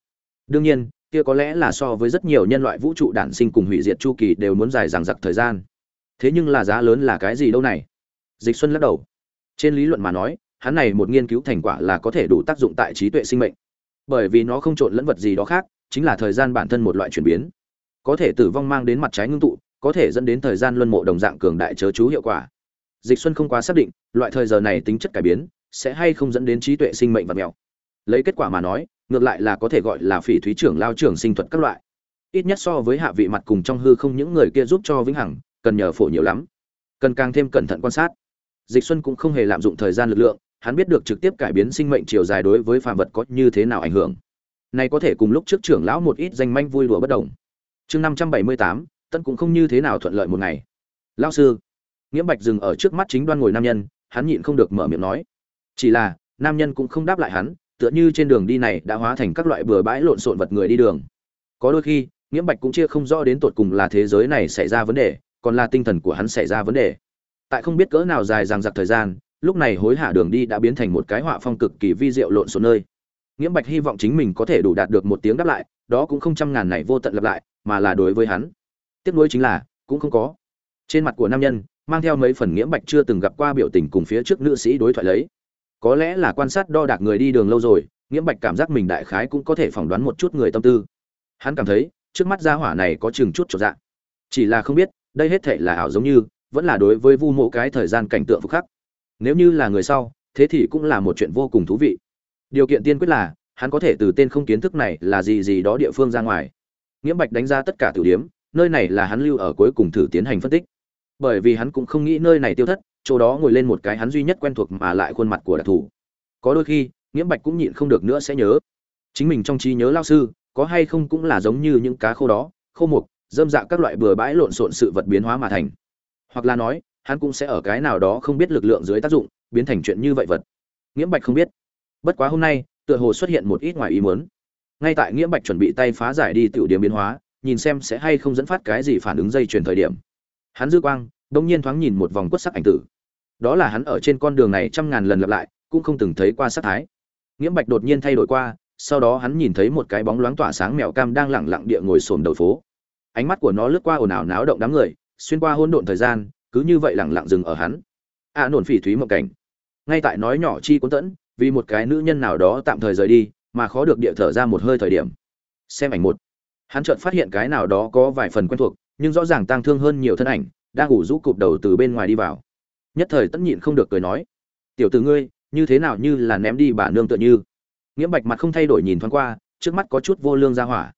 Đương nhiên, kia có lẽ là so với rất nhiều nhân loại vũ trụ đản sinh cùng hủy diệt chu kỳ đều muốn dài dằng dặc thời gian. Thế nhưng là giá lớn là cái gì đâu này? Dịch xuân lắc đầu. Trên lý luận mà nói, hắn này một nghiên cứu thành quả là có thể đủ tác dụng tại trí tuệ sinh mệnh. Bởi vì nó không trộn lẫn vật gì đó khác, chính là thời gian bản thân một loại chuyển biến. Có thể tử vong mang đến mặt trái ngưng tụ, có thể dẫn đến thời gian luân mộ đồng dạng cường đại chớ chú hiệu quả. Dịch xuân không quá xác định, loại thời giờ này tính chất cải biến, sẽ hay không dẫn đến trí tuệ sinh mệnh và mèo lấy kết quả mà nói, ngược lại là có thể gọi là phỉ thúy trưởng lao trưởng sinh thuật các loại. Ít nhất so với hạ vị mặt cùng trong hư không những người kia giúp cho vĩnh hằng, cần nhờ phổ nhiều lắm. Cần càng thêm cẩn thận quan sát. Dịch xuân cũng không hề lạm dụng thời gian lực lượng, hắn biết được trực tiếp cải biến sinh mệnh chiều dài đối với phàm vật có như thế nào ảnh hưởng. Này có thể cùng lúc trước trưởng lão một ít danh manh vui đùa bất đồng. Chương năm trăm bảy mươi tám tân cũng không như thế nào thuận lợi một ngày. Lão sư, nghiễm bạch dừng ở trước mắt chính đoan ngồi nam nhân, hắn nhịn không được mở miệng nói. Chỉ là, nam nhân cũng không đáp lại hắn tựa như trên đường đi này đã hóa thành các loại bừa bãi lộn xộn vật người đi đường. Có đôi khi, nghiễm bạch cũng chia không rõ đến tột cùng là thế giới này xảy ra vấn đề, còn là tinh thần của hắn xảy ra vấn đề. Tại không biết cỡ nào dài dằng dặc thời gian, lúc này hối hả đường đi đã biến thành một cái họa phong cực kỳ vi diệu lộn xộn nơi. Nghiễm bạch hy vọng chính mình có thể đủ đạt được một tiếng đáp lại, đó cũng không trăm ngàn này vô tận lặp lại, mà là đối với hắn. Tiếc nuối chính là, cũng không có. Trên mặt của nam nhân, mang theo mấy phần nghiễm bạch chưa từng gặp qua biểu tình cùng phía trước nữ sĩ đối thoại lấy có lẽ là quan sát đo đạc người đi đường lâu rồi, nghiễm bạch cảm giác mình đại khái cũng có thể phỏng đoán một chút người tâm tư. Hắn cảm thấy, trước mắt gia hỏa này có chừng chút trọn dạng chỉ là không biết, đây hết thể là ảo giống như, vẫn là đối với vu mộ cái thời gian cảnh tượng phục khắc. Nếu như là người sau, thế thì cũng là một chuyện vô cùng thú vị. Điều kiện tiên quyết là, hắn có thể từ tên không kiến thức này là gì gì đó địa phương ra ngoài. Nghiễm bạch đánh ra tất cả tử điếm nơi này là hắn lưu ở cuối cùng thử tiến hành phân tích. Bởi vì hắn cũng không nghĩ nơi này tiêu thất chỗ đó ngồi lên một cái hắn duy nhất quen thuộc mà lại khuôn mặt của đặc thù. Có đôi khi, nghiễm bạch cũng nhịn không được nữa sẽ nhớ. Chính mình trong trí nhớ lao sư, có hay không cũng là giống như những cá khô đó, khô mục dâm dạ các loại bừa bãi lộn xộn sự vật biến hóa mà thành. Hoặc là nói, hắn cũng sẽ ở cái nào đó không biết lực lượng dưới tác dụng, biến thành chuyện như vậy vật. Nghiễm bạch không biết. Bất quá hôm nay, tựa hồ xuất hiện một ít ngoài ý muốn. Ngay tại nghiễm bạch chuẩn bị tay phá giải đi tiểu điểm biến hóa, nhìn xem sẽ hay không dẫn phát cái gì phản ứng dây chuyển thời điểm. Hắn dư quang, đông nhiên thoáng nhìn một vòng quất sắc ảnh tử đó là hắn ở trên con đường này trăm ngàn lần lặp lại cũng không từng thấy qua sắc thái. Nghiễm bạch đột nhiên thay đổi qua sau đó hắn nhìn thấy một cái bóng loáng tỏa sáng mèo cam đang lẳng lặng địa ngồi sồn đầu phố. Ánh mắt của nó lướt qua ồn ào náo động đám người xuyên qua hỗn độn thời gian cứ như vậy lẳng lặng dừng ở hắn. A à, nổn phỉ thúy mộng cảnh. Ngay tại nói nhỏ chi cuốn tẫn vì một cái nữ nhân nào đó tạm thời rời đi mà khó được địa thở ra một hơi thời điểm. Xem ảnh một. Hắn chợt phát hiện cái nào đó có vài phần quen thuộc nhưng rõ ràng tang thương hơn nhiều thân ảnh đang ủ rũ cụp đầu từ bên ngoài đi vào nhất thời tất nhịn không được cười nói, tiểu tử ngươi, như thế nào như là ném đi bà nương tựa như? Nghiễm bạch mặt không thay đổi nhìn thoáng qua, trước mắt có chút vô lương ra hỏa.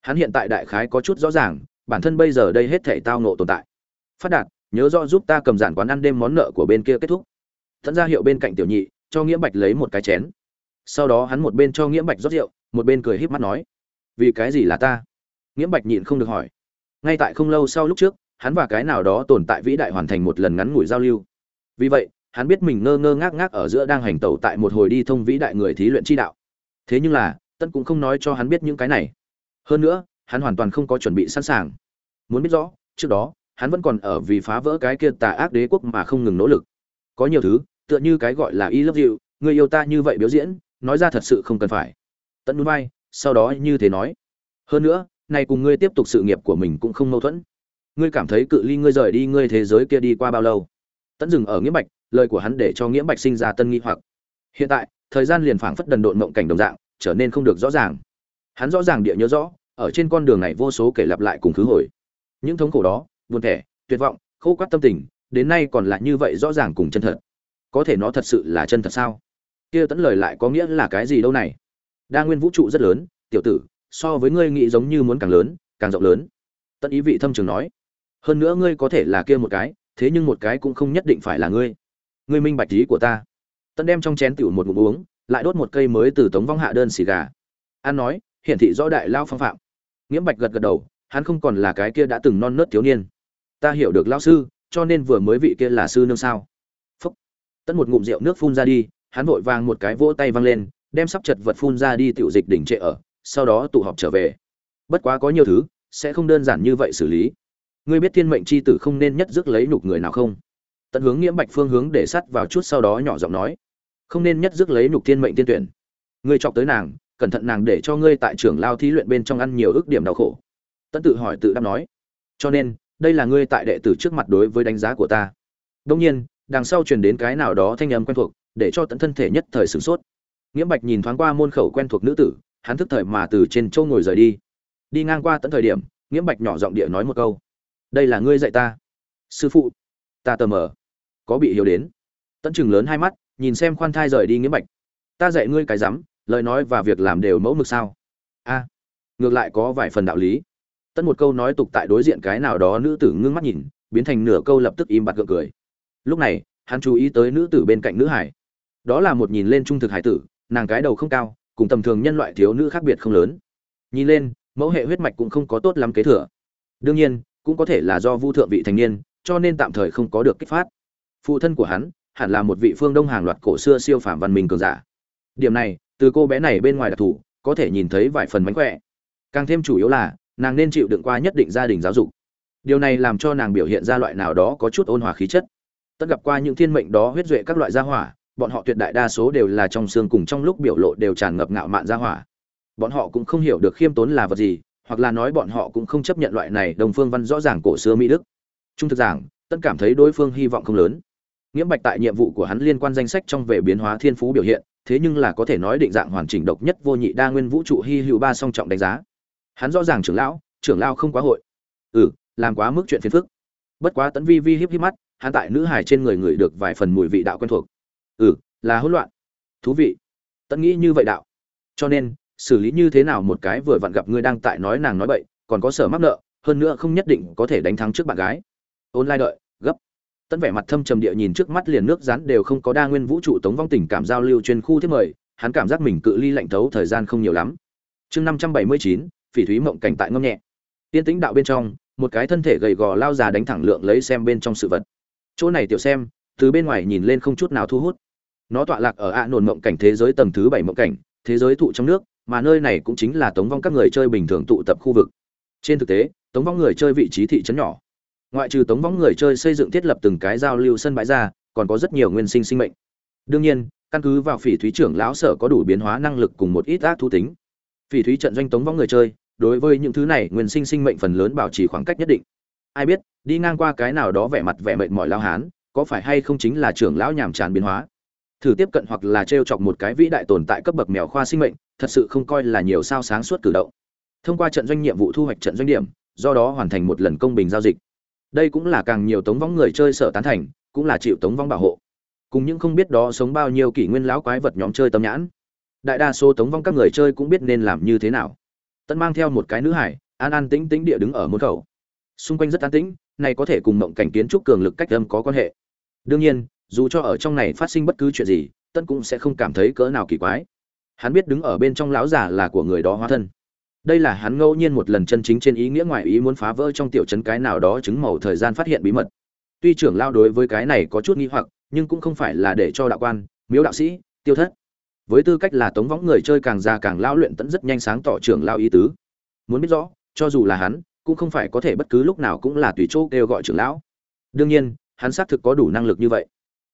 Hắn hiện tại đại khái có chút rõ ràng, bản thân bây giờ đây hết thể tao nộ tồn tại. Phát đạt, nhớ rõ giúp ta cầm giản quán ăn đêm món nợ của bên kia kết thúc. Tận ra hiệu bên cạnh tiểu nhị, cho nghĩa bạch lấy một cái chén. Sau đó hắn một bên cho nghĩa bạch rót rượu, một bên cười híp mắt nói, vì cái gì là ta? Nghĩa bạch nhịn không được hỏi. Ngay tại không lâu sau lúc trước, hắn và cái nào đó tồn tại vĩ đại hoàn thành một lần ngắn ngủi giao lưu vì vậy, hắn biết mình ngơ ngơ ngác ngác ở giữa đang hành tẩu tại một hồi đi thông vĩ đại người thí luyện chi đạo. Thế nhưng là, tân cũng không nói cho hắn biết những cái này. Hơn nữa, hắn hoàn toàn không có chuẩn bị sẵn sàng. Muốn biết rõ, trước đó, hắn vẫn còn ở vì phá vỡ cái kia tà ác đế quốc mà không ngừng nỗ lực. Có nhiều thứ, tựa như cái gọi là y lớp dịu, người yêu ta như vậy biểu diễn, nói ra thật sự không cần phải. Tận núi bay sau đó như thế nói. Hơn nữa, này cùng ngươi tiếp tục sự nghiệp của mình cũng không mâu thuẫn. Ngươi cảm thấy cự ly ngươi rời đi ngươi thế giới kia đi qua bao lâu? Tận dừng ở nghĩa bạch, lời của hắn để cho nghĩa bạch sinh ra tân nghi hoặc. Hiện tại, thời gian liền phảng phất đần độn mộng cảnh đồng dạng, trở nên không được rõ ràng. Hắn rõ ràng địa nhớ rõ, ở trên con đường này vô số kể lặp lại cùng khứ hồi. Những thống khổ đó, buồn thẻ, tuyệt vọng, khô quát tâm tình, đến nay còn lại như vậy rõ ràng cùng chân thật. Có thể nó thật sự là chân thật sao? Kia tẫn lời lại có nghĩa là cái gì đâu này? Đa nguyên vũ trụ rất lớn, tiểu tử, so với ngươi nghĩ giống như muốn càng lớn, càng rộng lớn. Tận ý vị thâm trường nói. Hơn nữa ngươi có thể là kia một cái thế nhưng một cái cũng không nhất định phải là ngươi. Ngươi minh bạch ý của ta. Tân đem trong chén tiểu một ngụm uống, lại đốt một cây mới từ tống vong hạ đơn xì gà. An nói, hiển thị rõ đại lao phong phạm. Nghiễm bạch gật gật đầu, hắn không còn là cái kia đã từng non nớt thiếu niên. Ta hiểu được lao sư, cho nên vừa mới vị kia là sư nương sao? Phúc. Tân một ngụm rượu nước phun ra đi, hắn vội vàng một cái vỗ tay văng lên, đem sắp chật vật phun ra đi tiểu dịch đỉnh trệ ở, sau đó tụ họp trở về. Bất quá có nhiều thứ, sẽ không đơn giản như vậy xử lý ngươi biết thiên mệnh c h i tử không nên nhất dứt lấy nhục người nào không? Tận hướng nghiễm bạch phương hướng để sắt vào chút sau đó nhỏ giọng nói. Không nên nhất dứt lấy nhục thiên mệnh tiên tuyển. Ngươi chọc tới nàng, cẩn thận nàng để cho ngươi tại trưởng lao thí luyện bên trong ăn nhiều ước điểm đau khổ. Tận tự hỏi tự đáp nói. Cho nên, đây là ngươi tại đệ tử trước mặt đối với đánh giá của ta. Đông nhiên, đằng sau truyền đến cái nào đó thanh âm quen thuộc, để cho tận thân thể nhất thời sửng sốt. Nghiễm bạch nhìn thoáng qua môn khẩu quen thuộc nữ tử, hắn thức thời mà từ trên châu ngồi rời đi. Đi ngang qua tận thời điểm nghiễm bạch nhỏ giọng địa nói một câu đây là ngươi dạy ta. Sư phụ, ta tờ mờ. Có bị hiểu đến. Tận chừng lớn hai mắt, nhìn xem khoan thai rời đi nghĩa bạch. Ta dạy ngươi cái rắm, lời nói và việc làm đều mẫu mực sao? A, ngược lại có vài phần đạo lý. Tất một câu nói tục tại đối diện cái nào đó nữ tử ngưng mắt nhìn, biến thành nửa câu lập tức im bặt gượng cười. Lúc này, hắn chú ý tới nữ tử bên cạnh nữ hải. Đó là một nhìn lên trung thực hải tử, nàng cái đầu không cao, cùng tầm thường nhân loại thiếu nữ khác biệt không lớn. Nhìn lên, mẫu hệ huyết mạch cũng không có tốt lắm kế thừa. Đương nhiên cũng có thể là do vu thượng vị thành niên, cho nên tạm thời không có được kích phát. Phụ thân của hắn hẳn là một vị phương đông hàng loạt cổ xưa siêu phàm văn minh cường giả. Điểm này, từ cô bé này bên ngoài đặc thù, có thể nhìn thấy vài phần mánh khỏe. Càng thêm chủ yếu là, nàng nên chịu đựng qua nhất định gia đình giáo dục. Điều này làm cho nàng biểu hiện ra loại nào đó có chút ôn hòa khí chất. Tất gặp qua những thiên mệnh đó huyết duệ các loại gia hỏa, bọn họ tuyệt đại đa số đều là trong xương cùng trong lúc biểu lộ đều tràn ngập ngạo mạn gia hỏa. Bọn họ cũng không hiểu được khiêm tốn là vật gì hoặc là nói bọn họ cũng không chấp nhận loại này đồng phương văn rõ ràng cổ xưa mỹ đức. Trung thực giảng tân cảm thấy đối phương hy vọng không lớn. Nghiễm bạch tại nhiệm vụ của hắn liên quan danh sách trong về biến hóa thiên phú biểu hiện, thế nhưng là có thể nói định dạng hoàn chỉnh độc nhất vô nhị đa nguyên vũ trụ hy hữu ba song trọng đánh giá. Hắn rõ ràng trưởng lão, trưởng lao không quá hội. Ừ làm quá mức chuyện phiền phức. Bất quá tấn vi vi híp híp mắt, hắn tại nữ hải trên người người được vài phần mùi vị đạo quen thuộc. Ừ là hỗn loạn. Thú vị. Tấn nghĩ như vậy đạo. Cho nên xử lý như thế nào một cái vừa vặn gặp ngươi đang tại nói nàng nói bậy, còn có sở mắc nợ, hơn nữa không nhất định có thể đánh thắng trước bạn gái. Ôn lai đợi, gấp. Tấn vẻ mặt thâm trầm địa nhìn trước mắt liền nước rán đều không có đa nguyên vũ trụ tống vong tình cảm giao lưu chuyên khu thiết mời, hắn cảm giác mình cự ly lạnh thấu thời gian không nhiều lắm. Chương năm trăm bảy mươi chín, phỉ thúy mộng cảnh tại ngâm nhẹ. Tiên tĩnh đạo bên trong, một cái thân thể gầy gò lao già đánh thẳng lượng lấy xem bên trong sự vật. Chỗ này tiểu xem, từ bên ngoài nhìn lên không chút nào thu hút. Nó tọa lạc ở ạ nồn mộng cảnh thế giới tầng thứ bảy mộng cảnh, thế giới thụ trong nước mà nơi này cũng chính là tống vong các người chơi bình thường tụ tập khu vực. Trên thực tế, tống vong người chơi vị trí thị trấn nhỏ. Ngoại trừ tống vong người chơi xây dựng thiết lập từng cái giao lưu sân bãi ra, còn có rất nhiều nguyên sinh sinh mệnh. Đương nhiên, căn cứ vào phỉ thúy trưởng lão sở có đủ biến hóa năng lực cùng một ít ác thu tính. Phỉ thúy trận doanh tống vong người chơi, đối với những thứ này nguyên sinh sinh mệnh phần lớn bảo trì khoảng cách nhất định. Ai biết, đi ngang qua cái nào đó vẻ mặt vẻ mệt mỏi lao hán, có phải hay không chính là trưởng lão nhàm tràn biến hóa? Thử tiếp cận hoặc là t chọc một cái vĩ đại tồn tại cấp bậc mèo khoa sinh mệnh thật sự không coi là nhiều sao sáng suốt cử động. Thông qua trận doanh nhiệm vụ thu hoạch trận doanh điểm, do đó hoàn thành một lần công bình giao dịch. Đây cũng là càng nhiều tống vong người chơi sở tán thành, cũng là chịu tống vong bảo hộ. Cùng những không biết đó sống bao nhiêu kỷ nguyên lão quái vật nhóm chơi tâm nhãn. Đại đa số tống vong các người chơi cũng biết nên làm như thế nào. Tân mang theo một cái nữ hải, an an tĩnh tĩnh địa đứng ở môn khẩu. Xung quanh rất an tĩnh, này có thể cùng mộng cảnh kiến trúc cường lực cách âm có quan hệ. Đương nhiên, dù cho ở trong này phát sinh bất cứ chuyện gì tân cũng sẽ không cảm thấy cỡ nào kỳ quái hắn biết đứng ở bên trong lão giả là của người đó hóa thân. Đây là hắn ngẫu nhiên một lần chân chính trên ý nghĩa ngoài ý muốn phá vỡ trong tiểu trấn cái nào đó chứng màu thời gian phát hiện bí mật. Tuy trưởng lao đối với cái này có chút nghi hoặc, nhưng cũng không phải là để cho đạo quan, miếu đạo sĩ, tiêu thất. Với tư cách là tống võng người chơi càng già càng lao luyện tẫn rất nhanh sáng tỏ trưởng lao ý tứ. Muốn biết rõ, cho dù là hắn, cũng không phải có thể bất cứ lúc nào cũng là tùy chỗ kêu gọi trưởng lão. Đương nhiên, hắn xác thực có đủ năng lực như vậy.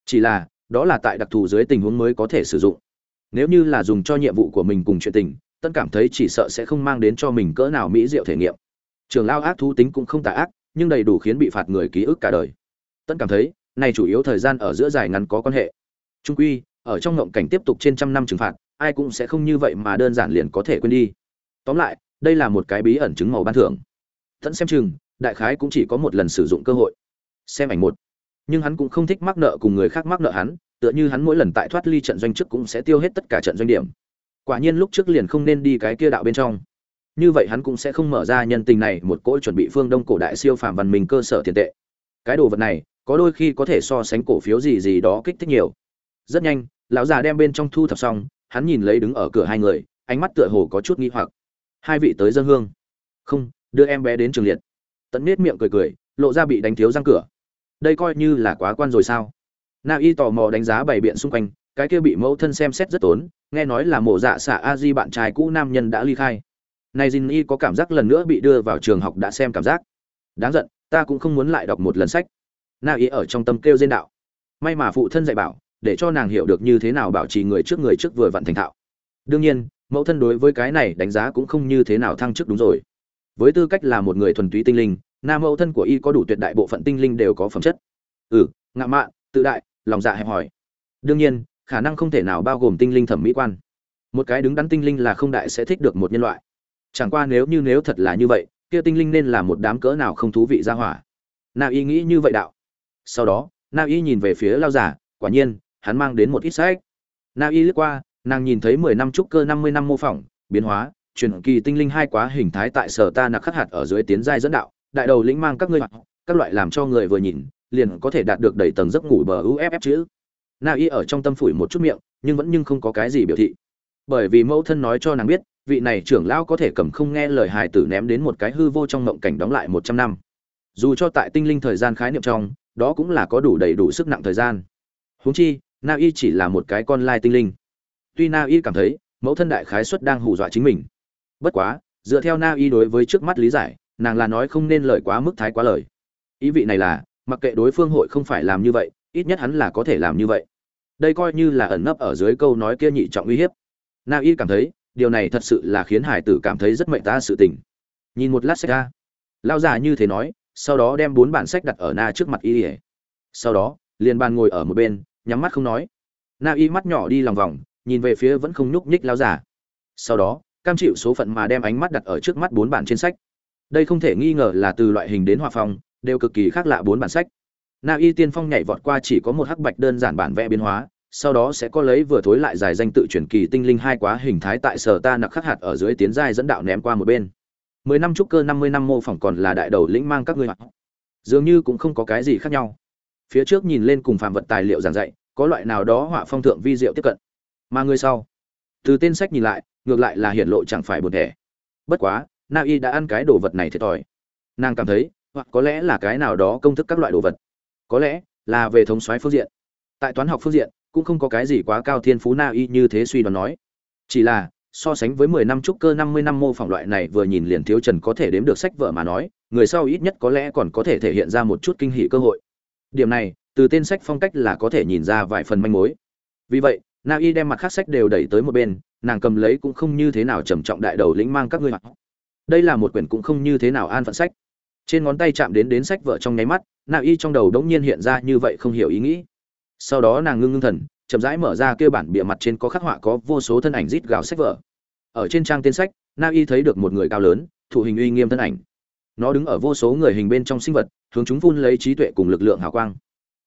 Chỉ là, đó là tại đặc thù dưới tình huống mới có thể sử dụng nếu như là dùng cho nhiệm vụ của mình cùng chuyện tình, tân cảm thấy chỉ sợ sẽ không mang đến cho mình cỡ nào mỹ diệu thể nghiệm. Trường lao ác thú tính cũng không tà ác, nhưng đầy đủ khiến bị phạt người ký ức cả đời. Tân cảm thấy, này chủ yếu thời gian ở giữa dài ngắn có quan hệ. Trung quy, ở trong ngộng cảnh tiếp tục trên trăm năm trừng phạt, ai cũng sẽ không như vậy mà đơn giản liền có thể quên đi. Tóm lại, đây là một cái bí ẩn chứng màu ban thưởng. Tẫn xem chừng, đại khái cũng chỉ có một lần sử dụng cơ hội. Xem ảnh một. Nhưng hắn cũng không thích mắc nợ cùng người khác mắc nợ hắn tựa như hắn mỗi lần tại thoát ly trận doanh trước cũng sẽ tiêu hết tất cả trận doanh điểm. Quả nhiên lúc trước liền không nên đi cái kia đạo bên trong. Như vậy hắn cũng sẽ không mở ra nhân tình này một cỗ chuẩn bị phương đông cổ đại siêu phàm văn minh cơ sở tiền tệ. Cái đồ vật này, có đôi khi có thể so sánh cổ phiếu gì gì đó kích thích nhiều. Rất nhanh, lão già đem bên trong thu thập xong, hắn nhìn lấy đứng ở cửa hai người, ánh mắt tựa hồ có chút nghi hoặc. Hai vị tới dân hương. Không, đưa em bé đến trường liệt. Tận nết miệng cười cười, lộ ra bị đánh thiếu răng cửa. Đây coi như là quá quan rồi sao? Na y tò mò đánh giá bày biện xung quanh, cái kia bị mẫu thân xem xét rất tốn, nghe nói là mộ dạ xạ a di bạn trai cũ nam nhân đã ly khai. Nay jin y có cảm giác lần nữa bị đưa vào trường học đã xem cảm giác. Đáng giận, ta cũng không muốn lại đọc một lần sách. Na y ở trong tâm kêu diên đạo. May mà phụ thân dạy bảo, để cho nàng hiểu được như thế nào bảo trì người trước người trước vừa vặn thành thạo. Đương nhiên, mẫu thân đối với cái này đánh giá cũng không như thế nào thăng chức đúng rồi. Với tư cách là một người thuần túy tinh linh nam mẫu thân của y có đủ tuyệt đại bộ phận tinh linh đều có phẩm chất. Ừ ngạ mạn tự đại, lòng dạ hẹp hòi. Đương nhiên, khả năng không thể nào bao gồm tinh linh thẩm mỹ quan. Một cái đứng đắn tinh linh là không đại sẽ thích được một nhân loại. Chẳng qua nếu như nếu thật là như vậy, kia tinh linh nên là một đám cỡ nào không thú vị ra hỏa. Na y nghĩ như vậy đạo. Sau đó, na y nhìn về phía lao giả quả nhiên, hắn mang đến một ít sách. Na y lướt qua, nàng nhìn thấy mười năm trúc cơ năm mươi năm mô phỏng, biến hóa, truyền kỳ tinh linh hai quá hình thái tại sở ta nặc khắc hạt ở dưới tiến giai dẫn đạo. Đại đầu lĩnh mang các ngươi các loại làm cho người vừa nhìn liền có thể đạt được đầy tầng giấc ngủ bờ uff chữ. Na y ở trong tâm phủi một chút miệng, nhưng vẫn nhưng không có cái gì biểu thị. Bởi vì mẫu thân nói cho nàng biết, vị này trưởng lão có thể cầm không nghe lời hài tử ném đến một cái hư vô trong mộng cảnh đóng lại một trăm năm. Dù cho tại tinh linh thời gian khái niệm trong, đó cũng là có đủ đầy đủ sức nặng thời gian. Huống chi, na y chỉ là một cái con lai tinh linh. Tuy na y cảm thấy, mẫu thân đại khái xuất đang hù dọa chính mình. Bất quá, dựa theo na y đối với trước mắt lý giải, nàng là nói không nên lời quá mức thái quá lời. Ý vị này là mặc kệ đối phương hội không phải làm như vậy, ít nhất hắn là có thể làm như vậy. Đây coi như là ẩn nấp ở dưới câu nói kia nhị trọng uy hiếp. Na y cảm thấy, điều này thật sự là khiến hải tử cảm thấy rất mệnh ta sự tình. Nhìn một lát sách ra. Lao già như thế nói, sau đó đem bốn bản sách đặt ở na trước mặt y ỉa sau đó, liền bàn ngồi ở một bên, nhắm mắt không nói. Na y mắt nhỏ đi lòng vòng, nhìn về phía vẫn không nhúc nhích lao già. Sau đó, cam chịu số phận mà đem ánh mắt đặt ở trước mắt bốn bản trên sách. Đây không thể nghi ngờ là từ loại hình đến hòa phong đều cực kỳ khác lạ bốn bản sách. Na y tiên phong nhảy vọt qua chỉ có một hắc bạch đơn giản bản vẽ biến hóa, sau đó sẽ có lấy vừa thối lại dài danh tự chuyển kỳ tinh linh hai quá hình thái tại sở ta nặc khắc hạt ở dưới tiến giai dẫn đạo ném qua một bên. Mười năm trúc cơ năm mươi năm mô phỏng còn là đại đầu lĩnh mang các ngươi mặc dường như cũng không có cái gì khác nhau. Phía trước nhìn lên cùng phạm vật tài liệu giảng dạy, có loại nào đó họa phong thượng vi diệu tiếp cận. Mà người sau, từ tên sách nhìn lại, ngược lại là hiển lộ chẳng phải buồn thẻ. Bất quá, na y đã ăn cái đồ vật này thiệt thòi. Nàng cảm thấy hoặc có lẽ là cái nào đó công thức các loại đồ vật. Có lẽ là về thống soái phương diện. Tại toán học phương diện, cũng không có cái gì quá cao thiên phú na y như thế suy đoán nói. Chỉ là, so sánh với mười năm trúc cơ năm mươi năm mô phỏng loại này vừa nhìn liền thiếu trần có thể đếm được sách vợ mà nói, người sau ít nhất có lẽ còn có thể thể hiện ra một chút kinh hỷ cơ hội. Điểm này, từ tên sách phong cách là có thể nhìn ra vài phần manh mối. Vì vậy na y đem mặt khác sách đều đẩy tới một bên, nàng cầm lấy cũng không như thế nào trầm trọng đại đầu lĩnh mang các ngươi. Mặc đây là một quyển cũng không như thế nào an phận sách trên ngón tay chạm đến đến sách vợ trong nháy mắt na y trong đầu đống nhiên hiện ra như vậy không hiểu ý nghĩ. Sau đó nàng ngưng ngưng thần, chậm rãi mở ra kêu bản bìa mặt trên có khắc họa có vô số thân ảnh rít gào sách vở. Ở trên trang tên sách na y thấy được một người cao lớn thụ hình uy nghiêm thân ảnh. Nó đứng ở vô số người hình bên trong sinh vật, hướng chúng phun lấy trí tuệ cùng lực lượng hào quang.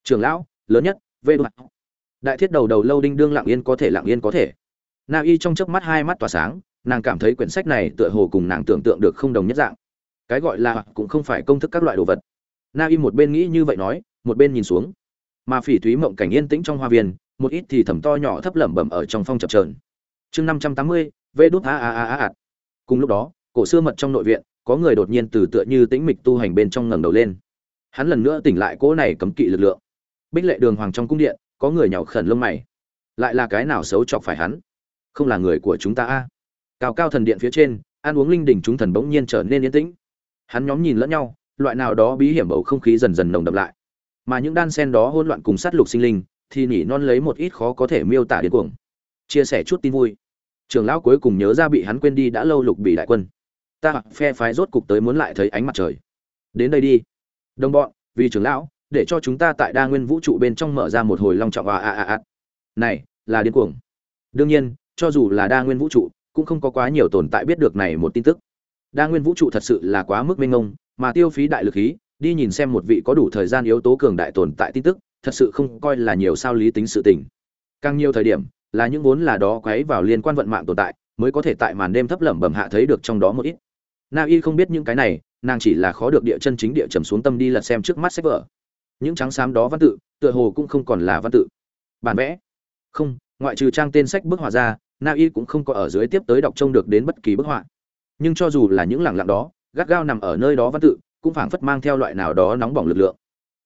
Trường lão, lớn nhất vê đ đại thiết đầu đầu lâu đinh đương lặng yên có thể lặng yên có thể. Na y trong chớp mắt hai mắt tỏa sáng, nàng cảm thấy quyển sách này tựa hồ cùng nàng tưởng tượng được không đồng nhất dạng cái gọi là cũng không phải công thức các loại đồ vật. Na y một bên nghĩ như vậy nói, một bên nhìn xuống. Mà phỉ thúy mộng cảnh yên tĩnh trong hoa viên, một ít thì thầm to nhỏ thấp lẩm bẩm ở trong phong chập trờn chương năm trăm tám mươi, vê đút a a a a cùng lúc đó, cổ xưa mật trong nội viện, có người đột nhiên từ tựa như tĩnh mịch tu hành bên trong ngẩng đầu lên. Hắn lần nữa tỉnh lại cỗ này cấm kỵ lực lượng. Bích lệ đường hoàng trong cung điện, có người nhào khẩn lông mày. Lại là cái nào xấu chọc phải hắn? Không là người của chúng ta a. Cao cao thần điện phía trên, ăn uống linh đình chúng thần bỗng nhiên trở nên yên tĩnh hắn nhóm nhìn lẫn nhau, loại nào đó bí hiểm bầu không khí dần dần nồng đậm lại. Mà những đan sen đó hỗn loạn cùng sát lục sinh linh, thì nỉ non lấy một ít khó có thể miêu tả điên cuồng. Chia sẻ chút tin vui. Trường lão cuối cùng nhớ ra bị hắn quên đi đã lâu lục bị đại quân. Ta phe phái rốt cục tới muốn lại thấy ánh mặt trời. Đến đây đi. Đồng bọn, vì trưởng lão, để cho chúng ta tại đa nguyên vũ trụ bên trong mở ra một hồi long trọng à à à à. Này, là điên cuồng. Đương nhiên, cho dù là đa nguyên vũ trụ, cũng không có quá nhiều tồn tại biết được này một tin tức đa nguyên vũ trụ thật sự là quá mức mênh mông, mà tiêu phí đại lực khí, đi nhìn xem một vị có đủ thời gian yếu tố cường đại tồn tại tin tức, thật sự không coi là nhiều sao lý tính sự tình. Càng nhiều thời điểm, là những vốn là đó quấy vào liên quan vận mạng tồn tại, mới có thể tại màn đêm thấp lẩm bẩm hạ thấy được trong đó một ít. Na y không biết những cái này, nàng chỉ là khó được địa chân chính địa trầm xuống tâm đi lật xem trước mắt sách vở. Những trắng xám đó văn tự, tựa hồ cũng không còn là văn tự. Bản vẽ. Không, ngoại trừ trang tên sách bức họa ra, na y cũng không có ở dưới tiếp tới đọc trông được đến bất kỳ bức họa nhưng cho dù là những lẳng lặng đó, gắt gao nằm ở nơi đó văn tự, cũng phảng phất mang theo loại nào đó nóng bỏng lực lượng.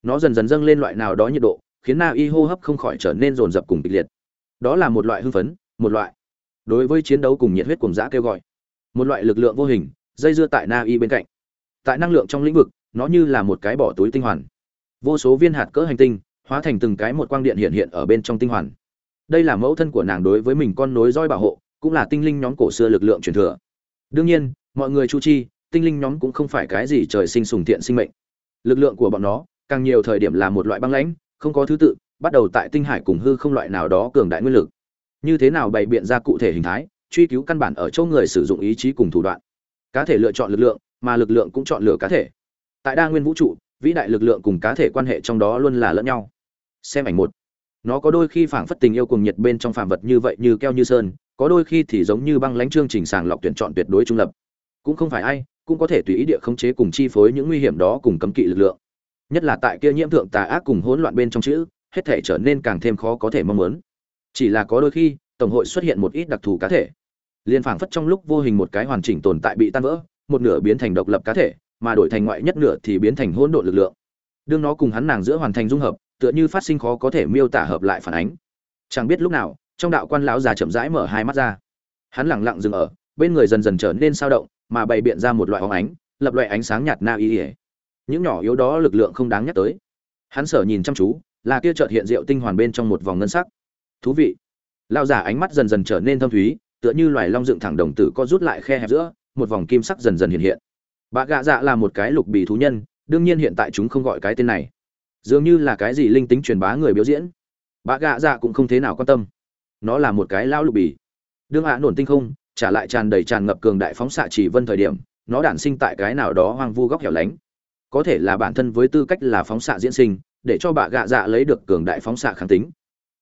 Nó dần dần dâng lên loại nào đó nhiệt độ, khiến na y hô hấp không khỏi trở nên rồn rập cùng kịch liệt. Đó là một loại hưng phấn, một loại đối với chiến đấu cùng nhiệt huyết cùng dã kêu gọi. Một loại lực lượng vô hình, dây dưa tại na y bên cạnh. Tại năng lượng trong lĩnh vực, nó như là một cái bỏ túi tinh hoàn. Vô số viên hạt cỡ hành tinh, hóa thành từng cái một quang điện hiện hiện ở bên trong tinh hoàn. Đây là mẫu thân của nàng đối với mình con nối roi bảo hộ, cũng là tinh linh nhóm cổ xưa lực lượng truyền thừa đương nhiên, mọi người chu chi, tinh linh nhóm cũng không phải cái gì trời sinh sùng thiện sinh mệnh. Lực lượng của bọn nó, càng nhiều thời điểm là một loại băng lãnh, không có thứ tự, bắt đầu tại tinh hải cùng hư không loại nào đó cường đại nguyên lực. Như thế nào bày biện ra cụ thể hình thái, truy cứu căn bản ở chỗ người sử dụng ý chí cùng thủ đoạn. Cá thể lựa chọn lực lượng, mà lực lượng cũng chọn lựa cá thể. Tại đa nguyên vũ trụ, vĩ đại lực lượng cùng cá thể quan hệ trong đó luôn là lẫn nhau. Xem ảnh một. Nó có đôi khi phảng phất tình yêu cùng nhiệt bên trong phàm vật như vậy như keo như sơn có đôi khi thì giống như băng lãnh chương trình sàng lọc tuyển chọn tuyệt đối trung lập. Cũng không phải ai cũng có thể tùy ý địa khống chế cùng chi phối những nguy hiểm đó cùng cấm kỵ lực lượng. Nhất là tại kia nhiễm thượng tà ác cùng hỗn loạn bên trong chữ, hết thể trở nên càng thêm khó có thể mong muốn. Chỉ là có đôi khi, tổng hội xuất hiện một ít đặc thù cá thể. Liên phảng phất trong lúc vô hình một cái hoàn chỉnh tồn tại bị tan vỡ, một nửa biến thành độc lập cá thể, mà đổi thành ngoại nhất nửa thì biến thành hỗn độn lực lượng. Đương nó cùng hắn nàng giữa hoàn thành dung hợp, tựa như phát sinh khó có thể miêu tả hợp lại phản ánh. Chẳng biết lúc nào trong đạo quan lão già chậm rãi mở hai mắt ra. Hắn lẳng lặng dừng ở, bên người dần dần trở nên sao động, mà bày biện ra một loại óng ánh, lập loại ánh sáng nhạt na y ỉa những nhỏ yếu đó lực lượng không đáng nhắc tới. Hắn sở nhìn chăm chú, là kia chợt hiện rượu tinh hoàn bên trong một vòng ngân sắc. Thú vị. Lao giả ánh mắt dần dần trở nên thâm thúy, tựa như loài long dựng thẳng đồng tử co rút lại khe hẹp giữa, một vòng kim sắc dần dần hiện hiện. Bà gạ dạ là một cái lục bì thú nhân, đương nhiên hiện tại chúng không gọi cái tên này. Dường như là cái gì linh tính truyền bá người biểu diễn. Bà gạ dạ cũng không thế nào quan tâm nó là một cái lao lục bì. Đương hạ nổn tinh không, trả lại tràn đầy tràn ngập cường đại phóng xạ chỉ vân thời điểm, nó đản sinh tại cái nào đó hoang vu góc hẻo lánh. Có thể là bản thân với tư cách là phóng xạ diễn sinh, để cho bà gạ dạ lấy được cường đại phóng xạ kháng tính.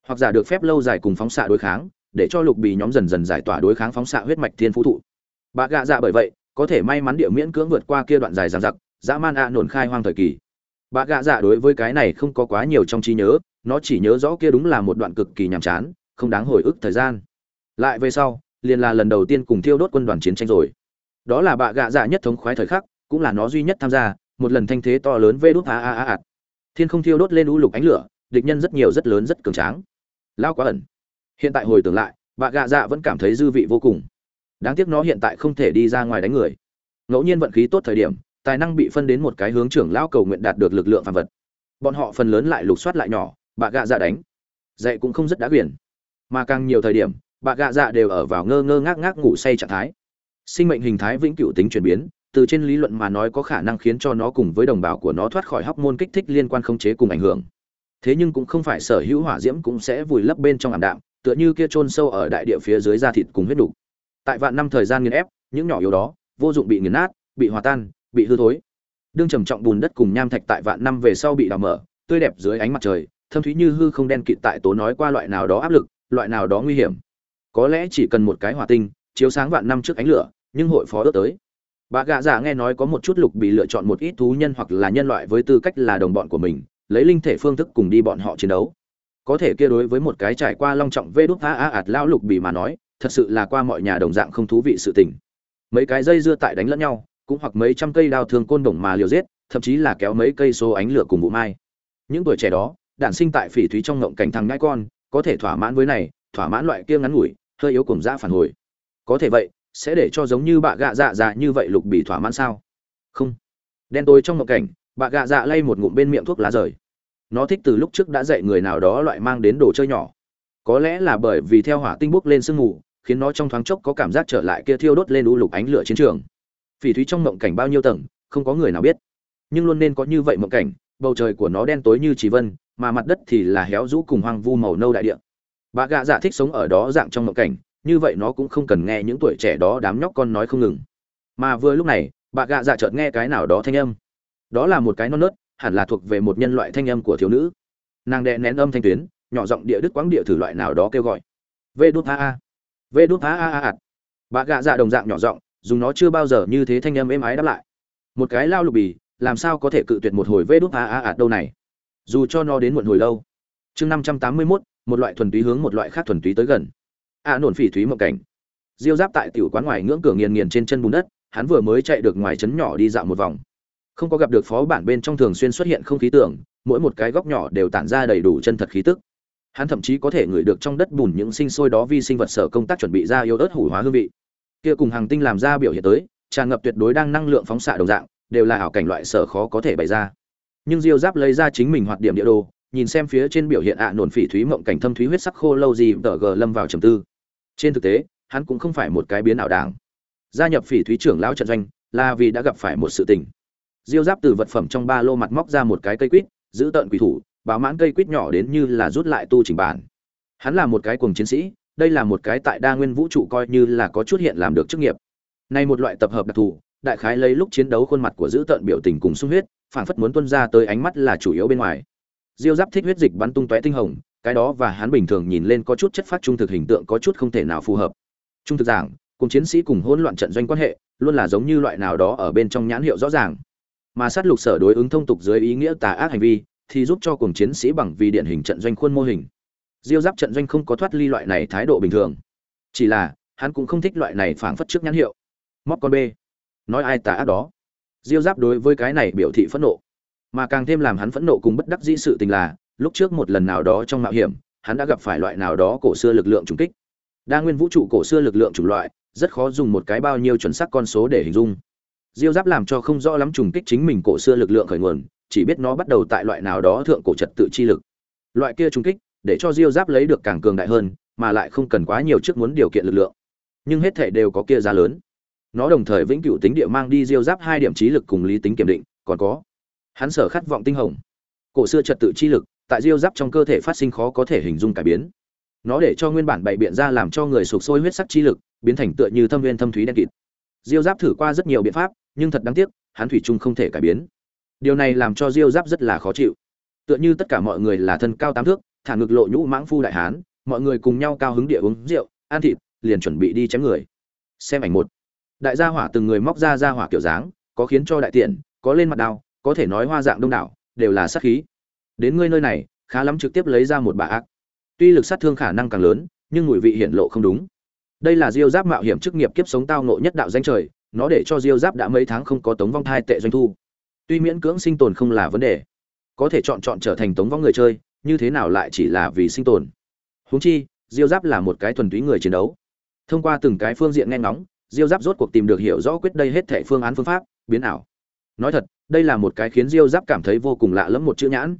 Hoặc giả được phép lâu dài cùng phóng xạ đối kháng, để cho lục bì nhóm dần dần giải tỏa đối kháng phóng xạ huyết mạch thiên phú thụ. Bà gạ dạ bởi vậy, có thể may mắn địa miễn cưỡng vượt qua kia đoạn dài dằng dặc, dã man ạ nổn khai hoang thời kỳ. Bà gạ dạ đối với cái này không có quá nhiều trong trí nhớ, nó chỉ nhớ rõ kia đúng là một đoạn cực kỳ nhàm chán không đáng hồi ức thời gian. Lại về sau, liền là lần đầu tiên cùng thiêu đốt quân đoàn chiến tranh rồi. Đó là bạ gạ dạ nhất thống khoái thời khắc, cũng là nó duy nhất tham gia, một lần thanh thế to lớn vê đốt a a a thiên không thiêu đốt lên u lục ánh lửa, địch nhân rất nhiều rất lớn rất cường tráng. Lao quá ẩn. Hiện tại hồi tưởng lại, bạ gạ dạ vẫn cảm thấy dư vị vô cùng. Đáng tiếc nó hiện tại không thể đi ra ngoài đánh người. Ngẫu nhiên vận khí tốt thời điểm, tài năng bị phân đến một cái hướng trưởng lão cầu nguyện đạt được lực lượng phản vật. Bọn họ phần lớn lại lục soát lại nhỏ, bạ gạ dạ đánh. Dạy cũng không rất đã quyền mà càng nhiều thời điểm, bà gạ dạ đều ở vào ngơ ngơ ngác ngác ngủ say trạng thái. Sinh mệnh hình thái vĩnh cửu tính chuyển biến, từ trên lý luận mà nói có khả năng khiến cho nó cùng với đồng bào của nó thoát khỏi hóc môn kích thích liên quan không chế cùng ảnh hưởng. Thế nhưng cũng không phải sở hữu hỏa diễm cũng sẽ vùi lấp bên trong ảm đạm, tựa như kia chôn sâu ở đại địa phía dưới da thịt cùng huyết đủ. tại vạn năm thời gian nghiền ép, những nhỏ yếu đó vô dụng bị nghiền nát, bị hòa tan, bị hư thối. Đương trầm trọng bùn đất cùng nham thạch tại vạn năm về sau bị đào mở, tươi đẹp dưới ánh mặt trời, thâm thúy như hư không đen kịt tại tố nói qua loại nào đó áp lực loại nào đó nguy hiểm. Có lẽ chỉ cần một cái hỏa tinh, chiếu sáng vạn năm trước ánh lửa, nhưng hội phó ước tới. Bà gạ giả nghe nói có một chút lục bị lựa chọn một ít thú nhân hoặc là nhân loại với tư cách là đồng bọn của mình, lấy linh thể phương thức cùng đi bọn họ chiến đấu. Có thể kia đối với một cái trải qua long trọng vê đúc a a ạt lao lục bị mà nói, thật sự là qua mọi nhà đồng dạng không thú vị sự tình. Mấy cái dây dưa tại đánh lẫn nhau, cũng hoặc mấy trăm cây đao thương côn đồng mà liều giết, thậm chí là kéo mấy cây số ánh lửa cùng vụ mai. Những tuổi trẻ đó, đản sinh tại phỉ thúy trong ngộng cảnh thằng ngai con có thể thỏa mãn với này, thỏa mãn loại kia ngắn ngủi, hơi yếu cùng dã phản hồi. Có thể vậy, sẽ để cho giống như bạ gạ dạ dạ như vậy lục bị thỏa mãn sao? Không. Đen tối trong một cảnh, bạ gạ dạ lay một ngụm bên miệng thuốc lá rời. Nó thích từ lúc trước đã dạy người nào đó loại mang đến đồ chơi nhỏ. Có lẽ là bởi vì theo hỏa tinh bốc lên sương mù, khiến nó trong thoáng chốc có cảm giác trở lại kia thiêu đốt lên u lục ánh lửa chiến trường. Phỉ thúy trong mộng cảnh bao nhiêu tầng, không có người nào biết. Nhưng luôn nên có như vậy mộng cảnh, bầu trời của nó đen tối như chỉ vân mà mặt đất thì là héo rũ cùng hoang vu màu nâu đại địa. Bà gạ dạ thích sống ở đó dạng trong mộng cảnh, như vậy nó cũng không cần nghe những tuổi trẻ đó đám nhóc con nói không ngừng. Mà vừa lúc này, bà gạ dạ chợt nghe cái nào đó thanh âm. Đó là một cái non nớt, hẳn là thuộc về một nhân loại thanh âm của thiếu nữ. Nàng đè nén âm thanh tuyến, nhỏ giọng địa đức quãng địa thử loại nào đó kêu gọi. Vê đút a a. Vê đút a a a a. Bà gạ dạ đồng dạng nhỏ giọng, dùng nó chưa bao giờ như thế thanh âm êm ái đáp lại. Một cái lao lục bì, làm sao có thể cự tuyệt một hồi vê đút a a a đâu này? Dù cho nó đến muộn hồi lâu. Chương năm trăm tám mươi mốt, một loại thuần túy hướng một loại khác thuần túy tới gần. A à, nổn phỉ thúy mộng cảnh. Diêu giáp tại tiểu quán ngoài ngưỡng cửa nghiền nghiền trên chân bùn đất, hắn vừa mới chạy được ngoài trấn nhỏ đi dạo một vòng. Không có gặp được phó bản bên trong thường xuyên xuất hiện không khí tưởng, mỗi một cái góc nhỏ đều tản ra đầy đủ chân thật khí tức. Hắn thậm chí có thể ngửi được trong đất bùn những sinh sôi đó vi sinh vật sở công tác chuẩn bị ra yếu ớt hủ hóa hương vị. Kia cùng hàng tinh làm ra biểu hiện tới, tràn ngập tuyệt đối đang năng lượng phóng xạ đồng dạng, đều là ảo cảnh loại sở khó có thể bày ra nhưng diêu giáp lấy ra chính mình hoạt điểm địa đồ, nhìn xem phía trên biểu hiện ạ nổn phỉ thúy mộng cảnh thâm thúy huyết sắc khô lâu gì tờ g lâm vào trầm tư. Trên thực tế, hắn cũng không phải một cái biến ảo đảng. Gia nhập phỉ thúy trưởng lão trận doanh là vì đã gặp phải một sự tình. Diêu giáp từ vật phẩm trong ba lô mặt móc ra một cái cây quýt, giữ tận quỷ thủ báo mãn cây quýt nhỏ đến như là rút lại tu chỉnh bản. Hắn là một cái cuồng chiến sĩ, đây là một cái tại đa nguyên vũ trụ coi như là có chút hiện làm được chức nghiệp. Nay một loại tập hợp đặc thù, đại khái lấy lúc chiến đấu khuôn mặt của giữ tận biểu tình cùng sung huyết phảng phất muốn tuân ra tới ánh mắt là chủ yếu bên ngoài. Diêu giáp thích huyết dịch bắn tung tóe tinh hồng, cái đó và hắn bình thường nhìn lên có chút chất phát trung thực hình tượng có chút không thể nào phù hợp. Trung thực giảng, cùng chiến sĩ cùng hỗn loạn trận doanh quan hệ, luôn là giống như loại nào đó ở bên trong nhãn hiệu rõ ràng. Mà sát lục sở đối ứng thông tục dưới ý nghĩa tà ác hành vi, thì giúp cho cùng chiến sĩ bằng vì điển hình trận doanh khuôn mô hình. Diêu giáp trận doanh không có thoát ly loại này thái độ bình thường. Chỉ là, hắn cũng không thích loại này phảng phất trước nhãn hiệu. Móc con b nói ai tà ác đó diêu giáp đối với cái này biểu thị phẫn nộ. Mà càng thêm làm hắn phẫn nộ cùng bất đắc dĩ sự tình là, lúc trước một lần nào đó trong mạo hiểm, hắn đã gặp phải loại nào đó cổ xưa lực lượng trùng kích. Đa nguyên vũ trụ cổ xưa lực lượng chủng loại, rất khó dùng một cái bao nhiêu chuẩn xác con số để hình dung. Diêu giáp làm cho không rõ lắm trùng kích chính mình cổ xưa lực lượng khởi nguồn, chỉ biết nó bắt đầu tại loại nào đó thượng cổ trật tự chi lực. Loại kia trùng kích, để cho diêu giáp lấy được càng cường đại hơn, mà lại không cần quá nhiều trước muốn điều kiện lực lượng. Nhưng hết thể đều có kia giá lớn nó đồng thời vĩnh cửu tính địa mang đi diêu giáp hai điểm trí lực cùng lý tính kiểm định, còn có, hắn sở khát vọng tinh hồng, cổ xưa trật tự chi lực, tại diêu giáp trong cơ thể phát sinh khó có thể hình dung cải biến. Nó để cho nguyên bản bày biện ra làm cho người sụp sôi huyết sắc chi lực, biến thành tựa như thâm viên thâm thúy đen kịt. Diêu giáp thử qua rất nhiều biện pháp, nhưng thật đáng tiếc, hắn thủy chung không thể cải biến. Điều này làm cho diêu giáp rất là khó chịu. Tựa như tất cả mọi người là thân cao tám thước, thả ngực lộ nhũ mãng phu đại hán, mọi người cùng nhau cao hứng địa uống rượu, ăn thịt, liền chuẩn bị đi chém người. Xem ảnh một đại gia hỏa từng người móc ra gia hỏa kiểu dáng, có khiến cho đại tiện, có lên mặt đao có thể nói hoa dạng đông đảo, đều là sát khí. Đến ngươi nơi này, khá lắm trực tiếp lấy ra một bà ác. Tuy lực sát thương khả năng càng lớn, nhưng mùi vị hiện lộ không đúng. Đây là diêu giáp mạo hiểm chức nghiệp kiếp sống tao nộ nhất đạo danh trời, nó để cho diêu giáp đã mấy tháng không có tống vong thai tệ doanh thu. Tuy miễn cưỡng sinh tồn không là vấn đề, có thể chọn chọn trở thành tống vong người chơi, như thế nào lại chỉ là vì sinh tồn. Huống chi, diêu giáp là một cái thuần túy người chiến đấu. Thông qua từng cái phương diện nghe ngóng diêu giáp rốt cuộc tìm được hiểu rõ quyết đây hết thệ phương án phương pháp, biến ảo. Nói thật, đây là một cái khiến diêu giáp cảm thấy vô cùng lạ lẫm một chữ nhãn.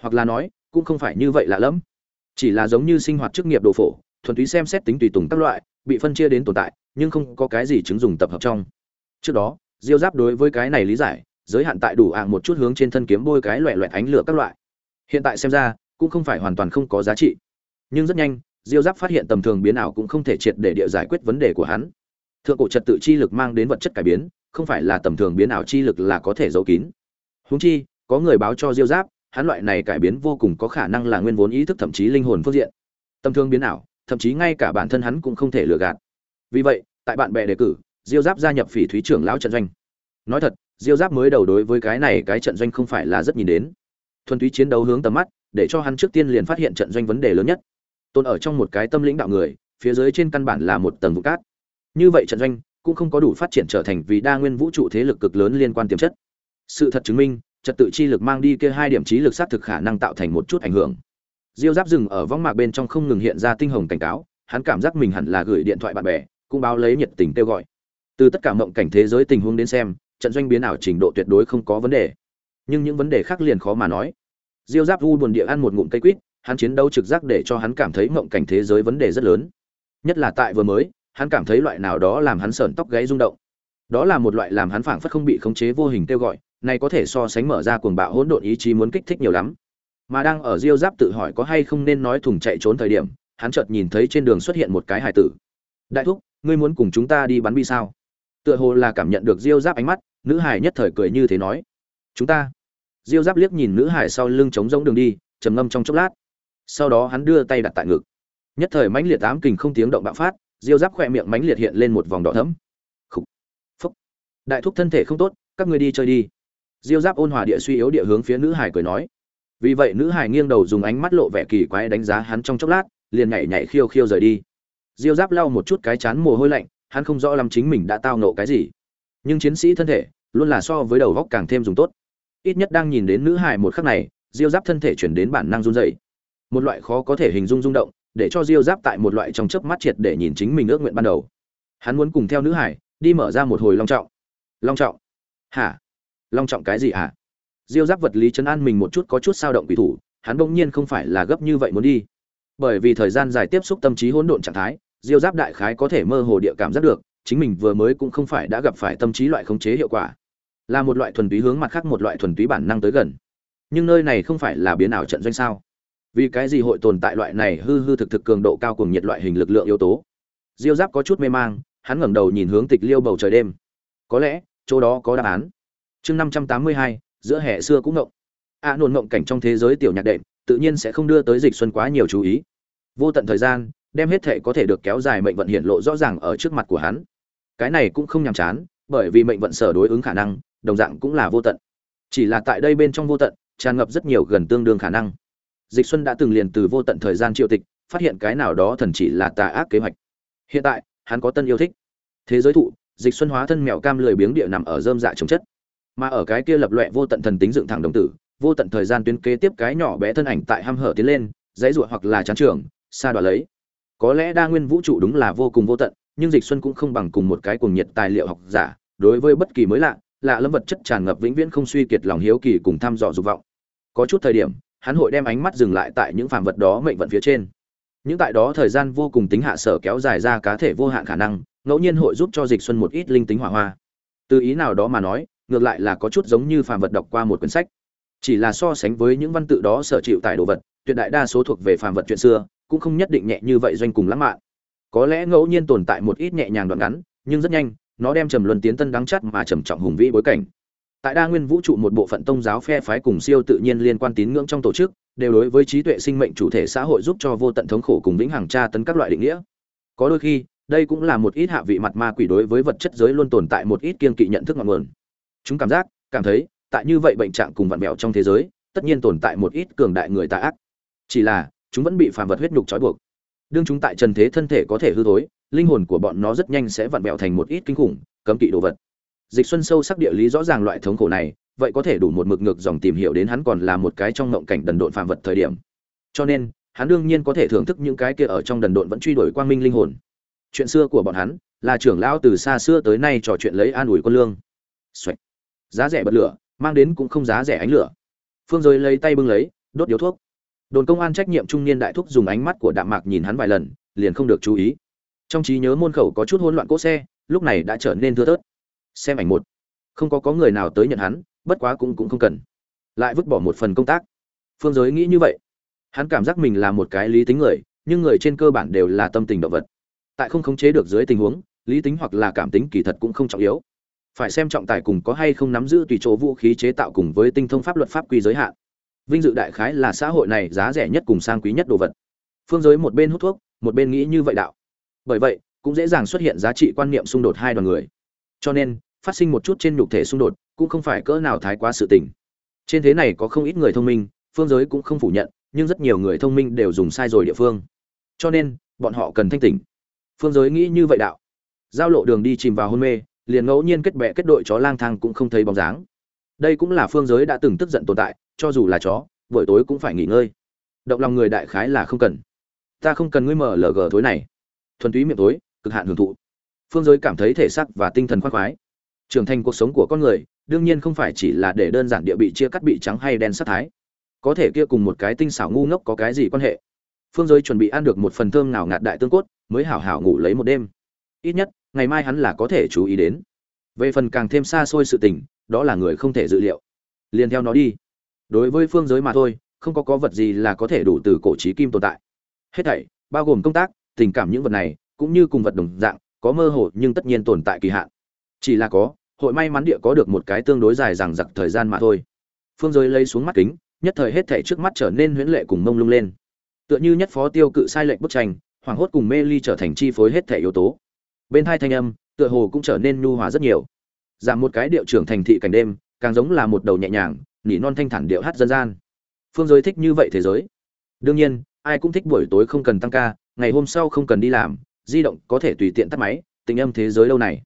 Hoặc là nói, cũng không phải như vậy lạ lẫm. Chỉ là giống như sinh hoạt chức nghiệp đồ phổ, thuần túy xem xét tính tùy tùng các loại, bị phân chia đến tồn tại, nhưng không có cái gì chứng dùng tập hợp trong. Trước đó, diêu giáp đối với cái này lý giải, giới hạn tại đủ ạng một chút hướng trên thân kiếm bôi cái loẹ loẹt ánh lửa các loại. Hiện tại xem ra, cũng không phải hoàn toàn không có giá trị. Nhưng rất nhanh, diêu giáp phát hiện tầm thường biến ảo cũng không thể triệt để địa giải quyết vấn đề của hắn thượng cổ trật tự chi lực mang đến vật chất cải biến, không phải là tầm thường biến ảo chi lực là có thể giấu kín. Húng chi, có người báo cho diêu giáp, hắn loại này cải biến vô cùng có khả năng là nguyên vốn ý thức thậm chí linh hồn phương diện. Tầm thường biến ảo, thậm chí ngay cả bản thân hắn cũng không thể lừa gạt. Vì vậy, tại bạn bè đề cử, diêu giáp gia nhập phỉ thúy trưởng lão trận doanh. Nói thật, diêu giáp mới đầu đối với cái này cái trận doanh không phải là rất nhìn đến. Thuần túy chiến đấu hướng tầm mắt, để cho hắn trước tiên liền phát hiện trận doanh vấn đề lớn nhất. Tồn ở trong một cái tâm lĩnh đạo người, phía dưới trên căn bản là một tầng vụ cát như vậy trận doanh cũng không có đủ phát triển trở thành vì đa nguyên vũ trụ thế lực cực lớn liên quan tiềm chất. Sự thật chứng minh, trật tự chi lực mang đi kia hai điểm trí lực sát thực khả năng tạo thành một chút ảnh hưởng. Diêu giáp dừng ở võng mạc bên trong không ngừng hiện ra tinh hồng cảnh cáo, hắn cảm giác mình hẳn là gửi điện thoại bạn bè, cũng báo lấy nhiệt tình kêu gọi. Từ tất cả mộng cảnh thế giới tình huống đến xem, trận doanh biến ảo trình độ tuyệt đối không có vấn đề. Nhưng những vấn đề khác liền khó mà nói. Diêu giáp u buồn địa ăn một ngụm cây quýt, hắn chiến đấu trực giác để cho hắn cảm thấy mộng cảnh thế giới vấn đề rất lớn. Nhất là tại vừa mới hắn cảm thấy loại nào đó làm hắn sởn tóc gáy rung động. Đó là một loại làm hắn phảng phất không bị khống chế vô hình kêu gọi, này có thể so sánh mở ra cuồng bạo hỗn độn ý chí muốn kích thích nhiều lắm. Mà đang ở diêu giáp tự hỏi có hay không nên nói thùng chạy trốn thời điểm, hắn chợt nhìn thấy trên đường xuất hiện một cái hải tử. Đại thúc, ngươi muốn cùng chúng ta đi bắn bi sao? Tựa hồ là cảm nhận được diêu giáp ánh mắt, nữ hải nhất thời cười như thế nói. Chúng ta. Diêu giáp liếc nhìn nữ hải sau lưng trống rỗng đường đi, trầm ngâm trong chốc lát. Sau đó hắn đưa tay đặt tại ngực. Nhất thời mãnh liệt tám kình không tiếng động bạo phát diêu giáp khỏe miệng mánh liệt hiện lên một vòng đỏ thẫm. Khủ. Phúc. đại thúc thân thể không tốt, các ngươi đi chơi đi. Diêu giáp ôn hòa địa suy yếu địa hướng phía nữ hải cười nói. Vì vậy nữ hải nghiêng đầu dùng ánh mắt lộ vẻ kỳ quái đánh giá hắn trong chốc lát, liền nhảy nhảy khiêu khiêu rời đi. Diêu giáp lau một chút cái chán mồ hôi lạnh, hắn không rõ lắm chính mình đã tao nộ cái gì. Nhưng chiến sĩ thân thể, luôn là so với đầu góc càng thêm dùng tốt. Ít nhất đang nhìn đến nữ hải một khắc này, diêu giáp thân thể chuyển đến bản năng run dày một loại khó có thể hình dung rung động để cho diêu giáp tại một loại trong chớp mắt triệt để nhìn chính mình ước nguyện ban đầu. Hắn muốn cùng theo nữ hải đi mở ra một hồi long trọng. Long trọng? Hả? Long trọng cái gì hả? Diêu giáp vật lý chấn an mình một chút có chút sao động quỷ thủ, hắn bỗng nhiên không phải là gấp như vậy muốn đi. Bởi vì thời gian dài tiếp xúc tâm trí hỗn độn trạng thái, diêu giáp đại khái có thể mơ hồ địa cảm giác được, chính mình vừa mới cũng không phải đã gặp phải tâm trí loại khống chế hiệu quả. Là một loại thuần túy hướng mặt khác một loại thuần túy bản năng tới gần. Nhưng nơi này không phải là biến ảo trận doanh sao? Vì cái gì hội tồn tại loại này hư hư thực thực cường độ cao cùng nhiệt loại hình lực lượng yếu tố? Diêu giáp có chút mê mang hắn ngẩng đầu nhìn hướng tịch liêu bầu trời đêm. Có lẽ chỗ đó có đáp án. Chương năm trăm tám mươi hai giữa hè xưa cũng ngộng. A à, nôn ngộng cảnh trong thế giới tiểu nhạc đệm tự nhiên sẽ không đưa tới dịch xuân quá nhiều chú ý. Vô tận thời gian đem hết thể có thể được kéo dài mệnh vận hiện lộ rõ ràng ở trước mặt của hắn. Cái này cũng không nhàm chán bởi vì mệnh vận sở đối ứng khả năng đồng dạng cũng là vô tận. Chỉ là tại đây bên trong vô tận tràn ngập rất nhiều gần tương đương khả năng dịch xuân đã từng liền từ vô tận thời gian triệu tịch, phát hiện cái nào đó thần chỉ là tà ác kế hoạch. Hiện tại, hắn có tân yêu thích. Thế giới thụ, dịch xuân hóa thân mèo cam lười biếng địa nằm ở dơm dạ trồng chất. Mà ở cái kia lập loẹ vô tận thần tính dựng thẳng đồng tử, vô tận thời gian tuyến kế tiếp cái nhỏ bé thân ảnh tại ham hở tiến lên, dãy ruột hoặc là chán trường xa đoạt lấy. Có lẽ đa nguyên vũ trụ đúng là vô cùng vô tận, nhưng dịch xuân cũng không bằng cùng một cái cuồng nhiệt tài liệu học giả, đối với bất kỳ mới lạ lạ lâm vật chất tràn ngập vĩnh viễn không suy kiệt lòng hiếu kỳ cùng thăm dò dục vọng. Có chút thời điểm hắn hội đem ánh mắt dừng lại tại những phàm vật đó mệnh vận phía trên. Những tại đó thời gian vô cùng tính hạ sở kéo dài ra cá thể vô hạn khả năng, ngẫu nhiên hội giúp cho dịch xuân một ít linh tính hỏa hoa. Từ ý nào đó mà nói, ngược lại là có chút giống như phàm vật đọc qua một quyển sách. Chỉ là so sánh với những văn tự đó sở chịu tại đồ vật, tuyệt đại đa số thuộc về phàm vật chuyện xưa, cũng không nhất định nhẹ như vậy doanh cùng lãng mạn. Có lẽ ngẫu nhiên tồn tại một ít nhẹ nhàng đoạn ngắn, nhưng rất nhanh, nó đem trầm luân tiến tân đáng chắc mà trầm trọng hùng vĩ bối cảnh tại đa nguyên vũ trụ một bộ phận tông giáo phe phái cùng siêu tự nhiên liên quan tín ngưỡng trong tổ chức, đều đối với trí tuệ sinh mệnh chủ thể xã hội giúp cho vô tận thống khổ cùng vĩnh hằng tra tấn các loại định nghĩa. Có đôi khi, đây cũng là một ít hạ vị mặt ma quỷ đối với vật chất giới luôn tồn tại một ít kiên kỵ nhận thức ngọn nguồn. Chúng cảm giác, cảm thấy, tại như vậy bệnh trạng cùng vặn mẹo trong thế giới, tất nhiên tồn tại một ít cường đại người tà ác. Chỉ là, chúng vẫn bị phàm vật huyết nhục trói buộc. Đương chúng tại trần thế thân thể có thể hư thối, linh hồn của bọn nó rất nhanh sẽ vặn vẹo thành một ít kinh khủng, cấm kỵ đồ vật dịch xuân sâu sắc địa lý rõ ràng loại thống khổ này, vậy có thể đủ một mực ngược dòng tìm hiểu đến hắn còn là một cái trong ngộng cảnh đần độn phạm vật thời điểm. Cho nên, hắn đương nhiên có thể thưởng thức những cái kia ở trong đần độn vẫn truy đuổi quang minh linh hồn. Chuyện xưa của bọn hắn, là trưởng lão từ xa xưa tới nay trò chuyện lấy an ủi con lương. Xoạch. giá rẻ bật lửa, mang đến cũng không giá rẻ ánh lửa. Phương rồi lấy tay bưng lấy, đốt điếu thuốc. Đồn công an trách nhiệm trung niên đại thúc dùng ánh mắt của đạm mạc nhìn hắn vài lần, liền không được chú ý. Trong trí nhớ môn khẩu có chút hỗn loạn cỗ xe, lúc này đã trở nên thưa thớt xem ảnh một. Không có có người nào tới nhận hắn, bất quá cũng cũng không cần. Lại vứt bỏ một phần công tác. Phương giới nghĩ như vậy. Hắn cảm giác mình là một cái lý tính người, nhưng người trên cơ bản đều là tâm tình động vật. Tại không khống chế được dưới tình huống, lý tính hoặc là cảm tính kỳ thật cũng không trọng yếu. Phải xem trọng tài cùng có hay không nắm giữ tùy chỗ vũ khí chế tạo cùng với tinh thông pháp luật pháp quy giới hạn. Vinh dự đại khái là xã hội này giá rẻ nhất cùng sang quý nhất đồ vật. Phương giới một bên hút thuốc, một bên nghĩ như vậy đạo. Bởi vậy, cũng dễ dàng xuất hiện giá trị quan niệm xung đột hai đoàn người. Cho nên phát sinh một chút trên nhục thể xung đột, cũng không phải cỡ nào thái quá sự tình. Trên thế này có không ít người thông minh, phương giới cũng không phủ nhận, nhưng rất nhiều người thông minh đều dùng sai rồi địa phương. Cho nên, bọn họ cần thanh tỉnh. Phương giới nghĩ như vậy đạo. Giao lộ đường đi chìm vào hôn mê, liền ngẫu nhiên kết bè kết đội chó lang thang cũng không thấy bóng dáng. Đây cũng là phương giới đã từng tức giận tồn tại, cho dù là chó, buổi tối cũng phải nghỉ ngơi. Động lòng người đại khái là không cần. Ta không cần ngươi mở lg thối này. Thuần túy miệng tối cực hạn hưởng thụ. Phương giới cảm thấy thể xác và tinh thần khoác khoái trưởng thành cuộc sống của con người, đương nhiên không phải chỉ là để đơn giản địa bị chia cắt bị trắng hay đen sắc thái. Có thể kia cùng một cái tinh xảo ngu ngốc có cái gì quan hệ? Phương giới chuẩn bị ăn được một phần thơm nào ngạt đại tương cốt, mới hảo hảo ngủ lấy một đêm. Ít nhất, ngày mai hắn là có thể chú ý đến. Về phần càng thêm xa xôi sự tình, đó là người không thể dự liệu. Liền theo nó đi. Đối với phương giới mà thôi, không có có vật gì là có thể đủ từ cổ trí kim tồn tại. Hết thảy, bao gồm công tác, tình cảm những vật này, cũng như cùng vật đồng dạng, có mơ hồ nhưng tất nhiên tồn tại kỳ hạn. Chỉ là có hội may mắn địa có được một cái tương đối dài rằng giặc thời gian mà thôi. Phương giới lấy xuống mắt kính, nhất thời hết thảy trước mắt trở nên huyễn lệ cùng mông lung lên. Tựa như nhất phó tiêu cự sai lệnh bức tranh hoàng hốt cùng mê ly trở thành chi phối hết thảy yếu tố. Bên hai thanh âm, tựa hồ cũng trở nên nhu hòa rất nhiều. Giảm một cái điệu trưởng thành thị cảnh đêm, càng giống là một đầu nhẹ nhàng, nỉ non thanh thản điệu hát dân gian. Phương giới thích như vậy thế giới. Đương nhiên, ai cũng thích buổi tối không cần tăng ca, ngày hôm sau không cần đi làm, di động có thể tùy tiện tắt máy, tình âm thế giới lâu này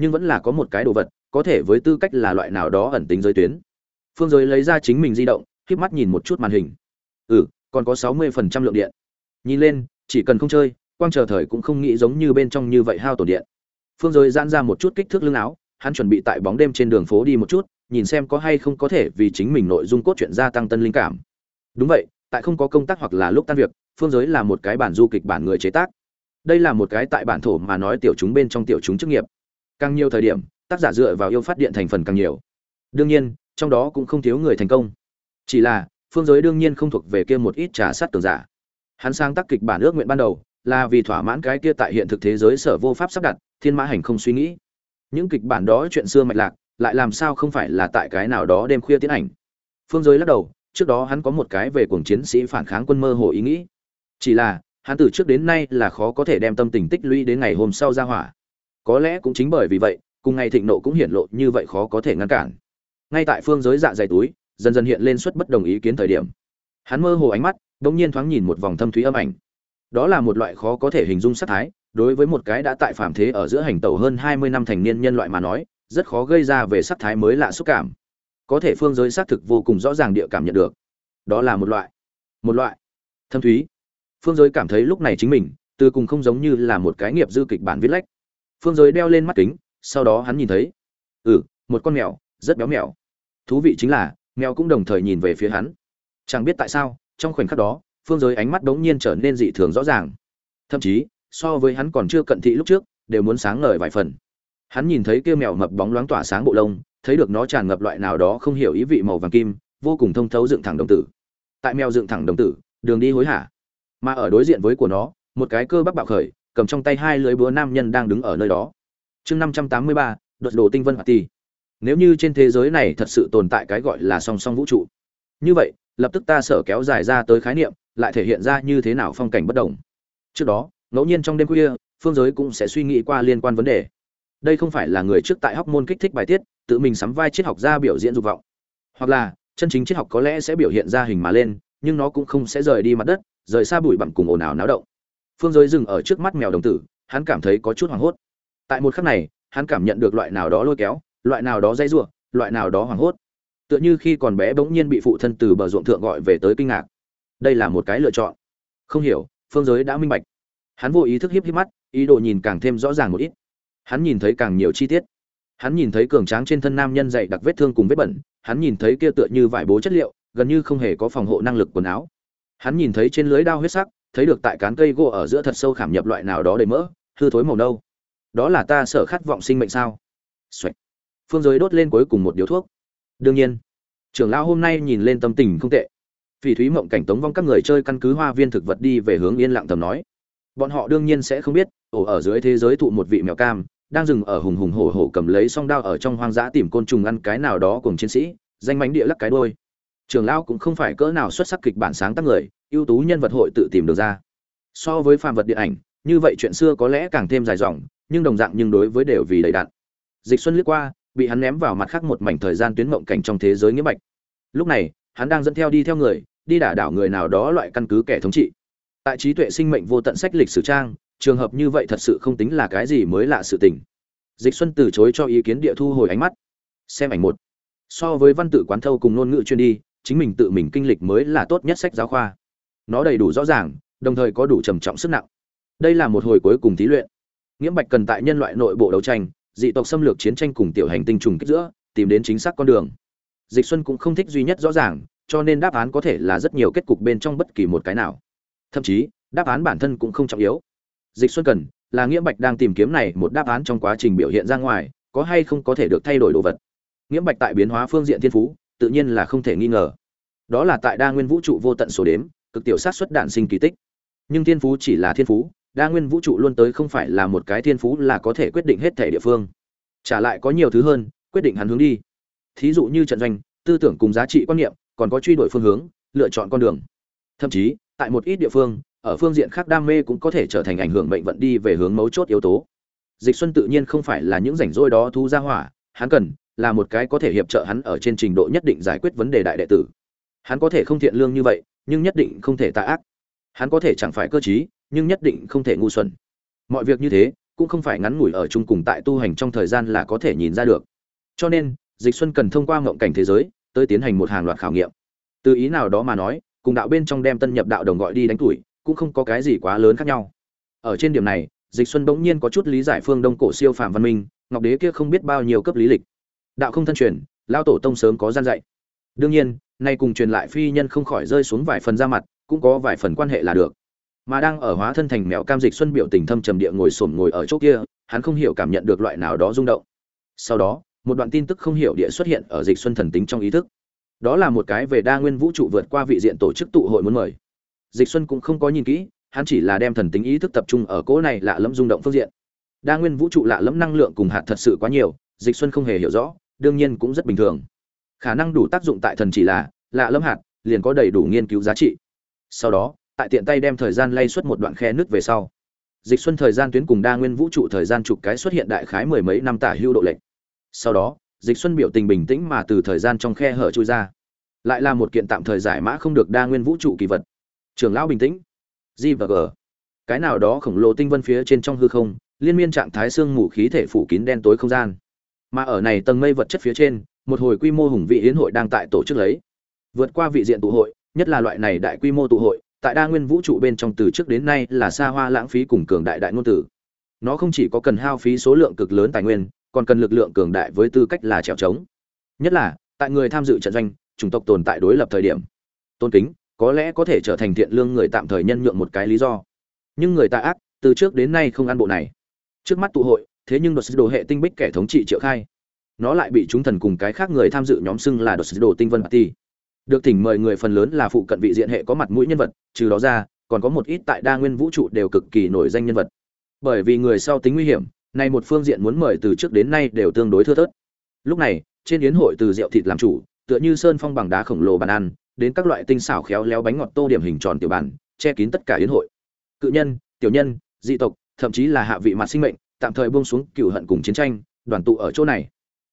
nhưng vẫn là có một cái đồ vật, có thể với tư cách là loại nào đó ẩn tính giới tuyến. Phương giới lấy ra chính mình di động k mắt nhìn một chút màn hình. Ừ còn có sáu mươi phần trăm lượng điện. Nhìn lên, chỉ cần không chơi, quang chờ thời cũng không nghĩ giống như bên trong như vậy hao tổn điện. Phương giới giãn ra một chút kích thước lưng áo, hắn chuẩn bị tại bóng đêm trên đường phố đi một chút, nhìn xem có hay không có thể vì chính mình nội dung cốt truyện gia tăng tân linh cảm. Đúng vậy, tại không có công tác hoặc là lúc tan việc, phương giới là một cái bản du kịch bản người chế tác. Đây là một cái tại bản thổ mà nói tiểu chúng bên trong tiểu chúng chức nghiệp càng nhiều thời điểm, tác giả dựa vào yêu phát điện thành phần càng nhiều. Đương nhiên, trong đó cũng không thiếu người thành công. Chỉ là, phương giới đương nhiên không thuộc về kia một ít trà sát tường giả. Hắn sáng tác kịch bản ước nguyện ban đầu, là vì thỏa mãn cái kia tại hiện thực thế giới sở vô pháp sắp đặt, thiên mã hành không suy nghĩ. Những kịch bản đó chuyện xưa mạch lạc, lại làm sao không phải là tại cái nào đó đêm khuya tiến ảnh. Phương giới lắc đầu, trước đó hắn có một cái về cuồng chiến sĩ phản kháng quân mơ hồ ý nghĩ. Chỉ là, hắn từ trước đến nay là khó có thể đem tâm tình tích lũy đến ngày hôm sau ra hỏa có lẽ cũng chính bởi vì vậy, cùng ngày thịnh nộ cũng hiển lộ như vậy khó có thể ngăn cản. Ngay tại phương giới dạ dày túi, dần dần hiện lên suất bất đồng ý kiến thời điểm. Hắn mơ hồ ánh mắt bỗng nhiên thoáng nhìn một vòng thâm thúy âm ảnh. Đó là một loại khó có thể hình dung sắc thái, đối với một cái đã tại phạm thế ở giữa hành tẩu hơn hai mươi năm thành niên nhân loại mà nói, rất khó gây ra về sắc thái mới lạ xúc cảm. Có thể phương giới xác thực vô cùng rõ ràng địa cảm nhận được. Đó là một loại một loại thâm thúy. Phương giới cảm thấy lúc này chính mình, từ cùng không giống như là một cái nghiệp dư kịch bản viết lách phương giới đeo lên mắt kính, sau đó hắn nhìn thấy ừ một con mèo, rất béo mèo. Thú vị chính là, mèo cũng đồng thời nhìn về phía hắn. Chẳng biết tại sao, trong khoảnh khắc đó, phương giới ánh mắt đống nhiên trở nên dị thường rõ ràng. Thậm chí, so với hắn còn chưa cận thị lúc trước, đều muốn sáng ngời vài phần. Hắn nhìn thấy kia mèo mập bóng loáng tỏa sáng bộ lông, thấy được nó tràn ngập loại nào đó không hiểu ý vị màu vàng kim, vô cùng thông thấu dựng thẳng đồng tử. Tại mèo dựng thẳng đồng tử, đường đi hối hả. Mà ở đối diện với của nó, một cái cơ bắp bạo khởi cầm trong tay hai lưới búa nam nhân đang đứng ở nơi đó. Chương năm trăm tám mươi ba, đột đồ tinh vân hoạt ti nếu như trên thế giới này thật sự tồn tại cái gọi là song song vũ trụ, như vậy, lập tức ta sở kéo dài ra tới khái niệm, lại thể hiện ra như thế nào phong cảnh bất đồng. Trước đó, ngẫu nhiên trong đêm khuya, phương giới cũng sẽ suy nghĩ qua liên quan vấn đề. Đây không phải là người trước tại học môn kích thích bài tiết, tự mình sắm vai triết học ra biểu diễn dục vọng. Hoặc là, chân chính triết học có lẽ sẽ biểu hiện ra hình mà lên, nhưng nó cũng không sẽ rời đi mặt đất, rời xa bụi bặm cùng ồn ào náo động phương giới dừng ở trước mắt mèo đồng tử, hắn cảm thấy có chút hoảng hốt. Tại một khắc này, hắn cảm nhận được loại nào đó lôi kéo, loại nào đó dây giụa loại nào đó hoảng hốt. Tựa như khi còn bé bỗng nhiên bị phụ thân từ bờ ruộng thượng gọi về tới kinh ngạc. Đây là một cái lựa chọn. Không hiểu, phương giới đã minh bạch. Hắn vô ý thức hiếp hiếp mắt, ý đồ nhìn càng thêm rõ ràng một ít. Hắn nhìn thấy càng nhiều chi tiết. Hắn nhìn thấy cường tráng trên thân nam nhân dày đặc vết thương cùng vết bẩn, hắn nhìn thấy kia tựa như vải bố chất liệu, gần như không hề có phòng hộ năng lực quần áo. Hắn nhìn thấy trên lưới đao huyết sắc thấy được tại cán cây gỗ ở giữa thật sâu khảm nhập loại nào đó đầy mỡ, hư thối màu nâu. Đó là ta sợ khát vọng sinh mệnh sao? Xoạch. phương giới đốt lên cuối cùng một điếu thuốc. Đương nhiên, trưởng lão hôm nay nhìn lên tâm tình không tệ. Phỉ thúy mộng cảnh tống vong các người chơi căn cứ hoa viên thực vật đi về hướng yên lặng tầm nói. Bọn họ đương nhiên sẽ không biết, ổ ở dưới thế giới thụ một vị mèo cam, đang dừng ở hùng hùng hổ hổ cầm lấy song đao ở trong hoang dã tìm côn trùng ăn cái nào đó cùng chiến sĩ, danh mánh địa lắc cái đôi trường lão cũng không phải cỡ nào xuất sắc kịch bản sáng tác người, ưu tú nhân vật hội tự tìm được ra. So với phàm vật điện ảnh, như vậy chuyện xưa có lẽ càng thêm dài dòng, nhưng đồng dạng nhưng đối với đều vì đầy đặn. Dịch xuân liếc qua, bị hắn ném vào mặt khác một mảnh thời gian tuyến mộng cảnh trong thế giới nghĩa bạch lúc này, hắn đang dẫn theo đi theo người, đi đả đảo người nào đó loại căn cứ kẻ thống trị. Tại trí tuệ sinh mệnh vô tận sách lịch sử trang, trường hợp như vậy thật sự không tính là cái gì mới lạ sự tình. Dịch xuân từ chối cho ý kiến địa thu hồi ánh mắt. Xem ảnh một. So với văn tự quán thâu cùng ngôn ngữ chuyên đi chính mình tự mình kinh lịch mới là tốt nhất sách giáo khoa. Nó đầy đủ rõ ràng, đồng thời có đủ trầm trọng sức nặng. Đây là một hồi cuối cùng thí luyện. Nghiễm bạch cần tại nhân loại nội bộ đấu tranh, dị tộc xâm lược chiến tranh cùng tiểu hành tinh trùng kích giữa, tìm đến chính xác con đường. Dịch xuân cũng không thích duy nhất rõ ràng, cho nên đáp án có thể là rất nhiều kết cục bên trong bất kỳ một cái nào. Thậm chí, đáp án bản thân cũng không trọng yếu. Dịch xuân cần, là nghĩa bạch đang tìm kiếm này một đáp án trong quá trình biểu hiện ra ngoài, có hay không có thể được thay đổi đồ vật. Nghĩa bạch tại biến hóa phương diện thiên phú tự nhiên là không thể nghi ngờ. Đó là tại đa nguyên vũ trụ vô tận số đếm, cực tiểu sát xuất đạn sinh kỳ tích. Nhưng thiên phú chỉ là thiên phú, đa nguyên vũ trụ luôn tới không phải là một cái thiên phú là có thể quyết định hết thể địa phương. Trả lại có nhiều thứ hơn, quyết định hắn hướng đi. Thí dụ như trận doanh, tư tưởng cùng giá trị quan niệm, còn có truy đuổi phương hướng, lựa chọn con đường. Thậm chí, tại một ít địa phương, ở phương diện khác đam mê cũng có thể trở thành ảnh hưởng mệnh vận đi về hướng mấu chốt yếu tố. Dịch xuân tự nhiên không phải là những rảnh rỗi đó thu ra hỏa, hắn cần là một cái có thể hiệp trợ hắn ở trên trình độ nhất định giải quyết vấn đề đại đệ tử. Hắn có thể không thiện lương như vậy, nhưng nhất định không thể tà ác. Hắn có thể chẳng phải cơ trí, nhưng nhất định không thể ngu xuẩn. Mọi việc như thế, cũng không phải ngắn ngủi ở chung cùng tại tu hành trong thời gian là có thể nhìn ra được. Cho nên, dịch xuân cần thông qua ngộng cảnh thế giới, tới tiến hành một hàng loạt khảo nghiệm. Từ ý nào đó mà nói, cùng đạo bên trong đem tân nhập đạo đồng gọi đi đánh tuổi, cũng không có cái gì quá lớn khác nhau. Ở trên điểm này, dịch xuân bỗng nhiên có chút lý giải phương đông cổ siêu phàm văn minh, ngọc đế kia không biết bao nhiêu cấp lý lịch đạo không thân truyền lao tổ tông sớm có gian dạy. Đương nhiên, nay cùng truyền lại phi nhân không khỏi rơi xuống vài phần ra mặt, cũng có vài phần quan hệ là được. Mà đang ở hóa thân thành mèo cam dịch xuân biểu tình thâm trầm địa ngồi sồn ngồi ở chỗ kia, hắn không hiểu cảm nhận được loại nào đó rung động. Sau đó, một đoạn tin tức không hiểu địa xuất hiện ở dịch xuân thần tính trong ý thức. Đó là một cái về đa nguyên vũ trụ vượt qua vị diện tổ chức tụ hội muốn mời. Dịch xuân cũng không có nhìn kỹ, hắn chỉ là đem thần tính ý thức tập trung ở cỗ này lạ lẫm rung động phương diện. Đa nguyên vũ trụ lạ lẫm năng lượng cùng hạt thật sự quá nhiều dịch xuân không hề hiểu rõ, đương nhiên cũng rất bình thường. Khả năng đủ tác dụng tại thần chỉ là, lạ lâm hạt, liền có đầy đủ nghiên cứu giá trị. Sau đó, tại tiện tay đem thời gian lay suốt một đoạn khe nước về sau. Dịch xuân thời gian tuyến cùng đa nguyên vũ trụ thời gian chụp cái xuất hiện đại khái mười mấy năm tả hưu độ lệnh sau đó, dịch xuân biểu tình bình tĩnh mà từ thời gian trong khe hở chui ra. Lại là một kiện tạm thời giải mã không được đa nguyên vũ trụ kỳ vật. Trường lão bình tĩnh. G và g. Cái nào đó khổng lồ tinh vân phía trên trong hư không, liên miên trạng thái xương mù khí thể phủ kín đen tối không gian mà ở này tầng mây vật chất phía trên, một hồi quy mô hùng vị hiến hội đang tại tổ chức lấy. Vượt qua vị diện tụ hội, nhất là loại này đại quy mô tụ hội, tại đa nguyên vũ trụ bên trong từ trước đến nay là xa hoa lãng phí cùng cường đại đại ngôn tử nó không chỉ có cần hao phí số lượng cực lớn tài nguyên, còn cần lực lượng cường đại với tư cách là trèo trống. Nhất là, tại người tham dự trận doanh, chủng tộc tồn tại đối lập thời điểm. Tôn kính, có lẽ có thể trở thành thiện lương người tạm thời nhân nhượng một cái lý do. Nhưng người ta ác, từ trước đến nay không ăn bộ này. Trước mắt tụ hội thế nhưng đột đồ hệ tinh bích kẻ thống trị triệu khai, nó lại bị chúng thần cùng cái khác người tham dự nhóm xưng là đột đồ tinh vân party. Được thỉnh mời người phần lớn là phụ cận vị diện hệ có mặt mũi nhân vật, trừ đó ra, còn có một ít tại đa nguyên vũ trụ đều cực kỳ nổi danh nhân vật. Bởi vì người sau tính nguy hiểm, nay một phương diện muốn mời từ trước đến nay đều tương đối thưa thớt. Lúc này, trên yến hội từ rượu thịt làm chủ, tựa như sơn phong bằng đá khổng lồ bàn ăn, đến các loại tinh xảo khéo léo bánh ngọt tô điểm hình tròn tiểu bàn, che kín tất cả yến hội. Cự nhân, tiểu nhân, dị tộc, thậm chí là hạ vị mặt sinh mệnh tạm thời buông xuống cựu hận cùng chiến tranh đoàn tụ ở chỗ này.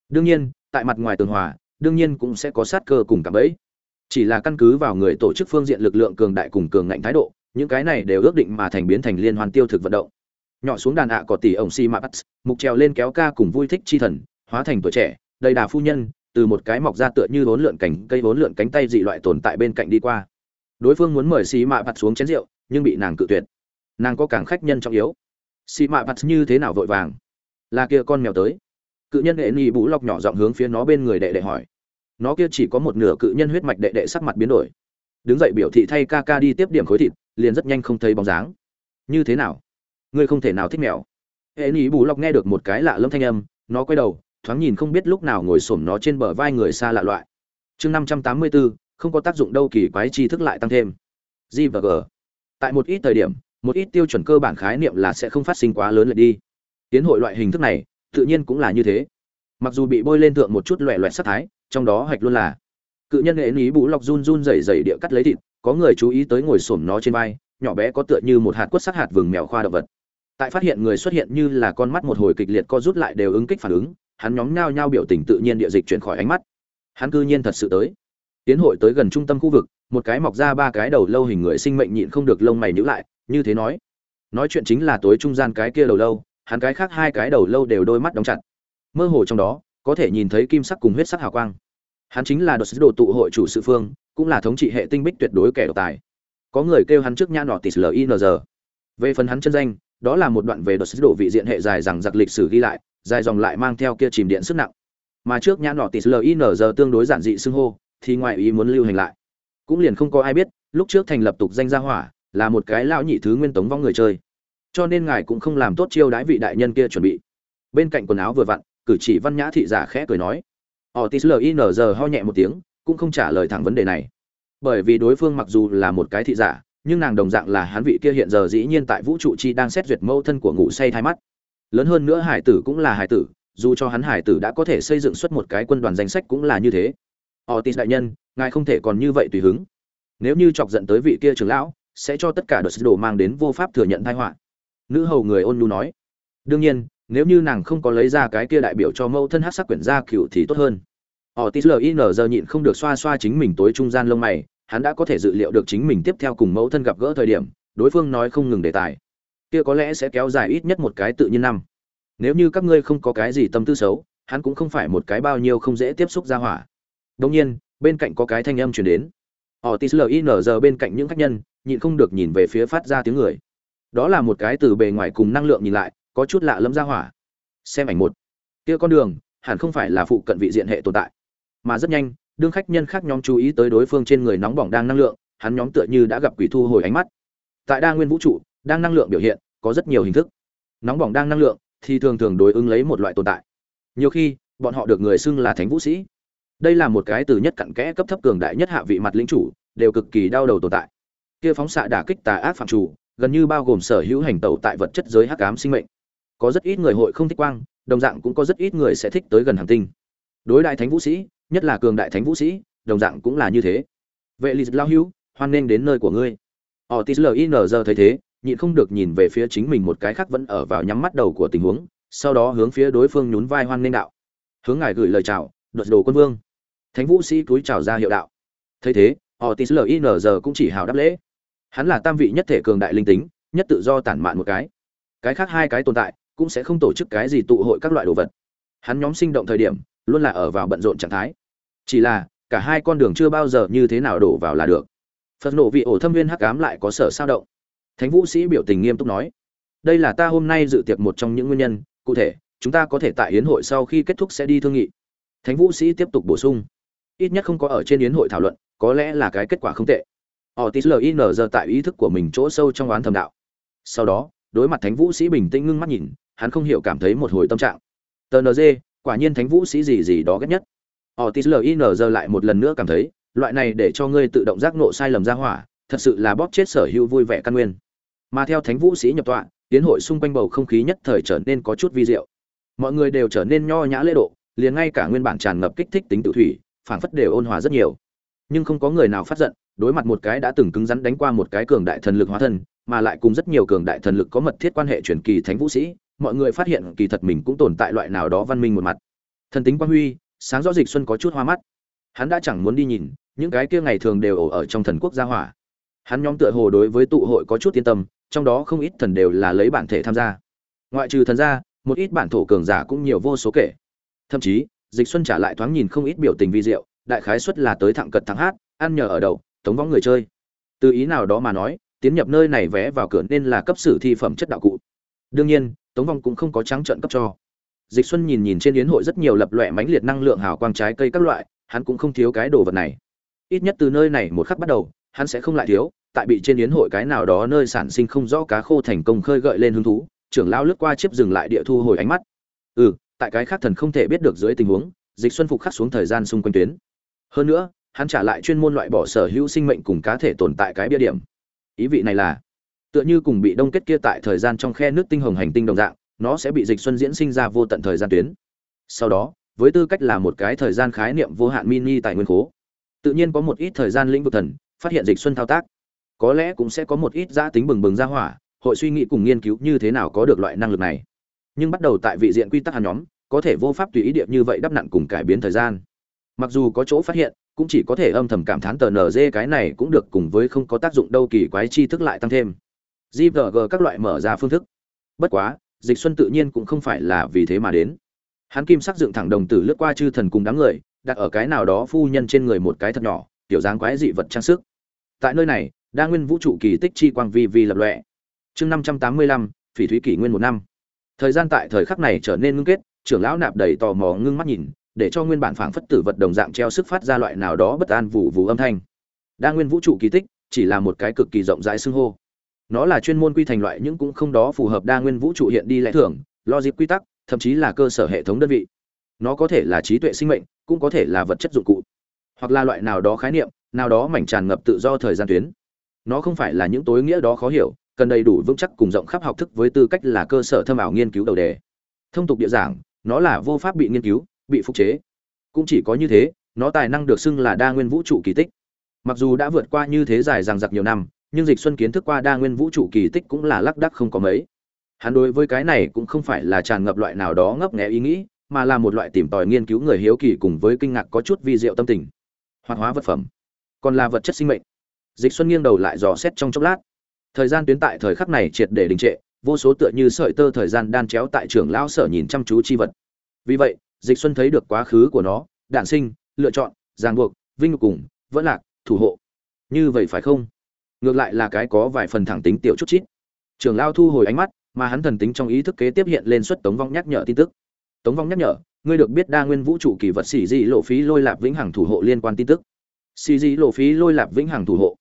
Đương nhiên tại mặt ngoài tường hòa đương nhiên cũng sẽ có sát cơ cùng cả bẫy. Chỉ là căn cứ vào người tổ chức phương diện lực lượng cường đại cùng cường ngạnh thái độ những cái này đều ước định mà thành biến thành liên hoàn tiêu thực vận động. Nhỏ xuống đàn ạ có tỷ ổng si mạ bắt mục trèo lên kéo ca cùng vui thích chi thần hóa thành tuổi trẻ đầy đà phu nhân từ một cái mọc ra tựa như vốn lượn cánh, cây vốn lượn cánh tay dị loại tồn tại bên cạnh đi qua. Đối phương muốn mời xí mạ bắt xuống chén rượu nhưng bị nàng cự tuyệt. Nàng có càng khách nhân trọng yếu xì mạ bắt như thế nào vội vàng? Là kia con mèo tới. Cự nhân hệ nghi bú lọc nhỏ giọng hướng phía nó bên người đệ đệ hỏi. Nó kia chỉ có một nửa cự nhân huyết mạch đệ đệ sắc mặt biến đổi. Đứng dậy biểu thị thay ca ca đi tiếp điểm khối thịt, liền rất nhanh không thấy bóng dáng. Như thế nào? Ngươi không thể nào thích mèo. Hệ nghi bú lọc nghe được một cái lạ lâm thanh âm, nó quay đầu, thoáng nhìn không biết lúc nào ngồi xổm nó trên bờ vai người xa lạ loại. Chương năm trăm tám mươi bốn không có tác dụng đâu kỳ quái tri thức lại tăng thêm. G và g. Tại một ít thời điểm một ít tiêu chuẩn cơ bản khái niệm là sẽ không phát sinh quá lớn lại đi. Tiến hội loại hình thức này, tự nhiên cũng là như thế. Mặc dù bị bôi lên thượng một chút loẹ loẹt sắc thái, trong đó hạch luôn là cự nhân nghệ ý bù lọc run run rẩy rẩy địa cắt lấy thịt, có người chú ý tới ngồi xổm nó trên vai, nhỏ bé có tựa như một hạt quất sắc hạt vừng mèo khoa động vật. Tại phát hiện người xuất hiện như là con mắt một hồi kịch liệt co rút lại đều ứng kích phản ứng, hắn nhóm nhao nhao biểu tình tự nhiên địa dịch chuyển khỏi ánh mắt. Hắn cư nhiên thật sự tới. Tiến hội tới gần trung tâm khu vực, một cái mọc ra ba cái đầu lâu hình người sinh mệnh nhịn không được lông mày nhíu lại như thế nói. Nói chuyện chính là tối trung gian cái kia đầu lâu, hắn cái khác hai cái đầu lâu đều đôi mắt đóng chặt. Mơ hồ trong đó, có thể nhìn thấy kim sắc cùng huyết sắc hào quang. Hắn chính là đột đồ tụ hội chủ sự phương, cũng là thống trị hệ tinh bích tuyệt đối kẻ độc tài. Có người kêu hắn trước nhã nọ tis linz về phần hắn chân danh, đó là một đoạn về đột đồ vị diện hệ dài rằng giặc lịch sử ghi lại, dài dòng lại mang theo kia chìm điện sức nặng. Mà trước nhã nọ tis linz tương đối giản dị xưng hô, thì ngoại ý muốn lưu hành lại. Cũng liền không có ai biết, lúc trước thành lập tục danh gia hỏa là một cái lão nhị thứ nguyên tống vong người chơi. Cho nên ngài cũng không làm tốt chiêu đãi vị đại nhân kia chuẩn bị. Bên cạnh quần áo vừa vặn, cử chỉ văn nhã thị giả khẽ cười nói. Otis linz ho nhẹ một tiếng, cũng không trả lời thẳng vấn đề này. Bởi vì đối phương mặc dù là một cái thị giả, nhưng nàng đồng dạng là hắn vị kia hiện giờ dĩ nhiên tại vũ trụ chi đang xét duyệt mâu thân của ngủ say thai mắt. Lớn hơn nữa hải tử cũng là hải tử, dù cho hắn hải tử đã có thể xây dựng xuất một cái quân đoàn danh sách cũng là như thế. Otis đại nhân, ngài không thể còn như vậy tùy hứng. Nếu như chọc giận tới vị kia trưởng lão sẽ cho tất cả đợt đồ mang đến vô pháp thừa nhận tai họa. Nữ hầu người ôn nhu nói, đương nhiên, nếu như nàng không có lấy ra cái kia đại biểu cho mẫu thân hát sắc quyển gia cựu thì tốt hơn. Họ tis lin giờ nhịn không được xoa xoa chính mình tối trung gian lông mày, hắn đã có thể dự liệu được chính mình tiếp theo cùng mẫu thân gặp gỡ thời điểm, đối phương nói không ngừng đề tài. Kia có lẽ sẽ kéo dài ít nhất một cái tự nhiên năm. Nếu như các ngươi không có cái gì tâm tư xấu, hắn cũng không phải một cái bao nhiêu không dễ tiếp xúc ra hỏa. Đông nhiên, bên cạnh có cái thanh âm chuyển đến họ tis linz bên cạnh những khách nhân, nhịn không được nhìn về phía phát ra tiếng người. Đó là một cái từ bề ngoài cùng năng lượng nhìn lại, có chút lạ lẫm ra hỏa. Xem ảnh một. Kia con đường, hẳn không phải là phụ cận vị diện hệ tồn tại. Mà rất nhanh, đương khách nhân khác nhóm chú ý tới đối phương trên người nóng bỏng đang năng lượng, hắn nhóm tựa như đã gặp quỷ thu hồi ánh mắt. Tại đa nguyên vũ trụ, đang năng lượng biểu hiện, có rất nhiều hình thức. Nóng bỏng đang năng lượng, thì thường thường đối ứng lấy một loại tồn tại. Nhiều khi, bọn họ được người xưng là thánh vũ sĩ đây là một cái từ nhất cặn kẽ cấp thấp cường đại nhất hạ vị mặt lĩnh chủ, đều cực kỳ đau đầu tồn tại. Kia phóng xạ đả kích tà ác phạm chủ, gần như bao gồm sở hữu hành tẩu tại vật chất giới hắc ám sinh mệnh. Có rất ít người hội không thích quang, đồng dạng cũng có rất ít người sẽ thích tới gần hành tinh. Đối đại thánh vũ sĩ, nhất là cường đại thánh vũ sĩ, đồng dạng cũng là như thế. Vệ lì lao hữu, hoan nghênh đến nơi của ngươi. Otis linz thấy thế, nhịn không được nhìn về phía chính mình một cái khác vẫn ở vào nhắm mắt đầu của tình huống, sau đó hướng phía đối phương nhún vai hoan nghênh đạo. Hướng ngài gửi lời chào luật đồ quân vương thánh vũ sĩ cúi chào ra hiệu đạo. Thấy thế otis linz cũng chỉ hào đáp lễ. Hắn là tam vị nhất thể cường đại linh tính, nhất tự do tản mạn một cái. Cái khác hai cái tồn tại cũng sẽ không tổ chức cái gì tụ hội các loại đồ vật. Hắn nhóm sinh động thời điểm, luôn là ở vào bận rộn trạng thái. Chỉ là, cả hai con đường chưa bao giờ như thế nào đổ vào là được. Phật nộ vị ổ thâm viên hắc ám lại có sở sao động. Thánh vũ sĩ biểu tình nghiêm túc nói, đây là ta hôm nay dự tiệc một trong những nguyên nhân. Cụ thể, chúng ta có thể tại yến hội sau khi kết thúc sẽ đi thương nghị. Thánh vũ sĩ tiếp tục bổ sung ít nhất không có ở trên yến hội thảo luận, có lẽ là cái kết quả không tệ. Otis linz tại ý thức của mình chỗ sâu trong oán thầm đạo. Sau đó, đối mặt thánh vũ sĩ bình tĩnh ngưng mắt nhìn, hắn không hiểu cảm thấy một hồi tâm trạng. Tờ quả nhiên thánh vũ sĩ gì gì đó ghét nhất. Otis linz lại một lần nữa cảm thấy, loại này để cho ngươi tự động giác nộ sai lầm ra hỏa, thật sự là bóp chết sở hữu vui vẻ căn nguyên. Mà theo thánh vũ sĩ nhập tọa tiến hội xung quanh bầu không khí nhất thời trở nên có chút vi diệu. Mọi người đều trở nên nho nhã lễ độ, liền ngay cả nguyên bản tràn ngập kích thích tính tự thủy phảng phất đều ôn hòa rất nhiều. Nhưng không có người nào phát giận, đối mặt một cái đã từng cứng rắn đánh qua một cái cường đại thần lực hóa thân, mà lại cùng rất nhiều cường đại thần lực có mật thiết quan hệ truyền kỳ thánh vũ sĩ, mọi người phát hiện kỳ thật mình cũng tồn tại loại nào đó văn minh một mặt. Thần tính quang huy, sáng rõ dịch xuân có chút hoa mắt. Hắn đã chẳng muốn đi nhìn, những cái kia ngày thường đều ổ ở trong thần quốc gia hỏa. Hắn nhóm tựa hồ đối với tụ hội có chút yên tâm, trong đó không ít thần đều là lấy bản thể tham gia. Ngoại trừ thần gia, một ít bản thổ cường giả cũng nhiều vô số kể. Thậm chí dịch xuân trả lại thoáng nhìn không ít biểu tình vi diệu, đại khái suất là tới thẳng cật thắng hát, ăn nhờ ở đầu, tống võng người chơi. Từ ý nào đó mà nói, tiến nhập nơi này vé vào cửa nên là cấp sử thi phẩm chất đạo cụ. Đương nhiên, tống vong cũng không có trắng trợn cấp cho. Dịch xuân nhìn nhìn trên yến hội rất nhiều lập loại mãnh liệt năng lượng hào quang trái cây các loại, hắn cũng không thiếu cái đồ vật này. Ít nhất từ nơi này một khắc bắt đầu, hắn sẽ không lại thiếu, tại bị trên yến hội cái nào đó nơi sản sinh không rõ cá khô thành công khơi gợi lên hứng thú, trưởng lao lướt qua chiếc dừng lại địa thu hồi ánh mắt. Ừ tại cái khác thần không thể biết được dưới tình huống, dịch xuân phục khắc xuống thời gian xung quanh tuyến. Hơn nữa, hắn trả lại chuyên môn loại bỏ sở hữu sinh mệnh cùng cá thể tồn tại cái bia điểm. Ý vị này là, tựa như cùng bị đông kết kia tại thời gian trong khe nước tinh hồng hành tinh đồng dạng, nó sẽ bị dịch xuân diễn sinh ra vô tận thời gian tuyến. Sau đó, với tư cách là một cái thời gian khái niệm vô hạn mini tại nguyên khố, tự nhiên có một ít thời gian lĩnh vực thần, phát hiện dịch xuân thao tác. Có lẽ cũng sẽ có một ít giã tính bừng bừng ra hỏa, hội suy nghĩ cùng nghiên cứu như thế nào có được loại năng lực này nhưng bắt đầu tại vị diện quy tắc hàn nhóm, có thể vô pháp tùy ý điệp như vậy đắp nặn cùng cải biến thời gian. Mặc dù có chỗ phát hiện, cũng chỉ có thể âm thầm cảm thán tờ nz cái này cũng được cùng với không có tác dụng đâu kỳ quái chi thức lại tăng thêm. Gvg các loại mở ra phương thức. Bất quá, dịch xuân tự nhiên cũng không phải là vì thế mà đến. Hắn kim sắc dựng thẳng đồng tử lướt qua chư thần cùng đám người, đặt ở cái nào đó phu nhân trên người một cái thật nhỏ tiểu dáng quái dị vật trang sức. Tại nơi này, đa nguyên vũ trụ kỳ tích chi quang vi vi lập lọe chương năm trăm tám mươi lăm, phỉ thúy kỷ nguyên một năm thời gian tại thời khắc này trở nên ngưng kết trưởng lão nạp đầy tò mò ngưng mắt nhìn để cho nguyên bản phảng phất tử vật đồng dạng treo sức phát ra loại nào đó bất an vụ vụ âm thanh. Đa nguyên vũ trụ kỳ tích chỉ là một cái cực kỳ rộng rãi xưng hô. Nó là chuyên môn quy thành loại những cũng không đó phù hợp đa nguyên vũ trụ hiện đi lẽ thường, logic quy tắc thậm chí là cơ sở hệ thống đơn vị. Nó có thể là trí tuệ sinh mệnh cũng có thể là vật chất dụng cụ hoặc là loại nào đó khái niệm nào đó mảnh tràn ngập tự do thời gian tuyến. Nó không phải là những tối nghĩa đó khó hiểu cần đầy đủ vững chắc cùng rộng khắp học thức với tư cách là cơ sở thâm ảo nghiên cứu đầu đề. Thông tục địa giảng, nó là vô pháp bị nghiên cứu, bị phục chế. Cũng chỉ có như thế, nó tài năng được xưng là đa nguyên vũ trụ kỳ tích. Mặc dù đã vượt qua như thế dài rằng giặc nhiều năm, nhưng dịch xuân kiến thức qua đa nguyên vũ trụ kỳ tích cũng là lác đắc không có mấy. Hắn đối với cái này cũng không phải là tràn ngập loại nào đó ngấp nghé ý nghĩ, mà là một loại tìm tòi nghiên cứu người hiếu kỳ cùng với kinh ngạc có chút vi diệu tâm tình. Hoạt hóa vật phẩm, còn là vật chất sinh mệnh. Dịch xuân nghiêng đầu lại dò xét trong chốc lát thời gian tuyến tại thời khắc này triệt để đình trệ, vô số tựa như sợi tơ thời gian đan chéo tại trường lão sở nhìn chăm chú chi vật. Vì vậy, dịch xuân thấy được quá khứ của nó đản sinh, lựa chọn, ràng buộc, vinh nhục cùng, vẫn lạc, thủ hộ. Như vậy phải không? Ngược lại là cái có vài phần thẳng tính tiểu chút chít. Trường lao thu hồi ánh mắt, mà hắn thần tính trong ý thức kế tiếp hiện lên suất tống vong nhắc nhở tin tức. Tống vong nhắc nhở, ngươi được biết đa nguyên vũ trụ kỳ vật xỉ dị lộ phí lôi lạp vĩnh hằng thủ hộ liên quan tin tức. Xỉ dị lộ phí lôi lạp vĩnh hằng thủ hộ.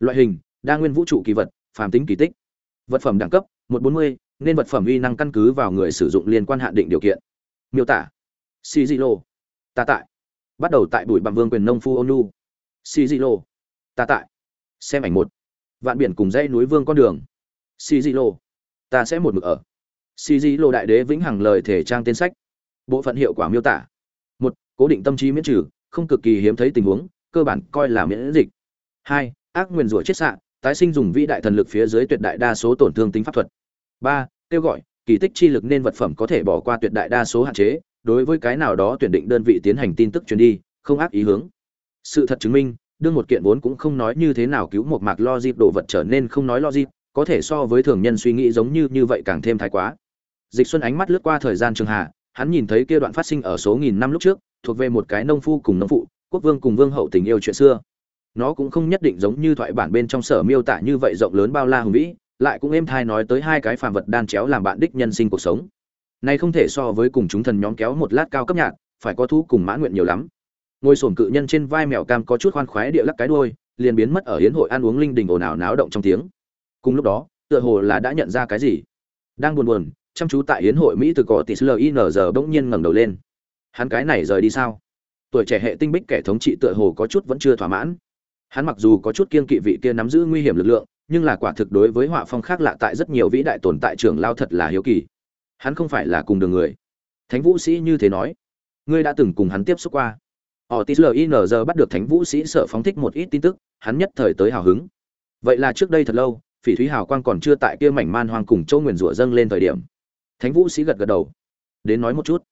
Loại hình, đa nguyên vũ trụ kỳ vật phàm tính kỳ tích. Vật phẩm đẳng cấp 140, nên vật phẩm uy năng căn cứ vào người sử dụng liên quan hạn định điều kiện. Miêu tả. Xì dị lô ta tại. Bắt đầu tại bụi bằng vương quyền nông phu ônu xì dị lô ta tại. Xem ảnh một. Vạn biển cùng dãy núi vương con đường. Xì dị lô ta sẽ một mực ở. Xì dị lô đại đế vĩnh hằng lời thể trang tên sách. Bộ phận hiệu quả miêu tả. Một cố định tâm trí miễn trừ không cực kỳ hiếm thấy tình huống cơ bản coi là miễn dịch. Hai ác nguyên rủa chết sạn tái sinh dùng vĩ đại thần lực phía dưới tuyệt đại đa số tổn thương tính pháp thuật. Ba, kêu gọi, kỳ tích chi lực nên vật phẩm có thể bỏ qua tuyệt đại đa số hạn chế, đối với cái nào đó tuyển định đơn vị tiến hành tin tức truyền đi, không ác ý hướng. Sự thật chứng minh, đương một kiện vốn cũng không nói như thế nào cứu một mạc logic đồ vật trở nên không nói logic, có thể so với thường nhân suy nghĩ giống như như vậy càng thêm thái quá. Dịch xuân ánh mắt lướt qua thời gian trường hạ, hắn nhìn thấy kia đoạn phát sinh ở số nghìn năm lúc trước, thuộc về một cái nông phu cùng nông phụ, quốc vương cùng vương hậu tình yêu chuyện xưa nó cũng không nhất định giống như thoại bản bên trong sở miêu tả như vậy rộng lớn bao la hùng vĩ, lại cũng êm thai nói tới hai cái phàm vật đan chéo làm bạn đích nhân sinh cuộc sống. Này không thể so với cùng chúng thần nhóm kéo một lát cao cấp nhạc, phải có thu cùng mã nguyện nhiều lắm. Ngồi sổm cự nhân trên vai mèo cam có chút khoan khoái địa lắc cái đuôi, liền biến mất ở hiến hội ăn uống linh đình ồn ào náo động trong tiếng. Cùng lúc đó, tựa hồ là đã nhận ra cái gì? Đang buồn buồn, chăm chú tại hiến hội mỹ từ cỏ tỷ linz bỗng nhiên ngẩng đầu lên. Hắn cái này rời đi sao? Tuổi trẻ hệ tinh bích kẻ thống trị tựa hồ có chút vẫn chưa thỏa mãn hắn mặc dù có chút kiên kỵ vị kia nắm giữ nguy hiểm lực lượng, nhưng là quả thực đối với họa phong khác lạ tại rất nhiều vĩ đại tồn tại trưởng lao thật là hiếu kỳ. Hắn không phải là cùng đường người. Thánh vũ sĩ như thế nói. Ngươi đã từng cùng hắn tiếp xúc qua. Họ tí linz bắt được thánh vũ sĩ sợ phóng thích một ít tin tức, hắn nhất thời tới hào hứng. Vậy là trước đây thật lâu, phỉ thúy hào quang còn chưa tại kia mảnh man hoang cùng châu nguyền rủa dâng lên thời điểm. Thánh vũ sĩ gật gật đầu. Đến nói một chút.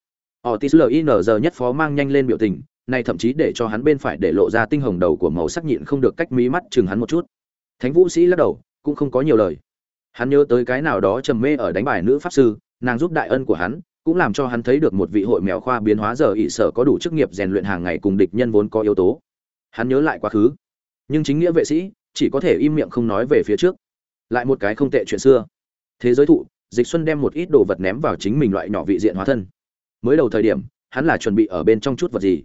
Họ tí linz nhất phó mang nhanh lên biểu tình này thậm chí để cho hắn bên phải để lộ ra tinh hồng đầu của màu sắc nhịn không được cách mí mắt chừng hắn một chút. Thánh vũ sĩ lắc đầu, cũng không có nhiều lời. Hắn nhớ tới cái nào đó trầm mê ở đánh bài nữ pháp sư, nàng giúp đại ân của hắn, cũng làm cho hắn thấy được một vị hội mèo khoa biến hóa giờ ỷ sở có đủ chức nghiệp rèn luyện hàng ngày cùng địch nhân vốn có yếu tố. Hắn nhớ lại quá khứ. Nhưng chính nghĩa vệ sĩ, chỉ có thể im miệng không nói về phía trước. Lại một cái không tệ chuyện xưa. Thế giới thụ, dịch xuân đem một ít đồ vật ném vào chính mình loại nhỏ vị diện hóa thân. Mới đầu thời điểm, hắn là chuẩn bị ở bên trong chút vật gì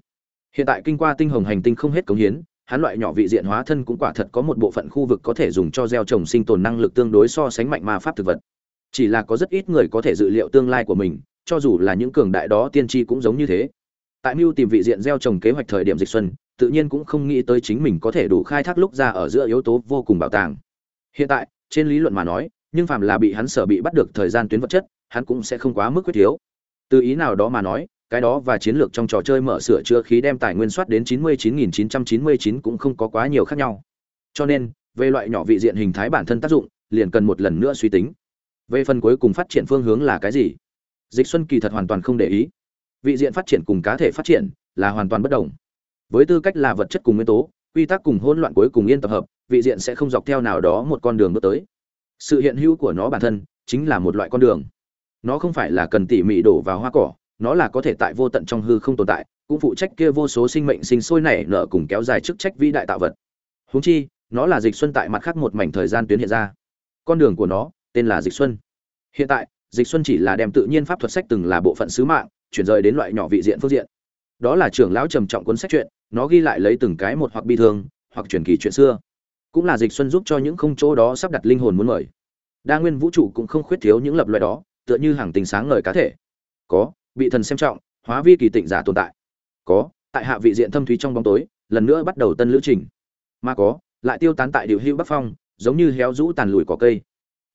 hiện tại kinh qua tinh hồng hành tinh không hết cống hiến, hắn loại nhỏ vị diện hóa thân cũng quả thật có một bộ phận khu vực có thể dùng cho gieo trồng sinh tồn năng lực tương đối so sánh mạnh ma pháp thực vật. Chỉ là có rất ít người có thể dự liệu tương lai của mình, cho dù là những cường đại đó tiên tri cũng giống như thế. Tại mưu tìm vị diện gieo trồng kế hoạch thời điểm dịch xuân, tự nhiên cũng không nghĩ tới chính mình có thể đủ khai thác lúc ra ở giữa yếu tố vô cùng bảo tàng. Hiện tại, trên lý luận mà nói, nhưng phàm là bị hắn sở bị bắt được thời gian tuyến vật chất, hắn cũng sẽ không quá mức quyết thiếu từ ý nào đó mà nói cái đó và chiến lược trong trò chơi mở sửa chữa khí đem tài nguyên soát đến 99.999 cũng không có quá nhiều khác nhau. Cho nên, về loại nhỏ vị diện hình thái bản thân tác dụng, liền cần một lần nữa suy tính. Về phần cuối cùng phát triển phương hướng là cái gì? Dịch Xuân kỳ thật hoàn toàn không để ý. Vị diện phát triển cùng cá thể phát triển là hoàn toàn bất đồng. Với tư cách là vật chất cùng nguyên tố, quy tắc cùng hỗn loạn cuối cùng yên tập hợp, vị diện sẽ không dọc theo nào đó một con đường bước tới. Sự hiện hữu của nó bản thân chính là một loại con đường. Nó không phải là cần tỉ mỉ đổ vào hoa cỏ, nó là có thể tại vô tận trong hư không tồn tại cũng phụ trách kia vô số sinh mệnh sinh sôi nảy nở cùng kéo dài chức trách vĩ đại tạo vật. Huống chi nó là dịch xuân tại mặt khác một mảnh thời gian tuyến hiện ra. Con đường của nó tên là dịch xuân. Hiện tại dịch xuân chỉ là đem tự nhiên pháp thuật sách từng là bộ phận sứ mạng chuyển rời đến loại nhỏ vị diện phương diện. Đó là trưởng lão trầm trọng cuốn sách chuyện, nó ghi lại lấy từng cái một hoặc bi thương hoặc truyền kỳ chuyện xưa. Cũng là dịch xuân giúp cho những không chỗ đó sắp đặt linh hồn muốn mời. Đa nguyên vũ trụ cũng không khuyết thiếu những lập loại đó tựa như hàng tình sáng ngời cá thể. Có bị thần xem trọng, hóa vi kỳ tịnh giả tồn tại. Có, tại hạ vị diện thâm thúy trong bóng tối, lần nữa bắt đầu tân lữ trình. Mà có, lại tiêu tán tại điều hưu bắc phong, giống như héo rũ tàn lùi cỏ cây.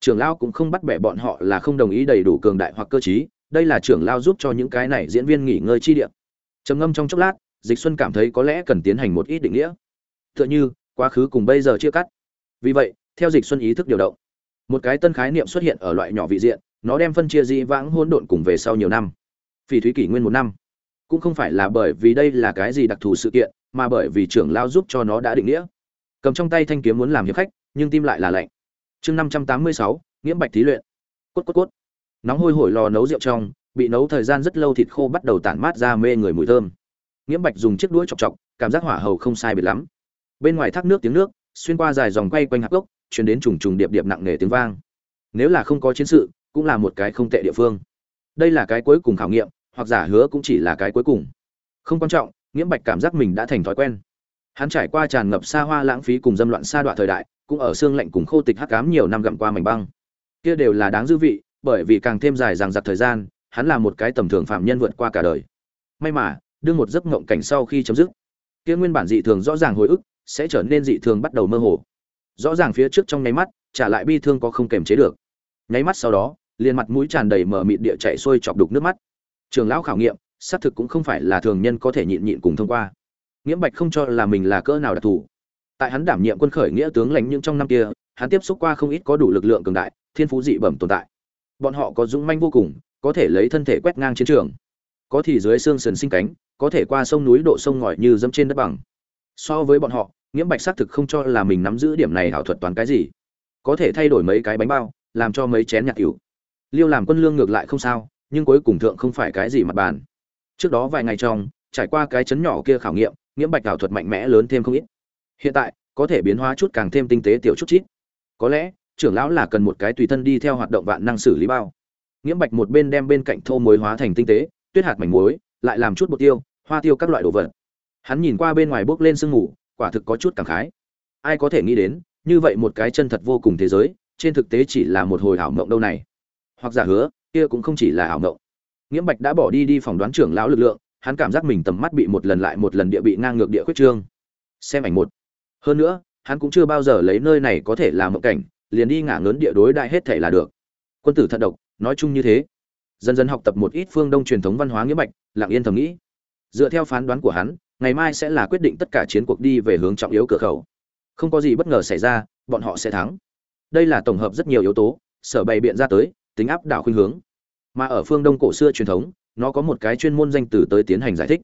Trưởng lao cũng không bắt bẻ bọn họ là không đồng ý đầy đủ cường đại hoặc cơ chí đây là trưởng lao giúp cho những cái này diễn viên nghỉ ngơi chi điểm. Trầm ngâm trong chốc lát, dịch xuân cảm thấy có lẽ cần tiến hành một ít định nghĩa. Tựa như, quá khứ cùng bây giờ chia cắt. Vì vậy, theo dịch xuân ý thức điều động, một cái tân khái niệm xuất hiện ở loại nhỏ vị diện, nó đem phân chia di vãng hỗn độn cùng về sau nhiều năm phỉ thúy kỷ nguyên một năm. Cũng không phải là bởi vì đây là cái gì đặc thù sự kiện, mà bởi vì trưởng lao giúp cho nó đã định nghĩa. Cầm trong tay thanh kiếm muốn làm hiệp khách, nhưng tim lại là lạnh. Chương năm trăm tám mươi sáu, nghiễm bạch thí luyện. Cốt cốt cốt. Nóng hôi hổi lò nấu rượu trong, bị nấu thời gian rất lâu thịt khô bắt đầu tản mát ra mê người mùi thơm. Nghiễm bạch dùng chiếc đuôi chọc chọc, cảm giác hỏa hầu không sai biệt lắm. Bên ngoài thác nước tiếng nước, xuyên qua dài dòng quay quanh hạc gốc, chuyển đến trùng trùng điệp điệp nặng nề tiếng vang. Nếu là không có chiến sự, cũng là một cái không tệ địa phương. Đây là cái cuối cùng khảo nghiệm hoặc giả hứa cũng chỉ là cái cuối cùng. Không quan trọng, nghiễm bạch cảm giác mình đã thành thói quen. Hắn trải qua tràn ngập xa hoa lãng phí cùng dâm loạn xa đoạn thời đại, cũng ở xương lạnh cùng khô tịch hắc cám nhiều năm gặm qua mảnh băng. Kia đều là đáng dư vị, bởi vì càng thêm dài dằng giặc thời gian, hắn là một cái tầm thường phạm nhân vượt qua cả đời. May mà, đương một giấc ngộng cảnh sau khi chấm dứt, kia nguyên bản dị thường rõ ràng hồi ức sẽ trở nên dị thường bắt đầu mơ hồ. Rõ ràng phía trước trong nháy mắt, trả lại bi thương có không kềm chế được. Nháy mắt sau đó, liền mặt mũi tràn đầy mở mịt địa chạy xuôi chọc đục nước mắt trường lão khảo nghiệm, xác thực cũng không phải là thường nhân có thể nhịn nhịn cùng thông qua. Nghĩa bạch không cho là mình là cỡ nào đặc thù. Tại hắn đảm nhiệm quân khởi nghĩa tướng lãnh những trong năm kia, hắn tiếp xúc qua không ít có đủ lực lượng cường đại, thiên phú dị bẩm tồn tại. Bọn họ có dũng manh vô cùng, có thể lấy thân thể quét ngang chiến trường. Có thì dưới xương sườn sinh cánh, có thể qua sông núi độ sông ngòi như dẫm trên đất bằng. So với bọn họ, nghiễm bạch xác thực không cho là mình nắm giữ điểm này ảo thuật toàn cái gì. Có thể thay đổi mấy cái bánh bao, làm cho mấy chén nhạc cửu liêu làm quân lương ngược lại không sao nhưng cuối cùng thượng không phải cái gì mặt bàn. Trước đó vài ngày trong, trải qua cái chấn nhỏ kia khảo nghiệm, nghiễm bạch ảo thuật mạnh mẽ lớn thêm không ít. Hiện tại, có thể biến hóa chút càng thêm tinh tế tiểu chút chít. Có lẽ, trưởng lão là cần một cái tùy thân đi theo hoạt động vạn năng xử lý bao. Nghiễm bạch một bên đem bên cạnh thô muối hóa thành tinh tế, tuyết hạt mảnh muối, lại làm chút bột tiêu, hoa tiêu các loại đồ vật. Hắn nhìn qua bên ngoài bước lên sương mù, quả thực có chút cảm khái. Ai có thể nghĩ đến, như vậy một cái chân thật vô cùng thế giới, trên thực tế chỉ là một hồi ảo mộng đâu này. Hoặc giả hứa kia cũng không chỉ là ảo mộng nghiễm bạch đã bỏ đi đi phỏng đoán trưởng lão lực lượng, hắn cảm giác mình tầm mắt bị một lần lại một lần địa bị ngang ngược địa khuyết trương. Xem ảnh một. Hơn nữa, hắn cũng chưa bao giờ lấy nơi này có thể làm mộng cảnh, liền đi ngả ngớn địa đối đại hết thể là được. Quân tử thận độc, nói chung như thế. Dần dần học tập một ít phương đông truyền thống văn hóa nghĩa bạch, lặng yên thầm nghĩ. Dựa theo phán đoán của hắn, ngày mai sẽ là quyết định tất cả chiến cuộc đi về hướng trọng yếu cửa khẩu. Không có gì bất ngờ xảy ra, bọn họ sẽ thắng. Đây là tổng hợp rất nhiều yếu tố, sở bày biện ra tới tính áp đảo khuynh hướng. Mà ở phương đông cổ xưa truyền thống, nó có một cái chuyên môn danh từ tới tiến hành giải thích.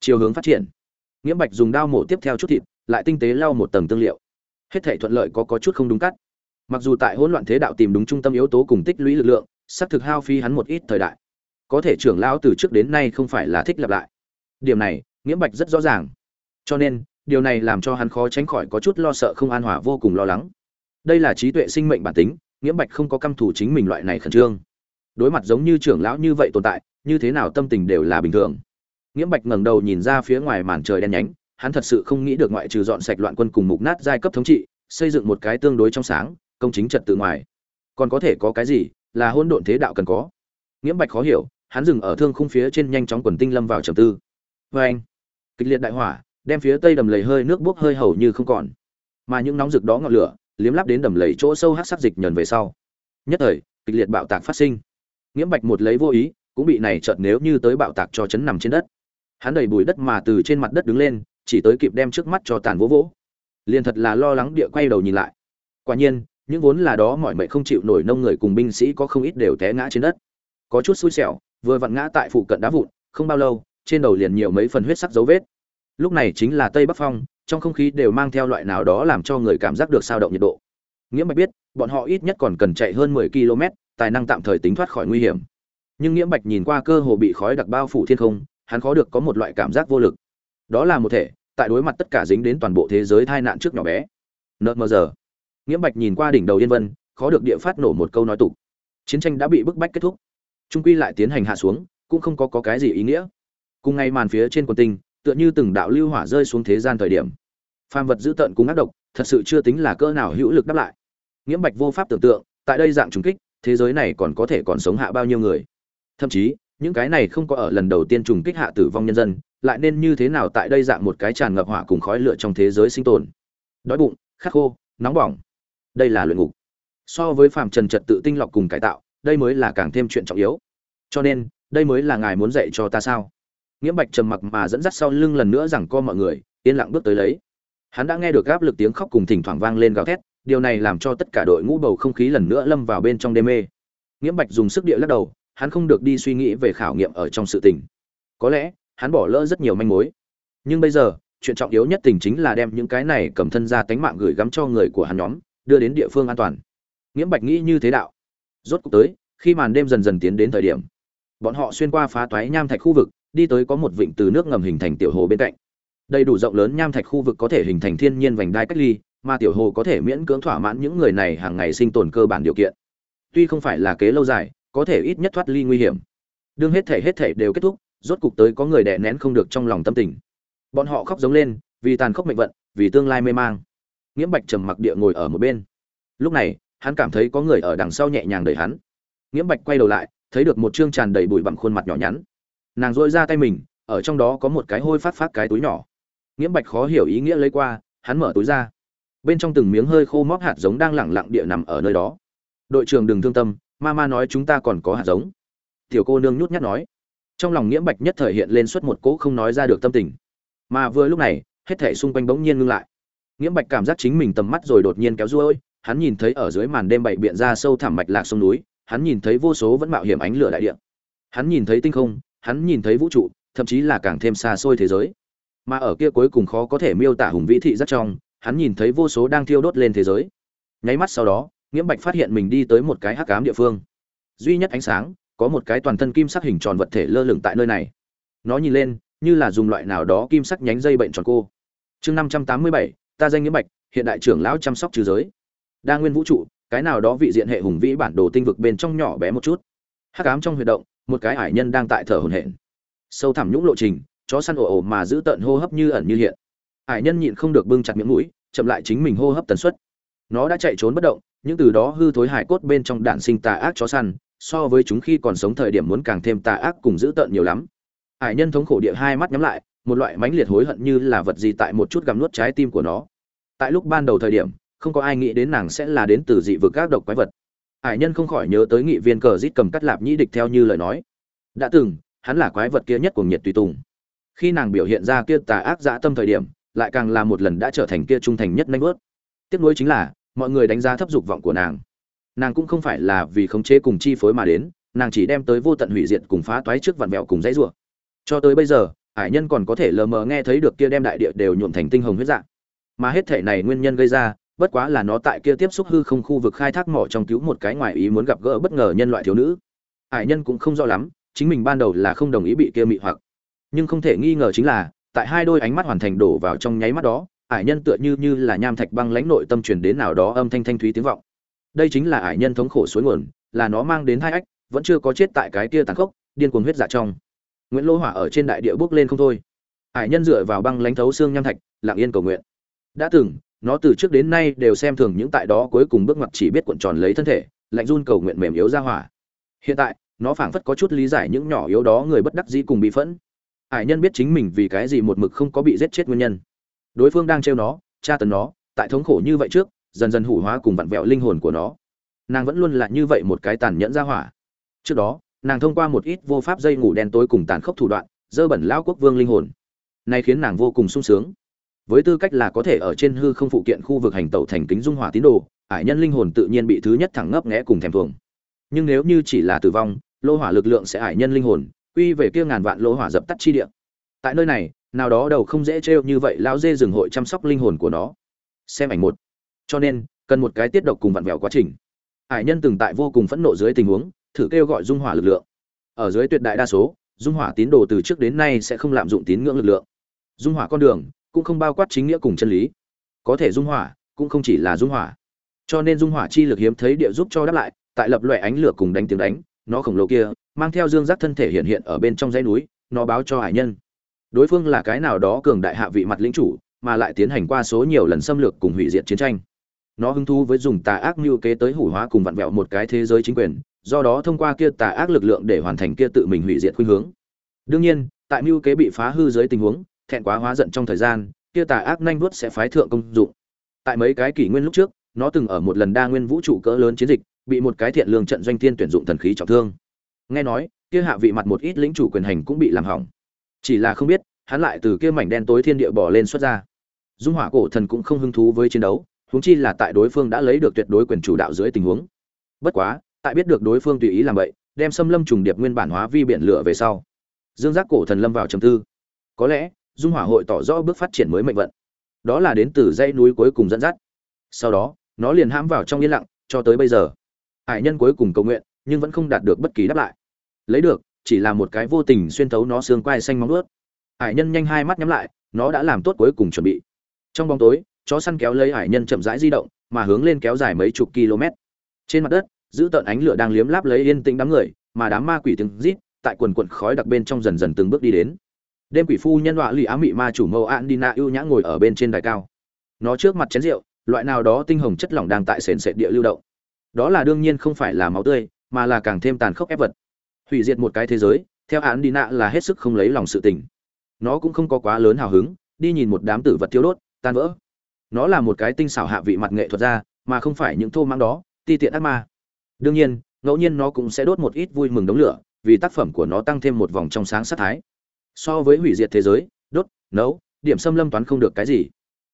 Chiều hướng phát triển. Nghiễm bạch dùng đao mổ tiếp theo chút thịt, lại tinh tế lau một tầng tương liệu. Hết thể thuận lợi có có chút không đúng cắt. Mặc dù tại hỗn loạn thế đạo tìm đúng trung tâm yếu tố cùng tích lũy lực lượng, sắp thực hao phí hắn một ít thời đại. Có thể trưởng lão từ trước đến nay không phải là thích lặp lại. Điểm này, nghiễm bạch rất rõ ràng. Cho nên, điều này làm cho hắn khó tránh khỏi có chút lo sợ không an hòa vô cùng lo lắng. Đây là trí tuệ sinh mệnh bản tính nghiễm bạch không có căm thủ chính mình loại này khẩn trương. Đối mặt giống như trưởng lão như vậy tồn tại, như thế nào tâm tình đều là bình thường. Nghiễm bạch ngẩng đầu nhìn ra phía ngoài màn trời đen nhánh, hắn thật sự không nghĩ được ngoại trừ dọn sạch loạn quân cùng mục nát giai cấp thống trị, xây dựng một cái tương đối trong sáng, công chính trật tự ngoài. Còn có thể có cái gì là hôn độn thế đạo cần có? Nghiễm bạch khó hiểu, hắn dừng ở thương khung phía trên nhanh chóng quần tinh lâm vào trầm tư. Vê anh, kịch liệt đại hỏa, đem phía tây đầm lầy hơi nước bốc hơi hầu như không còn. Mà những nóng rực đó ngọn lửa liếm lắp đến đầm lầy chỗ sâu hát sắc dịch nhờn về sau. Nhất thời, kịch liệt bạo tạc phát sinh. Nghiễm bạch một lấy vô ý, cũng bị này chợt nếu như tới bạo tạc cho chấn nằm trên đất. Hắn đầy bùi đất mà từ trên mặt đất đứng lên, chỉ tới kịp đem trước mắt cho tàn vỗ vỗ. Liền thật là lo lắng địa quay đầu nhìn lại. Quả nhiên, những vốn là đó mọi mệnh không chịu nổi nông người cùng binh sĩ có không ít đều té ngã trên đất. Có chút xui xẻo, vừa vặn ngã tại phụ cận đá vụn, không bao lâu, trên đầu liền nhiều mấy phần huyết sắc dấu vết. Lúc này chính là tây bắc phong trong không khí đều mang theo loại nào đó làm cho người cảm giác được sao động nhiệt độ. Nghĩa bạch biết bọn họ ít nhất còn cần chạy hơn 10 km tài năng tạm thời tính thoát khỏi nguy hiểm. Nhưng nghĩa bạch nhìn qua cơ hồ bị khói đặc bao phủ thiên không hắn khó được có một loại cảm giác vô lực. Đó là một thể tại đối mặt tất cả dính đến toàn bộ thế giới tai nạn trước nhỏ bé. Nợt mờ giờ. Nghĩa bạch nhìn qua đỉnh đầu yên vân khó được địa phát nổ một câu nói tục. Chiến tranh đã bị bức bách kết thúc. Trung quy lại tiến hành hạ xuống cũng không có, có cái gì ý nghĩa. Cùng ngay màn phía trên quần tinh tựa như từng đạo lưu hỏa rơi xuống thế gian thời điểm. Phàm vật dữ tợn cùng ác độc, thật sự chưa tính là cỡ nào hữu lực đáp lại. Nghiễm bạch vô pháp tưởng tượng, tại đây dạng trùng kích, thế giới này còn có thể còn sống hạ bao nhiêu người. Thậm chí, những cái này không có ở lần đầu tiên trùng kích hạ tử vong nhân dân, lại nên như thế nào tại đây dạng một cái tràn ngập hỏa cùng khói lửa trong thế giới sinh tồn. Đói bụng, khát khô, nóng bỏng. Đây là luyện ngục. So với phàm trần trật tự tinh lọc cùng cải tạo, đây mới là càng thêm chuyện trọng yếu. Cho nên, đây mới là ngài muốn dạy cho ta sao? Nghiễm bạch trầm mặc mà dẫn dắt sau lưng lần nữa rằng co mọi người, yên lặng bước tới lấy. Hắn đã nghe được áp lực tiếng khóc cùng thỉnh thoảng vang lên gào thét, điều này làm cho tất cả đội ngũ bầu không khí lần nữa lâm vào bên trong đê mê. Nghiễm bạch dùng sức địa lắc đầu, hắn không được đi suy nghĩ về khảo nghiệm ở trong sự tình. Có lẽ, hắn bỏ lỡ rất nhiều manh mối. Nhưng bây giờ, chuyện trọng yếu nhất tình chính là đem những cái này cầm thân ra tánh mạng gửi gắm cho người của hắn nhóm, đưa đến địa phương an toàn. Nghiễm bạch nghĩ như thế đạo. Rốt cuộc tới, khi màn đêm dần dần tiến đến thời điểm, bọn họ xuyên qua phá toái nham thạch khu vực đi tới có một vịnh từ nước ngầm hình thành tiểu hồ bên cạnh. Đầy đủ rộng lớn nham thạch khu vực có thể hình thành thiên nhiên vành đai cách ly, mà tiểu hồ có thể miễn cưỡng thỏa mãn những người này hàng ngày sinh tồn cơ bản điều kiện. Tuy không phải là kế lâu dài, có thể ít nhất thoát ly nguy hiểm. Đương hết thể hết thể đều kết thúc, rốt cục tới có người đè nén không được trong lòng tâm tình. Bọn họ khóc giống lên, vì tàn khốc mệnh vận, vì tương lai mê mang. Nghiễm bạch trầm mặc địa ngồi ở một bên. Lúc này, hắn cảm thấy có người ở đằng sau nhẹ nhàng đẩy hắn. Nghiễm bạch quay đầu lại, thấy được một chương tràn đầy bụi bặm khuôn mặt nhỏ nhắn nàng dội ra tay mình, ở trong đó có một cái hôi phát phát cái túi nhỏ. Nghiễm bạch khó hiểu ý nghĩa lấy qua, hắn mở túi ra. Bên trong từng miếng hơi khô móc hạt giống đang lẳng lặng địa nằm ở nơi đó. Đội trưởng đừng thương tâm, ma ma nói chúng ta còn có hạt giống. Tiểu cô nương nhút nhát nói. Trong lòng nghiễm bạch nhất thời hiện lên suốt một cỗ không nói ra được tâm tình. Mà vừa lúc này, hết thể xung quanh bỗng nhiên ngưng lại. Nghiễm bạch cảm giác chính mình tầm mắt rồi đột nhiên kéo ruôi, hắn nhìn thấy ở dưới màn đêm bảy biện ra sâu thẳm mạch lạc sông núi, hắn nhìn thấy vô số vẫn mạo hiểm ánh lửa đại địa. Hắn nhìn thấy tinh không hắn nhìn thấy vũ trụ, thậm chí là càng thêm xa xôi thế giới. Mà ở kia cuối cùng khó có thể miêu tả hùng vĩ thị rất trong, hắn nhìn thấy vô số đang thiêu đốt lên thế giới. Nháy mắt sau đó, nghiễm bạch phát hiện mình đi tới một cái hắc ám địa phương. Duy nhất ánh sáng, có một cái toàn thân kim sắc hình tròn vật thể lơ lửng tại nơi này. Nó nhìn lên, như là dùng loại nào đó kim sắc nhánh dây bệnh tròn cô. Chương năm trăm tám mươi bảy, ta danh nghĩa bạch, hiện đại trưởng lão chăm sóc trừ giới. Đa nguyên vũ trụ, cái nào đó vị diện hệ hùng vĩ bản đồ tinh vực bên trong nhỏ bé một chút. Hắc ám trong huy động một cái ải nhân đang tại thở hổn hển. Sâu thẳm nhũng lộ trình, chó săn ồ ồ mà giữ tận hô hấp như ẩn như hiện. Ải nhân nhịn không được bưng chặt miệng mũi, chậm lại chính mình hô hấp tần suất. Nó đã chạy trốn bất động những từ đó hư thối hải cốt bên trong đạn sinh tà ác chó săn, so với chúng khi còn sống thời điểm muốn càng thêm tà ác cùng giữ tợn nhiều lắm. Ải nhân thống khổ địa hai mắt nhắm lại, một loại mãnh liệt hối hận như là vật gì tại một chút gặm nuốt trái tim của nó. Tại lúc ban đầu thời điểm, không có ai nghĩ đến nàng sẽ là đến từ dị vực các độc quái vật ải nhân không khỏi nhớ tới nghị viên cờ rít cầm cắt lạp nhĩ địch theo như lời nói. Đã từng, hắn là quái vật kia nhất của nhiệt tùy tùng. Khi nàng biểu hiện ra kia tà ác dã tâm thời điểm, lại càng là một lần đã trở thành kia trung thành nhất nanh bớt tiếc nuối chính là, mọi người đánh giá thấp dục vọng của nàng. Nàng cũng không phải là vì khống chế cùng chi phối mà đến, nàng chỉ đem tới vô tận hủy diệt cùng phá toái trước vạn mẹo cùng dãy rủa. Cho tới bây giờ Ải nhân còn có thể lờ mờ nghe thấy được kia đem đại địa đều nhuộm thành tinh hồng huyết dạng. Mà hết thể này nguyên nhân gây ra bất quá là nó tại kia tiếp xúc hư không khu vực khai thác mỏ trong cứu một cái ngoài ý muốn gặp gỡ bất ngờ nhân loại thiếu nữ. Hải nhân cũng không rõ lắm, chính mình ban đầu là không đồng ý bị kia mị hoặc. Nhưng không thể nghi ngờ chính là, tại hai đôi ánh mắt hoàn thành đổ vào trong nháy mắt đó ải nhân tựa như như là nham thạch băng lãnh nội tâm truyền đến nào đó âm thanh thanh thúy tiếng vọng. Đây chính là ải nhân thống khổ suối nguồn, là nó mang đến hai ách, vẫn chưa có chết tại cái kia tàn khốc, điên cuồng huyết dạ trong. Nguyễn lỗ hỏa ở trên đại địa bước lên không thôi. Ải nhân dựa vào băng lãnh thấu xương nham thạch, lặng yên cầu nguyện. Đã từng nó từ trước đến nay đều xem thường những tại đó cuối cùng bước ngoặt chỉ biết cuộn tròn lấy thân thể, lạnh run cầu nguyện mềm yếu ra hỏa. Hiện tại, nó phảng phất có chút lý giải những nhỏ yếu đó người bất đắc dĩ cùng bị phẫn. Ải nhân biết chính mình vì cái gì một mực không có bị giết chết nguyên nhân. Đối phương đang trêu nó, tra tấn nó, tại thống khổ như vậy trước, dần dần hủ hóa cùng vặn vẹo linh hồn của nó. Nàng vẫn luôn là như vậy một cái tàn nhẫn ra hỏa. Trước đó, nàng thông qua một ít vô pháp dây ngủ đen tối cùng tàn khốc thủ đoạn, dơ bẩn lao quốc vương linh hồn. Nay khiến nàng vô cùng sung sướng với tư cách là có thể ở trên hư không phụ kiện khu vực hành tẩu thành kính dung hỏa tín đồ, ải nhân linh hồn tự nhiên bị thứ nhất thẳng ngấp nghẽ cùng thèm thuồng. Nhưng nếu như chỉ là tử vong, lô hỏa lực lượng sẽ ải nhân linh hồn, quy về kia ngàn vạn lô hỏa dập tắt chi địa. Tại nơi này, nào đó đầu không dễ trêu như vậy lão dê rừng hội chăm sóc linh hồn của nó. Xem ảnh một. Cho nên, cần một cái tiết độc cùng vặn vẹo quá trình. Ải nhân từng tại vô cùng phẫn nộ dưới tình huống, thử kêu gọi dung hỏa lực lượng. Ở dưới tuyệt đại đa số, dung hỏa tín đồ từ trước đến nay sẽ không lạm dụng tín ngưỡng lực lượng. Dung hỏa con đường cũng không bao quát chính nghĩa cùng chân lý. Có thể dung hỏa, cũng không chỉ là dung hỏa. Cho nên dung hỏa chi lực hiếm thấy địa giúp cho đáp lại, tại lập loại ánh lửa cùng đánh tiếng đánh, nó khổng lồ kia, mang theo dương giác thân thể hiện hiện ở bên trong dãy núi, nó báo cho hải nhân. Đối phương là cái nào đó cường đại hạ vị mặt lĩnh chủ, mà lại tiến hành qua số nhiều lần xâm lược cùng hủy diệt chiến tranh. Nó hứng thú với dùng tà ác mưu kế tới hủ hóa cùng vặn vẹo một cái thế giới chính quyền, do đó thông qua kia tà ác lực lượng để hoàn thành kia tự mình hủy diệt khuynh hướng. Đương nhiên, tại mưu kế bị phá hư dưới tình huống thẹn quá hóa giận trong thời gian, kia tà ác nhanh vuốt sẽ phái thượng công dụng. Tại mấy cái kỷ nguyên lúc trước, nó từng ở một lần đa nguyên vũ trụ cỡ lớn chiến dịch, bị một cái thiện lương trận doanh thiên tuyển dụng thần khí trọng thương. Nghe nói, kia hạ vị mặt một ít lĩnh chủ quyền hành cũng bị làm hỏng. Chỉ là không biết, hắn lại từ kia mảnh đen tối thiên địa bỏ lên xuất ra. Dung hỏa cổ thần cũng không hứng thú với chiến đấu, huống chi là tại đối phương đã lấy được tuyệt đối quyền chủ đạo dưới tình huống. Bất quá, tại biết được đối phương tùy ý làm vậy, đem xâm lâm trùng điệp nguyên bản hóa vi biển lửa về sau. Dương giác cổ thần lâm vào trầm tư. Có lẽ dung hỏa hội tỏ rõ bước phát triển mới mệnh vận. Đó là đến từ dãy núi cuối cùng dẫn dắt. Sau đó, nó liền hãm vào trong yên lặng, cho tới bây giờ. Hải nhân cuối cùng cầu nguyện, nhưng vẫn không đạt được bất kỳ đáp lại. Lấy được, chỉ là một cái vô tình xuyên thấu nó xương quai xanh móng ướt hải nhân nhanh hai mắt nhắm lại, nó đã làm tốt cuối cùng chuẩn bị. Trong bóng tối, chó săn kéo lấy hải nhân chậm rãi di động, mà hướng lên kéo dài mấy chục km. Trên mặt đất, giữ tợn ánh lửa đang liếm láp lấy yên tĩnh đám người, mà đám ma quỷ tiếng rít, tại quần quần khói đặc bên trong dần dần từng bước đi đến đêm quỷ phu nhân họa lì á mị ma chủ mâu an đi na ưu nhã ngồi ở bên trên đài cao. Nó trước mặt chén rượu, loại nào đó tinh hồng chất lỏng đang tại sền sệt địa lưu động. Đó là đương nhiên không phải là máu tươi, mà là càng thêm tàn khốc ép vật. Hủy diệt một cái thế giới, theo án đi nạ là hết sức không lấy lòng sự tình. Nó cũng không có quá lớn hào hứng, đi nhìn một đám tử vật thiêu đốt, tan vỡ. Nó là một cái tinh xảo hạ vị mặt nghệ thuật ra mà không phải những thô mang đó, ti tiện ác ma. Đương nhiên, ngẫu nhiên nó cũng sẽ đốt một ít vui mừng đống lửa, vì tác phẩm của nó tăng thêm một vòng trong sáng sát thái so với hủy diệt thế giới, đốt, nấu, điểm xâm lâm toán không được cái gì.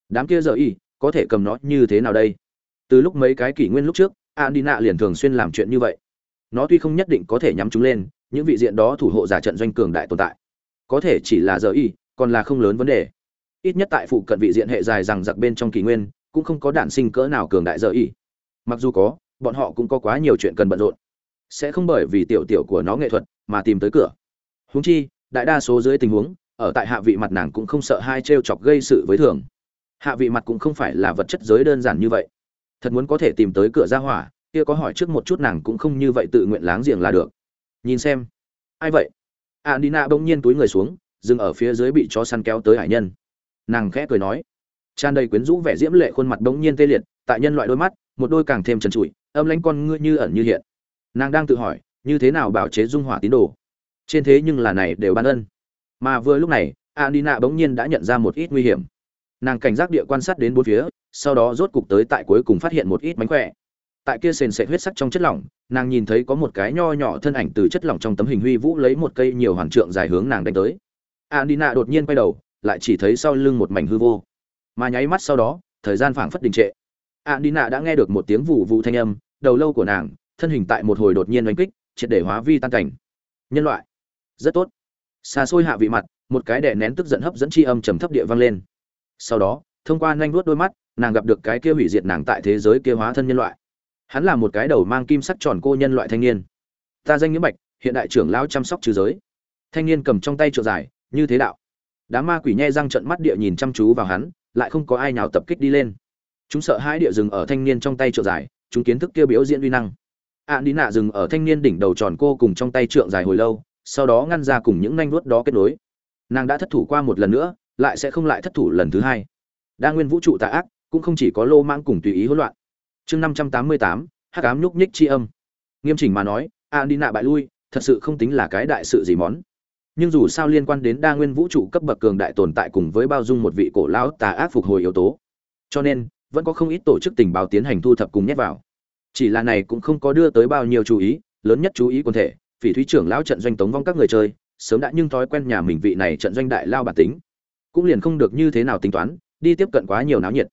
Đám kia giờ y, có thể cầm nó như thế nào đây? Từ lúc mấy cái kỷ nguyên lúc trước, andina liền thường xuyên làm chuyện như vậy. Nó tuy không nhất định có thể nhắm chúng lên, những vị diện đó thủ hộ giả trận doanh cường đại tồn tại. Có thể chỉ là giờ y, còn là không lớn vấn đề. Ít nhất tại phụ cận vị diện hệ dài rằng giặc bên trong kỷ nguyên, cũng không có đản sinh cỡ nào cường đại giờ y. Mặc dù có, bọn họ cũng có quá nhiều chuyện cần bận rộn. Sẽ không bởi vì tiểu tiểu của nó nghệ thuật mà tìm tới cửa. Huống chi đại đa số dưới tình huống, ở tại hạ vị mặt nàng cũng không sợ hai t chọc gây sự với thường. Hạ vị mặt cũng không phải là vật chất giới đơn giản như vậy. Thật muốn có thể tìm tới cửa ra hỏa, kia có hỏi trước một chút nàng cũng không như vậy tự nguyện láng giềng là được. Nhìn xem. Ai vậy? Andina bỗng nhiên túi người xuống, dừng ở phía dưới bị chó săn kéo tới hải nhân. Nàng khẽ cười nói. Tràn đầy quyến rũ vẻ diễm lệ khuôn mặt bỗng nhiên tê liệt, tại nhân loại đôi mắt, một đôi càng thêm trần trụi, âm lãnh con ngươi như ẩn như hiện. Nàng đang tự hỏi, như thế nào bảo chế dung hỏa tín đồ? Trên thế nhưng là này đều ban ân. Mà vừa lúc này Adina bỗng nhiên đã nhận ra một ít nguy hiểm. Nàng cảnh giác địa quan sát đến bốn phía, sau đó rốt cục tới tại cuối cùng phát hiện một ít mánh khỏe. Tại kia sền sệt huyết sắc trong chất lỏng, nàng nhìn thấy có một cái nho nhỏ thân ảnh từ chất lỏng trong tấm hình huy vũ lấy một cây nhiều hoàn trượng dài hướng nàng đánh tới. Adina đột nhiên quay đầu, lại chỉ thấy sau lưng một mảnh hư vô. Mà nháy mắt sau đó, thời gian phảng phất đình trệ. Adina đã nghe được một tiếng vụ vụ thanh âm, đầu lâu của nàng, thân hình tại một hồi đột nhiên đánh kích, triệt để hóa vi tan cảnh. Nhân loại rất tốt. Xa xôi hạ vị mặt, một cái đè nén tức giận hấp dẫn chi âm trầm thấp địa vang lên. Sau đó, thông qua nhanh vuốt đôi mắt, nàng gặp được cái kia hủy diệt nàng tại thế giới kia hóa thân nhân loại. Hắn là một cái đầu mang kim sắc tròn cô nhân loại thanh niên. Ta danh nghĩa bạch, hiện đại trưởng lão chăm sóc trừ giới. Thanh niên cầm trong tay trượng dài, như thế đạo. Đám ma quỷ nhe răng trận mắt địa nhìn chăm chú vào hắn, lại không có ai nào tập kích đi lên. Chúng sợ hai địa dừng ở thanh niên trong tay trượng dài, chúng kiến thức kia biểu diễn uy năng. Ạ đi nạ dừng ở thanh niên đỉnh đầu tròn cô cùng trong tay trượng dài hồi lâu sau đó ngăn ra cùng những nanh vuốt đó kết nối. Nàng đã thất thủ qua một lần nữa, lại sẽ không lại thất thủ lần thứ hai. Đa nguyên vũ trụ tà ác, cũng không chỉ có lô mang cùng tùy ý hỗn loạn. Chương năm trăm tám mươi tám, hắc ám nhúc nhích chi âm. Nghiêm chỉnh mà nói an đi nạ bại lui, thật sự không tính là cái đại sự gì món. Nhưng dù sao liên quan đến đa nguyên vũ trụ cấp bậc cường đại tồn tại cùng với bao dung một vị cổ lão tà ác phục hồi yếu tố. Cho nên, vẫn có không ít tổ chức tình báo tiến hành thu thập cùng nhét vào. Chỉ là này cũng không có đưa tới bao nhiêu chú ý, lớn nhất chú ý quần thể phỉ thúy trưởng lão trận doanh tống vong các người chơi, sớm đã nhưng thói quen nhà mình vị này trận doanh đại lao bản tính. Cũng liền không được như thế nào tính toán, đi tiếp cận quá nhiều náo nhiệt.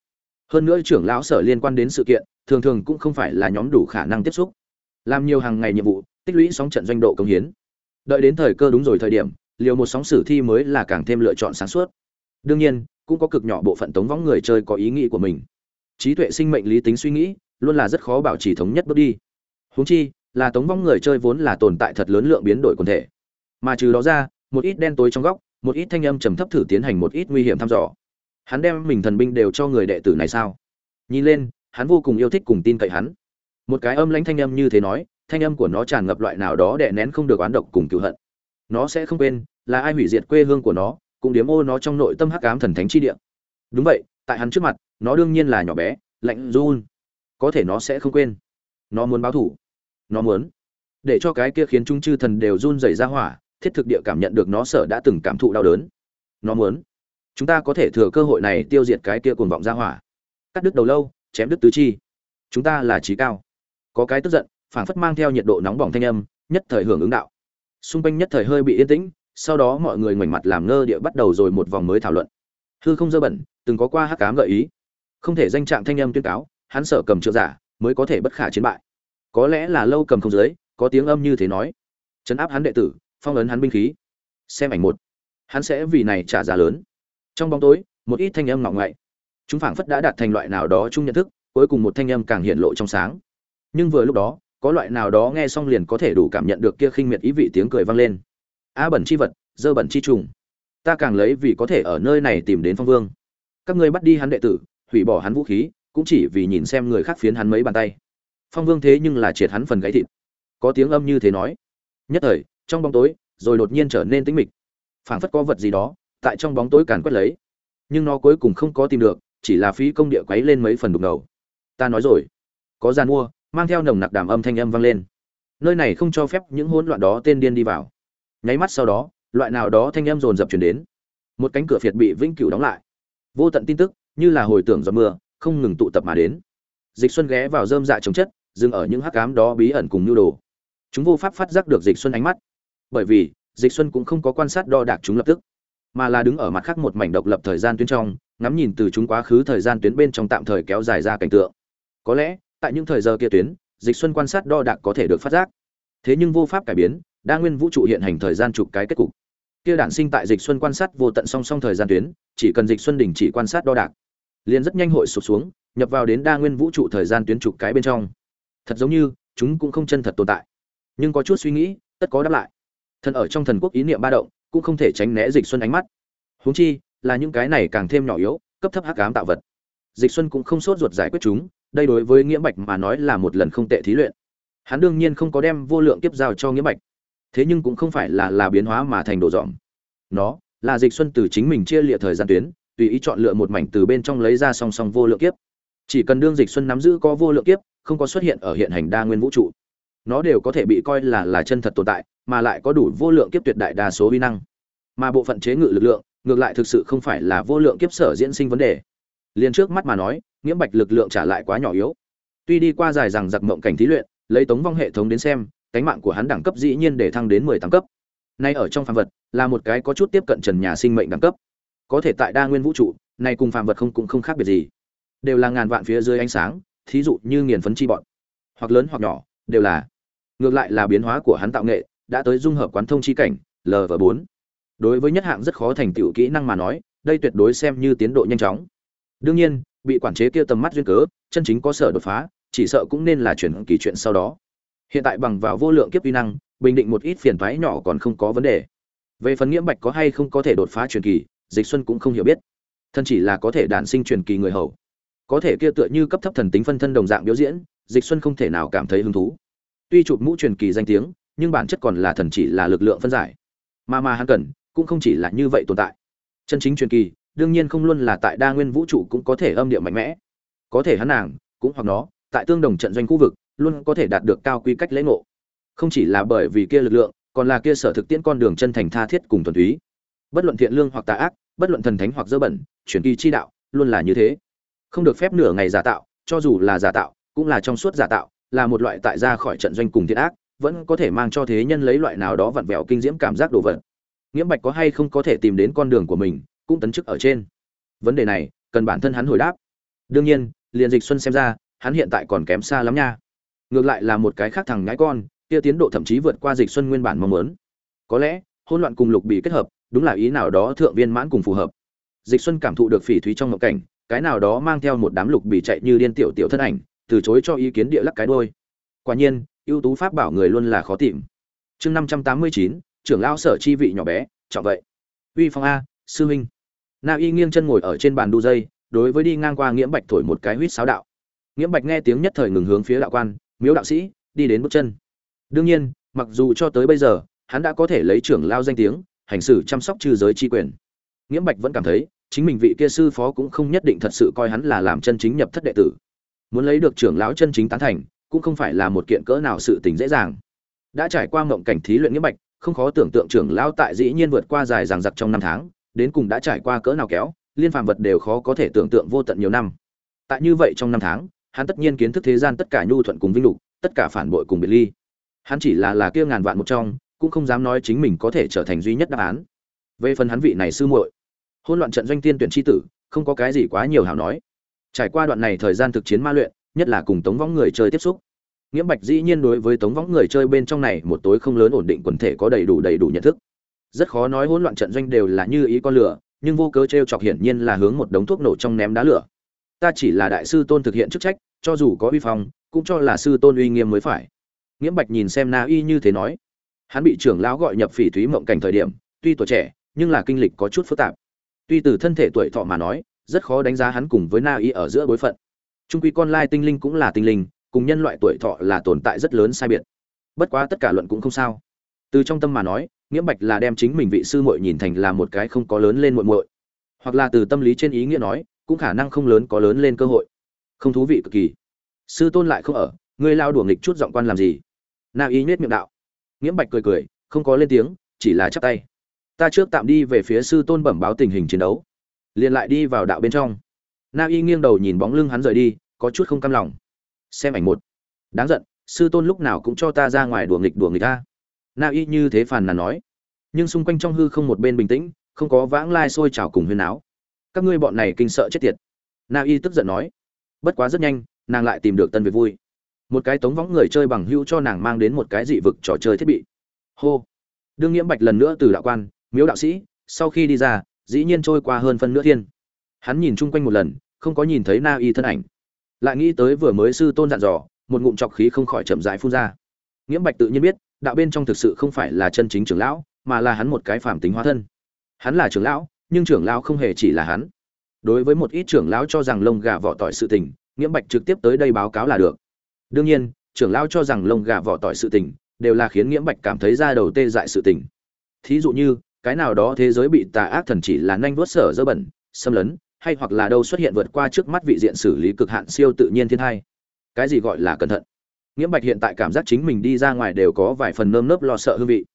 Hơn nữa trưởng lão sở liên quan đến sự kiện, thường thường cũng không phải là nhóm đủ khả năng tiếp xúc. Làm nhiều hàng ngày nhiệm vụ, tích lũy sóng trận doanh độ công hiến. Đợi đến thời cơ đúng rồi thời điểm, liều một sóng sử thi mới là càng thêm lựa chọn sáng suốt. Đương nhiên, cũng có cực nhỏ bộ phận tống võng người chơi có ý nghĩ của mình. Trí tuệ sinh mệnh lý tính suy nghĩ, luôn là rất khó bảo trì thống nhất bước đi. Huống chi là tống vong người chơi vốn là tồn tại thật lớn lượng biến đổi quần thể. Mà trừ đó ra, một ít đen tối trong góc, một ít thanh âm trầm thấp thử tiến hành một ít nguy hiểm thăm dò. Hắn đem mình thần binh đều cho người đệ tử này sao? Nhìn lên, hắn vô cùng yêu thích cùng tin cậy hắn. Một cái âm lãnh thanh âm như thế nói, thanh âm của nó tràn ngập loại nào đó đè nén không được oán độc cùng cựu hận. Nó sẽ không quên, là ai hủy diệt quê hương của nó, cũng điếm ô nó trong nội tâm hắc ám thần thánh chi địa. Đúng vậy, tại hắn trước mặt, nó đương nhiên là nhỏ bé, lạnh run. Có thể nó sẽ không quên. Nó muốn báo thủ nó muốn. Để cho cái kia khiến chúng chư thần đều run rẩy ra hỏa, thiết thực địa cảm nhận được nó sợ đã từng cảm thụ đau đớn. Nó muốn. Chúng ta có thể thừa cơ hội này tiêu diệt cái kia cuồng vọng ra hỏa. Cắt đứt đầu lâu, chém đứt tứ chi. Chúng ta là trí cao. Có cái tức giận, phảng phất mang theo nhiệt độ nóng bỏng thanh âm, nhất thời hưởng ứng đạo. Xung quanh nhất thời hơi bị yên tĩnh, sau đó mọi người ngoảnh mặt làm ngơ địa bắt đầu rồi một vòng mới thảo luận. Hư không dơ bẩn, từng có qua hắc cám gợi ý. Không thể danh trạng thanh âm tuyên cáo, hắn sợ cầm trượng giả, mới có thể bất khả chiến bại có lẽ là lâu cầm không dưới, có tiếng âm như thế nói. Chấn áp hắn đệ tử, phong ấn hắn binh khí. Xem ảnh một. Hắn sẽ vì này trả giá lớn. Trong bóng tối, một ít thanh âm ngọng ngậy. Chúng phảng phất đã đạt thành loại nào đó chung nhận thức, cuối cùng một thanh âm càng hiện lộ trong sáng. Nhưng vừa lúc đó, có loại nào đó nghe xong liền có thể đủ cảm nhận được kia khinh miệt ý vị tiếng cười vang lên. A bẩn chi vật, dơ bẩn chi trùng. Ta càng lấy vì có thể ở nơi này tìm đến phong vương. Các ngươi bắt đi hắn đệ tử, hủy bỏ hắn vũ khí, cũng chỉ vì nhìn xem người khác phiến hắn mấy bàn tay phong vương thế nhưng là triệt hắn phần gáy thịt. Có tiếng âm như thế nói. Nhất thời, trong bóng tối, rồi đột nhiên trở nên tĩnh mịch. Phảng phất có vật gì đó, tại trong bóng tối càn quét lấy. Nhưng nó cuối cùng không có tìm được, chỉ là phí công địa quấy lên mấy phần đục ngầu. Ta nói rồi. Có gian mua, mang theo nồng nặc đàm âm thanh âm vang lên. Nơi này không cho phép những hỗn loạn đó tên điên đi vào. Nháy mắt sau đó, loại nào đó thanh âm dồn dập chuyển đến. Một cánh cửa phiệt bị vĩnh cửu đóng lại. Vô tận tin tức, như là hồi tưởng do mưa, không ngừng tụ tập mà đến. Dịch xuân ghé vào dơm dạ chống chất dừng ở những hắc ám đó bí ẩn cùng nhu đồ. Chúng vô pháp phát giác được dịch xuân ánh mắt, bởi vì dịch xuân cũng không có quan sát đo đạc chúng lập tức, mà là đứng ở mặt khác một mảnh độc lập thời gian tuyến trong, ngắm nhìn từ chúng quá khứ thời gian tuyến bên trong tạm thời kéo dài ra cảnh tượng. Có lẽ, tại những thời giờ kia tuyến, dịch xuân quan sát đo đạc có thể được phát giác. Thế nhưng vô pháp cải biến, đa nguyên vũ trụ hiện hành thời gian chụp cái kết cục. Kia đản sinh tại dịch xuân quan sát vô tận song song thời gian tuyến, chỉ cần dịch xuân đình chỉ quan sát đo đạc, liền rất nhanh hội sụp xuống, nhập vào đến đa nguyên vũ trụ thời gian tuyến trục cái bên trong thật giống như chúng cũng không chân thật tồn tại. Nhưng có chút suy nghĩ, tất có đáp lại. Thần ở trong thần quốc ý niệm ba động, cũng không thể tránh né dịch xuân ánh mắt. Huống chi, là những cái này càng thêm nhỏ yếu, cấp thấp hắc ám tạo vật. Dịch xuân cũng không sốt ruột giải quyết chúng, đây đối với nghĩa bạch mà nói là một lần không tệ thí luyện. Hắn đương nhiên không có đem vô lượng kiếp giao cho nghĩa bạch. Thế nhưng cũng không phải là là biến hóa mà thành đồ dọn. Nó là dịch xuân từ chính mình chia lịa thời gian tuyến, tùy ý chọn lựa một mảnh từ bên trong lấy ra song song vô lượng kiếp. Chỉ cần đương dịch xuân nắm giữ có vô lượng kiếp không có xuất hiện ở hiện hành đa nguyên vũ trụ. Nó đều có thể bị coi là là chân thật tồn tại, mà lại có đủ vô lượng kiếp tuyệt đại đa số vi năng. Mà bộ phận chế ngự lực lượng, ngược lại thực sự không phải là vô lượng kiếp sở diễn sinh vấn đề. Liền trước mắt mà nói, nghiễm bạch lực lượng trả lại quá nhỏ yếu. Tuy đi qua dài rằng giặc mộng cảnh thí luyện, lấy tống vong hệ thống đến xem, cánh mạng của hắn đẳng cấp dĩ nhiên để thăng đến mười tám cấp. Nay ở trong phàm vật, là một cái có chút tiếp cận trần nhà sinh mệnh đẳng cấp. Có thể tại đa nguyên vũ trụ này cùng phàm vật không cũng không khác biệt gì. Đều là ngàn vạn phía dưới ánh sáng thí dụ như nghiền phấn chi bọn, hoặc lớn hoặc nhỏ, đều là. Ngược lại là biến hóa của hắn tạo nghệ, đã tới dung hợp quán thông chi cảnh lv bốn. Đối với nhất hạng rất khó thành tựu kỹ năng mà nói, đây tuyệt đối xem như tiến độ nhanh chóng. Đương nhiên, bị quản chế kia tầm mắt duyên cớ, chân chính có sở đột phá, chỉ sợ cũng nên là chuyển kỳ chuyện sau đó. Hiện tại bằng vào vô lượng kiếp uy năng, bình định một ít phiền thoái nhỏ còn không có vấn đề. Về phần nghiễm bạch có hay không có thể đột phá truyền kỳ, dịch xuân cũng không hiểu biết. Thân chỉ là có thể đản sinh truyền kỳ người hầu có thể kia tựa như cấp thấp thần tính phân thân đồng dạng biểu diễn, dịch xuân không thể nào cảm thấy hứng thú. Tuy chụp mũ truyền kỳ danh tiếng, nhưng bản chất còn là thần chỉ là lực lượng phân giải. Mà mà hắn cần, cũng không chỉ là như vậy tồn tại. Chân chính truyền kỳ, đương nhiên không luôn là tại đa nguyên vũ trụ cũng có thể âm điệu mạnh mẽ. Có thể hắn nàng, cũng hoặc nó, tại tương đồng trận doanh khu vực, luôn có thể đạt được cao quy cách lễ ngộ. Không chỉ là bởi vì kia lực lượng, còn là kia sở thực tiễn con đường chân thành tha thiết cùng thuần túy. Bất luận thiện lương hoặc tà ác, bất luận thần thánh hoặc dơ bẩn, truyền kỳ chi đạo, luôn là như thế không được phép nửa ngày giả tạo, cho dù là giả tạo, cũng là trong suốt giả tạo, là một loại tại ra khỏi trận doanh cùng thiện ác, vẫn có thể mang cho thế nhân lấy loại nào đó vặn vẹo kinh diễm cảm giác đồ vật. Nghiễm bạch có hay không có thể tìm đến con đường của mình, cũng tấn chức ở trên. Vấn đề này, cần bản thân hắn hồi đáp. Đương nhiên, liền dịch xuân xem ra, hắn hiện tại còn kém xa lắm nha. Ngược lại là một cái khác thằng ngãi con, kia tiến độ thậm chí vượt qua dịch xuân nguyên bản mong muốn. Có lẽ, hỗn loạn cùng lục bị kết hợp, đúng là ý nào đó thượng viên mãn cùng phù hợp. Dịch xuân cảm thụ được phỉ thúy trong ngộ cảnh cái nào đó mang theo một đám lục bị chạy như điên tiểu tiểu thân ảnh, từ chối cho ý kiến địa lắc cái đôi quả nhiên, ưu tú pháp bảo người luôn là khó tìm. Chương năm trăm tám mươi chín, trưởng lão sở chi vị nhỏ bé, chọn vậy. Uy phong a, sư huynh. Na y nghiêng chân ngồi ở trên bàn đu dây, đối với đi ngang qua nghiễm bạch thổi một cái huýt sáo đạo. Nghiễm bạch nghe tiếng nhất thời ngừng hướng phía đạo quan, miếu đạo sĩ, đi đến bước chân. Đương nhiên, mặc dù cho tới bây giờ, hắn đã có thể lấy trưởng lao danh tiếng, hành xử chăm sóc trừ giới tri quyền. Nghiễm bạch vẫn cảm thấy chính mình vị kia sư phó cũng không nhất định thật sự coi hắn là làm chân chính nhập thất đệ tử. Muốn lấy được trưởng lão chân chính tán thành, cũng không phải là một kiện cỡ nào sự tình dễ dàng. Đã trải qua mộng cảnh thí luyện nghĩa bạch, không khó tưởng tượng trưởng lão tại dĩ nhiên vượt qua dài dằng dặc trong năm tháng, đến cùng đã trải qua cỡ nào kéo, liên phàm vật đều khó có thể tưởng tượng vô tận nhiều năm. Tại như vậy trong năm tháng, hắn tất nhiên kiến thức thế gian tất cả nhu thuận cùng vinh lục, tất cả phản bội cùng biệt ly. Hắn chỉ là là kia ngàn vạn một trong, cũng không dám nói chính mình có thể trở thành duy nhất đáp án. Về phần hắn vị này sư muội hôn loạn trận doanh tiên tuyển tri tử, không có cái gì quá nhiều hảo nói. Trải qua đoạn này thời gian thực chiến ma luyện, nhất là cùng tống võng người chơi tiếp xúc. Nghĩa bạch dĩ nhiên đối với tống võng người chơi bên trong này một tối không lớn ổn định quần thể có đầy đủ đầy đủ nhận thức. Rất khó nói hỗn loạn trận doanh đều là như ý con lửa, nhưng vô cớ t r e o chọc hiển nhiên là hướng một đống thuốc nổ trong ném đá lửa. Ta chỉ là đại sư tôn thực hiện chức trách, cho dù có uy phong, cũng cho là sư tôn uy nghiêm mới phải. Nghĩa bạch nhìn xem na y như thế nói. Hắn bị trưởng lão gọi nhập phỉ thúy mộng cảnh thời điểm, tuy tuổi trẻ, nhưng là kinh lịch có chút phức tạp tuy từ thân thể tuổi thọ mà nói, rất khó đánh giá hắn cùng với na y ở giữa bối phận. Trung quy con lai tinh linh cũng là tinh linh, cùng nhân loại tuổi thọ là tồn tại rất lớn sai biệt. Bất quá tất cả luận cũng không sao. Từ trong tâm mà nói nghĩa bạch là đem chính mình vị sư muội nhìn thành là một cái không có lớn lên muội muội. Hoặc là từ tâm lý trên ý nghĩa nói, cũng khả năng không lớn có lớn lên cơ hội. Không thú vị cực kỳ. Sư tôn lại không ở, ngươi lao đùa nghịch chút giọng quan làm gì? Na y nhếch miệng đạo. Nghiễm bạch cười cười, không có lên tiếng, chỉ là chắp tay ta trước tạm đi về phía sư tôn bẩm báo tình hình chiến đấu. Liền lại đi vào đạo bên trong. Na y nghiêng đầu nhìn bóng lưng hắn rời đi, có chút không cam lòng. Xem ảnh một. Đáng giận, sư tôn lúc nào cũng cho ta ra ngoài đùa nghịch đùa nghịch ta na y như thế phàn nàn nói. Nhưng xung quanh trong hư không một bên bình tĩnh, không có vãng lai sôi trào cùng huyên áo các ngươi bọn này kinh sợ chết tiệt. Na y tức giận nói. Bất quá rất nhanh, nàng lại tìm được tân việc vui. Một cái tống võng người chơi bằng hữu cho nàng mang đến một cái dị vực trò chơi thiết bị. Hô. Đương nghiễm bạch lần nữa từ đạo quan miếu đạo sĩ, sau khi đi ra, dĩ nhiên trôi qua hơn phân nửa thiên. Hắn nhìn chung quanh một lần, không có nhìn thấy na y thân ảnh. Lại nghĩ tới vừa mới sư tôn dặn dò, một ngụm chọc khí không khỏi chậm rãi phun ra. Nghiễm bạch tự nhiên biết, đạo bên trong thực sự không phải là chân chính trưởng lão, mà là hắn một cái phàm tính hóa thân. Hắn là trưởng lão, nhưng trưởng lão không hề chỉ là hắn. Đối với một ít trưởng lão cho rằng lông gà vỏ tỏi sự tình, nghiễm bạch trực tiếp tới đây báo cáo là được. Đương nhiên, trưởng lão cho rằng lông gà vỏ tỏi sự tình, đều là khiến nghiễm bạch cảm thấy ra đầu tê dại sự tình. Thí dụ như cái nào đó thế giới bị tà ác thần chỉ là nhanh vuốt sở dơ bẩn, xâm lấn, hay hoặc là đâu xuất hiện vượt qua trước mắt vị diện xử lý cực hạn siêu tự nhiên thiên hai. cái gì gọi là cẩn thận? Nghiễm bạch hiện tại cảm giác chính mình đi ra ngoài đều có vài phần nơm nớp lo sợ hương vị.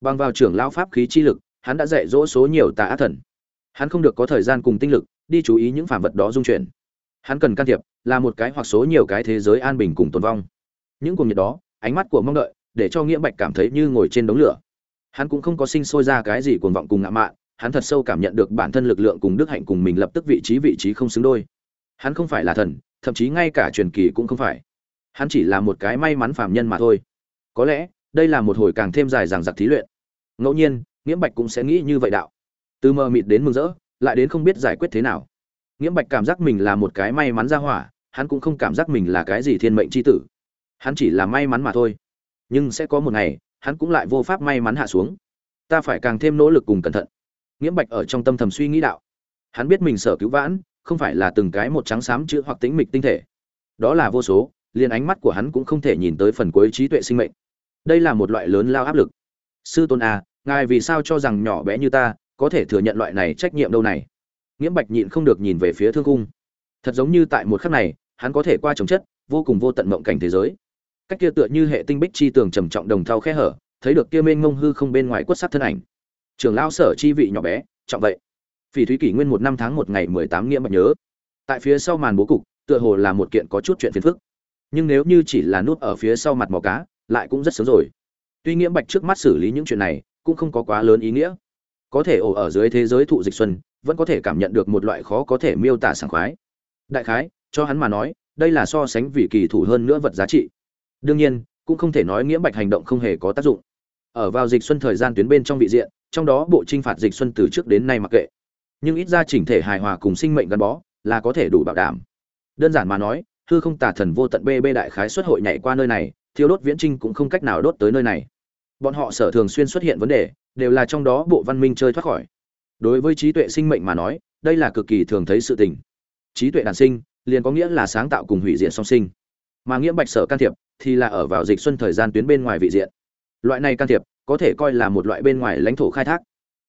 Bằng vào trưởng lão pháp khí chi lực, hắn đã dạy dỗ số nhiều tà ác thần. Hắn không được có thời gian cùng tinh lực, đi chú ý những phản vật đó dung chuyển. Hắn cần can thiệp, là một cái hoặc số nhiều cái thế giới an bình cùng tồn vong. Những cuồng nhiệt đó, ánh mắt của mong đợi, để cho nghĩa bạch cảm thấy như ngồi trên đống lửa hắn cũng không có sinh sôi ra cái gì cuồng vọng cùng ngạo mạn, hắn thật sâu cảm nhận được bản thân lực lượng cùng đức hạnh cùng mình lập tức vị trí vị trí không xứng đôi. Hắn không phải là thần, thậm chí ngay cả truyền kỳ cũng không phải. Hắn chỉ là một cái may mắn phàm nhân mà thôi. Có lẽ, đây là một hồi càng thêm dài dằng dặc thí luyện. Ngẫu nhiên, nghiễm bạch cũng sẽ nghĩ như vậy đạo. Từ mờ mịt đến mừng rỡ, lại đến không biết giải quyết thế nào. Nghiễm bạch cảm giác mình là một cái may mắn ra hỏa, hắn cũng không cảm giác mình là cái gì thiên mệnh c h i tử. Hắn chỉ là may mắn mà thôi. Nhưng sẽ có một ngày hắn cũng lại vô pháp may mắn hạ xuống. Ta phải càng thêm nỗ lực cùng cẩn thận. Nghiễm bạch ở trong tâm thầm suy nghĩ đạo. Hắn biết mình sở cứu vãn không phải là từng cái một trắng xám chữ hoặc tính mịch tinh thể. Đó là vô số liền ánh mắt của hắn cũng không thể nhìn tới phần cuối trí tuệ sinh mệnh. Đây là một loại lớn lao áp lực. Sư tôn a à, ngài vì sao cho rằng nhỏ bé như ta có thể thừa nhận loại này trách nhiệm đâu này? Nghiễm bạch nhịn không được nhìn về phía thương cung thật giống như tại một khắc này hắn có thể qua trồng chất vô cùng vô tận mộng cảnh thế giới cách kia tựa như hệ tinh bích chi tường trầm trọng đồng thau khe hở, thấy được kia mênh mông hư không bên ngoài quất sát thân ảnh. Trường lao sở chi vị nhỏ bé, trọng vậy. Phỉ thúy kỷ nguyên một năm tháng một ngày mười tám nghĩa bạch nhớ. Tại phía sau màn bố cục, tựa hồ là một kiện có chút chuyện phiền phức. Nhưng nếu như chỉ là nút ở phía sau mặt mò cá, lại cũng rất sớm rồi. Tuy nghĩa bạch trước mắt xử lý những chuyện này, cũng không có quá lớn ý nghĩa. Có thể ổ ở dưới thế giới thụ dịch xuân, vẫn có thể cảm nhận được một loại khó có thể miêu tả sảng khoái. Đại khái, cho hắn mà nói, đây là so sánh vì kỳ thủ hơn nữa vật giá trị đương nhiên, cũng không thể nói nghĩa bạch hành động không hề có tác dụng. Ở vào dịch xuân thời gian tuyến bên trong vị diện, trong đó bộ trinh phạt dịch xuân từ trước đến nay mặc kệ. Nhưng ít ra chỉnh thể hài hòa cùng sinh mệnh gắn bó là có thể đủ bảo đảm. Đơn giản mà nói, hư không tả thần vô tận bê bê đại khái xuất hội nhảy qua nơi này, thiếu đốt viễn trinh cũng không cách nào đốt tới nơi này. Bọn họ sở thường xuyên xuất hiện vấn đề, đều là trong đó bộ văn minh chơi thoát khỏi. Đối với trí tuệ sinh mệnh mà nói, đây là cực kỳ thường thấy sự tình. Trí tuệ đàn sinh, liền có nghĩa là sáng tạo cùng hủy diệt song sinh. Mà nghĩa bạch sở can thiệp thì là ở vào dịch xuân thời gian tuyến bên ngoài vị diện. Loại này can thiệp, có thể coi là một loại bên ngoài lãnh thổ khai thác.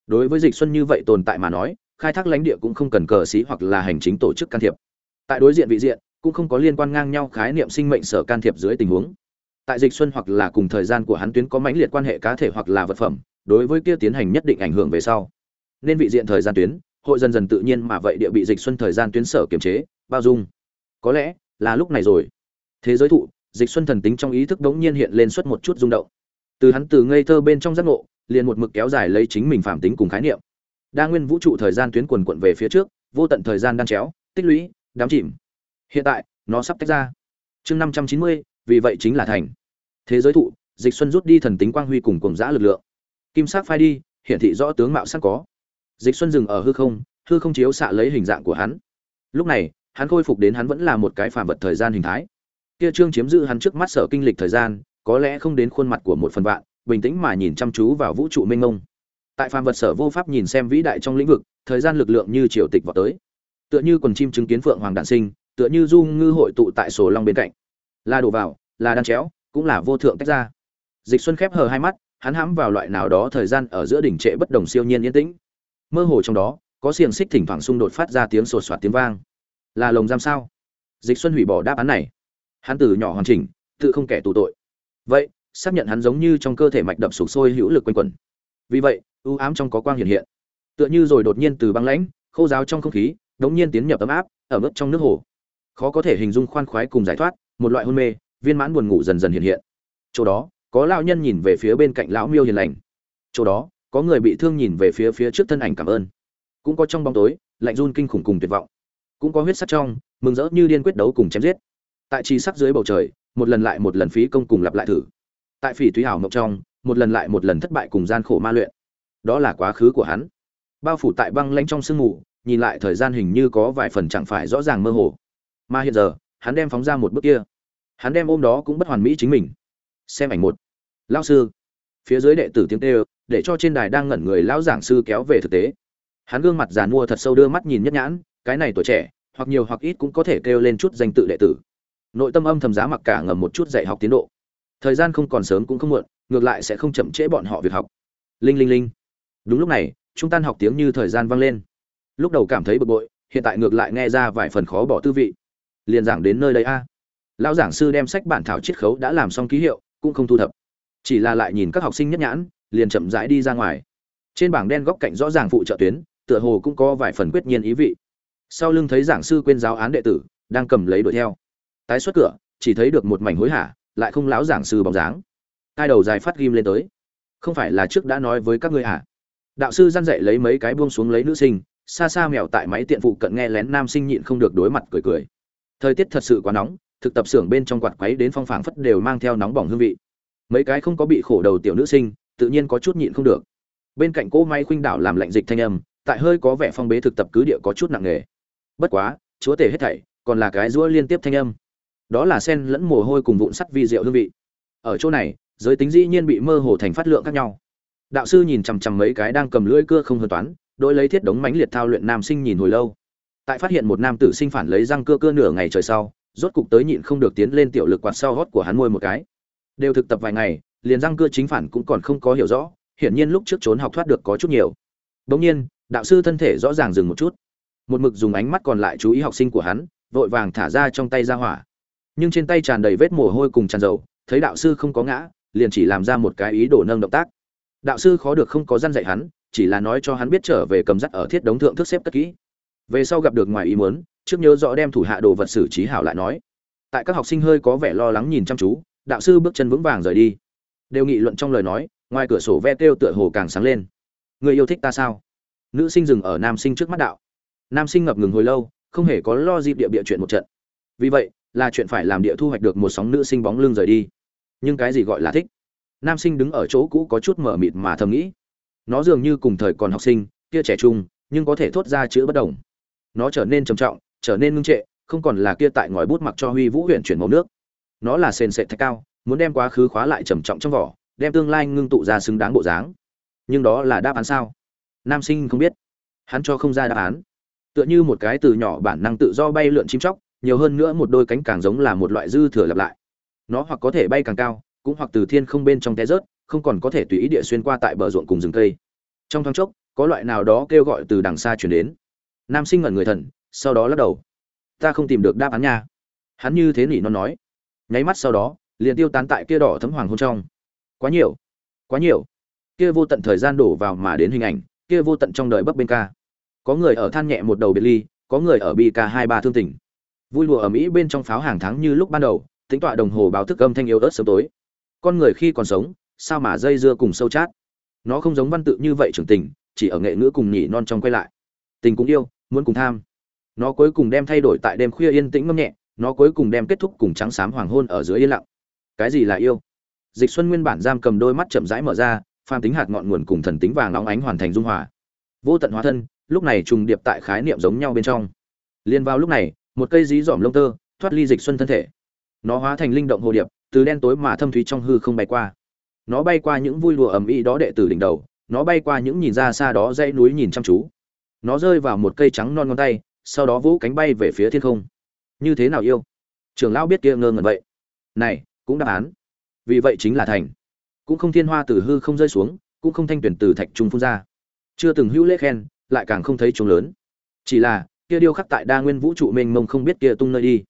Đối với dịch xuân như vậy tồn tại mà nói, khai thác lãnh địa cũng không cần cờ sĩ hoặc là hành chính tổ chức can thiệp. Tại đối diện vị diện, cũng không có liên quan ngang nhau khái niệm sinh mệnh sở can thiệp dưới tình huống. Tại dịch xuân hoặc là cùng thời gian của hắn tuyến có mãnh liệt quan hệ cá thể hoặc là vật phẩm, đối với kia tiến hành nhất định ảnh hưởng về sau. Nên vị diện thời gian tuyến, hội dần dần tự nhiên mà vậy địa bị dịch xuân thời gian tuyến sở kiềm chế, bao dung. Có lẽ là lúc này rồi. Thế giới thụ dịch xuân thần tính trong ý thức đống nhiên hiện lên suốt một chút rung động. Từ hắn từ ngây thơ bên trong giác ngộ, liền một mực kéo dài lấy chính mình phạm tính cùng khái niệm. Đa nguyên vũ trụ thời gian tuyến quần quận về phía trước, vô tận thời gian đang chéo, tích lũy đám chìm. Hiện tại, nó sắp tách ra. Chương năm trăm chín mươi, vì vậy chính là thành. Thế giới thụ, dịch xuân rút đi thần tính quang huy cùng cùng giã lực lượng. Kim sắc phai đi, hiển thị rõ tướng mạo sắc có. Dịch xuân dừng ở hư không hư không chiếu xạ lấy hình dạng của hắn. Lúc này, hắn khôi phục đến hắn vẫn là một cái phàm vật thời gian hình thái kia trương chiếm giữ hắn trước mắt sở kinh lịch thời gian, có lẽ không đến khuôn mặt của một phần vạn, bình tĩnh mà nhìn chăm chú vào vũ trụ mênh mông. Tại phàm vật sở vô pháp nhìn xem vĩ đại trong lĩnh vực, thời gian lực lượng như triều tịch vào tới. Tựa như quần chim chứng kiến phượng hoàng đản sinh, tựa như du ngư hội tụ tại sổ long bên cạnh. Là đổ vào, là đan chéo, cũng là vô thượng tách ra. Dịch xuân khép hờ hai mắt, hắn hãm vào loại nào đó thời gian ở giữa đỉnh trệ bất đồng siêu nhiên yên tĩnh. Mơ hồ trong đó, có xiềng xích thỉnh thoảng xung đột phát ra tiếng sột soạt tiếng vang. Là lồng giam sao? Dịch xuân hủy bỏ đáp án này hắn từ nhỏ hoàn chỉnh, tự không kẻ tù tội. Vậy, xác nhận hắn giống như trong cơ thể mạch đập sụp sôi hữu lực quanh quẩn. Vì vậy ưu ám trong có quang hiện hiện. Tựa như rồi đột nhiên từ băng lãnh, khô giáo trong không khí, đống nhiên tiến nhập ấm áp ở mức trong nước hồ. Khó có thể hình dung khoan khoái cùng giải thoát, một loại hôn mê, viên mãn buồn ngủ dần dần hiện hiện. Chỗ đó, có lão nhân nhìn về phía bên cạnh lão miêu hiền lành. Chỗ đó, có người bị thương nhìn về phía phía trước thân ảnh cảm ơn. Cũng có trong bóng tối, lạnh run kinh khủng cùng tuyệt vọng. Cũng có huyết sắt trong, mừng rỡ như điên quyết đấu cùng chém giết tại chi sắc dưới bầu trời, một lần lại một lần phí công cùng lặp lại thử. Tại phỉ thúy hảo mộng trong, một lần lại một lần thất bại cùng gian khổ ma luyện. Đó là quá khứ của hắn. Bao phủ tại băng lãnh trong sương mù, nhìn lại thời gian hình như có vài phần chẳng phải rõ ràng mơ hồ. Mà hiện giờ, hắn đem phóng ra một bước kia. Hắn đem ôm đó cũng bất hoàn mỹ chính mình. Xem ảnh một. Lao sư. Phía dưới đệ tử tiếng tê để cho trên đài đang ngẩn người lão giảng sư kéo về thực tế. Hắn gương mặt giàn mua thật sâu đưa mắt nhìn nhất nhãn, cái này tuổi trẻ, hoặc nhiều hoặc ít cũng có thể kêu lên chút danh tự đệ tử nội tâm âm thầm giá mặc cả ngầm một chút dạy học tiến độ. Thời gian không còn sớm cũng không muộn, ngược lại sẽ không chậm trễ bọn họ việc học. Linh linh linh. Đúng lúc này chúng tan học tiếng như thời gian vang lên. Lúc đầu cảm thấy bực bội, hiện tại ngược lại nghe ra vài phần khó bỏ tư vị. Liền giảng đến nơi đây a. Lão giảng sư đem sách bản thảo chiết khấu đã làm xong ký hiệu, cũng không thu thập. Chỉ là lại nhìn các học sinh nhất nhãn, liền chậm rãi đi ra ngoài. Trên bảng đen góc cạnh rõ ràng phụ trợ tuyến, tựa hồ cũng có vài phần quyết nhiên ý vị. Sau lưng thấy giảng sư quên giáo án đệ tử, đang cầm lấy đuổi theo tái xuất cửa, chỉ thấy được một mảnh hối hả, lại không láo giảng sư bóng dáng. Hai đầu dài phát ghim lên tới. Không phải là trước đã nói với các ngươi à đạo sư gian dậy lấy mấy cái buông xuống lấy nữ sinh, xa xa mèo tại máy tiện phụ cận nghe lén nam sinh nhịn không được đối mặt cười cười. Thời tiết thật sự quá nóng, thực tập xưởng bên trong quạt quấy đến phong phảng phất đều mang theo nóng bỏng hương vị. Mấy cái không có bị khổ đầu tiểu nữ sinh, tự nhiên có chút nhịn không được. Bên cạnh cỗ may khuynh đảo làm lạnh dịch thanh âm, tại hơi có vẻ phong bế thực tập cứ địa có chút nặng nề. Bất quá, chúa tể hết thảy, còn là cái rũa liên tiếp thanh âm đó là sen lẫn mồ hôi cùng vụn sắt vi diệu hương vị. Ở chỗ này, giới tính dĩ nhiên bị mơ hồ thành phát lượng khác nhau. Đạo sư nhìn chằm chằm mấy cái đang cầm lưỡi cưa không hơn toán đôi lấy thiết đống mánh liệt thao luyện nam sinh nhìn hồi lâu. Tại phát hiện một nam tử sinh phản lấy răng cưa cưa nửa ngày trời sau, rốt cục tới nhịn không được tiến lên tiểu lực quạt sau hót của hắn môi một cái. Đều thực tập vài ngày, liền răng cưa chính phản cũng còn không có hiểu rõ, hiển nhiên lúc trước trốn học thoát được có chút nhiều. Bỗng nhiên, đạo sư thân thể rõ ràng dừng một chút. Một mực dùng ánh mắt còn lại chú ý học sinh của hắn, vội vàng thả ra trong tay ra hỏa nhưng trên tay tràn đầy vết mồ hôi cùng tràn dầu, thấy đạo sư không có ngã, liền chỉ làm ra một cái ý đồ nâng động tác. Đạo sư khó được không có răn dạy hắn, chỉ là nói cho hắn biết trở về cầm dắt ở thiết đống thượng thức xếp cất kỹ. Về sau gặp được ngoài ý muốn, trước nhớ rõ đem thủ hạ đồ vật xử trí hảo lại nói. Tại các học sinh hơi có vẻ lo lắng nhìn chăm chú, đạo sư bước chân vững vàng rời đi. Đều nghị luận trong lời nói, ngoài cửa sổ ve kêu tựa hồ càng sáng lên. Người yêu thích ta sao? Nữ sinh dừng ở nam sinh trước mắt đạo. Nam sinh ngập ngừng hồi lâu, không hề có lo dịp địa địa chuyện một trận. Vì vậy là chuyện phải làm địa thu hoạch được một sóng nữ sinh bóng lưng rời đi. Nhưng cái gì gọi là thích? Nam sinh đứng ở chỗ cũ có chút mở mịt mà thầm nghĩ. Nó dường như cùng thời còn học sinh, kia trẻ trung, nhưng có thể thốt ra chữ bất đồng. Nó trở nên trầm trọng, trở nên ngưng trệ, không còn là kia tại ngòi bút mặc cho huy vũ huyện chuyển màu nước. Nó là sền sệt thạch cao, muốn đem quá khứ khóa lại trầm trọng trong vỏ, đem tương lai ngưng tụ ra xứng đáng bộ dáng. Nhưng đó là đáp án sao? Nam sinh không biết. Hắn cho không ra đáp án. Tựa như một cái từ nhỏ bản năng tự do bay lượn chim chóc nhiều hơn nữa một đôi cánh càng giống là một loại dư thừa lặp lại. Nó hoặc có thể bay càng cao, cũng hoặc từ thiên không bên trong té rớt, không còn có thể tùy ý địa xuyên qua tại bờ ruộng cùng rừng cây. Trong thoáng chốc, có loại nào đó kêu gọi từ đằng xa chuyển đến. Nam sinh ngẩn người thần, sau đó lắc đầu. Ta không tìm được đáp án nha. Hắn như thế nỉ nó nói. Nháy mắt sau đó, liền tiêu tán tại kia đỏ thấm hoàng hôn trong. Quá nhiều quá nhiều. Kia vô tận thời gian đổ vào mà đến hình ảnh, kia vô tận trong đời bấp bên ca. Có người ở than nhẹ một đầu biệt ly, có người ở bi ca hai ba thương tình vui lùa ở mỹ bên trong pháo hàng tháng như lúc ban đầu, tính tọa đồng hồ báo thức âm thanh yếu ớt sớm tối. Con người khi còn sống, sao mà dây dưa cùng sâu chát? Nó không giống văn tự như vậy trưởng tình, chỉ ở nghệ ngữ cùng nhỉ non trong quay lại. Tình cũng yêu, muốn cùng tham. Nó cuối cùng đem thay đổi tại đêm khuya yên tĩnh ngâm nhẹ, nó cuối cùng đem kết thúc cùng trắng xám hoàng hôn ở dưới yên lặng. Cái gì là yêu? Dịch xuân nguyên bản giam cầm đôi mắt chậm rãi mở ra, phàm tính hạt ngọn nguồn cùng thần tính vàng óng ánh hoàn thành dung hòa. Vô tận hóa thân, lúc này trùng điệp tại khái niệm giống nhau bên trong. Liên vào lúc này một cây dí dỏm lông tơ, thoát ly dịch xuân thân thể. Nó hóa thành linh động hồ điệp, từ đen tối mà thâm thúy trong hư không bay qua. Nó bay qua những vui lùa ầm ĩ đó đệ tử đỉnh đầu, nó bay qua những nhìn ra xa đó dãy núi nhìn chăm chú. Nó rơi vào một cây trắng non ngón tay, sau đó vũ cánh bay về phía thiên không. Như thế nào yêu? Trưởng lão biết kia ngơ ngẩn vậy. Này, cũng đáp án. Vì vậy chính là thành. Cũng không thiên hoa từ hư không rơi xuống, cũng không thanh tuyển từ thạch trung phun ra. Chưa từng hữu lễ khen, lại càng không thấy chúng lớn. Chỉ là kia điêu khắc tại đa nguyên vũ trụ mênh mông không biết kia tung nơi đi.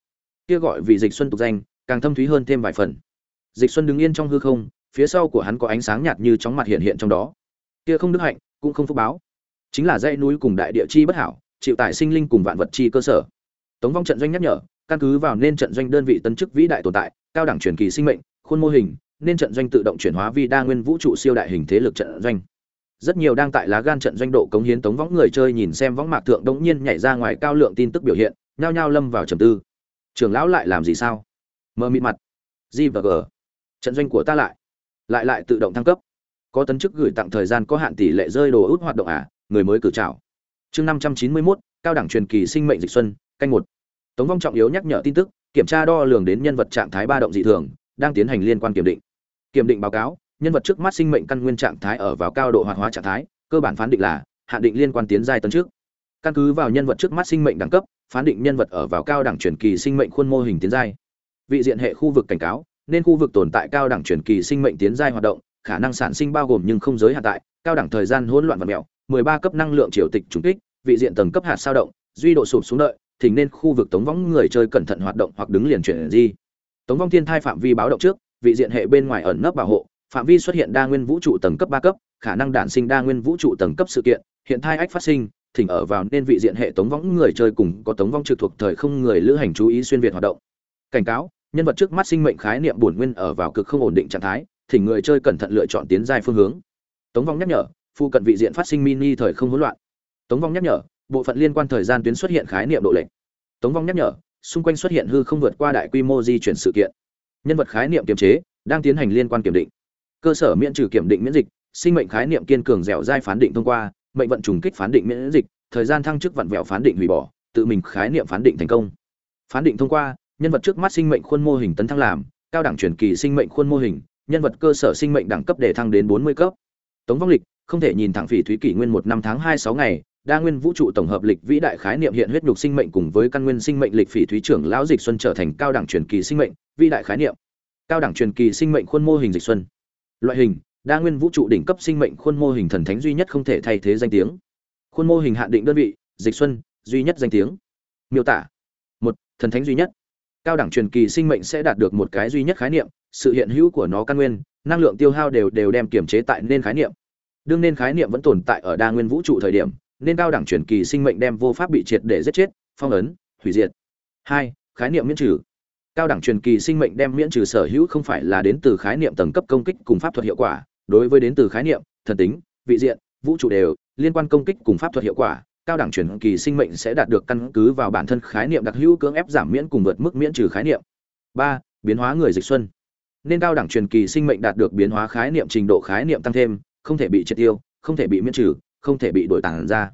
Kia gọi vì dịch xuân tục danh, càng thâm thúy hơn thêm vài phần. Dịch xuân đứng yên trong hư không, phía sau của hắn có ánh sáng nhạt như chóng mặt hiện hiện trong đó. Kia không đức hạnh, cũng không phúc báo. Chính là dãy núi cùng đại địa chi bất hảo, chịu tại sinh linh cùng vạn vật chi cơ sở. Tống vong trận doanh nhắc nhở, căn cứ vào nên trận doanh đơn vị tân chức vĩ đại tồn tại, cao đẳng truyền kỳ sinh mệnh, khuôn mô hình, nên trận doanh tự động chuyển hóa vi đa nguyên vũ trụ siêu đại hình thế lực trận doanh rất nhiều đang tại lá gan trận doanh độ cống hiến tống võng người chơi nhìn xem võng mạc thượng đống nhiên nhảy ra ngoài cao lượng tin tức biểu hiện, nhao nhao lâm vào trầm tư. Trưởng lão lại làm gì sao? Mơ mịt mặt. G và g. Trận doanh của ta lại. Lại lại tự động thăng cấp. Có tấn chức gửi tặng thời gian có hạn tỷ lệ rơi đồ út hoạt động à? Người mới cử trào chương năm trăm chín mươi mốt, cao đẳng truyền kỳ sinh mệnh dịch xuân, canh một. Tống vong trọng yếu nhắc nhở tin tức, kiểm tra đo lường đến nhân vật trạng thái ba động dị thường, đang tiến hành liên quan kiểm định. Kiểm định báo cáo nhân vật trước mắt sinh mệnh căn nguyên trạng thái ở vào cao độ hoạt hóa trạng thái, cơ bản phán định là hạn định liên quan tiến giai tấn trước. Căn cứ vào nhân vật trước mắt sinh mệnh đẳng cấp, phán định nhân vật ở vào cao đẳng truyền kỳ sinh mệnh khuôn mô hình tiến giai. Vị diện hệ khu vực cảnh cáo, nên khu vực tồn tại cao đẳng truyền kỳ sinh mệnh tiến giai hoạt động, khả năng sản sinh bao gồm nhưng không giới hạn tại, cao đẳng thời gian hỗn loạn và mèo 13 cấp năng lượng triều tịch trùng kích, vị diện tầng cấp hạt sao động, duy độ sụp xuống đợi, thỉnh nên khu vực tống võng người chơi cẩn thận hoạt động hoặc đứng liền chuyển di. Tống vong thiên thai phạm vi báo động trước, vị diện hệ bên ngoài ẩn nấp bảo hộ phạm vi xuất hiện đa nguyên vũ trụ tầng cấp ba cấp, khả năng đản sinh đa nguyên vũ trụ tầng cấp sự kiện, hiện thai ách phát sinh, thỉnh ở vào nên vị diện hệ tống võng người chơi cùng có tống vong trực thuộc thời không người lữ hành chú ý xuyên việt hoạt động. Cảnh cáo, nhân vật trước mắt sinh mệnh khái niệm bổn nguyên ở vào cực không ổn định trạng thái, thỉnh người chơi cẩn thận lựa chọn tiến dài phương hướng. Tống vong nhắc nhở phụ cận vị diện phát sinh mini thời không hỗn loạn. Tống vong nhắc nhở, bộ phận liên quan thời gian tuyến xuất hiện khái niệm độ lệch. Tống vong nhắc nhở, xung quanh xuất hiện hư không vượt qua đại quy mô di chuyển sự kiện. Nhân vật khái niệm kiềm chế, đang tiến hành liên quan kiểm định cơ sở miễn trừ kiểm định miễn dịch, sinh mệnh khái niệm kiên cường dẻo dai phán định thông qua, mệnh vận trùng kích phán định miễn dịch, thời gian thăng chức vặn vẹo phán định hủy bỏ, tự mình khái niệm phán định thành công. Phán định thông qua, nhân vật trước mắt sinh mệnh khuôn mô hình tấn thăng làm, cao đẳng truyền kỳ sinh mệnh khuôn mô hình, nhân vật cơ sở sinh mệnh đẳng cấp để thăng đến bốn mươi cấp. Tống vong lịch, không thể nhìn thẳng phỉ thúy kỷ nguyên một năm tháng hai sáu ngày, đa nguyên vũ trụ tổng hợp lịch vĩ đại khái niệm hiện huyết nhục sinh mệnh cùng với căn nguyên sinh mệnh lịch phỉ thúy trưởng lão dịch xuân trở thành cao đẳng truyền kỳ sinh mệnh, vĩ đại khái niệm. Cao đẳng truyền kỳ sinh mệnh khuôn mô hình dịch xuân loại hình, đa nguyên vũ trụ đỉnh cấp sinh mệnh khuôn mô hình thần thánh duy nhất không thể thay thế danh tiếng. Khuôn mô hình hạn định đơn vị, dịch xuân, duy nhất danh tiếng. Miêu tả, một, thần thánh duy nhất. Cao đẳng truyền kỳ sinh mệnh sẽ đạt được một cái duy nhất khái niệm, sự hiện hữu của nó căn nguyên, năng lượng tiêu hao đều đều đem kiểm chế tại nên khái niệm. Đương nên khái niệm vẫn tồn tại ở đa nguyên vũ trụ thời điểm, nên cao đẳng truyền kỳ sinh mệnh đem vô pháp bị triệt để giết chết, phong ấn, hủy diệt. Hai, khái niệm miễn trừ cao đẳng truyền kỳ sinh mệnh đem miễn trừ sở hữu không phải là đến từ khái niệm tầng cấp công kích cùng pháp thuật hiệu quả, đối với đến từ khái niệm, thần tính, vị diện, vũ trụ đều liên quan công kích cùng pháp thuật hiệu quả, cao đẳng truyền kỳ sinh mệnh sẽ đạt được căn cứ vào bản thân khái niệm đặc hữu cưỡng ép giảm miễn cùng vượt mức miễn trừ khái niệm. Ba, biến hóa người dịch xuân. Nên cao đẳng truyền kỳ sinh mệnh đạt được biến hóa khái niệm trình độ khái niệm tăng thêm, không thể bị triệt tiêu, không thể bị miễn trừ, không thể bị đổi tàng ra.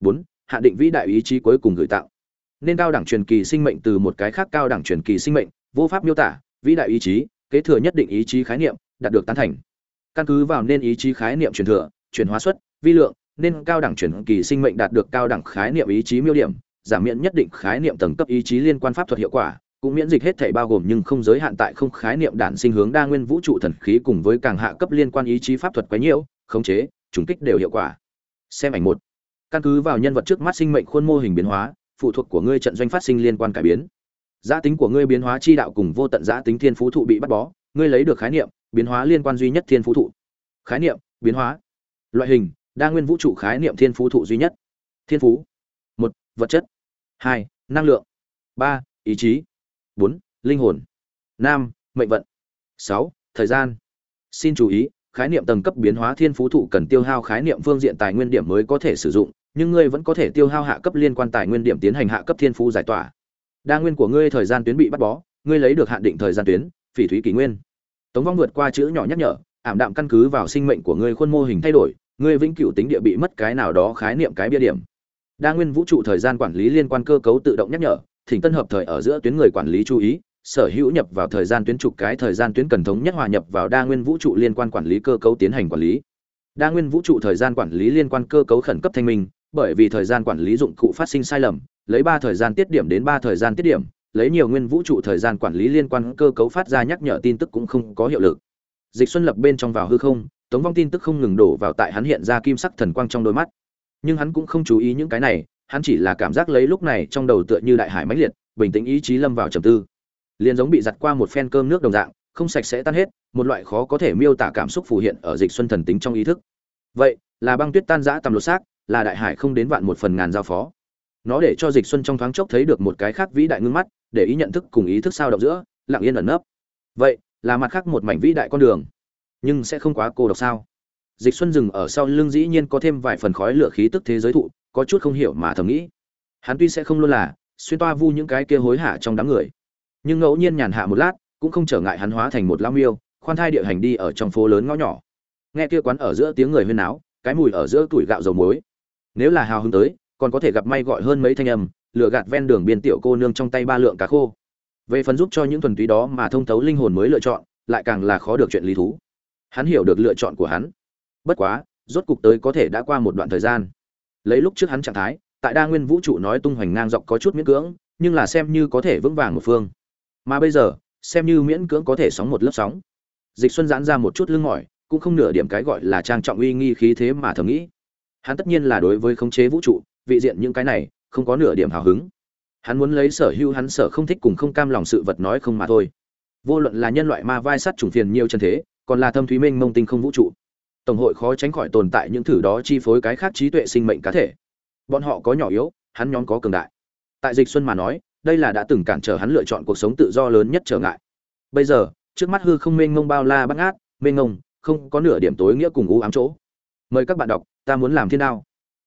Bốn, hạ định vĩ đại ý chí cuối cùng gửi tặng nên cao đẳng truyền kỳ sinh mệnh từ một cái khác cao đẳng truyền kỳ sinh mệnh vô pháp miêu tả vĩ đại ý chí kế thừa nhất định ý chí khái niệm đạt được tán thành. Căn cứ vào nên ý chí khái niệm truyền thừa chuyển hóa suất vi lượng nên cao đẳng truyền kỳ sinh mệnh đạt được cao đẳng khái niệm ý chí miêu điểm giảm miễn nhất định khái niệm tầng cấp ý chí liên quan pháp thuật hiệu quả cũng miễn dịch hết thể bao gồm nhưng không giới hạn tại không khái niệm đản sinh hướng đa nguyên vũ trụ thần khí cùng với càng hạ cấp liên quan ý chí pháp thuật quá nhiều, khống chế trùng kích đều hiệu quả. Xem ảnh một. Căn cứ vào nhân vật trước mắt sinh mệnh khuôn mô hình biến hóa phụ thuộc của ngươi trận doanh phát sinh liên quan cải biến. Giá tính của ngươi biến hóa chi đạo cùng vô tận giá tính thiên phú thụ bị bắt bó. Ngươi lấy được khái niệm, biến hóa liên quan duy nhất thiên phú thụ. Khái niệm, biến hóa. Loại hình, đa nguyên vũ trụ khái niệm thiên phú thụ duy nhất. Thiên phú. Một, vật chất. Hai, năng lượng. Ba, ý chí. Bốn, linh hồn. Năm, mệnh vận. Sáu, thời gian. Xin chú ý, khái niệm tầng cấp biến hóa thiên phú thụ cần tiêu hao khái niệm phương diện tài nguyên điểm mới có thể sử dụng nhưng ngươi vẫn có thể tiêu hao hạ cấp liên quan tài nguyên điểm tiến hành hạ cấp thiên phú giải tỏa. Đa nguyên của ngươi thời gian tuyến bị bắt bó, ngươi lấy được hạn định thời gian tuyến, phỉ thúy kỷ nguyên. Tống vong vượt qua chữ nhỏ nhắc nhở, ảm đạm căn cứ vào sinh mệnh của ngươi khuôn mô hình thay đổi, ngươi vĩnh cửu tính địa bị mất cái nào đó khái niệm cái bia điểm. Đa nguyên vũ trụ thời gian quản lý liên quan cơ cấu tự động nhắc nhở, thỉnh tân hợp thời ở giữa tuyến người quản lý chú ý, sở hữu nhập vào thời gian tuyến trục cái thời gian tuyến cần thống nhất hòa nhập vào đa nguyên vũ trụ liên quan quản lý cơ cấu tiến hành quản lý. Đa nguyên vũ trụ thời gian quản lý liên quan cơ cấu khẩn cấp thanh minh bởi vì thời gian quản lý dụng cụ phát sinh sai lầm, lấy ba thời gian tiết điểm đến ba thời gian tiết điểm, lấy nhiều nguyên vũ trụ thời gian quản lý liên quan cơ cấu phát ra nhắc nhở tin tức cũng không có hiệu lực. Dịch xuân lập bên trong vào hư không, tống vong tin tức không ngừng đổ vào tại hắn hiện ra kim sắc thần quang trong đôi mắt. Nhưng hắn cũng không chú ý những cái này, hắn chỉ là cảm giác lấy lúc này trong đầu tựa như đại hải mãnh liệt, bình tĩnh ý chí lâm vào trầm tư. Liền giống bị giặt qua một phen cơm nước đồng dạng, không sạch sẽ tan hết, một loại khó có thể miêu tả cảm xúc phù hiện ở dịch xuân thần tính trong ý thức. Vậy, là băng tuyết tan rã tầm lột xác là đại hải không đến vạn một phần ngàn giao phó. Nó để cho dịch xuân trong thoáng chốc thấy được một cái khác vĩ đại ngưng mắt, để ý nhận thức cùng ý thức sao động giữa, lặng yên ẩn nấp. Vậy, là mặt khác một mảnh vĩ đại con đường. Nhưng sẽ không quá cô độc sao? Dịch xuân dừng ở sau lưng dĩ nhiên có thêm vài phần khói lửa khí tức thế giới thụ, có chút không hiểu mà thầm nghĩ. Hắn tuy sẽ không luôn là xuyên toa vu những cái kia hối hả trong đám người, nhưng ngẫu nhiên nhàn hạ một lát, cũng không trở ngại hắn hóa thành một lao miêu, khoan thai địa hành đi ở trong phố lớn ngõ nhỏ. Nghe kia quán ở giữa tiếng người huyên náo, cái mùi ở giữa tuổi gạo dầu muối nếu là hào hứng tới, còn có thể gặp may gọi hơn mấy thanh âm lựa gạt ven đường biên tiểu cô nương trong tay ba lượng cá khô. Về phần giúp cho những thuần túy đó mà thông thấu linh hồn mới lựa chọn, lại càng là khó được chuyện lý thú. Hắn hiểu được lựa chọn của hắn. Bất quá, rốt cục tới có thể đã qua một đoạn thời gian. Lấy lúc trước hắn trạng thái, tại đa nguyên vũ trụ nói tung hoành ngang dọc có chút miễn cưỡng, nhưng là xem như có thể vững vàng một phương. Mà bây giờ, xem như miễn cưỡng có thể sóng một lớp sóng. Dịch xuân giãn ra một chút lưng mỏi, cũng không nửa điểm cái gọi là trang trọng uy nghi khí thế mà thầm nghĩ hắn tất nhiên là đối với khống chế vũ trụ, vị diện những cái này, không có nửa điểm hào hứng. Hắn muốn lấy sở hữu hắn sở không thích cùng không cam lòng sự vật nói không mà thôi. Vô luận là nhân loại ma vai sắt trùng phiền nhiều chân thế, còn là thâm thúy minh mông tinh không vũ trụ. Tổng hội khó tránh khỏi tồn tại những thử đó chi phối cái khác trí tuệ sinh mệnh cá thể. Bọn họ có nhỏ yếu, hắn nhóm có cường đại. Tại dịch xuân mà nói, đây là đã từng cản trở hắn lựa chọn cuộc sống tự do lớn nhất trở ngại. Bây giờ, trước mắt hư không mênh mông bao la bắt ngát mênh mông, không có nửa điểm tối nghĩa cùng u ám chỗ. Mời các bạn đọc ta muốn làm thiên đao.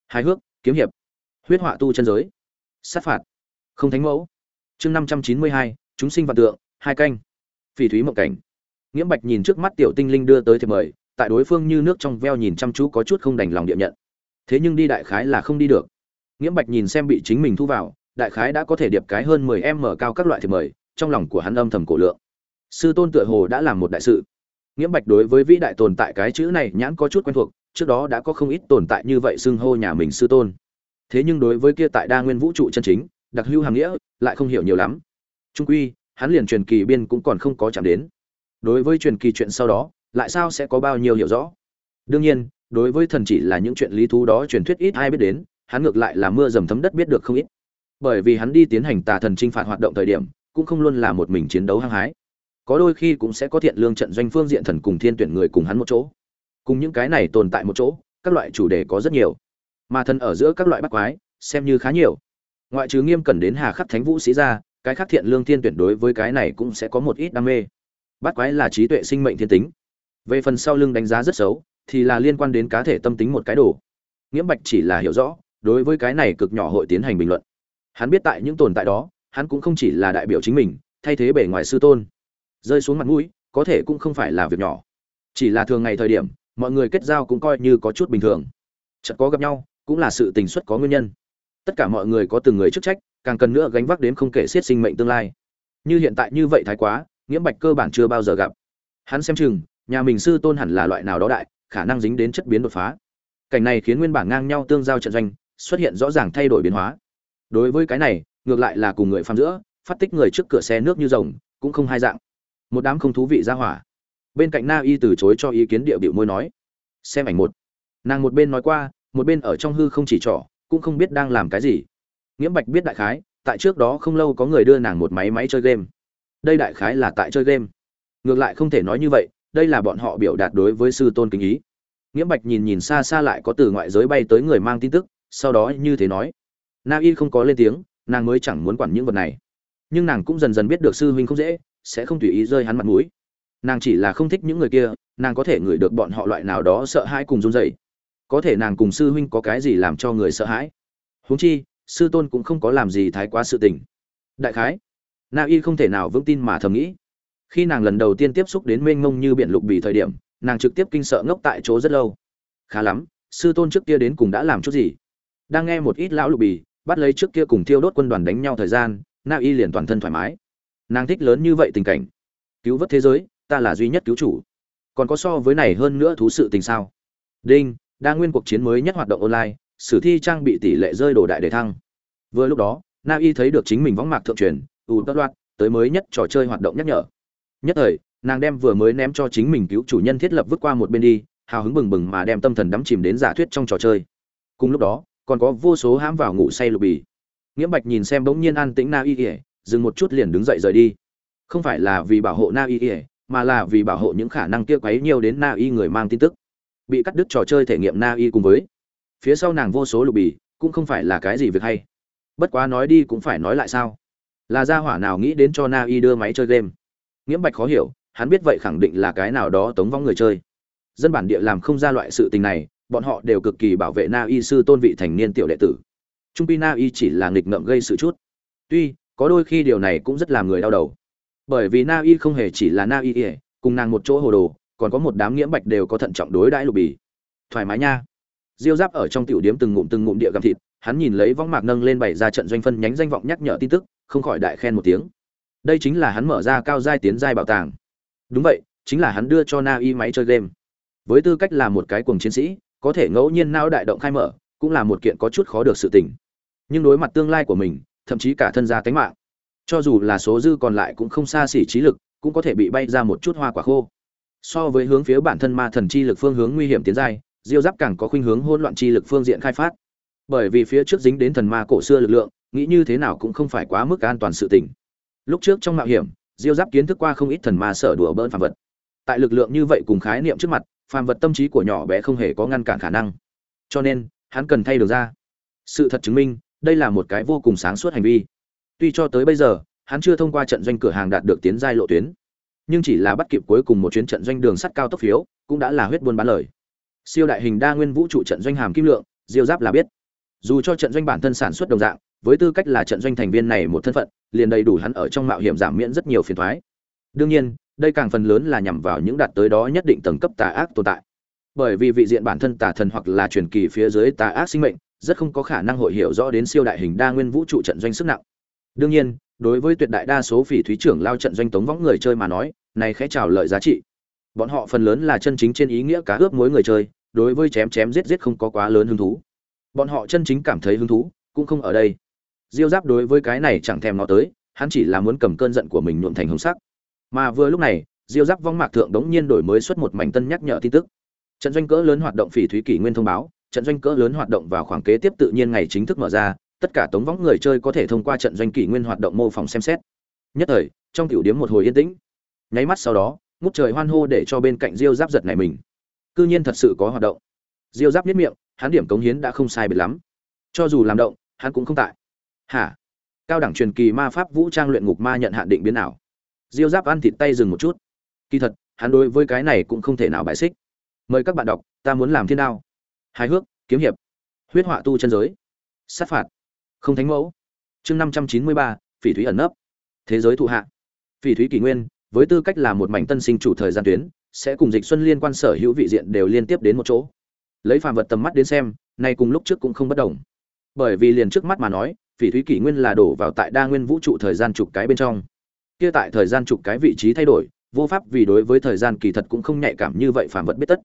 Hài hước, kiếm hiệp. Huyết họa tu chân giới. Sát phạt. Không thánh mẫu. Chương năm trăm chín mươi hai, chúng sinh vạn tượng, hai canh. Phỉ thúy mộng cảnh. Nghiễm bạch nhìn trước mắt tiểu tinh linh đưa tới thì mời, tại đối phương như nước trong veo nhìn chăm chú có chút không đành lòng địa nhận. Thế nhưng đi đại khái là không đi được. Nghiễm bạch nhìn xem bị chính mình thu vào, đại khái đã có thể điệp cái hơn mười em mở cao các loại thì mời, trong lòng của hắn âm thầm cổ lượng. Sư tôn tựa hồ đã làm một đại sự. Nghiễm bạch đối với vĩ đại tồn tại cái chữ này nhãn có chút quen thuộc trước đó đã có không ít tồn tại như vậy xưng hô nhà mình sư tôn. Thế nhưng đối với kia tại đa nguyên vũ trụ chân chính, đặc hữu hàm nghĩa, lại không hiểu nhiều lắm. Trung quy, hắn liền truyền kỳ biên cũng còn không có chạm đến. Đối với truyền kỳ chuyện sau đó, lại sao sẽ có bao nhiêu hiểu rõ? Đương nhiên, đối với thần chỉ là những chuyện lý thú đó truyền thuyết ít ai biết đến, hắn ngược lại là mưa dầm thấm đất biết được không ít. Bởi vì hắn đi tiến hành tà thần trinh phạt hoạt động thời điểm, cũng không luôn là một mình chiến đấu hăng hái. Có đôi khi cũng sẽ có thiện lương trận doanh phương diện thần cùng thiên tuyển người cùng hắn một chỗ cùng những cái này tồn tại một chỗ, các loại chủ đề có rất nhiều. Mà thần ở giữa các loại bắt quái, xem như khá nhiều. Ngoại trừ nghiêm cẩn đến hà khắc thánh vũ sĩ ra, cái khác thiện lương thiên tuyển đối với cái này cũng sẽ có một ít đam mê. Bắt quái là trí tuệ sinh mệnh thiên tính. Về phần sau lưng đánh giá rất xấu, thì là liên quan đến cá thể tâm tính một cái đồ. Nghiễm bạch chỉ là hiểu rõ, đối với cái này cực nhỏ hội tiến hành bình luận. Hắn biết tại những tồn tại đó, hắn cũng không chỉ là đại biểu chính mình, thay thế bề ngoài sư tôn. Rơi xuống mặt mũi, có thể cũng không phải là việc nhỏ. Chỉ là thường ngày thời điểm mọi người kết giao cũng coi như có chút bình thường. Chợt có gặp nhau, cũng là sự tình xuất có nguyên nhân. Tất cả mọi người có từng người chức trách, càng cần nữa gánh vác đến không kể xiết sinh mệnh tương lai. Như hiện tại như vậy thái quá, nghiễm bạch cơ bản chưa bao giờ gặp. Hắn xem chừng, nhà mình sư tôn hẳn là loại nào đó đại, khả năng dính đến chất biến đột phá. Cảnh này khiến nguyên bản ngang nhau tương giao trận doanh, xuất hiện rõ ràng thay đổi biến hóa. Đối với cái này, ngược lại là cùng người phàm giữa, phát tích người trước cửa xe nước như rồng, cũng không hai dạng. Một đám không thú vị ra hỏa bên cạnh na y từ chối cho ý kiến địa biểu môi nói, xem ảnh một. Nàng một bên nói qua, một bên ở trong hư không chỉ trỏ, cũng không biết đang làm cái gì. Nghiễm bạch biết đại khái, tại trước đó không lâu có người đưa nàng một máy máy chơi game. Đây đại khái là tại chơi game. Ngược lại không thể nói như vậy, đây là bọn họ biểu đạt đối với sư tôn kính ý. Nghiễm bạch nhìn nhìn xa xa lại có từ ngoại giới bay tới người mang tin tức, sau đó như thế nói. Na y không có lên tiếng, nàng mới chẳng muốn quản những vật này. Nhưng nàng cũng dần dần biết được sư huynh không dễ, sẽ không tùy ý rơi hắn mặt mũi nàng chỉ là không thích những người kia, nàng có thể ngửi được bọn họ loại nào đó sợ hãi cùng run rẩy. Có thể nàng cùng sư huynh có cái gì làm cho người sợ hãi? Huống chi, sư tôn cũng không có làm gì thái quá sự tình. Đại khái, na y không thể nào vững tin mà thầm nghĩ. Khi nàng lần đầu tiên tiếp xúc đến mênh mông như biển lục bì thời điểm, nàng trực tiếp kinh sợ ngốc tại chỗ rất lâu. Khá lắm, sư tôn trước kia đến cùng đã làm chút gì? Đang nghe một ít lão lục bì, bắt lấy trước kia cùng thiêu đốt quân đoàn đánh nhau thời gian, na y liền toàn thân thoải mái. Nàng thích lớn như vậy tình cảnh. Cứu vớt thế giới ta là duy nhất cứu chủ. Còn có so với này hơn nữa thú sự tình sao? Đinh, đa nguyên cuộc chiến mới nhất hoạt động online, sử thi trang bị tỷ lệ rơi đồ đại đề thăng. Vừa lúc đó, na y thấy được chính mình võng mạc thượng truyền, ù tất loạt tới mới nhất trò chơi hoạt động nhắc nhở. Nhất thời, nàng đem vừa mới ném cho chính mình cứu chủ nhân thiết lập vứt qua một bên đi, hào hứng bừng bừng mà đem tâm thần đắm chìm đến giả thuyết trong trò chơi. Cùng lúc đó, còn có vô số hãm vào ngủ say lục bì. Nghĩa bạch nhìn xem bỗng nhiên an tĩnh na y ỉa dừng một chút liền đứng dậy rời đi. Không phải là vì bảo hộ na y ỉa mà là vì bảo hộ những khả năng kia quấy nhiều đến na y người mang tin tức. Bị cắt đứt trò chơi thể nghiệm na y cùng với. Phía sau nàng vô số lục bì, cũng không phải là cái gì việc hay. Bất quá nói đi cũng phải nói lại sao? Là gia hỏa nào nghĩ đến cho na y đưa máy chơi game? Nghiễm bạch khó hiểu, hắn biết vậy khẳng định là cái nào đó tống vong người chơi. Dân bản địa làm không ra loại sự tình này, bọn họ đều cực kỳ bảo vệ na y sư tôn vị thành niên tiểu đệ tử. Trung pi na y chỉ là nghịch ngợm gây sự chút. Tuy, có đôi khi điều này cũng rất làm người đau đầu bởi vì na y không hề chỉ là na y ỉa cùng nàng một chỗ hồ đồ, còn có một đám nghiễm bạch đều có thận trọng đối đãi lục bì. Thoải mái nha. Diêu giáp ở trong tiểu điếm từng ngụm từng ngụm địa gặm thịt, hắn nhìn lấy võng mạc nâng lên bày ra trận doanh phân nhánh danh vọng nhắc nhở tin tức, không khỏi đại khen một tiếng. Đây chính là hắn mở ra cao giai tiến giai bảo tàng. Đúng vậy, chính là hắn đưa cho na y máy chơi game. Với tư cách là một cái cuồng chiến sĩ, có thể ngẫu nhiên não đại động khai mở, cũng là một kiện có chút khó được sự tình. Nhưng đối mặt tương lai của mình, thậm chí cả thân gia tánh mạng cho dù là số dư còn lại cũng không xa xỉ trí lực, cũng có thể bị bay ra một chút hoa quả khô. So với hướng phía bản thân ma thần chi lực phương hướng nguy hiểm tiến giai, diêu giáp càng có khuynh hướng hỗn loạn chi lực phương diện khai phát. Bởi vì phía trước dính đến thần ma cổ xưa lực lượng, nghĩ như thế nào cũng không phải quá mức an toàn sự tình. Lúc trước trong mạo hiểm, diêu giáp kiến thức qua không ít thần ma sở đùa bỡn phàm vật. Tại lực lượng như vậy cùng khái niệm trước mặt, phàm vật tâm trí của nhỏ bé không hề có ngăn cản khả năng. Cho nên, hắn cần thay được ra. Sự thật chứng minh, đây là một cái vô cùng sáng suốt hành vi tuy cho tới bây giờ, hắn chưa thông qua trận doanh cửa hàng đạt được tiến giai lộ tuyến. Nhưng chỉ là bắt kịp cuối cùng một chuyến trận doanh đường sắt cao tốc phiếu, cũng đã là huyết buôn bán lời. Siêu đại hình đa nguyên vũ trụ trận doanh hàm kim lượng, diêu giáp là biết. Dù cho trận doanh bản thân sản xuất đồng dạng, với tư cách là trận doanh thành viên này một thân phận, liền đầy đủ hắn ở trong mạo hiểm giảm miễn rất nhiều phiền toái. đương nhiên, đây càng phần lớn là nhằm vào những đạt tới đó nhất định tầng cấp tà ác tồn tại. Bởi vì vị diện bản thân tà thần hoặc là truyền kỳ phía dưới tà ác sinh mệnh, rất không có khả năng hội hiểu rõ đến siêu đại hình đa nguyên vũ trụ trận doanh sức nặng đương nhiên, đối với tuyệt đại đa số phỉ thúy trưởng lao trận doanh tống võng người chơi mà nói, này khẽ chào lợi giá trị. Bọn họ phần lớn là chân chính trên ý nghĩa cá ướp mối người chơi, đối với chém chém giết giết không có quá lớn hứng thú. Bọn họ chân chính cảm thấy hứng thú, cũng không ở đây. Diêu giáp đối với cái này chẳng thèm nó tới, hắn chỉ là muốn cầm cơn giận của mình nhuộm thành hồng sắc. Mà vừa lúc này, diêu giáp vong mạc thượng đống nhiên đổi mới xuất một mảnh tân nhắc nhở tin tức. Trận doanh cỡ lớn hoạt động phỉ thúy kỷ nguyên thông báo, trận doanh cỡ lớn hoạt động vào khoảng kế tiếp tự nhiên ngày chính thức mở ra tất cả tống võng người chơi có thể thông qua trận doanh kỷ nguyên hoạt động mô phỏng xem xét. Nhất thời, trong tiểu điếm một hồi yên tĩnh. Nháy mắt sau đó, ngút trời hoan hô để cho bên cạnh diêu giáp giật này mình. Cư nhiên thật sự có hoạt động. Diêu giáp nhất miệng, hắn điểm cống hiến đã không sai biệt lắm. Cho dù làm động, hắn cũng không tại. Hả? Cao đẳng truyền kỳ ma pháp vũ trang luyện ngục ma nhận hạn định biến ảo. Diêu giáp ăn thịt tay dừng một chút. Kỳ thật, hắn đối với cái này cũng không thể nào bại xích. Mời các bạn đọc, ta muốn làm thiên đao. Hài hước, kiếm hiệp. Huyết họa tu chân giới. Sát phạt không thánh mẫu. Chương năm trăm chín mươi ba, phỉ thúy ẩn nấp. Thế giới thụ hạ. Phỉ thúy kỷ nguyên, với tư cách là một mảnh tân sinh chủ thời gian tuyến, sẽ cùng dịch xuân liên quan sở hữu vị diện đều liên tiếp đến một chỗ. Lấy phàm vật tầm mắt đến xem, nay cùng lúc trước cũng không bất đồng. Bởi vì liền trước mắt mà nói, phỉ thúy kỷ nguyên là đổ vào tại đa nguyên vũ trụ thời gian trục cái bên trong. Kia tại thời gian trục cái vị trí thay đổi, vô pháp vì đối với thời gian kỳ thật cũng không nhạy cảm như vậy phàm vật biết tất.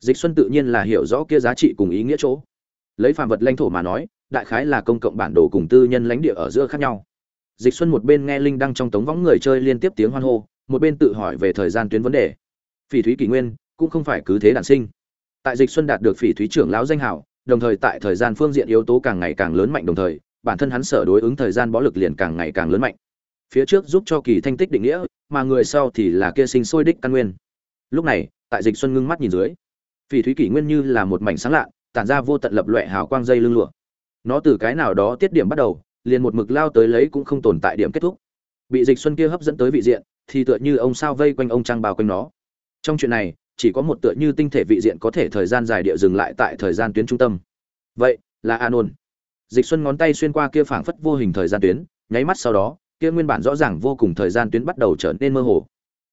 Dịch xuân tự nhiên là hiểu rõ kia giá trị cùng ý nghĩa chỗ. Lấy phàm vật lãnh thổ mà nói đại khái là công cộng bản đồ cùng tư nhân lãnh địa ở giữa khác nhau. Dịch xuân một bên nghe linh đăng trong tống võng người chơi liên tiếp tiếng hoan hô, một bên tự hỏi về thời gian tuyến vấn đề. Phỉ thúy kỷ nguyên cũng không phải cứ thế đản sinh. Tại dịch xuân đạt được phỉ thúy trưởng lão danh hào, đồng thời tại thời gian phương diện yếu tố càng ngày càng lớn mạnh đồng thời, bản thân hắn sở đối ứng thời gian bó lực liền càng ngày càng lớn mạnh. Phía trước giúp cho kỳ thanh tích định nghĩa, mà người sau thì là kia sinh sôi đích căn nguyên. Lúc này, tại dịch xuân ngưng mắt nhìn dưới, phỉ thúy kỷ nguyên như là một mảnh sáng lạ, tản ra vô tận lập loẹ hào quang dây lưng lụa nó từ cái nào đó tiết điểm bắt đầu, liền một mực lao tới lấy cũng không tồn tại điểm kết thúc. Bị dịch xuân kia hấp dẫn tới vị diện, thì tựa như ông sao vây quanh ông trăng bao quanh nó. Trong chuyện này, chỉ có một tựa như tinh thể vị diện có thể thời gian dài địa dừng lại tại thời gian tuyến trung tâm. Vậy, là anon. Dịch xuân ngón tay xuyên qua kia phảng phất vô hình thời gian tuyến, nháy mắt sau đó, kia nguyên bản rõ ràng vô cùng thời gian tuyến bắt đầu trở nên mơ hồ.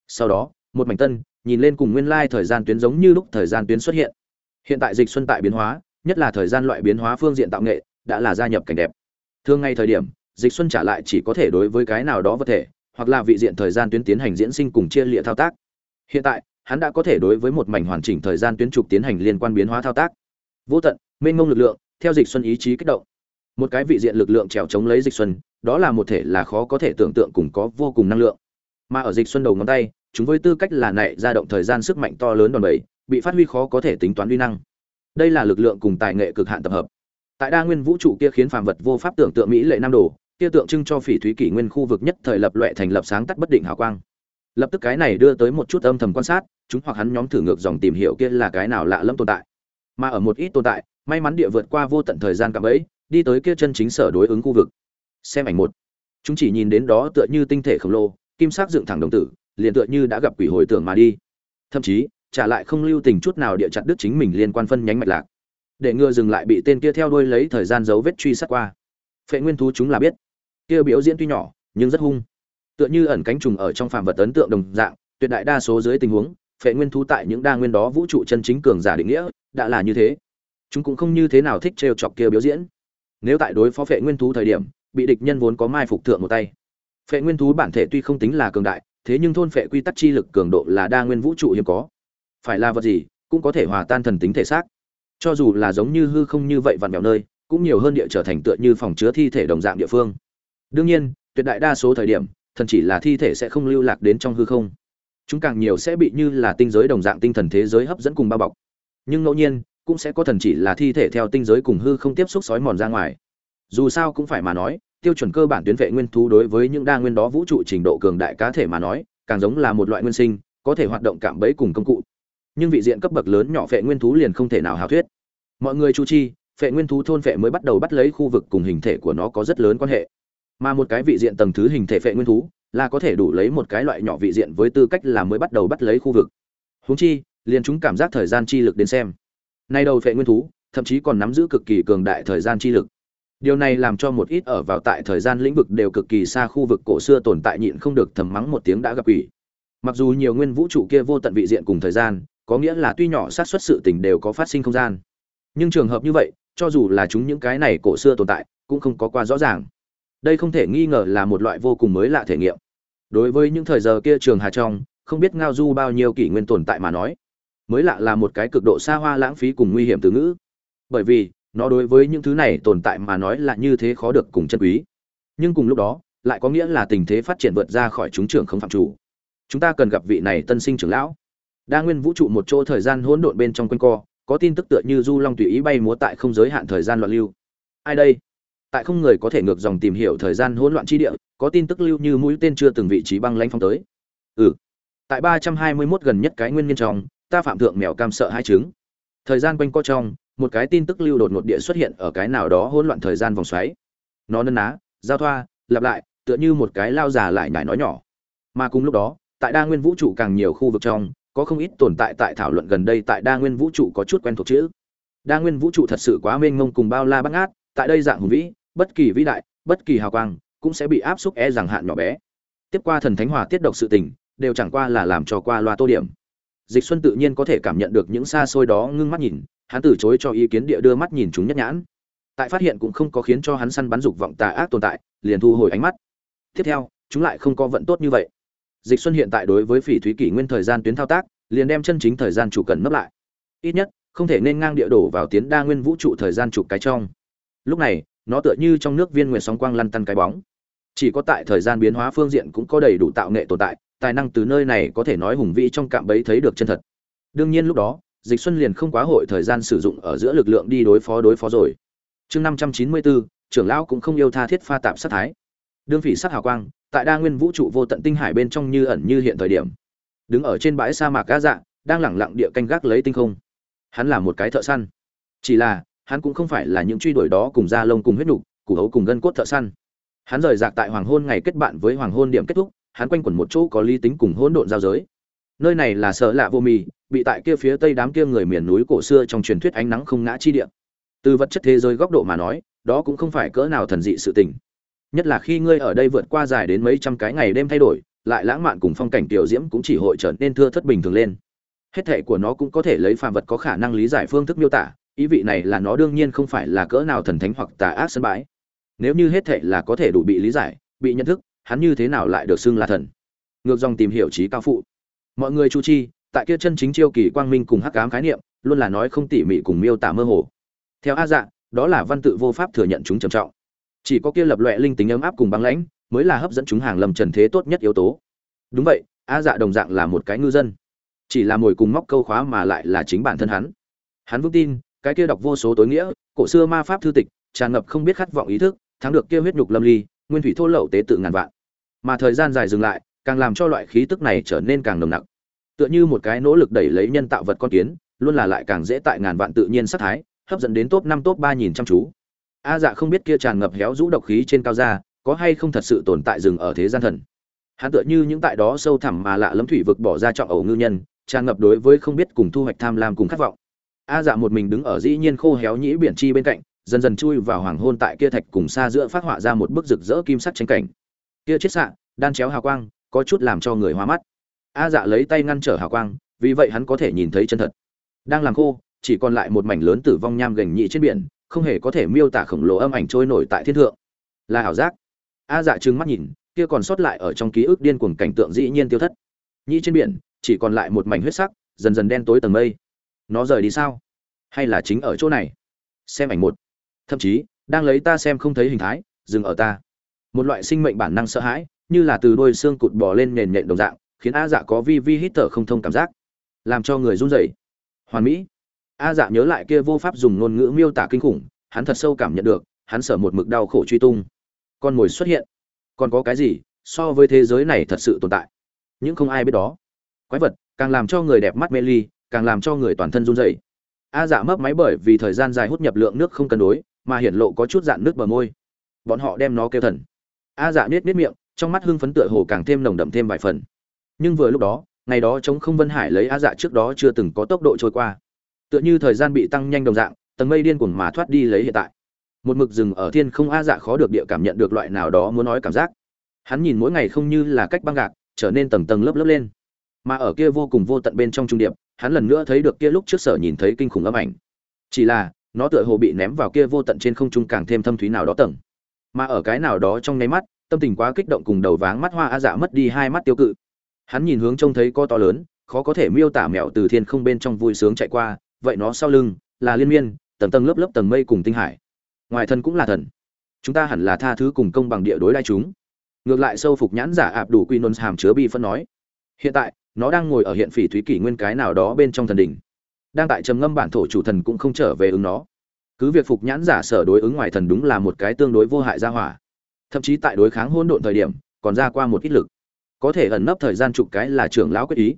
Sau đó, một mảnh tân, nhìn lên cùng nguyên lai thời gian tuyến giống như lúc thời gian tuyến xuất hiện. Hiện tại dịch xuân tại biến hóa, nhất là thời gian loại biến hóa phương diện tạo nghệ đã là gia nhập cảnh đẹp. Thường ngay thời điểm, dịch xuân trả lại chỉ có thể đối với cái nào đó vật thể, hoặc là vị diện thời gian tuyến tiến hành diễn sinh cùng chia lịa thao tác. Hiện tại, hắn đã có thể đối với một mảnh hoàn chỉnh thời gian tuyến trục tiến hành liên quan biến hóa thao tác. Vô tận, mênh mông lực lượng, theo dịch xuân ý chí kích động. Một cái vị diện lực lượng trèo chống lấy dịch xuân, đó là một thể là khó có thể tưởng tượng cùng có vô cùng năng lượng. Mà ở dịch xuân đầu ngón tay, chúng với tư cách là nảy ra động thời gian sức mạnh to lớn đòn bẩy, bị phát huy khó có thể tính toán uy năng. Đây là lực lượng cùng tài nghệ cực hạn tập hợp tại đa nguyên vũ trụ kia khiến phàm vật vô pháp tưởng tượng mỹ lệ nam đồ, kia tượng trưng cho phỉ thúy kỷ nguyên khu vực nhất thời lập loệ thành lập sáng tắt bất định hào quang. Lập tức cái này đưa tới một chút âm thầm quan sát, chúng hoặc hắn nhóm thử ngược dòng tìm hiểu kia là cái nào lạ lẫm tồn tại. Mà ở một ít tồn tại, may mắn địa vượt qua vô tận thời gian cạm ấy, đi tới kia chân chính sở đối ứng khu vực. Xem ảnh một. Chúng chỉ nhìn đến đó tựa như tinh thể khổng lồ, kim sắc dựng thẳng đồng tử, liền tựa như đã gặp quỷ hồi tưởng mà đi. Thậm chí, trả lại không lưu tình chút nào địa chặt đứt chính mình liên quan phân nhánh mạch lạc để ngừa dừng lại bị tên kia theo đuôi lấy thời gian dấu vết truy sát qua. Phệ nguyên thú chúng là biết, kia biểu diễn tuy nhỏ, nhưng rất hung. Tựa như ẩn cánh trùng ở trong phạm vật ấn tượng đồng dạng, tuyệt đại đa số dưới tình huống, phệ nguyên thú tại những đa nguyên đó vũ trụ chân chính cường giả định nghĩa, đã là như thế. Chúng cũng không như thế nào thích trêu chọc kia biểu diễn. Nếu tại đối phó phệ nguyên thú thời điểm, bị địch nhân vốn có mai phục thượng một tay. Phệ nguyên thú bản thể tuy không tính là cường đại, thế nhưng thôn phệ quy tắc chi lực cường độ là đa nguyên vũ trụ hiếm có. Phải là vật gì, cũng có thể hòa tan thần tính thể xác cho dù là giống như hư không như vậy vặn vẹo nơi, cũng nhiều hơn địa trở thành tựa như phòng chứa thi thể đồng dạng địa phương. Đương nhiên, tuyệt đại đa số thời điểm, thần chỉ là thi thể sẽ không lưu lạc đến trong hư không. Chúng càng nhiều sẽ bị như là tinh giới đồng dạng tinh thần thế giới hấp dẫn cùng bao bọc. Nhưng ngẫu nhiên, cũng sẽ có thần chỉ là thi thể theo tinh giới cùng hư không tiếp xúc sói mòn ra ngoài. Dù sao cũng phải mà nói, tiêu chuẩn cơ bản tuyến vệ nguyên thú đối với những đa nguyên đó vũ trụ trình độ cường đại cá thể mà nói, càng giống là một loại nguyên sinh, có thể hoạt động cảm bẫy cùng công cụ nhưng vị diện cấp bậc lớn nhỏ phệ nguyên thú liền không thể nào hào thuyết. Mọi người chu chi, phệ nguyên thú thôn phệ mới bắt đầu bắt lấy khu vực cùng hình thể của nó có rất lớn quan hệ. Mà một cái vị diện tầng thứ hình thể phệ nguyên thú là có thể đủ lấy một cái loại nhỏ vị diện với tư cách là mới bắt đầu bắt lấy khu vực. Huống chi, liền chúng cảm giác thời gian chi lực đến xem. Nay đầu phệ nguyên thú, thậm chí còn nắm giữ cực kỳ cường đại thời gian chi lực. Điều này làm cho một ít ở vào tại thời gian lĩnh vực đều cực kỳ xa khu vực cổ xưa tồn tại nhịn không được thầm mắng một tiếng đã gặp quỷ. Mặc dù nhiều nguyên vũ trụ kia vô tận vị diện cùng thời gian có nghĩa là tuy nhỏ sát xuất sự tình đều có phát sinh không gian. Nhưng trường hợp như vậy, cho dù là chúng những cái này cổ xưa tồn tại, cũng không có qua rõ ràng. Đây không thể nghi ngờ là một loại vô cùng mới lạ thể nghiệm. Đối với những thời giờ kia trường hà trong, không biết ngao du bao nhiêu kỷ nguyên tồn tại mà nói. Mới lạ là một cái cực độ xa hoa lãng phí cùng nguy hiểm từ ngữ. Bởi vì, nó đối với những thứ này tồn tại mà nói là như thế khó được cùng chân quý. Nhưng cùng lúc đó, lại có nghĩa là tình thế phát triển vượt ra khỏi chúng trưởng không phạm chủ. Chúng ta cần gặp vị này tân sinh trưởng lão đa nguyên vũ trụ một chỗ thời gian hỗn độn bên trong quanh co, có tin tức tựa như du long tùy ý bay múa tại không giới hạn thời gian loạn lưu. Ai đây? Tại không người có thể ngược dòng tìm hiểu thời gian hỗn loạn chi địa, có tin tức lưu như mũi tên chưa từng vị trí băng lãnh phong tới. Ừ. Tại ba trăm hai mươi 321 gần nhất cái nguyên nhân trong, ta phạm thượng mèo cam sợ hai trứng thời gian quanh co trong, một cái tin tức lưu đột ngột địa xuất hiện ở cái nào đó hỗn loạn thời gian vòng xoáy. Nó nân ná, giao thoa, lặp lại, tựa như một cái lao già lại nhải nói nhỏ. Mà cùng lúc đó, tại đa nguyên vũ trụ càng nhiều khu vực trong có không ít tồn tại tại thảo luận gần đây tại đa nguyên vũ trụ có chút quen thuộc chữ. Đa nguyên vũ trụ thật sự quá mênh mông cùng bao la bắt ngát tại đây dạng hùng vĩ, bất kỳ vĩ đại, bất kỳ hào quang, cũng sẽ bị áp xúc e rằng hạn nhỏ bé. Tiếp qua thần thánh hòa tiết độc sự tình, đều chẳng qua là làm cho qua loa tô điểm. Dịch xuân tự nhiên có thể cảm nhận được những xa xôi đó ngưng mắt nhìn, hắn từ chối cho ý kiến địa đưa mắt nhìn chúng nhất nhãn. Tại phát hiện cũng không có khiến cho hắn săn bắn dục vọng tà ác tồn tại, liền thu hồi ánh mắt. Tiếp theo, chúng lại không có vận tốt như vậy dịch xuân hiện tại đối với phỉ thúy kỷ nguyên thời gian tuyến thao tác, liền đem chân chính thời gian chủ cần nấp lại. Ít nhất, không thể nên ngang địa đổ vào tiến đa nguyên vũ trụ thời gian chụp cái trong. Lúc này, nó tựa như trong nước viên nguyệt sóng quang lăn tăn cái bóng. Chỉ có tại thời gian biến hóa phương diện cũng có đầy đủ tạo nghệ tồn tại, tài năng từ nơi này có thể nói hùng vĩ trong cạm bẫy thấy được chân thật. Đương nhiên lúc đó, dịch xuân liền không quá hội thời gian sử dụng ở giữa lực lượng đi đối phó đối phó rồi. Chương năm trăm chín mươi bốn, trưởng lão cũng không yêu tha thiết pha tạp sát thái. Đương phỉ sát hào quang tại đa nguyên vũ trụ vô tận tinh hải bên trong như ẩn như hiện thời điểm. Đứng ở trên bãi sa mạc cá dạ đang lẳng lặng địa canh gác lấy tinh không. Hắn là một cái thợ săn. Chỉ là, hắn cũng không phải là những truy đuổi đó cùng da lông cùng huyết nhục củ hấu cùng gân cốt thợ săn. Hắn rời rạc tại hoàng hôn ngày kết bạn với hoàng hôn điểm kết thúc, hắn quanh quẩn một chỗ có lý tính cùng hỗn độn giao giới. Nơi này là sở lạ vô mì, bị tại kia phía tây đám kia người miền núi cổ xưa trong truyền thuyết ánh nắng không ngã chi địa. Từ vật chất thế giới góc độ mà nói, đó cũng không phải cỡ nào thần dị sự tình nhất là khi ngươi ở đây vượt qua dài đến mấy trăm cái ngày đêm thay đổi, lại lãng mạn cùng phong cảnh tiểu diễm cũng chỉ hội trở nên thưa thất bình thường lên. Hết thể của nó cũng có thể lấy phàm vật có khả năng lý giải phương thức miêu tả, ý vị này là nó đương nhiên không phải là cỡ nào thần thánh hoặc tà ác sân bãi. Nếu như hết thể là có thể đủ bị lý giải, bị nhận thức, hắn như thế nào lại được xưng là thần? Ngược dòng tìm hiểu trí cao phụ. Mọi người chu chi, tại kia chân chính chiêu kỳ quang minh cùng hắc ám khái niệm, luôn là nói không tỉ mỉ cùng miêu tả mơ hồ. Theo a dạ đó là văn tự vô pháp thừa nhận chúng trầm trọng chỉ có kia lập loè linh tính ấm áp cùng băng lãnh mới là hấp dẫn chúng hàng lầm trần thế tốt nhất yếu tố. Đúng vậy, a dạ đồng dạng là một cái ngư dân. Chỉ là mồi cùng móc câu khóa mà lại là chính bản thân hắn. Hắn vững tin, cái kia đọc vô số tối nghĩa, cổ xưa ma pháp thư tịch, tràn ngập không biết khát vọng ý thức, thắng được kia huyết nhục lâm ly, nguyên thủy thô lậu tế tự ngàn vạn. Mà thời gian dài dừng lại, càng làm cho loại khí tức này trở nên càng nồng nặc. Tựa như một cái nỗ lực đẩy lấy nhân tạo vật con kiến, luôn là lại càng dễ tại ngàn vạn tự nhiên sát thái, hấp dẫn đến top năm, top ba nhìn chăm chú a dạ không biết kia tràn ngập héo rũ độc khí trên cao ra có hay không thật sự tồn tại rừng ở thế gian thần? Hắn tựa như những tại đó sâu thẳm mà lạ lẫm thủy vực bỏ ra trọng ẩu ngư nhân, tràn ngập đối với không biết cùng thu hoạch tham lam cùng khát vọng. A dạ một mình đứng ở dĩ nhiên khô héo nhĩ biển chi bên cạnh, dần dần chui vào hoàng hôn tại kia thạch cùng xa giữa phát họa ra một bức rực rỡ kim sắc tranh cảnh. Kia chiết xạ, đan chéo hào quang, có chút làm cho người hoa mắt. A dạ lấy tay ngăn trở hào quang, vì vậy hắn có thể nhìn thấy chân thật. Đang làm khô, chỉ còn lại một mảnh lớn tử vong nham gành nhị trên biển không hề có thể miêu tả khổng lồ âm ảnh trôi nổi tại thiên thượng. Là ảo giác. A dạ trừng mắt nhìn, kia còn sót lại ở trong ký ức điên cuồng cảnh tượng dĩ nhiên tiêu thất. Nhị trên biển, chỉ còn lại một mảnh huyết sắc, dần dần đen tối tầng mây. Nó rời đi sao? Hay là chính ở chỗ này? Xem ảnh một. Thậm chí, đang lấy ta xem không thấy hình thái, dừng ở ta. Một loại sinh mệnh bản năng sợ hãi, như là từ đôi xương cụt bò lên nền nhện đồng dạng, khiến a dạ có vi vi hít thở không thông cảm giác. Làm cho người run rẩy. Hoàn mỹ a dạ nhớ lại kia vô pháp dùng ngôn ngữ miêu tả kinh khủng, hắn thật sâu cảm nhận được, hắn sợ một mực đau khổ truy tung. Con mồi xuất hiện. Còn có cái gì, so với thế giới này thật sự tồn tại? Nhưng không ai biết đó. Quái vật, càng làm cho người đẹp mắt mê ly, càng làm cho người toàn thân run rẩy. A dạ mấp máy bởi vì thời gian dài hút nhập lượng nước không cân đối, mà hiển lộ có chút dạn nước bờ môi. Bọn họ đem nó kêu thần. A dạ nết nết miệng, trong mắt hưng phấn tựa hồ càng thêm nồng đậm thêm vài phần. Nhưng vừa lúc đó, ngày đó chống không vân hải lấy a dạ trước đó chưa từng có tốc độ trôi qua tựa như thời gian bị tăng nhanh đồng dạng, tầng mây điên cuồng mà thoát đi lấy hiện tại. Một mực rừng ở thiên không a dạ khó được địa cảm nhận được loại nào đó muốn nói cảm giác. Hắn nhìn mỗi ngày không như là cách băng gạc, trở nên tầng tầng lớp lớp lên. Mà ở kia vô cùng vô tận bên trong trung điệp, hắn lần nữa thấy được kia lúc trước sở nhìn thấy kinh khủng âm ảnh. Chỉ là, nó tựa hồ bị ném vào kia vô tận trên không trung càng thêm thâm thúy nào đó tầng. Mà ở cái nào đó trong nháy mắt, tâm tình quá kích động cùng đầu váng mắt hoa a dạ mất đi hai mắt tiêu cự. Hắn nhìn hướng trông thấy co to lớn, khó có thể miêu tả mẹo từ thiên không bên trong vui sướng chạy qua vậy nó sau lưng, là liên miên, tầng tầng lớp lớp tầng mây cùng tinh hải. Ngoài thân cũng là thần. Chúng ta hẳn là tha thứ cùng công bằng địa đối đai chúng. Ngược lại sâu phục nhãn giả ạp đủ quy nôn hàm chứa bi phân nói. Hiện tại, nó đang ngồi ở hiện phỉ thúy kỷ nguyên cái nào đó bên trong thần đỉnh. Đang tại trầm ngâm bản thổ chủ thần cũng không trở về ứng nó. Cứ việc phục nhãn giả sở đối ứng ngoài thần đúng là một cái tương đối vô hại ra hỏa. Thậm chí tại đối kháng hỗn độn thời điểm, còn ra qua một ít lực. Có thể ẩn nấp thời gian chục cái là trưởng lão quyết ý.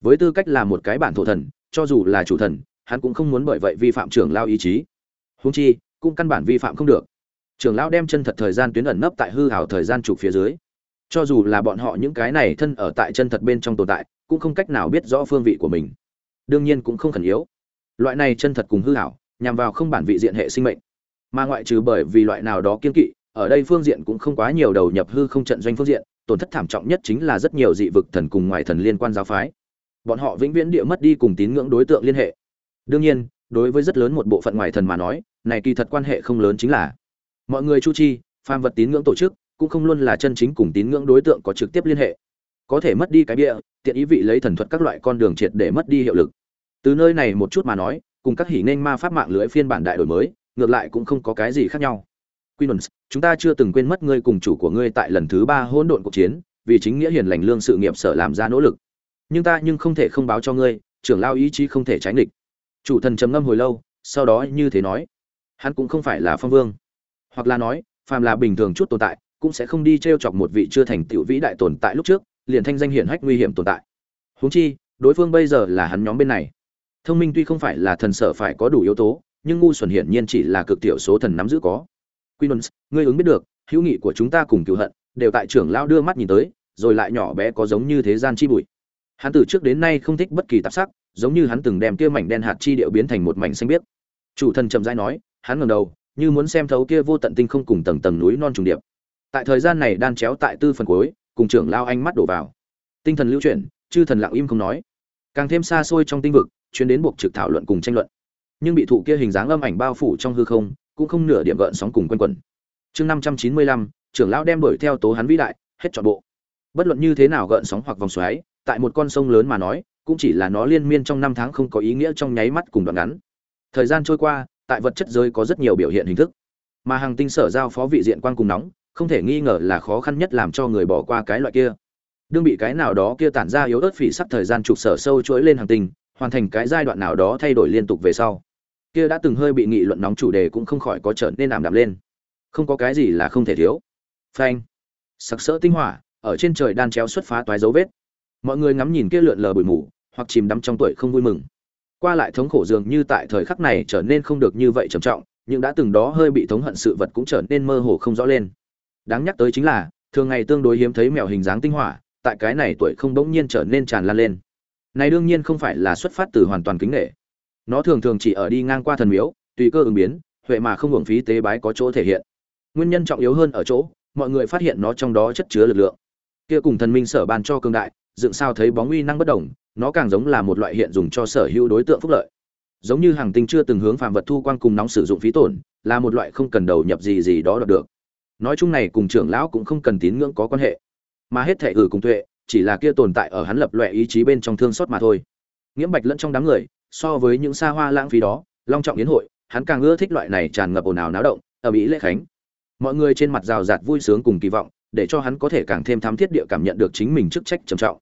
Với tư cách là một cái bản thổ thần, cho dù là chủ thần hắn cũng không muốn bởi vậy vi phạm trưởng lão ý chí. Húng chi, cũng căn bản vi phạm không được. Trưởng lão đem chân thật thời gian tuyến ẩn nấp tại hư hảo thời gian trục phía dưới. Cho dù là bọn họ những cái này thân ở tại chân thật bên trong tồn tại, cũng không cách nào biết rõ phương vị của mình. Đương nhiên cũng không khẩn yếu. Loại này chân thật cùng hư hảo, nhằm vào không bản vị diện hệ sinh mệnh. Mà ngoại trừ bởi vì loại nào đó kiên kỵ, ở đây phương diện cũng không quá nhiều đầu nhập hư không trận doanh phương diện, tổn thất thảm trọng nhất chính là rất nhiều dị vực thần cùng ngoài thần liên quan giáo phái. Bọn họ vĩnh viễn địa mất đi cùng tín ngưỡng đối tượng liên hệ đương nhiên đối với rất lớn một bộ phận ngoài thần mà nói này kỳ thật quan hệ không lớn chính là mọi người chu chi phàm vật tín ngưỡng tổ chức cũng không luôn là chân chính cùng tín ngưỡng đối tượng có trực tiếp liên hệ. Có thể mất đi cái bịa tiện ý vị lấy thần thuật các loại con đường triệt để mất đi hiệu lực. Từ nơi này một chút mà nói cùng các hỉ nên ma pháp mạng lưới phiên bản đại đổi mới ngược lại cũng không có cái gì khác nhau. Quinons, chúng ta chưa từng quên mất ngươi cùng chủ của ngươi tại lần thứ ba hỗn độn cuộc chiến vì chính nghĩa hiền lành lương sự nghiệp sở làm ra nỗ lực. Nhưng ta nhưng không thể không báo cho ngươi trưởng lao ý chí không thể tránh địch chủ thần trầm ngâm hồi lâu sau đó như thế nói hắn cũng không phải là phong vương hoặc là nói phàm là bình thường chút tồn tại cũng sẽ không đi t r e o chọc một vị chưa thành tựu vĩ đại tồn tại lúc trước liền thanh danh hiển hách nguy hiểm tồn tại. Huống chi đối phương bây giờ là hắn nhóm bên này. Thông minh tuy không phải là thần sở phải có đủ yếu tố nhưng ngu xuẩn hiển nhiên chỉ là cực tiểu số thần nắm giữ có. Quinons, ngươi ứng biết được hữu nghị của chúng ta cùng cựu hận đều tại trưởng lao đưa mắt nhìn tới rồi lại nhỏ bé có giống như thế gian chi bụi hắn từ trước đến nay không thích bất kỳ tạp sắc, giống như hắn từng đem kia mảnh đen hạt chi điệu biến thành một mảnh xanh biếc. Chủ thần chậm rãi nói, hắn ngẩng đầu, như muốn xem thấu kia vô tận tinh không cùng tầng tầng núi non trùng điệp. Tại thời gian này đan chéo tại tư phần cuối, cùng trưởng lao anh mắt đổ vào. Tinh thần lưu chuyển, chư thần lặng im không nói. Càng thêm xa xôi trong tinh vực, chuyến đến buộc trực thảo luận cùng tranh luận. Nhưng bị thụ kia hình dáng âm ảnh bao phủ trong hư không, cũng không nửa điểm gợn sóng cùng quanh quẩn. Chương năm trăm chín mươi lăm, trưởng lão đem đuổi theo tố hắn vĩ đại, hết trọn bộ. Bất luận như thế nào gợn sóng hoặc vòng xoáy tại một con sông lớn mà nói, cũng chỉ là nó liên miên trong năm tháng không có ý nghĩa trong nháy mắt cùng đoạn ngắn. Thời gian trôi qua, tại vật chất giới có rất nhiều biểu hiện hình thức. Mà hàng tinh sở giao phó vị diện quan cùng nóng, không thể nghi ngờ là khó khăn nhất làm cho người bỏ qua cái loại kia. Đương bị cái nào đó kia tản ra yếu ớt phỉ sắc thời gian trục sở sâu chuỗi lên hàng tinh, hoàn thành cái giai đoạn nào đó thay đổi liên tục về sau. Kia đã từng hơi bị nghị luận nóng chủ đề cũng không khỏi có trở nên ảm đạm lên. Không có cái gì là không thể thiếu. Phanh. Sặc sỡ tinh hỏa, ở trên trời đan chéo xuất phá toái dấu vết mọi người ngắm nhìn kia lượn lờ bụi mù, hoặc chìm đắm trong tuổi không vui mừng. Qua lại thống khổ dường như tại thời khắc này trở nên không được như vậy trầm trọng, nhưng đã từng đó hơi bị thống hận sự vật cũng trở nên mơ hồ không rõ lên. Đáng nhắc tới chính là, thường ngày tương đối hiếm thấy mèo hình dáng tinh hỏa, tại cái này tuổi không bỗng nhiên trở nên tràn lan lên. Này đương nhiên không phải là xuất phát từ hoàn toàn kính nghệ nó thường thường chỉ ở đi ngang qua thần miếu, tùy cơ ứng biến, huệ mà không hưởng phí tế bái có chỗ thể hiện. Nguyên nhân trọng yếu hơn ở chỗ, mọi người phát hiện nó trong đó chất chứa lực lượng. Kia cùng thần minh sở ban cho cương đại dựng sao thấy bóng uy năng bất đồng, nó càng giống là một loại hiện dùng cho sở hữu đối tượng phúc lợi. Giống như hàng tinh chưa từng hướng phàm vật thu quang cùng nóng sử dụng phí tổn, là một loại không cần đầu nhập gì gì đó được. Nói chung này cùng trưởng lão cũng không cần tín ngưỡng có quan hệ. Mà hết thể ử cùng tuệ, chỉ là kia tồn tại ở hắn lập loại ý chí bên trong thương xót mà thôi. Nghiễm bạch lẫn trong đám người, so với những xa hoa lãng phí đó, long trọng yến hội, hắn càng ưa thích loại này tràn ngập ồn ào náo động ở mỹ lễ khánh. Mọi người trên mặt rào rạt vui sướng cùng kỳ vọng, để cho hắn có thể càng thêm thám thiết địa cảm nhận được chính mình chức trách trầm trọng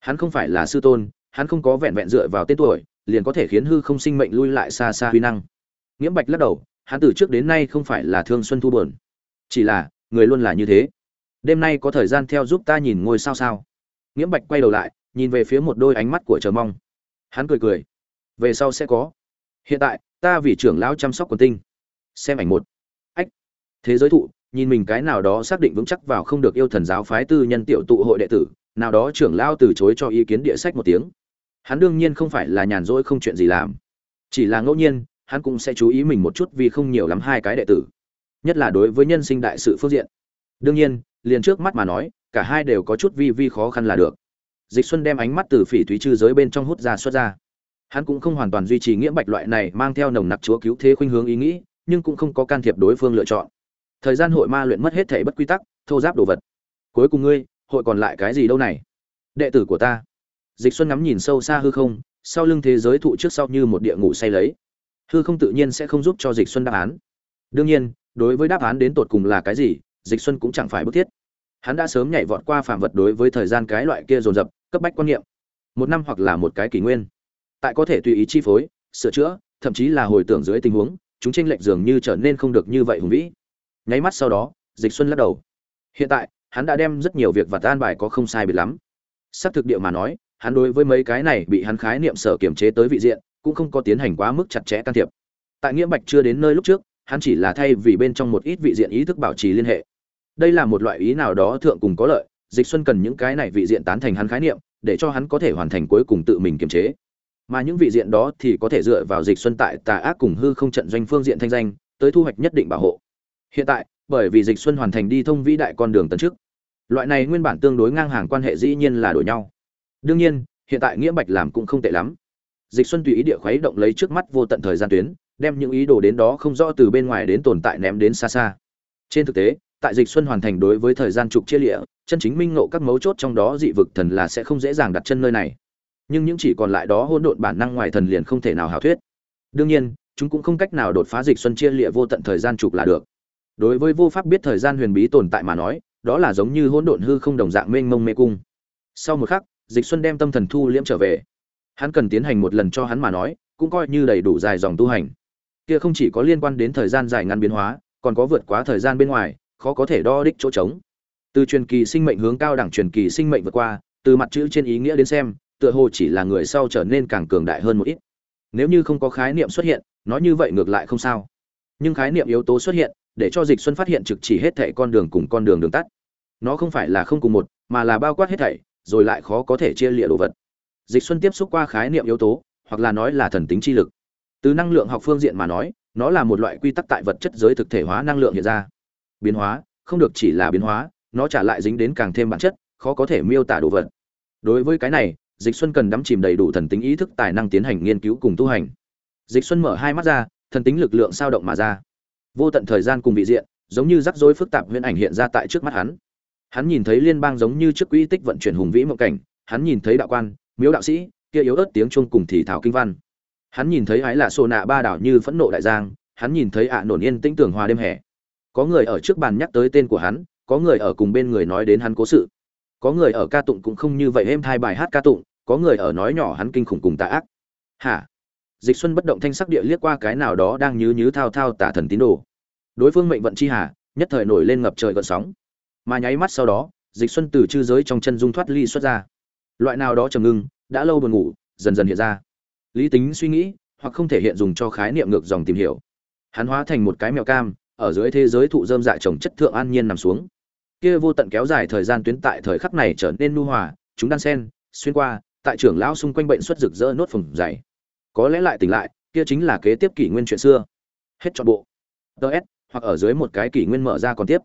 hắn không phải là sư tôn, hắn không có vẹn vẹn dựa vào tên tuổi, liền có thể khiến hư không sinh mệnh lui lại xa xa huy năng. Nghiễm bạch lắc đầu, hắn từ trước đến nay không phải là thương xuân thu buồn. Chỉ là, người luôn là như thế. Đêm nay có thời gian theo giúp ta nhìn ngôi sao sao. Nghiễm bạch quay đầu lại, nhìn về phía một đôi ánh mắt của chờ mong. Hắn cười cười. Về sau sẽ có. Hiện tại, ta vì trưởng lão chăm sóc quần tinh. Xem ảnh một. Ách. Thế giới thụ, nhìn mình cái nào đó xác định vững chắc vào không được yêu thần giáo phái tư nhân tiểu tụ hội đệ tử nào đó trưởng lao từ chối cho ý kiến địa sách một tiếng. Hắn đương nhiên không phải là nhàn rỗi không chuyện gì làm. Chỉ là ngẫu nhiên, hắn cũng sẽ chú ý mình một chút vì không nhiều lắm hai cái đệ tử. Nhất là đối với nhân sinh đại sự phương diện. Đương nhiên, liền trước mắt mà nói, cả hai đều có chút vi vi khó khăn là được. Dịch xuân đem ánh mắt từ phỉ thúy chư giới bên trong hút ra xuất ra. Hắn cũng không hoàn toàn duy trì nghĩa bạch loại này mang theo nồng nặc chúa cứu thế khuynh hướng ý nghĩ, nhưng cũng không có can thiệp đối phương lựa chọn. Thời gian hội ma luyện mất hết thể bất quy tắc, thô giáp đồ vật. Cuối cùng ngươi hội còn lại cái gì đâu này? Đệ tử của ta. Dịch xuân ngắm nhìn sâu xa hư không, sau lưng thế giới thụ trước sau như một địa ngủ say lấy. Hư không tự nhiên sẽ không giúp cho dịch xuân đáp án. Đương nhiên, đối với đáp án đến tột cùng là cái gì, dịch xuân cũng chẳng phải bức thiết. Hắn đã sớm nhảy vọt qua phạm vật đối với thời gian cái loại kia dồn dập, cấp bách quan niệm. Một năm hoặc là một cái kỷ nguyên. Tại có thể tùy ý chi phối, sửa chữa, thậm chí là hồi tưởng dưới tình huống, chúng tranh lệch dường như trở nên không được như vậy hùng vĩ. Nháy mắt sau đó, dịch xuân lắc đầu. Hiện tại hắn đã đem rất nhiều việc và tan bài có không sai biệt lắm. Xác thực địa mà nói, hắn đối với mấy cái này bị hắn khái niệm sở kiểm chế tới vị diện, cũng không có tiến hành quá mức chặt chẽ can thiệp. Tại nghĩa bạch chưa đến nơi lúc trước, hắn chỉ là thay vì bên trong một ít vị diện ý thức bảo trì liên hệ. Đây là một loại ý nào đó thượng cùng có lợi, dịch xuân cần những cái này vị diện tán thành hắn khái niệm, để cho hắn có thể hoàn thành cuối cùng tự mình kiềm chế. Mà những vị diện đó thì có thể dựa vào dịch xuân tại tà ác cùng hư không trận doanh phương diện thanh danh, tới thu hoạch nhất định bảo hộ. Hiện tại bởi vì dịch xuân hoàn thành đi thông vĩ đại con đường tấn trước loại này nguyên bản tương đối ngang hàng quan hệ dĩ nhiên là đổi nhau. Đương nhiên, hiện tại nghĩa bạch làm cũng không tệ lắm. Dịch xuân tùy ý địa khuấy động lấy trước mắt vô tận thời gian tuyến, đem những ý đồ đến đó không rõ từ bên ngoài đến tồn tại ném đến xa xa. Trên thực tế, tại dịch xuân hoàn thành đối với thời gian trục chia lịa, chân chính minh ngộ các mấu chốt trong đó dị vực thần là sẽ không dễ dàng đặt chân nơi này. Nhưng những chỉ còn lại đó hỗn độn bản năng ngoài thần liền không thể nào hảo thuyết. Đương nhiên, chúng cũng không cách nào đột phá dịch xuân chia lịa vô tận thời gian trục là được đối với vô pháp biết thời gian huyền bí tồn tại mà nói, đó là giống như hỗn độn hư không đồng dạng mênh mông mê cung. Sau một khắc, dịch xuân đem tâm thần thu liễm trở về. Hắn cần tiến hành một lần cho hắn mà nói, cũng coi như đầy đủ dài dòng tu hành. Kia không chỉ có liên quan đến thời gian dài ngắn biến hóa, còn có vượt quá thời gian bên ngoài, khó có thể đo đích chỗ trống. Từ truyền kỳ sinh mệnh hướng cao đẳng truyền kỳ sinh mệnh vượt qua, từ mặt chữ trên ý nghĩa đến xem, tựa hồ chỉ là người sau trở nên càng cường đại hơn một ít. Nếu như không có khái niệm xuất hiện, nói như vậy ngược lại không sao. Nhưng khái niệm yếu tố xuất hiện để cho dịch xuân phát hiện trực chỉ hết thảy con đường cùng con đường đường tắt. Nó không phải là không cùng một, mà là bao quát hết thảy, rồi lại khó có thể chia lịa đồ vật. Dịch xuân tiếp xúc qua khái niệm yếu tố, hoặc là nói là thần tính chi lực. Từ năng lượng học phương diện mà nói, nó là một loại quy tắc tại vật chất giới thực thể hóa năng lượng hiện ra. Biến hóa, không được chỉ là biến hóa, nó trả lại dính đến càng thêm bản chất, khó có thể miêu tả đồ vật. Đối với cái này, dịch xuân cần đắm chìm đầy đủ thần tính ý thức tài năng tiến hành nghiên cứu cùng tu hành. Dịch xuân mở hai mắt ra, thần tính lực lượng sao động mà ra vô tận thời gian cùng vị diện, giống như rắc rối phức tạp huyễn ảnh hiện ra tại trước mắt hắn. Hắn nhìn thấy liên bang giống như trước quỹ tích vận chuyển hùng vĩ mộng cảnh, hắn nhìn thấy đạo quan, miếu đạo sĩ, kia yếu ớt tiếng chuông cùng thì thảo kinh văn. Hắn nhìn thấy ái là xô nạ ba đảo như phẫn nộ đại giang, hắn nhìn thấy ạ à nổn yên tĩnh tường hòa đêm hè. Có người ở trước bàn nhắc tới tên của hắn, có người ở cùng bên người nói đến hắn cố sự. Có người ở ca tụng cũng không như vậy êm thai bài hát ca tụng, có người ở nói nhỏ hắn kinh khủng cùng tạ ác. Hả? Dịch xuân bất động thanh sắc địa liếc qua cái nào đó đang nhứ nhứ thao thao tả thần tín đồ. Đối phương mệnh vận chi hà, nhất thời nổi lên ngập trời gợn sóng. Mà nháy mắt sau đó, dịch xuân từ chư giới trong chân dung thoát ly xuất ra. Loại nào đó trầm ngưng, đã lâu buồn ngủ, dần dần hiện ra. Lý tính suy nghĩ, hoặc không thể hiện dùng cho khái niệm ngược dòng tìm hiểu. Hắn hóa thành một cái mèo cam, ở dưới thế giới thụ dơm dại trồng chất thượng an nhiên nằm xuống. Kia vô tận kéo dài thời gian tuyến tại thời khắc này trở nên nu hòa, chúng đan sen, xuyên qua, tại trưởng lão xung quanh bệnh xuất rực rỡ nốt phồng dày có lẽ lại tỉnh lại, kia chính là kế tiếp kỷ nguyên chuyện xưa. Hết trọn bộ. Ts hoặc ở dưới một cái kỷ nguyên mở ra còn tiếp.